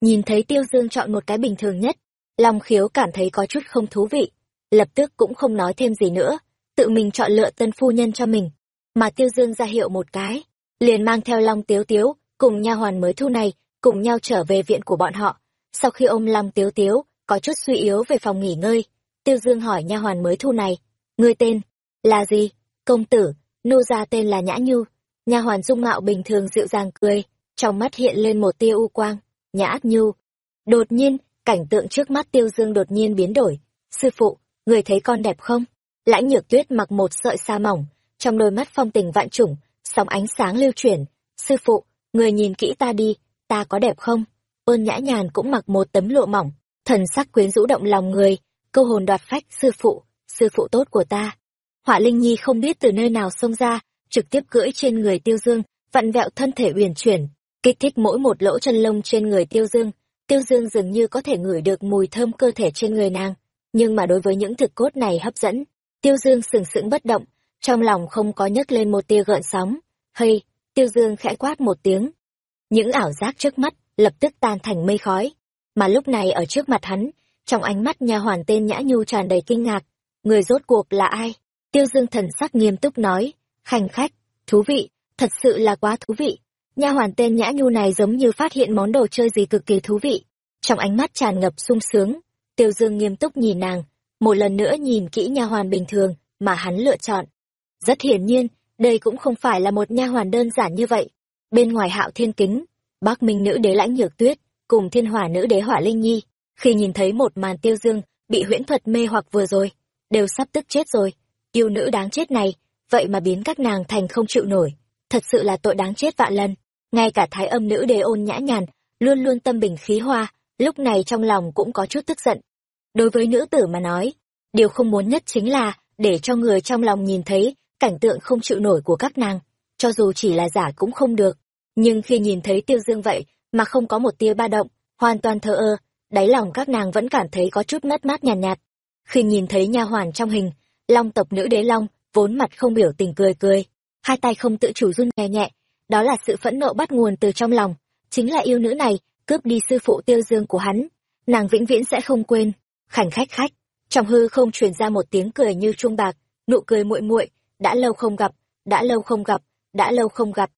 Nhìn thấy Tiêu Dương chọn một cái bình thường nhất, Long Khiếu cảm thấy có chút không thú vị. Lập tức cũng không nói thêm gì nữa, tự mình chọn lựa tân phu nhân cho mình. Mà Tiêu Dương ra hiệu một cái, liền mang theo Long Tiếu Tiếu, cùng nha hoàn mới thu này, cùng nhau trở về viện của bọn họ. Sau khi ôm Long Tiếu Tiếu, có chút suy yếu về phòng nghỉ ngơi, Tiêu Dương hỏi nha hoàn mới thu này, ngươi tên là gì? Công tử, nô gia tên là Nhã Nhu. Nha hoàn dung mạo bình thường dịu dàng cười, trong mắt hiện lên một tia u quang, Nhã Nhu. Đột nhiên, cảnh tượng trước mắt Tiêu Dương đột nhiên biến đổi. Sư phụ, người thấy con đẹp không? Lãnh Nhược Tuyết mặc một sợi sa mỏng, trong đôi mắt phong tình vạn trùng, sóng ánh sáng lưu chuyển. Sư phụ, người nhìn kỹ ta đi, ta có đẹp không? Ơn Nhã Nhàn cũng mặc một tấm lụa mỏng, thần sắc quyến rũ động lòng người, câu hồn đoạt phách sư phụ, sư phụ tốt của ta. Họa Linh Nhi không biết từ nơi nào xông ra, trực tiếp cưỡi trên người Tiêu Dương, vặn vẹo thân thể uyển chuyển, kích thích mỗi một lỗ chân lông trên người Tiêu Dương. Tiêu Dương dường như có thể ngửi được mùi thơm cơ thể trên người nàng, nhưng mà đối với những thực cốt này hấp dẫn, Tiêu Dương sừng sững bất động, trong lòng không có nhấc lên một tia gợn sóng. Hay, Tiêu Dương khẽ quát một tiếng. Những ảo giác trước mắt lập tức tan thành mây khói, mà lúc này ở trước mặt hắn, trong ánh mắt nha hoàn tên Nhã Nhu tràn đầy kinh ngạc, người rốt cuộc là ai? Tiêu Dương thần sắc nghiêm túc nói, khanh khách, thú vị, thật sự là quá thú vị. Nha hoàn tên Nhã Nhu này giống như phát hiện món đồ chơi gì cực kỳ thú vị. Trong ánh mắt tràn ngập sung sướng, Tiêu Dương nghiêm túc nhìn nàng, một lần nữa nhìn kỹ nha hoàn bình thường mà hắn lựa chọn. Rất hiển nhiên, đây cũng không phải là một nha hoàn đơn giản như vậy. Bên ngoài hạo thiên kính, Bắc Minh nữ đế lãnh nhược tuyết, cùng thiên hỏa nữ đế hỏa linh nhi, khi nhìn thấy một màn tiêu dương bị huyễn thuật mê hoặc vừa rồi, đều sắp tức chết rồi. Yêu nữ đáng chết này, vậy mà biến các nàng thành không chịu nổi. Thật sự là tội đáng chết vạn lần. Ngay cả thái âm nữ đế ôn nhã nhàn, luôn luôn tâm bình khí hoa, lúc này trong lòng cũng có chút tức giận. Đối với nữ tử mà nói, điều không muốn nhất chính là để cho người trong lòng nhìn thấy cảnh tượng không chịu nổi của các nàng, cho dù chỉ là giả cũng không được. Nhưng khi nhìn thấy tiêu dương vậy mà không có một tia ba động, hoàn toàn thờ ơ, đáy lòng các nàng vẫn cảm thấy có chút mất mát nhàn nhạt, nhạt. Khi nhìn thấy nha hoàn trong hình, long tộc nữ đế long, vốn mặt không biểu tình cười cười, hai tay không tự chủ run nhẹ nhẹ, đó là sự phẫn nộ bắt nguồn từ trong lòng, chính là yêu nữ này, cướp đi sư phụ tiêu dương của hắn, nàng vĩnh viễn sẽ không quên. Khảnh khách khách, trong hư không truyền ra một tiếng cười như chuông bạc, nụ cười muội muội, đã lâu không gặp, đã lâu không gặp, đã lâu không gặp.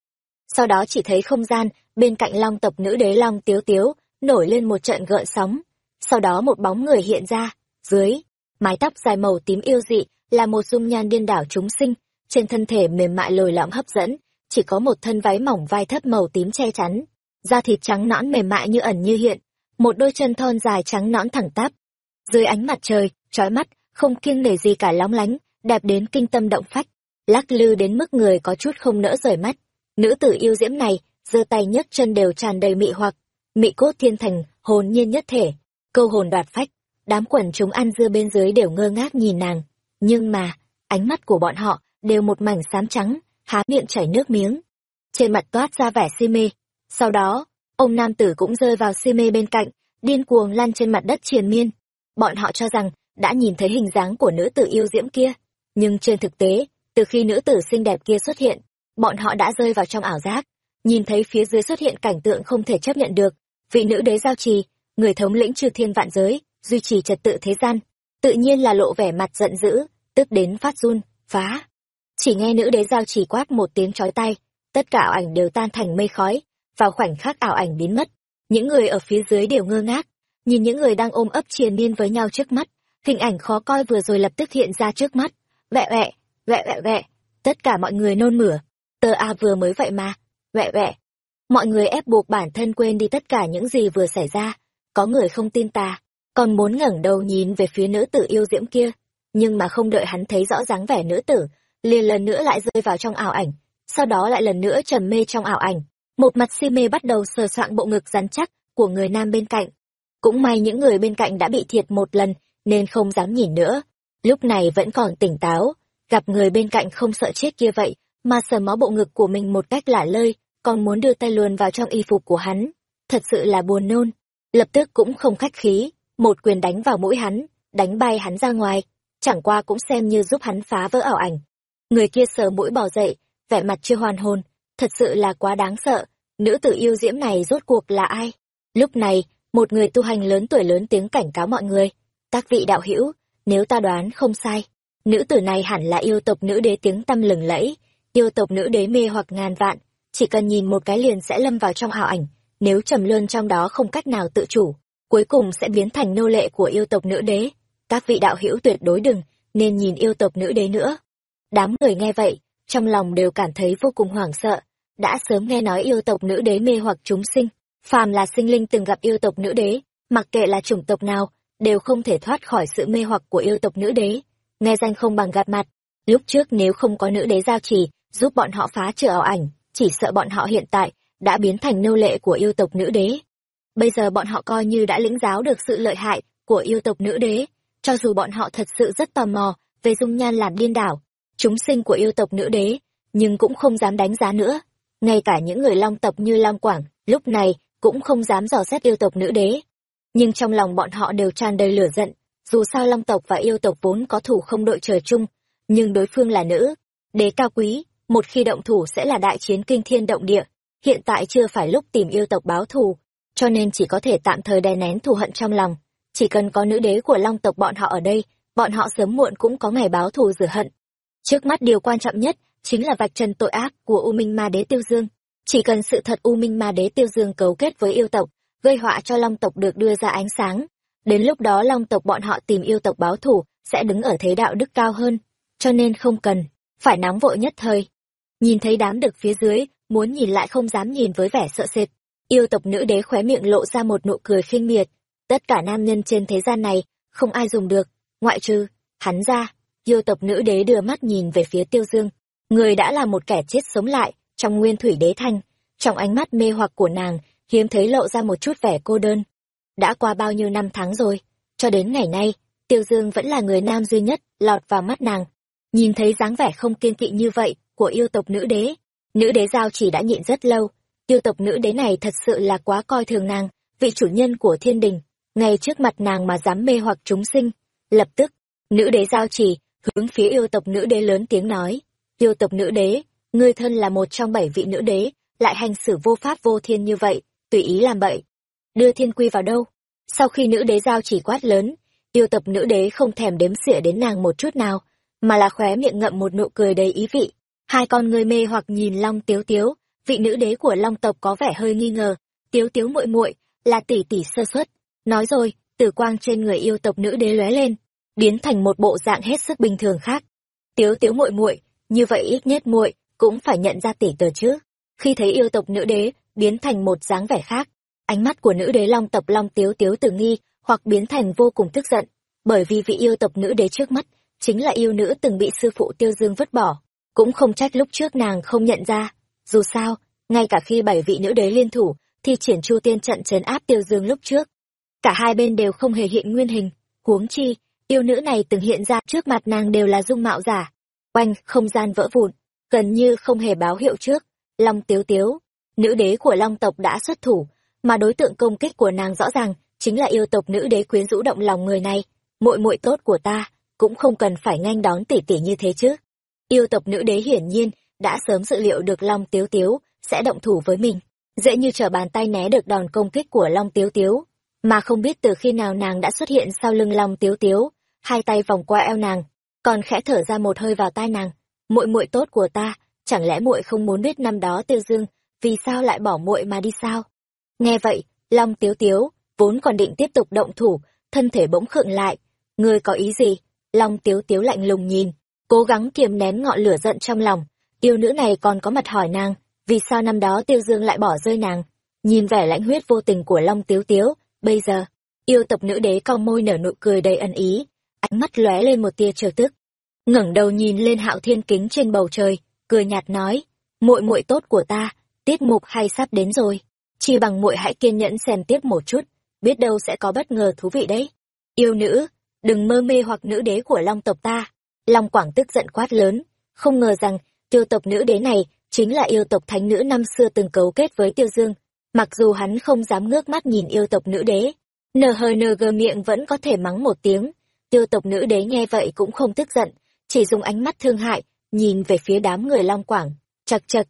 Sau đó chỉ thấy không gian, bên cạnh long tộc nữ đế long tiếu tiếu, nổi lên một trận gợn sóng. Sau đó một bóng người hiện ra, dưới, mái tóc dài màu tím yêu dị, là một dung nhan điên đảo chúng sinh, trên thân thể mềm mại lồi lõm hấp dẫn, chỉ có một thân váy mỏng vai thấp màu tím che chắn, da thịt trắng nõn mềm mại như ẩn như hiện, một đôi chân thon dài trắng nõn thẳng tắp. Dưới ánh mặt trời, trói mắt, không kiêng nể gì cả lóng lánh, đẹp đến kinh tâm động phách, lắc lư đến mức người có chút không nỡ rời mắt. Nữ tử yêu diễm này, giơ tay nhấc chân đều tràn đầy mị hoặc, mị cốt thiên thành, hồn nhiên nhất thể, câu hồn đoạt phách, đám quần chúng ăn dưa bên dưới đều ngơ ngác nhìn nàng. Nhưng mà, ánh mắt của bọn họ đều một mảnh xám trắng, há miệng chảy nước miếng. Trên mặt toát ra vẻ si mê. Sau đó, ông nam tử cũng rơi vào si mê bên cạnh, điên cuồng lăn trên mặt đất triền miên. Bọn họ cho rằng, đã nhìn thấy hình dáng của nữ tử yêu diễm kia. Nhưng trên thực tế, từ khi nữ tử xinh đẹp kia xuất hiện, bọn họ đã rơi vào trong ảo giác, nhìn thấy phía dưới xuất hiện cảnh tượng không thể chấp nhận được. Vị nữ đế giao trì, người thống lĩnh chư thiên vạn giới, duy trì trật tự thế gian, tự nhiên là lộ vẻ mặt giận dữ, tức đến phát run, phá. Chỉ nghe nữ đế giao chỉ quát một tiếng chói tay, tất cả ảo ảnh đều tan thành mây khói, vào khoảnh khắc ảo ảnh biến mất. Những người ở phía dưới đều ngơ ngác, nhìn những người đang ôm ấp triền miên với nhau trước mắt, hình ảnh khó coi vừa rồi lập tức hiện ra trước mắt. Vẹ vẹ, vẹ vẹ vẹ, tất cả mọi người nôn mửa. Tờ A vừa mới vậy mà, vẹ vẹ. Mọi người ép buộc bản thân quên đi tất cả những gì vừa xảy ra. Có người không tin ta, còn muốn ngẩng đầu nhìn về phía nữ tử yêu diễm kia. Nhưng mà không đợi hắn thấy rõ dáng vẻ nữ tử, liền lần nữa lại rơi vào trong ảo ảnh, sau đó lại lần nữa trầm mê trong ảo ảnh. Một mặt si mê bắt đầu sờ soạng bộ ngực rắn chắc của người nam bên cạnh. Cũng may những người bên cạnh đã bị thiệt một lần, nên không dám nhìn nữa. Lúc này vẫn còn tỉnh táo, gặp người bên cạnh không sợ chết kia vậy, mà sờ mó bộ ngực của mình một cách lả lơi, còn muốn đưa tay luồn vào trong y phục của hắn. Thật sự là buồn nôn. Lập tức cũng không khách khí, một quyền đánh vào mũi hắn, đánh bay hắn ra ngoài, chẳng qua cũng xem như giúp hắn phá vỡ ảo ảnh. Người kia sờ mũi bỏ dậy, vẻ mặt chưa hoàn hồn, thật sự là quá đáng sợ, nữ tử yêu diễm này rốt cuộc là ai? Lúc này, một người tu hành lớn tuổi lớn tiếng cảnh cáo mọi người, các vị đạo hữu, nếu ta đoán không sai, nữ tử này hẳn là yêu tộc nữ đế tiếng tăm lừng lẫy, yêu tộc nữ đế mê hoặc ngàn vạn, chỉ cần nhìn một cái liền sẽ lâm vào trong ảo ảnh, nếu trầm luân trong đó không cách nào tự chủ, cuối cùng sẽ biến thành nô lệ của yêu tộc nữ đế. Các vị đạo hữu tuyệt đối đừng, nên nhìn yêu tộc nữ đế nữa. Đám người nghe vậy, trong lòng đều cảm thấy vô cùng hoảng sợ, đã sớm nghe nói yêu tộc nữ đế mê hoặc chúng sinh, phàm là sinh linh từng gặp yêu tộc nữ đế, mặc kệ là chủng tộc nào, đều không thể thoát khỏi sự mê hoặc của yêu tộc nữ đế. Nghe danh không bằng gạt mặt, lúc trước nếu không có nữ đế giao trì, giúp bọn họ phá trừ ảo ảnh, chỉ sợ bọn họ hiện tại đã biến thành nô lệ của yêu tộc nữ đế. Bây giờ bọn họ coi như đã lĩnh giáo được sự lợi hại của yêu tộc nữ đế, cho dù bọn họ thật sự rất tò mò về dung nhan làm điên đảo, chúng sinh của yêu tộc nữ đế, nhưng cũng không dám đánh giá nữa. Ngay cả những người long tộc như Long Quảng, lúc này cũng không dám dò xét yêu tộc nữ đế. Nhưng trong lòng bọn họ đều tràn đầy lửa giận, dù sao long tộc và yêu tộc vốn có thủ không đội trời chung, nhưng đối phương là nữ, đế cao quý, một khi động thủ sẽ là đại chiến kinh thiên động địa. Hiện tại chưa phải lúc tìm yêu tộc báo thù, cho nên chỉ có thể tạm thời đè nén thù hận trong lòng. Chỉ cần có nữ đế của long tộc bọn họ ở đây, bọn họ sớm muộn cũng có ngày báo thù rửa hận. Trước mắt điều quan trọng nhất chính là vạch trần tội ác của U Minh Ma Đế Tiêu Dương. Chỉ cần sự thật U Minh Ma Đế Tiêu Dương cấu kết với yêu tộc, gây họa cho Long tộc được đưa ra ánh sáng, đến lúc đó Long tộc bọn họ tìm yêu tộc báo thù sẽ đứng ở thế đạo đức cao hơn, cho nên không cần phải nóng vội nhất thời. Nhìn thấy đám đực phía dưới, muốn nhìn lại không dám nhìn với vẻ sợ sệt. Yêu tộc nữ đế khóe miệng lộ ra một nụ cười khinh miệt. Tất cả nam nhân trên thế gian này, không ai dùng được, ngoại trừ, hắn ra. Yêu tộc nữ đế đưa mắt nhìn về phía tiêu dương. Người đã là một kẻ chết sống lại, trong nguyên thủy đế thanh. Trong ánh mắt mê hoặc của nàng, hiếm thấy lộ ra một chút vẻ cô đơn. Đã qua bao nhiêu năm tháng rồi, cho đến ngày nay, Tiêu Dương vẫn là người nam duy nhất lọt vào mắt nàng. Nhìn thấy dáng vẻ không kiên kỵ như vậy của yêu tộc nữ đế, nữ đế giao chỉ đã nhịn rất lâu. Yêu tộc nữ đế này thật sự là quá coi thường nàng, vị chủ nhân của thiên đình, ngay trước mặt nàng mà dám mê hoặc chúng sinh. Lập tức, nữ đế giao chỉ, hướng phía yêu tộc nữ đế lớn tiếng nói. Yêu tộc nữ đế, ngươi thân là một trong bảy vị nữ đế, lại hành xử vô pháp vô thiên như vậy, tùy ý làm bậy. Đưa thiên quy vào đâu? Sau khi nữ đế giao chỉ quát lớn, yêu tập nữ đế không thèm đếm xỉa đến nàng một chút nào, mà là khóe miệng ngậm một nụ cười đầy ý vị. Hai con người mê hoặc nhìn Long Tiếu Tiếu, vị nữ đế của Long tộc có vẻ hơi nghi ngờ, Tiếu Tiếu muội muội là tỷ tỷ sơ suất. Nói rồi, tử quang trên người yêu tộc nữ đế lóe lên, biến thành một bộ dạng hết sức bình thường khác. Tiếu Tiếu muội muội, như vậy ít nhất muội cũng phải nhận ra tỷ tờ chứ. Khi thấy yêu tộc nữ đế biến thành một dáng vẻ khác, ánh mắt của nữ đế Long tộc Long Tiếu Tiếu tử nghi, hoặc biến thành vô cùng tức giận, bởi vì vị yêu tộc nữ đế trước mắt chính là yêu nữ từng bị sư phụ Tiêu Dương vứt bỏ, cũng không trách lúc trước nàng không nhận ra. Dù sao, ngay cả khi bảy vị nữ đế liên thủ, thì triển chu tiên trận trấn áp Tiêu Dương lúc trước. Cả hai bên đều không hề hiện nguyên hình, huống chi, yêu nữ này từng hiện ra trước mặt nàng đều là dung mạo giả. Oanh, không gian vỡ vụn, gần như không hề báo hiệu trước. Long tiếu tiếu, nữ đế của long tộc đã xuất thủ, mà đối tượng công kích của nàng rõ ràng chính là yêu tộc nữ đế quyến rũ động lòng người này. Muội muội tốt của ta, cũng không cần phải nhanh đón tỷ tỷ như thế chứ. Yêu tộc nữ đế hiển nhiên đã sớm dự liệu được Long Tiếu Tiếu sẽ động thủ với mình, dễ như trở bàn tay né được đòn công kích của Long Tiếu Tiếu, mà không biết từ khi nào nàng đã xuất hiện sau lưng Long Tiếu Tiếu, hai tay vòng qua eo nàng, còn khẽ thở ra một hơi vào tai nàng, "Muội muội tốt của ta, chẳng lẽ muội không muốn biết năm đó Tiêu Dương vì sao lại bỏ muội mà đi sao?" Nghe vậy, Long Tiếu Tiếu vốn còn định tiếp tục động thủ, thân thể bỗng khựng lại, "Ngươi có ý gì?" Long Tiếu Tiếu lạnh lùng nhìn, cố gắng kiềm nén ngọn lửa giận trong lòng. Yêu nữ này còn có mặt hỏi nàng, vì sao năm đó Tiêu Dương lại bỏ rơi nàng? Nhìn vẻ lãnh huyết vô tình của Long Tiếu Tiếu, bây giờ, yêu tộc nữ đế cong môi nở nụ cười đầy ân ý, ánh mắt lóe lên một tia trờ tức. ngẩng đầu nhìn lên Hạo Thiên kính trên bầu trời, cười nhạt nói, "Muội muội tốt của ta, tiết mục hay sắp đến rồi, chỉ bằng muội hãy kiên nhẫn xem tiếp một chút, biết đâu sẽ có bất ngờ thú vị đấy." Yêu nữ, đừng mơ mê hoặc nữ đế của Long tộc ta. Long Quảng tức giận quát lớn, không ngờ rằng tiêu tộc nữ đế này chính là yêu tộc thánh nữ năm xưa từng cấu kết với Tiêu Dương. Mặc dù hắn không dám ngước mắt nhìn yêu tộc nữ đế, nờ hơi nờ gờ miệng vẫn có thể mắng một tiếng. Tiêu tộc nữ đế nghe vậy cũng không tức giận, chỉ dùng ánh mắt thương hại, nhìn về phía đám người Long Quảng, chật chật.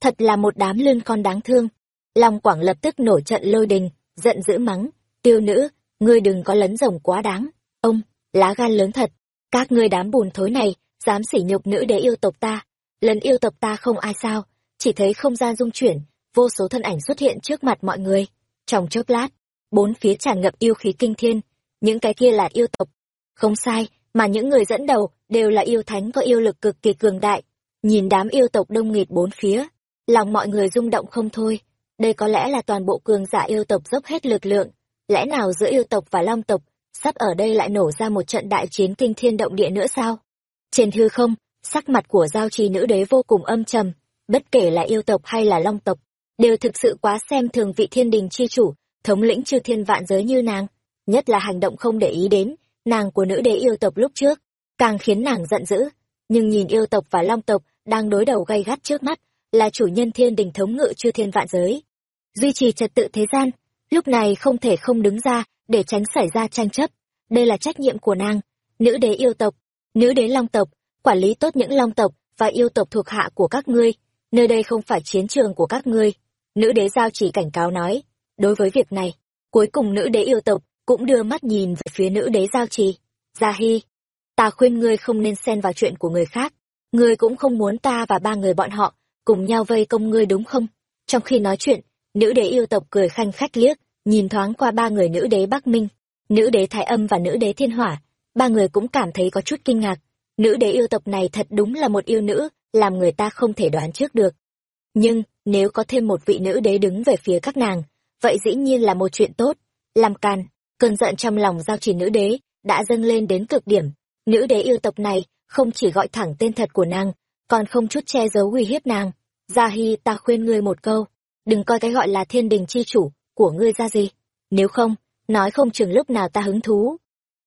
Thật là một đám lươn con đáng thương. Long Quảng lập tức nổi trận lôi đình, giận dữ mắng, tiêu nữ, ngươi đừng có lấn rồng quá đáng. Ông, lá gan lớn thật, các ngươi đám bùn thối này, dám sỉ nhục nữ đế yêu tộc ta, lần yêu tập ta không ai sao, chỉ thấy không gian dung chuyển, vô số thân ảnh xuất hiện trước mặt mọi người. Trong chốc lát, bốn phía tràn ngập yêu khí kinh thiên, những cái kia là yêu tộc. Không sai, mà những người dẫn đầu đều là yêu thánh có yêu lực cực kỳ cường đại. Nhìn đám yêu tộc đông nghịt bốn phía, lòng mọi người rung động không thôi. Đây có lẽ là toàn bộ cường giả yêu tộc dốc hết lực lượng. Lẽ nào giữa yêu tộc và long tộc, sắp ở đây lại nổ ra một trận đại chiến kinh thiên động địa nữa sao? Trên hư không, sắc mặt của giao trì nữ đế vô cùng âm trầm, bất kể là yêu tộc hay là long tộc, đều thực sự quá xem thường vị thiên đình chi chủ, thống lĩnh chư thiên vạn giới như nàng, nhất là hành động không để ý đến, nàng của nữ đế yêu tộc lúc trước, càng khiến nàng giận dữ, nhưng nhìn yêu tộc và long tộc đang đối đầu gay gắt trước mắt, là chủ nhân thiên đình thống ngự chư thiên vạn giới. Duy trì trật tự thế gian, lúc này không thể không đứng ra để tránh xảy ra tranh chấp, đây là trách nhiệm của nàng, nữ đế yêu tộc, nữ đế long tộc, quản lý tốt những long tộc và yêu tộc thuộc hạ của các ngươi, nơi đây không phải chiến trường của các ngươi. Nữ đế giao chỉ cảnh cáo nói, đối với việc này, cuối cùng nữ đế yêu tộc cũng đưa mắt nhìn về phía nữ đế giao trì. Gia Hy, ta khuyên ngươi không nên xen vào chuyện của người khác, ngươi cũng không muốn ta và ba người bọn họ cùng nhau vây công ngươi đúng không? Trong khi nói chuyện, nữ đế yêu tộc cười khanh khách liếc, nhìn thoáng qua ba người nữ đế Bắc Minh, nữ đế Thái Âm và nữ đế Thiên Hỏa, ba người cũng cảm thấy có chút kinh ngạc. Nữ đế yêu tộc này thật đúng là một yêu nữ, làm người ta không thể đoán trước được. Nhưng, nếu có thêm một vị nữ đế đứng về phía các nàng, vậy dĩ nhiên là một chuyện tốt. Làm can, cơn giận trong lòng giao chỉ nữ đế, đã dâng lên đến cực điểm. Nữ đế yêu tộc này, không chỉ gọi thẳng tên thật của nàng, còn không chút che giấu uy hiếp nàng. Gia Hy ta khuyên ngươi một câu, đừng coi cái gọi là thiên đình chi chủ, của ngươi ra gì. Nếu không, nói không chừng lúc nào ta hứng thú.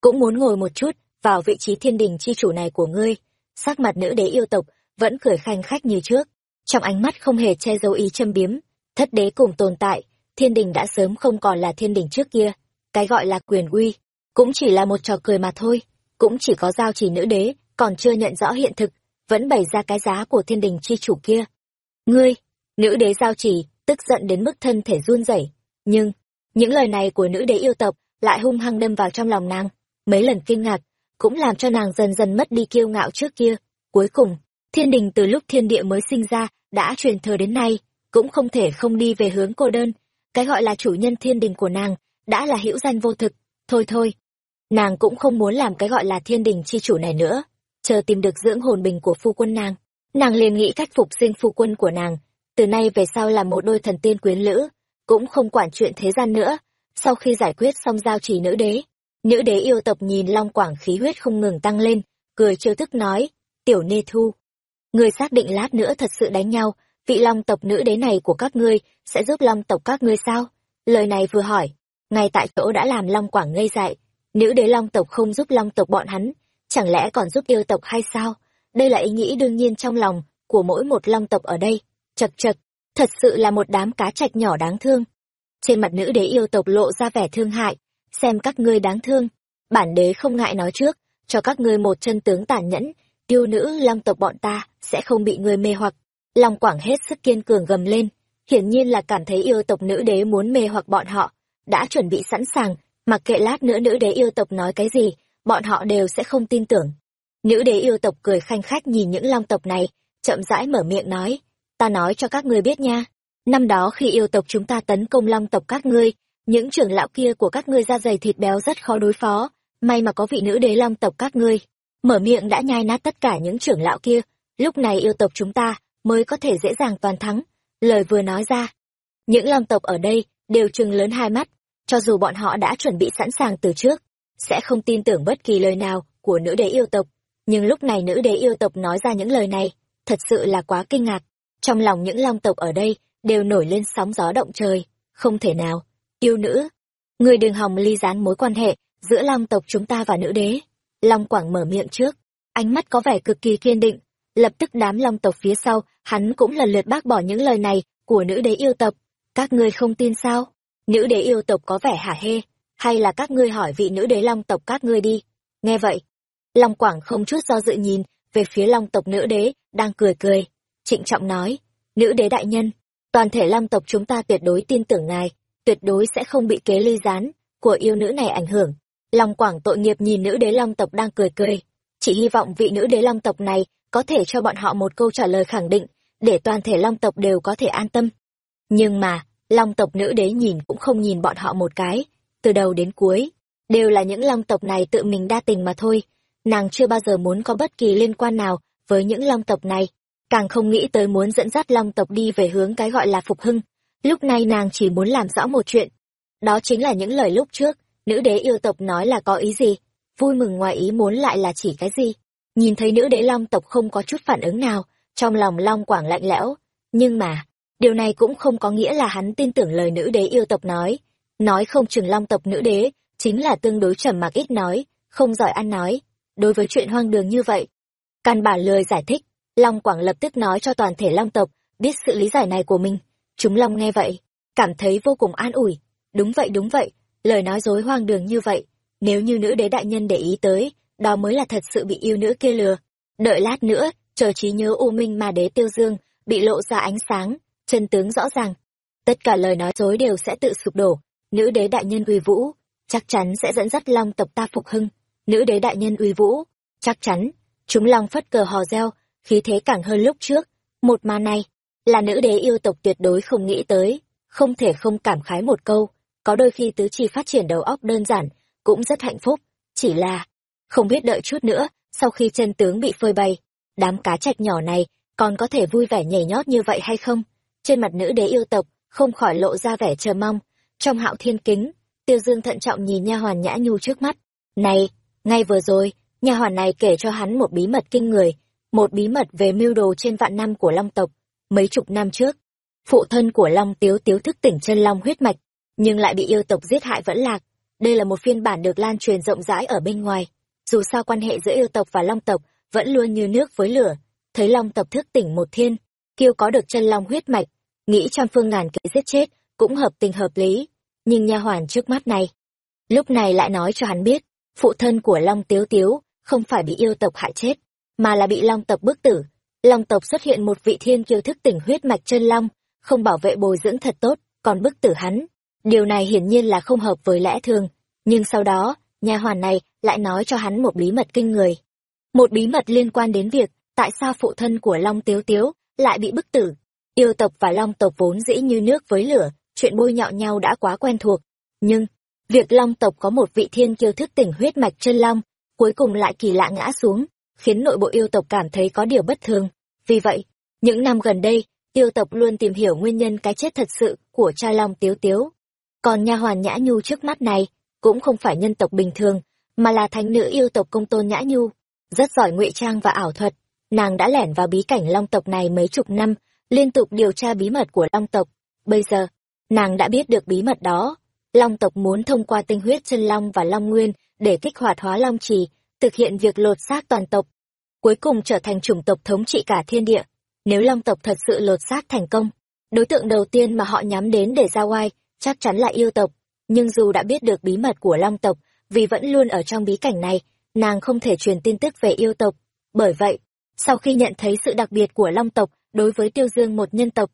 Cũng muốn ngồi một chút, vào vị trí thiên đình chi chủ này của ngươi. Sắc mặt nữ đế yêu tộc, vẫn cười khanh khách như trước. Trong ánh mắt không hề che giấu ý châm biếm. Thất đế cùng tồn tại, thiên đình đã sớm không còn là thiên đình trước kia. Cái gọi là quyền uy, cũng chỉ là một trò cười mà thôi. Cũng chỉ có giao chỉ nữ đế, còn chưa nhận rõ hiện thực, vẫn bày ra cái giá của thiên đình chi chủ kia. Ngươi, nữ đế giao chỉ, tức giận đến mức thân thể run rẩy nhưng, những lời này của nữ đế yêu tộc lại hung hăng đâm vào trong lòng nàng. Mấy lần kinh ngạc, cũng làm cho nàng dần dần mất đi kiêu ngạo trước kia. Cuối cùng, thiên đình từ lúc thiên địa mới sinh ra, đã truyền thừa đến nay, cũng không thể không đi về hướng cô đơn. Cái gọi là chủ nhân thiên đình của nàng, đã là hữu danh vô thực. Thôi thôi, nàng cũng không muốn làm cái gọi là thiên đình chi chủ này nữa. Chờ tìm được dưỡng hồn bình của phu quân nàng, nàng liền nghĩ cách phục sinh phu quân của nàng. Từ nay về sau là một đôi thần tiên quyến lữ, cũng không quản chuyện thế gian nữa. Sau khi giải quyết xong giao trì nữ đế, nữ đế yêu tộc nhìn Long Quảng khí huyết không ngừng tăng lên, cười trêu tức nói, tiểu nê thu. Người xác định lát nữa thật sự đánh nhau, vị Long tộc nữ đế này của các ngươi sẽ giúp Long tộc các ngươi sao? Lời này vừa hỏi, ngay tại chỗ đã làm Long Quảng ngây dại. Nữ đế Long tộc không giúp Long tộc bọn hắn, chẳng lẽ còn giúp yêu tộc hay sao? Đây là ý nghĩ đương nhiên trong lòng của mỗi một Long tộc ở đây. Chật chật, thật sự là một đám cá trạch nhỏ đáng thương. Trên mặt nữ đế yêu tộc lộ ra vẻ thương hại, xem các ngươi đáng thương. Bản đế không ngại nói trước, cho các ngươi một chân tướng tàn nhẫn, tiêu nữ long tộc bọn ta sẽ không bị ngươi mê hoặc. Long Quảng hết sức kiên cường gầm lên, hiển nhiên là cảm thấy yêu tộc nữ đế muốn mê hoặc bọn họ, đã chuẩn bị sẵn sàng, mặc kệ lát nữa nữ đế yêu tộc nói cái gì, bọn họ đều sẽ không tin tưởng. Nữ đế yêu tộc cười khanh khách nhìn những long tộc này, chậm rãi mở miệng nói, ta nói cho các ngươi biết nha. Năm đó khi yêu tộc chúng ta tấn công long tộc các ngươi, những trưởng lão kia của các ngươi da dày thịt béo rất khó đối phó, may mà có vị nữ đế long tộc các ngươi. Mở miệng đã nhai nát tất cả những trưởng lão kia, lúc này yêu tộc chúng ta mới có thể dễ dàng toàn thắng. Lời vừa nói ra, những long tộc ở đây đều trừng lớn hai mắt, cho dù bọn họ đã chuẩn bị sẵn sàng từ trước, sẽ không tin tưởng bất kỳ lời nào của nữ đế yêu tộc. Nhưng lúc này nữ đế yêu tộc nói ra những lời này, thật sự là quá kinh ngạc. Trong lòng những long tộc ở đây đều nổi lên sóng gió động trời, không thể nào. Yêu nữ, người đừng hòng ly gián mối quan hệ giữa long tộc chúng ta và nữ đế. Long Quảng mở miệng trước, ánh mắt có vẻ cực kỳ kiên định, lập tức đám long tộc phía sau, hắn cũng lần lượt bác bỏ những lời này của nữ đế yêu tộc. Các ngươi không tin sao? Nữ đế yêu tộc có vẻ hả hê, hay là các ngươi hỏi vị nữ đế long tộc các ngươi đi. Nghe vậy, Long Quảng không chút do dự nhìn về phía long tộc nữ đế, đang cười cười trịnh trọng nói, nữ đế đại nhân, toàn thể Long tộc chúng ta tuyệt đối tin tưởng ngài, tuyệt đối sẽ không bị kế ly gián của yêu nữ này ảnh hưởng. Long Quảng tội nghiệp nhìn nữ đế long tộc đang cười cười, chỉ hy vọng vị nữ đế long tộc này có thể cho bọn họ một câu trả lời khẳng định, để toàn thể long tộc đều có thể an tâm. Nhưng mà, long tộc nữ đế nhìn cũng không nhìn bọn họ một cái, từ đầu đến cuối, đều là những long tộc này tự mình đa tình mà thôi. Nàng chưa bao giờ muốn có bất kỳ liên quan nào với những long tộc này, càng không nghĩ tới muốn dẫn dắt long tộc đi về hướng cái gọi là phục hưng. Lúc này nàng chỉ muốn làm rõ một chuyện. Đó chính là những lời lúc trước, nữ đế yêu tộc nói là có ý gì, vui mừng ngoài ý muốn lại là chỉ cái gì. Nhìn thấy nữ đế long tộc không có chút phản ứng nào, trong lòng long quảng lạnh lẽo. Nhưng mà, điều này cũng không có nghĩa là hắn tin tưởng lời nữ đế yêu tộc nói. Nói không chừng long tộc nữ đế, chính là tương đối trầm mặc ít nói, không giỏi ăn nói. Đối với chuyện hoang đường như vậy, căn bản lời giải thích, Long Quảng lập tức nói cho toàn thể Long tộc biết sự lý giải này của mình. Chúng Long nghe vậy, cảm thấy vô cùng an ủi. Đúng vậy đúng vậy, lời nói dối hoang đường như vậy, nếu như nữ đế đại nhân để ý tới, đó mới là thật sự bị yêu nữ kia lừa. Đợi lát nữa, chờ trí nhớ u minh mà đế tiêu dương, bị lộ ra ánh sáng, chân tướng rõ ràng. Tất cả lời nói dối đều sẽ tự sụp đổ, nữ đế đại nhân uy vũ, chắc chắn sẽ dẫn dắt long tộc ta phục hưng. Nữ đế đại nhân uy vũ, chắc chắn, chúng long phất cờ hò reo, khí thế càng hơn lúc trước. Một màn này, là nữ đế yêu tộc tuyệt đối không nghĩ tới, không thể không cảm khái một câu, có đôi khi tứ chi phát triển đầu óc đơn giản, cũng rất hạnh phúc, chỉ là, không biết đợi chút nữa, sau khi chân tướng bị phơi bày, đám cá trạch nhỏ này còn có thể vui vẻ nhảy nhót như vậy hay không? Trên mặt nữ đế yêu tộc, không khỏi lộ ra vẻ chờ mong, trong hạo thiên kính, tiêu dương thận trọng nhìn nha hoàn nhã nhu trước mắt. Này, ngay vừa rồi, nha hoàn này kể cho hắn một bí mật kinh người, một bí mật về mưu đồ trên vạn năm của long tộc. Mấy chục năm trước, phụ thân của long tiếu tiếu thức tỉnh chân long huyết mạch, nhưng lại bị yêu tộc giết hại vẫn lạc. Đây là một phiên bản được lan truyền rộng rãi ở bên ngoài. Dù sao quan hệ giữa yêu tộc và long tộc vẫn luôn như nước với lửa, thấy long tộc thức tỉnh một thiên, kêu có được chân long huyết mạch, nghĩ trăm phương ngàn kế giết chết, cũng hợp tình hợp lý. Nhưng nha hoàn trước mắt này, lúc này lại nói cho hắn biết, phụ thân của long tiếu tiếu không phải bị yêu tộc hại chết, mà là bị long tộc bức tử. Long tộc xuất hiện một vị thiên kiêu thức tỉnh huyết mạch chân long, không bảo vệ bồi dưỡng thật tốt, còn bức tử hắn. Điều này hiển nhiên là không hợp với lẽ thường, nhưng sau đó, nhà hoàn này lại nói cho hắn một bí mật kinh người. Một bí mật liên quan đến việc tại sao phụ thân của Long Tiếu Tiếu lại bị bức tử. Yêu tộc và Long tộc vốn dĩ như nước với lửa, chuyện bôi nhọ nhau đã quá quen thuộc. Nhưng, việc Long tộc có một vị thiên kiêu thức tỉnh huyết mạch chân Long, cuối cùng lại kỳ lạ ngã xuống, khiến nội bộ yêu tộc cảm thấy có điều bất thường. Vì vậy, những năm gần đây, yêu tộc luôn tìm hiểu nguyên nhân cái chết thật sự của cha Long Tiếu Tiếu. Còn nha hoàn Nhã Nhu trước mắt này, cũng không phải nhân tộc bình thường, mà là thánh nữ yêu tộc công tôn Nhã Nhu, rất giỏi ngụy trang và ảo thuật. Nàng đã lẻn vào bí cảnh Long tộc này mấy chục năm, liên tục điều tra bí mật của Long tộc. Bây giờ, nàng đã biết được bí mật đó. Long tộc muốn thông qua tinh huyết chân Long và Long Nguyên để kích hoạt hóa Long Trì, thực hiện việc lột xác toàn tộc, cuối cùng trở thành chủng tộc thống trị cả thiên địa. Nếu Long tộc thật sự lột xác thành công, đối tượng đầu tiên mà họ nhắm đến để ra oai chắc chắn là yêu tộc. Nhưng dù đã biết được bí mật của Long tộc, vì vẫn luôn ở trong bí cảnh này, nàng không thể truyền tin tức về yêu tộc. Bởi vậy, sau khi nhận thấy sự đặc biệt của Long tộc đối với Tiêu Dương một nhân tộc,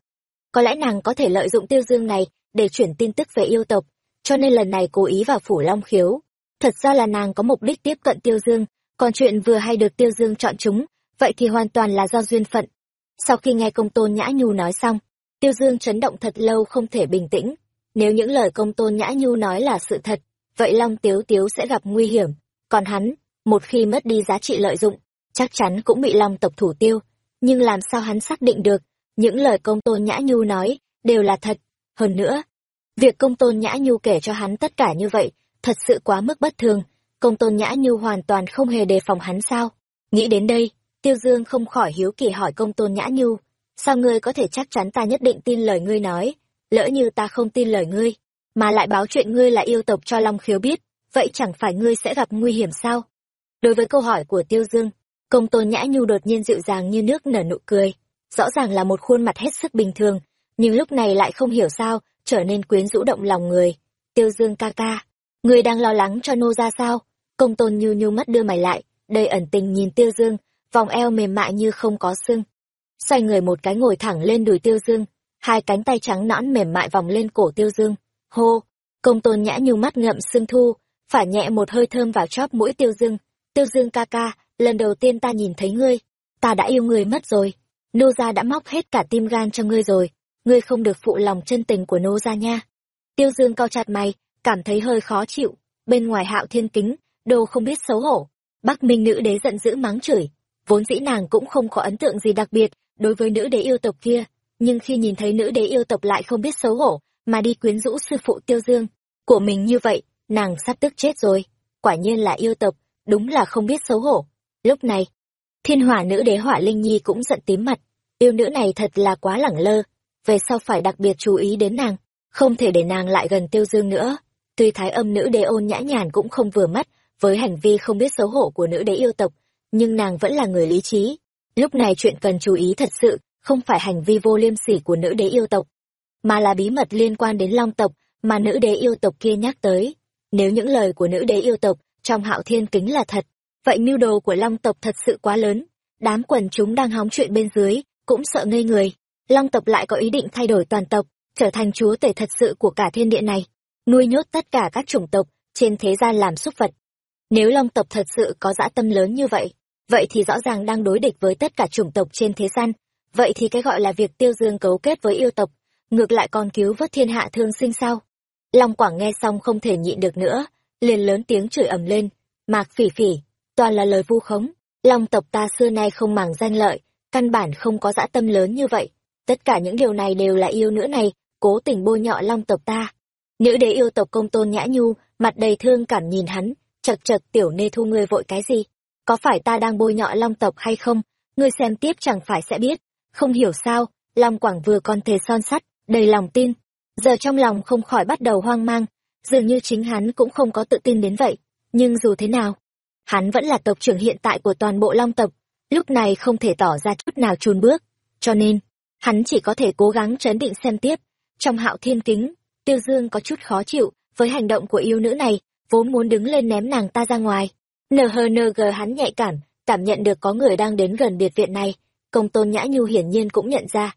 có lẽ nàng có thể lợi dụng Tiêu Dương này để chuyển tin tức về yêu tộc, cho nên lần này cố ý vào phủ Long Khiếu. Thật ra là nàng có mục đích tiếp cận Tiêu Dương, còn chuyện vừa hay được Tiêu Dương chọn chúng, vậy thì hoàn toàn là do duyên phận. Sau khi nghe công tôn Nhã Nhu nói xong, Tiêu Dương chấn động thật lâu không thể bình tĩnh. Nếu những lời công tôn Nhã Nhu nói là sự thật, vậy Long Tiếu Tiếu sẽ gặp nguy hiểm. Còn hắn, một khi mất đi giá trị lợi dụng, chắc chắn cũng bị Long tộc thủ tiêu. Nhưng làm sao hắn xác định được, những lời công tôn Nhã Nhu nói, đều là thật. Hơn nữa, việc công tôn Nhã Nhu kể cho hắn tất cả như vậy, thật sự quá mức bất thường. Công tôn Nhã Nhu hoàn toàn không hề đề phòng hắn sao. Nghĩ đến đây, Tiêu Dương không khỏi hiếu kỳ hỏi công tôn Nhã Nhu, sao ngươi có thể chắc chắn ta nhất định tin lời ngươi nói, lỡ như ta không tin lời ngươi, mà lại báo chuyện ngươi là yêu tộc cho Long Khiếu biết, vậy chẳng phải ngươi sẽ gặp nguy hiểm sao? Đối với câu hỏi của Tiêu Dương, công tôn Nhã Nhu đột nhiên dịu dàng như nước nở nụ cười, rõ ràng là một khuôn mặt hết sức bình thường, nhưng lúc này lại không hiểu sao, trở nên quyến rũ động lòng người. Tiêu Dương ca ca, ngươi đang lo lắng cho nô ra sao? Công tôn nhu nhu mắt đưa mày lại, đầy ẩn tình nhìn Tiêu Dương, vòng eo mềm mại như không có xương. Xoay người một cái ngồi thẳng lên đùi Tiêu Dương, hai cánh tay trắng nõn mềm mại vòng lên cổ Tiêu Dương. Hô, công tôn nhã nhu mắt ngậm sương thu, phải nhẹ một hơi thơm vào chóp mũi Tiêu Dương. Tiêu Dương ca ca, lần đầu tiên ta nhìn thấy ngươi, ta đã yêu ngươi mất rồi. nô gia đã móc hết cả tim gan cho ngươi rồi ngươi không được phụ lòng chân tình của nô gia nha tiêu dương cao chặt mày cảm thấy hơi khó chịu bên ngoài hạo thiên kính đồ không biết xấu hổ. Bắc minh nữ đế giận dữ mắng chửi. Vốn dĩ nàng cũng không có ấn tượng gì đặc biệt đối với nữ đế yêu tộc kia, nhưng khi nhìn thấy nữ đế yêu tộc lại không biết xấu hổ, mà đi quyến rũ sư phụ tiêu dương, của mình như vậy, nàng sắp tức chết rồi. Quả nhiên là yêu tộc, đúng là không biết xấu hổ. Lúc này, thiên hỏa nữ đế hỏa linh nhi cũng giận tím mặt. Yêu nữ này thật là quá lẳng lơ. Về sau phải đặc biệt chú ý đến nàng, không thể để nàng lại gần tiêu dương nữa. Tuy thái âm nữ đế ôn nhã nhàn cũng không vừa mắt với hành vi không biết xấu hổ của nữ đế yêu tộc, nhưng nàng vẫn là người lý trí. Lúc này chuyện cần chú ý thật sự, không phải hành vi vô liêm sỉ của nữ đế yêu tộc, mà là bí mật liên quan đến long tộc mà nữ đế yêu tộc kia nhắc tới. Nếu những lời của nữ đế yêu tộc trong hạo thiên kính là thật, vậy mưu đồ của long tộc thật sự quá lớn. Đám quần chúng đang hóng chuyện bên dưới cũng sợ ngây người. Long tộc lại có ý định thay đổi toàn tộc, trở thành chúa tể thật sự của cả thiên địa này, nuôi nhốt tất cả các chủng tộc trên thế gian làm súc vật nếu long tộc thật sự có dã tâm lớn như vậy vậy thì rõ ràng đang đối địch với tất cả chủng tộc trên thế gian. Vậy thì cái gọi là việc tiêu dương cấu kết với yêu tộc, ngược lại còn cứu vớt thiên hạ thương sinh sao? Long quảng nghe xong không thể nhịn được nữa, liền lớn tiếng chửi ầm lên. Mạc phỉ phỉ, toàn là lời vu khống. Long tộc ta xưa nay không màng danh lợi, căn bản không có dã tâm lớn như vậy. Tất cả những điều này đều là yêu nữ này, cố tình bôi nhọ long tộc ta. Nữ đế yêu tộc công tôn nhã nhu, mặt đầy thương cảm nhìn hắn chật chật, tiểu nê thu ngươi vội cái gì? Có phải ta đang bôi nhọ long tộc hay không? Ngươi xem tiếp chẳng phải sẽ biết. Không hiểu sao, long quảng vừa còn thề son sắt, đầy lòng tin. Giờ trong lòng không khỏi bắt đầu hoang mang. Dường như chính hắn cũng không có tự tin đến vậy. Nhưng dù thế nào, hắn vẫn là tộc trưởng hiện tại của toàn bộ long tộc. Lúc này không thể tỏ ra chút nào chùn bước. Cho nên, hắn chỉ có thể cố gắng trấn định xem tiếp. Trong hạo thiên kính, tiêu dương có chút khó chịu với hành động của yêu nữ này vốn muốn đứng lên ném nàng ta ra ngoài. Nhng hắn nhạy cảm cảm nhận được có người đang đến gần biệt viện này. Công tôn nhã nhu hiển nhiên cũng nhận ra.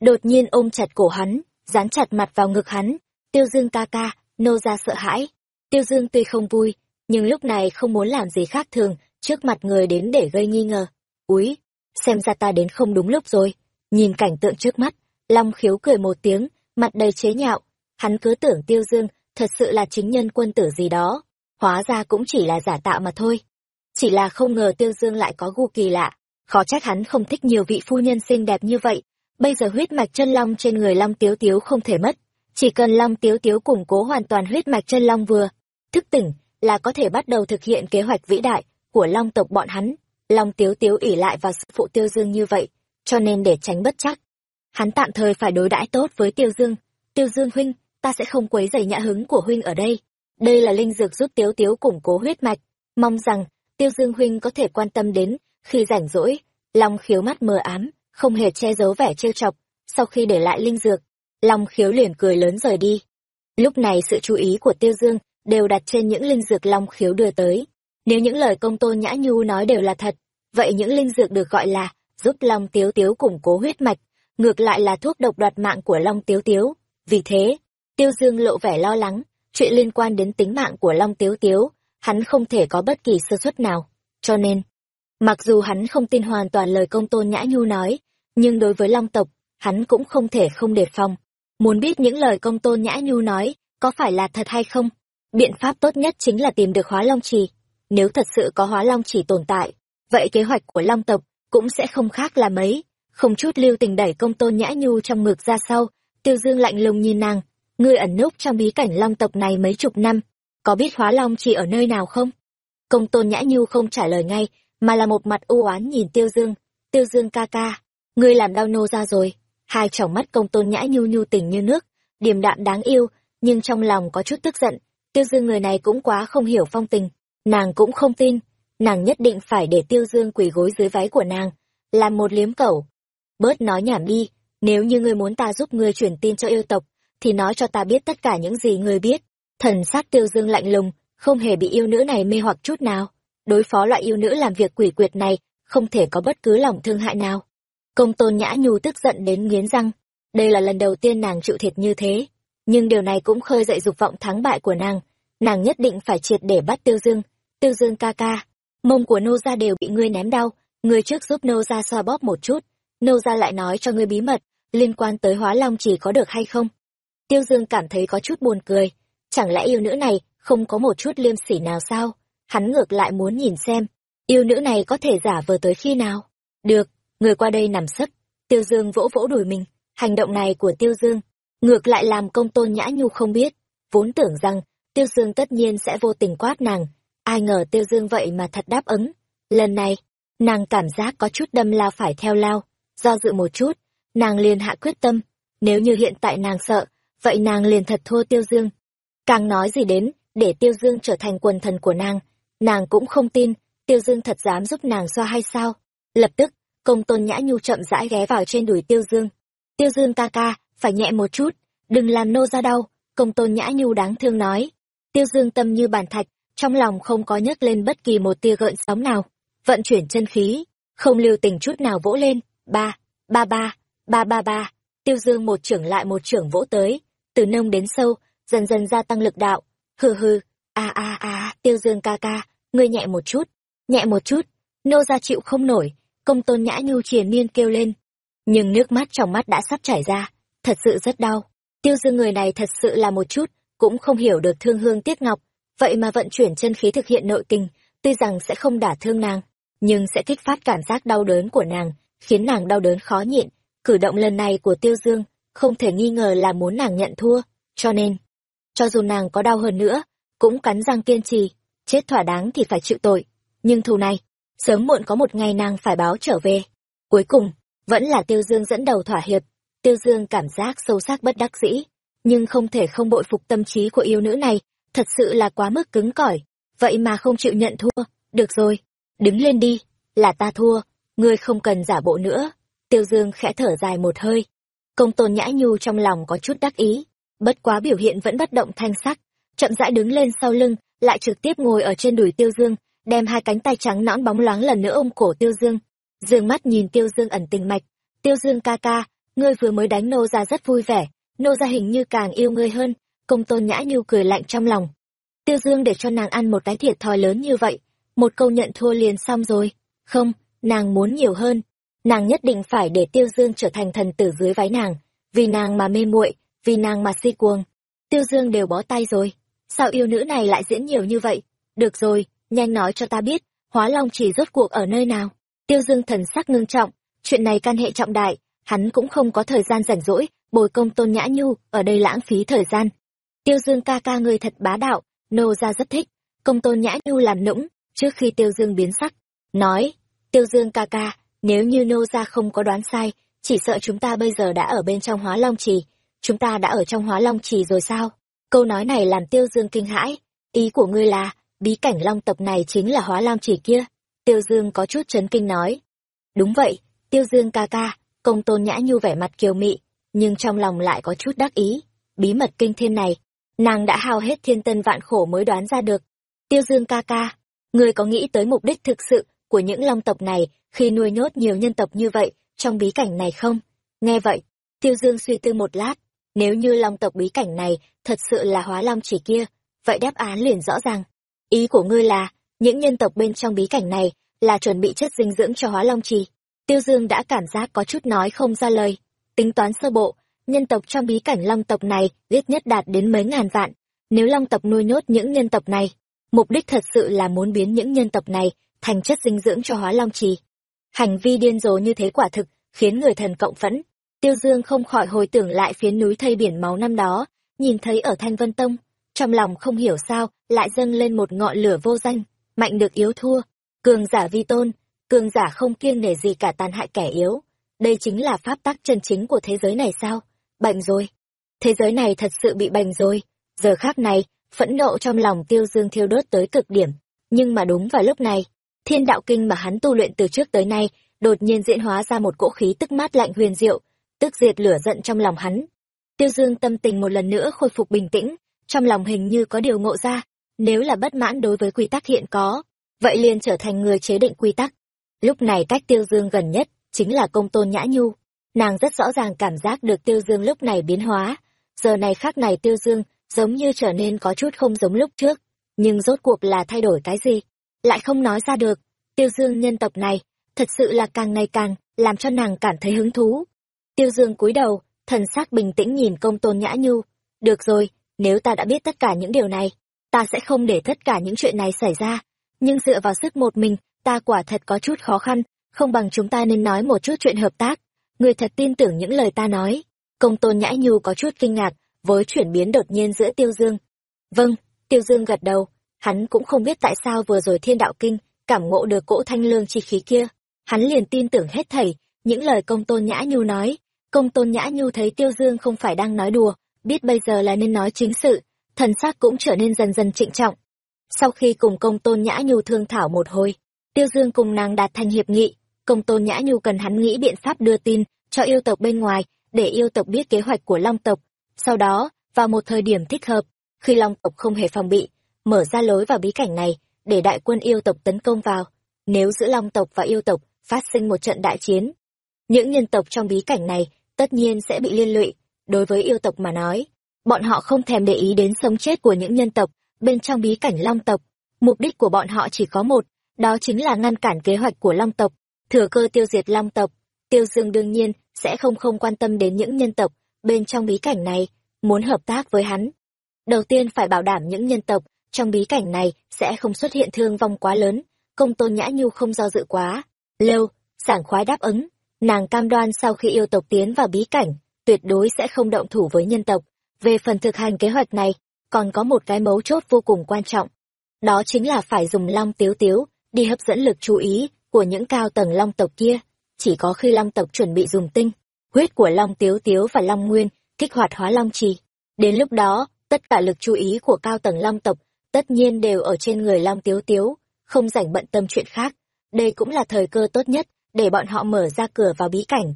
Đột nhiên ôm chặt cổ hắn, dán chặt mặt vào ngực hắn. Tiêu dương ca ca, nô ra sợ hãi. Tiêu dương tuy không vui, nhưng lúc này không muốn làm gì khác thường, trước mặt người đến để gây nghi ngờ. Úi, xem ra ta đến không đúng lúc rồi. Nhìn cảnh tượng trước mắt, long khiếu cười một tiếng, mặt đầy chế nhạo. Hắn cứ tưởng tiêu dương thật sự là chính nhân quân tử gì đó. Hóa ra cũng chỉ là giả tạo mà thôi. Chỉ là không ngờ tiêu dương lại có gu kỳ lạ. Khó trách hắn không thích nhiều vị phu nhân xinh đẹp như vậy. Bây giờ huyết mạch chân long trên người long tiếu tiếu không thể mất. Chỉ cần long tiếu tiếu củng cố hoàn toàn huyết mạch chân long vừa, thức tỉnh là có thể bắt đầu thực hiện kế hoạch vĩ đại của long tộc bọn hắn. Long tiếu tiếu ỉ lại vào sự phụ tiêu dương như vậy, cho nên để tránh bất chắc. Hắn tạm thời phải đối đãi tốt với tiêu dương. Tiêu dương huynh ta sẽ không quấy rầy nhã hứng của huynh ở đây. Đây là linh dược giúp tiếu tiếu củng cố huyết mạch. Mong rằng, tiêu dương huynh có thể quan tâm đến, khi rảnh rỗi, long khiếu mắt mờ ám, không hề che giấu vẻ trêu chọc. Sau khi để lại linh dược, long khiếu liền cười lớn rời đi. Lúc này sự chú ý của tiêu dương đều đặt trên những linh dược long khiếu đưa tới. Nếu những lời công tôn nhã nhu nói đều là thật, vậy những linh dược được gọi là giúp long tiếu tiếu củng cố huyết mạch, ngược lại là thuốc độc đoạt mạng của long tiếu tiếu. Vì thế tiêu dương lộ vẻ lo lắng, chuyện liên quan đến tính mạng của long tiếu tiếu, hắn không thể có bất kỳ sơ suất nào. Cho nên, mặc dù hắn không tin hoàn toàn lời công tôn nhã nhu nói, nhưng đối với long tộc, hắn cũng không thể không đề phòng. Muốn biết những lời công tôn nhã nhu nói, có phải là thật hay không? Biện pháp tốt nhất chính là tìm được hóa long trì. Nếu thật sự có hóa long trì tồn tại, vậy kế hoạch của long tộc cũng sẽ không khác là mấy. Không chút lưu tình đẩy công tôn nhã nhu trong ngực ra sau, tiêu dương lạnh lùng nhìn nàng ngươi ẩn núp trong bí cảnh long tộc này mấy chục năm, có biết hóa long chỉ ở nơi nào không? Công tôn nhã nhu không trả lời ngay, mà là một mặt u oán nhìn tiêu dương. Tiêu dương ca ca, ngươi làm đau nô ra rồi. Hai tròng mắt công tôn nhã nhu nhu tình như nước, điềm đạm đáng yêu, nhưng trong lòng có chút tức giận. Tiêu dương người này cũng quá không hiểu phong tình, nàng cũng không tin. Nàng nhất định phải để tiêu dương quỳ gối dưới váy của nàng, làm một liếm cẩu. Bớt nói nhảm đi, nếu như ngươi muốn ta giúp ngươi truyền tin cho yêu tộc thì nói cho ta biết tất cả những gì ngươi biết. Thần sát tiêu dương lạnh lùng không hề bị yêu nữ này mê hoặc chút nào. Đối phó loại yêu nữ làm việc quỷ quyệt này không thể có bất cứ lòng thương hại nào. Công tôn nhã nhu tức giận đến nghiến răng. Đây là lần đầu tiên nàng chịu thiệt như thế. Nhưng điều này cũng khơi dậy dục vọng thắng bại của nàng. Nàng nhất định phải triệt để bắt tiêu dương. Tiêu dương ca ca mông của nô ra đều bị ngươi ném đau. Ngươi trước giúp nô ra xoa bóp một chút. Nô ra lại nói cho ngươi bí mật, liên quan tới hóa long chỉ có được hay không? Tiêu Dương cảm thấy có chút buồn cười, chẳng lẽ yêu nữ này không có một chút liêm sỉ nào sao? Hắn ngược lại muốn nhìn xem, yêu nữ này có thể giả vờ tới khi nào? Được, người qua đây nằm sấp, Tiêu Dương vỗ vỗ đùi mình, hành động này của Tiêu Dương, ngược lại làm công tôn nhã nhu không biết, vốn tưởng rằng Tiêu Dương tất nhiên sẽ vô tình quát nàng, ai ngờ Tiêu Dương vậy mà thật đáp ứng. Lần này, nàng cảm giác có chút đâm lao phải theo lao, do dự một chút, nàng liền hạ quyết tâm, nếu như hiện tại nàng sợ, vậy nàng liền thật thua Tiêu Dương. Càng nói gì đến, để Tiêu Dương trở thành quần thần của nàng, nàng cũng không tin, Tiêu Dương thật dám giúp nàng xoa hay sao. Lập tức, công tôn nhã nhu chậm rãi ghé vào trên đùi Tiêu Dương. Tiêu Dương ca ca, phải nhẹ một chút, đừng làm nô ra đau, công tôn nhã nhu đáng thương nói. Tiêu Dương tâm như bàn thạch, trong lòng không có nhấc lên bất kỳ một tia gợn sóng nào. Vận chuyển chân khí, không lưu tình chút nào vỗ lên, ba, ba ba, ba ba ba. Tiêu Dương một trưởng lại một trưởng vỗ tới, từ nông đến sâu, dần dần gia tăng lực đạo. Hừ hừ, a a a, Tiêu Dương ca ca, ngươi nhẹ một chút, nhẹ một chút. Nô ra chịu không nổi, công tôn nhã nhu triền miên kêu lên. Nhưng nước mắt trong mắt đã sắp chảy ra, thật sự rất đau. Tiêu Dương người này thật sự là một chút, cũng không hiểu được thương hương tiếc ngọc, vậy mà vận chuyển chân khí thực hiện nội kinh, tuy rằng sẽ không đả thương nàng, nhưng sẽ kích phát cảm giác đau đớn của nàng, khiến nàng đau đớn khó nhịn. Cử động lần này của Tiêu Dương không thể nghi ngờ là muốn nàng nhận thua, cho nên, cho dù nàng có đau hơn nữa, cũng cắn răng kiên trì, chết thỏa đáng thì phải chịu tội. Nhưng thù này, sớm muộn có một ngày nàng phải báo trở về. Cuối cùng, vẫn là Tiêu Dương dẫn đầu thỏa hiệp. Tiêu Dương cảm giác sâu sắc bất đắc dĩ, nhưng không thể không bội phục tâm trí của yêu nữ này, thật sự là quá mức cứng cỏi, vậy mà không chịu nhận thua. Được rồi, đứng lên đi, là ta thua, ngươi không cần giả bộ nữa. Tiêu Dương khẽ thở dài một hơi. Công tôn nhã nhu trong lòng có chút đắc ý, bất quá biểu hiện vẫn bất động thanh sắc, chậm rãi đứng lên sau lưng, lại trực tiếp ngồi ở trên đùi Tiêu Dương, đem hai cánh tay trắng nõn bóng loáng lần nữa ôm cổ Tiêu Dương. Dương mắt nhìn Tiêu Dương ẩn tình mạch, Tiêu Dương ca ca, ngươi vừa mới đánh nô ra rất vui vẻ, nô ra hình như càng yêu ngươi hơn, công tôn nhã nhu cười lạnh trong lòng. Tiêu Dương để cho nàng ăn một cái thiệt thòi lớn như vậy, một câu nhận thua liền xong rồi. Không, nàng muốn nhiều hơn. Nàng nhất định phải để Tiêu Dương trở thành thần tử dưới váy nàng, vì nàng mà mê muội, vì nàng mà si cuồng. Tiêu Dương đều bó tay rồi. Sao yêu nữ này lại diễn nhiều như vậy? Được rồi, nhanh nói cho ta biết, hóa long chỉ rốt cuộc ở nơi nào? Tiêu Dương thần sắc ngưng trọng, chuyện này can hệ trọng đại, hắn cũng không có thời gian rảnh rỗi, bồi công tôn nhã nhu, ở đây lãng phí thời gian. Tiêu Dương ca ca ngươi thật bá đạo, nô ra rất thích. Công tôn nhã nhu làm nũng, trước khi Tiêu Dương biến sắc, nói, Tiêu Dương ca ca, nếu như nô gia không có đoán sai, chỉ sợ chúng ta bây giờ đã ở bên trong hóa long trì. Chúng ta đã ở trong hóa long trì rồi sao? Câu nói này làm Tiêu Dương kinh hãi. Ý của ngươi là, bí cảnh long tộc này chính là hóa long trì kia. Tiêu Dương có chút chấn kinh nói. Đúng vậy, Tiêu Dương ca ca, công tôn nhã nhu vẻ mặt kiều mị, nhưng trong lòng lại có chút đắc ý. Bí mật kinh thiên này, nàng đã hao hết thiên tân vạn khổ mới đoán ra được. Tiêu Dương ca ca, ngươi có nghĩ tới mục đích thực sự của những long tộc này khi nuôi nhốt nhiều nhân tộc như vậy trong bí cảnh này không? Nghe vậy, Tiêu Dương suy tư một lát, nếu như long tộc bí cảnh này thật sự là hóa long chỉ kia, vậy đáp án liền rõ ràng. Ý của ngươi là, những nhân tộc bên trong bí cảnh này là chuẩn bị chất dinh dưỡng cho hóa long trì. Tiêu Dương đã cảm giác có chút nói không ra lời. Tính toán sơ bộ, nhân tộc trong bí cảnh long tộc này ít nhất đạt đến mấy ngàn vạn. Nếu long tộc nuôi nhốt những nhân tộc này, mục đích thật sự là muốn biến những nhân tộc này thành chất dinh dưỡng cho hóa long trì. Hành vi điên rồ như thế quả thực, khiến người thần cộng phẫn. Tiêu Dương không khỏi hồi tưởng lại phía núi thây biển máu năm đó, nhìn thấy ở Thanh Vân Tông, trong lòng không hiểu sao lại dâng lên một ngọn lửa vô danh, mạnh được yếu thua, cường giả vi tôn, cường giả không kiêng nể gì cả tàn hại kẻ yếu. Đây chính là pháp tắc chân chính của thế giới này sao? Bệnh rồi. Thế giới này thật sự bị bệnh rồi. Giờ khác này, phẫn nộ trong lòng tiêu dương thiêu đốt tới cực điểm. Nhưng mà đúng vào lúc này, thiên đạo kinh mà hắn tu luyện từ trước tới nay, đột nhiên diễn hóa ra một cỗ khí tức mát lạnh huyền diệu, tức diệt lửa giận trong lòng hắn. Tiêu dương tâm tình một lần nữa khôi phục bình tĩnh, trong lòng hình như có điều ngộ ra, nếu là bất mãn đối với quy tắc hiện có, vậy liền trở thành người chế định quy tắc. Lúc này cách Tiêu Dương gần nhất, chính là công tôn Nhã Nhu. Nàng rất rõ ràng cảm giác được Tiêu Dương lúc này biến hóa. Giờ này khác này Tiêu Dương giống như trở nên có chút không giống lúc trước. Nhưng rốt cuộc là thay đổi cái gì? Lại không nói ra được. Tiêu Dương nhân tộc này, thật sự là càng ngày càng làm cho nàng cảm thấy hứng thú. Tiêu Dương cúi đầu, thần sắc bình tĩnh nhìn công tôn nhã nhu. Được rồi, nếu ta đã biết tất cả những điều này, ta sẽ không để tất cả những chuyện này xảy ra. Nhưng dựa vào sức một mình, ta quả thật có chút khó khăn, không bằng chúng ta nên nói một chút chuyện hợp tác. Người thật tin tưởng những lời ta nói. Công tôn nhã nhu có chút kinh ngạc, với chuyển biến đột nhiên giữa Tiêu Dương. Vâng, Tiêu Dương gật đầu, hắn cũng không biết tại sao vừa rồi thiên đạo kinh, cảm ngộ được cỗ thanh lương chi khí kia. Hắn liền tin tưởng hết thảy, những lời công tôn nhã nhu nói. Công tôn nhã nhu thấy Tiêu Dương không phải đang nói đùa, biết bây giờ là nên nói chính sự, thần sắc cũng trở nên dần dần trịnh trọng. Sau khi cùng công tôn nhã nhu thương thảo một hồi, Tiêu Dương cùng nàng đạt thành hiệp nghị, công tôn nhã nhu cần hắn nghĩ biện pháp đưa tin cho yêu tộc bên ngoài, để yêu tộc biết kế hoạch của long tộc. Sau đó, vào một thời điểm thích hợp, khi long tộc không hề phòng bị, mở ra lối vào bí cảnh này, để đại quân yêu tộc tấn công vào. Nếu giữa long tộc và yêu tộc phát sinh một trận đại chiến, những nhân tộc trong bí cảnh này tất nhiên sẽ bị liên lụy. Đối với yêu tộc mà nói, bọn họ không thèm để ý đến sống chết của những nhân tộc bên trong bí cảnh long tộc. Mục đích của bọn họ chỉ có một, đó chính là ngăn cản kế hoạch của long tộc, thừa cơ tiêu diệt long tộc. Tiêu Dương đương nhiên sẽ không không quan tâm đến những nhân tộc bên trong bí cảnh này, muốn hợp tác với hắn. Đầu tiên phải bảo đảm những nhân tộc trong bí cảnh này sẽ không xuất hiện thương vong quá lớn, công tôn nhã nhu không do dự quá. Lâu, sảng khoái đáp ứng, nàng cam đoan sau khi yêu tộc tiến vào bí cảnh, tuyệt đối sẽ không động thủ với nhân tộc. Về phần thực hành kế hoạch này, còn có một cái mấu chốt vô cùng quan trọng. Đó chính là phải dùng long tiếu tiếu, đi hấp dẫn lực chú ý của những cao tầng long tộc kia. Chỉ có khi long tộc chuẩn bị dùng tinh, huyết của long tiếu tiếu và long nguyên, kích hoạt hóa long trì. Đến lúc đó, tất cả lực chú ý của cao tầng long tộc tất nhiên đều ở trên người long tiếu tiếu, không rảnh bận tâm chuyện khác. Đây cũng là thời cơ tốt nhất để bọn họ mở ra cửa vào bí cảnh,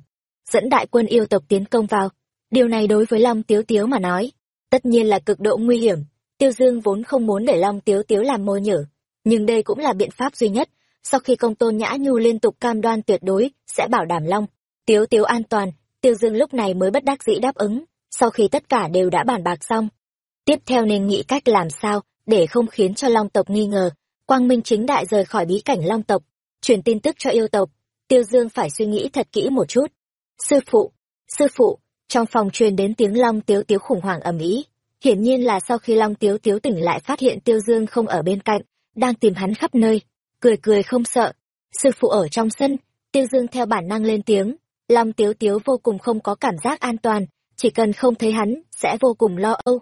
dẫn đại quân yêu tộc tiến công vào. Điều này đối với Long Tiếu Tiếu mà nói, tất nhiên là cực độ nguy hiểm. Tiêu Dương vốn không muốn để Long Tiếu Tiếu làm mồi nhử, nhưng đây cũng là biện pháp duy nhất. Sau khi công tôn Nhã Nhu liên tục cam đoan tuyệt đối sẽ bảo đảm Long, Tiếu Tiếu an toàn, Tiêu Dương lúc này mới bất đắc dĩ đáp ứng, sau khi tất cả đều đã bàn bạc xong. Tiếp theo nên nghĩ cách làm sao để không khiến cho Long tộc nghi ngờ, Quang Minh chính đại rời khỏi bí cảnh Long tộc, truyền tin tức cho yêu tộc, Tiêu Dương phải suy nghĩ thật kỹ một chút. Sư phụ, sư phụ, trong phòng truyền đến tiếng Long Tiếu Tiếu khủng hoảng ầm ĩ. Hiển nhiên là sau khi Long Tiếu Tiếu tỉnh lại phát hiện Tiêu Dương không ở bên cạnh, đang tìm hắn khắp nơi, cười cười không sợ. Sư phụ ở trong sân, Tiêu Dương theo bản năng lên tiếng, Long Tiếu Tiếu vô cùng không có cảm giác an toàn, chỉ cần không thấy hắn, sẽ vô cùng lo âu.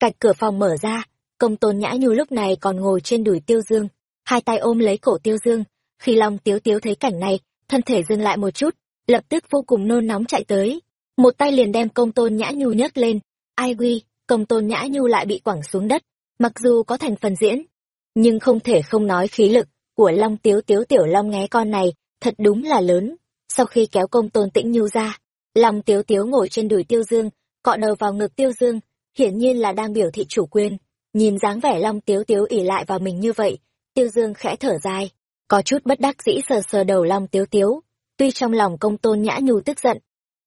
Cạch cửa phòng mở ra, công tôn nhã nhu lúc này còn ngồi trên đùi Tiêu Dương, hai tay ôm lấy cổ Tiêu Dương. Khi Long Tiếu Tiếu thấy cảnh này, thân thể dừng lại một chút, lập tức vô cùng nôn nóng chạy tới. Một tay liền đem công tôn nhã nhu nhấc lên. Ai quy, công tôn nhã nhu lại bị quẳng xuống đất, mặc dù có thành phần diễn. Nhưng không thể không nói khí lực của long tiếu tiếu tiểu long nghe con này, thật đúng là lớn. Sau khi kéo công tôn tĩnh nhu ra, long tiếu tiếu ngồi trên đùi tiêu dương, cọ đầu vào ngực tiêu dương, hiển nhiên là đang biểu thị chủ quyền. Nhìn dáng vẻ long tiếu tiếu ỉ lại vào mình như vậy, tiêu dương khẽ thở dài có chút bất đắc dĩ sờ sờ đầu long tiếu tiếu tuy trong lòng công tôn nhã nhu tức giận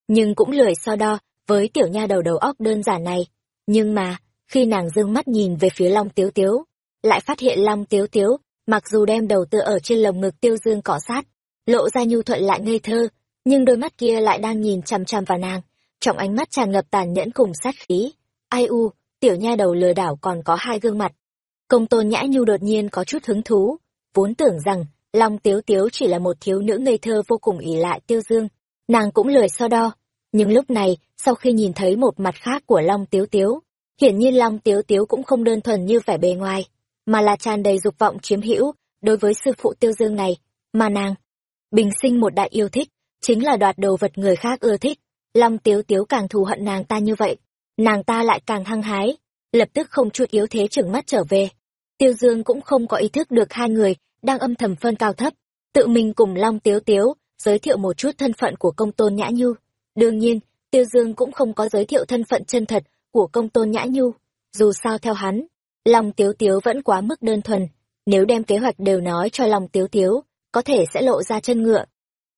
nhưng cũng lười so đo với tiểu nha đầu đầu óc đơn giản này. Nhưng mà khi nàng d ư ơ n g mắt nhìn về phía long tiếu tiếu lại phát hiện long tiếu tiếu mặc dù đem đầu tựa ở trên lồng ngực tiêu dương cọ sát lộ ra nhu thuận lại ngây thơ nhưng đôi mắt kia lại đang nhìn chằm chằm vào nàng trong ánh mắt tràn ngập tàn nhẫn cùng sát khí. Ai u tiểu nha đầu lừa đảo còn có hai gương mặt công tôn nhã nhu đột nhiên có chút hứng thú vốn tưởng rằng Long Tiếu Tiếu chỉ là một thiếu nữ ngây thơ vô cùng ỷ lại Tiêu Dương, nàng cũng lười so đo. Nhưng lúc này, sau khi nhìn thấy một mặt khác của Long Tiếu Tiếu, hiển nhiên Long Tiếu Tiếu cũng không đơn thuần như vẻ bề ngoài, mà là tràn đầy dục vọng chiếm hữu đối với sư phụ Tiêu Dương này, mà nàng bình sinh một đại yêu thích, chính là đoạt đồ vật người khác ưa thích. Long Tiếu Tiếu càng thù hận nàng ta như vậy, nàng ta lại càng hăng hái, lập tức không chút yếu thế chừng mắt trở về. Tiêu Dương cũng không có ý thức được hai người đang âm thầm phân cao thấp, tự mình cùng Long Tiếu Tiếu giới thiệu một chút thân phận của công tôn Nhã Nhu. Đương nhiên, Tiêu Dương cũng không có giới thiệu thân phận chân thật của công tôn Nhã Nhu. Dù sao theo hắn, Long Tiếu Tiếu vẫn quá mức đơn thuần, nếu đem kế hoạch đều nói cho Long Tiếu Tiếu, có thể sẽ lộ ra chân ngựa.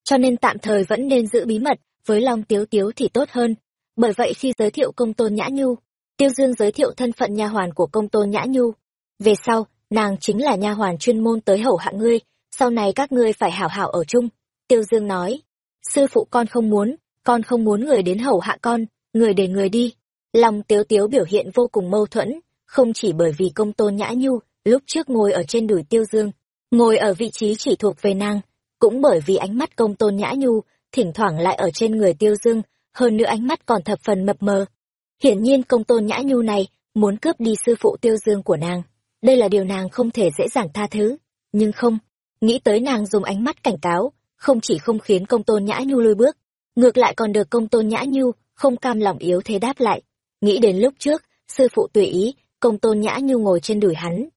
Cho nên tạm thời vẫn nên giữ bí mật với Long Tiếu Tiếu thì tốt hơn. Bởi vậy khi giới thiệu công tôn Nhã Nhu, Tiêu Dương giới thiệu thân phận nha hoàn của công tôn Nhã Nhu. Về sau, nàng chính là nha hoàn chuyên môn tới hầu hạ ngươi sau này các ngươi phải hảo hảo ở chung tiêu dương nói sư phụ con không muốn con không muốn người đến hầu hạ con người để người đi lòng tiếu tiếu biểu hiện vô cùng mâu thuẫn không chỉ bởi vì công tôn nhã nhu lúc trước ngồi ở trên đùi tiêu dương ngồi ở vị trí chỉ thuộc về nàng cũng bởi vì ánh mắt công tôn nhã nhu thỉnh thoảng lại ở trên người tiêu dương hơn nữa ánh mắt còn thập phần mập mờ. Hiển nhiên công tôn nhã nhu này muốn cướp đi sư phụ tiêu dương của nàng. Đây là điều nàng không thể dễ dàng tha thứ. Nhưng không, nghĩ tới nàng dùng ánh mắt cảnh cáo, không chỉ không khiến công tôn nhã nhu lùi bước, ngược lại còn được công tôn nhã nhu không cam lòng yếu thế đáp lại. Nghĩ đến lúc trước, sư phụ tùy ý, công tôn nhã nhu ngồi trên đùi hắn.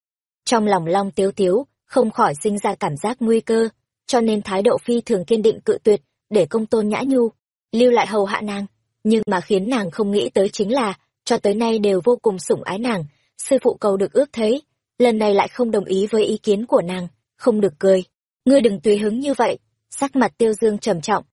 Trong lòng long tiếu tiếu, không khỏi sinh ra cảm giác nguy cơ, cho nên thái độ phi thường kiên định cự tuyệt, để công tôn nhã nhu lưu lại hầu hạ nàng, nhưng mà khiến nàng không nghĩ tới chính là, cho tới nay đều vô cùng sủng ái nàng, sư phụ cầu được ước thấy lần này lại không đồng ý với ý kiến của nàng, không được cười. Ngươi đừng tùy hứng như vậy, sắc mặt tiêu dương trầm trọng.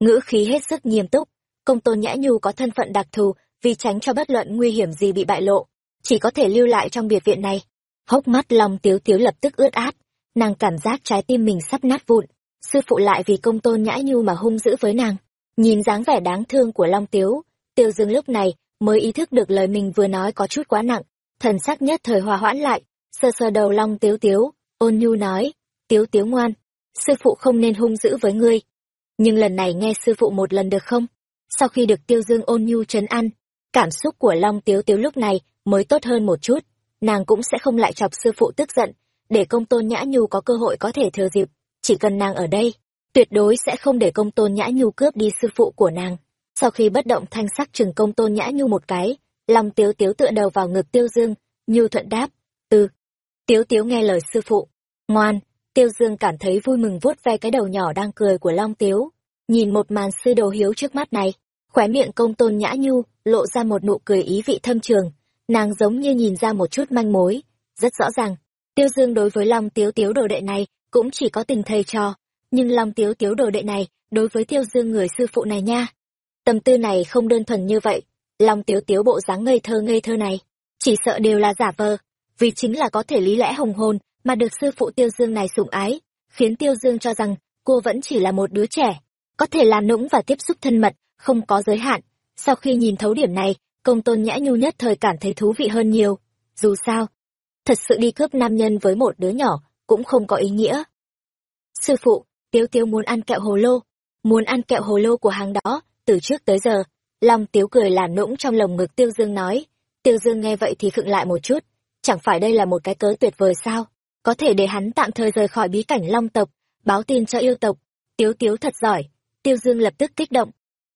Ngữ khí hết sức nghiêm túc, công tôn nhã nhu có thân phận đặc thù, vì tránh cho bất luận nguy hiểm gì bị bại lộ, chỉ có thể lưu lại trong biệt viện này. Hốc mắt lòng tiếu tiếu lập tức ướt át, nàng cảm giác trái tim mình sắp nát vụn, sư phụ lại vì công tôn nhã nhu mà hung dữ với nàng nhìn dáng vẻ đáng thương của long tiếu, tiêu dương lúc này mới ý thức được lời mình vừa nói có chút quá nặng. Thần sắc nhất thời hòa hoãn lại sơ sơ đầu long tiếu tiếu, ôn nhu nói, tiếu tiếu ngoan, sư phụ không nên hung dữ với ngươi. Nhưng lần này nghe sư phụ một lần được không? Sau khi được tiêu dương ôn nhu trấn an, cảm xúc của long tiếu tiếu lúc này mới tốt hơn một chút. Nàng cũng sẽ không lại chọc sư phụ tức giận, để công tôn nhã nhu có cơ hội có thể thừa dịp, chỉ cần nàng ở đây tuyệt đối sẽ không để công tôn nhã nhu cướp đi sư phụ của nàng. Sau khi bất động thanh sắc chừng công tôn nhã nhu một cái, long tiếu tiếu tựa đầu vào ngực tiêu dương, nhu thuận đáp từ tiếu tiếu nghe lời sư phụ, ngoan. Tiêu dương cảm thấy vui mừng vuốt ve cái đầu nhỏ đang cười của long tiếu, nhìn một màn sư đồ hiếu trước mắt này, khóe miệng công tôn nhã nhu lộ ra một nụ cười ý vị thâm trường, nàng giống như nhìn ra một chút manh mối, rất rõ ràng. Tiêu dương đối với long tiếu tiếu đồ đệ này cũng chỉ có tình thầy trò nhưng long tiếu tiếu đồ đệ này, đối với tiêu dương người sư phụ này nha. Tâm tư này không đơn thuần như vậy. Long tiếu tiếu bộ dáng ngây thơ ngây thơ này, chỉ sợ đều là giả vờ, vì chính là có thể lý lẽ hồng hồn mà được sư phụ tiêu dương này sủng ái, khiến tiêu dương cho rằng cô vẫn chỉ là một đứa trẻ, có thể làm nũng và tiếp xúc thân mật, không có giới hạn. Sau khi nhìn thấu điểm này, công tôn nhã nhu nhất thời cảm thấy thú vị hơn nhiều. Dù sao, thật sự đi cướp nam nhân với một đứa nhỏ cũng không có ý nghĩa. Sư phụ tiếu tiếu muốn ăn kẹo hồ lô, muốn ăn kẹo hồ lô của hàng đó, từ trước tới giờ, long tiếu cười làm nũng trong lồng ngực tiêu dương nói, tiêu dương nghe vậy thì khựng lại một chút, chẳng phải đây là một cái cớ tuyệt vời sao? Có thể để hắn tạm thời rời khỏi bí cảnh long tộc, báo tin cho yêu tộc. Tiếu tiếu thật giỏi, tiêu dương lập tức kích động,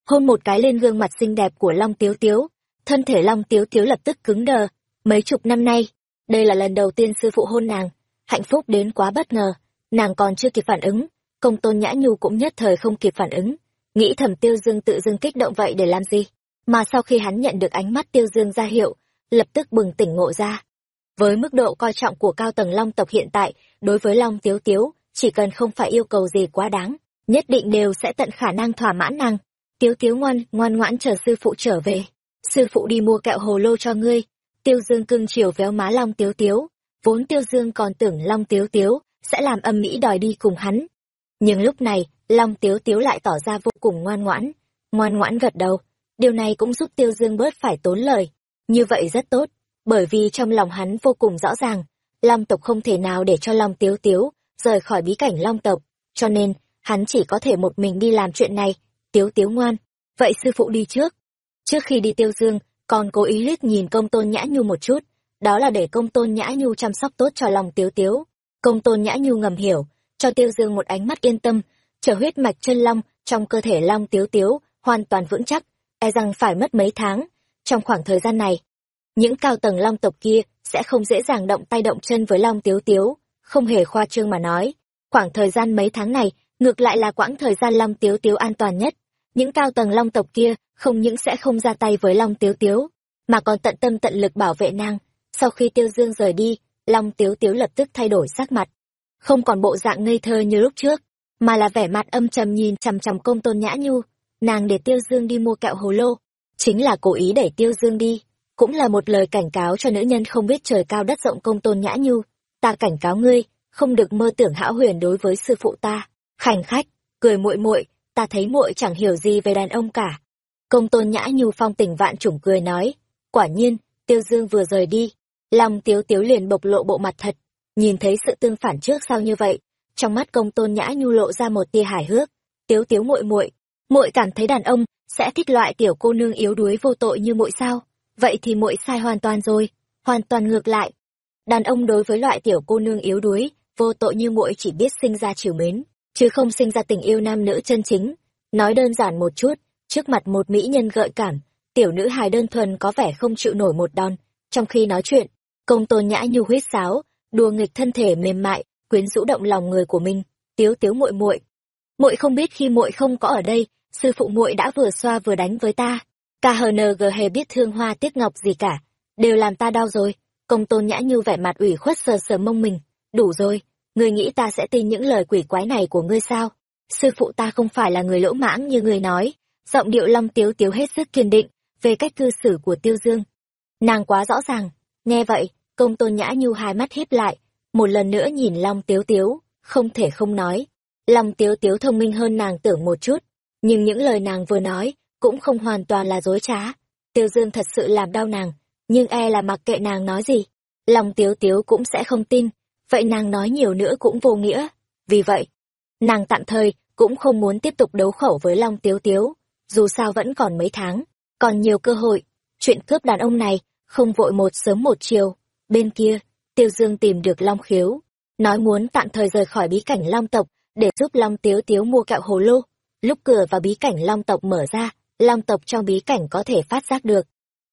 hôn một cái lên gương mặt xinh đẹp của long tiếu tiếu, thân thể long tiếu tiếu lập tức cứng đờ, mấy chục năm nay, đây là lần đầu tiên sư phụ hôn nàng, hạnh phúc đến quá bất ngờ, nàng còn chưa kịp phản ứng công tôn nhã nhu cũng nhất thời không kịp phản ứng. Nghĩ thầm tiêu dương tự dưng kích động vậy để làm gì? Mà sau khi hắn nhận được ánh mắt tiêu dương ra hiệu, lập tức bừng tỉnh ngộ ra. Với mức độ coi trọng của cao tầng long tộc hiện tại, đối với long tiếu tiếu, chỉ cần không phải yêu cầu gì quá đáng, nhất định đều sẽ tận khả năng thỏa mãn nàng. Tiếu tiếu ngoan ngoan ngoãn chờ sư phụ trở về. Sư phụ đi mua kẹo hồ lô cho ngươi. Tiêu dương cưng chiều véo má long tiếu tiếu. Vốn tiêu dương còn tưởng long tiếu tiếu sẽ làm âm mỹ đòi đi cùng hắn nhưng lúc này, long tiếu tiếu lại tỏ ra vô cùng ngoan ngoãn. Ngoan ngoãn gật đầu. Điều này cũng giúp tiêu dương bớt phải tốn lời. Như vậy rất tốt, bởi vì trong lòng hắn vô cùng rõ ràng, long tộc không thể nào để cho long tiếu tiếu rời khỏi bí cảnh long tộc. Cho nên, hắn chỉ có thể một mình đi làm chuyện này. Tiếu tiếu ngoan. Vậy sư phụ đi trước. Trước khi đi tiêu dương còn cố ý liếc nhìn công tôn nhã nhu một chút. Đó là để công tôn nhã nhu chăm sóc tốt cho lòng tiếu tiếu. Công tôn nhã nhu ngầm hiểu cho tiêu dương một ánh mắt yên tâm trở huyết mạch chân long trong cơ thể long tiếu tiếu hoàn toàn vững chắc e rằng phải mất mấy tháng. Trong khoảng thời gian này, những cao tầng long tộc kia sẽ không dễ dàng động tay động chân với long tiếu tiếu. Không hề khoa trương mà nói, khoảng thời gian mấy tháng này ngược lại là quãng thời gian long tiếu tiếu an toàn nhất. Những cao tầng long tộc kia không những sẽ không ra tay với long tiếu tiếu, mà còn tận tâm tận lực bảo vệ nàng. Sau khi tiêu dương rời đi, long tiếu tiếu lập tức thay đổi sắc mặt không còn bộ dạng ngây thơ như lúc trước mà là vẻ mặt âm trầm nhìn chằm chằm công tôn nhã nhu nàng để tiêu dương đi mua kẹo hồ lô chính là cố ý đẩy tiêu dương đi cũng là một lời cảnh cáo cho nữ nhân không biết trời cao đất rộng công tôn nhã nhu. Ta cảnh cáo ngươi không được mơ tưởng hão huyền đối với sư phụ ta. Khảnh khách cười muội muội ta thấy muội chẳng hiểu gì về đàn ông cả. Công tôn nhã nhu phong tình vạn chủng cười nói, quả nhiên, tiêu dương vừa rời đi, lòng tiếu tiếu liền bộc lộ bộ mặt thật, nhìn thấy sự tương phản trước sau như vậy, trong mắt công tôn nhã nhu lộ ra một tia hài hước, tiếu tiếu muội muội, muội cảm thấy đàn ông sẽ thích loại tiểu cô nương yếu đuối vô tội như muội sao? Vậy thì muội sai hoàn toàn rồi, hoàn toàn ngược lại. Đàn ông đối với loại tiểu cô nương yếu đuối, vô tội như muội chỉ biết sinh ra chiều mến, chứ không sinh ra tình yêu nam nữ chân chính. Nói đơn giản một chút, trước mặt một mỹ nhân gợi cảm, tiểu nữ hài đơn thuần có vẻ không chịu nổi một đòn, trong khi nói chuyện, công tôn nhã nhu huyết sáo, đùa nghịch thân thể mềm mại, quyến rũ động lòng người của mình, tiếu tiếu muội muội. Muội không biết khi muội không có ở đây, sư phụ muội đã vừa xoa vừa đánh với ta. KHNG hề biết thương hoa tiếc ngọc gì cả, đều làm ta đau rồi. Công tôn nhã như vẻ mặt ủy khuất sờ sờ mông mình, đủ rồi, ngươi nghĩ ta sẽ tin những lời quỷ quái này của ngươi sao? Sư phụ ta không phải là người lỗ mãng như ngươi nói, giọng điệu long tiếu tiếu hết sức kiên định về cách cư xử của tiêu dương. Nàng quá rõ ràng, nghe vậy, công tôn nhã nhu hai mắt híp lại, một lần nữa nhìn long tiếu tiếu, không thể không nói. Long tiếu tiếu thông minh hơn nàng tưởng một chút, nhưng những lời nàng vừa nói cũng không hoàn toàn là dối trá. Tiêu Dương thật sự làm đau nàng, nhưng e là mặc kệ nàng nói gì, Long Tiếu Tiếu cũng sẽ không tin, vậy nàng nói nhiều nữa cũng vô nghĩa. Vì vậy, nàng tạm thời cũng không muốn tiếp tục đấu khẩu với Long Tiếu Tiếu, dù sao vẫn còn mấy tháng, còn nhiều cơ hội. Chuyện cướp đàn ông này, không vội một sớm một chiều. Bên kia, Tiêu Dương tìm được Long Khiếu, nói muốn tạm thời rời khỏi bí cảnh Long tộc để giúp Long Tiếu Tiếu mua kẹo hồ lô. Lúc cửa vào bí cảnh Long tộc mở ra, Long tộc trong bí cảnh có thể phát giác được.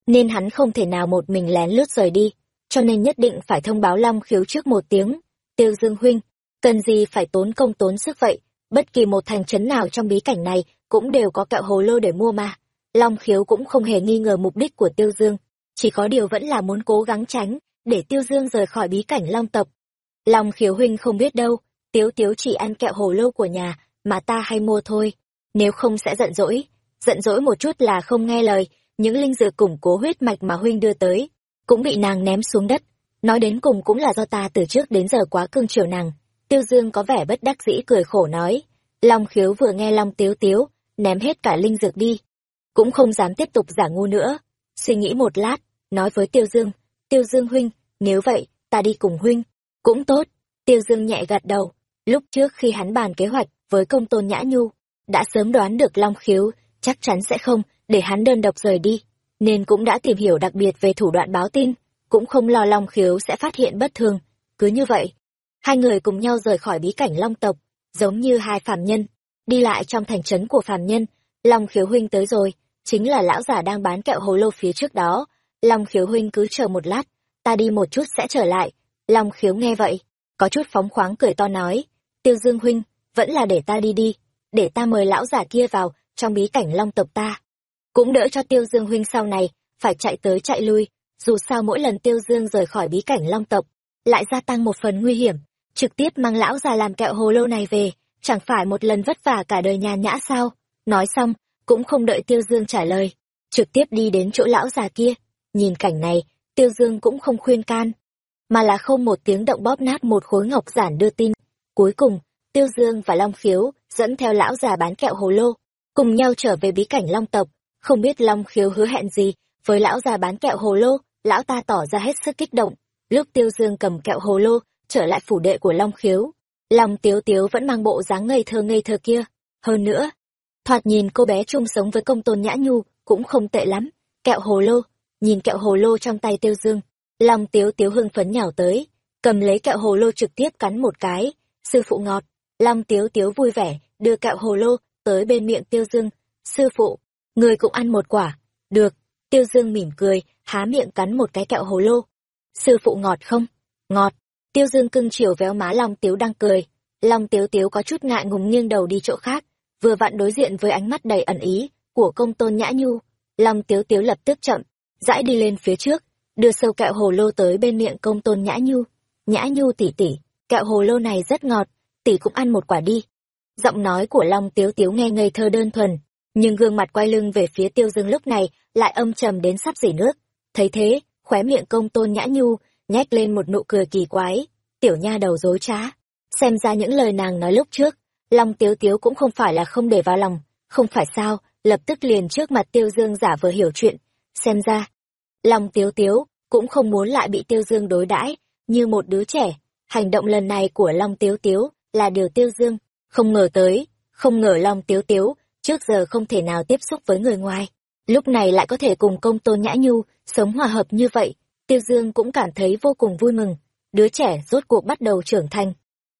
Nên hắn không thể nào một mình lén lướt rời đi, cho nên nhất định phải thông báo Long khiếu trước một tiếng. Tiêu Dương Huynh, cần gì phải tốn công tốn sức vậy, bất kỳ một thành trấn nào trong bí cảnh này cũng đều có kẹo hồ lô để mua mà. Long khiếu cũng không hề nghi ngờ mục đích của Tiêu Dương, chỉ có điều vẫn là muốn cố gắng tránh, để Tiêu Dương rời khỏi bí cảnh Long tộc. Long khiếu huynh không biết đâu, Tiếu Tiếu chỉ ăn kẹo hồ lô của nhà, mà ta hay mua thôi, nếu không sẽ giận dỗi, giận dỗi một chút là không nghe lời, những linh dược củng cố huyết mạch mà huynh đưa tới, cũng bị nàng ném xuống đất. Nói đến cùng cũng là do ta từ trước đến giờ quá cưng chiều nàng. Tiêu Dương có vẻ bất đắc dĩ cười khổ nói. Long khiếu vừa nghe Long tiếu tiếu, ném hết cả linh dược đi. Cũng không dám tiếp tục giả ngu nữa. Suy nghĩ một lát, nói với Tiêu Dương. Tiêu Dương huynh, nếu vậy, ta đi cùng huynh. Cũng tốt. Tiêu Dương nhẹ gật đầu. Lúc trước khi hắn bàn kế hoạch với công tôn Nhã Nhu, đã sớm đoán được Long khiếu chắc chắn sẽ không để hắn đơn độc rời đi, nên cũng đã tìm hiểu đặc biệt về thủ đoạn báo tin, cũng không lo Long Khiếu sẽ phát hiện bất thường. Cứ như vậy, hai người cùng nhau rời khỏi bí cảnh Long tộc, giống như hai phàm nhân, đi lại trong thành trấn của phàm nhân. Long Khiếu huynh tới rồi, chính là lão giả đang bán kẹo hồ lô phía trước đó. Long Khiếu huynh cứ chờ một lát, ta đi một chút sẽ trở lại. Long Khiếu nghe vậy, có chút phóng khoáng cười to nói, Tiêu Dương huynh, vẫn là để ta đi đi, để ta mời lão giả kia vào trong bí cảnh long tộc ta. Cũng đỡ cho Tiêu Dương huynh sau này, phải chạy tới chạy lui, dù sao mỗi lần Tiêu Dương rời khỏi bí cảnh long tộc, lại gia tăng một phần nguy hiểm, trực tiếp mang lão già làm kẹo hồ lô này về, chẳng phải một lần vất vả cả đời nhàn nhã sao? Nói xong, cũng không đợi Tiêu Dương trả lời, trực tiếp đi đến chỗ lão già kia. Nhìn cảnh này, Tiêu Dương cũng không khuyên can, mà là không một tiếng động bóp nát một khối ngọc giản đưa tin. Cuối cùng, Tiêu Dương và Long Khiếu dẫn theo lão già bán kẹo hồ lô, cùng nhau trở về bí cảnh long tộc. Không biết long khiếu hứa hẹn gì với lão già bán kẹo hồ lô lão ta tỏ ra hết sức kích động. Lúc tiêu dương cầm kẹo hồ lô trở lại phủ đệ của long khiếu lòng tiếu tiếu vẫn mang bộ dáng ngây thơ ngây thơ kia. Hơn nữa thoạt nhìn cô bé chung sống với công tôn nhã nhu cũng không tệ lắm. Kẹo hồ lô nhìn kẹo hồ lô trong tay tiêu dương lòng tiếu tiếu hưng phấn nhào tới cầm lấy kẹo hồ lô trực tiếp cắn một cái sư phụ ngọt long tiếu tiếu vui vẻ đưa kẹo hồ lô tới bên miệng Tiêu Dương. Sư phụ, người cũng ăn một quả. Được. Tiêu Dương mỉm cười, há miệng cắn một cái kẹo hồ lô. Sư phụ ngọt không? Ngọt. Tiêu Dương cưng chiều véo má Long Tiếu đang cười. Long Tiếu Tiếu có chút ngại ngùng nghiêng đầu đi chỗ khác, vừa vặn đối diện với ánh mắt đầy ẩn ý của công tôn Nhã Nhu. Long Tiếu Tiếu lập tức chậm, dãi đi lên phía trước, đưa sâu kẹo hồ lô tới bên miệng công tôn Nhã Nhu. Nhã Nhu tỉ tỉ, kẹo hồ lô này rất ngọt, tỷ cũng ăn một quả đi. Giọng nói của long tiếu tiếu nghe ngây thơ đơn thuần nhưng gương mặt quay lưng về phía tiêu dương lúc này lại âm trầm đến sắp dỉ nước. Thấy thế khóe miệng công tôn nhã nhu nhét lên một nụ cười kỳ quái. Tiểu nha đầu dối trá. Xem ra những lời nàng nói lúc trước Long Tiếu Tiếu cũng không phải là không để vào lòng, không phải sao, lập tức liền trước mặt Tiêu Dương giả vờ hiểu chuyện, xem ra. Long Tiếu Tiếu cũng không muốn lại bị Tiêu Dương đối đãi như một đứa trẻ. Hành động lần này của Long Tiếu Tiếu là điều Tiêu Dương, không ngờ tới, không ngờ Long Tiếu Tiếu trước giờ không thể nào tiếp xúc với người ngoài. Lúc này lại có thể cùng công tôn nhã nhu, sống hòa hợp như vậy, Tiêu Dương cũng cảm thấy vô cùng vui mừng, đứa trẻ rốt cuộc bắt đầu trưởng thành.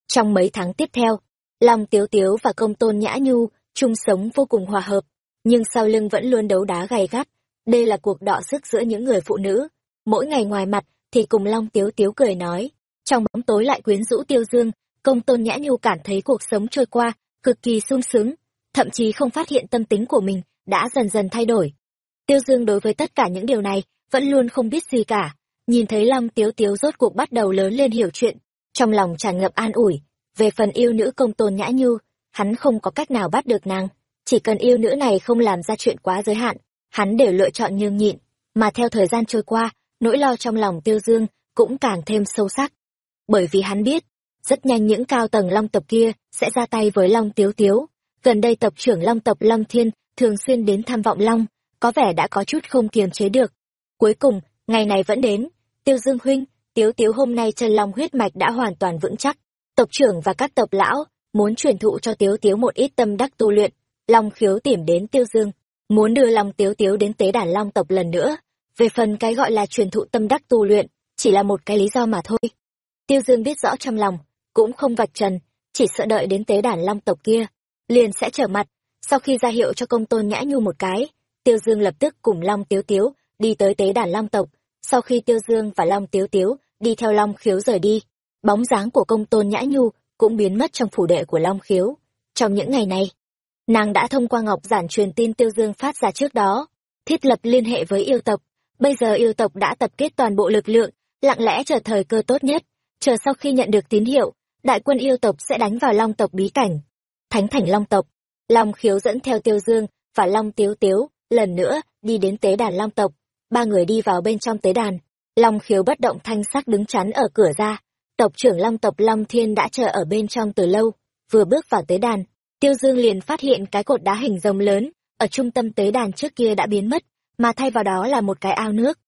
Trong mấy tháng tiếp theo, Long Tiếu Tiếu và công tôn nhã nhu chung sống vô cùng hòa hợp, nhưng sau lưng vẫn luôn đấu đá gay gắt. Đây là cuộc đọ sức giữa những người phụ nữ. Mỗi ngày ngoài mặt thì cùng Long Tiếu Tiếu cười nói, trong bóng tối lại quyến rũ Tiêu Dương, công tôn nhã nhu cảm thấy cuộc sống trôi qua, cực kỳ sung sướng, thậm chí không phát hiện tâm tính của mình đã dần dần thay đổi. Tiêu Dương đối với tất cả những điều này vẫn luôn không biết gì cả, nhìn thấy Long Tiếu Tiếu rốt cuộc bắt đầu lớn lên hiểu chuyện, trong lòng tràn ngập an ủi, về phần yêu nữ công tôn nhã nhu, hắn không có cách nào bắt được nàng, chỉ cần yêu nữ này không làm ra chuyện quá giới hạn, hắn đều lựa chọn nhường nhịn, mà theo thời gian trôi qua, nỗi lo trong lòng Tiêu Dương cũng càng thêm sâu sắc. Bởi vì hắn biết, rất nhanh những cao tầng long tộc kia sẽ ra tay với Long Tiếu Tiếu. Gần đây tộc trưởng long tộc Long Thiên thường xuyên đến thăm vọng Long, có vẻ đã có chút không kiềm chế được. Cuối cùng, ngày này vẫn đến, Tiêu Dương huynh, Tiếu Tiếu hôm nay chân long huyết mạch đã hoàn toàn vững chắc. Tộc trưởng và các tộc lão muốn truyền thụ cho Tiếu Tiếu một ít tâm đắc tu luyện. Long khiếu tìm đến Tiêu Dương, muốn đưa Long Tiếu Tiếu đến tế đàn Long tộc lần nữa. Về phần cái gọi là truyền thụ tâm đắc tu luyện, chỉ là một cái lý do mà thôi. Tiêu Dương biết rõ trong lòng, cũng không vạch trần, chỉ sợ đợi đến tế đàn Long tộc kia, liền sẽ trở mặt. Sau khi ra hiệu cho công tôn nhã nhu một cái, Tiêu Dương lập tức cùng Long Tiếu Tiếu đi tới tế đàn Long tộc. Sau khi Tiêu Dương và Long Tiếu Tiếu đi theo Long Khiếu rời đi, bóng dáng của công tôn nhã nhu cũng biến mất trong phủ đệ của Long Khiếu. Trong những ngày này, nàng đã thông qua ngọc giản truyền tin Tiêu Dương phát ra trước đó, thiết lập liên hệ với yêu tộc. Bây giờ yêu tộc đã tập kết toàn bộ lực lượng, lặng lẽ chờ thời cơ tốt nhất, chờ sau khi nhận được tín hiệu, đại quân yêu tộc sẽ đánh vào Long tộc bí cảnh. Thánh thành Long tộc, Long Khiếu dẫn theo Tiêu Dương và Long Tiếu Tiếu, lần nữa đi đến tế đàn Long tộc. Ba người đi vào bên trong tế đàn, Long Khiếu bất động thanh sắc đứng chắn ở cửa ra. Tộc trưởng Long tộc Long Thiên đã chờ ở bên trong từ lâu, vừa bước vào tế đàn, Tiêu Dương liền phát hiện cái cột đá hình rồng lớn ở trung tâm tế đàn trước kia đã biến mất, mà thay vào đó là một cái ao nước.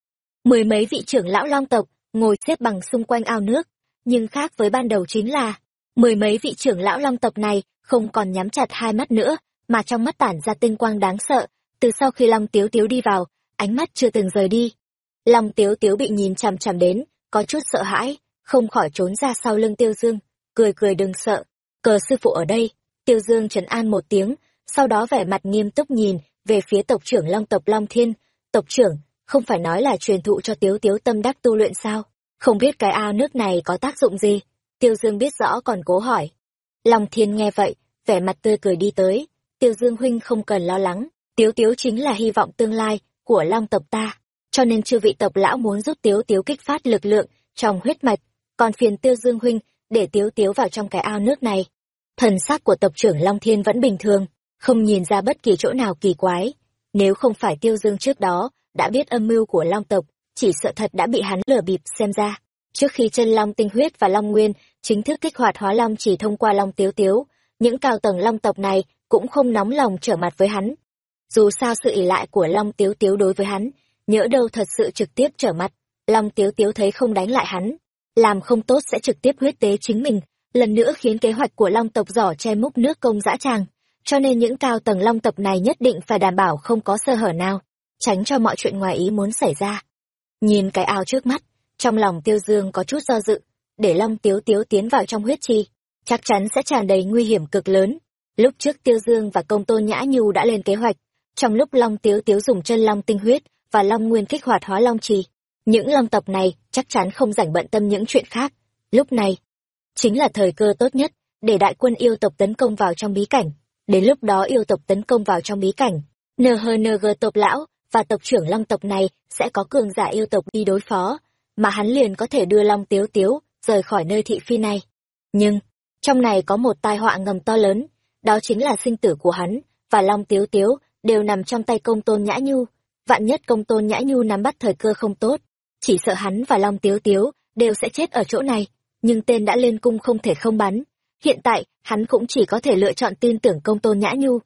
Mười mấy vị trưởng lão Long tộc ngồi xếp bằng xung quanh ao nước, nhưng khác với ban đầu chính là mười mấy vị trưởng lão long tộc này không còn nhắm chặt hai mắt nữa mà trong mắt tản ra tinh quang đáng sợ từ sau khi long tiếu tiếu đi vào ánh mắt chưa từng rời đi long tiếu tiếu bị nhìn chằm chằm đến có chút sợ hãi không khỏi trốn ra sau lưng tiêu dương cười cười đừng sợ cờ sư phụ ở đây tiêu dương trấn an một tiếng sau đó vẻ mặt nghiêm túc nhìn về phía tộc trưởng long tộc long thiên tộc trưởng không phải nói là truyền thụ cho tiếu tiếu tâm đắc tu luyện sao không biết cái ao nước này có tác dụng gì? Tiêu Dương biết rõ còn cố hỏi. Long Thiên nghe vậy, vẻ mặt tươi cười đi tới. Tiêu Dương huynh không cần lo lắng, Tiếu Tiếu chính là hy vọng tương lai của Long tộc ta. Cho nên chư vị tộc lão muốn giúp Tiếu Tiếu kích phát lực lượng trong huyết mạch, còn phiền Tiêu Dương huynh để Tiếu Tiếu vào trong cái ao nước này. Thần sắc của tộc trưởng Long Thiên vẫn bình thường, không nhìn ra bất kỳ chỗ nào kỳ quái. Nếu không phải Tiêu Dương trước đó đã biết âm mưu của Long tộc, chỉ sợ thật đã bị hắn lừa bịp xem ra. Trước khi chân long tinh huyết và long nguyên chính thức kích hoạt hóa long chỉ thông qua long tiếu tiếu, những cao tầng long tộc này cũng không nóng lòng trở mặt với hắn. Dù sao sự ỷ lại của long tiếu tiếu đối với hắn, nhỡ đâu thật sự trực tiếp trở mặt, long tiếu tiếu thấy không đánh lại hắn, làm không tốt sẽ trực tiếp huyết tế chính mình, lần nữa khiến kế hoạch của long tộc giỏ che múc nước công dã tràng. Cho nên những cao tầng long tộc này nhất định phải đảm bảo không có sơ hở nào, tránh cho mọi chuyện ngoài ý muốn xảy ra. Nhìn cái ao trước mắt, trong lòng Tiêu Dương có chút do dự, để Long Tiếu Tiếu tiến vào trong huyết chi, chắc chắn sẽ tràn đầy nguy hiểm cực lớn. Lúc trước Tiêu Dương và Công Tôn Nhã Nhu đã lên kế hoạch, trong lúc Long Tiếu Tiếu dùng chân Long tinh huyết và Long Nguyên kích hoạt hóa Long trì, những Long tộc này chắc chắn không rảnh bận tâm những chuyện khác. Lúc này, chính là thời cơ tốt nhất để đại quân yêu tộc tấn công vào trong bí cảnh. Đến lúc đó yêu tộc tấn công vào trong bí cảnh, NHNG tộc lão và tộc trưởng long tộc này sẽ có cường giả yêu tộc đi đối phó, mà hắn liền có thể đưa long tiếu tiếu rời khỏi nơi thị phi này. Nhưng, trong này có một tai họa ngầm to lớn, đó chính là sinh tử của hắn, và long tiếu tiếu đều nằm trong tay công tôn nhã nhu. Vạn nhất công tôn nhã nhu nắm bắt thời cơ không tốt, chỉ sợ hắn và long tiếu tiếu đều sẽ chết ở chỗ này, nhưng tên đã lên cung không thể không bắn. hiện tại, hắn cũng chỉ có thể lựa chọn tin tưởng công tôn nhã nhu.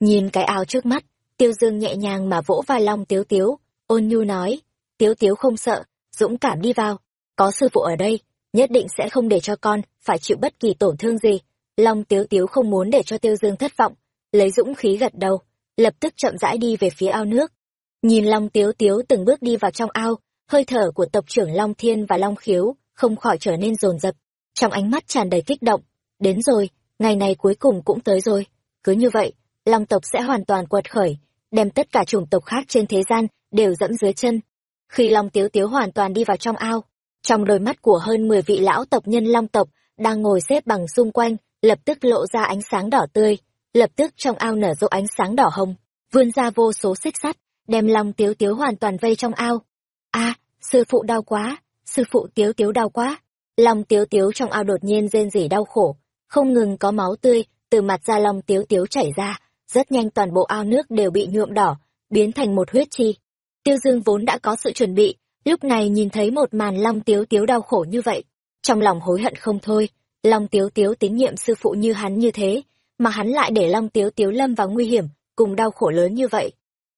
Nhìn cái áo trước mắt, tiêu dương nhẹ nhàng mà vỗ vai long tiếu tiếu, ôn nhu nói, tiếu tiếu không sợ, dũng cảm đi vào. Có sư phụ ở đây, nhất định sẽ không để cho con phải chịu bất kỳ tổn thương gì. Long tiếu tiếu không muốn để cho tiêu dương thất vọng, lấy dũng khí gật đầu, lập tức chậm rãi đi về phía ao nước. Nhìn long tiếu tiếu từng bước đi vào trong ao, hơi thở của tộc trưởng long thiên và long khiếu không khỏi trở nên rồn rập trong ánh mắt tràn đầy kích động, đến rồi, ngày này cuối cùng cũng tới rồi. Cứ như vậy, long tộc sẽ hoàn toàn quật khởi, đem tất cả chủng tộc khác trên thế gian đều dẫm dưới chân. Khi long tiếu tiếu hoàn toàn đi vào trong ao, trong đôi mắt của hơn mười vị lão tộc nhân long tộc đang ngồi xếp bằng xung quanh, lập tức lộ ra ánh sáng đỏ tươi, lập tức trong ao nở rộ ánh sáng đỏ hồng, vươn ra vô số xích sắt, đem long tiếu tiếu hoàn toàn vây trong ao. A, sư phụ đau quá sư phụ tiếu tiếu đau quá. Lòng tiếu tiếu trong ao đột nhiên rên rỉ đau khổ. Không ngừng có máu tươi từ mặt da lòng tiếu tiếu chảy ra. Rất nhanh toàn bộ ao nước đều bị nhuộm đỏ, biến thành một huyết chi. Tiêu dương vốn đã có sự chuẩn bị, lúc này nhìn thấy một màn long tiếu tiếu đau khổ như vậy, trong lòng hối hận không thôi. Long tiếu tiếu tín nhiệm sư phụ như hắn như thế, mà hắn lại để long tiếu tiếu lâm vào nguy hiểm, cùng đau khổ lớn như vậy.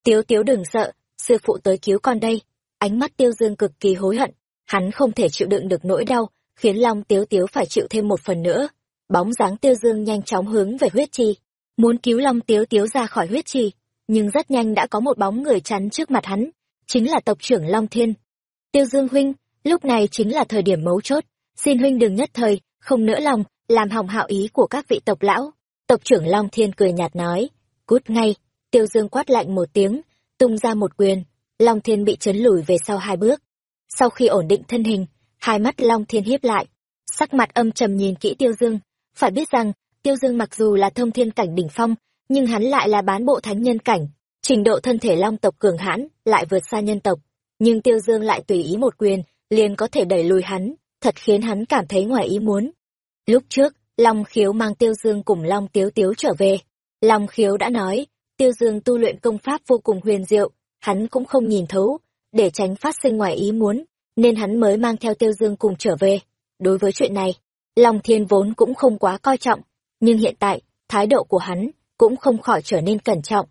Tiếu tiếu đừng sợ, sư phụ tới cứu con đây. Ánh mắt tiêu dương cực kỳ hối hận hắn không thể chịu đựng được nỗi đau, khiến long tiếu tiếu phải chịu thêm một phần nữa. Bóng dáng tiêu dương nhanh chóng hướng về huyết trì muốn cứu long tiếu tiếu ra khỏi huyết trì nhưng rất nhanh đã có một bóng người chắn trước mặt hắn, chính là tộc trưởng long thiên. Tiêu dương huynh, lúc này chính là thời điểm mấu chốt. Xin huynh đừng nhất thời, không nỡ lòng, làm hỏng hạo ý của các vị tộc lão. Tộc trưởng long thiên cười nhạt nói, cút ngay. Tiêu dương quát lạnh một tiếng, tung ra một quyền. Long thiên bị chấn lùi về sau hai bước sau khi ổn định thân hình, hai mắt long thiên hiếp lại, sắc mặt âm trầm nhìn kỹ tiêu dương. Phải biết rằng, tiêu dương mặc dù là thông thiên cảnh đỉnh phong, nhưng hắn lại là bán bộ thánh nhân cảnh. Trình độ thân thể long tộc cường hãn, lại vượt xa nhân tộc. Nhưng tiêu dương lại tùy ý một quyền, liền có thể đẩy lùi hắn, thật khiến hắn cảm thấy ngoài ý muốn. Lúc trước, long khiếu mang tiêu dương cùng long tiếu tiếu trở về. Long khiếu đã nói, tiêu dương tu luyện công pháp vô cùng huyền diệu, hắn cũng không nhìn thấu để tránh phát sinh ngoài ý muốn, nên hắn mới mang theo tiêu dương cùng trở về. Đối với chuyện này, long thiên vốn cũng không quá coi trọng, nhưng hiện tại, thái độ của hắn cũng không khỏi trở nên cẩn trọng.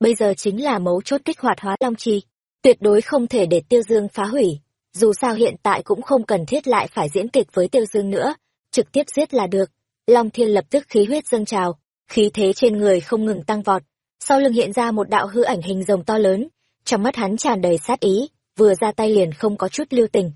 Bây giờ chính là mấu chốt kích hoạt hóa long chi, tuyệt đối không thể để tiêu dương phá hủy, dù sao hiện tại cũng không cần thiết lại phải diễn kịch với tiêu dương nữa, trực tiếp giết là được. Long thiên lập tức khí huyết dâng trào, khí thế trên người không ngừng tăng vọt, sau lưng hiện ra một đạo hư ảnh hình rồng to lớn trong mắt hắn tràn đầy sát ý, vừa ra tay liền không có chút lưu tình.